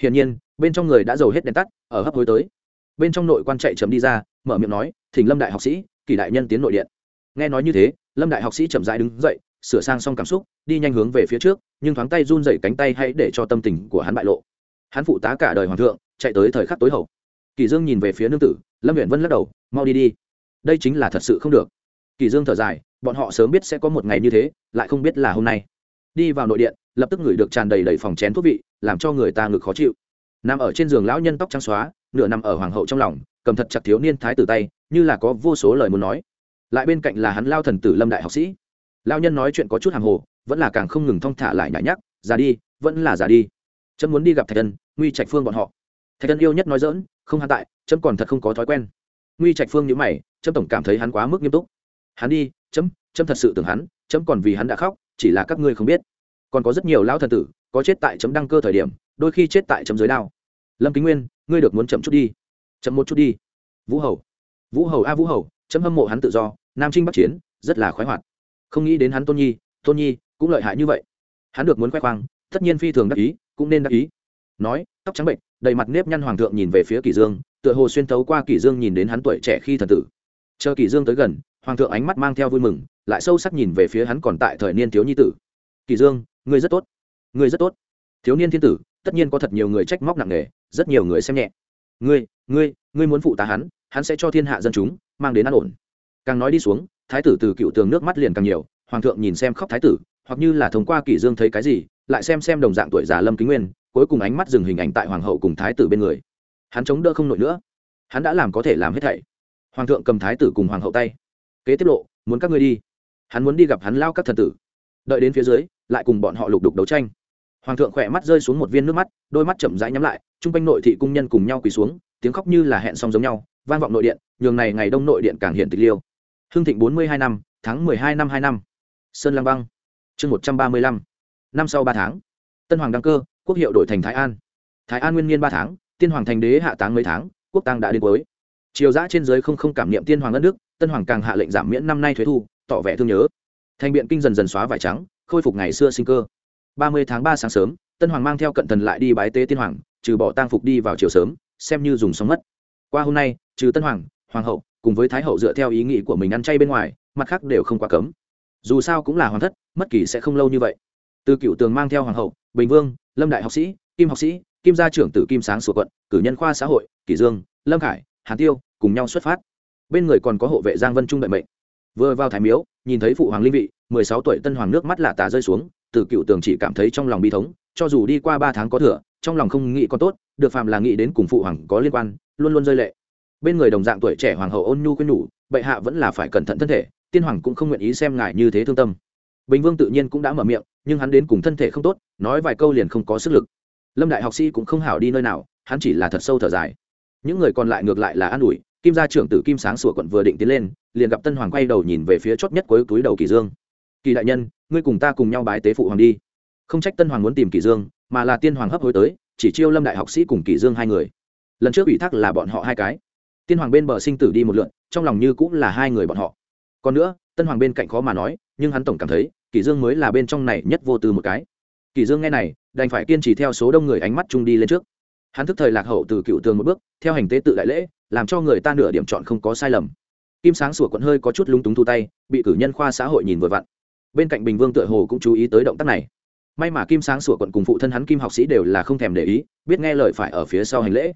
Hiển nhiên, bên trong người đã dầu hết đèn tắt, ở hấp hối tới. Bên trong nội quan chạy chấm đi ra, mở miệng nói, thỉnh lâm đại học sĩ, kỷ đại nhân tiến nội điện. Nghe nói như thế, lâm đại học sĩ chậm rãi đứng dậy, sửa sang xong cảm xúc, đi nhanh hướng về phía trước, nhưng thoáng tay run dậy cánh tay hãy để cho tâm tình của hắn bại lộ. Hắn phụ tá cả đời hoàng thượng, chạy tới thời khắc tối hậu kỳ dương nhìn về phía nương tử lâm huyện vân lắc đầu mau đi đi. Đây chính là thật sự không được. Kỳ dương thở dài bọn họ sớm biết sẽ có một ngày như thế lại không biết là hôm nay. Đi vào nội điện lập tức ngửi được tràn đầy đầy phòng chén thuốc vị làm cho người ta ngực khó chịu. Nằm ở trên giường lão nhân tóc trắng xóa nửa nằm ở hoàng hậu trong lòng cầm thật chặt thiếu niên thái tử tay như là có vô số lời muốn nói. Lại bên cạnh là hắn lao thần tử lâm đại học sĩ. Lao nhân nói chuyện có chút hàng hồ vẫn là càng không ngừng thong thả lại nhảy nhắc già đi vẫn là già đi. Chấm muốn đi gặp thạch Ân, nguy trạch phương bọn họ. Thạch Ân yêu nhất nói dỡn không hắn tại chấm còn thật không có thói quen. Nguy trạch phương nhữ mày chấm tổng cảm thấy hắn quá mức nghiêm túc. Hắn đi chấm chấm thật sự tưởng hắn chấm còn vì hắn đã khóc, chỉ là các ngươi không biết. Còn có rất nhiều lão thần tử, có chết tại chấm đăng cơ thời điểm, đôi khi chết tại chấm dưới đao. Lâm kính nguyên, ngươi được muốn chậm chút đi. Chậm một chút đi. Vũ hầu. Vũ hầu a vũ hầu chấm hâm mộ hắn tự do, nam trinh bắc chiến, rất là khoái hoạt. Không nghĩ đến hắn tôn nhi tôn nhi cũng lợi hại như vậy. Hắn được muốn khoe khoang, tất nhiên phi thường đắc ý, cũng nên đắc ý nói, tóc trắng bệnh. Đầy mặt nếp nhăn hoàng thượng nhìn về phía kỷ dương, tựa hồ xuyên thấu qua kỷ dương nhìn đến hắn tuổi trẻ khi thần tử. Chờ kỷ dương tới gần, hoàng thượng ánh mắt mang theo vui mừng, lại sâu sắc nhìn về phía hắn còn tại thời niên thiếu nhi tử. Kỷ dương, ngươi rất tốt. Ngươi rất tốt. Thiếu niên thiên tử, tất nhiên có thật nhiều người trách móc nặng nề, rất nhiều người xem nhẹ. Ngươi ngươi ngươi muốn phụ tá hắn hắn sẽ cho thiên hạ dân chúng mang đến an ổn. Càng nói đi xuống, thái tử từ cựu tường nước mắt liền càng nhiều, hoàng thượng nhìn xem khóc thái tử, hoặc như là thông qua kỷ dương thấy cái gì, lại xem xem đồng dạng tuổi già lâm kính nguyên cuối cùng ánh mắt dừng hình ảnh tại hoàng hậu cùng thái tử bên người. Hắn chống đỡ không nổi nữa. Hắn đã làm có thể làm hết thảy. Hoàng thượng cầm thái tử cùng hoàng hậu tay. Kế tiết lộ, muốn các ngươi đi. Hắn muốn đi gặp hắn lao các thần tử. Đợi đến phía dưới, lại cùng bọn họ lục đục đấu tranh. Hoàng thượng khỏe mắt rơi xuống một viên nước mắt, đôi mắt chậm rãi nhắm lại, chung quanh nội thị cung nhân cùng nhau quỳ xuống, tiếng khóc như là hẹn xong giống nhau, vang vọng nội điện, nhường này ngày đông nội điện càng hiện tịch liêu. Hương thịnh bốn mươi hai năm, tháng mười hai năm hai năm. Sơn lăng băng. Chương một trăm ba mươi lăm. Năm sau ba tháng. Tân hoàng đăng cơ quốc hiệu đổi thành thái an. Thái an nguyên niên ba tháng tiên hoàng thành đế hạ táng mấy tháng quốc tăng đã đến cuối. Triều giã trên giới không không cảm niệm tiên hoàng đất nước, tân hoàng càng hạ lệnh giảm miễn năm nay thuế thu tỏ vẻ thương nhớ. Thành biện kinh dần dần xóa vải trắng khôi phục ngày xưa sinh cơ. Ba mươi tháng ba sáng sớm tân hoàng mang theo cận thần lại đi bái tế tiên hoàng trừ bỏ tang phục đi vào chiều sớm xem như dùng xong mất. Qua hôm nay trừ tân hoàng hoàng hậu cùng với thái hậu dựa theo ý nghĩ của mình ăn chay bên ngoài mặt khác đều không quá cấm. Dù sao cũng là hoàng thất mất kỳ sẽ không lâu như vậy từ cựu tường mang theo hoàng hậu, bình vương, lâm đại học sĩ, kim học sĩ, kim gia trưởng tử kim sáng sủa quận, cử nhân khoa xã hội, kỷ dương, lâm khải, hàn tiêu, cùng nhau xuất phát. Bên người còn có hộ vệ giang vân trung đợi mệnh. Vừa vào thái miếu, nhìn thấy phụ hoàng linh vị, mười sáu tuổi tân hoàng nước mắt lạ tà rơi xuống, từ cựu tường chỉ cảm thấy trong lòng bi thống, cho dù đi qua ba tháng có thừa, trong lòng không nghĩ có tốt, được phạm là nghĩ đến cùng phụ hoàng có liên quan, luôn luôn rơi lệ. Bên người đồng dạng tuổi trẻ hoàng hậu ôn nhu quyên nhủ, bệ hạ vẫn là phải cẩn thận thân thể, tiên hoàng cũng không nguyện ý xem ngài như thế thương tâm. Bình vương tự nhiên cũng đã mở miệng nhưng hắn đến cùng thân thể không tốt, nói vài câu liền không có sức lực. Lâm đại học sĩ cũng không hảo đi nơi nào, hắn chỉ là thật sâu thở dài. Những người còn lại ngược lại là an ủi, kim gia trưởng tử kim sáng sủa quận vừa định tiến lên, liền gặp tân hoàng quay đầu nhìn về phía chót nhất cuối túi đầu kỳ dương. Kỳ đại nhân, ngươi cùng ta cùng nhau bái tế phụ hoàng đi. Không trách tân hoàng muốn tìm kỳ dương, mà là tiên hoàng hấp hối tới, chỉ chiêu lâm đại học sĩ cùng kỳ dương hai người. Lần trước ủy thác là bọn họ hai cái. Tiên hoàng bên bờ sinh tử đi một lượn, trong lòng như cũng là hai người bọn họ. Còn nữa, tân hoàng bên cạnh khó mà nói, nhưng hắn tổng cảm thấy kỳ dương mới là bên trong này nhất vô tư một cái. Kỳ dương nghe này, đành phải kiên trì theo số đông người ánh mắt chung đi lên trước. Hắn thức thời lạc hậu từ cựu tường một bước, theo hành tế tự đại lễ, làm cho người ta nửa điểm chọn không có sai lầm. Kim sáng sủa quận hơi có chút lúng túng thu tay, bị cử nhân khoa xã hội nhìn vừa vặn. Bên cạnh bình vương tựa hồ cũng chú ý tới động tác này. May mà kim sáng sủa quận cùng phụ thân hắn kim học sĩ đều là không thèm để ý, biết nghe lời phải ở phía sau hành lễ.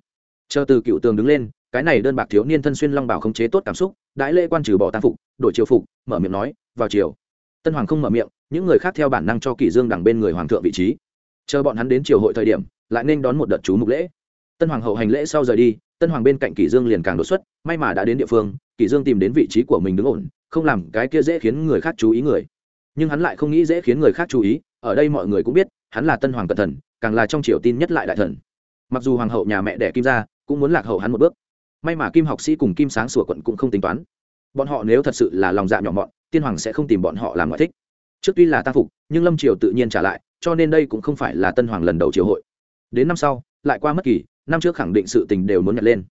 Chờ từ cựu tường đứng lên, cái này đơn bạc thiếu niên thân xuyên long bảo không chế tốt cảm xúc đãi lễ quan trừ bỏ tam phục, đổi triều phục, mở miệng nói, vào chiều tân hoàng không mở miệng, những người khác theo bản năng cho kỷ dương đằng bên người hoàng thượng vị trí. Chờ bọn hắn đến triều hội thời điểm, lại nên đón một đợt chú mục lễ. Tân hoàng hậu hành lễ sau rời đi, tân hoàng bên cạnh kỷ dương liền càng đột xuất, may mà đã đến địa phương, kỷ dương tìm đến vị trí của mình đứng ổn, không làm cái kia dễ khiến người khác chú ý người. Nhưng hắn lại không nghĩ dễ khiến người khác chú ý, ở đây mọi người cũng biết, hắn là tân hoàng cẩn thần càng là trong triều tin nhất lại đại thần. Mặc dù hoàng hậu nhà mẹ đẻ kim gia cũng muốn lạc hậu hắn một bước, may mà kim học sĩ cùng kim sáng sủa quận cũng không tính toán. Bọn họ nếu thật sự là lòng dạ nhỏ mọn tiên hoàng sẽ không tìm bọn họ làm ngoại thích. Trước tuy là ta phục, nhưng lâm triều tự nhiên trả lại, cho nên đây cũng không phải là tân hoàng lần đầu triều hội. Đến năm sau, lại qua mất kỳ, năm trước khẳng định sự tình đều muốn nhặt lên.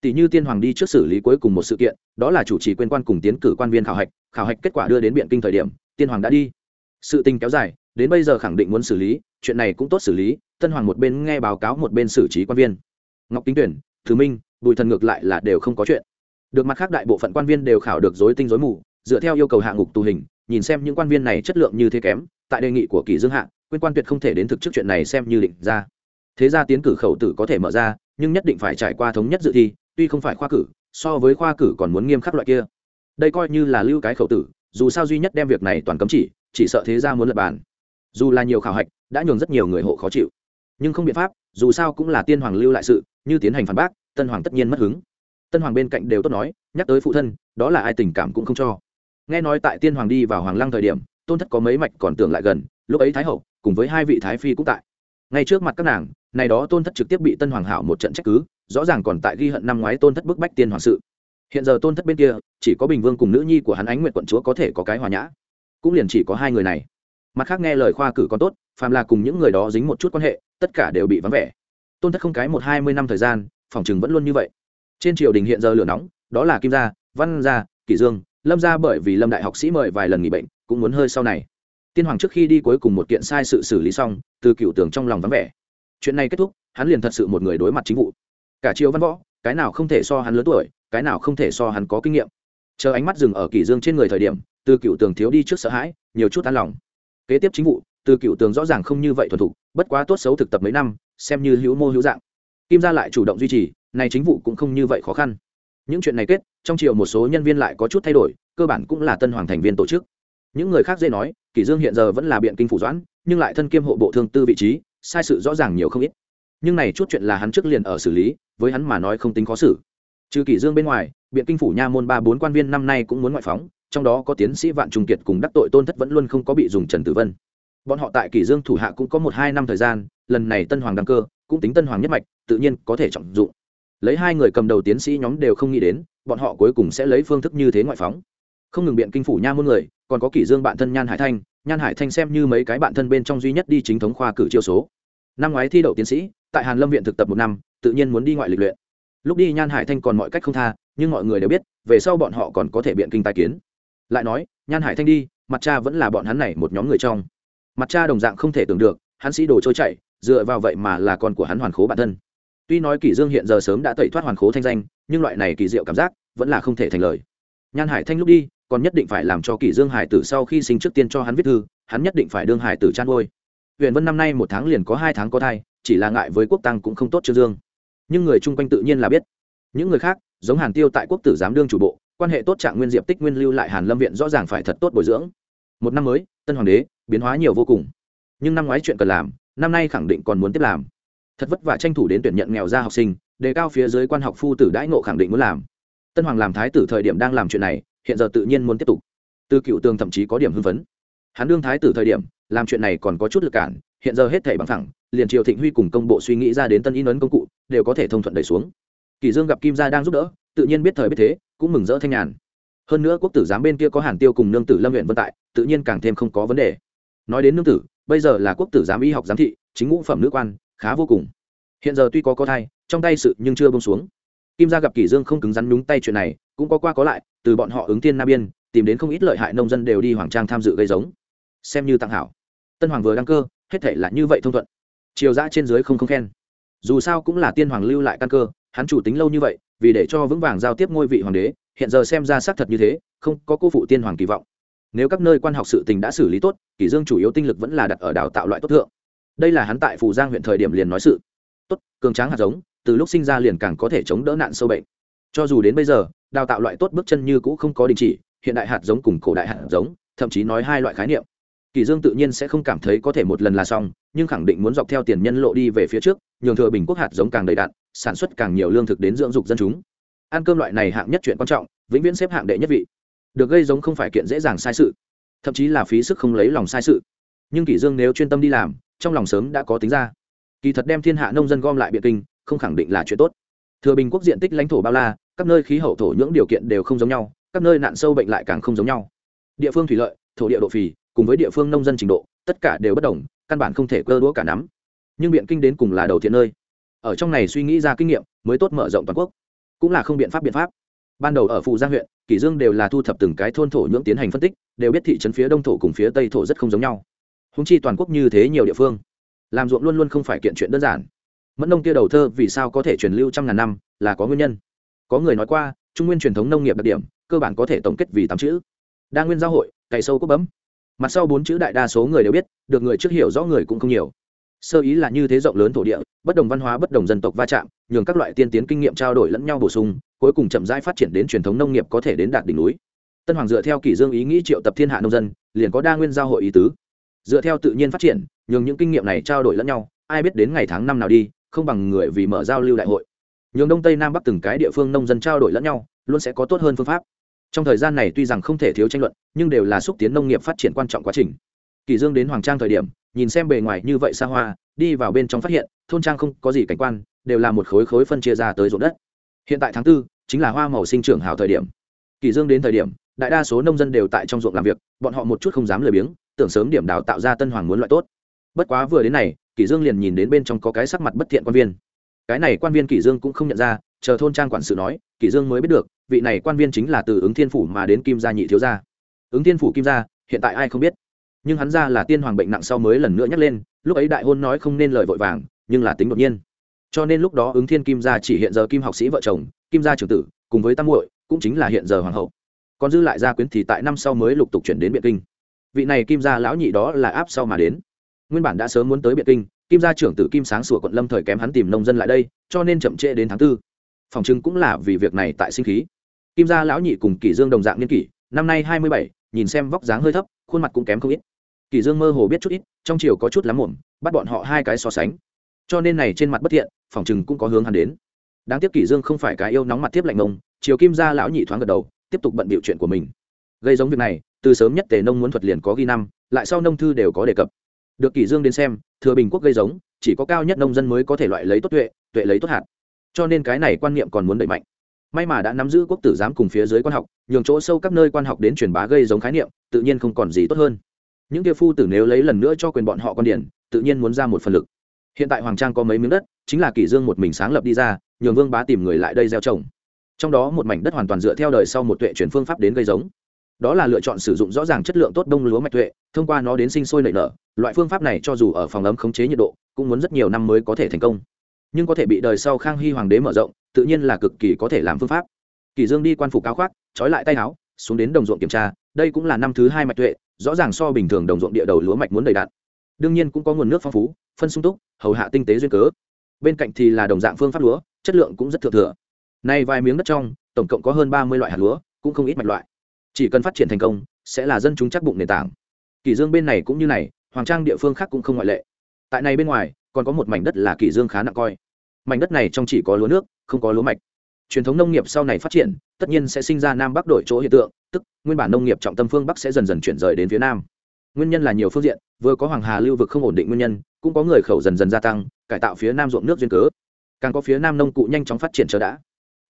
Tỷ như tiên hoàng đi trước xử lý cuối cùng một sự kiện, đó là chủ trì quên quan cùng tiến cử quan viên khảo hạch khảo hạch kết quả đưa đến biện kinh thời điểm, tiên hoàng đã đi. Sự tình kéo dài, đến bây giờ khẳng định muốn xử lý, chuyện này cũng tốt xử lý, tân hoàng một bên nghe báo cáo một bên xử trí quan viên. Ngọc kính tuyển, thứ minh, bùi thần ngược lại là đều không có chuyện. Được mặt khác đại bộ phận quan viên đều khảo được dối tinh dối mù dựa theo yêu cầu hạ ngục tù hình, nhìn xem những quan viên này chất lượng như thế kém, tại đề nghị của kỳ dương hạ, quyên quan tuyệt không thể đến thực chức chuyện này xem như định ra. Thế ra tiến cử khẩu tử có thể mở ra, nhưng nhất định phải trải qua thống nhất dự thi, tuy không phải khoa cử, so với khoa cử còn muốn nghiêm khắc loại kia. Đây coi như là lưu cái khẩu tử, dù sao duy nhất đem việc này toàn cấm chỉ chỉ sợ thế ra muốn lập bàn. Dù là nhiều khảo hạch, đã nhường rất nhiều người hộ khó chịu. Nhưng không biện pháp, dù sao cũng là tiên hoàng lưu lại sự, như tiến hành phản bác, tân hoàng tất nhiên mất hứng. Tân hoàng bên cạnh đều tốt nói, nhắc tới phụ thân, đó là ai tình cảm cũng không cho nghe nói tại tiên hoàng đi vào hoàng lăng thời điểm, tôn thất có mấy mạch còn tưởng lại gần, lúc ấy thái hậu cùng với hai vị thái phi cũng tại. Ngay trước mặt các nàng, này đó tôn thất trực tiếp bị tân hoàng hảo một trận trách cứ, rõ ràng còn tại ghi hận năm ngoái tôn thất bức bách tiên hoàng sự. Hiện giờ tôn thất bên kia, chỉ có bình vương cùng nữ nhi của hắn ánh nguyện quận chúa có thể có cái hòa nhã. Cũng liền chỉ có hai người này. Mặt khác nghe lời khoa cử còn tốt, phàm là cùng những người đó dính một chút quan hệ, tất cả đều bị vắng vẻ. Tôn thất không cái một hai mươi năm thời gian, phòng chừng vẫn luôn như vậy. Trên triều đình hiện giờ lửa nóng, đó là kim gia, văn gia, kỷ dương lâm ra bởi vì lâm đại học sĩ mời vài lần nghỉ bệnh, cũng muốn hơi sau này. Tiên hoàng trước khi đi cuối cùng một kiện sai sự xử lý xong, từ cựu tường trong lòng vắng vẻ. Chuyện này kết thúc, hắn liền thật sự một người đối mặt chính vụ. Cả triều văn võ, cái nào không thể so hắn lớn tuổi, cái nào không thể so hắn có kinh nghiệm. Chờ ánh mắt dừng ở kỷ dương trên người thời điểm, từ cựu tường thiếu đi trước sợ hãi, nhiều chút an lòng. Kế tiếp chính vụ, từ cựu tường rõ ràng không như vậy thuần thục, bất quá tốt xấu thực tập mấy năm, xem như hữu mô hữu dạng. Kim gia lại chủ động duy trì, này chính vụ cũng không như vậy khó khăn. Những chuyện này kết trong triều một số nhân viên lại có chút thay đổi, cơ bản cũng là tân hoàng thành viên tổ chức. Những người khác dễ nói, kỷ dương hiện giờ vẫn là biện kinh phủ doãn, nhưng lại thân kiêm hộ bộ thương tư vị trí, sai sự rõ ràng nhiều không ít. Nhưng này chút chuyện là hắn trước liền ở xử lý, với hắn mà nói không tính khó xử. Trừ kỷ dương bên ngoài, biện kinh phủ nha môn ba bốn quan viên năm nay cũng muốn ngoại phóng, trong đó có tiến sĩ vạn trung kiệt cùng đắc tội tôn thất vẫn luôn không có bị dùng trần tử vân. Bọn họ tại kỷ dương thủ hạ cũng có một hai năm thời gian, lần này tân hoàng đăng cơ, cũng tính tân hoàng nhất mạch, tự nhiên có thể trọng dụng. Lấy hai người cầm đầu tiến sĩ nhóm đều không nghĩ đến bọn họ cuối cùng sẽ lấy phương thức như thế ngoại phóng. Không ngừng biện kinh phủ nha môn người, còn có kỷ dương bạn thân nhan hải thanh. Nhan hải thanh xem như mấy cái bạn thân bên trong duy nhất đi chính thống khoa cử chiêu số. Năm ngoái thi đậu tiến sĩ, tại hàn lâm viện thực tập một năm, tự nhiên muốn đi ngoại lịch luyện. Lúc đi, nhan hải thanh còn mọi cách không tha, nhưng mọi người đều biết, về sau bọn họ còn có thể biện kinh tài kiến. Lại nói, nhan hải thanh đi, mặt cha vẫn là bọn hắn này một nhóm người trong. Mặt cha đồng dạng không thể tưởng được, hắn sĩ đồ trôi chảy, dựa vào vậy mà là con của hắn hoàn khố bản thân tuy nói kỷ dương hiện giờ sớm đã tẩy thoát hoàn khố thanh danh, nhưng loại này kỳ diệu cảm giác vẫn là không thể thành lời. Nhan hải thanh lúc đi, còn nhất định phải làm cho kỷ dương hải tử sau khi sinh trước tiên cho hắn viết thư, hắn nhất định phải đương hải tử chăn nuôi. Huyền vân năm nay một tháng liền có hai tháng có thai, chỉ là ngại với quốc tăng cũng không tốt trương dương. Nhưng người chung quanh tự nhiên là biết. Những người khác, giống hàn tiêu tại quốc tử giám đương chủ bộ, quan hệ tốt trạng nguyên diệp tích nguyên lưu lại hàn lâm viện rõ ràng phải thật tốt bồi dưỡng. Một năm mới, tân hoàng đế, biến hóa nhiều vô cùng. Nhưng năm ngoái chuyện cần làm, năm nay khẳng định còn muốn tiếp làm thật vất vả tranh thủ đến tuyển nhận nghèo ra học sinh, đề cao phía dưới quan học phu tử đãi ngộ khẳng định muốn làm. Tân hoàng làm thái tử thời điểm đang làm chuyện này, hiện giờ tự nhiên muốn tiếp tục. Từ cựu tường thậm chí có điểm hưng phấn. Hắn đương thái tử thời điểm, làm chuyện này còn có chút lực cản, hiện giờ hết thảy bằng thẳng liền triều thịnh huy cùng công bộ suy nghĩ ra đến tân in ấn công cụ, đều có thể thông thuận đẩy xuống. Kỳ dương gặp kim gia đang giúp đỡ, tự nhiên biết thời biết thế, cũng mừng rỡ thanh nhàn. Hơn nữa quốc tử giám bên kia có hàn tiêu cùng nương tử lâm huyện vân tại, tự nhiên càng thêm không có vấn đề. Nói đến nương tử, bây giờ là quốc tử giám y học giám thị, chính ngũ phẩm nữ quan khá vô cùng. Hiện giờ tuy có có thai, trong tay sự nhưng chưa bông xuống. Kim gia gặp kỷ dương không cứng rắn nhúng tay chuyện này, cũng có qua có lại, từ bọn họ ứng tiên nam biên, tìm đến không ít lợi hại nông dân đều đi hoàng trang tham dự gây giống. Xem như tặng hảo. Tân hoàng vừa đăng cơ, hết thể là như vậy thông thuận. Triều dã trên dưới không không khen. Dù sao cũng là tiên hoàng lưu lại căn cơ, hắn chủ tính lâu như vậy, vì để cho vững vàng giao tiếp ngôi vị hoàng đế, hiện giờ xem ra xác thật như thế, không có cô phụ tiên hoàng kỳ vọng. Nếu các nơi quan học sự tình đã xử lý tốt, kỷ dương chủ yếu tinh lực vẫn là đặt ở đào tạo loại tốt thượng đây là hắn tại phù giang huyện thời điểm liền nói sự. Tốt, cường tráng hạt giống, từ lúc sinh ra liền càng có thể chống đỡ nạn sâu bệnh. Cho dù đến bây giờ, đào tạo loại tốt bước chân như cũ không có đình chỉ, hiện đại hạt giống cùng cổ đại hạt giống, thậm chí nói hai loại khái niệm. Kỳ dương tự nhiên sẽ không cảm thấy có thể một lần là xong, nhưng khẳng định muốn dọc theo tiền nhân lộ đi về phía trước, nhường thừa bình quốc hạt giống càng đầy đặn, sản xuất càng nhiều lương thực đến dưỡng dục dân chúng. Ăn cơm loại này hạng nhất chuyện quan trọng, vĩnh viễn xếp hạng đệ nhất vị. Được gây giống không phải kiện dễ dàng sai sự, thậm chí là phí sức không lấy lòng sai sự. Nhưng kỷ dương nếu chuyên tâm đi làm trong lòng sớm đã có tính ra. Kỳ thật đem thiên hạ nông dân gom lại biện kinh, không khẳng định là chuyện tốt. Thừa bình quốc diện tích lãnh thổ bao la, các nơi khí hậu thổ những điều kiện đều không giống nhau, các nơi nạn sâu bệnh lại càng không giống nhau. Địa phương thủy lợi, thổ địa độ phì, cùng với địa phương nông dân trình độ, tất cả đều bất đồng, căn bản không thể cơ đũa cả nắm. Nhưng biện kinh đến cùng là đầu thiện nơi. Ở trong này suy nghĩ ra kinh nghiệm, mới tốt mở rộng toàn quốc. Cũng là không biện pháp biện pháp. Ban đầu ở phụ giang huyện kỷ dương đều là thu thập từng cái thôn thổ nhưỡng tiến hành phân tích, đều biết thị trấn phía đông thổ cùng phía tây thổ rất không giống nhau húng chi toàn quốc như thế nhiều địa phương, làm ruộng luôn luôn không phải kiện chuyện đơn giản. Mẫn nông kia đầu thơ vì sao có thể truyền lưu trăm ngàn năm là có nguyên nhân. Có người nói qua, trung nguyên truyền thống nông nghiệp đặc điểm, cơ bản có thể tổng kết vì tám chữ. Đa nguyên giao hội, cày sâu quốc bấm. Mặt sau bốn chữ đại đa số người đều biết, được người trước hiểu rõ người cũng không nhiều. Sơ ý là như thế rộng lớn thổ địa, bất đồng văn hóa, bất đồng dân tộc va chạm, nhường các loại tiên tiến kinh nghiệm trao đổi lẫn nhau bổ sung, cuối cùng chậm rãi phát triển đến truyền thống nông nghiệp có thể đến đạt đỉnh núi. Tân hoàng dựa theo kỷ dương ý nghĩ triệu tập thiên hạ nông dân, liền có đa nguyên giao hội ý tứ dựa theo tự nhiên phát triển, nhường những kinh nghiệm này trao đổi lẫn nhau, ai biết đến ngày tháng năm nào đi, không bằng người vì mở giao lưu đại hội. Nhường đông tây nam bắc từng cái địa phương nông dân trao đổi lẫn nhau, luôn sẽ có tốt hơn phương pháp. Trong thời gian này tuy rằng không thể thiếu tranh luận, nhưng đều là xúc tiến nông nghiệp phát triển quan trọng quá trình. Kỳ dương đến hoàng trang thời điểm, nhìn xem bề ngoài như vậy xa hoa, đi vào bên trong phát hiện, thôn trang không có gì cảnh quan, đều là một khối khối phân chia ra tới ruộng đất. Hiện tại tháng tư, chính là hoa màu sinh trưởng hào thời điểm. Kỳ dương đến thời điểm, đại đa số nông dân đều tại trong ruộng làm việc, bọn họ một chút không dám lười biếng tưởng sớm điểm đào tạo ra tân hoàng muốn loại tốt. Bất quá vừa đến này kỳ dương liền nhìn đến bên trong có cái sắc mặt bất thiện quan viên. Cái này quan viên kỳ dương cũng không nhận ra, chờ thôn trang quản sự nói kỳ dương mới biết được, vị này quan viên chính là từ ứng thiên phủ mà đến kim gia nhị thiếu gia. Ứng thiên phủ kim gia, hiện tại ai không biết. Nhưng hắn ra là tiên hoàng bệnh nặng sau mới lần nữa nhắc lên, lúc ấy đại hôn nói không nên lời vội vàng, nhưng là tính đột nhiên. Cho nên lúc đó ứng thiên kim gia chỉ hiện giờ kim học sĩ vợ chồng, kim gia trưởng tử, cùng với tam muội, cũng chính là hiện giờ hoàng hậu. Còn dư lại gia quyến thì tại năm sau mới lục tục chuyển đến biện kinh vị này kim gia lão nhị đó là áp sau mà đến. Nguyên bản đã sớm muốn tới biện kinh, kim gia trưởng tử kim sáng sủa quận lâm thời kém hắn tìm nông dân lại đây, cho nên chậm trễ đến tháng tư. Phòng chứng cũng là vì việc này tại sinh khí. Kim gia lão nhị cùng kỷ dương đồng dạng niên kỷ, năm nay hai mươi bảy, nhìn xem vóc dáng hơi thấp, khuôn mặt cũng kém không ít. Kỷ dương mơ hồ biết chút ít, trong chiều có chút lắm muộn, bắt bọn họ hai cái so sánh. Cho nên này trên mặt bất thiện, phòng chừng cũng có hướng hắn đến. Đáng tiếc kỷ dương không phải cái yêu nóng mặt tiếp lạnh mông chiều kim gia lão nhị thoáng gật đầu, tiếp tục bận biểu chuyện của mình gây giống việc này, từ sớm nhất tề nông muốn thuật liền có ghi năm, lại sau nông thư đều có đề cập. Được kỷ dương đến xem, thừa bình quốc gây giống, chỉ có cao nhất nông dân mới có thể loại lấy tốt tuệ tuệ lấy tốt hạt. Cho nên cái này quan niệm còn muốn đẩy mạnh. May mà đã nắm giữ quốc tử giám cùng phía dưới quan học, nhường chỗ sâu các nơi quan học đến truyền bá gây giống khái niệm, tự nhiên không còn gì tốt hơn. Những kia phu tử nếu lấy lần nữa cho quyền bọn họ con điển, tự nhiên muốn ra một phần lực. Hiện tại hoàng trang có mấy miếng đất, chính là kỷ dương một mình sáng lập đi ra, nhường vương bá tìm người lại đây gieo trồng. Trong đó một mảnh đất hoàn toàn dựa theo đời sau một tuệ chuyển phương pháp đến gây giống đó là lựa chọn sử dụng rõ ràng chất lượng tốt đông lúa mạch tuệ, thông qua nó đến sinh sôi nảy nở. Loại phương pháp này cho dù ở phòng ấm khống chế nhiệt độ, cũng muốn rất nhiều năm mới có thể thành công. Nhưng có thể bị đời sau khang hy hoàng đế mở rộng, tự nhiên là cực kỳ có thể làm phương pháp. Kỳ dương đi quan phục áo khoác, trói lại tay áo, xuống đến đồng ruộng kiểm tra. Đây cũng là năm thứ hai mạch tuệ, rõ ràng so bình thường đồng ruộng địa đầu lúa mạch muốn đầy đạn đương nhiên cũng có nguồn nước phong phú, phân sung túc, hầu hạ tinh tế duyên cớ. Bên cạnh thì là đồng dạng phương pháp lúa, chất lượng cũng rất thượng thừa. Nay vài miếng đất trong, tổng cộng có hơn ba mươi loại hạt lúa, cũng không ít mạch loại chỉ cần phát triển thành công, sẽ là dân chúng chắc bụng nền tảng. Kỳ dương bên này cũng như này, hoàng trang địa phương khác cũng không ngoại lệ. Tại này bên ngoài, còn có một mảnh đất là kỳ dương khá nặng coi. Mảnh đất này trong chỉ có lúa nước, không có lúa mạch. Truyền thống nông nghiệp sau này phát triển, tất nhiên sẽ sinh ra nam bắc đổi chỗ hiện tượng, tức, nguyên bản nông nghiệp trọng tâm phương bắc sẽ dần dần chuyển rời đến phía nam. Nguyên nhân là nhiều phương diện, vừa có hoàng hà lưu vực không ổn định nguyên nhân, cũng có người khẩu dần dần gia tăng, cải tạo phía nam ruộng nước duyên cớ. Càng có phía nam nông cụ nhanh chóng phát triển chờ đã.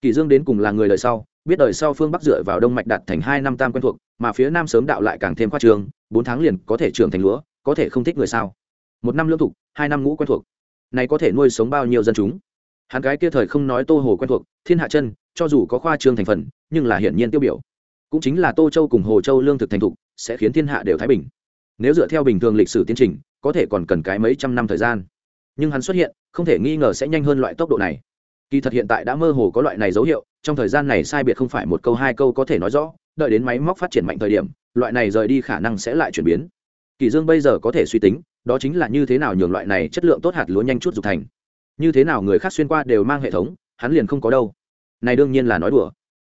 Kỳ dương đến cùng là người đời sau biết đời sau phương bắc dựa vào đông mạch đạt thành hai năm tam quen thuộc, mà phía nam sớm đạo lại càng thêm khoa trường, bốn tháng liền có thể trưởng thành lúa, có thể không thích người sao. Một năm lương thục, hai năm ngũ quen thuộc. Này có thể nuôi sống bao nhiêu dân chúng? Hắn gái kia thời không nói tô hồ quen thuộc, thiên hạ chân, cho dù có khoa trương thành phần, nhưng là hiển nhiên tiêu biểu. Cũng chính là tô châu cùng hồ châu lương thực thành thục, sẽ khiến thiên hạ đều thái bình. Nếu dựa theo bình thường lịch sử tiến trình, có thể còn cần cái mấy trăm năm thời gian. Nhưng hắn xuất hiện, không thể nghi ngờ sẽ nhanh hơn loại tốc độ này. Kỳ thật hiện tại đã mơ hồ có loại này dấu hiệu trong thời gian này sai biệt không phải một câu hai câu có thể nói rõ, đợi đến máy móc phát triển mạnh thời điểm, loại này rời đi khả năng sẽ lại chuyển biến. Kỳ dương bây giờ có thể suy tính, đó chính là như thế nào nhường loại này chất lượng tốt hạt lúa nhanh chút dục thành. Như thế nào người khác xuyên qua đều mang hệ thống, hắn liền không có đâu. Này đương nhiên là nói đùa.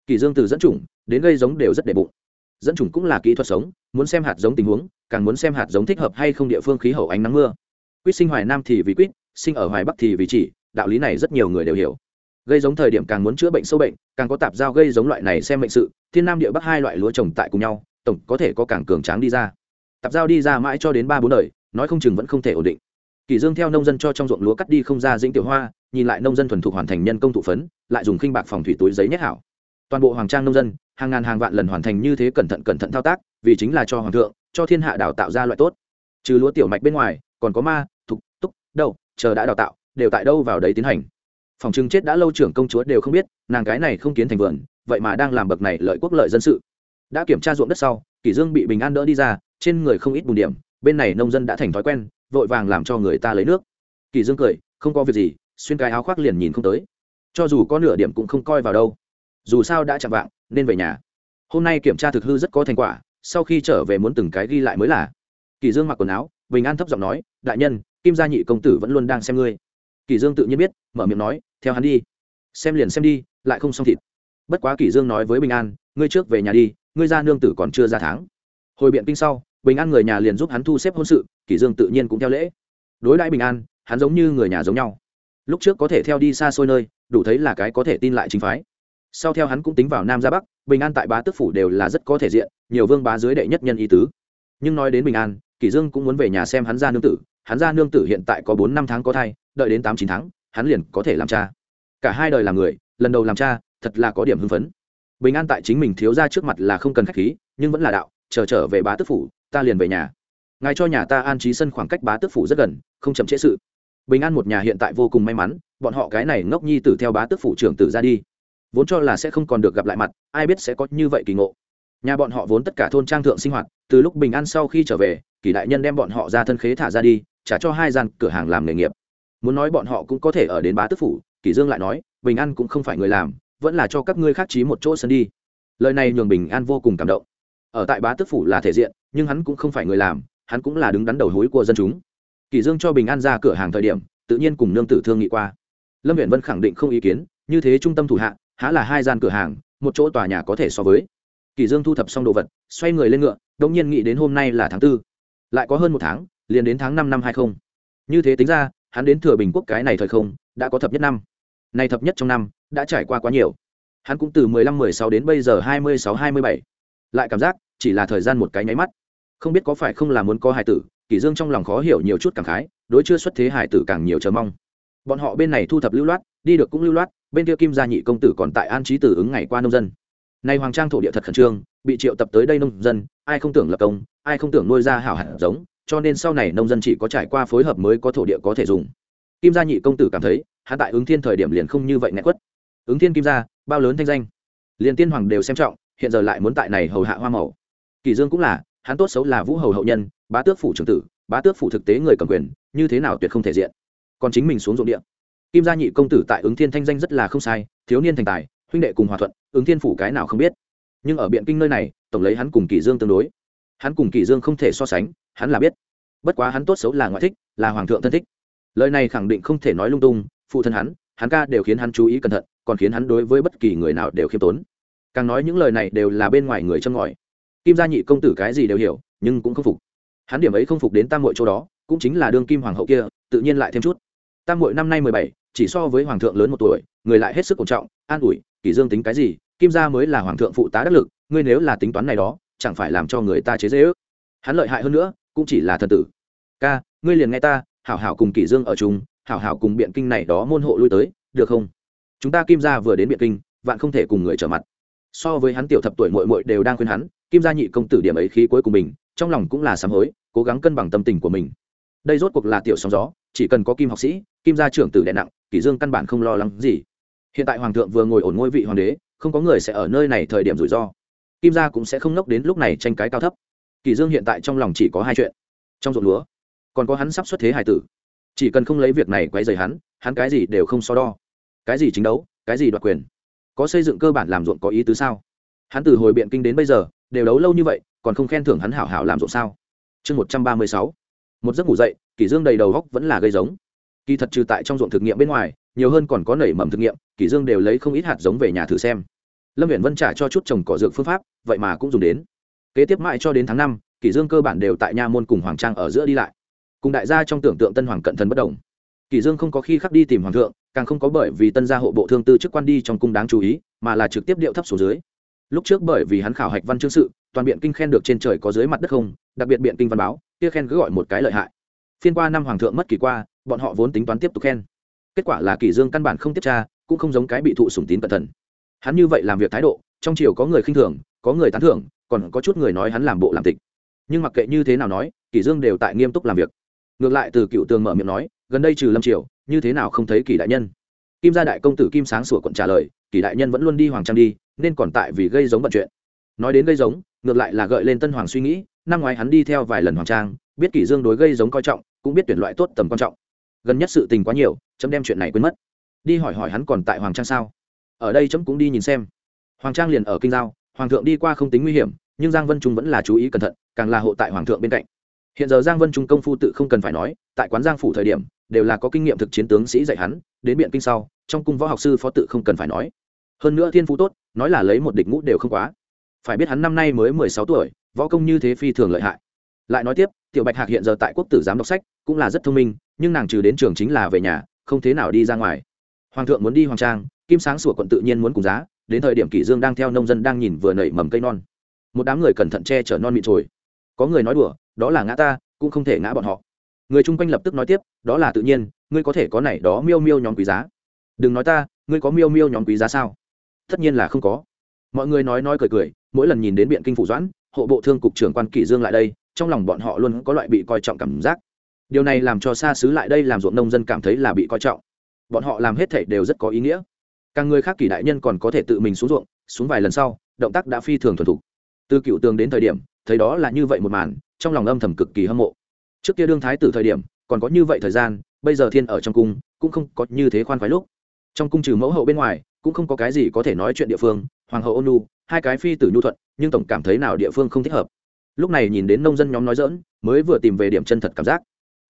Kỳ dương từ dẫn chủng đến gây giống đều rất đệ bụng. Dẫn chủng cũng là kỹ thuật sống, muốn xem hạt giống tình huống, càng muốn xem hạt giống thích hợp hay không địa phương khí hậu ánh nắng mưa. Quýt sinh hoài nam thì vì quýt, sinh ở hoài bắc thì vì chỉ, đạo lý này rất nhiều người đều hiểu gây giống thời điểm càng muốn chữa bệnh sâu bệnh, càng có tạp giao gây giống loại này xem bệnh sự, thiên nam địa bắc hai loại lúa trồng tại cùng nhau, tổng có thể có càng cường tráng đi ra. Tạp giao đi ra mãi cho đến ba bốn đời, nói không chừng vẫn không thể ổn định. Kỳ dương theo nông dân cho trong ruộng lúa cắt đi không ra dĩnh tiểu hoa, nhìn lại nông dân thuần thục hoàn thành nhân công thụ phấn, lại dùng khinh bạc phòng thủy túi giấy nhét hảo. Toàn bộ hoàng trang nông dân, hàng ngàn hàng vạn lần hoàn thành như thế cẩn thận cẩn thận thao tác, vì chính là cho hoàng thượng, cho thiên hạ đào tạo ra loại tốt. Trừ lúa tiểu mạch bên ngoài, còn có ma, thục, túc đâu chờ đã đào tạo, đều tại đâu vào đấy tiến hành phòng trưng chết đã lâu trưởng công chúa đều không biết, nàng cái này không kiến thành vườn, vậy mà đang làm bậc này lợi quốc lợi dân sự. Đã kiểm tra ruộng đất sau, kỷ dương bị bình an đỡ đi ra, trên người không ít bùn điểm, bên này nông dân đã thành thói quen, vội vàng làm cho người ta lấy nước. Kỷ dương cười, không có việc gì, xuyên cái áo khoác liền nhìn không tới. Cho dù có nửa điểm cũng không coi vào đâu. Dù sao đã chạm vạng, nên về nhà. Hôm nay kiểm tra thực hư rất có thành quả, sau khi trở về muốn từng cái ghi lại mới là. Kỳ dương mặc quần áo, bình an thấp giọng nói, đại nhân, kim gia nhị công tử vẫn luôn đang xem ngươi. Kỳ dương tự nhiên biết, mở miệng nói theo hắn đi. Xem liền xem đi, lại không xong thịt. Bất quá kỷ dương nói với bình an, ngươi trước về nhà đi, ngươi gia nương tử còn chưa ra tháng. Hồi biện kinh sau, bình an người nhà liền giúp hắn thu xếp hôn sự, kỷ dương tự nhiên cũng theo lễ. Đối đãi bình an, hắn giống như người nhà giống nhau. Lúc trước có thể theo đi xa xôi nơi, đủ thấy là cái có thể tin lại chính phái. Sau theo hắn cũng tính vào nam ra bắc, bình an tại bá tước phủ đều là rất có thể diện, nhiều vương bá dưới đệ nhất nhân ý tứ. Nhưng nói đến bình an, kỷ dương cũng muốn về nhà xem hắn ra nương tử. Hắn ra nương tử hiện tại có bốn năm tháng có thai, đợi đến tám chín tháng hắn liền có thể làm cha. Cả hai đời làm người, lần đầu làm cha, thật là có điểm hưng phấn. Bình an tại chính mình thiếu ra trước mặt là không cần khách khí, nhưng vẫn là đạo, chờ trở về bá tước phủ, ta liền về nhà. Ngài cho nhà ta an trí sân khoảng cách bá tước phủ rất gần, không chậm trễ sự. Bình an một nhà hiện tại vô cùng may mắn, bọn họ cái này ngốc nhi tử theo bá tước phủ trưởng tử ra đi. Vốn cho là sẽ không còn được gặp lại mặt, ai biết sẽ có như vậy kỳ ngộ. Nhà bọn họ vốn tất cả thôn trang thượng sinh hoạt, từ lúc bình an sau khi trở về, kỳ đại nhân đem bọn họ ra thân khế thả ra đi, trả cho hai gian cửa hàng làm nghề nghiệp muốn nói bọn họ cũng có thể ở đến bá tước phủ kỳ dương lại nói, bình an cũng không phải người làm, vẫn là cho các ngươi khác trí một chỗ sân đi. Lời này nhường bình an vô cùng cảm động. Ở tại bá tước phủ là thể diện, nhưng hắn cũng không phải người làm, hắn cũng là đứng đắn đầu hối của dân chúng. Kỳ dương cho bình an ra cửa hàng thời điểm, tự nhiên cùng nương tử thương nghị qua. Lâm viện vân khẳng định không ý kiến, như thế trung tâm thủ hạ, há là hai gian cửa hàng, một chỗ tòa nhà có thể so với. Kỳ dương thu thập xong đồ vật, xoay người lên ngựa, đống nhiên nghĩ đến hôm nay là tháng tư. Lại có hơn một tháng, liền đến tháng năm năm hai không. Như thế tính ra hắn đến thừa bình quốc cái này thời không, đã có thập nhất năm. Này thập nhất trong năm, đã trải qua quá nhiều. Hắn cũng từ mười lăm, mười sáu đến bây giờ hai mươi sáu, hai mươi bảy. Lại cảm giác, chỉ là thời gian một cái nháy mắt. Không biết có phải không là muốn có hải tử, kỷ dương trong lòng khó hiểu nhiều chút cảm khái, đối chưa xuất thế hải tử càng nhiều chờ mong. Bọn họ bên này thu thập lưu loát, đi được cũng lưu loát, bên kia kim gia nhị công tử còn tại an trí tử ứng ngày qua nông dân. Nay hoàng trang thổ địa thật khẩn trương, bị triệu tập tới đây nông dân, ai không tưởng lập công, ai không tưởng nuôi ra hảo hạt giống cho nên sau này nông dân chỉ có trải qua phối hợp mới có thổ địa có thể dùng. Kim gia nhị công tử cảm thấy, hạ tại ứng thiên thời điểm liền không như vậy ngại quất. Ứng thiên kim gia, bao lớn thanh danh. Liền tiên hoàng đều xem trọng, hiện giờ lại muốn tại này hầu hạ hoa màu. Kỳ dương cũng là, hắn tốt xấu là vũ hầu hậu nhân, bá tước phủ trưởng tử, bá tước phủ thực tế người cầm quyền, như thế nào tuyệt không thể diện. Còn chính mình xuống ruộng địa. Kim gia nhị công tử tại ứng thiên thanh danh rất là không sai, thiếu niên thành tài, huynh đệ cùng hòa thuận, ứng thiên phủ cái nào không biết. Nhưng ở biện kinh nơi này, tổng lấy hắn cùng kỷ dương tương đối hắn cùng kỷ dương không thể so sánh, hắn là biết. Bất quá hắn tốt xấu là ngoại thích, là hoàng thượng thân thích. Lời này khẳng định không thể nói lung tung, phụ thân hắn hắn ca đều khiến hắn chú ý cẩn thận, còn khiến hắn đối với bất kỳ người nào đều khiêm tốn. Càng nói những lời này đều là bên ngoài người châm ngòi. Kim gia nhị công tử cái gì đều hiểu, nhưng cũng không phục. Hắn điểm ấy không phục đến tam muội chỗ đó, cũng chính là đương kim hoàng hậu kia, tự nhiên lại thêm chút. Tam muội năm nay mười bảy, chỉ so với hoàng thượng lớn một tuổi, người lại hết sức ổn trọng, an ủi, kỷ dương tính cái gì? Kim gia mới là hoàng thượng phụ tá đắc lực, ngươi nếu là tính toán này đó chẳng phải làm cho người ta chế dễ ước. Hắn lợi hại hơn nữa, cũng chỉ là thần tử. Ca, ngươi liền nghe ta, hảo hảo cùng kỷ dương ở chung, hảo hảo cùng biện kinh này đó môn hộ lui tới, được không? Chúng ta kim gia vừa đến biện kinh, vạn không thể cùng người trở mặt. So với hắn tiểu thập tuổi muội muội đều đang khuyên hắn, kim gia nhị công tử điểm ấy khí cuối cùng mình, trong lòng cũng là sám hối, cố gắng cân bằng tâm tình của mình. Đây rốt cuộc là tiểu sóng gió, chỉ cần có kim học sĩ, kim gia trưởng tử đè nặng, kỷ dương căn bản không lo lắng gì. Hiện tại hoàng thượng vừa ngồi ổn ngôi vị hoàng đế, không có người sẽ ở nơi này thời điểm rủi ro kim gia cũng sẽ không nốc đến lúc này tranh cái cao thấp. Kỷ dương hiện tại trong lòng chỉ có hai chuyện. Trong ruộng lúa, còn có hắn sắp xuất thế hải tử. Chỉ cần không lấy việc này quấy rầy hắn hắn cái gì đều không so đo. Cái gì chính đấu, cái gì đoạt quyền. Có xây dựng cơ bản làm ruộng có ý tứ sao? Hắn từ hồi biện kinh đến bây giờ, đều đấu lâu như vậy, còn không khen thưởng hắn hảo hảo làm ruộng sao? Chương một trăm ba mươi sáu. Một giấc ngủ dậy kỷ dương đầy đầu góc vẫn là gây giống. Kỳ thật trừ tại trong ruộng thực nghiệm bên ngoài, nhiều hơn còn có nảy mầm thực nghiệm kỷ dương đều lấy không ít hạt giống về nhà thử xem lâm viện vân trả cho chút trồng cỏ dược phương pháp, vậy mà cũng dùng đến. Kế tiếp mãi cho đến tháng năm, kỷ dương cơ bản đều tại nha môn cùng hoàng trang ở giữa đi lại. Cùng đại gia trong tưởng tượng tân hoàng cận thần bất động kỷ dương không có khi khắc đi tìm hoàng thượng, càng không có bởi vì tân gia hộ bộ thương tư chức quan đi trong cung đáng chú ý, mà là trực tiếp điệu thấp xuống dưới. Lúc trước bởi vì hắn khảo hạch văn chương sự, toàn biện kinh khen được trên trời có dưới mặt đất không, đặc biệt biện kinh văn báo, kia khen cứ gọi một cái lợi hại. Phiên qua năm hoàng thượng mất kỳ qua, bọn họ vốn tính toán tiếp tục khen. Kết quả là kỷ dương căn bản không tiếp tra, cũng không giống cái bị thụ sủng tín cẩn thận hắn như vậy làm việc thái độ, trong triều có người khinh thường, có người tán thưởng, còn có chút người nói hắn làm bộ làm tịch. Nhưng mặc kệ như thế nào nói, kỷ dương đều tại nghiêm túc làm việc. Ngược lại từ cựu tường mở miệng nói, gần đây trừ lâm triều, như thế nào không thấy kỷ đại nhân? Kim gia đại công tử kim sáng sủa quận trả lời, kỷ đại nhân vẫn luôn đi hoàng trang đi, nên còn tại vì gây giống bận chuyện. Nói đến gây giống, ngược lại là gợi lên tân hoàng suy nghĩ, năm ngoái hắn đi theo vài lần hoàng trang, biết kỷ dương đối gây giống coi trọng, cũng biết tuyển loại tốt tầm quan trọng. Gần nhất sự tình quá nhiều, chấm đem chuyện này quên mất. Đi hỏi hỏi hắn còn tại hoàng trang sao? Ở đây chấm cũng đi nhìn xem. Hoàng trang liền ở kinh giao, hoàng thượng đi qua không tính nguy hiểm, nhưng giang vân trung vẫn là chú ý cẩn thận, càng là hộ tại hoàng thượng bên cạnh. Hiện giờ giang vân trung công phu tự không cần phải nói, tại quán giang phủ thời điểm, đều là có kinh nghiệm thực chiến tướng sĩ dạy hắn, đến biện kinh sau, trong cung võ học sư phó tự không cần phải nói. Hơn nữa thiên phú tốt, nói là lấy một địch ngũ đều không quá. Phải biết hắn năm nay mới mười sáu tuổi, võ công như thế phi thường lợi hại. Lại nói tiếp, tiểu bạch hạc hiện giờ tại quốc tử giám đọc sách, cũng là rất thông minh, nhưng nàng trừ đến trường chính là về nhà, không thế nào đi ra ngoài. Hoàng thượng muốn đi hoàng trang kim sáng sủa quận tự nhiên muốn cùng giá, đến thời điểm kỷ dương đang theo nông dân đang nhìn vừa nảy mầm cây non. Một đám người cẩn thận che chở non mịn trồi có người nói đùa, đó là ngã ta, cũng không thể ngã bọn họ. Người chung quanh lập tức nói tiếp, đó là tự nhiên, ngươi có thể có này đó miêu miêu nhóm quý giá. Đừng nói ta, ngươi có miêu miêu nhóm quý giá sao? Tất nhiên là không có. Mọi người nói nói cười cười, mỗi lần nhìn đến biện kinh phủ doãn, hộ bộ thương cục trưởng quan kỷ dương lại đây, trong lòng bọn họ luôn có loại bị coi trọng cảm giác. Điều này làm cho xa xứ lại đây làm ruộng nông dân cảm thấy là bị coi trọng. Bọn họ làm hết thảy đều rất có ý nghĩa càng người khác kỳ đại nhân còn có thể tự mình xuống ruộng, xuống vài lần sau, động tác đã phi thường thuần thục. Từ cựu tường đến thời điểm, thấy đó là như vậy một màn, trong lòng âm thầm cực kỳ hâm mộ. Trước kia đương thái tử thời điểm, còn có như vậy thời gian, bây giờ thiên ở trong cung, cũng không có như thế khoan khoái lúc. Trong cung trừ mẫu hậu bên ngoài, cũng không có cái gì có thể nói chuyện địa phương, hoàng hậu ôn nu hai cái phi tử nhu thuận, nhưng tổng cảm thấy nào địa phương không thích hợp. Lúc này nhìn đến nông dân nhóm nói dỡn mới vừa tìm về điểm chân thật cảm giác.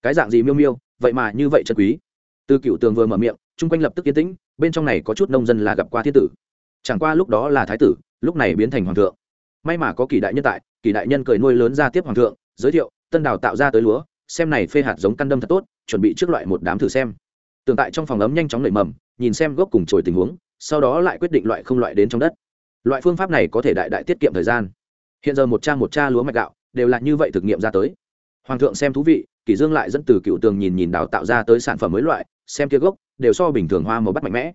Cái dạng gì miêu miêu, vậy mà như vậy chân quý. Từ cựu tường vừa mở miệng, chung quanh lập tức yên tĩnh bên trong này có chút nông dân là gặp qua thiên tử. Chẳng qua lúc đó là thái tử, lúc này biến thành hoàng thượng. May mà có kỳ đại nhân tại, kỳ đại nhân cười nuôi lớn ra tiếp hoàng thượng, giới thiệu, tân đào tạo ra tới lúa, xem này phê hạt giống căn đâm thật tốt, chuẩn bị trước loại một đám thử xem. Tường tại trong phòng ấm nhanh chóng nảy mầm, nhìn xem gốc cùng trồi tình huống, sau đó lại quyết định loại không loại đến trong đất. Loại phương pháp này có thể đại đại tiết kiệm thời gian. Hiện giờ một cha một cha lúa mạch gạo, đều là như vậy thực nghiệm ra tới hoàng thượng xem thú vị, kỷ dương lại dẫn từ cựu tường nhìn nhìn đào tạo ra tới sản phẩm mới loại, xem kia gốc, đều so bình thường hoa màu bắt mạnh mẽ.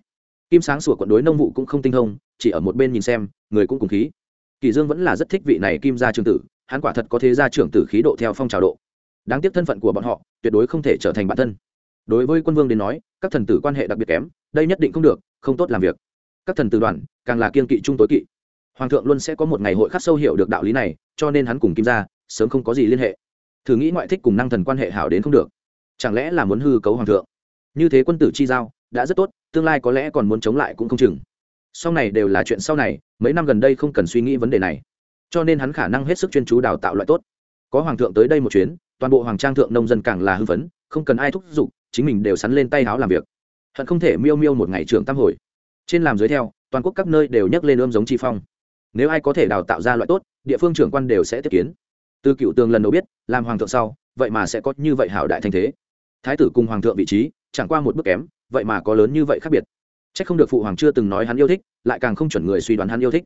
Kim sáng sủa quận đối nông vụ cũng không tinh thông, chỉ ở một bên nhìn xem, người cũng cùng khí. Kỷ dương vẫn là rất thích vị này kim gia trưởng tử, hắn quả thật có thế gia trưởng tử khí độ theo phong trào độ. Đáng tiếc thân phận của bọn họ, tuyệt đối không thể trở thành bản thân. Đối với quân vương đến nói, các thần tử quan hệ đặc biệt kém, đây nhất định không được, không tốt làm việc. Các thần tử đoàn, càng là kiên kỵ trung tối kỵ. Hoàng thượng luôn sẽ có một ngày hội khắc sâu hiểu được đạo lý này, cho nên hắn cùng kim gia, sớm không có gì liên hệ thử nghĩ ngoại thích cùng năng thần quan hệ hảo đến không được. Chẳng lẽ là muốn hư cấu hoàng thượng? Như thế quân tử chi giao đã rất tốt tương lai có lẽ còn muốn chống lại cũng không chừng. Sau này đều là chuyện sau này mấy năm gần đây không cần suy nghĩ vấn đề này. Cho nên hắn khả năng hết sức chuyên chú đào tạo loại tốt. Có hoàng thượng tới đây một chuyến toàn bộ hoàng trang thượng nông dân càng là hư vấn, không cần ai thúc giục chính mình đều sắn lên tay háo làm việc. Hận không thể miêu miêu một ngày trưởng tam hồi. Trên làm dưới theo toàn quốc các nơi đều nhắc lên ươm giống chi phong. Nếu ai có thể đào tạo ra loại tốt địa phương trưởng quan đều sẽ tiếp kiến từ cựu tường lần đầu biết, làm hoàng thượng sau, vậy mà sẽ có như vậy hảo đại thanh thế. Thái tử cùng hoàng thượng vị trí, chẳng qua một bước kém, vậy mà có lớn như vậy khác biệt. C h ắ c không được phụ hoàng chưa từng nói hắn yêu thích, lại càng không chuẩn người suy đoán hắn yêu thích.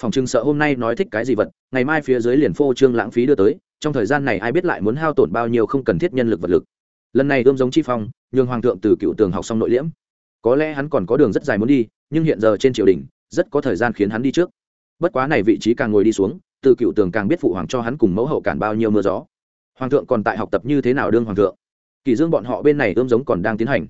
Phòng trưng sợ hôm nay nói thích cái gì vật, ngày mai phía dưới liền phô trương lãng phí đưa tới, trong thời gian này ai biết lại muốn hao tổn bao nhiêu không cần thiết nhân lực vật lực. Lần này ươm giống chi phong, nhường hoàng thượng từ cựu tường học xong nội liễm. Có lẽ hắn còn có đường rất dài muốn đi, nhưng hiện giờ trên triều đình, rất có thời gian khiến hắn đi trước. Bất quá này vị trí càng ngồi đi xuống từ cựu tường càng biết phụ hoàng cho hắn cùng mẫu hậu cản bao nhiêu mưa gió. Hoàng thượng còn tại học tập như thế nào đương hoàng thượng? Kỳ dương bọn họ bên này ươm giống còn đang tiến hành.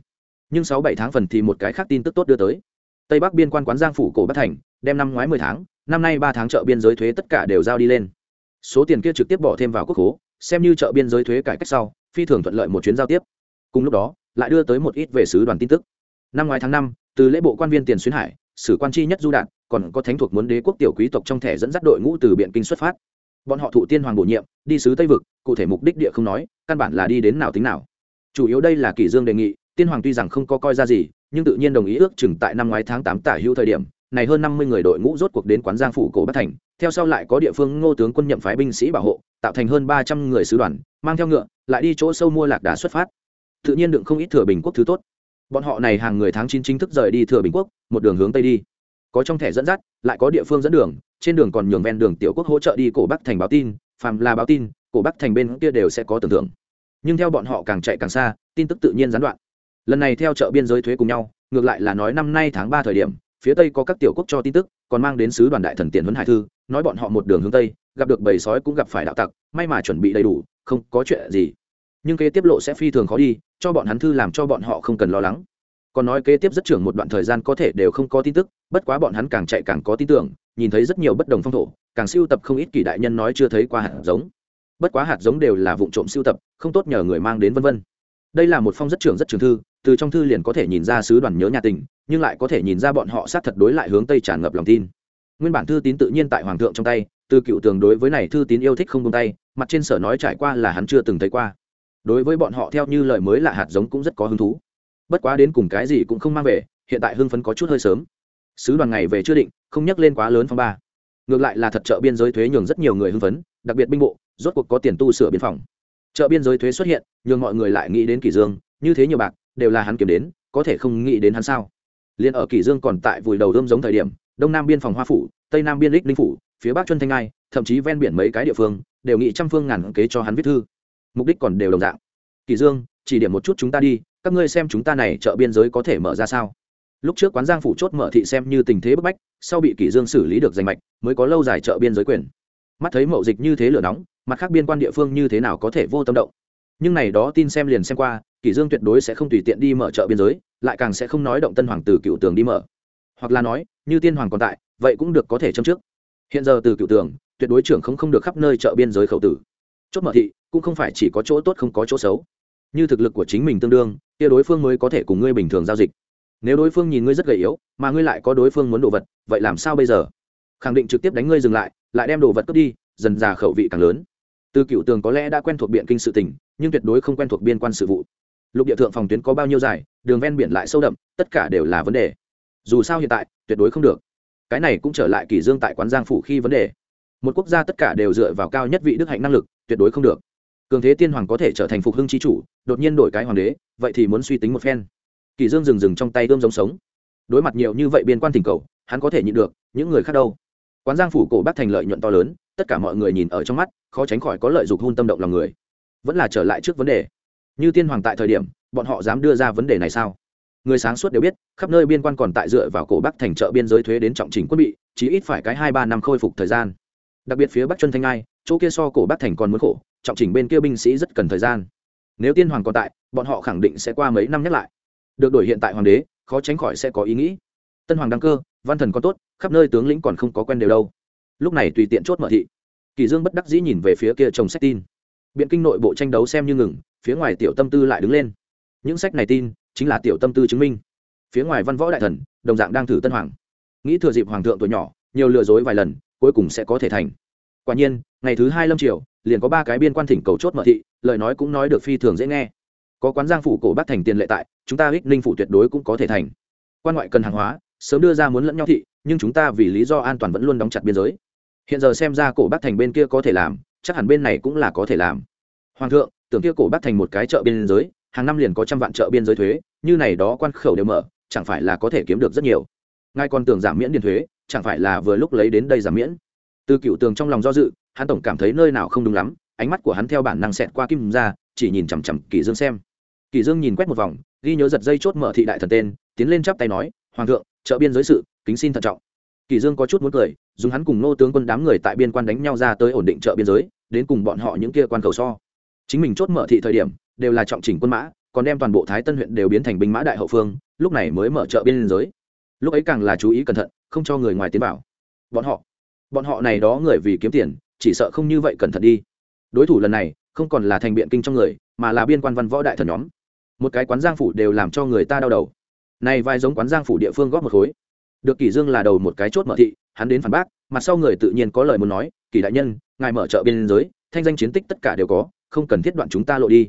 Nhưng sáu bảy tháng phần thì một cái khác tin tức tốt đưa tới. Tây bắc biên quan quán giang phủ cổ bắc thành, đem năm ngoái mười tháng, năm nay ba tháng chợ biên giới thuế tất cả đều giao đi lên. Số tiền kia trực tiếp bỏ thêm vào quốc khố, xem như chợ biên giới thuế cải cách sau, phi thường thuận lợi một chuyến giao tiếp. Cùng lúc đó, lại đưa tới một ít về sứ đoàn tin tức. Năm ngoái tháng năm, từ lễ bộ quan viên tiền xuyến hải, sử quan chi nhất du đạn còn có thánh thuộc muốn đế quốc tiểu quý tộc trong thẻ dẫn dắt đội ngũ từ biện kinh xuất phát. Bọn họ thụ tiên hoàng bổ nhiệm, đi sứ tây vực, cụ thể mục đích địa không nói, căn bản là đi đến nào tính nào. Chủ yếu đây là kỷ dương đề nghị, tiên hoàng tuy rằng không có coi ra gì, nhưng tự nhiên đồng ý ước chừng tại năm ngoái tháng tám tả hữu thời điểm, này hơn năm mươi người đội ngũ rốt cuộc đến quán giang phủ cổ bắc thành, theo sau lại có địa phương ngô tướng quân nhậm phái binh sĩ bảo hộ, tạo thành hơn ba trăm người sứ đoàn, mang theo ngựa, lại đi chỗ sâu mua lạc đà xuất phát. Tự nhiên đựng không ít thừa bình quốc thứ tốt. Bọn họ này hàng người tháng chín chính thức rời đi thừa bình quốc, một đường hướng tây đi có trong thẻ dẫn dắt, lại có địa phương dẫn đường, trên đường còn nhường ven đường tiểu quốc hỗ trợ đi cổ bắc thành báo tin, phàm là báo tin, cổ bắc thành bên kia đều sẽ có tưởng tượng. Nhưng theo bọn họ càng chạy càng xa, tin tức tự nhiên gián đoạn. Lần này theo chợ biên giới thuế cùng nhau, ngược lại là nói năm nay tháng ba thời điểm, phía tây có các tiểu quốc cho tin tức, còn mang đến sứ đoàn đại thần tiền huấn hải thư, nói bọn họ một đường hướng tây, gặp được bầy sói cũng gặp phải đạo tặc, may mà chuẩn bị đầy đủ, không có chuyện gì. Nhưng kế tiếp lộ sẽ phi thường khó đi, cho bọn hắn thư làm cho bọn họ không cần lo lắng còn nói kế tiếp rất trưởng một đoạn thời gian có thể đều không có tin tức, bất quá bọn hắn càng chạy càng có tin tưởng, nhìn thấy rất nhiều bất đồng phong thổ, càng siêu tập không ít kỳ đại nhân nói chưa thấy qua hạt giống. Bất quá hạt giống đều là vụ trộm siêu tập, không tốt nhờ người mang đến vân vân. Đây là một phong rất trưởng rất trường thư, từ trong thư liền có thể nhìn ra sứ đoàn nhớ nhà tình, nhưng lại có thể nhìn ra bọn họ sát thật đối lại hướng tây tràn ngập lòng tin. Nguyên bản thư tín tự nhiên tại hoàng thượng trong tay, từ cựu tường đối với này thư tín yêu thích không tung tay, mặt trên sở nói trải qua là hắn chưa từng thấy qua. Đối với bọn họ theo như lời mới là hạt giống cũng rất có hứng thú bất quá đến cùng cái gì cũng không mang về, hiện tại hưng phấn có chút hơi sớm. Sứ đoàn ngày về chưa định, không nhắc lên quá lớn phong ba. Ngược lại là thật chợ biên giới thuế nhường rất nhiều người hưng phấn, đặc biệt binh bộ, rốt cuộc có tiền tu sửa biên phòng. Chợ biên giới thuế xuất hiện, nhường mọi người lại nghĩ đến kỷ dương, như thế nhiều bạc, đều là hắn kiếm đến, có thể không nghĩ đến hắn sao? Liên ở kỷ dương còn tại vùi đầu đơm giống thời điểm, đông nam biên phòng hoa phủ, tây nam biên lích ninh phủ, phía bắc chuân thanh ai, thậm chí ven biển mấy cái địa phương, đều nghĩ trăm phương ngàn kế cho hắn viết thư. Mục đích còn đều đồng dạng. Kỷ dương, chỉ điểm một chút chúng ta đi các ngươi xem chúng ta này chợ biên giới có thể mở ra sao? Lúc trước quán giang phủ chốt mở thị xem như tình thế bức bách, sau bị kỷ dương xử lý được danh mạch, mới có lâu dài chợ biên giới quyền. Mắt thấy mậu dịch như thế lửa nóng, mặt khác biên quan địa phương như thế nào có thể vô tâm động? Nhưng này đó tin xem liền xem qua, kỷ dương tuyệt đối sẽ không tùy tiện đi mở chợ biên giới, lại càng sẽ không nói động tân hoàng tử cựu tường đi mở. Hoặc là nói, như tiên hoàng còn tại, vậy cũng được có thể châm trước. Hiện giờ từ cựu tường, tuyệt đối trưởng không không được khắp nơi chợ biên giới khẩu tử. Chốt mở thị, cũng không phải chỉ có chỗ tốt không có chỗ xấu. Như thực lực của chính mình tương đương kia đối phương mới có thể cùng ngươi bình thường giao dịch. Nếu đối phương nhìn ngươi rất gầy yếu, mà ngươi lại có đối phương muốn đồ vật, vậy làm sao bây giờ? Khẳng định trực tiếp đánh ngươi dừng lại lại đem đồ vật cướp đi, dần già khẩu vị càng lớn. Từ cựu tường có lẽ đã quen thuộc biện kinh sự tình, nhưng tuyệt đối không quen thuộc biên quan sự vụ. Lục địa thượng phòng tuyến có bao nhiêu dài, đường ven biển lại sâu đậm, tất cả đều là vấn đề. Dù sao hiện tại, tuyệt đối không được. Cái này cũng trở lại kỷ dương tại quán giang phủ khi vấn đề. Một quốc gia tất cả đều dựa vào cao nhất vị đức hạnh năng lực, tuyệt đối không được cường thế tiên hoàng có thể trở thành phục hưng chi chủ, đột nhiên đổi cái hoàng đế, vậy thì muốn suy tính một phen. Kỳ dương dừng dừng trong tay ươm giống sống. Đối mặt nhiều như vậy biên quan tình cầu, hắn có thể nhịn được, những người khác đâu? Quán giang phủ cổ bắc thành lợi nhuận to lớn, tất cả mọi người nhìn ở trong mắt, khó tránh khỏi có lợi dục hôn tâm động lòng người. Vẫn là trở lại trước vấn đề. Như tiên hoàng tại thời điểm, bọn họ dám đưa ra vấn đề này sao? Người sáng suốt đều biết, khắp nơi biên quan còn tại dựa vào cổ bắc thành chợ biên giới thuế đến trọng trình quân bị, chỉ ít phải cái hai ba năm khôi phục thời gian. Đặc biệt phía bắc chân thanh ai, chỗ kia so cổ bắc thành còn muốn khổ trọng chỉnh bên kia binh sĩ rất cần thời gian. Nếu tiên hoàng còn tại, bọn họ khẳng định sẽ qua mấy năm nhắc lại. Được đổi hiện tại hoàng đế, khó tránh khỏi sẽ có ý nghĩ. Tân hoàng đăng cơ, văn thần còn tốt, khắp nơi tướng lĩnh còn không có quen đều đâu. Lúc này tùy tiện chốt mở thị. Kỳ dương bất đắc dĩ nhìn về phía kia chồng sách tin. Biện kinh nội bộ tranh đấu xem như ngừng, phía ngoài tiểu tâm tư lại đứng lên. Những sách này tin, chính là tiểu tâm tư chứng minh. Phía ngoài văn võ đại thần, đồng dạng đang thử tân hoàng. Nghĩ thừa dịp hoàng thượng tuổi nhỏ, nhiều lừa dối vài lần, cuối cùng sẽ có thể thành. Quả nhiên, ngày thứ hai lâm triều liền có ba cái biên quan thỉnh cầu chốt mở thị, lời nói cũng nói được phi thường dễ nghe. Có quán giang phủ cổ bắc thành tiền lệ tại, chúng ta ích ninh phủ tuyệt đối cũng có thể thành. Quan ngoại cần hàng hóa, sớm đưa ra muốn lẫn nhau thị, nhưng chúng ta vì lý do an toàn vẫn luôn đóng chặt biên giới. Hiện giờ xem ra cổ bắc thành bên kia có thể làm, chắc hẳn bên này cũng là có thể làm. Hoàng thượng, tưởng kia cổ bắc thành một cái chợ biên giới, hàng năm liền có trăm vạn chợ biên giới thuế, như này đó quan khẩu đều mở, chẳng phải là có thể kiếm được rất nhiều. Ngài còn tưởng giảm miễn điền thuế, chẳng phải là vừa lúc lấy đến đây giảm miễn. Từ cựu tường trong lòng do dự hắn tổng cảm thấy nơi nào không đúng lắm, ánh mắt của hắn theo bản năng xẹt qua kim ra, chỉ nhìn chằm chằm kỳ dương xem. Kỳ dương nhìn quét một vòng, ghi nhớ giật dây chốt mở thị đại thần tên, tiến lên chắp tay nói, hoàng thượng, chợ biên giới sự, kính xin thận trọng. Kỳ dương có chút muốn cười, dùng hắn cùng nô tướng quân đám người tại biên quan đánh nhau ra tới ổn định chợ biên giới, đến cùng bọn họ những kia quan cầu so. Chính mình chốt mở thị thời điểm, đều là trọng chỉnh quân mã, còn đem toàn bộ thái tân huyện đều biến thành binh mã đại hậu phương, lúc này mới mở chợ biên giới. Lúc ấy càng là chú ý cẩn thận, không cho người ngoài tiến vào. Bọn họ bọn họ này đó người vì kiếm tiền chỉ sợ không như vậy cẩn thận đi. Đối thủ lần này không còn là thành biện kinh trong người, mà là biên quan văn võ đại thần nhóm. Một cái quán giang phủ đều làm cho người ta đau đầu. Này vai giống quán giang phủ địa phương góp một khối. Được kỷ dương là đầu một cái chốt mở thị, hắn đến phản bác, mặt sau người tự nhiên có lời muốn nói, kỷ đại nhân, ngài mở chợ biên giới, thanh danh chiến tích tất cả đều có, không cần thiết đoạn chúng ta lộ đi.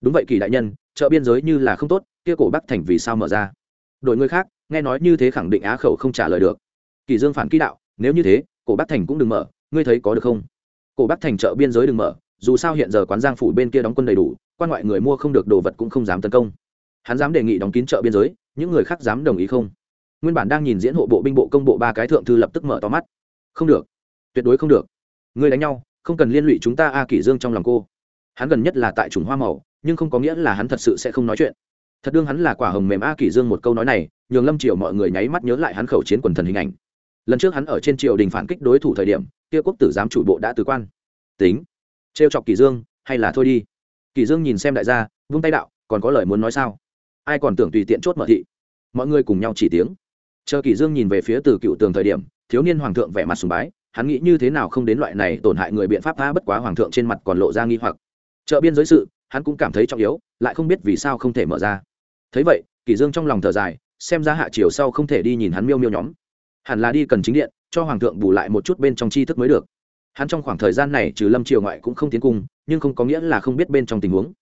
Đúng vậy, kỷ đại nhân, chợ biên giới như là không tốt, kia cổ bắc thành vì sao mở ra? Đội người khác, nghe nói như thế khẳng định á khẩu không trả lời được. Kỷ dương phản kỹ đạo, nếu như thế, cổ bắc thành cũng đừng mở ngươi thấy có được không? Cổ bắc thành chợ biên giới đừng mở, dù sao hiện giờ quán giang phủ bên kia đóng quân đầy đủ, quan ngoại người mua không được đồ vật cũng không dám tấn công. Hắn dám đề nghị đóng kín chợ biên giới, những người khác dám đồng ý không? Nguyên bản đang nhìn diễn hộ bộ binh bộ công bộ ba cái thượng thư lập tức mở to mắt. Không được. Tuyệt đối không được. Ngươi đánh nhau, không cần liên lụy chúng ta a kỷ dương trong lòng cô. Hắn gần nhất là tại chủng hoa màu, nhưng không có nghĩa là hắn thật sự sẽ không nói chuyện. Thật đương hắn là quả hồng mềm a kỷ dương một câu nói này, nhường lâm triều mọi người nháy mắt nhớ lại hắn khẩu chiến quần thần hình ảnh. Lần trước hắn ở trên triều đình phản kích đối thủ thời điểm kia quốc tử giám chủ bộ đã từ quan. Tính. Trêu chọc kỳ dương, hay là thôi đi? Kỳ dương nhìn xem đại gia, vung tay đạo, còn có lời muốn nói sao? Ai còn tưởng tùy tiện chốt mở thị? Mọi người cùng nhau chỉ tiếng. Chờ kỳ dương nhìn về phía từ cựu tường thời điểm, thiếu niên hoàng thượng vẻ mặt sùng bái, hắn nghĩ như thế nào không đến loại này tổn hại người biện pháp tha bất quá hoàng thượng trên mặt còn lộ ra nghi hoặc. Chợ biên giới sự, hắn cũng cảm thấy trọng yếu, lại không biết vì sao không thể mở ra. Thấy vậy kỳ dương trong lòng thở dài, xem ra hạ chiều sau không thể đi nhìn hắn miêu miêu nhóm hẳn là đi cần chính điện, cho hoàng thượng bù lại một chút bên trong tri thức mới được. Hắn trong khoảng thời gian này trừ lâm triều ngoại cũng không tiến cung, nhưng không có nghĩa là không biết bên trong tình huống.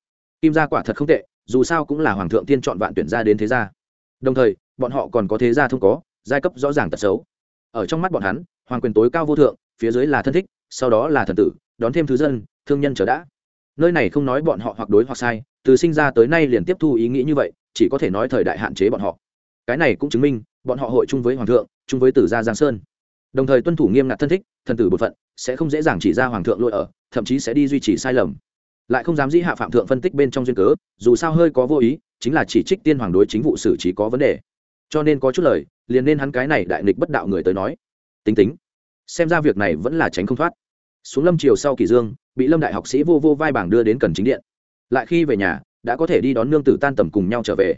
Kim gia quả thật không tệ, dù sao cũng là hoàng thượng tiên chọn vạn tuyển ra đến thế gia. Đồng thời, bọn họ còn có thế gia không có, giai cấp rõ ràng tật xấu. Ở trong mắt bọn hắn, hoàng quyền tối cao vô thượng, phía dưới là thân thích, sau đó là thần tử, đón thêm thứ dân, thương nhân trở đã. Nơi này không nói bọn họ hoặc đối hoặc sai, từ sinh ra tới nay liền tiếp thu ý nghĩ như vậy, chỉ có thể nói thời đại hạn chế bọn họ. Cái này cũng chứng minh, bọn họ hội chung với hoàng thượng chung với tử gia giang sơn đồng thời tuân thủ nghiêm ngặt thân thích thần tử bột phận sẽ không dễ dàng chỉ ra hoàng thượng lỗi ở thậm chí sẽ đi duy trì sai lầm lại không dám dĩ hạ phạm thượng phân tích bên trong duyên cớ dù sao hơi có vô ý chính là chỉ trích tiên hoàng đối chính vụ xử trí có vấn đề cho nên có chút lời liền nên hắn cái này đại nghịch bất đạo người tới nói tính tính xem ra việc này vẫn là tránh không thoát xuống lâm triều sau kỳ dương bị lâm đại học sĩ vô vô vai bảng đưa đến cần chính điện lại khi về nhà đã có thể đi đón nương tử tan tầm cùng nhau trở về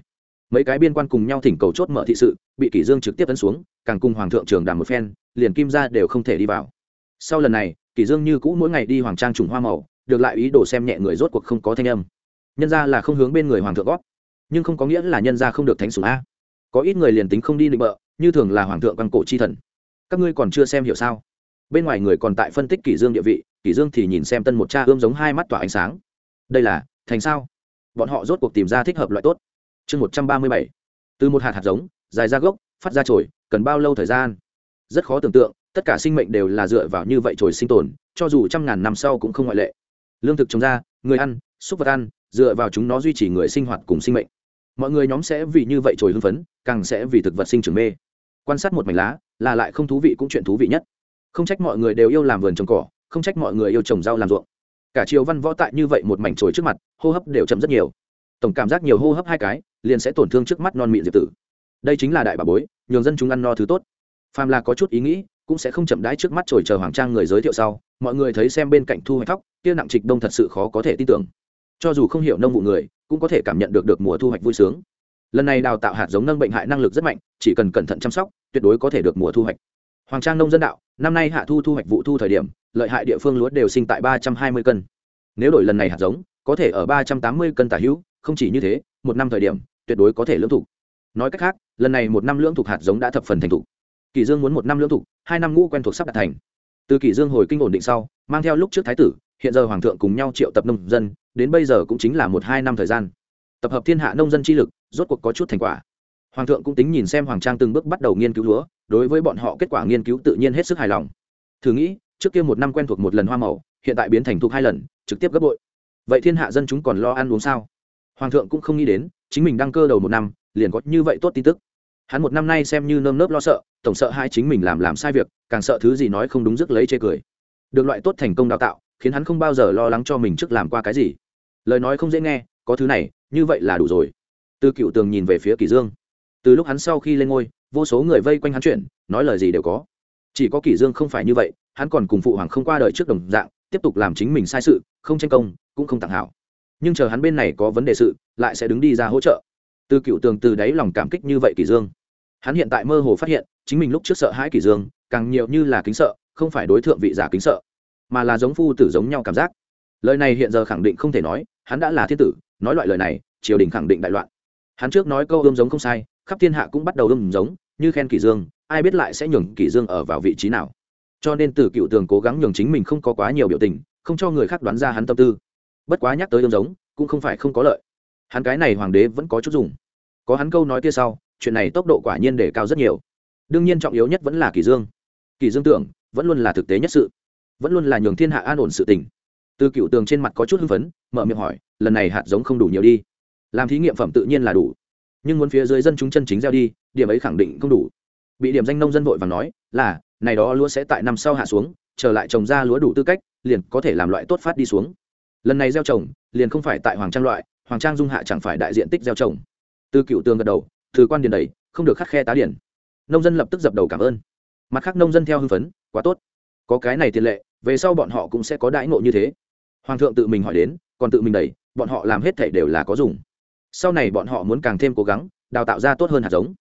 mấy cái biên quan cùng nhau thỉnh cầu chốt mở thị sự, bị kỷ dương trực tiếp tấn xuống, càng cùng hoàng thượng trường đàm một phen, liền kim ra đều không thể đi vào. Sau lần này, kỷ dương như cũ mỗi ngày đi hoàng trang trùng hoa màu, được lại ý đồ xem nhẹ người rốt cuộc không có thanh âm. Nhân ra là không hướng bên người hoàng thượng gót nhưng không có nghĩa là nhân ra không được thánh sủng a. Có ít người liền tính không đi định bợ, như thường là hoàng thượng văn cổ chi thần. Các ngươi còn chưa xem hiểu sao? Bên ngoài người còn tại phân tích kỷ dương địa vị, kỷ dương thì nhìn xem tân một cha ươm giống hai mắt tỏa ánh sáng. Đây là, thành sao? Bọn họ rốt cuộc tìm ra thích hợp loại tốt chương một trăm ba mươi bảy. Từ một hạt hạt giống, dài ra gốc, phát ra trồi cần bao lâu thời gian? Rất khó tưởng tượng, tất cả sinh mệnh đều là dựa vào như vậy trồi sinh tồn, cho dù trăm ngàn năm sau cũng không ngoại lệ. Lương thực trồng ra, người ăn, súc vật ăn, dựa vào chúng nó duy trì người sinh hoạt cùng sinh mệnh. Mọi người nhóm sẽ vì như vậy trồi hưng phấn, càng sẽ vì thực vật sinh trưởng mê. Quan sát một mảnh lá, là lại không thú vị cũng chuyện thú vị nhất. Không trách mọi người đều yêu làm vườn trồng cỏ, không trách mọi người yêu trồng rau làm ruộng. Cả chiều văn võ tại như vậy một mảnh trồi trước mặt, hô hấp đều chậm rất nhiều. Tổng cảm giác nhiều hô hấp hai cái liền sẽ tổn thương trước mắt non mịn diệp tử. Đây chính là đại bà bối, nhường dân chúng ăn no thứ tốt. Phàm là có chút ý nghĩ, cũng sẽ không chậm đãi trước mắt trồi chờ hoàng trang người giới thiệu sau, mọi người thấy xem bên cạnh thu hoạch thóc, kia nặng trịch đông thật sự khó có thể tin tưởng. Cho dù không hiểu nông vụ người, cũng có thể cảm nhận được được mùa thu hoạch vui sướng. Lần này đào tạo hạt giống nâng bệnh hại năng lực rất mạnh, chỉ cần cẩn thận chăm sóc, tuyệt đối có thể được mùa thu hoạch. Hoàng trang nông dân đạo, năm nay hạ thu thu hoạch vụ thu thời điểm, lợi hại địa phương lúa đều sinh tại ba trăm hai mươi cân. Nếu đổi lần này hạt giống, có thể ở ba trăm tám mươi cân tả hữu không chỉ như thế, một năm thời điểm, tuyệt đối có thể lưỡng thục. Nói cách khác, lần này một năm lưỡng thục hạt giống đã thập phần thành thục. Kỳ dương muốn một năm lưỡng thục, hai năm ngũ quen thuộc sắp đạt thành. Từ kỳ dương hồi kinh ổn định sau, mang theo lúc trước thái tử, hiện giờ hoàng thượng cùng nhau triệu tập nông dân, đến bây giờ cũng chính là một hai năm thời gian. Tập hợp thiên hạ nông dân chi lực, rốt cuộc có chút thành quả. Hoàng thượng cũng tính nhìn xem hoàng trang từng bước bắt đầu nghiên cứu lúa, đối với bọn họ kết quả nghiên cứu tự nhiên hết sức hài lòng. Thử nghĩ, trước kia một năm quen thuộc một lần hoa màu, hiện tại biến thành thuộc hai lần, trực tiếp gấp bội. Vậy thiên hạ dân chúng còn lo ăn uống sao? Hoàng thượng cũng không nghĩ đến, chính mình đăng cơ đầu một năm, liền có như vậy tốt tin tức. Hắn một năm nay xem như nơm nớp lo sợ, tổng sợ hai chính mình làm làm sai việc, càng sợ thứ gì nói không đúng dứt lấy chê cười. Được loại tốt thành công đào tạo, khiến hắn không bao giờ lo lắng cho mình trước làm qua cái gì. Lời nói không dễ nghe, có thứ này, như vậy là đủ rồi. Từ cựu tường nhìn về phía kỷ dương. Từ lúc hắn sau khi lên ngôi, vô số người vây quanh hắn chuyện, nói lời gì đều có. Chỉ có kỷ dương không phải như vậy, hắn còn cùng phụ hoàng không qua đời trước đồng dạng, tiếp tục làm chính mình sai sự, không tranh công, cũng không tặng hảo nhưng chờ hắn bên này có vấn đề sự, lại sẽ đứng đi ra hỗ trợ. Từ cựu tường từ đáy lòng cảm kích như vậy kỷ dương. Hắn hiện tại mơ hồ phát hiện, chính mình lúc trước sợ hãi kỷ dương, càng nhiều như là kính sợ, không phải đối tượng vị giả kính sợ, mà là giống phu tử giống nhau cảm giác. Lời này hiện giờ khẳng định không thể nói, hắn đã là thiên tử, nói loại lời này, triều đình khẳng định đại loạn. Hắn trước nói câu ươm giống không sai, khắp thiên hạ cũng bắt đầu ươm giống, như khen kỷ dương, ai biết lại sẽ nhường kỷ dương ở vào vị trí nào. Cho nên từ cựu tường cố gắng nhường chính mình không có quá nhiều biểu tình, không cho người khác đoán ra hắn tâm tư bất quá nhắc tới ương giống, cũng không phải không có lợi. Hắn cái này hoàng đế vẫn có chút dùng. Có hắn câu nói kia sau, chuyện này tốc độ quả nhiên để cao rất nhiều. Đương nhiên trọng yếu nhất vẫn là kỳ dương. Kỳ dương tưởng, vẫn luôn là thực tế nhất sự. Vẫn luôn là nhường thiên hạ an ổn sự tình. Từ cựu tường trên mặt có chút hưng phấn, mở miệng hỏi, lần này hạt giống không đủ nhiều đi. Làm thí nghiệm phẩm tự nhiên là đủ. Nhưng muốn phía dưới dân chúng chân chính gieo đi, điểm ấy khẳng định không đủ. Bị điểm danh nông dân vội và nói, là, này đó lúa sẽ tại năm sau hạ xuống, trở lại trồng ra lúa đủ tư cách, liền có thể làm loại tốt phát đi xuống lần này gieo trồng liền không phải tại hoàng trang loại, hoàng trang dung hạ chẳng phải đại diện tích gieo trồng. Từ cựu tường gật đầu, từ quan điền đầy, không được khắc khe tá điển. Nông dân lập tức dập đầu cảm ơn. Mặt khác nông dân theo hưng phấn, quá tốt. Có cái này tiền lệ, về sau bọn họ cũng sẽ có đãi ngộ như thế. Hoàng thượng tự mình hỏi đến, còn tự mình đẩy, bọn họ làm hết thể đều là có dùng. Sau này bọn họ muốn càng thêm cố gắng, đào tạo ra tốt hơn hạt giống.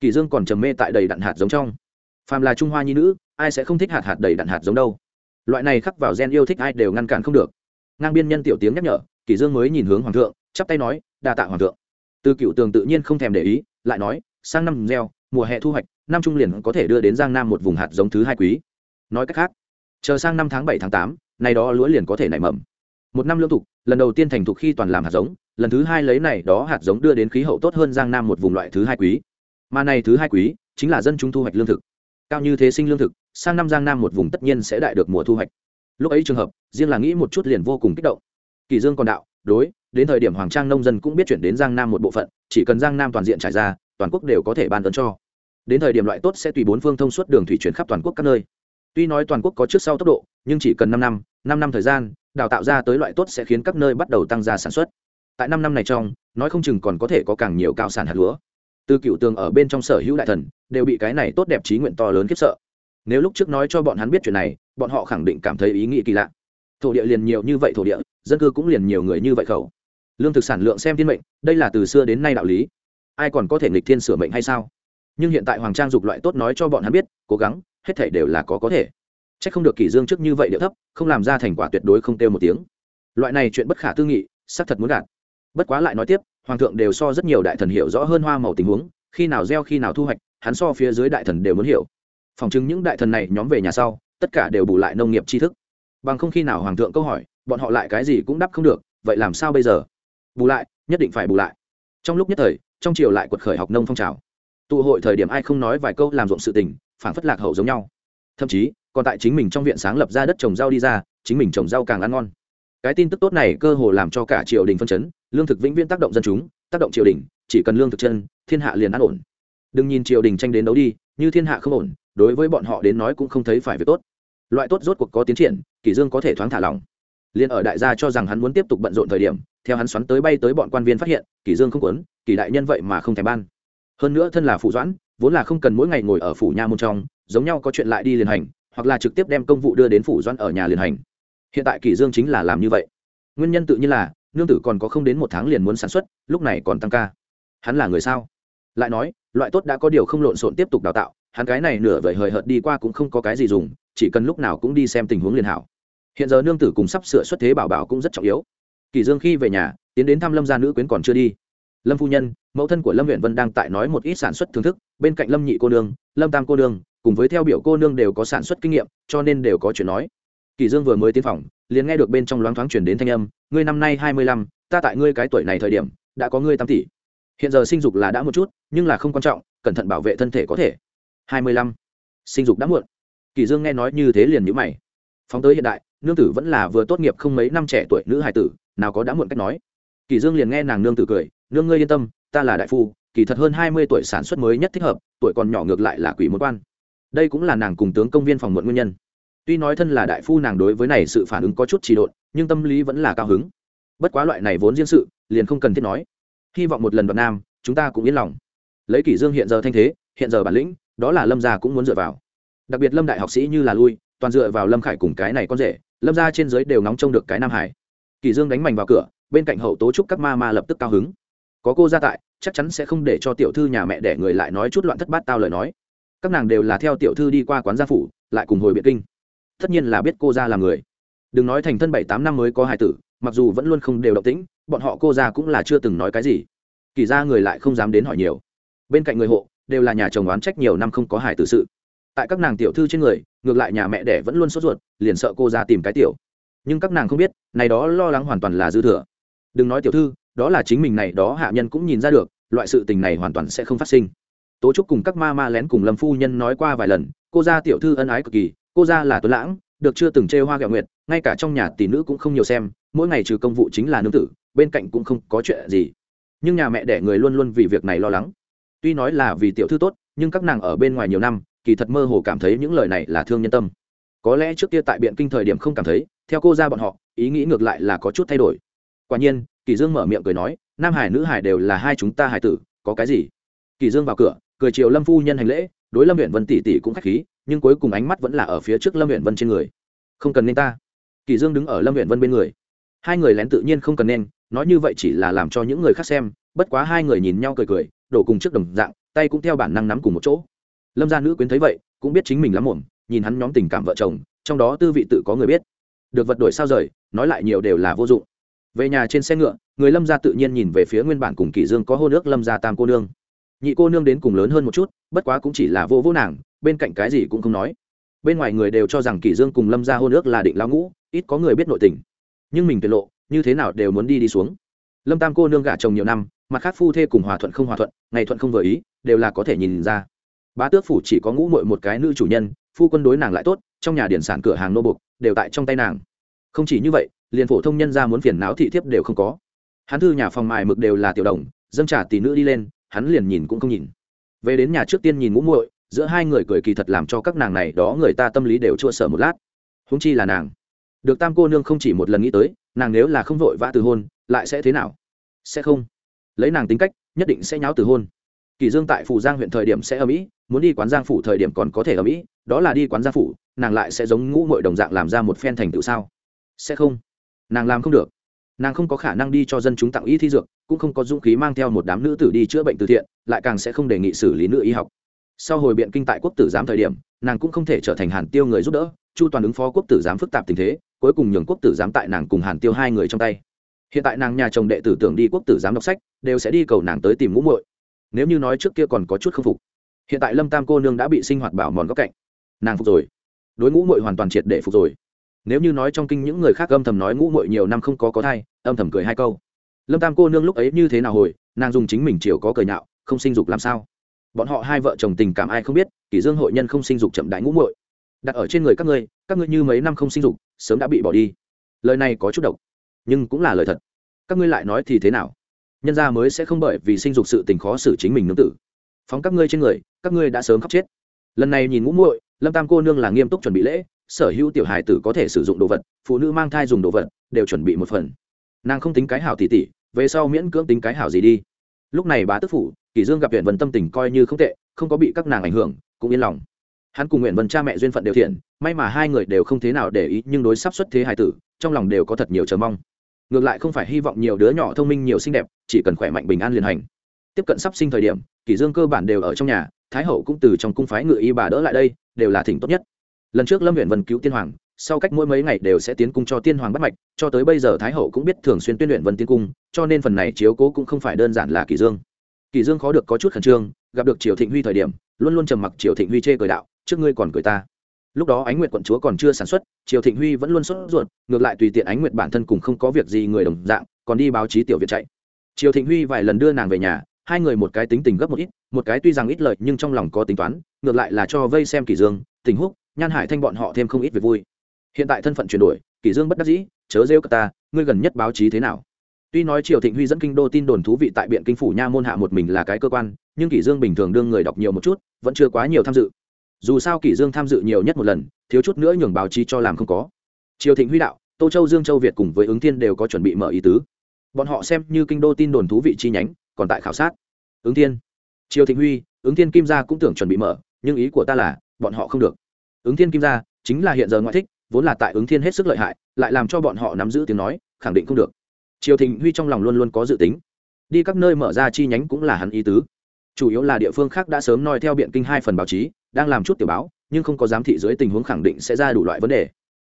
Kỳ dương còn trầm mê tại đầy đặn hạt giống trong. Phàm là trung hoa nhi nữ, ai sẽ không thích hạt hạt đầy đặn hạt giống đâu. Loại này khắc vào gen yêu thích ai đều ngăn cản không được ngang biên nhân tiểu tiếng nhắc nhở kỷ dương mới nhìn hướng hoàng thượng, chắp tay nói, đa tạ hoàng thượng. Từ cựu tường tự nhiên không thèm để ý, lại nói, sang năm gieo, mùa hè thu hoạch, năm trung liền có thể đưa đến giang nam một vùng hạt giống thứ hai quý. Nói cách khác, chờ sang năm tháng bảy tháng tám, nay đó lúa liền có thể nảy mầm. Một năm lương thục, lần đầu tiên thành thục khi toàn làm hạt giống, lần thứ hai lấy này đó hạt giống đưa đến khí hậu tốt hơn giang nam một vùng loại thứ hai quý. Mà này thứ hai quý, chính là dân chúng thu hoạch lương thực. Cao như thế sinh lương thực, sang năm giang nam một vùng tất nhiên sẽ đại được mùa thu hoạch lúc ấy trường hợp, riêng là nghĩ một chút liền vô cùng kích động. Kỳ dương còn đạo, đối, đến thời điểm hoàng trang nông dân cũng biết chuyển đến giang nam một bộ phận, chỉ cần giang nam toàn diện trải ra, toàn quốc đều có thể ban tấn cho. Đến thời điểm loại tốt sẽ tùy bốn phương thông suốt đường thủy chuyển khắp toàn quốc các nơi. Tuy nói toàn quốc có trước sau tốc độ, nhưng chỉ cần năm năm năm năm thời gian, đào tạo ra tới loại tốt sẽ khiến các nơi bắt đầu tăng gia sản xuất. Tại năm năm này trong, nói không chừng còn có thể có càng nhiều cao sản hạt lúa. Từ cựu tường ở bên trong sở hữu đại thần, đều bị cái này tốt đẹp trí nguyện to lớn khiếp sợ. Nếu lúc trước nói cho bọn hắn biết chuyện này bọn họ khẳng định cảm thấy ý nghĩ kỳ lạ. Thổ địa liền nhiều như vậy thổ địa, dân cư cũng liền nhiều người như vậy khẩu. Lương thực sản lượng xem thiên mệnh, đây là từ xưa đến nay đạo lý. Ai còn có thể nghịch thiên sửa mệnh hay sao? Nhưng hiện tại hoàng trang dục loại tốt nói cho bọn hắn biết, cố gắng, hết thể đều là có có thể. C h ắ c không được kỷ dương trước như vậy địa thấp, không làm ra thành quả tuyệt đối không kêu một tiếng. Loại này chuyện bất khả tư nghị, xác thật muốn đạt bất quá lại nói tiếp, hoàng thượng đều so rất nhiều đại thần hiểu rõ hơn hoa màu tình huống, khi nào gieo khi nào thu hoạch, hắn so phía dưới đại thần đều muốn hiểu. Phòng chứng những đại thần này nhóm về nhà sau tất cả đều bù lại nông nghiệp tri thức. Bằng không khi nào hoàng thượng câu hỏi, bọn họ lại cái gì cũng đáp không được, vậy làm sao bây giờ? Bù lại, nhất định phải bù lại. Trong lúc nhất thời, trong triều lại quật khởi học nông phong trào. Tụ hội thời điểm ai không nói vài câu làm ruộng sự tình phản phất lạc hậu giống nhau. Thậm chí, còn tại chính mình trong viện sáng lập ra đất trồng rau đi ra, chính mình trồng rau càng ăn ngon. Cái tin tức tốt này cơ hồ làm cho cả triều đình phân chấn, lương thực vĩnh viễn tác động dân chúng, tác động triều đình, chỉ cần lương thực chân, thiên hạ liền an ổn. Đừng nhìn triều đình tranh đến đấu đi, như thiên hạ không ổn đối với bọn họ đến nói cũng không thấy phải việc tốt. Loại tốt rốt cuộc có tiến triển kỷ dương có thể thoáng thả lỏng. Liền ở đại gia cho rằng hắn muốn tiếp tục bận rộn thời điểm, theo hắn xoắn tới bay tới bọn quan viên phát hiện kỷ dương không quấn kỷ đại nhân vậy mà không thèm ban. Hơn nữa thân là phụ doãn, vốn là không cần mỗi ngày ngồi ở phủ nha môn trong, giống nhau có chuyện lại đi liền hành, hoặc là trực tiếp đem công vụ đưa đến phủ doãn ở nhà liền hành. Hiện tại kỷ dương chính là làm như vậy. Nguyên nhân tự nhiên là, nương tử còn có không đến một tháng liền muốn sản xuất, lúc này còn tăng ca. Hắn là người sao? Lại nói, loại tốt đã có điều không lộn xộn tiếp tục đào tạo hắn cái này nửa vời hời hợt đi qua cũng không có cái gì dùng, chỉ cần lúc nào cũng đi xem tình huống liền hảo. Hiện giờ nương tử cùng sắp sửa xuất thế bảo bảo cũng rất trọng yếu. Kỳ dương khi về nhà, tiến đến thăm lâm gia nữ quyến còn chưa đi. Lâm phu nhân, mẫu thân của lâm huyện vân đang tại nói một ít sản xuất thưởng thức, bên cạnh lâm nhị cô nương, lâm tam cô nương, cùng với theo biểu cô nương đều có sản xuất kinh nghiệm, cho nên đều có chuyện nói. Kỳ dương vừa mới tiến phòng, liền nghe được bên trong loáng thoáng truyền đến thanh âm, ngươi năm nay hai mươi lăm, ta tại ngươi cái tuổi này thời điểm, đã có ngươi tam tỷ. Hiện giờ sinh dục là đã một chút, nhưng là không quan trọng, cẩn thận bảo vệ thân thể có thể hai mươi lăm. Sinh dục đã muộn. Kỳ dương nghe nói như thế liền nhíu mày. Phóng tới hiện đại, nương tử vẫn là vừa tốt nghiệp không mấy năm trẻ tuổi nữ hài tử, nào có đã muộn cách nói. Kỳ dương liền nghe nàng nương tử cười, nương ngươi yên tâm, ta là đại phu, kỳ thật hơn hai mươi tuổi sản xuất mới nhất thích hợp, tuổi còn nhỏ ngược lại là quỷ môn quan. Đây cũng là nàng cùng tướng công viên phòng muộn nguyên nhân. Tuy nói thân là đại phu nàng đối với này sự phản ứng có chút trì độn, nhưng tâm lý vẫn là cao hứng. Bất quá loại này vốn riêng sự, liền không cần thiết nói. Hy vọng một lần đoạn nam, chúng ta cũng yên lòng. Lấy kỷ dương hiện giờ thanh thế, hiện giờ bản lĩnh đó là lâm gia cũng muốn dựa vào. Đặc biệt lâm đại học sĩ như là lui, toàn dựa vào lâm khải cùng cái này con rể, lâm gia trên dưới đều nóng trông được cái nam hải. Kỳ dương đánh mảnh vào cửa, bên cạnh hậu tố trúc các ma ma lập tức cao hứng. Có cô gia tại, chắc chắn sẽ không để cho tiểu thư nhà mẹ để người lại nói chút loạn thất bát tao lời nói. Các nàng đều là theo tiểu thư đi qua quán gia phủ, lại cùng hồi biệt kinh. Tất nhiên là biết cô gia là người. Đừng nói thành thân bảy tám năm mới có hài tử, mặc dù vẫn luôn không đều động tĩnh, bọn họ cô gia cũng là chưa từng nói cái gì. Kỳ ra người lại không dám đến hỏi nhiều. Bên cạnh người hộ đều là nhà chồng oán trách nhiều năm không có hài tử sự. Tại các nàng tiểu thư trên người, ngược lại nhà mẹ đẻ vẫn luôn sốt ruột, liền sợ cô ra tìm cái tiểu. Nhưng các nàng không biết, này đó lo lắng hoàn toàn là dư thừa. Đừng nói tiểu thư, đó là chính mình này, đó hạ nhân cũng nhìn ra được, loại sự tình này hoàn toàn sẽ không phát sinh. Tố trúc cùng các ma ma lén cùng lâm phu nhân nói qua vài lần, cô gia tiểu thư ân ái cực kỳ, cô gia là tuấn lãng, được chưa từng chê hoa gạo nguyệt, ngay cả trong nhà tỷ nữ cũng không nhiều xem, mỗi ngày trừ công vụ chính là nương tử, bên cạnh cũng không có chuyện gì. Nhưng nhà mẹ đẻ người luôn luôn vì việc này lo lắng tuy nói là vì tiểu thư tốt, nhưng các nàng ở bên ngoài nhiều năm, kỳ thật mơ hồ cảm thấy những lời này là thương nhân tâm. Có lẽ trước kia tại biện kinh thời điểm không cảm thấy, theo cô ra bọn họ, ý nghĩ ngược lại là có chút thay đổi. Quả nhiên, kỳ dương mở miệng cười nói, nam hải, nữ hải đều là hai chúng ta hải tử, có cái gì? Kỳ dương vào cửa, cười chiều lâm phu nhân hành lễ, đối lâm huyện vân tỷ tỷ cũng khách khí, nhưng cuối cùng ánh mắt vẫn là ở phía trước lâm huyện vân trên người. Không cần nên ta. Kỳ dương đứng ở lâm huyện vân bên người. Hai người lén tự nhiên không cần nên, nói như vậy chỉ là làm cho những người khác xem, bất quá hai người nhìn nhau cười cười đổ cùng trước đồng dạng, tay cũng theo bản năng nắm cùng một chỗ. Lâm gia nữ quyến thấy vậy, cũng biết chính mình lắm muộn, nhìn hắn nhóm tình cảm vợ chồng, trong đó tư vị tự có người biết. Được vật đổi sao rời, nói lại nhiều đều là vô dụng. Về nhà trên xe ngựa, người lâm gia tự nhiên nhìn về phía nguyên bản cùng kỷ dương có hôn nước lâm gia tam cô nương. Nhị cô nương đến cùng lớn hơn một chút, bất quá cũng chỉ là vô vô nàng, bên cạnh cái gì cũng không nói. Bên ngoài người đều cho rằng kỷ dương cùng lâm gia hôn nước là định lao ngũ, ít có người biết nội tình. Nhưng mình tiết lộ, như thế nào đều muốn đi đi xuống. Lâm tam cô nương gả chồng nhiều năm mặt khác phu thê cùng hòa thuận không hòa thuận, ngày thuận không vừa ý, đều là có thể nhìn ra. Bá tước phủ chỉ có ngũ mội một cái nữ chủ nhân, phu quân đối nàng lại tốt, trong nhà điển sản cửa hàng nô bục đều tại trong tay nàng. Không chỉ như vậy, liền phổ thông nhân ra muốn phiền não thị thiếp đều không có. Hắn thư nhà phòng mài mực đều là tiểu đồng, dâng trả tỷ nữ đi lên, hắn liền nhìn cũng không nhìn. Về đến nhà trước tiên nhìn ngũ muội, giữa hai người cười kỳ thật làm cho các nàng này đó người ta tâm lý đều chua sợ một lát. Húng chi là nàng. Được tam cô nương không chỉ một lần nghĩ tới, nàng nếu là không vội vã từ hôn, lại sẽ thế nào? Sẽ không lấy nàng tính cách, nhất định sẽ nháo từ hôn. Kỳ dương tại phủ giang huyện thời điểm sẽ ở mỹ, muốn đi quán giang phủ thời điểm còn có thể ở mỹ, đó là đi quán giang phủ, nàng lại sẽ giống ngũ muội đồng dạng làm ra một phen thành tựu sao? Sẽ không. Nàng làm không được. Nàng không có khả năng đi cho dân chúng tặng y thi dược, cũng không có dũng khí mang theo một đám nữ tử đi chữa bệnh từ thiện, lại càng sẽ không đề nghị xử lý nữ y học. Sau hồi biện kinh tại quốc tử giám thời điểm, nàng cũng không thể trở thành hàn tiêu người giúp đỡ, chu toàn ứng phó quốc tử giám phức tạp tình thế, cuối cùng nhường quốc tử giám tại nàng cùng hàn tiêu hai người trong tay hiện tại nàng nhà chồng đệ tử tưởng đi quốc tử giám đọc sách, đều sẽ đi cầu nàng tới tìm ngũ muội. Nếu như nói trước kia còn có chút không phục, hiện tại lâm tam cô nương đã bị sinh hoạt bảo mòn góc cạnh. Nàng phục rồi. Đối ngũ muội hoàn toàn triệt để phục rồi. Nếu như nói trong kinh những người khác âm thầm nói ngũ muội nhiều năm không có có thai, âm thầm cười hai câu. Lâm tam cô nương lúc ấy như thế nào hồi, nàng dùng chính mình chiều có cười nhạo, không sinh dục làm sao? Bọn họ hai vợ chồng tình cảm ai không biết, kỷ dương hội nhân không sinh dục chậm đại ngũ muội. Đặt ở trên người các ngươi các ngươi như mấy năm không sinh dục, sớm đã bị bỏ đi. Lời này có chút độc nhưng cũng là lời thật. Các ngươi lại nói thì thế nào? Nhân gia mới sẽ không bởi vì sinh dục sự tình khó xử chính mình nương tử. Phóng các ngươi trên người, các ngươi đã sớm khóc chết. Lần này nhìn ngũ muội, lâm tam cô nương là nghiêm túc chuẩn bị lễ, sở hữu tiểu hài tử có thể sử dụng đồ vật, phụ nữ mang thai dùng đồ vật, đều chuẩn bị một phần. Nàng không tính cái hảo tỷ tỷ về sau miễn cưỡng tính cái hảo gì đi. Lúc này bá tức phủ kỷ dương gặp huyện vân tâm tình coi như không tệ, không có bị các nàng ảnh hưởng, cũng yên lòng. Hắn cùng nguyện vân cha mẹ duyên phận đều thiện, may mà hai người đều không thế nào để ý, nhưng đối sắp xuất thế hài tử, trong lòng đều có thật nhiều chờ mong ngược lại không phải hy vọng nhiều đứa nhỏ thông minh, nhiều xinh đẹp, chỉ cần khỏe mạnh bình an liền hành. Tiếp cận sắp sinh thời điểm, kỷ dương cơ bản đều ở trong nhà, thái hậu cũng từ trong cung phái ngự y bà đỡ lại đây, đều là thỉnh tốt nhất. Lần trước lâm huyện vân cứu tiên hoàng, sau cách mỗi mấy ngày đều sẽ tiến cung cho tiên hoàng bắt mạch, cho tới bây giờ thái hậu cũng biết thường xuyên tuyên luyện vân tiên cung, cho nên phần này chiếu cố cũng không phải đơn giản là kỳ dương. Kỳ dương khó được có chút khẩn trương, gặp được triều thịnh huy thời điểm, luôn luôn trầm mặc triều thịnh huy chê cười đạo, trước ngươi còn cười ta lúc đó ánh nguyệt quận chúa còn chưa sản xuất, triều thịnh huy vẫn luôn sốt ruột, ngược lại tùy tiện ánh nguyệt bản thân cùng không có việc gì người đồng dạng, còn đi báo chí tiểu việt chạy. Triều thịnh huy vài lần đưa nàng về nhà, hai người một cái tính tình gấp một ít, một cái tuy rằng ít lợi nhưng trong lòng có tính toán, ngược lại là cho vây xem kỷ dương, tình húc, nhan hải thanh bọn họ thêm không ít về vui. Hiện tại thân phận chuyển đổi, kỷ dương bất đắc dĩ, chớ rêu cả ta, ngươi gần nhất báo chí thế nào? Tuy nói triều thịnh huy dẫn kinh đô tin đồn thú vị tại biện kinh phủ nha môn hạ một mình là cái cơ quan, nhưng kỷ dương bình thường đương người đọc nhiều một chút, vẫn chưa quá nhiều tham dự dù sao kỷ dương tham dự nhiều nhất một lần, thiếu chút nữa nhường báo chí cho làm không có. Triều thịnh huy đạo, tô châu dương châu việt cùng với ứng thiên đều có chuẩn bị mở ý tứ. Bọn họ xem như kinh đô tin đồn thú vị chi nhánh, còn tại khảo sát. Ứng thiên. Triều thịnh huy, ứng thiên kim gia cũng tưởng chuẩn bị mở, nhưng ý của ta là, bọn họ không được. Ứng thiên kim gia, chính là hiện giờ ngoại thích, vốn là tại ứng thiên hết sức lợi hại, lại làm cho bọn họ nắm giữ tiếng nói, khẳng định không được. Triều thịnh huy trong lòng luôn luôn có dự tính. Đi các nơi mở ra chi nhánh cũng là hắn ý tứ. Chủ yếu là địa phương khác đã sớm noi theo biện kinh hai phần báo chí đang làm chút tiểu báo, nhưng không có giám thị dưới tình huống khẳng định sẽ ra đủ loại vấn đề.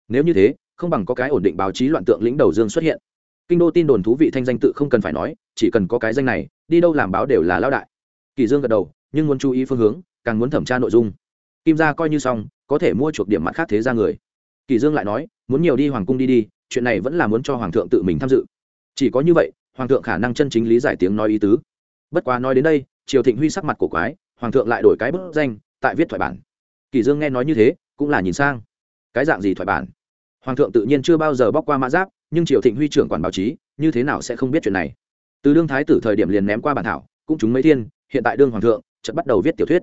Nếu như thế, không bằng có cái ổn định báo chí loạn tượng lĩnh đầu dương xuất hiện. Kinh đô tin đồn thú vị thanh danh tự không cần phải nói, chỉ cần có cái danh này, đi đâu làm báo đều là lao đại. Kỳ dương gật đầu, nhưng muốn chú ý phương hướng, càng muốn thẩm tra nội dung. Kim gia coi như xong, có thể mua chuộc điểm mặt khác thế ra người. Kỳ dương lại nói, muốn nhiều đi hoàng cung đi đi, chuyện này vẫn là muốn cho hoàng thượng tự mình tham dự. Chỉ có như vậy, hoàng thượng khả năng chân chính lý giải tiếng nói ý tứ. Bất quá nói đến đây, triều thịnh huy sắc mặt cổ quái, hoàng thượng lại đổi cái bức danh tại viết thoại bản. Kỳ dương nghe nói như thế, cũng là nhìn sang. Cái dạng gì thoại bản? Hoàng thượng tự nhiên chưa bao giờ bóc qua mã giáp, nhưng triều thịnh huy trưởng quản báo chí, như thế nào sẽ không biết chuyện này? Từ đương thái tử thời điểm liền ném qua bản thảo, cũng chúng mấy thiên, hiện tại đương hoàng thượng, chợt bắt đầu viết tiểu thuyết.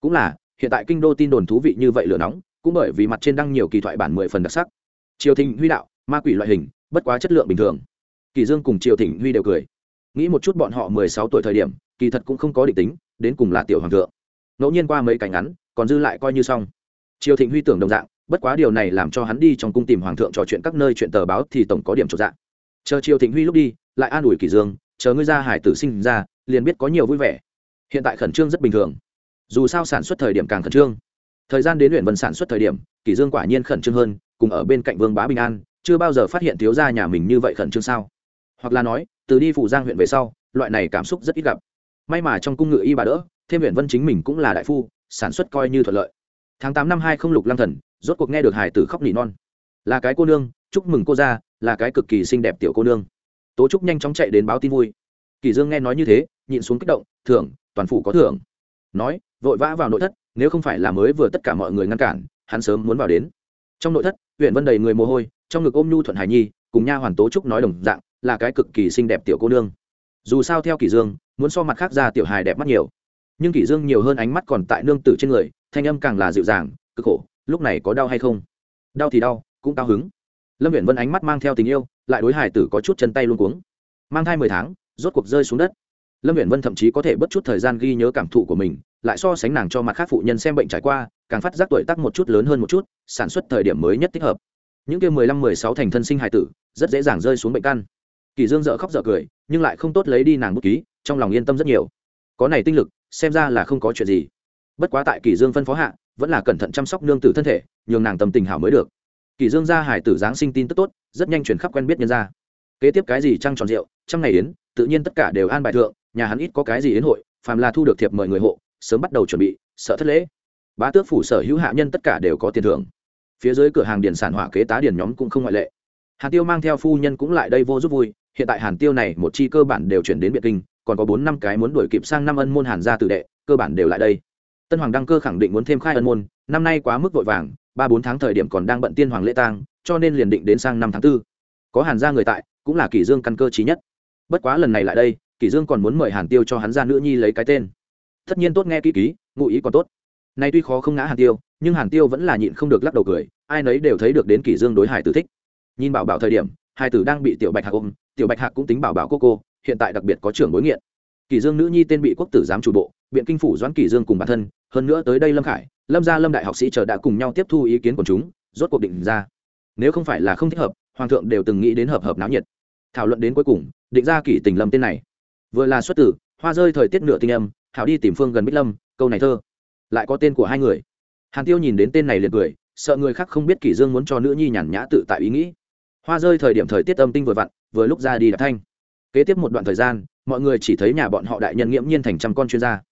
Cũng là, hiện tại kinh đô tin đồn thú vị như vậy lửa nóng, cũng bởi vì mặt trên đăng nhiều kỳ thoại bản mười phần đặc sắc. Triều thịnh huy đạo, ma quỷ loại hình, bất quá chất lượng bình thường. Kỳ dương cùng triều thịnh huy đều cười. Nghĩ một chút bọn họ mười sáu tuổi thời điểm, kỳ thật cũng không có định tính, đến cùng là tiểu hoàng thượng ngẫu nhiên qua mấy cảnh ngắn, còn dư lại coi như xong. Triều thịnh huy tưởng đồng dạng, bất quá điều này làm cho hắn đi trong cung tìm hoàng thượng trò chuyện các nơi chuyện tờ báo thì tổng có điểm trọn dạng chờ triều thịnh huy lúc đi, lại an ủi Kỷ dương, chờ ngươi ra hải tử sinh ra, liền biết có nhiều vui vẻ. Hiện tại khẩn trương rất bình thường. Dù sao sản xuất thời điểm càng khẩn trương. Thời gian đến luyện vân sản xuất thời điểm, Kỷ dương quả nhiên khẩn trương hơn, cùng ở bên cạnh vương bá bình an, chưa bao giờ phát hiện thiếu gia nhà mình như vậy khẩn trương sao? Hoặc là nói, từ đi phủ giang huyện về sau, loại này cảm xúc rất ít gặp. May mà trong cung ngự y bà đỡ thêm huyện vân chính mình cũng là đại phu, sản xuất coi như thuận lợi. Tháng tám năm hai không lục lang thần, rốt cuộc nghe được hải tử khóc nỉ non. Là cái cô nương, chúc mừng cô ra, là cái cực kỳ xinh đẹp tiểu cô nương. Tố trúc nhanh chóng chạy đến báo tin vui. Kỳ dương nghe nói như thế, nhịn xuống kích động, thưởng, toàn phủ có thưởng. Nói, vội vã vào nội thất, nếu không phải là mới vừa tất cả mọi người ngăn cản, hắn sớm muốn vào đến. Trong nội thất huyện vân đầy người mồ hôi, trong ngực ôm nhu thuận hải nhi, cùng nha hoàn tố trúc nói đồng dạng, là cái cực kỳ xinh đẹp tiểu cô nương. Dù sao theo kỷ dương, muốn so mặt khác ra tiểu hài đẹp mắt nhiều nhưng kỷ dương nhiều hơn ánh mắt còn tại nương tử trên người, thanh âm càng là dịu dàng, cực khổ, lúc này có đau hay không? Đau thì đau, cũng cao hứng. Lâm viện vân ánh mắt mang theo tình yêu, lại đối hải tử có chút chân tay luôn cuống. Mang thai mười tháng, rốt cuộc rơi xuống đất. Lâm viện vân thậm chí có thể bất chút thời gian ghi nhớ cảm thụ của mình, lại so sánh nàng cho mặt khác phụ nhân xem bệnh trải qua, càng phát giác tuổi tác một chút lớn hơn một chút, sản xuất thời điểm mới nhất thích hợp. Những kia mười lăm, mười sáu thành thân sinh hải tử, rất dễ dàng rơi xuống bệnh căn. Kỳ dương dợ khóc dợ cười, nhưng lại không tốt lấy đi nàng bút ký, trong lòng yên tâm rất nhiều có này tinh lực, xem ra là không có chuyện gì. Bất quá tại kỳ dương phân phó hạ, vẫn là cẩn thận chăm sóc nương tử thân thể, nhường nàng tâm tình hảo mới được. Kỳ dương gia hải tử giáng sinh tin tức tốt, rất nhanh chuyển khắp quen biết nhân gia. Kế tiếp cái gì trăng tròn rượu trong ngày yến, tự nhiên tất cả đều an bài thượng, nhà hắn ít có cái gì yến hội, phàm là thu được thiệp mời người hộ, sớm bắt đầu chuẩn bị, sợ thất lễ. Bá tước phủ sở hữu hạ nhân tất cả đều có tiền thưởng. Phía dưới cửa hàng điền sản hỏa kế tá điền nhóm cũng không ngoại lệ. Hà tiêu mang theo phu nhân cũng lại đây vô giúp vui hiện tại hàn tiêu này một chi cơ bản đều chuyển đến biệt kinh, còn có bốn năm cái muốn đuổi kịp sang năm ân môn hàn gia tử đệ, cơ bản đều lại đây. Tân hoàng đăng cơ khẳng định muốn thêm khai ân môn, năm nay quá mức vội vàng, ba bốn tháng thời điểm còn đang bận tiên hoàng lễ tang, cho nên liền định đến sang năm tháng 4. có hàn gia người tại, cũng là kỷ dương căn cơ trí nhất. Bất quá lần này lại đây, kỷ dương còn muốn mời hàn tiêu cho hắn ra nữ nhi lấy cái tên. Tất nhiên tốt nghe kỹ ký ngụ ý còn tốt. Nay tuy khó không ngã hàn tiêu, nhưng hàn tiêu vẫn là nhịn không được lắc đầu cười, ai nấy đều thấy được đến kỷ dương đối hải tử thích. Nhìn bảo bảo thời điểm, hải tử đang bị tiểu bạch hạc ôm tiểu bạch hạc cũng tính bảo bảo cô cô, hiện tại đặc biệt có trưởng bối nghiện. Kỷ dương nữ nhi tên bị quốc tử giám chủ bộ, biện kinh phủ doãn kỷ dương cùng bản thân, hơn nữa tới đây lâm khải, lâm gia lâm đại học sĩ chờ đã cùng nhau tiếp thu ý kiến của chúng, rốt cuộc định ra. Nếu không phải là không thích hợp, hoàng thượng đều từng nghĩ đến hợp hợp náo nhiệt. Thảo luận đến cuối cùng, định ra kỷ tình lâm tên này. Vừa là xuất tử, hoa rơi thời tiết nửa tinh âm, hảo đi tìm phương gần bích lâm, câu này thơ. Lại có tên của hai người. Hàn tiêu nhìn đến tên này liền cười, sợ người khác không biết kỷ dương muốn cho nữ nhi nhàn nhã tự tại ý nghĩ hoa rơi thời điểm thời tiết âm tinh vừa vặn, vừa lúc ra đi đạp thanh. Kế tiếp một đoạn thời gian, mọi người chỉ thấy nhà bọn họ đại nhân nghiễm nhiên thành trăm con chuyên gia.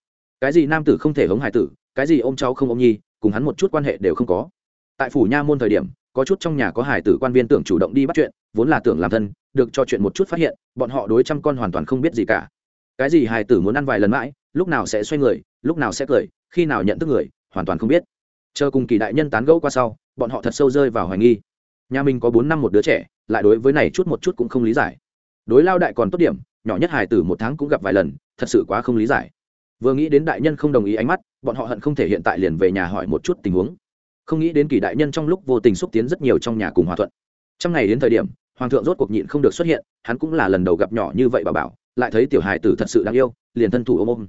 Cái gì nam tử không thể hống hải tử, cái gì ôm cháu không ôm nhi, cùng hắn một chút quan hệ đều không có. Tại phủ nha môn thời điểm, có chút trong nhà có hải tử quan viên tưởng chủ động đi bắt chuyện, vốn là tưởng làm thân, được cho chuyện một chút phát hiện, bọn họ đối trăm con hoàn toàn không biết gì cả. Cái gì hải tử muốn ăn vài lần mãi, lúc nào sẽ xoay người, lúc nào sẽ cười, khi nào nhận thức người, hoàn toàn không biết. Chờ cùng kỳ đại nhân tán gẫu qua sau, bọn họ thật sâu rơi vào hoài nghi nhà mình có bốn năm một đứa trẻ, lại đối với này chút một chút cũng không lý giải. Đối lao đại còn tốt điểm, nhỏ nhất hải tử một tháng cũng gặp vài lần, thật sự quá không lý giải. Vừa nghĩ đến đại nhân không đồng ý ánh mắt, bọn họ hận không thể hiện tại liền về nhà hỏi một chút tình huống. Không nghĩ đến kỳ đại nhân trong lúc vô tình xúc tiến rất nhiều trong nhà cùng hòa thuận. Trong ngày đến thời điểm, hoàng thượng rốt cuộc nhịn không được xuất hiện, hắn cũng là lần đầu gặp nhỏ như vậy bảo bảo, lại thấy tiểu hài tử thật sự đáng yêu, liền thân thủ ôm ôm.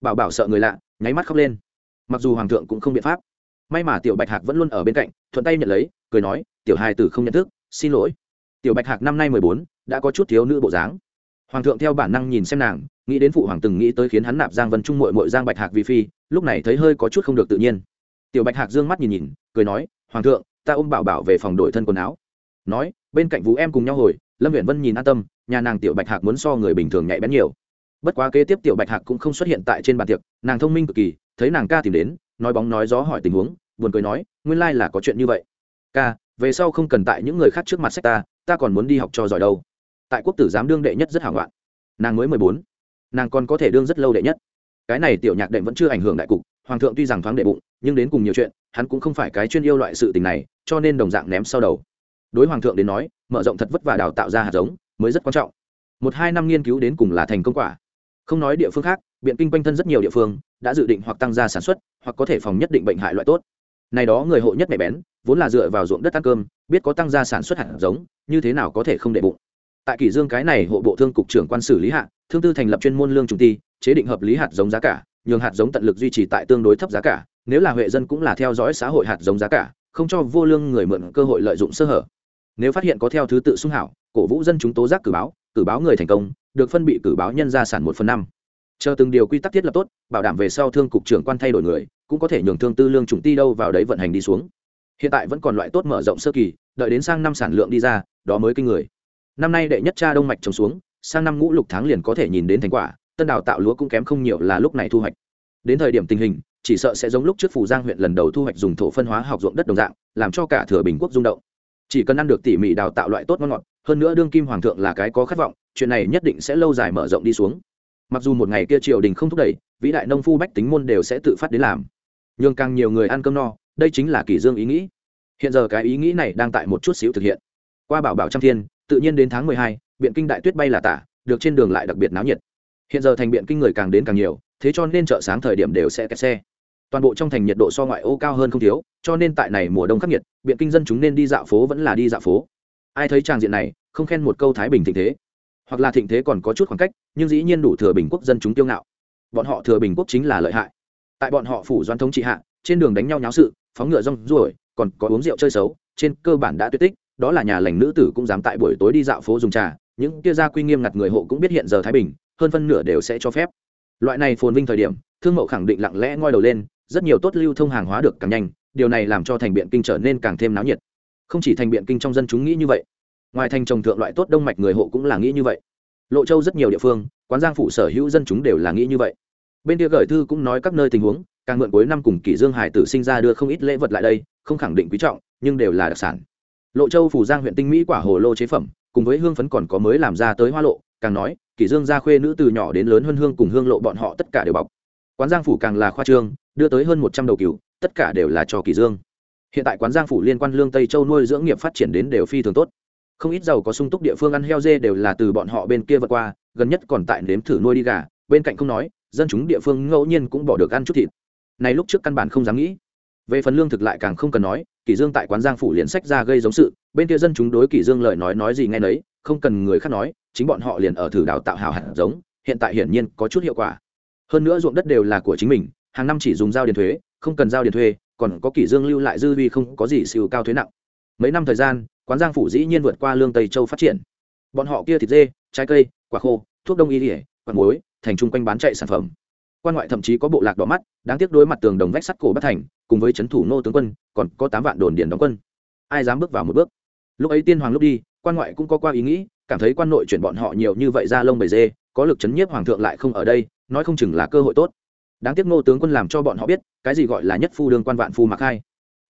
Bảo bảo sợ người lạ, nháy mắt khóc lên. Mặc dù hoàng thượng cũng không biện pháp, may mà tiểu bạch hạc vẫn luôn ở bên cạnh, thuận tay nhận lấy, cười nói tiểu hài tử không nhận thức, xin lỗi. Tiểu bạch hạc năm nay mười bốn, đã có chút thiếu nữ bộ dáng. Hoàng thượng theo bản năng nhìn xem nàng, nghĩ đến phụ hoàng từng nghĩ tới khiến hắn nạp giang vân trung mội mội giang bạch hạc vi phi, lúc này thấy hơi có chút không được tự nhiên. Tiểu bạch hạc d ư ơ n g mắt nhìn nhìn, cười nói, hoàng thượng, ta ôm bảo bảo về phòng đổi thân quần áo. Nói, bên cạnh vũ em cùng nhau hồi, lâm huyện vân nhìn an tâm, nhà nàng tiểu bạch hạc muốn so người bình thường nhạy bén nhiều. Bất quá kế tiếp tiểu bạch hạc cũng không xuất hiện tại trên bàn tiệc, nàng thông minh cực kỳ, thấy nàng ca tìm đến, nói bóng nói gió hỏi tình huống, buồn cười nói, nguyên lai là có chuyện như vậy. Ca về sau không cần tại những người khác trước mặt sách ta ta còn muốn đi học cho giỏi đâu. Tại quốc tử giám đương đệ nhất rất hảo loạn nàng mới mười bốn. Nàng còn có thể đương rất lâu đệ nhất. Cái này tiểu nhạc đệ vẫn chưa ảnh hưởng đại cục, hoàng thượng tuy rằng thoáng đệ bụng, nhưng đến cùng nhiều chuyện, hắn cũng không phải cái chuyên yêu loại sự tình này, cho nên đồng dạng ném sau đầu. Đối hoàng thượng đến nói, mở rộng thật vất vả đào tạo ra hạt giống, mới rất quan trọng. Một hai năm nghiên cứu đến cùng là thành công quả. Không nói địa phương khác, biện kinh quanh thân rất nhiều địa phương, đã dự định hoặc tăng gia sản xuất, hoặc có thể phòng nhất định bệnh hại loại tốt này đó người hộ nhất mẹ bén, vốn là dựa vào ruộng đất ăn cơm, biết có tăng gia sản xuất hạt giống, như thế nào có thể không đệ bụng. Tại kỷ dương cái này hộ bộ thương cục trưởng quan xử lý hạ, thương tư thành lập chuyên môn lương trùng ti, chế định hợp lý hạt giống giá cả, nhường hạt giống tận lực duy trì tại tương đối thấp giá cả, nếu là huệ dân cũng là theo dõi xã hội hạt giống giá cả, không cho vô lương người mượn cơ hội lợi dụng sơ hở. Nếu phát hiện có theo thứ tự sung hảo, cổ vũ dân chúng tố giác cử báo cử báo người thành công, được phân bị cử báo nhân gia sản một phần năm. Chờ từng điều quy tắc thiết lập tốt, bảo đảm về sau thương cục trưởng quan thay đổi người cũng có thể nhường thương tư lương trùng ti đâu vào đấy vận hành đi xuống. Hiện tại vẫn còn loại tốt mở rộng sơ kỳ, đợi đến sang năm sản lượng đi ra, đó mới kinh người. Năm nay đệ nhất cha đông mạch trồng xuống, sang năm ngũ lục tháng liền có thể nhìn đến thành quả, tân đào tạo lúa cũng kém không nhiều là lúc này thu hoạch. Đến thời điểm tình hình, chỉ sợ sẽ giống lúc trước phủ giang huyện lần đầu thu hoạch dùng thổ phân hóa học ruộng đất đồng dạng, làm cho cả thừa bình quốc rung động. Chỉ cần ăn được tỉ mỉ đào tạo loại tốt ngon ngọt, hơn nữa đương kim hoàng thượng là cái có khát vọng, chuyện này nhất định sẽ lâu dài mở rộng đi xuống. Mặc dù một ngày kia triều đình không thúc đẩy, vĩ đại nông phu bách tính môn đều sẽ tự phát đến làm nhưng càng nhiều người ăn cơm no, đây chính là kỷ dương ý nghĩ. Hiện giờ cái ý nghĩ này đang tại một chút xíu thực hiện. Qua bảo bảo trăm thiên, tự nhiên đến tháng mười hai, biện kinh đại tuyết bay là tả, được trên đường lại đặc biệt náo nhiệt. Hiện giờ thành biện kinh người càng đến càng nhiều, thế cho nên chợ sáng thời điểm đều sẽ kẹt xe. Toàn bộ trong thành nhiệt độ so ngoại ô cao hơn không thiếu, cho nên tại này mùa đông khắc nghiệt, biện kinh dân chúng nên đi dạo phố vẫn là đi dạo phố. Ai thấy tràng diện này, không khen một câu thái bình thịnh thế. Hoặc là thịnh thế còn có chút khoảng cách, nhưng dĩ nhiên đủ thừa bình quốc dân chúng tiêu ngạo. Bọn họ thừa bình quốc chính là lợi hại tại bọn họ phủ doan thống trị hạ, trên đường đánh nhau nháo sự, phóng ngựa rong ruổi, còn có uống rượu chơi xấu, trên cơ bản đã tuyệt tích, đó là nhà lành nữ tử cũng dám tại buổi tối đi dạo phố dùng trà, những kia gia quy nghiêm ngặt người hộ cũng biết hiện giờ thái bình, hơn phân nửa đều sẽ cho phép. Loại này phồn vinh thời điểm, thương mậu khẳng định lặng lẽ ngoi đầu lên, rất nhiều tốt lưu thông hàng hóa được càng nhanh, điều này làm cho thành biện kinh trở nên càng thêm náo nhiệt. Không chỉ thành biện kinh trong dân chúng nghĩ như vậy, ngoài thành trồng thượng loại tốt đông mạch người hộ cũng là nghĩ như vậy. Lộ châu rất nhiều địa phương, quán giang phủ sở hữu dân chúng đều là nghĩ như vậy bên kia gửi thư cũng nói các nơi tình huống, càng mượn cuối năm cùng kỷ dương hải tử sinh ra đưa không ít lễ vật lại đây, không khẳng định quý trọng, nhưng đều là đặc sản. Lộ châu phủ giang, huyện tinh mỹ quả hồ lô chế phẩm, cùng với hương phấn còn có mới làm ra tới hoa lộ, càng nói, kỷ dương gia khuê nữ từ nhỏ đến lớn hơn hương cùng hương lộ bọn họ tất cả đều bọc. Quán giang phủ càng là khoa trương, đưa tới hơn một trăm đầu cừu, tất cả đều là cho kỷ dương. Hiện tại quán giang phủ liên quan lương tây châu nuôi dưỡng nghiệp phát triển đến đều phi thường tốt. Không ít giàu có sung túc địa phương ăn heo dê đều là từ bọn họ bên kia vượt qua, gần nhất còn tại nếm thử nuôi đi gà, bên cạnh không nói dân chúng địa phương ngẫu nhiên cũng bỏ được ăn chút thịt. Này lúc trước căn bản không dám nghĩ. Về phần lương thực lại càng không cần nói, kỷ dương tại quán giang phủ liền sách ra gây giống sự, bên kia dân chúng đối kỷ dương lời nói nói gì nghe nấy, không cần người khác nói, chính bọn họ liền ở thử đào tạo hảo hạt giống, hiện tại hiển nhiên có chút hiệu quả. Hơn nữa ruộng đất đều là của chính mình, hàng năm chỉ dùng giao điền thuế, không cần giao điền thuê, còn có kỷ dương lưu lại dư vi không có gì siêu cao thuế nặng. Mấy năm thời gian, quán giang phủ dĩ nhiên vượt qua lương tây châu phát triển. Bọn họ kia thịt dê, trái cây, quả khô, thuốc đông y ỉa quạt muối, thành chung quanh bán chạy sản phẩm. Quan ngoại thậm chí có bộ lạc đỏ mắt, đáng tiếc đối mặt tường đồng vách sắt cổ bất thành, cùng với c h ấ n thủ nô tướng quân, còn có tám vạn đồn điền đóng quân. Ai dám bước vào một bước? Lúc ấy tiên hoàng lúc đi, quan ngoại cũng có qua ý nghĩ, cảm thấy quan nội chuyển bọn họ nhiều như vậy ra lông bầy dê, có lực chấn nhiếp hoàng thượng lại không ở đây, nói không chừng là cơ hội tốt. Đáng tiếc nô tướng quân làm cho bọn họ biết, cái gì gọi là nhất phu đương quan vạn phu mặc hai.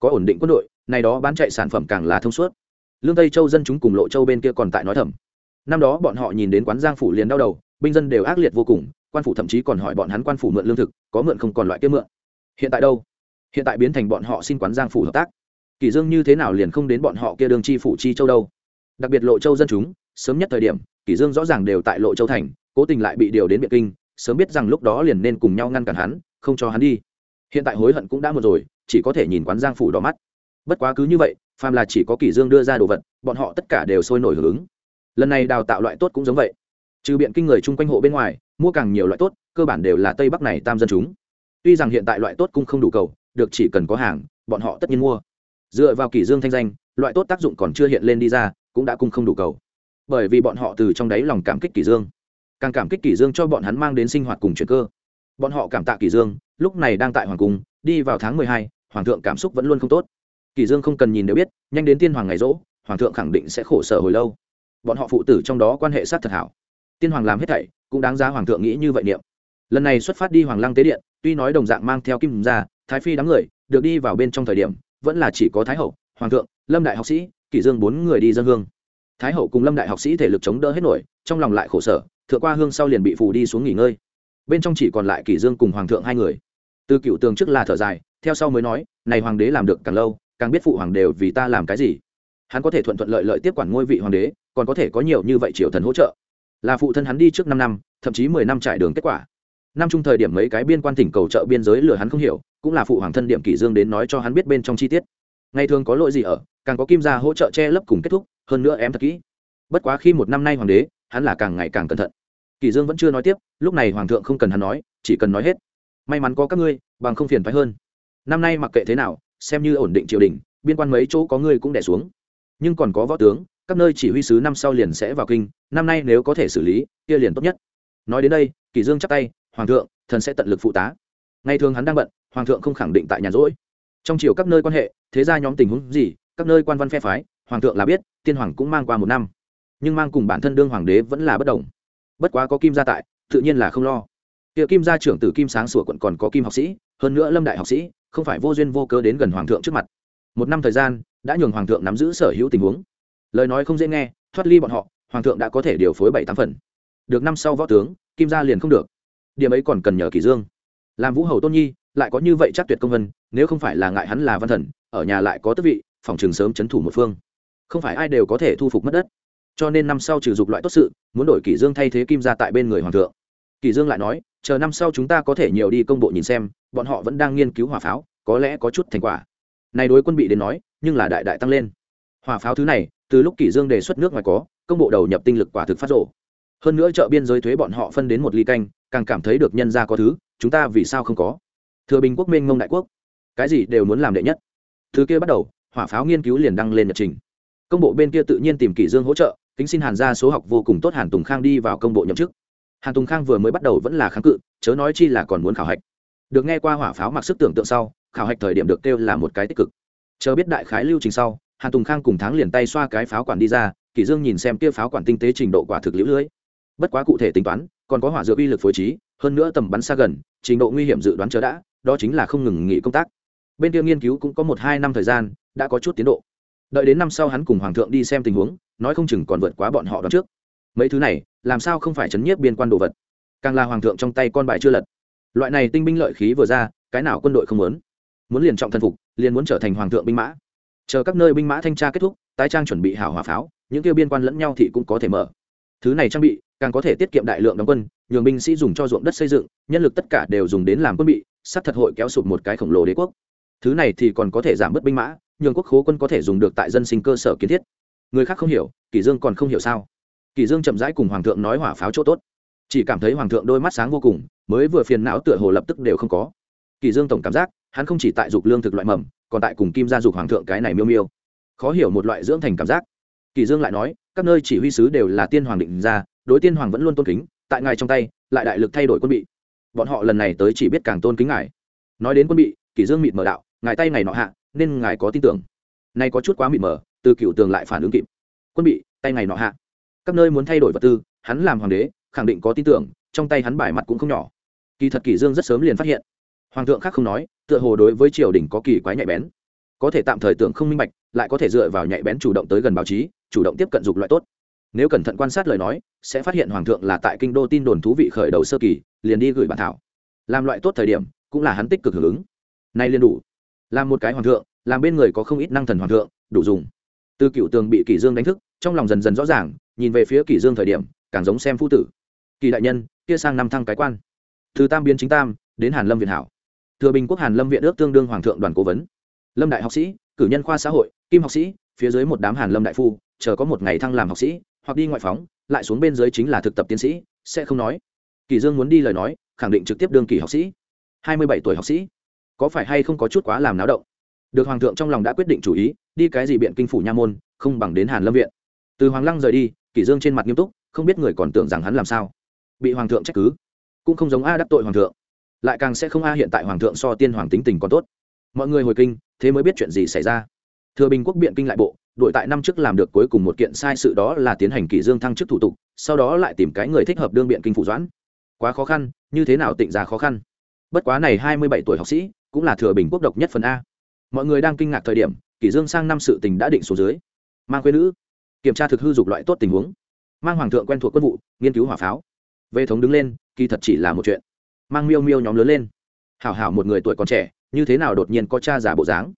Có ổn định quân đội, này đó bán chạy sản phẩm càng là thông suốt. Lương tây châu dân chúng cùng lộ châu bên kia còn tại nói thầm. Năm đó bọn họ nhìn đến quán giang phủ liền đau đầu binh dân đều ác liệt vô cùng, quan phủ thậm chí còn hỏi bọn hắn quan phủ mượn lương thực, có mượn không còn loại kia mượn. Hiện tại đâu? Hiện tại biến thành bọn họ xin quán giang phủ hợp tác. Kỳ dương như thế nào liền không đến bọn họ kia đường chi phủ chi châu đâu? Đặc biệt lộ châu dân chúng, sớm nhất thời điểm, kỳ dương rõ ràng đều tại lộ châu thành, cố tình lại bị điều đến biện kinh, sớm biết rằng lúc đó liền nên cùng nhau ngăn cản hắn, không cho hắn đi. Hiện tại hối hận cũng đã một rồi, chỉ có thể nhìn quán giang phủ đỏ mắt. Bất quá cứ như vậy, phàm là chỉ có kỳ dương đưa ra đồ vật, bọn họ tất cả đều sôi nổi hưởng ứng. Lần này đào tạo loại tốt cũng giống vậy trừ biện kinh người chung quanh hộ bên ngoài mua càng nhiều loại tốt cơ bản đều là tây bắc này tam dân chúng. Tuy rằng hiện tại loại tốt cũng không đủ cầu được chỉ cần có hàng bọn họ tất nhiên mua. Dựa vào kỷ dương thanh danh loại tốt tác dụng còn chưa hiện lên đi ra cũng đã cung không đủ cầu. Bởi vì bọn họ từ trong đáy lòng cảm kích kỷ dương. Càng cảm kích kỷ dương cho bọn hắn mang đến sinh hoạt cùng chuyển cơ. Bọn họ cảm tạ kỷ dương lúc này đang tại hoàng cung đi vào tháng mười hai, hoàng thượng cảm xúc vẫn luôn không tốt. Kỷ dương không cần nhìn đều biết nhanh đến tiên hoàng ngày rỗ hoàng thượng khẳng định sẽ khổ sở hồi lâu. Bọn họ phụ tử trong đó quan hệ sát thật hảo tiên hoàng làm hết thảy, cũng đáng giá hoàng thượng nghĩ như vậy niệm. Lần này xuất phát đi hoàng lăng tế điện, tuy nói đồng dạng mang theo kim gia, thái phi đám người, được đi vào bên trong thời điểm, vẫn là chỉ có thái hậu, hoàng thượng, lâm đại học sĩ, kỷ dương bốn người đi dân hương. Thái hậu cùng lâm đại học sĩ thể lực chống đỡ hết nổi, trong lòng lại khổ sở, thượng qua hương sau liền bị phù đi xuống nghỉ ngơi. Bên trong chỉ còn lại kỷ dương cùng hoàng thượng hai người. Từ cựu tường trước là thở dài, theo sau mới nói, này hoàng đế làm được càng lâu, càng biết phụ hoàng đều vì ta làm cái gì. Hắn có thể thuận thuận lợi lợi tiếp quản ngôi vị hoàng đế, còn có thể có nhiều như vậy triều thần hỗ trợ là phụ thân hắn đi trước năm năm, thậm chí mười năm trải đường kết quả. Năm chung thời điểm mấy cái biên quan tỉnh cầu trợ biên giới lừa hắn không hiểu, cũng là phụ hoàng thân điểm kỷ dương đến nói cho hắn biết bên trong chi tiết. Ngày thường có lỗi gì ở, càng có kim gia hỗ trợ che lấp cùng kết thúc, hơn nữa em thật kỹ. Bất quá khi một năm nay hoàng đế, hắn là càng ngày càng cẩn thận. Kỷ dương vẫn chưa nói tiếp, lúc này hoàng thượng không cần hắn nói, chỉ cần nói hết. May mắn có các ngươi, bằng không phiền phái hơn. Năm nay mặc kệ thế nào, xem như ổn định triều đình, biên quan mấy chỗ có ngươi cũng đẻ xuống. Nhưng còn có võ tướng các nơi chỉ huy sứ năm sau liền sẽ vào kinh, năm nay nếu có thể xử lý, kia liền tốt nhất. Nói đến đây, kỳ dương chắp tay, hoàng thượng, thần sẽ tận lực phụ tá. Ngày thường hắn đang bận, hoàng thượng không khẳng định tại nhà rỗi. Trong chiều các nơi quan hệ, thế ra nhóm tình huống gì, các nơi quan văn phe phái, hoàng thượng là biết, tiên hoàng cũng mang qua một năm. Nhưng mang cùng bản thân đương hoàng đế vẫn là bất đồng. Bất quá có kim gia tại, tự nhiên là không lo. Kia kim gia trưởng tử kim sáng sủa quận còn có kim học sĩ, hơn nữa lâm đại học sĩ, không phải vô duyên vô cớ đến gần hoàng thượng trước mặt. Một năm thời gian, đã nhường hoàng thượng nắm giữ sở hữu tình huống lời nói không dễ nghe, thoát ly bọn họ, hoàng thượng đã có thể điều phối bảy tám phần. Được năm sau võ tướng, kim gia liền không được. Điểm ấy còn cần nhờ kỳ dương. Làm vũ hầu tôn nhi, lại có như vậy chắc tuyệt công vân, nếu không phải là ngại hắn là văn thần, ở nhà lại có tước vị, phòng trường sớm chấn thủ một phương. Không phải ai đều có thể thu phục mất đất. Cho nên năm sau trừ dục loại tốt sự, muốn đổi kỷ dương thay thế kim gia tại bên người hoàng thượng. Kỷ dương lại nói, chờ năm sau chúng ta có thể nhiều đi công bộ nhìn xem, bọn họ vẫn đang nghiên cứu hỏa pháo, có lẽ có chút thành quả. Này đối quân bị đến nói, nhưng là đại đại tăng lên. Hỏa pháo thứ này từ lúc kỷ dương đề xuất nước ngoài có, công bộ đầu nhập tinh lực quả thực phát rộ. Hơn nữa chợ biên giới thuế bọn họ phân đến một ly canh, càng cảm thấy được nhân ra có thứ, chúng ta vì sao không có? Thừa bình quốc minh ngông đại quốc, cái gì đều muốn làm đệ nhất. Thứ kia bắt đầu, hỏa pháo nghiên cứu liền đăng lên nhật trình. Công bộ bên kia tự nhiên tìm kỷ dương hỗ trợ, kính xin hàn gia số học vô cùng tốt hàn tùng khang đi vào công bộ nhậm chức. Hàn tùng khang vừa mới bắt đầu vẫn là kháng cự, chớ nói chi là còn muốn khảo hạch. Được nghe qua hỏa pháo mặc sức tưởng tượng sau, khảo hạch thời điểm được kêu là một cái tích cực. Chờ biết đại khái lưu trình sau hàn tùng khang cùng tháng liền tay xoa cái pháo quản đi ra, kỷ dương nhìn xem kia pháo quản tinh tế trình độ quả thực liễu lưới bất quá cụ thể tính toán, còn có hỏa dược uy lực phối trí, hơn nữa tầm bắn xa gần, trình độ nguy hiểm dự đoán chờ đã, đó chính là không ngừng nghỉ công tác. Bên kia nghiên cứu cũng có một hai năm thời gian, đã có chút tiến độ. Đợi đến năm sau hắn cùng hoàng thượng đi xem tình huống, nói không chừng còn vượt quá bọn họ đón trước. Mấy thứ này, làm sao không phải chấn nhiếp biên quan đồ vật? Càng là hoàng thượng trong tay con bài chưa lật. Loại này tinh binh lợi khí vừa ra, cái nào quân đội không muốn? Muốn liền trọng thân phục, liền muốn trở thành hoàng thượng binh mã chờ các nơi binh mã thanh tra kết thúc, tái trang chuẩn bị hảo hỏa pháo, những kêu biên quan lẫn nhau thì cũng có thể mở. Thứ này trang bị, càng có thể tiết kiệm đại lượng đóng quân, nhường binh sĩ dùng cho ruộng đất xây dựng, nhân lực tất cả đều dùng đến làm quân bị, sắp thật hội kéo sụp một cái khổng lồ đế quốc. Thứ này thì còn có thể giảm bớt binh mã, nhường quốc khố quân có thể dùng được tại dân sinh cơ sở kiến thiết. Người khác không hiểu, kỷ dương còn không hiểu sao? Kỷ dương chậm rãi cùng hoàng thượng nói hỏa pháo chỗ tốt. Chỉ cảm thấy hoàng thượng đôi mắt sáng vô cùng, mới vừa phiền não tựa hồ lập tức đều không có. Kỷ dương tổng cảm giác, hắn không chỉ tại dục lương thực loại mầm còn tại cùng kim gia dục hoàng thượng cái này miêu miêu. Khó hiểu một loại dưỡng thành cảm giác. Kỳ dương lại nói, các nơi chỉ huy sứ đều là tiên hoàng định ra, đối tiên hoàng vẫn luôn tôn kính, tại ngài trong tay, lại đại lực thay đổi quân bị. Bọn họ lần này tới chỉ biết càng tôn kính ngài. Nói đến quân bị, kỳ dương mịt mở đạo, ngài tay ngày nọ hạ, nên ngài có tin tưởng. Nay có chút quá mịt mở từ cựu tường lại phản ứng kịp. Quân bị, tay ngày nọ hạ. Các nơi muốn thay đổi vật tư, hắn làm hoàng đế, khẳng định có tin tưởng, trong tay hắn bài mặt cũng không nhỏ. Kỳ thật Kỳ dương rất sớm liền phát hiện hoàng thượng khác không nói, tựa hồ đối với triều đình có kỳ quái nhạy bén. Có thể tạm thời tưởng không minh bạch, lại có thể dựa vào nhạy bén chủ động tới gần báo chí, chủ động tiếp cận dục loại tốt. Nếu cẩn thận quan sát lời nói, sẽ phát hiện hoàng thượng là tại kinh đô tin đồn thú vị khởi đầu sơ kỳ, liền đi gửi bản thảo. Làm loại tốt thời điểm, cũng là hắn tích cực hưởng ứng. Nay liền đủ. Làm một cái hoàng thượng, làm bên người có không ít năng thần hoàng thượng, đủ dùng. Từ cựu tường bị kỷ dương đánh thức, trong lòng dần dần rõ ràng, nhìn về phía kỷ dương thời điểm, càng giống xem phu tử. Kỳ đại nhân, kia sang năm thăng cái quan. Từ tam biến chính tam, đến hàn lâm viện hảo thừa bình quốc hàn lâm viện ước tương đương hoàng thượng đoàn cố vấn. Lâm đại học sĩ, cử nhân khoa xã hội, kim học sĩ, phía dưới một đám hàn lâm đại phu, chờ có một ngày thăng làm học sĩ, hoặc đi ngoại phóng, lại xuống bên dưới chính là thực tập tiến sĩ, sẽ không nói. Kỳ dương muốn đi lời nói, khẳng định trực tiếp đương kỳ học sĩ. Hai mươi bảy tuổi học sĩ. Có phải hay không có chút quá làm náo động? Được hoàng thượng trong lòng đã quyết định chủ ý, đi cái gì biện kinh phủ nha môn, không bằng đến hàn lâm viện. Từ hoàng lăng rời đi kỷ dương trên mặt nghiêm túc, không biết người còn tưởng rằng hắn làm sao. Bị hoàng thượng trách cứ. Cũng không giống a đắc tội hoàng thượng lại càng sẽ không a hiện tại hoàng thượng so tiên hoàng tính tình còn tốt. Mọi người hồi kinh, thế mới biết chuyện gì xảy ra. Thừa bình quốc biện kinh lại bộ đội tại năm trước làm được cuối cùng một kiện sai sự đó là tiến hành kỷ dương thăng chức thủ tục, sau đó lại tìm cái người thích hợp đương biện kinh phủ doãn. Quá khó khăn, như thế nào tịnh ra khó khăn? Bất quá này hai mươi bảy tuổi học sĩ, cũng là thừa bình quốc độc nhất phần a. Mọi người đang kinh ngạc thời điểm, kỷ dương sang năm sự tình đã định số dưới. Mang quê nữ, kiểm tra thực hư dục loại tốt tình huống. Mang hoàng thượng quen thuộc quân vụ, nghiên cứu hỏa pháo. Về thống đứng lên, kỳ thật chỉ là một chuyện mang miêu miêu nhóm lớn lên. Hảo hảo một người tuổi còn trẻ, như thế nào đột nhiên có cha già bộ dáng?